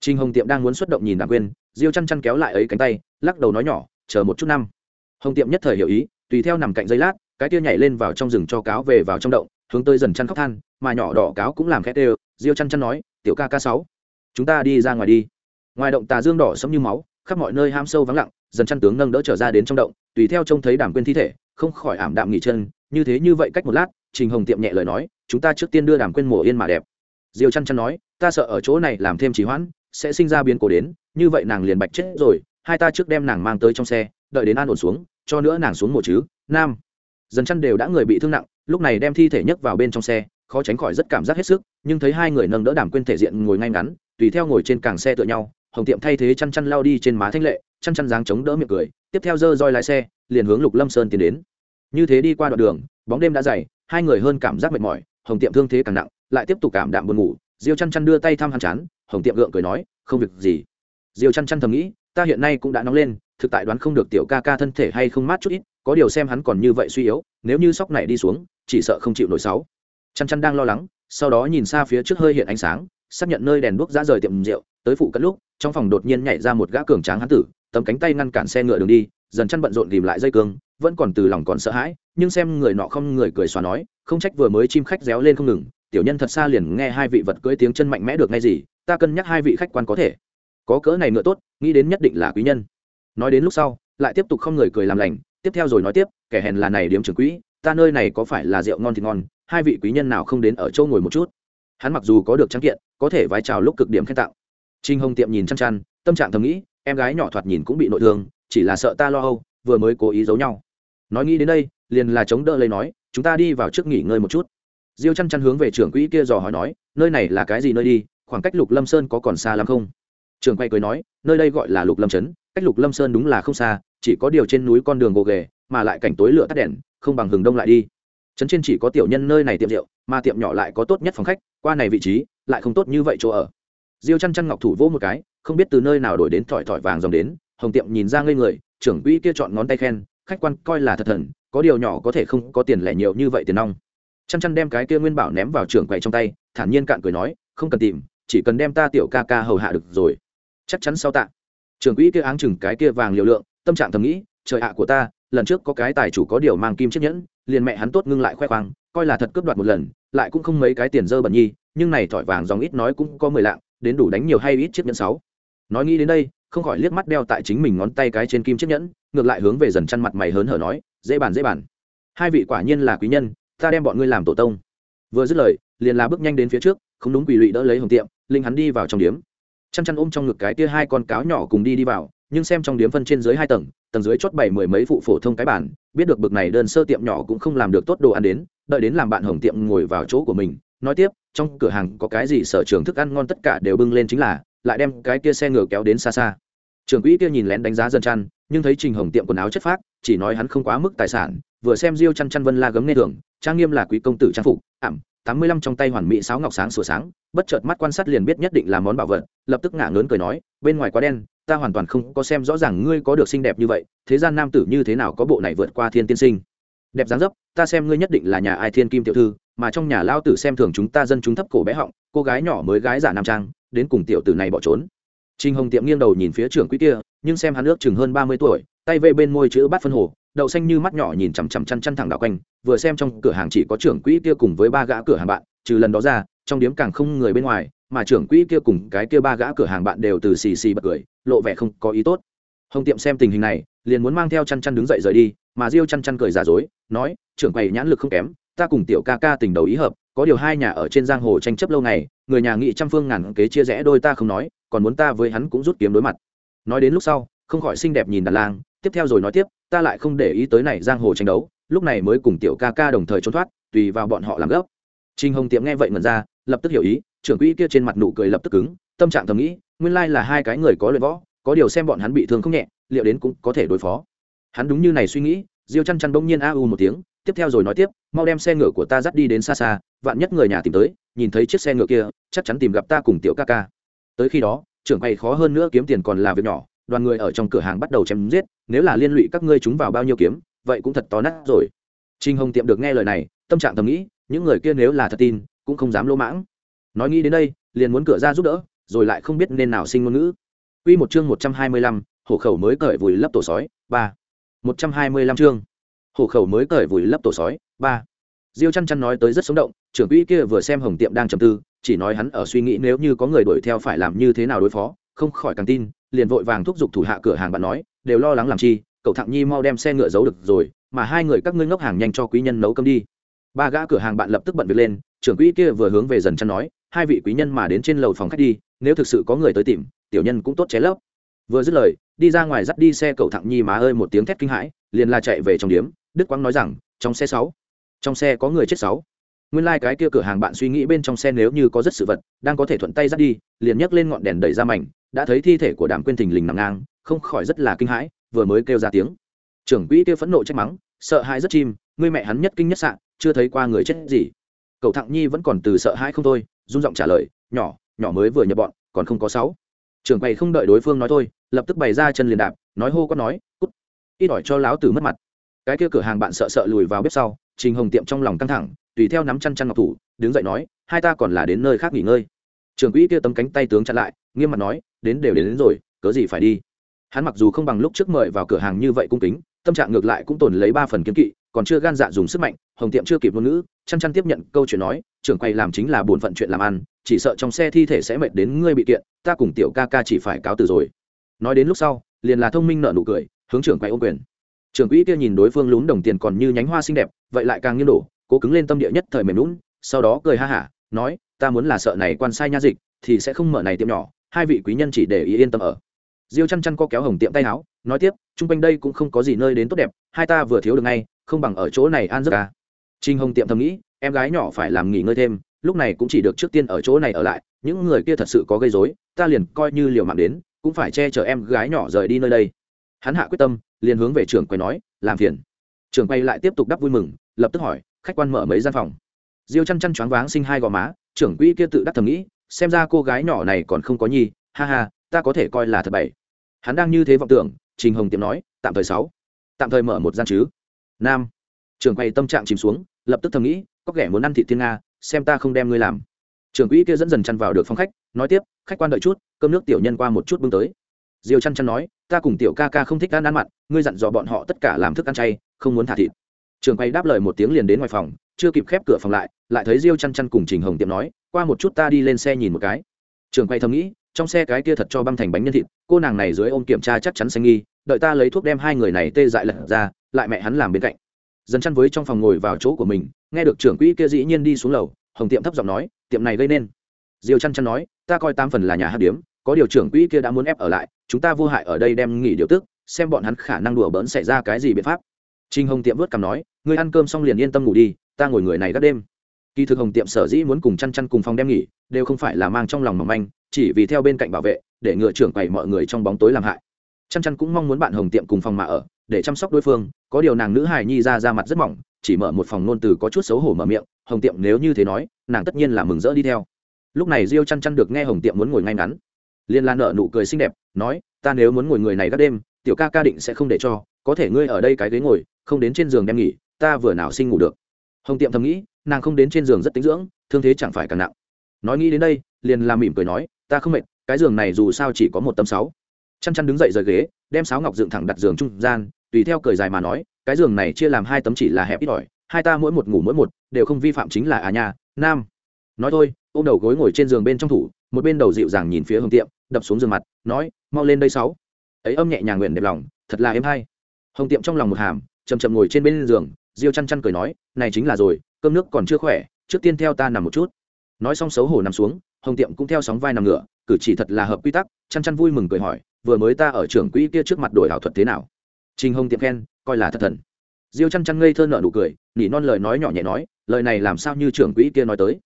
Trình Hồng Tiệm đang muốn xuất động nhìn Đàm Quyên, Diêu Chăn Chăn kéo lại ấy cánh tay, lắc đầu nói nhỏ, chờ một chút năm. Hồng Tiệm nhất thời hiểu ý, tùy theo nằm cạnh dây lát, cái kia nhảy lên vào trong rừng cho cáo về vào trong động, hướng tới dần chăn khóc than, mà nhỏ đỏ cáo cũng làm khét đều, Diêu Chăn Chăn nói, "Tiểu ca ca sáu, chúng ta đi ra ngoài đi." Ngoài động tà dương đỏ sẫm như máu, khắp mọi nơi ham sâu vắng lặng, dần chăn tướng nâng đỡ trở ra đến trong động, tùy theo trông thấy Đàm Quyên thi thể, không khỏi ảm đạm nghỉ chân, như thế như vậy cách một lát, Trình Hồng Tiệm nhẹ lời nói, "Chúng ta trước tiên đưa Đàm Quyên mổ yên mà đẹp." Diêu Chăn Chăn nói, "Ta sợ ở chỗ này làm thêm trì hoãn, sẽ sinh ra biến cố đến như vậy nàng liền bạch chết rồi hai ta trước đem nàng mang tới trong xe đợi đến an ổn xuống cho nữa nàng xuống một chứ, nam. Dần chăn đều đã người bị thương nặng, lúc này đem thi thể nhấc vào bên trong xe, khó tránh khỏi rất cảm giác hết sức, nhưng thấy hai người nâng đỡ đảm quên thể diện ngồi ngay ngắn, tùy theo ngồi trên càng xe tựa nhau, hồng tiệm thay thế chăn chăn lao đi trên má thanh lệ, chăn chăn dáng chống đỡ miệng cười, tiếp theo dơ roi lái xe, liền hướng lục lâm sơn tiến đến. Như thế đi qua đoạn đường, bóng đêm đã dày, hai người hơn cảm giác mệt mỏi, hồng tiệm thương thế càng nặng, lại tiếp tục cảm đạm buồn ngủ, diêu chăn chăn đưa tay thăm hắn chán, hồng tiệm gượng cười nói, không việc gì. Diêu chăn chăn thầm nghĩ ta hiện nay cũng đã nóng lên, thực tại đoán không được tiểu ca ca thân thể hay không mát chút ít, có điều xem hắn còn như vậy suy yếu, nếu như sóc này đi xuống, chỉ sợ không chịu nổi sáu. Chăn chăn đang lo lắng, sau đó nhìn xa phía trước hơi hiện ánh sáng, xác nhận nơi đèn đuốc ra rời tiệm rượu, tới phụ cận lúc, trong phòng đột nhiên nhảy ra một gã cường tráng hán tử, tấm cánh tay ngăn cản xe ngựa đường đi, dần chăn bận rộn tìm lại dây cương, vẫn còn từ lòng còn sợ hãi, nhưng xem người nọ không người cười xóa nói, không trách vừa mới chim khách réo lên không ngừng, tiểu nhân thật xa liền nghe hai vị vật cưỡi tiếng chân mạnh mẽ được ngay gì, ta cân nhắc hai vị khách quan có thể có cỡ này ngựa tốt, nghĩ đến nhất định là quý nhân. Nói đến lúc sau, lại tiếp tục không người cười làm lành, tiếp theo rồi nói tiếp, kẻ hèn là này điếm trưởng quỹ, ta nơi này có phải là rượu ngon thì ngon, hai vị quý nhân nào không đến ở châu ngồi một chút. Hắn mặc dù có được trắng kiện, có thể vai trào lúc cực điểm khen tạo trinh hồng tiệm nhìn chăn chăn, tâm trạng thầm nghĩ, em gái nhỏ thoạt nhìn cũng bị nội thương, chỉ là sợ ta lo âu, vừa mới cố ý giấu nhau. Nói nghĩ đến đây, liền là chống đỡ lấy nói, chúng ta đi vào trước nghỉ ngơi một chút. Diêu chăn chăn hướng về trưởng quỹ kia dò hỏi nói, nơi này là cái gì nơi đi, khoảng cách lục lâm sơn có còn xa lắm không? Trường quay cười nói, nơi đây gọi là lục lâm trấn, cách lục lâm sơn đúng là không xa, chỉ có điều trên núi con đường gồ ghề, mà lại cảnh tối lửa tắt đèn, không bằng hừng đông lại đi. Trấn trên chỉ có tiểu nhân nơi này tiệm rượu, mà tiệm nhỏ lại có tốt nhất phòng khách, qua này vị trí, lại không tốt như vậy chỗ ở. Diêu chăn chăn ngọc thủ vỗ một cái, không biết từ nơi nào đổi đến thỏi thỏi vàng dòng đến, hồng tiệm nhìn ra ngây người, trưởng quỹ kia chọn ngón tay khen, khách quan coi là thật thần, có điều nhỏ có thể không có tiền lẻ nhiều như vậy tiền nong. Chăn chăn đem cái kia nguyên bảo ném vào trưởng quầy trong tay, thản nhiên cạn cười nói, không cần tìm, chỉ cần đem ta tiểu ca ca hầu hạ được rồi chắc chắn sau tạ. Trưởng quỹ kia áng chừng cái kia vàng liều lượng, tâm trạng thầm nghĩ, trời ạ của ta, lần trước có cái tài chủ có điều mang kim chiếc nhẫn, liền mẹ hắn tốt ngưng lại khoe khoang, coi là thật cướp đoạt một lần, lại cũng không mấy cái tiền dơ bẩn nhi, nhưng này thỏi vàng dòng ít nói cũng có mười lạng, đến đủ đánh nhiều hay ít chiếc nhẫn sáu. Nói nghĩ đến đây, không khỏi liếc mắt đeo tại chính mình ngón tay cái trên kim chiếc nhẫn, ngược lại hướng về dần chăn mặt mày hớn hở nói, dễ bàn dễ bàn. Hai vị quả nhiên là quý nhân, ta đem bọn ngươi làm tổ tông. Vừa dứt lời, liền là bước nhanh đến phía trước, không đúng quỷ lụy đỡ lấy hồng tiệm, linh hắn đi vào trong điếm chăn chăn ôm trong ngực cái kia hai con cáo nhỏ cùng đi đi vào, nhưng xem trong điếm phân trên dưới hai tầng tầng dưới chót bảy mười mấy phụ phổ thông cái bản biết được bực này đơn sơ tiệm nhỏ cũng không làm được tốt đồ ăn đến, đợi đến làm bạn hồng tiệm ngồi vào chỗ của mình, nói tiếp, trong cửa hàng có cái gì sở trường thức ăn ngon tất cả đều bưng lên chính là, lại đem cái kia xe ngựa kéo đến xa xa. Trưởng quỹ kia nhìn lén đánh giá dân chăn, nhưng thấy trình hồng tiệm quần áo chất phác, chỉ nói hắn không quá mức tài sản, vừa xem diêu chăn chăn vân la gấm nghe thường, trang nghiêm là quý công tử trang phục, ảm tám mươi lăm trong tay hoàn mỹ sáo ngọc sáng sủa sáng bất chợt mắt quan sát liền biết nhất định là món bảo vật lập tức ngả ngớn cười nói bên ngoài quá đen ta hoàn toàn không có xem rõ ràng ngươi có được xinh đẹp như vậy thế gian nam tử như thế nào có bộ này vượt qua thiên tiên sinh. Đẹp dáng dấp ta xem ngươi nhất định là nhà ai thiên kim tiểu thư mà trong nhà lao tử xem thường chúng ta dân chúng thấp cổ bé họng cô gái nhỏ mới gái giả nam trang đến cùng tiểu tử này bỏ trốn. Trình Hồng Tiệm nghiêng đầu nhìn phía trưởng quỹ kia, nhưng xem hắn ước chừng hơn ba mươi tuổi, tay vây bên môi chữ bát phân hồ, đậu xanh như mắt nhỏ nhìn chằm chằm chăn chăn thẳng đảo quanh, vừa xem trong cửa hàng chỉ có trưởng quỹ kia cùng với ba gã cửa hàng bạn, trừ lần đó ra, trong điếm càng không người bên ngoài, mà trưởng quỹ kia cùng cái kia ba gã cửa hàng bạn đều từ xì xì bật cười, lộ vẻ không có ý tốt. Hồng Tiệm xem tình hình này, liền muốn mang theo chăn chăn đứng dậy rời đi, mà Diêu chăn chăn cười giả dối, nói, trưởng quầy nhãn lực không kém, ta cùng tiểu ca ca tình đầu ý hợp, có điều hai nhà ở trên giang hồ tranh chấp lâu ngày, người nhà nghị trăm phương ngàn kế chia rẽ đôi ta không nói, còn muốn ta với hắn cũng rút kiếm đối mặt nói đến lúc sau không khỏi xinh đẹp nhìn đàn lang tiếp theo rồi nói tiếp ta lại không để ý tới này giang hồ tranh đấu lúc này mới cùng tiểu ca ca đồng thời trốn thoát tùy vào bọn họ làm gấp Trình Hồng Tiệm nghe vậy ngẩn ra, lập tức hiểu ý, trưởng quỹ kia trên mặt nụ cười lập tức cứng, tâm trạng thầm nghĩ, nguyên lai là hai cái người có luyện võ, có điều xem bọn hắn bị thương không nhẹ, liệu đến cũng có thể đối phó. Hắn đúng như này suy nghĩ, Diêu Chăn Chăn bỗng nhiên a u một tiếng, tiếp theo rồi nói tiếp, mau đem xe ngựa của ta dắt đi đến xa xa, vạn nhất người nhà tìm tới, nhìn thấy chiếc xe ngựa kia, chắc chắn tìm gặp ta cùng tiểu ca ca. Tới khi đó, trưởng quầy khó hơn nữa kiếm tiền còn là việc nhỏ đoàn người ở trong cửa hàng bắt đầu chém giết nếu là liên lụy các ngươi chúng vào bao nhiêu kiếm vậy cũng thật to nát rồi trinh hồng tiệm được nghe lời này tâm trạng thầm nghĩ những người kia nếu là thật tin cũng không dám lỗ mãng nói nghĩ đến đây liền muốn cửa ra giúp đỡ rồi lại không biết nên nào sinh ngôn ngữ Quy một chương một trăm hai mươi lăm, hổ khẩu mới cởi vùi lấp tổ sói, ba. một trăm hai mươi lăm chương. Hổ khẩu mới cởi vùi lấp tổ sói, ba. Diêu Chăn Chăn nói tới rất sống động, trưởng quỹ kia vừa xem Hồng Tiệm đang trầm tư, chỉ nói hắn ở suy nghĩ nếu như có người đuổi theo phải làm như thế nào đối phó không khỏi càng tin liền vội vàng thúc giục thủ hạ cửa hàng bạn nói, đều lo lắng làm chi, cậu thặng nhi mau đem xe ngựa giấu được rồi, mà hai người các ngươi ngốc hàng nhanh cho quý nhân nấu cơm đi. Ba gã cửa hàng bạn lập tức bận việc lên, trưởng quỹ kia vừa hướng về dần chân nói, hai vị quý nhân mà đến trên lầu phòng khách đi, nếu thực sự có người tới tìm, tiểu nhân cũng tốt ché lấp. Vừa dứt lời, đi ra ngoài dắt đi xe cậu thặng nhi má ơi một tiếng thét kinh hãi, liền là chạy về trong điếm. Đức quang nói rằng, trong xe sáu, trong xe có người chết sáu nguyên lai、like、cái kia cửa hàng bạn suy nghĩ bên trong xe nếu như có rất sự vật, đang có thể thuận tay dắt đi, liền nhấc lên ngọn đèn đẩy ra mảnh, đã thấy thi thể của đàm quyên thình lình nằm ngang, không khỏi rất là kinh hãi, vừa mới kêu ra tiếng. Trưởng quỹ kia phẫn nộ trách mắng, sợ hãi rất chim, người mẹ hắn nhất kinh nhất sạn chưa thấy qua người chết gì. Cậu thặng nhi vẫn còn từ sợ hãi không thôi rung giọng trả lời, nhỏ nhỏ mới vừa nhập bọn, còn không có sáu. Trưởng quầy không đợi đối phương nói thôi, lập tức bày ra chân liền đạp, nói hô có nói, cút, ít ỏi cho láo tử mất mặt. Cái kia cửa hàng bạn sợ sợ lùi vào bếp sau trình hồng tiệm trong lòng căng thẳng tùy theo nắm chăn chăn ngọc thủ đứng dậy nói hai ta còn là đến nơi khác nghỉ ngơi. Trường quỹ kia tấm cánh tay tướng chặn lại nghiêm mặt nói đến đều đến, đến rồi cớ gì phải đi? Hắn mặc dù không bằng lúc trước mời vào cửa hàng như vậy cung kính tâm trạng ngược lại cũng tồn lấy ba phần kiếm kỵ còn chưa gan dạ dùng sức mạnh hồng tiệm chưa kịp ngôn ngữ chăn chăn tiếp nhận câu chuyện nói trưởng quay làm chính là bổn phận chuyện làm ăn chỉ sợ trong xe thi thể sẽ mệt đến ngươi bị kiện ta cùng tiểu ca ca chỉ phải cáo từ rồi. Nói đến lúc sau liền là thông minh nợ nụ cười hướng trưởng quay ôm quyền trưởng quỹ kia nhìn đối phương lún đồng tiền còn như nhánh hoa xinh đẹp, vậy lại càng nghiêng đổ, cố cứng lên tâm địa nhất thời mềm lún sau đó cười ha hả, nói, ta muốn là sợ này quan sai nha dịch, thì sẽ không mở này tiệm nhỏ, hai vị quý nhân chỉ để ý yên tâm ở. Diêu chăn chăn co kéo hồng tiệm tay áo, nói tiếp chung quanh đây cũng không có gì nơi đến tốt đẹp, hai ta vừa thiếu được ngay, không bằng ở chỗ này an giấc ca. Trinh hồng tiệm thầm nghĩ, em gái nhỏ phải làm nghỉ ngơi thêm, lúc này cũng chỉ được trước tiên ở chỗ này ở lại, những người kia thật sự có gây rối, ta liền coi như liều mạng đến, cũng phải che chở em gái nhỏ rời đi nơi đây hắn hạ quyết tâm, liền hướng về trưởng quay nói, làm phiền. Trưởng quay lại tiếp tục đắp vui mừng, lập tức hỏi, khách quan mở mấy gian phòng? Diêu chăn chăn choáng váng sinh hai gò má, trưởng quỹ kia tự đắc thầm nghĩ, xem ra cô gái nhỏ này còn không có nhi, ha ha, ta có thể coi là thật bảy hắn đang như thế vọng tưởng, trình hồng tiệm nói, tạm thời sáu, tạm thời mở một gian chứ. Nam, trưởng quay tâm trạng chìm xuống, lập tức thầm nghĩ, có kẻ muốn ăn thị thiên nga, xem ta không đem ngươi làm. Trưởng quỹ kia dẫn dần chăn vào được phòng khách, nói tiếp, khách quan đợi chút, cơm nước tiểu nhân qua một chút bưng tới diêu chăn chăn nói, ta cùng tiểu ca ca không thích ăn ăn mặn, ngươi dặn dò bọn họ tất cả làm thức ăn chay, không muốn thả thịt. Trường quay đáp lời một tiếng liền đến ngoài phòng, chưa kịp khép cửa phòng lại lại thấy diêu chăn chăn cùng trình hồng tiệm nói, qua một chút ta đi lên xe nhìn một cái. Trường quay thầm nghĩ, trong xe cái kia thật cho băm thành bánh nhân thịt, cô nàng này dưới ôm kiểm tra chắc chắn xanh nghi, đợi ta lấy thuốc đem hai người này tê dại lật ra, lại mẹ hắn làm bên cạnh. Dần chăn với trong phòng ngồi vào chỗ của mình, nghe được trưởng quỹ kia dĩ nhiên đi xuống lầu, hồng tiệm thấp giọng nói, tiệm này gây nên. Diêu chăn chăn nói, ta coi tám phần là nhà hát điếm có điều trưởng quỹ kia đã muốn ép ở lại, chúng ta vô hại ở đây đem nghỉ điều tức, xem bọn hắn khả năng đùa bỡn xảy ra cái gì biện pháp. Trinh hồng tiệm vớt cằm nói, ngươi ăn cơm xong liền yên tâm ngủ đi, ta ngồi người này gác đêm. Kỳ thực hồng tiệm sở dĩ muốn cùng chăn chăn cùng phòng đem nghỉ, đều không phải là mang trong lòng mỏng manh, chỉ vì theo bên cạnh bảo vệ, để ngựa trưởng quầy mọi người trong bóng tối làm hại. Chăn chăn cũng mong muốn bạn hồng tiệm cùng phòng mà ở, để chăm sóc đối phương, có điều nàng nữ hài nhi ra ra mặt rất mỏng, chỉ mở một phòng nôn từ có chút xấu hổ mở miệng, hồng tiệm nếu như thế nói, nàng tất nhiên là mừng rỡ đi theo. Lúc này diêu chăn chăn được nghe hồng tiệm muốn ngồi ngay ngắn liên lan nợ nụ cười xinh đẹp, nói, ta nếu muốn ngồi người này các đêm, tiểu ca ca định sẽ không để cho, có thể ngươi ở đây cái ghế ngồi, không đến trên giường đem nghỉ, ta vừa nào sinh ngủ được. Hồng tiệm thầm nghĩ, nàng không đến trên giường rất tính dưỡng, thương thế chẳng phải càng nặng. Nói nghĩ đến đây, liền làm mỉm cười nói, ta không mệt, cái giường này dù sao chỉ có một tấm sáu. Chăn chăn đứng dậy rời ghế, đem sáo ngọc dựng thẳng đặt giường trung gian, tùy theo cười dài mà nói, cái giường này chia làm hai tấm chỉ là hẹp ít ỏi, hai ta mỗi một ngủ mỗi một, đều không vi phạm chính là à nha, nam. Nói thôi ô m đầu gối ngồi trên giường bên trong thủ, một bên đầu dịu dàng nhìn phía hồng tiệm đập xuống giường mặt, nói, mau lên đây sáu. Ấy âm nhẹ nhàng nguyện đẹp lòng, thật là êm hay. Hồng tiệm trong lòng một hàm chầm chậm ngồi trên bên giường, diêu chăn chăn cười nói, này chính là rồi, cơm nước còn chưa khỏe, trước tiên theo ta nằm một chút. Nói xong xấu hổ nằm xuống, hồng tiệm cũng theo sóng vai nằm ngửa cử chỉ thật là hợp quy tắc, chăn chăn vui mừng cười hỏi, vừa mới ta ở trưởng quỹ kia trước mặt đổi ảo thuật thế nào? Trình hồng tiệm khen, coi là thật thần. Diêu chăn chăn ngây thơ nợ nụ cười, nỉ non lời nói nhỏ nhẹ nói, lời này làm sao như trưởng quỹ kia nói tới?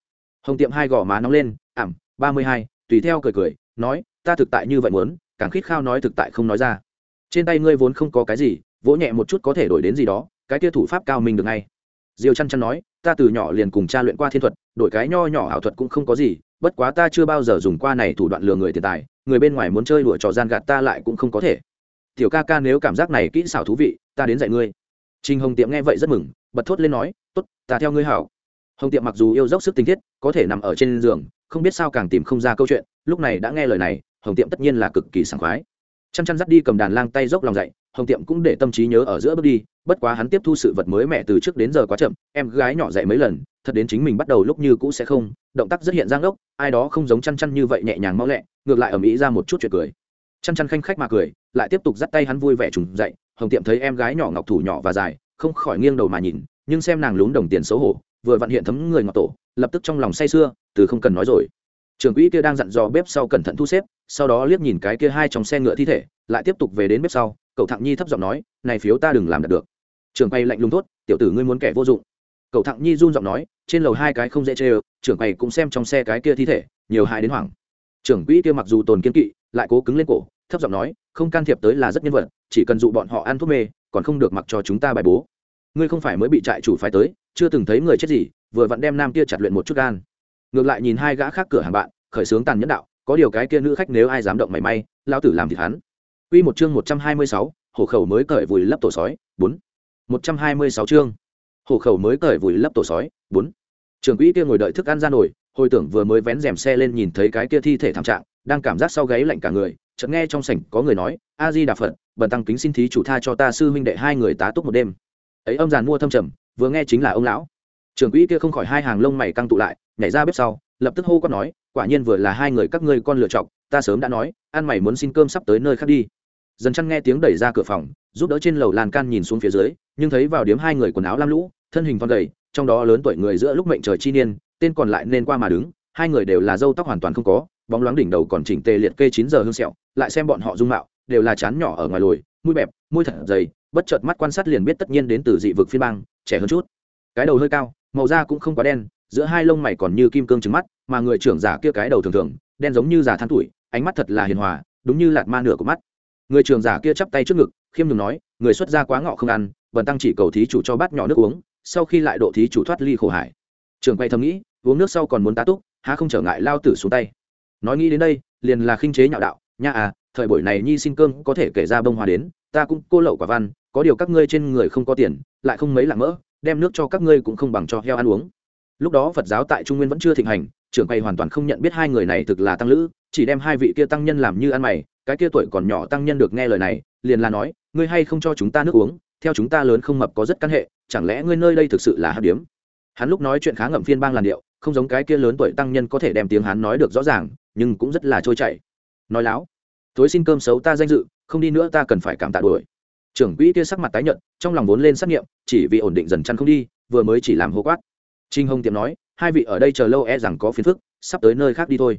Hồng tiệm hai gò má nóng lên, ảm, ba mươi hai tùy theo cười cười nói ta thực tại như vậy muốn càng khít khao nói thực tại không nói ra. Trên tay ngươi vốn không có cái gì vỗ nhẹ một chút có thể đổi đến gì đó cái kia thủ pháp cao mình được ngay. Diêu chăn chăn nói ta từ nhỏ liền cùng cha luyện qua thiên thuật đổi cái nho nhỏ ảo thuật cũng không có gì bất quá ta chưa bao giờ dùng qua này thủ đoạn lừa người tiền tài người bên ngoài muốn chơi đùa trò gian gạt ta lại cũng không có thể. Tiểu ca ca nếu cảm giác này kỹ xảo thú vị ta đến dạy ngươi. Trình Hồng Tiệm nghe vậy rất mừng, bật thốt lên nói, "Tốt, ta theo ngươi hảo." Hồng Tiệm mặc dù yêu dốc sức tinh thiết, có thể nằm ở trên giường, không biết sao càng tìm không ra câu chuyện, lúc này đã nghe lời này, Hồng Tiệm tất nhiên là cực kỳ sảng khoái. Chăn chăn dắt đi cầm đàn lang tay dốc lòng dậy, Hồng Tiệm cũng để tâm trí nhớ ở giữa bước đi, bất quá hắn tiếp thu sự vật mới mẹ từ trước đến giờ quá chậm, em gái nhỏ dậy mấy lần, thật đến chính mình bắt đầu lúc như cũ sẽ không, động tác rất hiện giang ốc, ai đó không giống chăn chăn như vậy nhẹ nhàng mau lẹ, ngược lại ở mỹ ra một chút chuyện cười. Chăn chăn khanh khách mà cười, lại tiếp tục dắt tay hắn vui vẻ trùng dậy, Hồng Tiệm thấy em gái nhỏ ngọc thủ nhỏ và dài, không khỏi nghiêng đầu mà nhìn nhưng xem nàng lún đồng tiền xấu hổ vừa vặn hiện thấm người ngọc tổ lập tức trong lòng say sưa từ không cần nói rồi. Trưởng quỹ kia đang dặn dò bếp sau cẩn thận thu xếp, sau đó liếc nhìn cái kia hai trong xe ngựa thi thể, lại tiếp tục về đến bếp sau, cậu thặng nhi thấp giọng nói, này phiếu ta đừng làm được. Trưởng quay lạnh lùng tốt tiểu tử ngươi muốn kẻ vô dụng. Cậu thặng nhi run giọng nói, trên lầu hai cái không dễ chê ơ, trưởng quay cũng xem trong xe cái kia thi thể, nhiều hại đến hoảng. Trưởng quỹ kia mặc dù tồn kiên kỵ, lại cố cứng lên cổ, thấp giọng nói, không can thiệp tới là rất nhân vật, chỉ cần dụ bọn họ ăn thuốc mê, còn không được mặc cho chúng ta bài bố. Ngươi không phải mới bị trại chủ phái tới, chưa từng thấy người chết gì, vừa vặn đem nam kia chặt luyện một chút gan ngược lại nhìn hai gã khác cửa hàng bạn khởi xướng tàn nhẫn đạo có điều cái kia nữ khách nếu ai dám động mảy may lao tử làm thì hắn Quy một chương một trăm hai mươi sáu, khẩu mới cởi vùi lấp tổ sói, bốn. Một trăm hai mươi sáu chương. hồ khẩu mới cởi vùi lấp tổ sói, bốn. Trường quỹ kia ngồi đợi thức ăn ra nổi, hồi tưởng vừa mới vén rèm xe lên nhìn thấy cái kia thi thể thảm trạng, đang cảm giác sau gáy lạnh cả người, chợt nghe trong sảnh có người nói, "A Di Đà Phật, bần tăng kính xin thí chủ tha cho ta sư huynh đệ hai người tá túc một đêm." Ấy ông giàn mua thâm trầm, vừa nghe chính là ông lão. Trường quỹ kia không khỏi hai hàng lông mày căng tụ lại, nhảy ra bếp sau, lập tức hô quát nói, "Quả nhiên vừa là hai người các ngươi con lựa chọn, ta sớm đã nói, ăn mày muốn xin cơm sắp tới nơi khác đi." Dần chăn nghe tiếng đẩy ra cửa phòng, giúp đỡ trên lầu lan can nhìn xuống phía dưới, nhưng thấy vào điếm hai người quần áo lam lũ, thân hình con gầy, trong đó lớn tuổi người giữa lúc mệnh trời chi niên, tên còn lại nên qua mà đứng, hai người đều là râu tóc hoàn toàn không có, bóng loáng đỉnh đầu còn chỉnh tề liệt kê chín giờ hương sẹo, lại xem bọn họ dung mạo, đều là chán nhỏ ở ngoài lồi, mũi bẹp, mũi thật dày, bất chợt mắt quan sát liền biết tất nhiên đến từ dị vực phiên bang, trẻ hơn chút. Cái đầu hơi cao, màu da cũng không quá đen, giữa hai lông mày còn như kim cương trứng mắt, mà người trưởng giả kia cái đầu thường thường, đen giống như già than tuổi, ánh mắt thật là hiền hòa, đúng như lạt ma nửa của mắt. Người trưởng giả kia chắp tay trước ngực, khiêm nhường nói, người xuất gia quá ngọ không ăn, bần tăng chỉ cầu thí chủ cho bát nhỏ nước uống, sau khi lại độ thí chủ thoát ly khổ hải. Trường quay thầm nghĩ, uống nước sau còn muốn tá túc, há không trở ngại lao tử xuống tay nói nghĩ đến đây liền là khinh chế nhạo đạo nha à thời buổi này nhi xin cơm có thể kể ra bông hoa đến ta cũng cô lậu quả văn có điều các ngươi trên người không có tiền lại không mấy lạng mỡ đem nước cho các ngươi cũng không bằng cho heo ăn uống lúc đó phật giáo tại trung nguyên vẫn chưa thịnh hành, trưởng quay hoàn toàn không nhận biết hai người này thực là tăng lữ, chỉ đem hai vị kia tăng nhân làm như ăn mày, cái kia tuổi còn nhỏ tăng nhân được nghe lời này, liền là nói, ngươi hay không cho chúng ta nước uống, theo chúng ta lớn không mập có rất căn hệ, chẳng lẽ ngươi nơi đây thực sự là hát điếm? Hắn lúc nói chuyện khá ngậm phiên bang làn điệu, không giống cái kia lớn tuổi tăng nhân có thể đem tiếng hắn nói được rõ ràng, nhưng cũng rất là trôi chảy. Nói láo, tối xin cơm xấu ta danh dự, không đi nữa ta cần phải cảm tạ đuổi. Trưởng quỹ kia sắc mặt tái nhận trong lòng vốn lên xác nghiệm, chỉ vì ổn định dần chăn không đi, vừa mới chỉ làm hô quát trinh hồng tiệm nói, hai vị ở đây chờ lâu e rằng có phiền phức, sắp tới nơi khác đi thôi.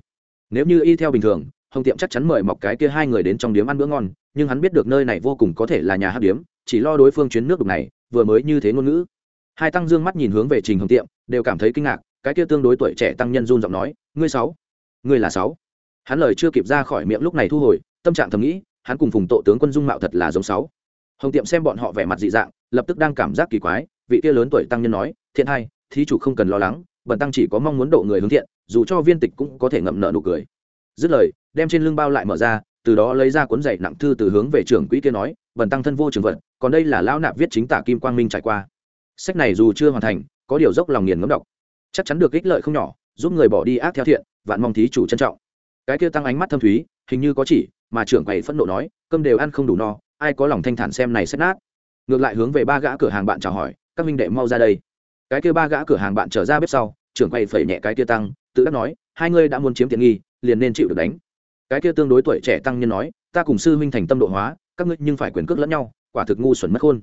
Nếu như y theo bình thường, hồng tiệm chắc chắn mời mọc cái kia hai người đến trong điếm ăn bữa ngon, nhưng hắn biết được nơi này vô cùng có thể là nhà hát điếm, chỉ lo đối phương chuyến nước đục này, vừa mới như thế ngôn ngữ. Hai tăng dương mắt nhìn hướng về trình hồng tiệm, đều cảm thấy kinh ngạc, cái kia tương đối tuổi trẻ tăng nhân run giọng nói, ngươi sáu, ngươi là sáu. Hắn lời chưa kịp ra khỏi miệng lúc này thu hồi, tâm trạng thầm nghĩ, hắn cùng phùng tổ tướng quân dung mạo thật là giống sáu. Hồng tiệm xem bọn họ vẻ mặt dị dạng, lập tức đang cảm giác kỳ quái, vị kia lớn tuổi tăng nhân nói, thiện hai thí chủ không cần lo lắng bần tăng chỉ có mong muốn độ người hướng thiện dù cho viên tịch cũng có thể ngậm nợ nụ cười. Dứt lời đem trên lưng bao lại mở ra từ đó lấy ra cuốn dạy nặng thư từ hướng về trưởng quỹ kia nói bần tăng thân vô trường vật, còn đây là lão nạp viết chính tả kim quang minh trải qua. Sách này dù chưa hoàn thành có điều dốc lòng nghiền ngấm đọc. Chắc chắn được ích lợi không nhỏ giúp người bỏ đi ác theo thiện vạn mong thí chủ trân trọng. Cái kia tăng ánh mắt thâm thúy hình như có chỉ mà trưởng quầy phẫn nộ nói cơm đều ăn không đủ no ai có lòng thanh thản xem này xét nát? Ngược lại hướng về ba gã cửa hàng bạn chào hỏi các minh đệ mau ra đây cái kia ba gã cửa hàng bạn trở ra bếp sau, trưởng quay phẩy nhẹ cái kia tăng, tự đắc nói, hai ngươi đã muốn chiếm tiện nghi, liền nên chịu được đánh. Cái kia tương đối tuổi trẻ tăng nhân nói, ta cùng sư huynh thành tâm độ hóa, các ngươi nhưng phải quyền cước lẫn nhau, quả thực ngu xuẩn mất khôn.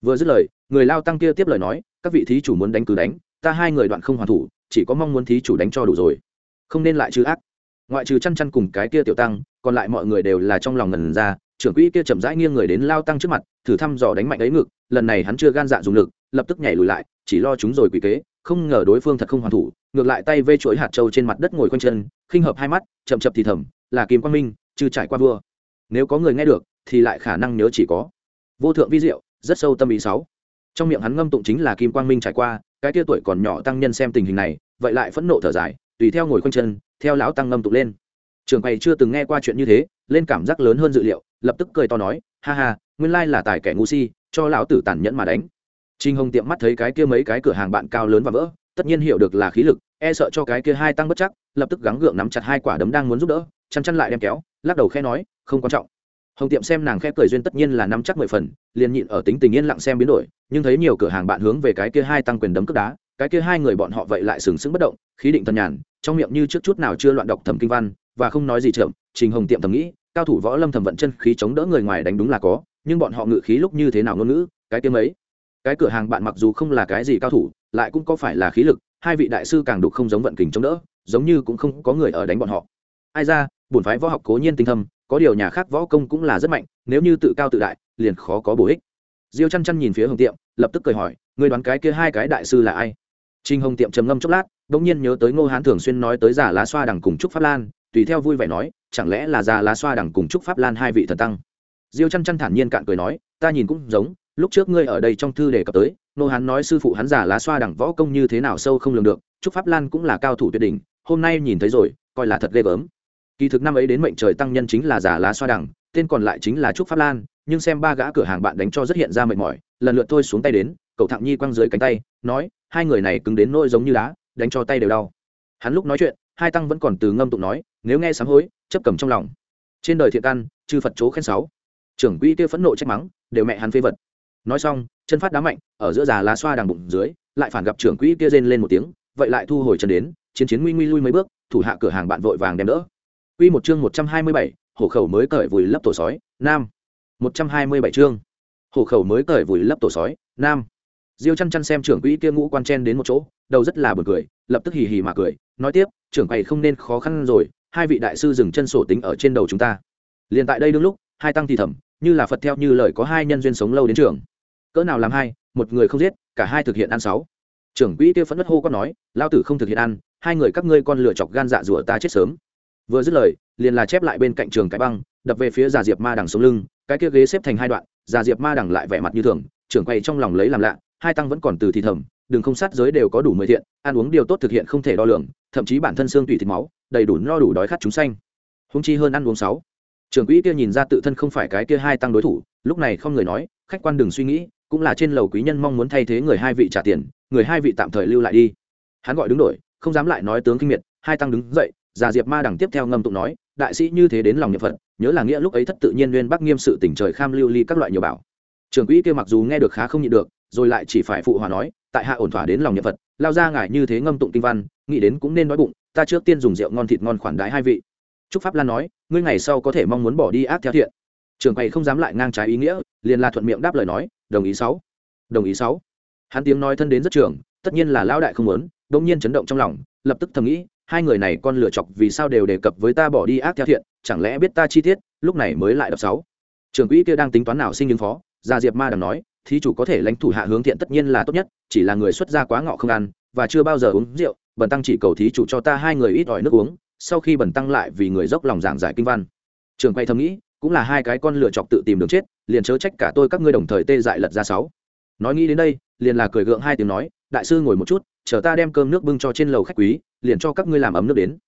Vừa dứt lời, người lao tăng kia tiếp lời nói, các vị thí chủ muốn đánh cứ đánh, ta hai người đoạn không hoàn thủ, chỉ có mong muốn thí chủ đánh cho đủ rồi. Không nên lại trừ ác. Ngoại trừ chăn chăn cùng cái kia tiểu tăng, còn lại mọi người đều là trong lòng ngần ra, trưởng quỹ kia chậm rãi nghiêng người đến lao tăng trước mặt, thử thăm dò đánh mạnh ấy ngực, lần này hắn chưa gan dạ dùng lực lập tức nhảy lùi lại, chỉ lo chúng rồi quỷ kế, không ngờ đối phương thật không hoàn thủ, ngược lại tay vây chuỗi hạt trâu trên mặt đất ngồi quanh chân, khinh hợp hai mắt, chậm chậm thì thầm, là kim quang minh, chứ trải qua vua. Nếu có người nghe được, thì lại khả năng nhớ chỉ có. Vô thượng vi diệu, rất sâu tâm ý sáu. Trong miệng hắn ngâm tụng chính là kim quang minh trải qua, cái tia tuổi còn nhỏ tăng nhân xem tình hình này, vậy lại phẫn nộ thở dài, tùy theo ngồi quanh chân, theo lão tăng ngâm tụng lên. Trường quầy chưa từng nghe qua chuyện như thế, lên cảm giác lớn hơn dự liệu, lập tức cười to nói, ha ha, nguyên lai là tài kẻ ngu si, cho lão tử tàn nhẫn mà đánh. Trình hồng tiệm mắt thấy cái kia mấy cái cửa hàng bạn cao lớn và vỡ, tất nhiên hiểu được là khí lực e sợ cho cái kia hai tăng bất chắc, lập tức gắng gượng nắm chặt hai quả đấm đang muốn giúp đỡ, chăn chăn lại đem kéo, lắc đầu khẽ nói, không quan trọng. Hồng tiệm xem nàng khẽ cười duyên tất nhiên là nắm chắc mười phần, liền nhịn ở tính tình yên lặng xem biến đổi, nhưng thấy nhiều cửa hàng bạn hướng về cái kia hai tăng quyền đấm cướp đá, cái kia hai người bọn họ vậy lại sừng sững bất động, khí định thần nhàn, trong miệng như trước chút nào chưa loạn đọc thẩm kinh văn, và không nói gì chậm, trình hồng tiệm thầm nghĩ, cao thủ võ lâm thẩm vận chân khí chống đỡ người ngoài đánh đúng là có, nhưng bọn họ ngự khí lúc như thế nào ngôn ngữ, cái kia mấy cái cửa hàng bạn mặc dù không là cái gì cao thủ, lại cũng có phải là khí lực, hai vị đại sư càng đục không giống vận kình chống đỡ, giống như cũng không có người ở đánh bọn họ. Ai ra, bổn phái võ học cố nhiên tinh thâm, có điều nhà khác võ công cũng là rất mạnh, nếu như tự cao tự đại, liền khó có bổ ích. Diêu chăn chăn nhìn phía hồng tiệm, lập tức cười hỏi người đoán cái kia hai cái đại sư là ai? Trinh hồng tiệm trầm ngâm chốc lát đ ỗ n g nhiên nhớ tới ngô hán thường xuyên nói tới giả lá xoa đằng cùng trúc pháp lan, tùy theo vui vẻ nói, chẳng lẽ là già lá xoa đằng cùng trúc pháp lan hai vị thần tăng? Diêu chăn chăn thản nhiên cạn cười nói, ta nhìn cũng giống lúc trước ngươi ở đây trong thư đề cập tới nô hán nói sư phụ hắn giả lá xoa đẳng võ công như thế nào sâu không lường được trúc pháp lan cũng là cao thủ tuyệt đỉnh hôm nay nhìn thấy rồi coi là thật ghê gớm. Kỳ thực năm ấy đến mệnh trời tăng nhân chính là giả lá xoa đẳng, tên còn lại chính là trúc pháp lan nhưng xem ba gã cửa hàng bạn đánh cho rất hiện ra mệt mỏi lần lượt thôi xuống tay đến cậu thạng nhi quăng dưới cánh tay nói hai người này cứng đến nỗi giống như đá đánh cho tay đều đau. Hắn lúc nói chuyện hai tăng vẫn còn từ ngâm tụng nói nếu nghe sám hối chấp cầm trong lòng. Trên đời thiện căn chư phật chố khen sáu. Trưởng quỹ kia phẫn nộ trách mắng đều mẹ hắn phế vật nói xong chân phát đá mạnh ở giữa già lá xoa đằng bụng dưới lại phản gặp trưởng quỹ kia rên lên một tiếng vậy lại thu hồi chân đến chiến chiến nguy nguy lui mấy bước thủ hạ cửa hàng bạn vội vàng đem đỡ Quy một chương 127, hổ khẩu mới cởi vùi lấp tổ sói, nam. 127 chương. Hổ khẩu mới cởi vùi lấp tổ sói, nam. Diêu Chăn Chăn xem trưởng quỹ kia ngũ quan chen đến một chỗ, đầu rất là buồn cười, lập tức hì hì mà cười, nói tiếp, trưởng quầy không nên khó khăn rồi, hai vị đại sư dừng chân sổ tính ở trên đầu chúng ta. Liên tại đây đương lúc, hai tăng thì thầm, như là Phật theo như lời có hai nhân duyên sống lâu đến trường. Cỡ nào làm hai, một người không giết, cả hai thực hiện ăn sáu. Trưởng quỹ kia phẫn nộ hô con nói, lao tử không thực hiện ăn, hai người các ngươi con lửa chọc gan dạ rủa ta chết sớm. Vừa dứt lời liền là chép lại bên cạnh trường cái băng đập về phía già diệp ma đằng sống lưng cái kia ghế xếp thành hai đoạn già diệp ma đằng lại vẻ mặt như thường trưởng quay trong lòng lấy làm lạ hai tăng vẫn còn từ thì thầm đừng không sát giới đều có đủ mười thiện ăn uống điều tốt thực hiện không thể đo lường thậm chí bản thân xương tùy thịt máu đầy đủ no đủ đói khát chúng xanh húng chi hơn ăn uống sáu. Trưởng quỹ kia nhìn ra tự thân không phải cái kia hai tăng đối thủ lúc này không người nói khách quan đừng suy nghĩ cũng là trên lầu quý nhân mong muốn thay thế người hai vị trả tiền, người hai vị tạm thời lưu lại đi. Hắn gọi đứng đổi, không dám lại nói tướng kinh miệt, hai tăng đứng dậy, già diệp ma đằng tiếp theo ngâm tụng nói, đại sĩ như thế đến lòng nhập phật, nhớ là nghĩa lúc ấy thất tự nhiên nguyên bắc nghiêm sự tỉnh trời kham lưu ly các loại nhiều bảo. Trường quỹ kia mặc dù nghe được khá không nhịn được, rồi lại chỉ phải phụ hòa nói, tại hạ ổn thỏa đến lòng nhập phật, lao ra ngài như thế ngâm tụng kinh văn, nghĩ đến cũng nên nói bụng, ta trước tiên dùng rượu ngon thịt ngon khoản đái hai vị. Trúc pháp lan nói, ngươi ngày sau có thể mong muốn bỏ đi ác theo thiện trường quầy không dám lại ngang trái ý nghĩa, liền là thuận miệng đáp lời nói, đồng ý sáu. Đồng ý sáu. Hắn tiếng nói thân đến rất trường, tất nhiên là lão đại không muốn đông nhiên chấn động trong lòng, lập tức thầm nghĩ, hai người này con lựa chọc vì sao đều đề cập với ta bỏ đi ác theo thiện, chẳng lẽ biết ta chi tiết, lúc này mới lại đập sáu? Trường quỹ kia đang tính toán nào sinh ứng phó, gia diệp ma đằng nói, thí chủ có thể lãnh thủ hạ hướng thiện tất nhiên là tốt nhất, chỉ là người xuất gia quá ngọ không ăn, và chưa bao giờ uống rượu, bần tăng chỉ cầu thí chủ cho ta hai người ít ỏi nước uống, sau khi bần tăng lại vì người dốc lòng giảng giải kinh văn. Trường quay thầm nghĩ cũng là hai cái con lựa chọc tự tìm đường chết, liền chớ trách cả tôi các ngươi đồng thời tê dại lật ra sáu. Nói nghĩ đến đây, liền là cười gượng hai tiếng nói, đại sư ngồi một chút, chờ ta đem cơm nước bưng cho trên lầu khách quý, liền cho các ngươi làm ấm nước đến.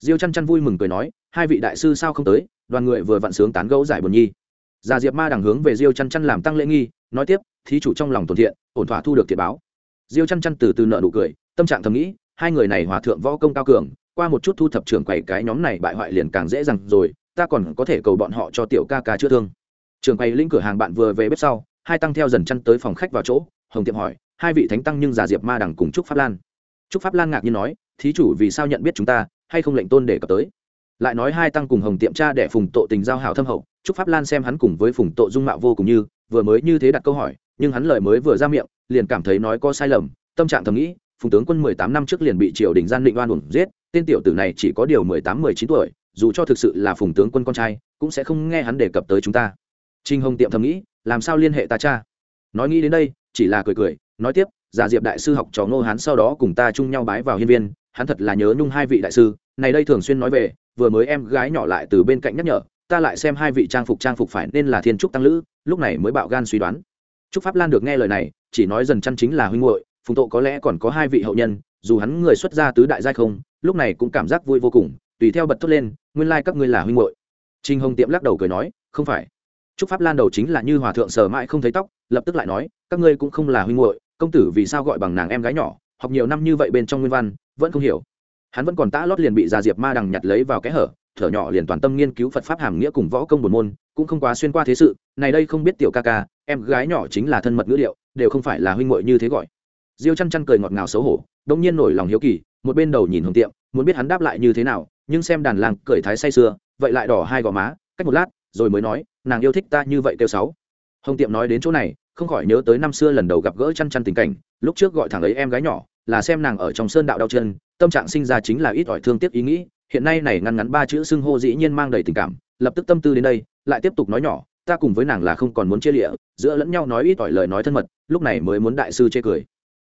Diêu chăn chăn vui mừng cười nói, hai vị đại sư sao không tới, đoàn người vừa vặn sướng tán gẫu giải buồn nhi. Già diệp ma đằng hướng về diêu chăn chăn làm tăng lễ nghi, nói tiếp, thí chủ trong lòng tổn thiện, ổn thỏa thu được thiệt báo. Diêu chăn chăn từ từ nợ nụ cười, tâm trạng thầm nghĩ, hai người này hòa thượng võ công cao cường, qua một chút thu thập trưởng quầy cái nhóm này bại hoại liền càng dễ dàng rồi ta còn có thể cầu bọn họ cho tiểu ca ca chữa thương. Trường quầy linh cửa hàng bạn vừa về bếp sau, hai tăng theo dần chăn tới phòng khách vào chỗ, hồng tiệm hỏi, hai vị thánh tăng nhưng giả diệp ma đằng cùng trúc pháp lan. Trúc pháp lan ngạc nhiên nói, thí chủ vì sao nhận biết chúng ta, hay không lệnh tôn để cập tới? Lại nói hai tăng cùng hồng tiệm cha để phùng tộ tình giao hảo thâm hậu, trúc pháp lan xem hắn cùng với phùng tộ dung mạo vô cùng như, vừa mới như thế đặt câu hỏi, nhưng hắn lời mới vừa ra miệng, liền cảm thấy nói có sai lầm, tâm trạng thầm nghĩ, phùng tướng quân mười tám năm trước liền bị triều đình gian định oan uổng giết, tên tiểu tử này chỉ có điều mười tám, mười chín tuổi dù cho thực sự là phùng tướng quân con trai, cũng sẽ không nghe hắn đề cập tới chúng ta. Trinh hồng tiệm thầm nghĩ, làm sao liên hệ ta cha? Nói nghĩ đến đây, chỉ là cười cười, nói tiếp, giả diệp đại sư học trò ngô hán sau đó cùng ta chung nhau bái vào hiên viên, hắn thật là nhớ nhung hai vị đại sư, này đây thường xuyên nói về, vừa mới em gái nhỏ lại từ bên cạnh nhắc nhở, ta lại xem hai vị trang phục trang phục phải nên là thiên trúc tăng lữ, lúc này mới bạo gan suy đoán. Trúc pháp lan được nghe lời này, chỉ nói dần chăn chính là huynh hội phùng tộ có lẽ còn có hai vị hậu nhân, dù hắn người xuất gia tứ đại giai không, lúc này cũng cảm giác vui vô cùng tùy theo bật thốt lên, nguyên lai các ngươi là huynh hội trinh hồng tiệm lắc đầu cười nói, không phải. Trúc pháp lan đầu chính là như hòa thượng sở mãi không thấy tóc, lập tức lại nói, các ngươi cũng không là huynh hội công tử vì sao gọi bằng nàng em gái nhỏ, học nhiều năm như vậy bên trong nguyên văn, vẫn không hiểu. Hắn vẫn còn tã lót liền bị già diệp ma đằng nhặt lấy vào kẽ hở, thở nhỏ liền toàn tâm nghiên cứu phật pháp hàm nghĩa cùng võ công bồn môn, cũng không quá xuyên qua thế sự, này đây không biết tiểu ca ca, em gái nhỏ chính là thân mật ngữ liệu đều không phải là huynh muội như thế gọi. Diêu chăn chăn cười ngọt ngào xấu hổ đông nhiên nổi lòng hiếu kỳ, một bên đầu nhìn hồng tiệm, muốn biết hắn đáp lại như thế nào nhưng xem đàn làng cười thái say sưa vậy lại đỏ hai gò má, cách một lát, rồi mới nói, nàng yêu thích ta như vậy kêu sáu. Hồng tiệm nói đến chỗ này, không khỏi nhớ tới năm xưa lần đầu gặp gỡ chăn chăn tình cảnh, lúc trước gọi thằng ấy em gái nhỏ, là xem nàng ở trong sơn đạo đau chân, tâm trạng sinh ra chính là ít ỏi thương tiếc ý nghĩ, hiện nay này ngăn ngắn ba chữ xưng hô dĩ nhiên mang đầy tình cảm, lập tức tâm tư đến đây, lại tiếp tục nói nhỏ, ta cùng với nàng là không còn muốn chia lịa, giữa lẫn nhau nói ít ỏi lời nói thân mật, lúc này mới muốn đại sư chê cười.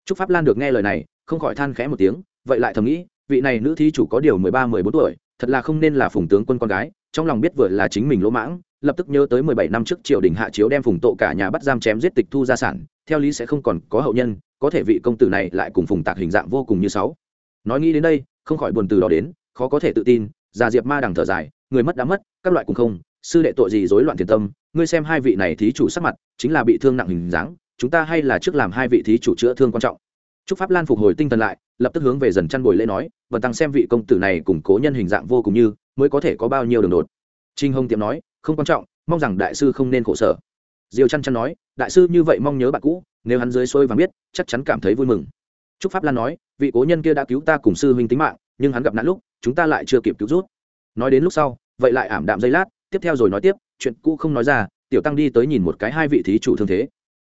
Trúc pháp lan được nghe lời này, không khỏi than khẽ một tiếng, vậy lại thầm nghĩ vị này nữ thí chủ có điều mười ba mười bốn tuổi thật là không nên là phùng tướng quân con gái trong lòng biết vừa là chính mình lỗ mãng lập tức nhớ tới mười bảy năm trước triều đình hạ chiếu đem phùng tộ cả nhà bắt giam chém giết tịch thu gia sản theo lý sẽ không còn có hậu nhân có thể vị công tử này lại cùng phùng tạc hình dạng vô cùng như sáu. Nói nghĩ đến đây không khỏi buồn từ đó đến khó có thể tự tin già diệp ma đằng thở dài người mất đã mất các loại cùng không sư đệ tội gì rối loạn thiền tâm ngươi xem hai vị này thí chủ sắc mặt chính là bị thương nặng hình dáng chúng ta hay là trước làm hai vị thí chủ chữa thương quan trọng. Chúc Pháp Lan phục hồi tinh thần lại, lập tức hướng về dần chăn bồi lễ nói, vần tăng xem vị công tử này cùng cố nhân hình dạng vô cùng như, mới có thể có bao nhiêu đường đột." trinh Hồng tiệm nói, "Không quan trọng, mong rằng đại sư không nên khổ sở." Diêu Chăn Chăn nói, "Đại sư như vậy mong nhớ bạn cũ, nếu hắn dưới xuôi và biết, chắc chắn cảm thấy vui mừng." Trúc Pháp Lan nói, "Vị cố nhân kia đã cứu ta cùng sư huynh tính mạng, nhưng hắn gặp nạn lúc, chúng ta lại chưa kịp cứu rút." Nói đến lúc sau, vậy lại ảm đạm giây lát, tiếp theo rồi nói tiếp, chuyện cũ không nói ra, tiểu tăng đi tới nhìn một cái hai vị thí chủ thương thế.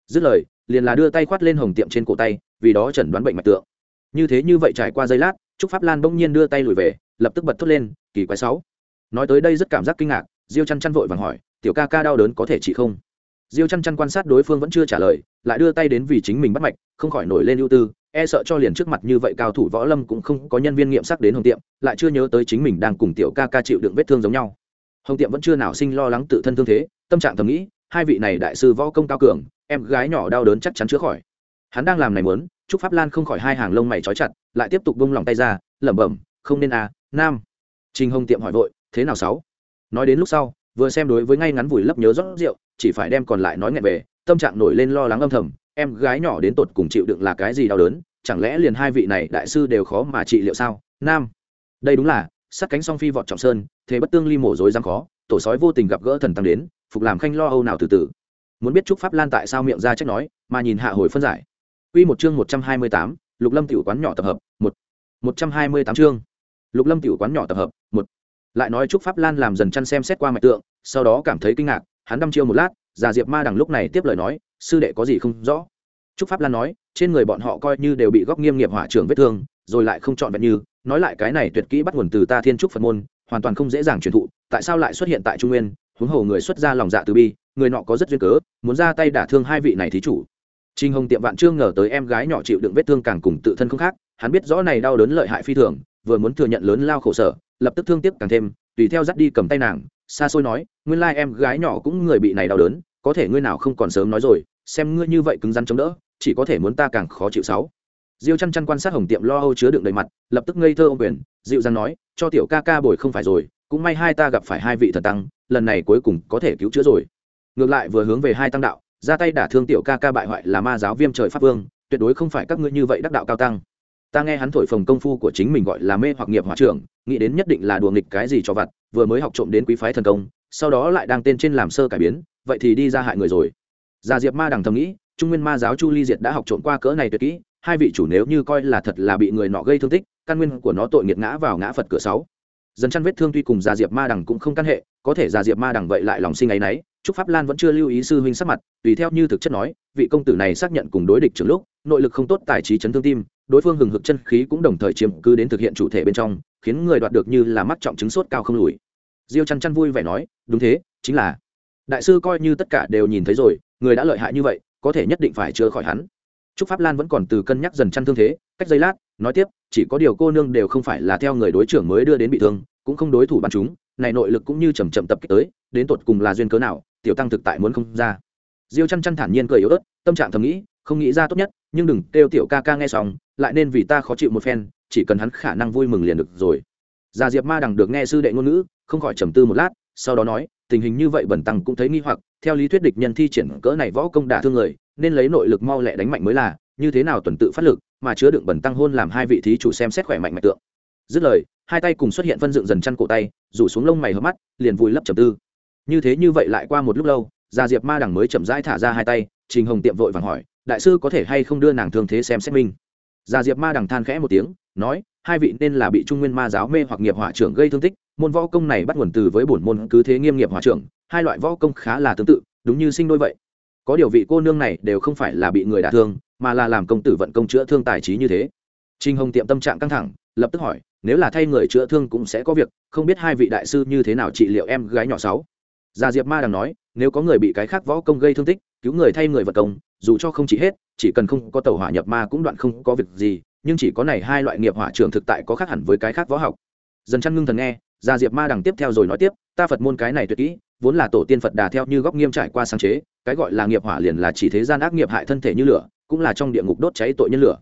Dứt lời, liền là đưa tay khoát lên hồng tiệm trên cổ tay, vì đó chẩn đoán bệnh mạch tượng như thế như vậy trải qua giây lát, trúc pháp lan bỗng nhiên đưa tay lùi về, lập tức bật thốt lên, kỳ quái sáu. Nói tới đây rất cảm giác kinh ngạc, diêu chăn chăn vội vàng hỏi, tiểu ca ca đau đớn có thể trị không? Diêu chăn chăn quan sát đối phương vẫn chưa trả lời, lại đưa tay đến vì chính mình bắt mạch, không khỏi nổi lên ưu tư e sợ cho liền trước mặt như vậy cao thủ võ lâm cũng không có nhân viên nghiệm sắc đến hồng tiệm, lại chưa nhớ tới chính mình đang cùng tiểu ca ca chịu đựng vết thương giống nhau. Hồng tiệm vẫn chưa nào sinh lo lắng tự thân thương thế, tâm trạng thầm nghĩ, hai vị này đại sư võ công cao cường, em gái nhỏ đau đớn chắc chắn chữa khỏi. Hắn đang làm này muốn trúc pháp lan không khỏi hai hàng lông mày trói chặt, lại tiếp tục bông lòng tay ra, lẩm bẩm, không nên à nam. Trình hồng tiệm hỏi vội, thế nào sáu? Nói đến lúc sau, vừa xem đối với ngay ngắn vùi lấp nhớ rót rượu, chỉ phải đem còn lại nói nghẹn về, tâm trạng nổi lên lo lắng âm thầm, em gái nhỏ đến tột cùng chịu đựng là cái gì đau đớn, chẳng lẽ liền hai vị này đại sư đều khó mà trị liệu sao? Nam. Đây đúng là sát cánh song phi vọt trọng sơn, thế bất tương ly mổ rối giang khó, tổ sói vô tình gặp gỡ thần tăng đến, phục làm khanh lo âu nào từ từ. Muốn biết trúc pháp lan tại sao miệng ra trách nói, mà nhìn hạ hồi phân giải. Quy một chương 128, Lục Lâm tiểu quán nhỏ tập hợp, 1. 128 chương. Lục Lâm tiểu quán nhỏ tập hợp, 1. Lại nói Trúc Pháp Lan làm dần chăn xem xét qua mạch tượng, sau đó cảm thấy kinh ngạc, hắn đăm chiêu một lát, Già Diệp Ma đằng lúc này tiếp lời nói, sư đệ có gì không rõ. Trúc Pháp Lan nói, trên người bọn họ coi như đều bị góc nghiêm nghiệp hỏa trưởng vết thương, rồi lại không chọn vẹn như, nói lại cái này tuyệt kỹ bắt nguồn từ ta Thiên Trúc Phật môn, hoàn toàn không dễ dàng truyền thụ, tại sao lại xuất hiện tại Trung Nguyên, huống hồ người xuất ra lòng dạ từ bi, người nọ có rất duyên cớ, muốn ra tay đả thương hai vị này thí chủ. Trình Hồng tiệm vạn chưa ngờ tới em gái nhỏ chịu đựng vết thương càng cùng tự thân không khác, hắn biết rõ này đau đớn lợi hại phi thường, vừa muốn thừa nhận lớn lao khổ sở, lập tức thương tiếc càng thêm, tùy theo dắt đi cầm tay nàng, xa xôi nói, nguyên lai em gái nhỏ cũng người bị này đau đớn, có thể ngươi nào không còn sớm nói rồi, xem ngươi như vậy cứng rắn chống đỡ, chỉ có thể muốn ta càng khó chịu sáu. Diêu chăn chăn quan sát Hồng tiệm lo âu chứa đựng đầy mặt, lập tức ngây thơ ôm quyền, dịu dàng nói, cho tiểu ca ca bồi không phải rồi, cũng may hai ta gặp phải hai vị thần tăng, lần này cuối cùng có thể cứu chữa rồi. Ngược lại vừa hướng về hai tăng đạo, ra tay đả thương tiểu ca ca bại hoại là ma giáo viêm trời pháp vương, tuyệt đối không phải các ngươi như vậy đắc đạo cao tăng. Ta nghe hắn thổi phồng công phu của chính mình gọi là mê hoặc nghiệp hòa trưởng, nghĩ đến nhất định là đùa nghịch cái gì cho vặt, vừa mới học trộm đến quý phái thần công, sau đó lại đang tên trên làm sơ cải biến, vậy thì đi ra hại người rồi. Gia diệp ma đằng thầm nghĩ, trung nguyên ma giáo chu ly diệt đã học trộm qua cỡ này tuyệt kỹ, hai vị chủ nếu như coi là thật là bị người nọ gây thương tích, căn nguyên của nó tội nghiệt ngã vào ngã phật cửa sáu. Dần chăn vết thương tuy cùng gia diệp ma đằng cũng không căn hệ, có thể gia diệp ma đằng vậy lại lòng sinh ấy nấy trúc pháp lan vẫn chưa lưu ý sư huynh sắc mặt, tùy theo như thực chất nói, vị công tử này xác nhận cùng đối địch trưởng lúc, nội lực không tốt, tài trí chấn thương tim, đối phương hừng hực chân khí cũng đồng thời chiếm cứ đến thực hiện chủ thể bên trong, khiến người đoạt được như là mắc trọng chứng sốt cao không lùi. Diêu chăn chăn vui vẻ nói, đúng thế, chính là. Đại sư coi như tất cả đều nhìn thấy rồi, người đã lợi hại như vậy, có thể nhất định phải chữa khỏi hắn. Trúc pháp lan vẫn còn từ cân nhắc dần chăn thương thế, cách giây lát, nói tiếp, chỉ có điều cô nương đều không phải là theo người đối trưởng mới đưa đến bị thương, cũng không đối thủ bắn chúng, này nội lực cũng như chầm chậm tập kích tới, đến tột cùng là duyên cớ nào tiểu tăng thực tại muốn không ra. Diêu chăn chăn thản nhiên cười yếu ớt, tâm trạng thầm nghĩ, không nghĩ ra tốt nhất, nhưng đừng kêu tiểu ca ca nghe xong, lại nên vì ta khó chịu một phen, chỉ cần hắn khả năng vui mừng liền được rồi. Già diệp ma đằng được nghe sư đệ ngôn ngữ, không khỏi trầm tư một lát, sau đó nói, tình hình như vậy bẩn tăng cũng thấy nghi hoặc, theo lý thuyết địch nhân thi triển cỡ này võ công đả thương người, nên lấy nội lực mau lẹ đánh mạnh mới là, như thế nào tuần tự phát lực, mà chứa đựng bẩn tăng hôn làm hai vị thí chủ xem xét khỏe mạnh mạnh tượng. Dứt lời, hai tay cùng xuất hiện phân dựng dần chăn cổ tay, rủ xuống lông mày hợp mắt, liền vùi lấp trầm tư như thế như vậy lại qua một lúc lâu, gia diệp ma đằng mới chậm rãi thả ra hai tay, trình hồng tiệm vội vàng hỏi, đại sư có thể hay không đưa nàng thương thế xem xét minh? Gia diệp ma đằng than khẽ một tiếng, nói, hai vị nên là bị trung nguyên ma giáo mê hoặc nghiệp hỏa trưởng gây thương tích, môn võ công này bắt nguồn từ với bổn môn cứ thế nghiêm nghiệp hỏa trưởng, hai loại võ công khá là tương tự, đúng như sinh đôi vậy. Có điều vị cô nương này đều không phải là bị người đả thương, mà là làm công tử vận công chữa thương tài trí như thế. Trinh hồng tiệm tâm trạng căng thẳng, lập tức hỏi, nếu là thay người chữa thương cũng sẽ có việc, không biết hai vị đại sư như thế nào trị liệu em gái nhỏ sáu? Già diệp ma đang nói, nếu có người bị cái khác võ công gây thương tích, cứu người thay người vật công, dù cho không chỉ hết, chỉ cần không có tàu hỏa nhập ma cũng đoạn không có việc gì, nhưng chỉ có này hai loại nghiệp hỏa trưởng thực tại có khác hẳn với cái khác võ học. Dần chăn ngưng thần nghe, già diệp ma đằng tiếp theo rồi nói tiếp, ta phật môn cái này tuyệt kỹ, vốn là tổ tiên phật đà theo như góc nghiêm trải qua sáng chế, cái gọi là nghiệp hỏa liền là chỉ thế gian ác nghiệp hại thân thể như lửa, cũng là trong địa ngục đốt cháy tội nhân lửa.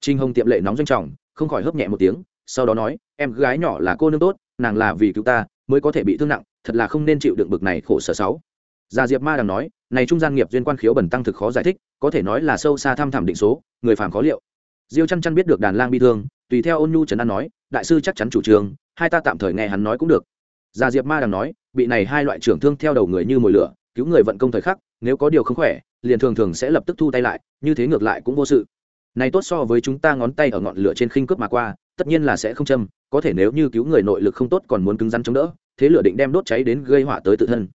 Trinh hồng tiệm lệ nóng doanh trọng, không khỏi hớp nhẹ một tiếng, sau đó nói, em gái nhỏ là cô nương tốt, nàng là vì cứu ta, mới có thể bị thương nặng thật là không nên chịu đựng bực này khổ sở sáu. Gia diệp ma đang nói, này trung gian nghiệp duyên quan khiếu bẩn tăng thực khó giải thích, có thể nói là sâu xa thăm thẳm định số, người phàm khó liệu. Diêu chăn chăn biết được đàn lang bi thương, tùy theo ôn nhu trấn an nói, đại sư chắc chắn chủ trương, hai ta tạm thời nghe hắn nói cũng được. Gia diệp ma đang nói, bị này hai loại trưởng thương theo đầu người như mồi lửa, cứu người vận công thời khắc, nếu có điều không khỏe, liền thường thường sẽ lập tức thu tay lại, như thế ngược lại cũng vô sự. Này tốt so với chúng ta ngón tay ở ngọn lửa trên khinh cướp mà qua, tất nhiên là sẽ không châm, có thể nếu như cứu người nội lực không tốt còn muốn cứng rắn chống đỡ thế lửa định đem đốt cháy đến gây hỏa tới tự thân.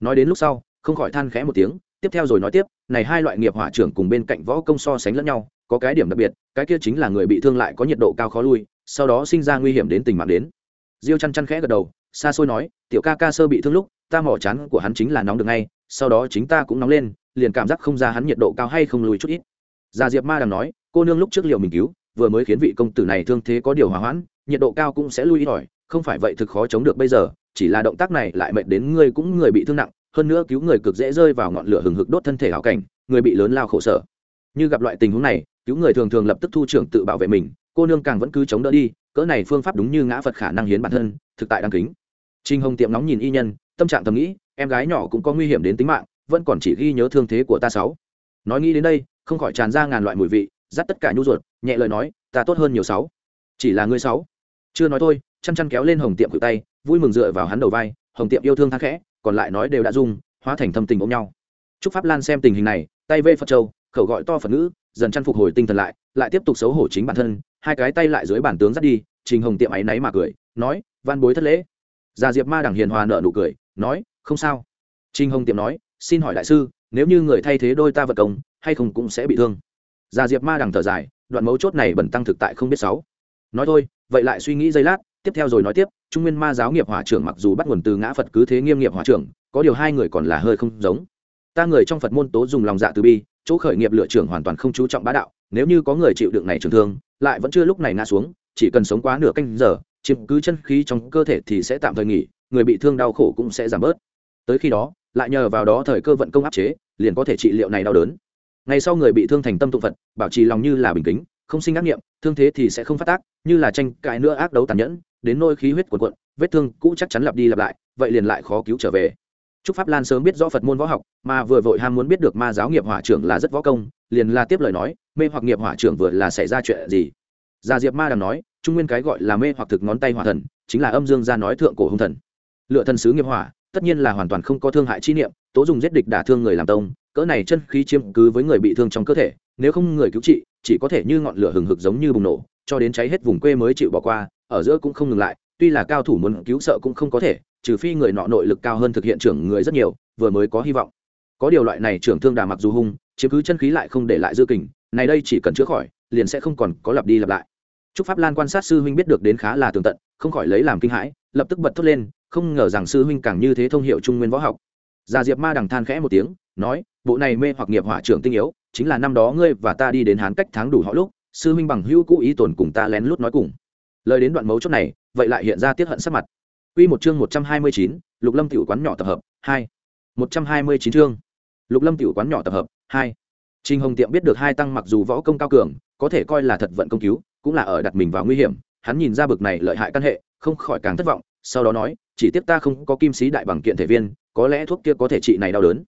Nói đến lúc sau, không khỏi than khẽ một tiếng, tiếp theo rồi nói tiếp, này hai loại nghiệp hỏa trưởng cùng bên cạnh võ công so sánh lẫn nhau, có cái điểm đặc biệt, cái kia chính là người bị thương lại có nhiệt độ cao khó lui, sau đó sinh ra nguy hiểm đến tình mạng đến. Diêu chăn chăn khẽ gật đầu, xa xôi nói, tiểu ca ca sơ bị thương lúc, ta mỏ chán của hắn chính là nóng được ngay, sau đó chính ta cũng nóng lên, liền cảm giác không ra hắn nhiệt độ cao hay không lùi chút ít. Gia diệp ma đằng nói, cô nương lúc trước liệu mình cứu, vừa mới khiến vị công tử này thương thế có điều hòa hoãn, nhiệt độ cao cũng sẽ lui ít ỏi, không phải vậy thực khó chống được bây giờ chỉ là động tác này lại mệt đến ngươi cũng người bị thương nặng, hơn nữa cứu người cực dễ rơi vào ngọn lửa hừng hực đốt thân thể hảo cảnh, người bị lớn lao khổ sở. Như gặp loại tình huống này, cứu người thường thường lập tức thu trưởng tự bảo vệ mình, cô nương càng vẫn cứ chống đỡ đi, cỡ này phương pháp đúng như ngã phật khả năng hiến bản thân, thực tại đáng kính. Trinh hồng tiệm nóng nhìn y nhân, tâm trạng thầm nghĩ, em gái nhỏ cũng có nguy hiểm đến tính mạng, vẫn còn chỉ ghi nhớ thương thế của ta sáu. Nói nghĩ đến đây, không khỏi tràn ra ngàn loại mùi vị, dắt tất cả nhu ruột, nhẹ lời nói, ta tốt hơn nhiều sáu. Chỉ là ngươi sáu. Chưa nói thôi chăn chăn kéo lên hồng tiệm cự tay, vui mừng dựa vào hắn đầu vai, hồng tiệm yêu thương thang khẽ, còn lại nói đều đã dung hóa thành thâm tình ôm nhau. Chúc pháp lan xem tình hình này, tay vê phật châu, khẩu gọi to phật ngữ, dần chăn phục hồi tinh thần lại lại tiếp tục xấu hổ chính bản thân, hai cái tay lại dưới bản tướng dắt đi, trình hồng tiệm áy náy mà cười, nói van bối thất lễ. Già diệp ma đằng hiền hòa nợ nụ cười, nói, không sao. Trình hồng tiệm nói, xin hỏi đại sư, nếu như người thay thế đôi ta vật công, hay không cũng sẽ bị thương. Già diệp ma đằng thở dài, đoạn mấu chốt này bẩn tăng thực tại không biết sáu nói thôi, vậy lại suy nghĩ giây lát tiếp theo rồi nói tiếp, trung nguyên ma giáo nghiệp hỏa trưởng mặc dù bắt nguồn từ ngã phật cứ thế nghiêm nghiệp hỏa trưởng, có điều hai người còn là hơi không giống. Ta người trong phật môn tố dùng lòng dạ từ bi, chỗ khởi nghiệp lựa trưởng hoàn toàn không chú trọng bá đạo, nếu như có người chịu đựng này trường thương, lại vẫn chưa lúc này ngã xuống, chỉ cần sống quá nửa canh giờ, chiếm cứ chân khí trong cơ thể thì sẽ tạm thời nghỉ, người bị thương đau khổ cũng sẽ giảm bớt. Tới khi đó, lại nhờ vào đó thời cơ vận công áp chế, liền có thể trị liệu này đau đớn. Ngày sau người bị thương thành tâm tụng phật, bảo trì lòng như là bình tĩnh không sinh ác nghiệm thương thế thì sẽ không phát tác, như là tranh cãi nữa ác đấu tàn nhẫn đến nôi khí huyết cuộn cuộn vết thương cũ chắc chắn lặp đi lặp lại vậy liền lại khó cứu trở về Trúc Pháp Lan sớm biết rõ Phật môn võ học, mà vừa vội ham muốn biết được ma giáo nghiệp hỏa trưởng là rất võ công, liền là tiếp lời nói, mê hoặc nghiệp hỏa trưởng vừa là xảy ra chuyện gì. Gia Diệp Ma đang nói, trung nguyên cái gọi là mê hoặc thực ngón tay hỏa thần, chính là âm dương gia nói thượng cổ hung thần. Lựa thần sứ nghiệp hỏa, tất nhiên là hoàn toàn không có thương hại chi niệm, tố dùng giết địch đả thương người làm tông, cỡ này chân khí chiếm cứ với người bị thương trong cơ thể, nếu không người cứu trị, chỉ có thể như ngọn lửa hừng hực giống như bùng nổ, cho đến cháy hết vùng quê mới chịu bỏ qua, ở giữa cũng không ngừng lại, tuy là cao thủ muốn cứu sợ cũng không có thể, trừ phi người nọ nội lực cao hơn thực hiện trưởng người rất nhiều, vừa mới có hy vọng. Có điều loại này trưởng thương đà mặc dù hung, chiếm cứ chân khí lại không để lại dư kình, này đây chỉ cần chữa khỏi, liền sẽ không còn có lặp đi lặp lại. Trúc Pháp Lan quan sát sư huynh biết được đến khá là tường tận, không khỏi lấy làm kinh hãi, lập tức bật thốt lên, không ngờ rằng sư huynh càng như thế thông hiểu trung nguyên võ học. Gia Diệp Ma đằng than khẽ một tiếng, nói, bộ này mê hoặc nghiệp hỏa trưởng tinh yếu, chính là năm đó ngươi và ta đi đến Hán cách tháng đủ họ lúc, sư huynh bằng hữu cũ ý tồn cùng ta lén lút nói cùng. Lời đến đoạn mấu chốt này, vậy lại hiện ra tiết hận sắc mặt. Quy một chương 129, Lục Lâm tiểu quán nhỏ tập hợp 2. 129 chương. Lục Lâm tiểu quán nhỏ tập hợp 2. Trình Hồng Tiệm biết được hai tăng mặc dù võ công cao cường, có thể coi là thật vận công cứu, cũng là ở đặt mình vào nguy hiểm, hắn nhìn ra bực này lợi hại căn hệ, không khỏi càng thất vọng, sau đó nói, chỉ tiếc ta không có kim sĩ đại bằng kiện thể viên, có lẽ thuốc kia có thể trị này đau đớn.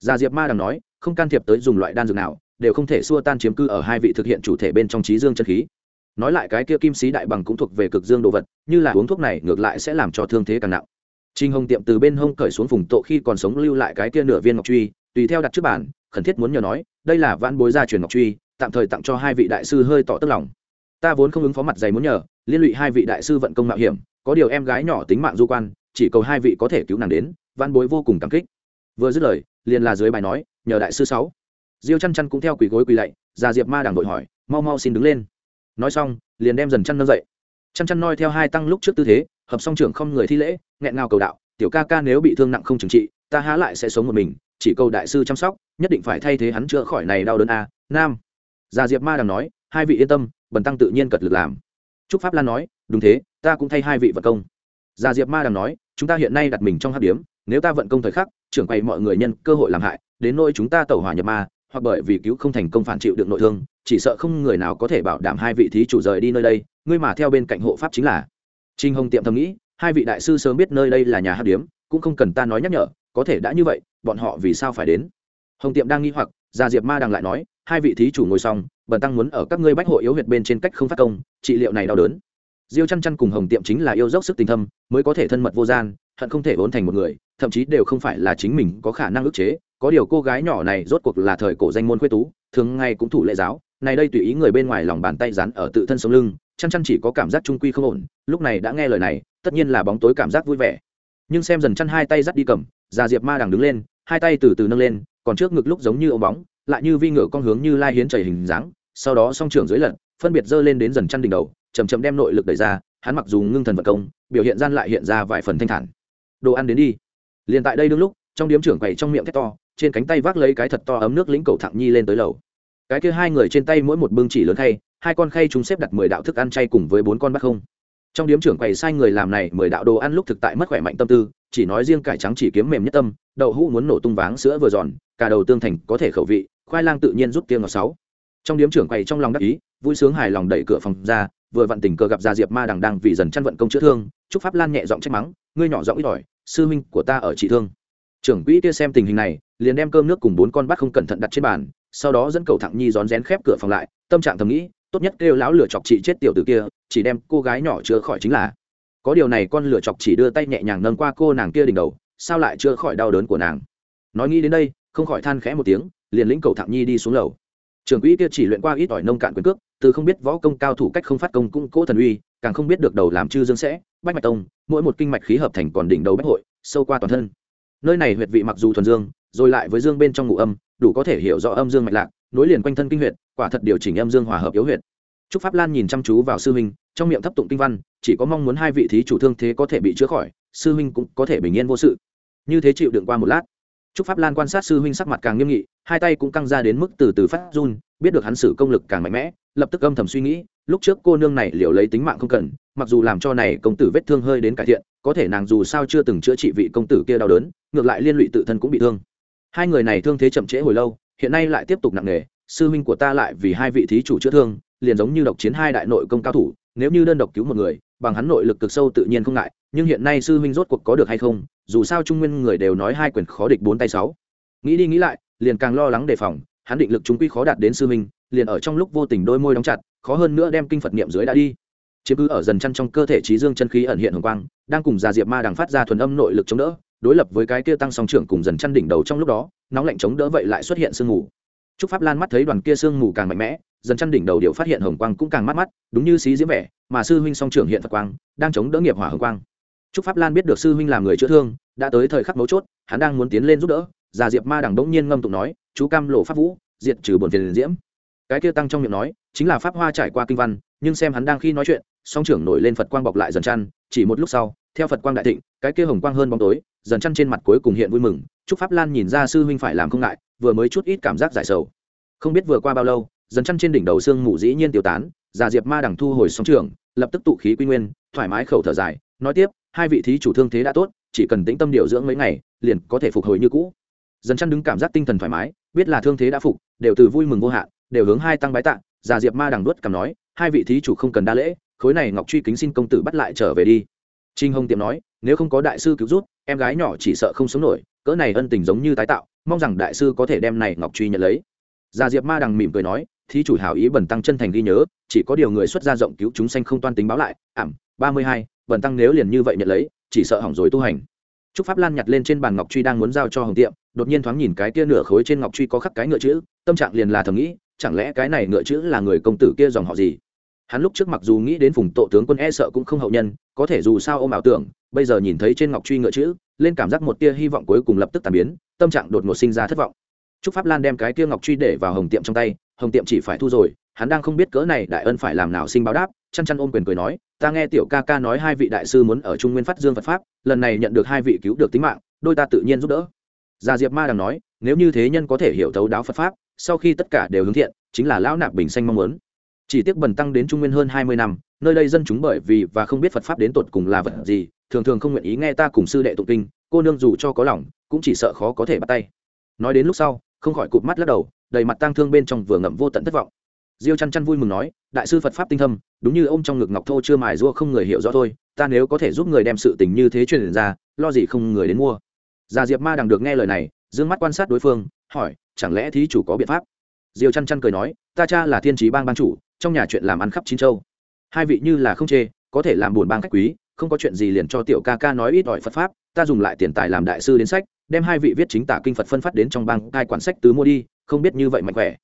Gia Diệp Ma đang nói, không can thiệp tới dùng loại đan dược nào, đều không thể xua tan chiếm cư ở hai vị thực hiện chủ thể bên trong trí dương chân khí nói lại cái kia kim sĩ đại bằng cũng thuộc về cực dương đồ vật, như là uống thuốc này ngược lại sẽ làm cho thương thế càng nặng. Trinh hồng tiệm từ bên hông cởi xuống vùng tộ khi còn sống lưu lại cái kia nửa viên ngọc truy, tùy theo đặt trước bản khẩn thiết muốn nhờ nói, đây là vãn bối gia truyền ngọc truy, tạm thời tặng cho hai vị đại sư hơi tỏ tức lòng. Ta vốn không ứng phó mặt dày muốn nhờ, liên lụy hai vị đại sư vận công mạo hiểm, có điều em gái nhỏ tính mạng du quan, chỉ cầu hai vị có thể cứu nàng đến, vãn bối vô cùng cảm kích. Vừa dứt lời, liền là dưới bài nói, nhờ đại sư sáu. Diêu chăn chăn cũng theo quỳ gối quỳ lạy, già diệp ma đằng đội hỏi, mau mau xin đứng lên nói xong, liền đem dần chăn nâng dậy. Chăn chăn noi theo hai tăng lúc trước tư thế, hợp song trưởng không người thi lễ, nghẹn ngào cầu đạo, tiểu ca ca nếu bị thương nặng không trừng trị, ta há lại sẽ sống một mình, chỉ cầu đại sư chăm sóc, nhất định phải thay thế hắn chữa khỏi này đau đớn a, nam. Già diệp ma đằng nói, hai vị yên tâm, bần tăng tự nhiên cật lực làm. Trúc pháp lan nói, đúng thế, ta cũng thay hai vị vận công. Già diệp ma đằng nói, chúng ta hiện nay đặt mình trong hát điếm, nếu ta vận công thời khắc, trưởng quay mọi người nhân cơ hội làm hại, đến nỗi chúng ta tẩu hỏa nhập ma hoặc bởi vì cứu không thành công phản chịu được nội thương, chỉ sợ không người nào có thể bảo đảm hai vị thí chủ rời đi nơi đây, ngươi mà theo bên cạnh hộ pháp chính là. Trinh hồng tiệm thầm nghĩ, hai vị đại sư sớm biết nơi đây là nhà hát điếm, cũng không cần ta nói nhắc nhở, có thể đã như vậy, bọn họ vì sao phải đến? Hồng tiệm đang nghi hoặc, gia diệp ma đằng lại nói, hai vị thí chủ ngồi xong, bần tăng muốn ở các ngươi bách hội yếu huyệt bên trên cách không phát công, trị liệu này đau đớn. Diêu chăn chăn cùng hồng tiệm chính là yêu dốc sức tình thâm, mới có thể thân mật vô gian, hận không thể vốn thành một người, thậm chí đều không phải là chính mình có khả năng ức chế có điều cô gái nhỏ này rốt cuộc là thời cổ danh môn khuê tú, thường ngày cũng thủ lệ giáo, này đây tùy ý người bên ngoài lòng bàn tay dán ở tự thân sống lưng, chăn chăn chỉ có cảm giác trung quy không ổn, lúc này đã nghe lời này, tất nhiên là bóng tối cảm giác vui vẻ. Nhưng xem dần chăn hai tay dắt đi cầm, già diệp ma đằng đứng lên, hai tay từ từ nâng lên, còn trước ngực lúc giống như ống bóng, lại như vi ngựa con hướng như lai hiến chảy hình dáng, sau đó song trưởng dưới lật, phân biệt dơ lên đến dần chăn đỉnh đầu chầm chậm đem nội lực đẩy ra, hắn mặc dù ngưng thần vật công, biểu hiện gian lại hiện ra vài phần thanh thản. Đồ ăn đến đi. Liền tại đây đương lúc, trong điếm trưởng quầy trong miệng thét to trên cánh tay vác lấy cái thật to ấm nước lĩnh cầu thẳng nhi lên tới lầu. Cái kia hai người trên tay mỗi một bưng chỉ lớn khay, hai con khay chúng xếp đặt mười đạo thức ăn chay cùng với bốn con bắt không. Trong điếm trưởng quầy sai người làm này, mười đạo đồ ăn lúc thực tại mất khỏe mạnh tâm tư, chỉ nói riêng cải trắng chỉ kiếm mềm nhất tâm, đậu hũ muốn nổ tung váng sữa vừa giòn, cả đầu tương thành có thể khẩu vị, khoai lang tự nhiên rút tiếng ngọt sáu. Trong điếm trưởng quầy trong lòng đắc ý, vui sướng hài lòng đẩy cửa phòng ra, vừa vặn tình cờ gặp gia diệp ma đằng đang vì dần chăn vận công chữa thương, chúc pháp lan nhẹ giọng trách mắng, ngươi nhỏ giọng ít ỏi, sư huynh của ta ở trị thương trưởng quỹ kia xem tình hình này, liền đem cơm nước cùng bốn con bắt không cẩn thận đặt trên bàn, sau đó dẫn cầu thẳng nhi rón rén khép cửa phòng lại, tâm trạng thầm nghĩ, tốt nhất kêu lão lửa chọc chị chết tiểu tử kia, chỉ đem cô gái nhỏ chữa khỏi chính là. Có điều này con lửa chọc chỉ đưa tay nhẹ nhàng nâng qua cô nàng kia đỉnh đầu, sao lại chữa khỏi đau đớn của nàng? Nói nghĩ đến đây, không khỏi than khẽ một tiếng, liền lĩnh cầu thẳng nhi đi xuống lầu. Trưởng quỹ kia chỉ luyện qua ít ỏi nông cạn quyền cước, từ không biết võ công cao thủ cách không phát công cũng cỗ thần uy, càng không biết được đầu làm chư dương sẽ, bách mạch tông, mỗi một kinh mạch khí hợp thành còn đỉnh đầu bách hội, sâu qua toàn thân nơi này huyệt vị mặc dù thuần dương, rồi lại với dương bên trong ngụ âm, đủ có thể hiểu rõ âm dương mạch lạc, nối liền quanh thân kinh huyệt, quả thật điều chỉnh âm dương hòa hợp yếu huyệt. Trúc pháp lan nhìn chăm chú vào sư huynh, trong miệng thấp tụng kinh văn, chỉ có mong muốn hai vị thí chủ thương thế có thể bị chữa khỏi, sư huynh cũng có thể bình yên vô sự. Như thế chịu đựng qua một lát trúc pháp lan quan sát sư huynh sắc mặt càng nghiêm nghị, hai tay cũng căng ra đến mức từ từ phát run, biết được hắn xử công lực càng mạnh mẽ, lập tức âm thầm suy nghĩ, lúc trước cô nương này liệu lấy tính mạng không cần mặc dù làm cho này công tử vết thương hơi đến cải thiện, có thể nàng dù sao chưa từng chữa trị vị công tử kia đau đớn, ngược lại liên lụy tự thân cũng bị thương. Hai người này thương thế chậm trễ hồi lâu, hiện nay lại tiếp tục nặng nề, sư huynh của ta lại vì hai vị thí chủ chữa thương, liền giống như độc chiến hai đại nội công cao thủ, nếu như đơn độc cứu một người, bằng hắn nội lực cực sâu tự nhiên không ngại, nhưng hiện nay sư huynh rốt cuộc có được hay không, dù sao trung nguyên người đều nói hai quyền khó địch bốn tay sáu. Nghĩ đi nghĩ lại, liền càng lo lắng đề phòng, hắn định lực chúng quy khó đạt đến sư huynh, liền ở trong lúc vô tình đôi môi đóng chặt, khó hơn nữa đem kinh phật niệm dưới đã đi chiếm cứ ở dần chăn trong cơ thể trí dương chân khí ẩn hiện hồng quang, đang cùng già diệp ma đằng phát ra thuần âm nội lực chống đỡ, đối lập với cái kia tăng song trưởng cùng dần chăn đỉnh đầu trong lúc đó, nóng lạnh chống đỡ vậy lại xuất hiện sương mù. Trúc pháp lan mắt thấy đoàn kia sương mù càng mạnh mẽ, dần chăn đỉnh đầu điệu phát hiện hồng quang cũng càng mắt mắt, đúng như xí diễm vẻ, mà sư huynh song trưởng hiện phật quang, đang chống đỡ nghiệp hỏa hồng quang. Trúc pháp lan biết được sư huynh làm người chữa thương, đã tới thời khắc mấu chốt, hắn đang muốn tiến lên giúp đỡ, già diệp ma đằng đống nhiên ngâm tụng nói, chú cam lộ pháp vũ, diệt trừ bổn phiền diễm. Cái kia tăng trong miệng nói, chính là pháp hoa trải qua kinh văn nhưng xem hắn đang khi nói chuyện, song trưởng nổi lên phật quang bọc lại dần chăn, chỉ một lúc sau, theo phật quang đại thịnh, cái kia hồng quang hơn bóng tối, dần chăn trên mặt cuối cùng hiện vui mừng, chúc pháp lan nhìn ra sư huynh phải làm không ngại, vừa mới chút ít cảm giác giải sầu. Không biết vừa qua bao lâu, dần chăn trên đỉnh đầu xương mù dĩ nhiên tiêu tán, già diệp ma đằng thu hồi song trường lập tức tụ khí quy nguyên, thoải mái khẩu thở dài, nói tiếp, hai vị thí chủ thương thế đã tốt, chỉ cần tĩnh tâm điều dưỡng mấy ngày, liền có thể phục hồi như cũ. Dần chăn đứng cảm giác tinh thần thoải mái, biết là thương thế đã phục, đều từ vui mừng vô hạn, đều hướng hai tăng bái tạ, già diệp ma đằng đuốt cầm nói hai vị thí chủ không cần đa lễ khối này ngọc truy kính xin công tử bắt lại trở về đi. Trinh hồng tiệm nói nếu không có đại sư cứu rút em gái nhỏ chỉ sợ không sống nổi cỡ này ân tình giống như tái tạo mong rằng đại sư có thể đem này ngọc truy nhận lấy. Già diệp ma đằng mỉm cười nói thí chủ hảo ý bẩn tăng chân thành ghi nhớ chỉ có điều người xuất gia rộng cứu chúng sanh không toan tính báo lại ảm ba mươi hai bẩn tăng nếu liền như vậy nhận lấy chỉ sợ hỏng rồi tu hành. Trúc Pháp Lan nhặt lên trên bàn ngọc truy đang muốn giao cho Hồng Tiệm, đột nhiên thoáng nhìn cái kia nửa khối trên ngọc truy có khắc cái ngựa chữ, tâm trạng liền là thầm nghĩ, chẳng lẽ cái này ngựa chữ là người công tử kia dòng họ gì? Hắn lúc trước mặc dù nghĩ đến phùng tổ tướng quân e sợ cũng không hậu nhân, có thể dù sao ôm ảo tưởng, bây giờ nhìn thấy trên ngọc truy ngựa chữ, lên cảm giác một tia hy vọng cuối cùng lập tức tan biến, tâm trạng đột ngột sinh ra thất vọng. Trúc Pháp Lan đem cái tia ngọc truy để vào Hồng Tiệm trong tay, Hồng Tiệm chỉ phải thu rồi, hắn đang không biết cỡ này đại ân phải làm nào sinh báo đáp, chăn chăn ôm quyền cười nói ta nghe tiểu ca ca nói hai vị đại sư muốn ở trung nguyên phát dương phật pháp lần này nhận được hai vị cứu được tính mạng đôi ta tự nhiên giúp đỡ già diệp ma đằng nói nếu như thế nhân có thể hiểu thấu đáo phật pháp sau khi tất cả đều hướng thiện chính là lão nạp bình xanh mong muốn chỉ tiếc bần tăng đến trung nguyên hơn hai mươi năm, nơi đây dân chúng bởi vì và không biết phật pháp đến tột cùng là vật gì, thường thường không nguyện ý nghe ta cùng sư đệ tụng kinh, cô nương dù cho có lòng, cũng chỉ sợ khó có thể bắt tay. Nói đến lúc sau, không khỏi cụp mắt lắc đầu, đầy mặt tang thương bên trong vừa ngậm vô tận thất vọng. Diêu chăn chăn vui mừng nói, đại sư phật pháp tinh thâm, đúng như ông trong ngực ngọc thô chưa mài rua không người hiểu rõ thôi, ta nếu có thể giúp người đem sự tình như thế truyền ra, lo gì không người đến mua. Già diệp ma đằng được nghe lời này d ư ơ n g mắt quan sát đối phương, hỏi, chẳng lẽ thí chủ có biện pháp? Diêu chăn chăn cười nói, ta cha là thiên trí bang ban chủ trong nhà chuyện làm ăn khắp chín châu hai vị như là không chê có thể làm buồn bang khách quý không có chuyện gì liền cho tiểu ca ca nói ít ỏi phật pháp ta dùng lại tiền tài làm đại sư đến sách đem hai vị viết chính tả kinh phật phân phát đến trong bang cai quản sách tứ mua đi không biết như vậy mạnh khỏe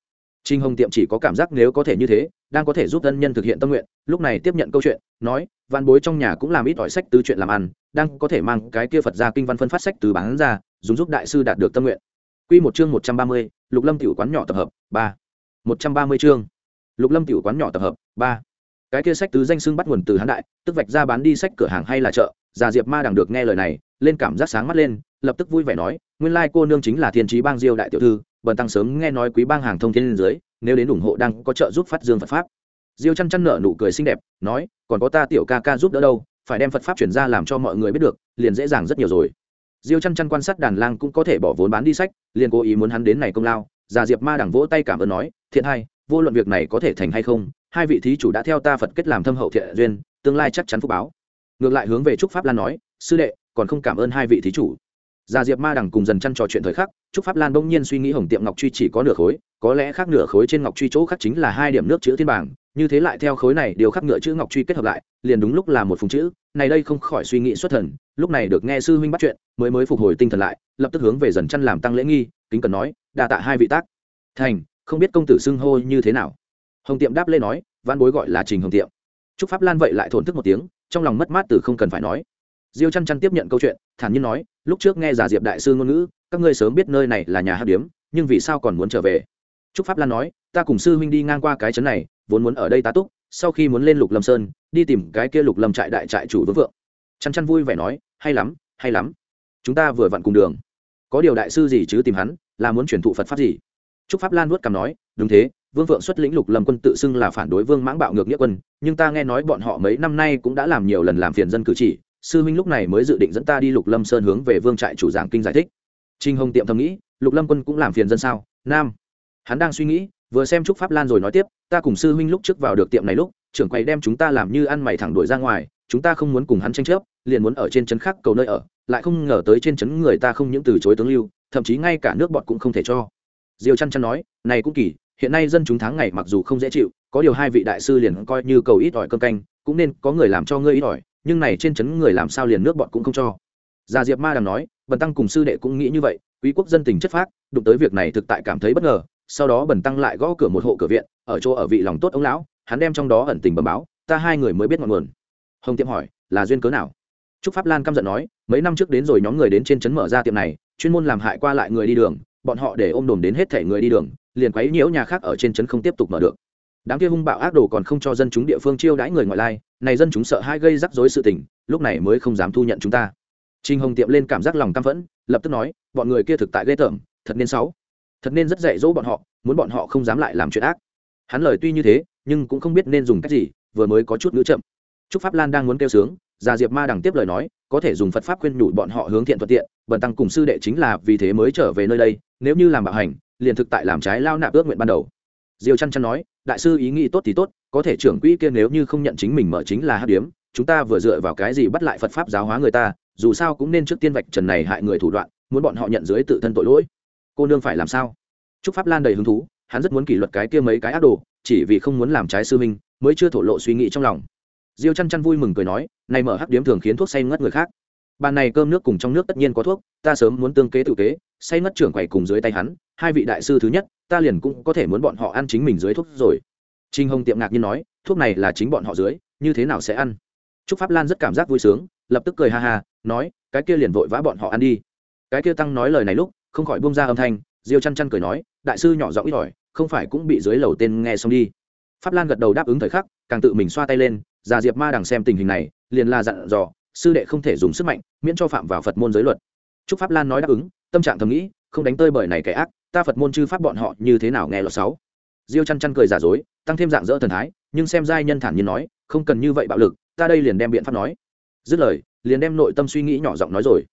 trinh hồng tiệm chỉ có cảm giác nếu có thể như thế đang có thể giúp thân nhân thực hiện tâm nguyện lúc này tiếp nhận câu chuyện nói văn bối trong nhà cũng làm ít ỏi sách tứ chuyện làm ăn đang có thể mang cái kia phật ra kinh văn phân phát sách từ bán ra dùng giúp đại sư đạt được tâm nguyện Quy một chương một trăm ba mươi, Lục Lâm tiểu quán nhỏ tập hợp, ba. một trăm ba mươi chương. Lục Lâm tiểu quán nhỏ tập hợp, ba. Cái kia sách tứ danh xưng bắt nguồn từ Hán đại, tức vạch ra bán đi sách cửa hàng hay là chợ, già Diệp Ma đằng được nghe lời này, lên cảm giác sáng mắt lên, lập tức vui vẻ nói nguyên lai cô nương chính là thiên trí bang diêu đại tiểu thư bần tăng sớm nghe nói quý bang hàng thông thiên dưới nếu đến ủng hộ đang có trợ giúp phát dương phật pháp diêu chăn chăn nở nụ cười xinh đẹp nói còn có ta tiểu ca ca giúp đỡ đâu phải đem phật pháp chuyển ra làm cho mọi người biết được liền dễ dàng rất nhiều rồi diêu chăn chăn quan sát đàn lang cũng có thể bỏ vốn bán đi sách liền cố ý muốn hắn đến này công lao già diệp ma đằng vỗ tay cảm ơn nói thiện hay vô luận việc này có thể thành hay không hai vị thí chủ đã theo ta phật kết làm thâm hậu thiện duyên tương lai chắc chắn phúc báo ngược lại hướng về trúc pháp lan nói sư đệ còn không cảm ơn hai vị thí chủ Gia Diệp Ma Đằng cùng dần chăn trò chuyện thời khắc, Trúc Pháp Lan bỗng nhiên suy nghĩ Hồng Tiệm Ngọc Truy chỉ có nửa khối, có lẽ khác nửa khối trên Ngọc Truy chỗ khác chính là hai điểm nước chữ thiên bảng, như thế lại theo khối này điều khắc ngựa chữ Ngọc Truy kết hợp lại, liền đúng lúc là một phùng chữ, này đây không khỏi suy nghĩ xuất thần, lúc này được nghe sư huynh bắt chuyện, mới mới phục hồi tinh thần lại, lập tức hướng về dần chăn làm tăng lễ nghi, kính cần nói, đa tạ hai vị tác. Thành, không biết công tử xưng hô như thế nào. Hồng Tiệm đáp lê nói, văn bối gọi là Trình Hồng Tiệm. Trúc Pháp Lan vậy lại thổn thức một tiếng, trong lòng mất mát từ không cần phải nói. Diêu chăn chăn tiếp nhận câu chuyện thản nhiên nói lúc trước nghe giả diệp đại sư ngôn ngữ các ngươi sớm biết nơi này là nhà hát điếm nhưng vì sao còn muốn trở về? Trúc pháp lan nói ta cùng sư huynh đi ngang qua cái trấn này vốn muốn ở đây tá túc sau khi muốn lên lục lâm sơn đi tìm cái kia lục lâm trại đại trại chủ vương vượng. Chăn chăn vui vẻ nói hay lắm hay lắm. Chúng ta vừa vặn cùng đường. Có điều đại sư gì chứ tìm hắn là muốn chuyển thụ phật pháp gì? Trúc pháp lan nuốt cằm nói, đúng thế, vương vượng xuất lĩnh lục lâm quân tự xưng là phản đối vương mãng bạo ngược nghĩa quân, nhưng ta nghe nói bọn họ mấy năm nay cũng đã làm nhiều lần làm phiền dân cử chỉ, sư minh lúc này mới dự định dẫn ta đi lục lâm sơn hướng về vương trại chủ giảng kinh giải thích. Trinh hồng tiệm thầm nghĩ, lục lâm quân cũng làm phiền dân sao? Nam. Hắn đang suy nghĩ, vừa xem trúc pháp lan rồi nói tiếp, ta cùng sư huynh lúc trước vào được tiệm này lúc, trưởng quầy đem chúng ta làm như ăn mày thẳng đuổi ra ngoài, chúng ta không muốn cùng hắn tranh chấp, liền muốn ở trên trấn khác cầu nơi ở, lại không ngờ tới trên trấn người ta không những từ chối tướng lưu, thậm chí ngay cả nước bọt cũng không thể cho diêu chăn chăn nói, này cũng kỳ, hiện nay dân chúng tháng ngày mặc dù không dễ chịu, có điều hai vị đại sư liền coi như cầu ít ỏi cơm canh, cũng nên có người làm cho ngươi ít ỏi, nhưng này trên chấn người làm sao liền nước bọn cũng không cho. Già diệp ma đằng nói, bần tăng cùng sư đệ cũng nghĩ như vậy, quý quốc dân tình chất phác, đụng tới việc này thực tại cảm thấy bất ngờ, sau đó bần tăng lại gõ cửa một hộ cửa viện, ở chỗ ở vị lòng tốt ông lão, hắn đem trong đó ẩn tình bẩm báo, ta hai người mới biết ngọn nguồn. Hồng tiệm hỏi, là duyên cớ nào? Trúc pháp lan căm giận nói, mấy năm trước đến rồi nhóm người đến trên trấn mở ra tiệm này, chuyên môn làm hại qua lại người đi đường bọn họ để ôm đồm đến hết thể người đi đường, liền quấy nhiễu nhà khác ở trên trấn không tiếp tục mở được. Đám kia hung bạo ác đồ còn không cho dân chúng địa phương chiêu đãi người ngoại lai, này dân chúng sợ hai gây rắc rối sự tình, lúc này mới không dám thu nhận chúng ta. Trinh hồng tiệm lên cảm giác lòng căm phẫn, lập tức nói, bọn người kia thực tại ghê tởm, thật nên xấu. Thật nên rất dạy dỗ bọn họ, muốn bọn họ không dám lại làm chuyện ác. Hắn lời tuy như thế, nhưng cũng không biết nên dùng cách gì, vừa mới có chút ngữ chậm. Trúc pháp lan đang muốn kêu sướng già diệp ma đằng tiếp lời nói, có thể dùng phật pháp khuyên nhủ bọn họ hướng thiện thuận tiện, bần tăng cùng sư đệ chính là vì thế mới trở về nơi đây, nếu như làm bạo hành, liền thực tại làm trái lao nạp ước nguyện ban đầu. Diêu chăn chăn nói, đại sư ý nghĩ tốt thì tốt, có thể trưởng quỹ kia nếu như không nhận chính mình mở chính là hát điếm, chúng ta vừa dựa vào cái gì bắt lại phật pháp giáo hóa người ta, dù sao cũng nên trước tiên vạch trần này hại người thủ đoạn, muốn bọn họ nhận dưới tự thân tội lỗi. Cô nương phải làm sao? Chúc pháp lan đầy hứng thú, hắn rất muốn kỷ luật cái kia mấy cái ác đồ, chỉ vì không muốn làm trái sư minh mới chưa thổ lộ suy nghĩ trong lòng diêu chăn chăn vui mừng cười nói, này mở hắc điếm thường khiến thuốc say ngất người khác. Bàn này cơm nước cùng trong nước tất nhiên có thuốc, ta sớm muốn tương kế tự kế, say ngất trưởng quầy cùng dưới tay hắn, hai vị đại sư thứ nhất, ta liền cũng có thể muốn bọn họ ăn chính mình dưới thuốc rồi. Trinh hồng tiệm ngạc nhiên nói, thuốc này là chính bọn họ dưới, như thế nào sẽ ăn? Trúc pháp lan rất cảm giác vui sướng, lập tức cười ha ha, nói, cái kia liền vội vã bọn họ ăn đi. Cái kia tăng nói lời này lúc, không khỏi buông ra âm thanh, diêu chăn chăn cười nói, đại sư nhỏ giọng ít ỏi, không phải cũng bị dưới lầu tên nghe xong đi. Pháp lan gật đầu đáp ứng thời khắc, càng tự mình xoa tay lên già diệp ma đằng xem tình hình này, liền là dặn dò, sư đệ không thể dùng sức mạnh, miễn cho phạm vào phật môn giới luật. Trúc pháp lan nói đáp ứng, tâm trạng thầm nghĩ, không đánh tơi bởi này kẻ ác, ta phật môn chư pháp bọn họ như thế nào nghe lọt sáu. Diêu chăn chăn cười giả dối, tăng thêm dạng dỡ thần thái, nhưng xem giai nhân thản nhiên nói, không cần như vậy bạo lực, ta đây liền đem biện pháp nói. Dứt lời, liền đem nội tâm suy nghĩ nhỏ giọng nói rồi.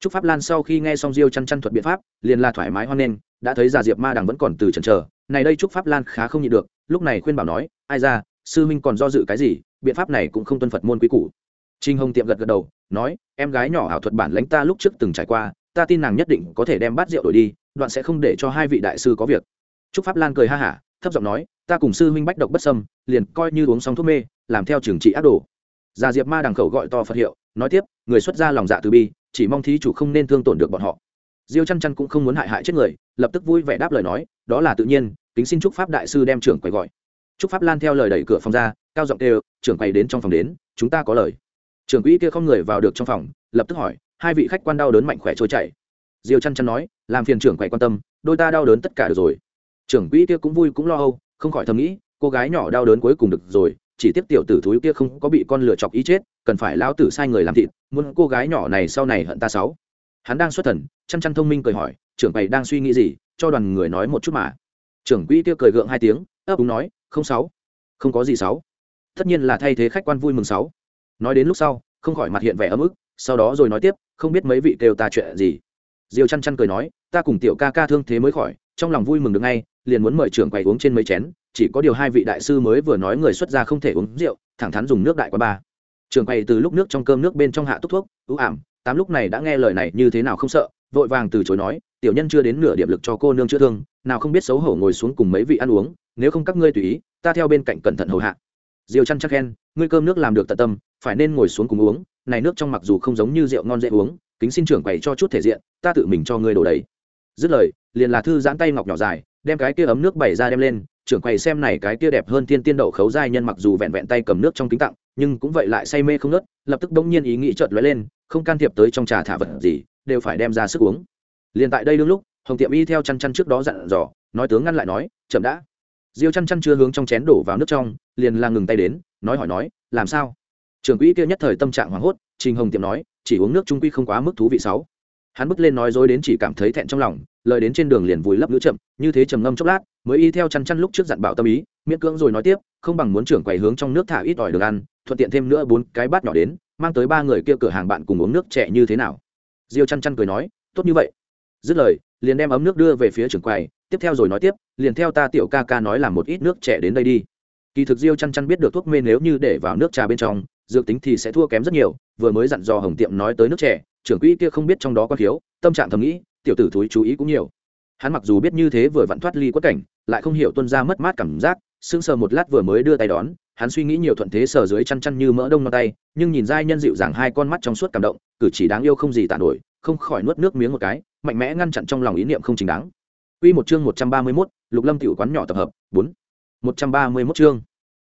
Trúc pháp lan sau khi nghe xong diêu chăn chăn thuật biện pháp, liền là thoải mái hoan nghênh, đã thấy già diệp ma đằng vẫn còn từ chần chờ, này đây trúc pháp lan khá không nhịn được, lúc này khuyên bảo nói, ai ra, sư minh còn do dự cái gì? Biện pháp này cũng không tuân phật môn quý cũ trinh hồng tiệm gật gật đầu, nói, em gái nhỏ ảo thuật bản lãnh ta lúc trước từng trải qua, ta tin nàng nhất định có thể đem bát rượu đổi đi, đoạn sẽ không để cho hai vị đại sư có việc. Trúc pháp lan cười ha hả, thấp giọng nói, ta cùng sư huynh bách độc bất sâm liền coi như uống xong thuốc mê, làm theo trường trị ác đồ. Già diệp ma đằng khẩu gọi to phật hiệu, nói tiếp, người xuất gia lòng dạ từ bi, chỉ mong thí chủ không nên thương tổn được bọn họ. Diêu chăn chăn cũng không muốn hại hại chết người, lập tức vui vẻ đáp lời nói, đó là tự nhiên, kính xin chúc pháp đại sư đem trưởng quầy gọi chúc pháp lan theo lời đẩy cửa phòng ra, cao giọng kêu, trưởng quầy đến trong phòng đến, chúng ta có lời. Trưởng quỹ kia không người vào được trong phòng, lập tức hỏi, hai vị khách quan đau đớn mạnh khỏe trôi chảy. Diêu Chân Chân nói, làm phiền trưởng quầy quan tâm, đôi ta đau đớn tất cả được rồi. Trưởng quỹ kia cũng vui cũng lo âu, không khỏi thầm nghĩ, cô gái nhỏ đau đớn cuối cùng được rồi, chỉ tiếp tiểu tử thúi kia không có bị con lửa chọc ý chết, cần phải lao tử sai người làm thịt, muốn cô gái nhỏ này sau này hận ta sáu. Hắn đang xuất thần Chân Chân thông minh cười hỏi, trưởng quầy đang suy nghĩ gì? Cho đoàn người nói một chút mà. Trưởng quỹ kia cười gượng hai tiếng, ấp úng nói không sáu. Không có gì sáu. Tất nhiên là thay thế khách quan vui mừng sáu. Nói đến lúc sau, không khỏi mặt hiện vẻ ấm ức, sau đó rồi nói tiếp, không biết mấy vị kêu ta chuyện gì. Diêu chăn chăn cười nói, ta cùng tiểu ca ca thương thế mới khỏi, trong lòng vui mừng được ngay, liền muốn mời trưởng quầy uống trên mấy chén, chỉ có điều hai vị đại sư mới vừa nói người xuất gia không thể uống rượu, thẳng thắn dùng nước đại qua ba. Trưởng quầy từ lúc nước trong cơm nước bên trong hạ túc thuốc, ưu ảm, tám lúc này đã nghe lời này như thế nào không sợ, vội vàng từ chối nói tiểu nhân chưa đến nửa điểm lực cho cô nương chữa thương, nào không biết xấu hổ ngồi xuống cùng mấy vị ăn uống, nếu không các ngươi tùy ý, ta theo bên cạnh cẩn thận hầu hạ. Diều chăn chắc khen, ngươi cơm nước làm được tận tâm, phải nên ngồi xuống cùng uống, này nước trong mặc dù không giống như rượu ngon dễ uống, kính xin trưởng quầy cho chút thể diện, ta tự mình cho ngươi đổ đầy. Dứt lời, liền là thư giãn tay ngọc nhỏ dài, đem cái kia ấm nước bày ra đem lên, trưởng quầy xem này cái kia đẹp hơn thiên tiên đậu khấu giai nhân mặc dù vẹn vẹn tay cầm nước trong kính tặng, nhưng cũng vậy lại say mê không nớt lập tức bỗng nhiên ý nghĩ chợt lóe lên, không can thiệp tới trong trà thả vật gì, đều phải đem ra sức uống liền tại đây đương lúc, hồng tiệm y theo chăn chăn trước đó dặn dò, nói tướng ngăn lại nói, chậm đã. Diêu chăn chăn chưa hướng trong chén đổ vào nước trong, liền là ngừng tay đến, nói hỏi nói, làm sao? Trưởng quỹ kia nhất thời tâm trạng hoảng hốt, trình hồng tiệm nói, chỉ uống nước trung quy không quá mức thú vị sáu. Hắn bước lên nói dối đến chỉ cảm thấy thẹn trong lòng, lời đến trên đường liền vùi lấp nữ chậm, như thế trầm ngâm chốc lát, mới y theo chăn chăn lúc trước dặn bảo tâm ý, miễn cưỡng rồi nói tiếp, không bằng muốn trưởng quầy hướng trong nước thả ít ỏi được ăn, thuận tiện thêm nữa bốn cái bát nhỏ đến, mang tới ba người kia cửa hàng bạn cùng uống nước trẻ như thế nào? Diêu chăn chăn cười nói, tốt như vậy dứt lời, liền đem ấm nước đưa về phía trưởng quầy, tiếp theo rồi nói tiếp, liền theo ta tiểu ca ca nói là một ít nước trẻ đến đây đi. Kỳ thực diêu chăn chăn biết được thuốc mê nếu như để vào nước trà bên trong, dược tính thì sẽ thua kém rất nhiều, vừa mới dặn dò hồng tiệm nói tới nước trẻ trưởng quỹ kia không biết trong đó có thiếu, tâm trạng thầm nghĩ, tiểu tử thúi chú ý cũng nhiều. Hắn mặc dù biết như thế vừa vặn thoát ly quất cảnh, lại không hiểu tuân ra mất mát cảm giác, sững sờ một lát vừa mới đưa tay đón, hắn suy nghĩ nhiều thuận thế sờ dưới chăn chăn như mỡ đông non tay, nhưng nhìn giai nhân dịu dàng hai con mắt trong suốt cảm động, cử chỉ đáng yêu không gì tàn nổi, không khỏi nuốt nước miếng một cái mạnh mẽ ngăn chặn trong lòng ý niệm không chính đáng Quy một chương 131, Lục Lâm tiểu quán nhỏ tập hợp, 4. 131 chương.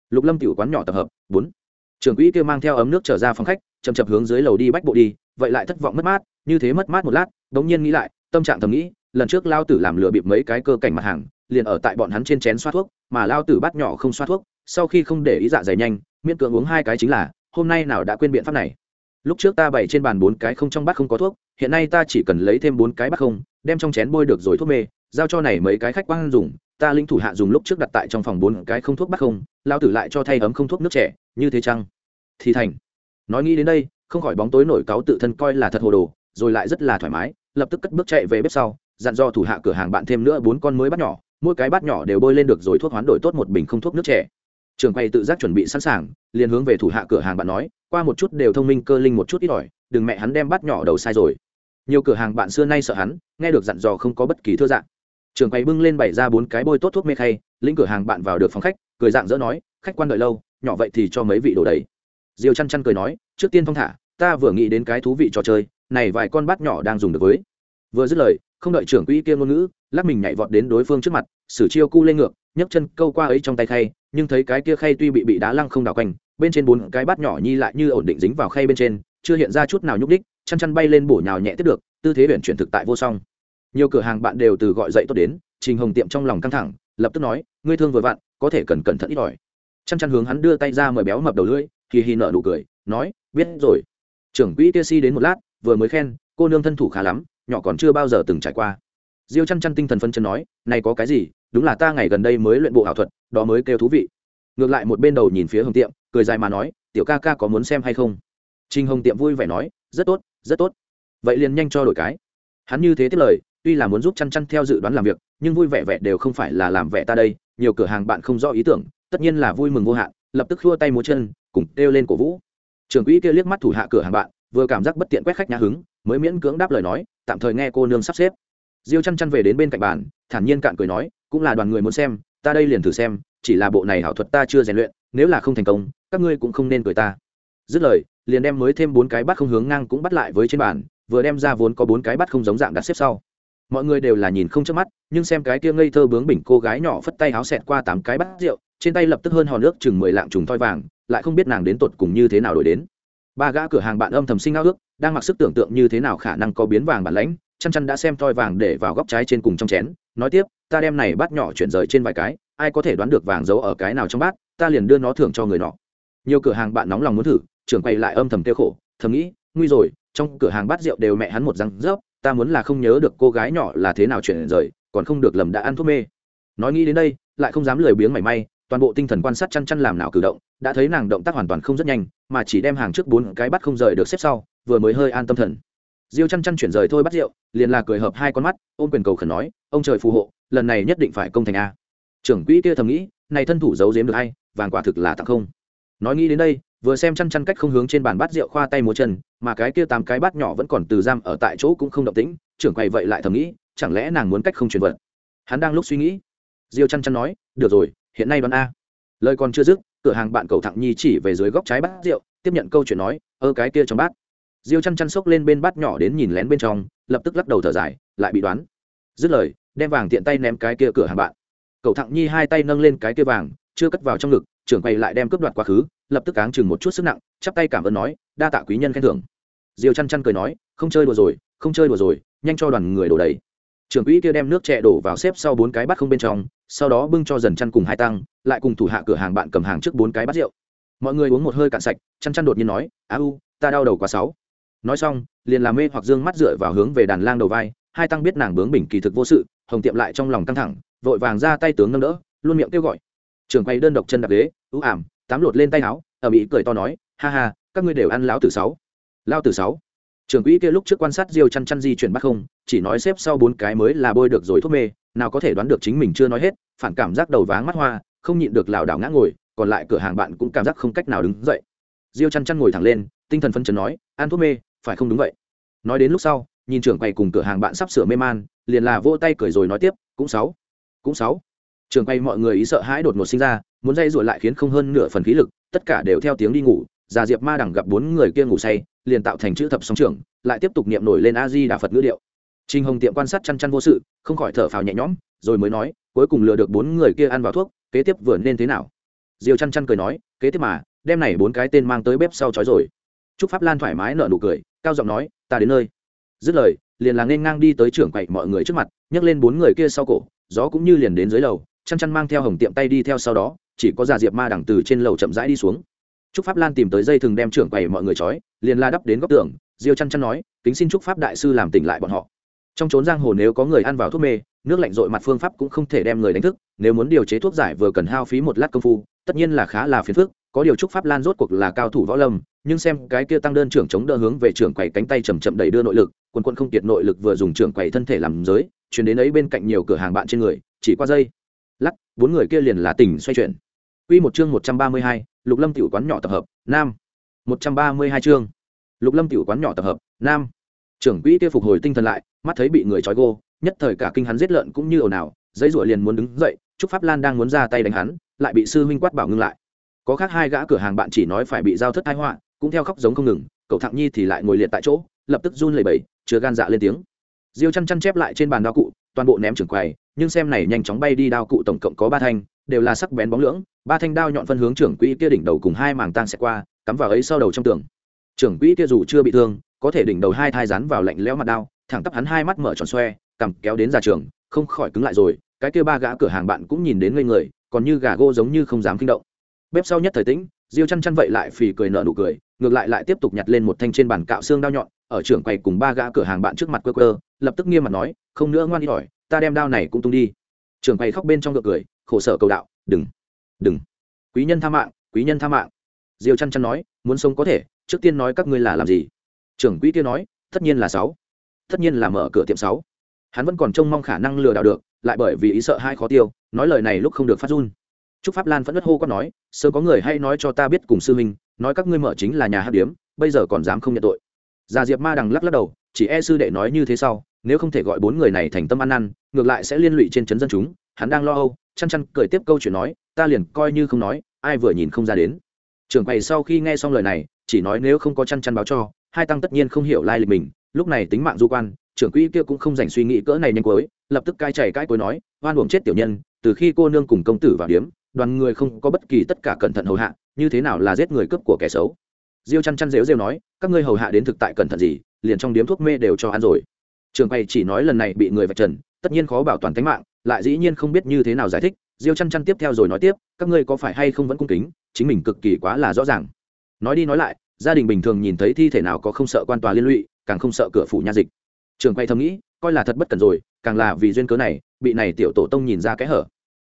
Lục Lâm tiểu quán nhỏ tập hợp, 4. Trưởng quỹ kia mang theo ấm nước trở ra phòng khách, chậm chậm hướng dưới lầu đi bách bộ đi, vậy lại thất vọng mất mát, như thế mất mát một lát, đống nhiên nghĩ lại, tâm trạng thầm nghĩ, lần trước lao tử làm lừa bịp mấy cái cơ cảnh mặt hàng, liền ở tại bọn hắn trên chén xoa thuốc, mà lao tử bắt nhỏ không xoa thuốc, sau khi không để ý dạ dày nhanh, miễn cưỡng uống hai cái chính là, hôm nay nào đã quên biện pháp này. Lúc trước ta bày trên bàn bốn cái không trong bát không có thuốc, hiện nay ta chỉ cần lấy thêm bốn cái bát không, đem trong chén bôi được rồi thuốc mê, giao cho này mấy cái khách quan dùng. Ta linh thủ hạ dùng lúc trước đặt tại trong phòng bốn cái không thuốc bát không lao tử lại cho thay ấm không thuốc nước trẻ như thế chăng? Thì thành. Nói nghĩ đến đây không khỏi bóng tối nổi cáo tự thân coi là thật hồ đồ rồi lại rất là thoải mái lập tức cất bước chạy về bếp sau dặn do thủ hạ cửa hàng bạn thêm nữa bốn con mới bát nhỏ mỗi cái bát nhỏ đều bôi lên được rồi thuốc hoán đổi tốt một bình không thuốc nước trẻ trường quay tự giác chuẩn bị sẵn sàng liền hướng về thủ hạ cửa hàng bạn nói qua một chút đều thông minh cơ linh một chút ít ỏi, đừng mẹ hắn đem bắt nhỏ đầu sai rồi. Nhiều cửa hàng bạn xưa nay sợ hắn, nghe được dặn dò không có bất kỳ thưa dạng. Trường quầy bưng lên bày ra bốn cái bôi tốt thuốc mê khay, lĩnh cửa hàng bạn vào được phòng khách, cười dạng dỡ nói, khách quan đợi lâu, nhỏ vậy thì cho mấy vị đồ đầy. Diều chăn chăn cười nói, trước tiên phong thả, ta vừa nghĩ đến cái thú vị trò chơi, này vài con bát nhỏ đang dùng được với. Vừa dứt lời, không đợi trưởng quỹ kia ngôn ngữ, lắc mình nhảy vọt đến đối phương trước mặt, sử chiêu cu lên ngược, nhấc chân câu qua ấy trong tay khay, nhưng thấy cái kia khay tuy bị bị đá lăng không đảo quanh bên trên bốn cái bát nhỏ nhi lại như ổn định dính vào khay bên trên, chưa hiện ra chút nào nhúc đích chăn chăn bay lên bổ nhào nhẹ tiếp được, tư thế biển chuyển thực tại vô song. Nhiều cửa hàng bạn đều từ gọi dậy tốt đến, trình hồng tiệm trong lòng căng thẳng, lập tức nói, ngươi thương vừa vặn, có thể cần cẩn thận ít ỏi. Chăn chăn hướng hắn đưa tay ra mời béo mập đầu lưỡi, hì hì nở nụ cười, nói, biết rồi. Trưởng quỹ Tia si đến một lát, vừa mới khen, cô nương thân thủ khá lắm, nhỏ còn chưa bao giờ từng trải qua. Diêu chăn chăn tinh thần phân chân nói, này có cái gì, đúng là ta ngày gần đây mới luyện bộ ảo thuật, đó mới kêu thú vị. Ngược lại một bên đầu nhìn phía hồng tiệm cười dài mà nói, tiểu ca ca có muốn xem hay không? Trinh hồng tiệm vui vẻ nói, rất tốt rất tốt. Vậy liền nhanh cho đổi cái. Hắn như thế tiếp lời, tuy là muốn giúp chăn chăn theo dự đoán làm việc, nhưng vui vẻ vẻ đều không phải là làm vẻ ta đây, nhiều cửa hàng bạn không rõ ý tưởng, tất nhiên là vui mừng vô hạn, lập tức khua tay múa chân, cùng kêu lên cổ vũ. Trưởng quỹ kia liếc mắt thủ hạ cửa hàng bạn, vừa cảm giác bất tiện quét khách nhà hứng, mới miễn cưỡng đáp lời nói, tạm thời nghe cô nương sắp xếp. Diêu chăn chăn về đến bên cạnh bàn, thản nhiên cạn cười nói, cũng là đoàn người muốn xem, ta đây liền thử xem, chỉ là bộ này hảo thuật ta chưa rèn luyện nếu là không thành công, các ngươi cũng không nên cười ta. Dứt lời, liền đem mới thêm bốn cái bắt không hướng ngang cũng bắt lại với trên bàn, vừa đem ra vốn có bốn cái bắt không giống dạng đặt xếp sau. Mọi người đều là nhìn không chớp mắt, nhưng xem cái kia ngây thơ bướng bỉnh cô gái nhỏ phất tay áo xẹt qua tám cái bát rượu, trên tay lập tức hơn hòn nước chừng mười lạng trùng thoi vàng, lại không biết nàng đến tột cùng như thế nào đổi đến. Ba gã cửa hàng bạn âm thầm sinh ao ước, đang mặc sức tưởng tượng như thế nào khả năng có biến vàng bản lãnh, chăn chăn đã xem thoi vàng để vào góc trái trên cùng trong chén, nói tiếp, ta đem này bát nhỏ chuyển rời trên vài cái ai có thể đoán được vàng giấu ở cái nào trong bát, ta liền đưa nó thưởng cho người nọ. Nhiều cửa hàng bạn nóng lòng muốn thử, trưởng quay lại âm thầm tiêu khổ, thầm nghĩ, nguy rồi, trong cửa hàng bát rượu đều mẹ hắn một răng rớp, ta muốn là không nhớ được cô gái nhỏ là thế nào chuyển rời, còn không được lầm đã ăn thuốc mê. Nói nghĩ đến đây, lại không dám lười biếng mảy may, toàn bộ tinh thần quan sát chăn chăn làm nào cử động, đã thấy nàng động tác hoàn toàn không rất nhanh, mà chỉ đem hàng trước bốn cái bắt không rời được xếp sau, vừa mới hơi an tâm thần. Diêu chăn chăn chuyển rời thôi bắt rượu, liền là cười hợp hai con mắt, ôm quyền cầu khẩn nói, ông trời phù hộ, lần này nhất định phải công thành a trưởng quỹ kia thầm nghĩ, này thân thủ giấu giếm được hay vàng quả thực là tặng không. Nói nghĩ đến đây, vừa xem chăn chăn cách không hướng trên bàn bát rượu khoa tay múa chân, mà cái kia tám cái bát nhỏ vẫn còn từ giam ở tại chỗ cũng không động tĩnh, trưởng quầy vậy lại thầm nghĩ, chẳng lẽ nàng muốn cách không truyền vật? Hắn đang lúc suy nghĩ. Diêu chăn chăn nói, được rồi, hiện nay đoán a. Lời còn chưa dứt, cửa hàng bạn cầu thẳng nhi chỉ về dưới góc trái bát rượu, tiếp nhận câu chuyện nói, ơ, cái kia trong bát. Diêu chăn chăn xốc lên bên bát nhỏ đến nhìn lén bên trong, lập tức lắc đầu thở dài, lại bị đoán. Dứt lời, đem vàng tiện tay ném cái kia cửa hàng bạn cậu thẳng nhi hai tay nâng lên cái kia vàng, chưa cất vào trong ngực, trưởng quầy lại đem cướp đoạt quá khứ, lập tức cáng chừng một chút sức nặng, chắp tay cảm ơn nói, đa tạ quý nhân khen thưởng. Diêu chăn chăn cười nói, không chơi đùa rồi, không chơi đùa rồi, nhanh cho đoàn người đổ đầy. Trưởng quỹ kia đem nước chè đổ vào xếp sau bốn cái bát không bên trong, sau đó bưng cho dần chăn cùng hai tăng, lại cùng thủ hạ cửa hàng bạn cầm hàng trước bốn cái bát rượu. Mọi người uống một hơi cạn sạch, chăn chăn đột nhiên nói, á u, ta đau đầu quá sáu. Nói xong, liền làm mê hoặc dương mắt dựa vào hướng về đàn lang đầu vai, hai tăng biết nàng bướng bỉnh kỳ thực vô sự, hồng tiệm lại trong lòng căng thẳng vội vàng ra tay tướng nâng đỡ, luôn miệng kêu gọi. Trưởng quay đơn độc chân đạp ghế, ưu ảm, tám lột lên tay áo, ở mỹ cười to nói, ha ha, các ngươi đều ăn lão tử sáu. Lao tử sáu? Trưởng quỹ kia lúc trước quan sát diêu chăn chăn di chuyển bắt không, chỉ nói xếp sau bốn cái mới là bôi được rồi thuốc mê, nào có thể đoán được chính mình chưa nói hết, phản cảm giác đầu váng mắt hoa, không nhịn được lảo đảo ngã ngồi, còn lại cửa hàng bạn cũng cảm giác không cách nào đứng dậy. Diêu chăn chăn ngồi thẳng lên, tinh thần phân chấn nói, ăn thuốc mê, phải không đúng vậy? Nói đến lúc sau, nhìn trưởng quầy cùng cửa hàng bạn sắp sửa mê man, liền là vỗ tay cười rồi nói tiếp, cũng sáu cũng sáu. Trường quay mọi người ý sợ hãi đột ngột sinh ra, muốn dây dội lại khiến không hơn nửa phần khí lực, tất cả đều theo tiếng đi ngủ, già diệp ma đẳng gặp bốn người kia ngủ say, liền tạo thành chữ thập song trưởng, lại tiếp tục niệm nổi lên a di đà phật ngữ điệu. Trinh hồng tiệm quan sát chăn chăn vô sự, không khỏi thở phào nhẹ nhõm, rồi mới nói, cuối cùng lừa được bốn người kia ăn vào thuốc, kế tiếp vừa nên thế nào? Diều chăn chăn cười nói, kế tiếp mà đem này bốn cái tên mang tới bếp sau chói rồi. Trúc pháp lan thoải mái nở nụ cười, cao giọng nói, ta đến nơi. Dứt lời, liền là nên ngang đi tới trưởng quậy mọi người trước mặt, nhấc lên bốn người kia sau cổ gió cũng như liền đến dưới lầu, chăn chăn mang theo hồng tiệm tay đi theo sau đó, chỉ có già diệp ma đằng từ trên lầu chậm rãi đi xuống. Trúc pháp lan tìm tới dây thừng đem trưởng quầy mọi người trói, liền la đắp đến góc tường, diêu chăn chăn nói, kính xin trúc pháp đại sư làm tỉnh lại bọn họ. Trong trốn giang hồ nếu có người ăn vào thuốc mê, nước lạnh dội mặt phương pháp cũng không thể đem người đánh thức, nếu muốn điều chế thuốc giải vừa cần hao phí một lát công phu, tất nhiên là khá là phiền phức, có điều trúc pháp lan rốt cuộc là cao thủ võ lâm, nhưng xem cái kia tăng đơn trưởng chống đỡ hướng về trưởng quầy cánh tay chầm chậm đẩy đưa nội lực quân quân không kiệt nội lực vừa dùng trưởng quầy thân thể làm giới chuyển đến ấy bên cạnh nhiều cửa hàng bạn trên người chỉ qua dây lắc bốn người kia liền là tỉnh xoay chuyển Quy một chương 132, Lục Lâm tiểu quán nhỏ tập hợp, nam. 132 chương. Lục Lâm tiểu quán nhỏ tập hợp, nam. Trưởng quỹ kia phục hồi tinh thần lại, mắt thấy bị người trói gô, nhất thời cả kinh hắn giết lợn cũng như ồn ào, giấy rủa liền muốn đứng dậy, Trúc Pháp Lan đang muốn ra tay đánh hắn, lại bị sư huynh quát bảo ngưng lại. Có khác hai gã cửa hàng bạn chỉ nói phải bị giao thất tai họa, cũng theo khóc giống không ngừng, cậu Thạng Nhi thì lại ngồi liệt tại chỗ, lập tức run lẩy bẩy, chưa gan dạ lên tiếng. Diêu chăn chăn chép lại trên bàn đao cụ, toàn bộ ném trưởng quầy, nhưng xem này nhanh chóng bay đi đao cụ tổng cộng có ba thanh, đều là sắc bén bóng lưỡng, ba thanh đao nhọn phân hướng trưởng quỹ kia đỉnh đầu cùng hai màng tang sẽ qua cắm vào ấy sau đầu trong tường. Trưởng quỹ kia dù chưa bị thương có thể đỉnh đầu hai thai rắn vào lạnh lẽo mặt đao thẳng tắp hắn hai mắt mở tròn xoe cằm kéo đến ra trường không khỏi cứng lại rồi cái kia ba gã cửa hàng bạn cũng nhìn đến ngây người còn như gà gô giống như không dám kinh động. Bếp sau nhất thời tĩnh diêu chăn chăn vậy lại phì cười nở nụ cười ngược lại lại tiếp tục nhặt lên một thanh trên bàn cạo xương đao nhọn ở trưởng quầy cùng ba gã cửa hàng bạn trước mặt quơ quơ lập tức nghiêm mặt nói, không nữa ngoan đi hỏi ta đem đao này cũng tung đi. Trưởng quầy khóc bên trong ngựa cười, khổ sở cầu đạo, đừng đừng. Quý nhân tha mạng, quý nhân tha mạng. Diêu chăn chăn nói, muốn sống có thể, trước tiên nói các ngươi là làm gì? Trưởng quỹ kia nói, tất nhiên là sáu, tất nhiên là mở cửa tiệm sáu. Hắn vẫn còn trông mong khả năng lừa đảo được, lại bởi vì ý sợ hai khó tiêu, nói lời này lúc không được phát run. Trúc pháp lan vẫn bất hô có nói, sớm có người hay nói cho ta biết cùng sư huynh, nói các ngươi mở chính là nhà hát điếm, bây giờ còn dám không nhận tội. Già diệp ma đằng lắc lắc đầu chỉ e sư đệ nói như thế sau, nếu không thể gọi bốn người này thành tâm ăn năn, ngược lại sẽ liên lụy trên chấn dân chúng, hắn đang lo âu, chăn chăn cười tiếp câu chuyện nói, ta liền coi như không nói, ai vừa nhìn không ra đến. Trưởng quầy sau khi nghe xong lời này, chỉ nói nếu không có chăn chăn báo cho, hai tăng tất nhiên không hiểu lai lịch mình, lúc này tính mạng du quan, trưởng quỹ kia cũng không dành suy nghĩ cỡ này nhanh cuối, lập tức cai chảy cãi cuối nói, oan uổng chết tiểu nhân, từ khi cô nương cùng công tử vào điếm, đoàn người không có bất kỳ tất cả cẩn thận hầu hạ, như thế nào là giết người cướp của kẻ xấu? Diêu chăn chăn rếu rêu nói, các ngươi hầu hạ đến thực tại cẩn thận gì? Liền trong điếm thuốc mê đều cho ăn rồi. Trường quay chỉ nói lần này bị người vạch trần, tất nhiên khó bảo toàn tính mạng, lại dĩ nhiên không biết như thế nào giải thích, diêu chăn chăn tiếp theo rồi nói tiếp, các ngươi có phải hay không vẫn cung kính, chính mình cực kỳ quá là rõ ràng. Nói đi nói lại, gia đình bình thường nhìn thấy thi thể nào có không sợ quan tòa liên lụy, càng không sợ cửa phủ nha dịch. Trường quay thầm nghĩ, coi là thật bất cần rồi, càng là vì duyên cớ này, bị này tiểu tổ tông nhìn ra cái hở.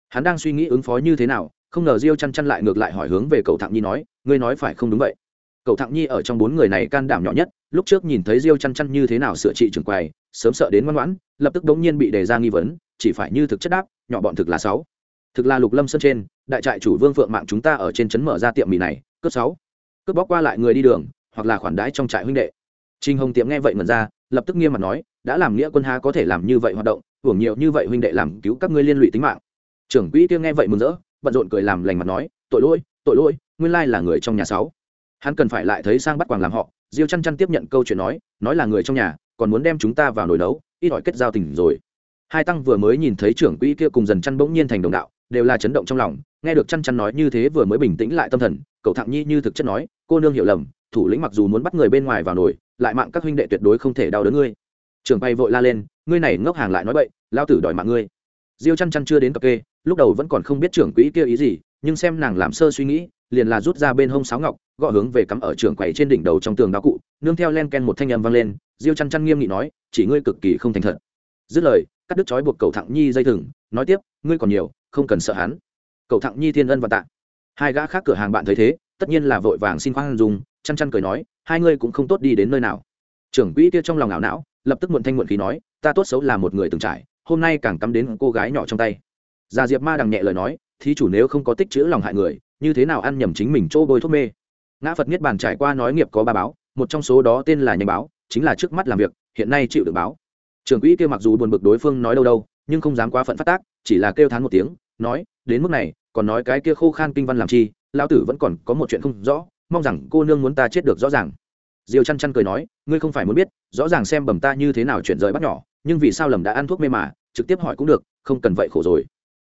Hắn đang suy nghĩ ứng phó như thế nào, không ngờ diêu chăn chăn lại ngược lại hỏi hướng về cậu thạng nhi nói, ngươi nói phải không đúng vậy? Cậu Thặng nhi ở trong bốn người này can đảm nhỏ nhất, lúc trước nhìn thấy diêu chăn chăn như thế nào sửa trị trường quầy, sớm sợ đến ngoan ngoãn, lập tức đống nhiên bị đề ra nghi vấn, chỉ phải như thực chất đáp, nhỏ bọn thực là sáu. Thực là lục lâm sơn trên, đại trại chủ vương phượng mạng chúng ta ở trên trấn mở ra tiệm mì này, cướp sáu. Cướp bóc qua lại người đi đường, hoặc là khoản đãi trong trại huynh đệ. Trinh hồng tiệm nghe vậy ngần ra, lập tức nghiêm mặt nói, đã làm nghĩa quân há có thể làm như vậy hoạt động, hưởng nhiều như vậy huynh đệ làm cứu các ngươi liên lụy tính mạng. Trưởng quỹ kia nghe vậy mừng rỡ, bận rộn cười làm lành mặt nói, tội lỗi tội lỗi, nguyên lai là người trong nhà sáu hắn cần phải lại thấy sang bắt quàng làm họ, diêu chăn chăn tiếp nhận câu chuyện nói nói là người trong nhà, còn muốn đem chúng ta vào nồi nấu, ít hỏi kết giao tình rồi. Hai tăng vừa mới nhìn thấy trưởng quỹ kia cùng dần chăn bỗng nhiên thành đồng đạo, đều là chấn động trong lòng, nghe được chăn chăn nói như thế vừa mới bình tĩnh lại tâm thần, cậu thạng nhi như thực chất nói, cô nương hiểu lầm, thủ lĩnh mặc dù muốn bắt người bên ngoài vào nồi, lại mạng các huynh đệ tuyệt đối không thể đau đớn ngươi. Trưởng bay vội la lên, ngươi này ngốc hàng lại nói bậy, lao tử đòi mạng ngươi. Diêu chăn chăn chưa đến cập kê, lúc đầu vẫn còn không biết trưởng quỹ kia ý gì, nhưng xem nàng làm sơ suy nghĩ liền là rút ra bên hông sáo ngọc, gõ hướng về cắm ở trường quầy trên đỉnh đầu trong tường đao cụ, nương theo len ken một thanh âm vang lên, diêu chăn chăn nghiêm nghị nói, chỉ ngươi cực kỳ không thành thật. Dứt lời, cắt đứt chói buộc cầu thẳng nhi dây thừng, nói tiếp, ngươi còn nhiều, không cần sợ hắn. Cầu thẳng nhi thiên ân và tạ. Hai gã khác cửa hàng bạn thấy thế, tất nhiên là vội vàng xin khoan dùng chăn chăn cười nói, hai ngươi cũng không tốt đi đến nơi nào. Trưởng quỹ kia trong lòng ảo não, lập tức muộn thanh muộn khí nói, ta tốt xấu là một người từng trải, hôm nay càng cắm đến cô gái nhỏ trong tay. Già diệp ma đằng nhẹ lời nói, thí chủ nếu không có tích chữ lòng hại người như thế nào ăn nhầm chính mình chỗ bôi thuốc mê. Ngã phật niết bàn trải qua nói nghiệp có ba báo, một trong số đó tên là nhanh báo, chính là trước mắt làm việc, hiện nay chịu được báo. Trưởng quỹ kia mặc dù buồn bực đối phương nói đâu đâu, nhưng không dám quá phận phát tác, chỉ là kêu thán một tiếng, nói, đến mức này, còn nói cái kia khô khan kinh văn làm chi, lão tử vẫn còn có một chuyện không rõ, mong rằng cô nương muốn ta chết được rõ ràng. Diều chăn chăn cười nói, ngươi không phải muốn biết, rõ ràng xem bầm ta như thế nào chuyển rời bắt nhỏ, nhưng vì sao lầm đã ăn thuốc mê mà, trực tiếp hỏi cũng được, không cần vậy khổ rồi.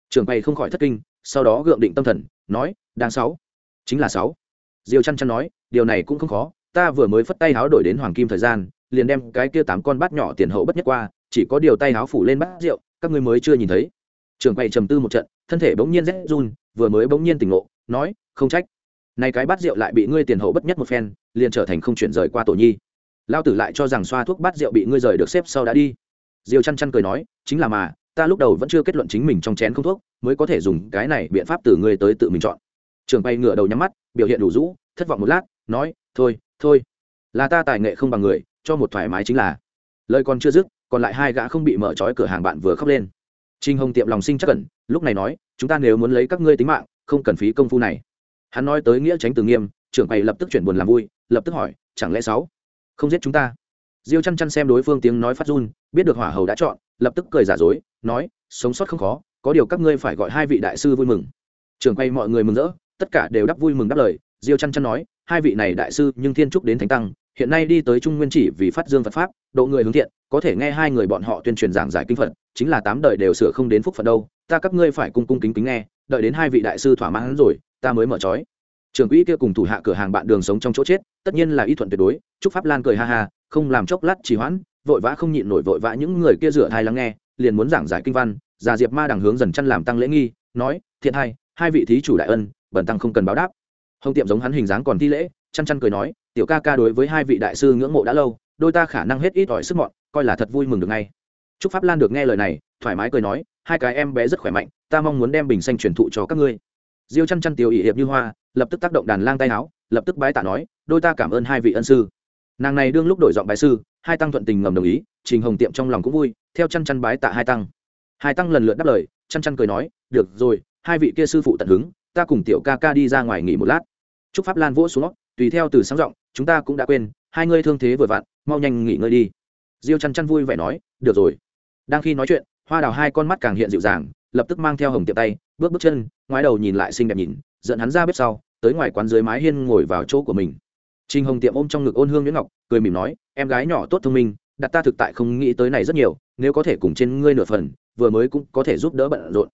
Trường quay không khỏi thất kinh, sau đó gượng định tâm thần nói, đang sáu. Chính là sáu. Diều chăn chăn nói, điều này cũng không khó, ta vừa mới phất tay háo đổi đến hoàng kim thời gian, liền đem cái kia tám con bát nhỏ tiền hậu bất nhất qua, chỉ có điều tay háo phủ lên bát rượu, các ngươi mới chưa nhìn thấy. Trường quay trầm tư một trận, thân thể bỗng nhiên rét run, vừa mới bỗng nhiên tỉnh ngộ, nói, không trách. Nay cái bát rượu lại bị ngươi tiền hậu bất nhất một phen, liền trở thành không chuyển rời qua tổ nhi. Lao tử lại cho rằng xoa thuốc bát rượu bị ngươi rời được xếp sau đã đi. Diều chăn chăn cười nói, chính là mà ta lúc đầu vẫn chưa kết luận chính mình trong chén không thuốc, mới có thể dùng cái này biện pháp từ ngươi tới tự mình chọn. Trường bay ngửa đầu nhắm mắt, biểu hiện đủ rũ, thất vọng một lát, nói, thôi thôi. Là ta tài nghệ không bằng người, cho một thoải mái chính là. Lời còn chưa dứt, còn lại hai gã không bị mở trói cửa hàng bạn vừa khóc lên. Trinh hồng tiệm lòng sinh chắc cẩn lúc này nói, chúng ta nếu muốn lấy các ngươi tính mạng, không cần phí công phu này. Hắn nói tới nghĩa tránh từ nghiêm trưởng bày lập tức chuyển buồn làm vui, lập tức hỏi, chẳng lẽ sáu không giết chúng ta? Diêu chăn chăn xem đối phương tiếng nói phát run, biết được hỏa hầu đã chọn lập tức cười giả dối, nói, sống sót không khó, có điều các ngươi phải gọi hai vị đại sư vui mừng. Trường quay mọi người mừng rỡ, tất cả đều đáp vui mừng đáp lời, diêu chăn chăn nói, hai vị này đại sư nhưng thiên trúc đến thánh tăng, hiện nay đi tới trung nguyên chỉ vì phát dương phật pháp, độ người hướng thiện, có thể nghe hai người bọn họ tuyên truyền giảng giải kinh phật, chính là tám đời đều sửa không đến phúc phật đâu, ta các ngươi phải cung cung kính kính nghe, đợi đến hai vị đại sư thỏa mãn rồi, ta mới mở trói. Trưởng quỹ kia cùng thủ hạ cửa hàng bạn đường sống trong chỗ chết, tất nhiên là y thuận tuyệt đối chúc pháp lan cười ha ha, không làm chốc lát trì hoãn vội vã không nhịn nổi vội vã những người kia rửa thai lắng nghe, liền muốn giảng giải kinh văn, già diệp ma đằng hướng dần chăn làm tăng lễ nghi, nói, thiện hai hai vị thí chủ đại ân bẩn tăng không cần báo đáp. Hồng tiệm giống hắn hình dáng còn thi lễ, chăn chăn cười nói, tiểu ca ca đối với hai vị đại sư ngưỡng mộ đã lâu, đôi ta khả năng hết ít ỏi sức mọn, coi là thật vui mừng được ngay. Chúc pháp lan được nghe lời này, thoải mái cười nói, hai cái em bé rất khỏe mạnh, ta mong muốn đem bình xanh truyền thụ cho các ngươi. Diêu chăn chăn tiểu ỵ hiệp như hoa, lập tức tác động đàn lang tay áo, lập tức bái tạ nói, đôi ta cảm ơn hai vị ân sư nàng này đương lúc đổi giọng bài sư, hai tăng thuận tình ngầm đồng ý, trình hồng tiệm trong lòng cũng vui, theo chăn chăn bái tạ hai tăng. Hai tăng lần lượt đáp lời, chăn chăn cười nói, được rồi, hai vị kia sư phụ tận hứng, ta cùng tiểu ca ca đi ra ngoài nghỉ một lát. Chúc pháp lan vỗ xuống tùy theo từ sáng giọng, chúng ta cũng đã quên, hai ngươi thương thế vừa vặn, mau nhanh nghỉ ngơi đi. Diêu chăn chăn vui vẻ nói, được rồi. Đang khi nói chuyện, hoa đào hai con mắt càng hiện dịu dàng, lập tức mang theo hồng tiệm tay, bước bước chân, ngoái đầu nhìn lại xinh đẹp nhìn, dẫn hắn ra bếp sau, tới ngoài quán dưới mái hiên ngồi vào chỗ của mình. Trình Hồng Tiệm ôm trong ngực ôn hương nhuyễn ngọc, cười mỉm nói, em gái nhỏ tốt thông minh, đặt ta thực tại không nghĩ tới này rất nhiều, nếu có thể cùng trên ngươi nửa phần, vừa mới cũng có thể giúp đỡ bận rộn.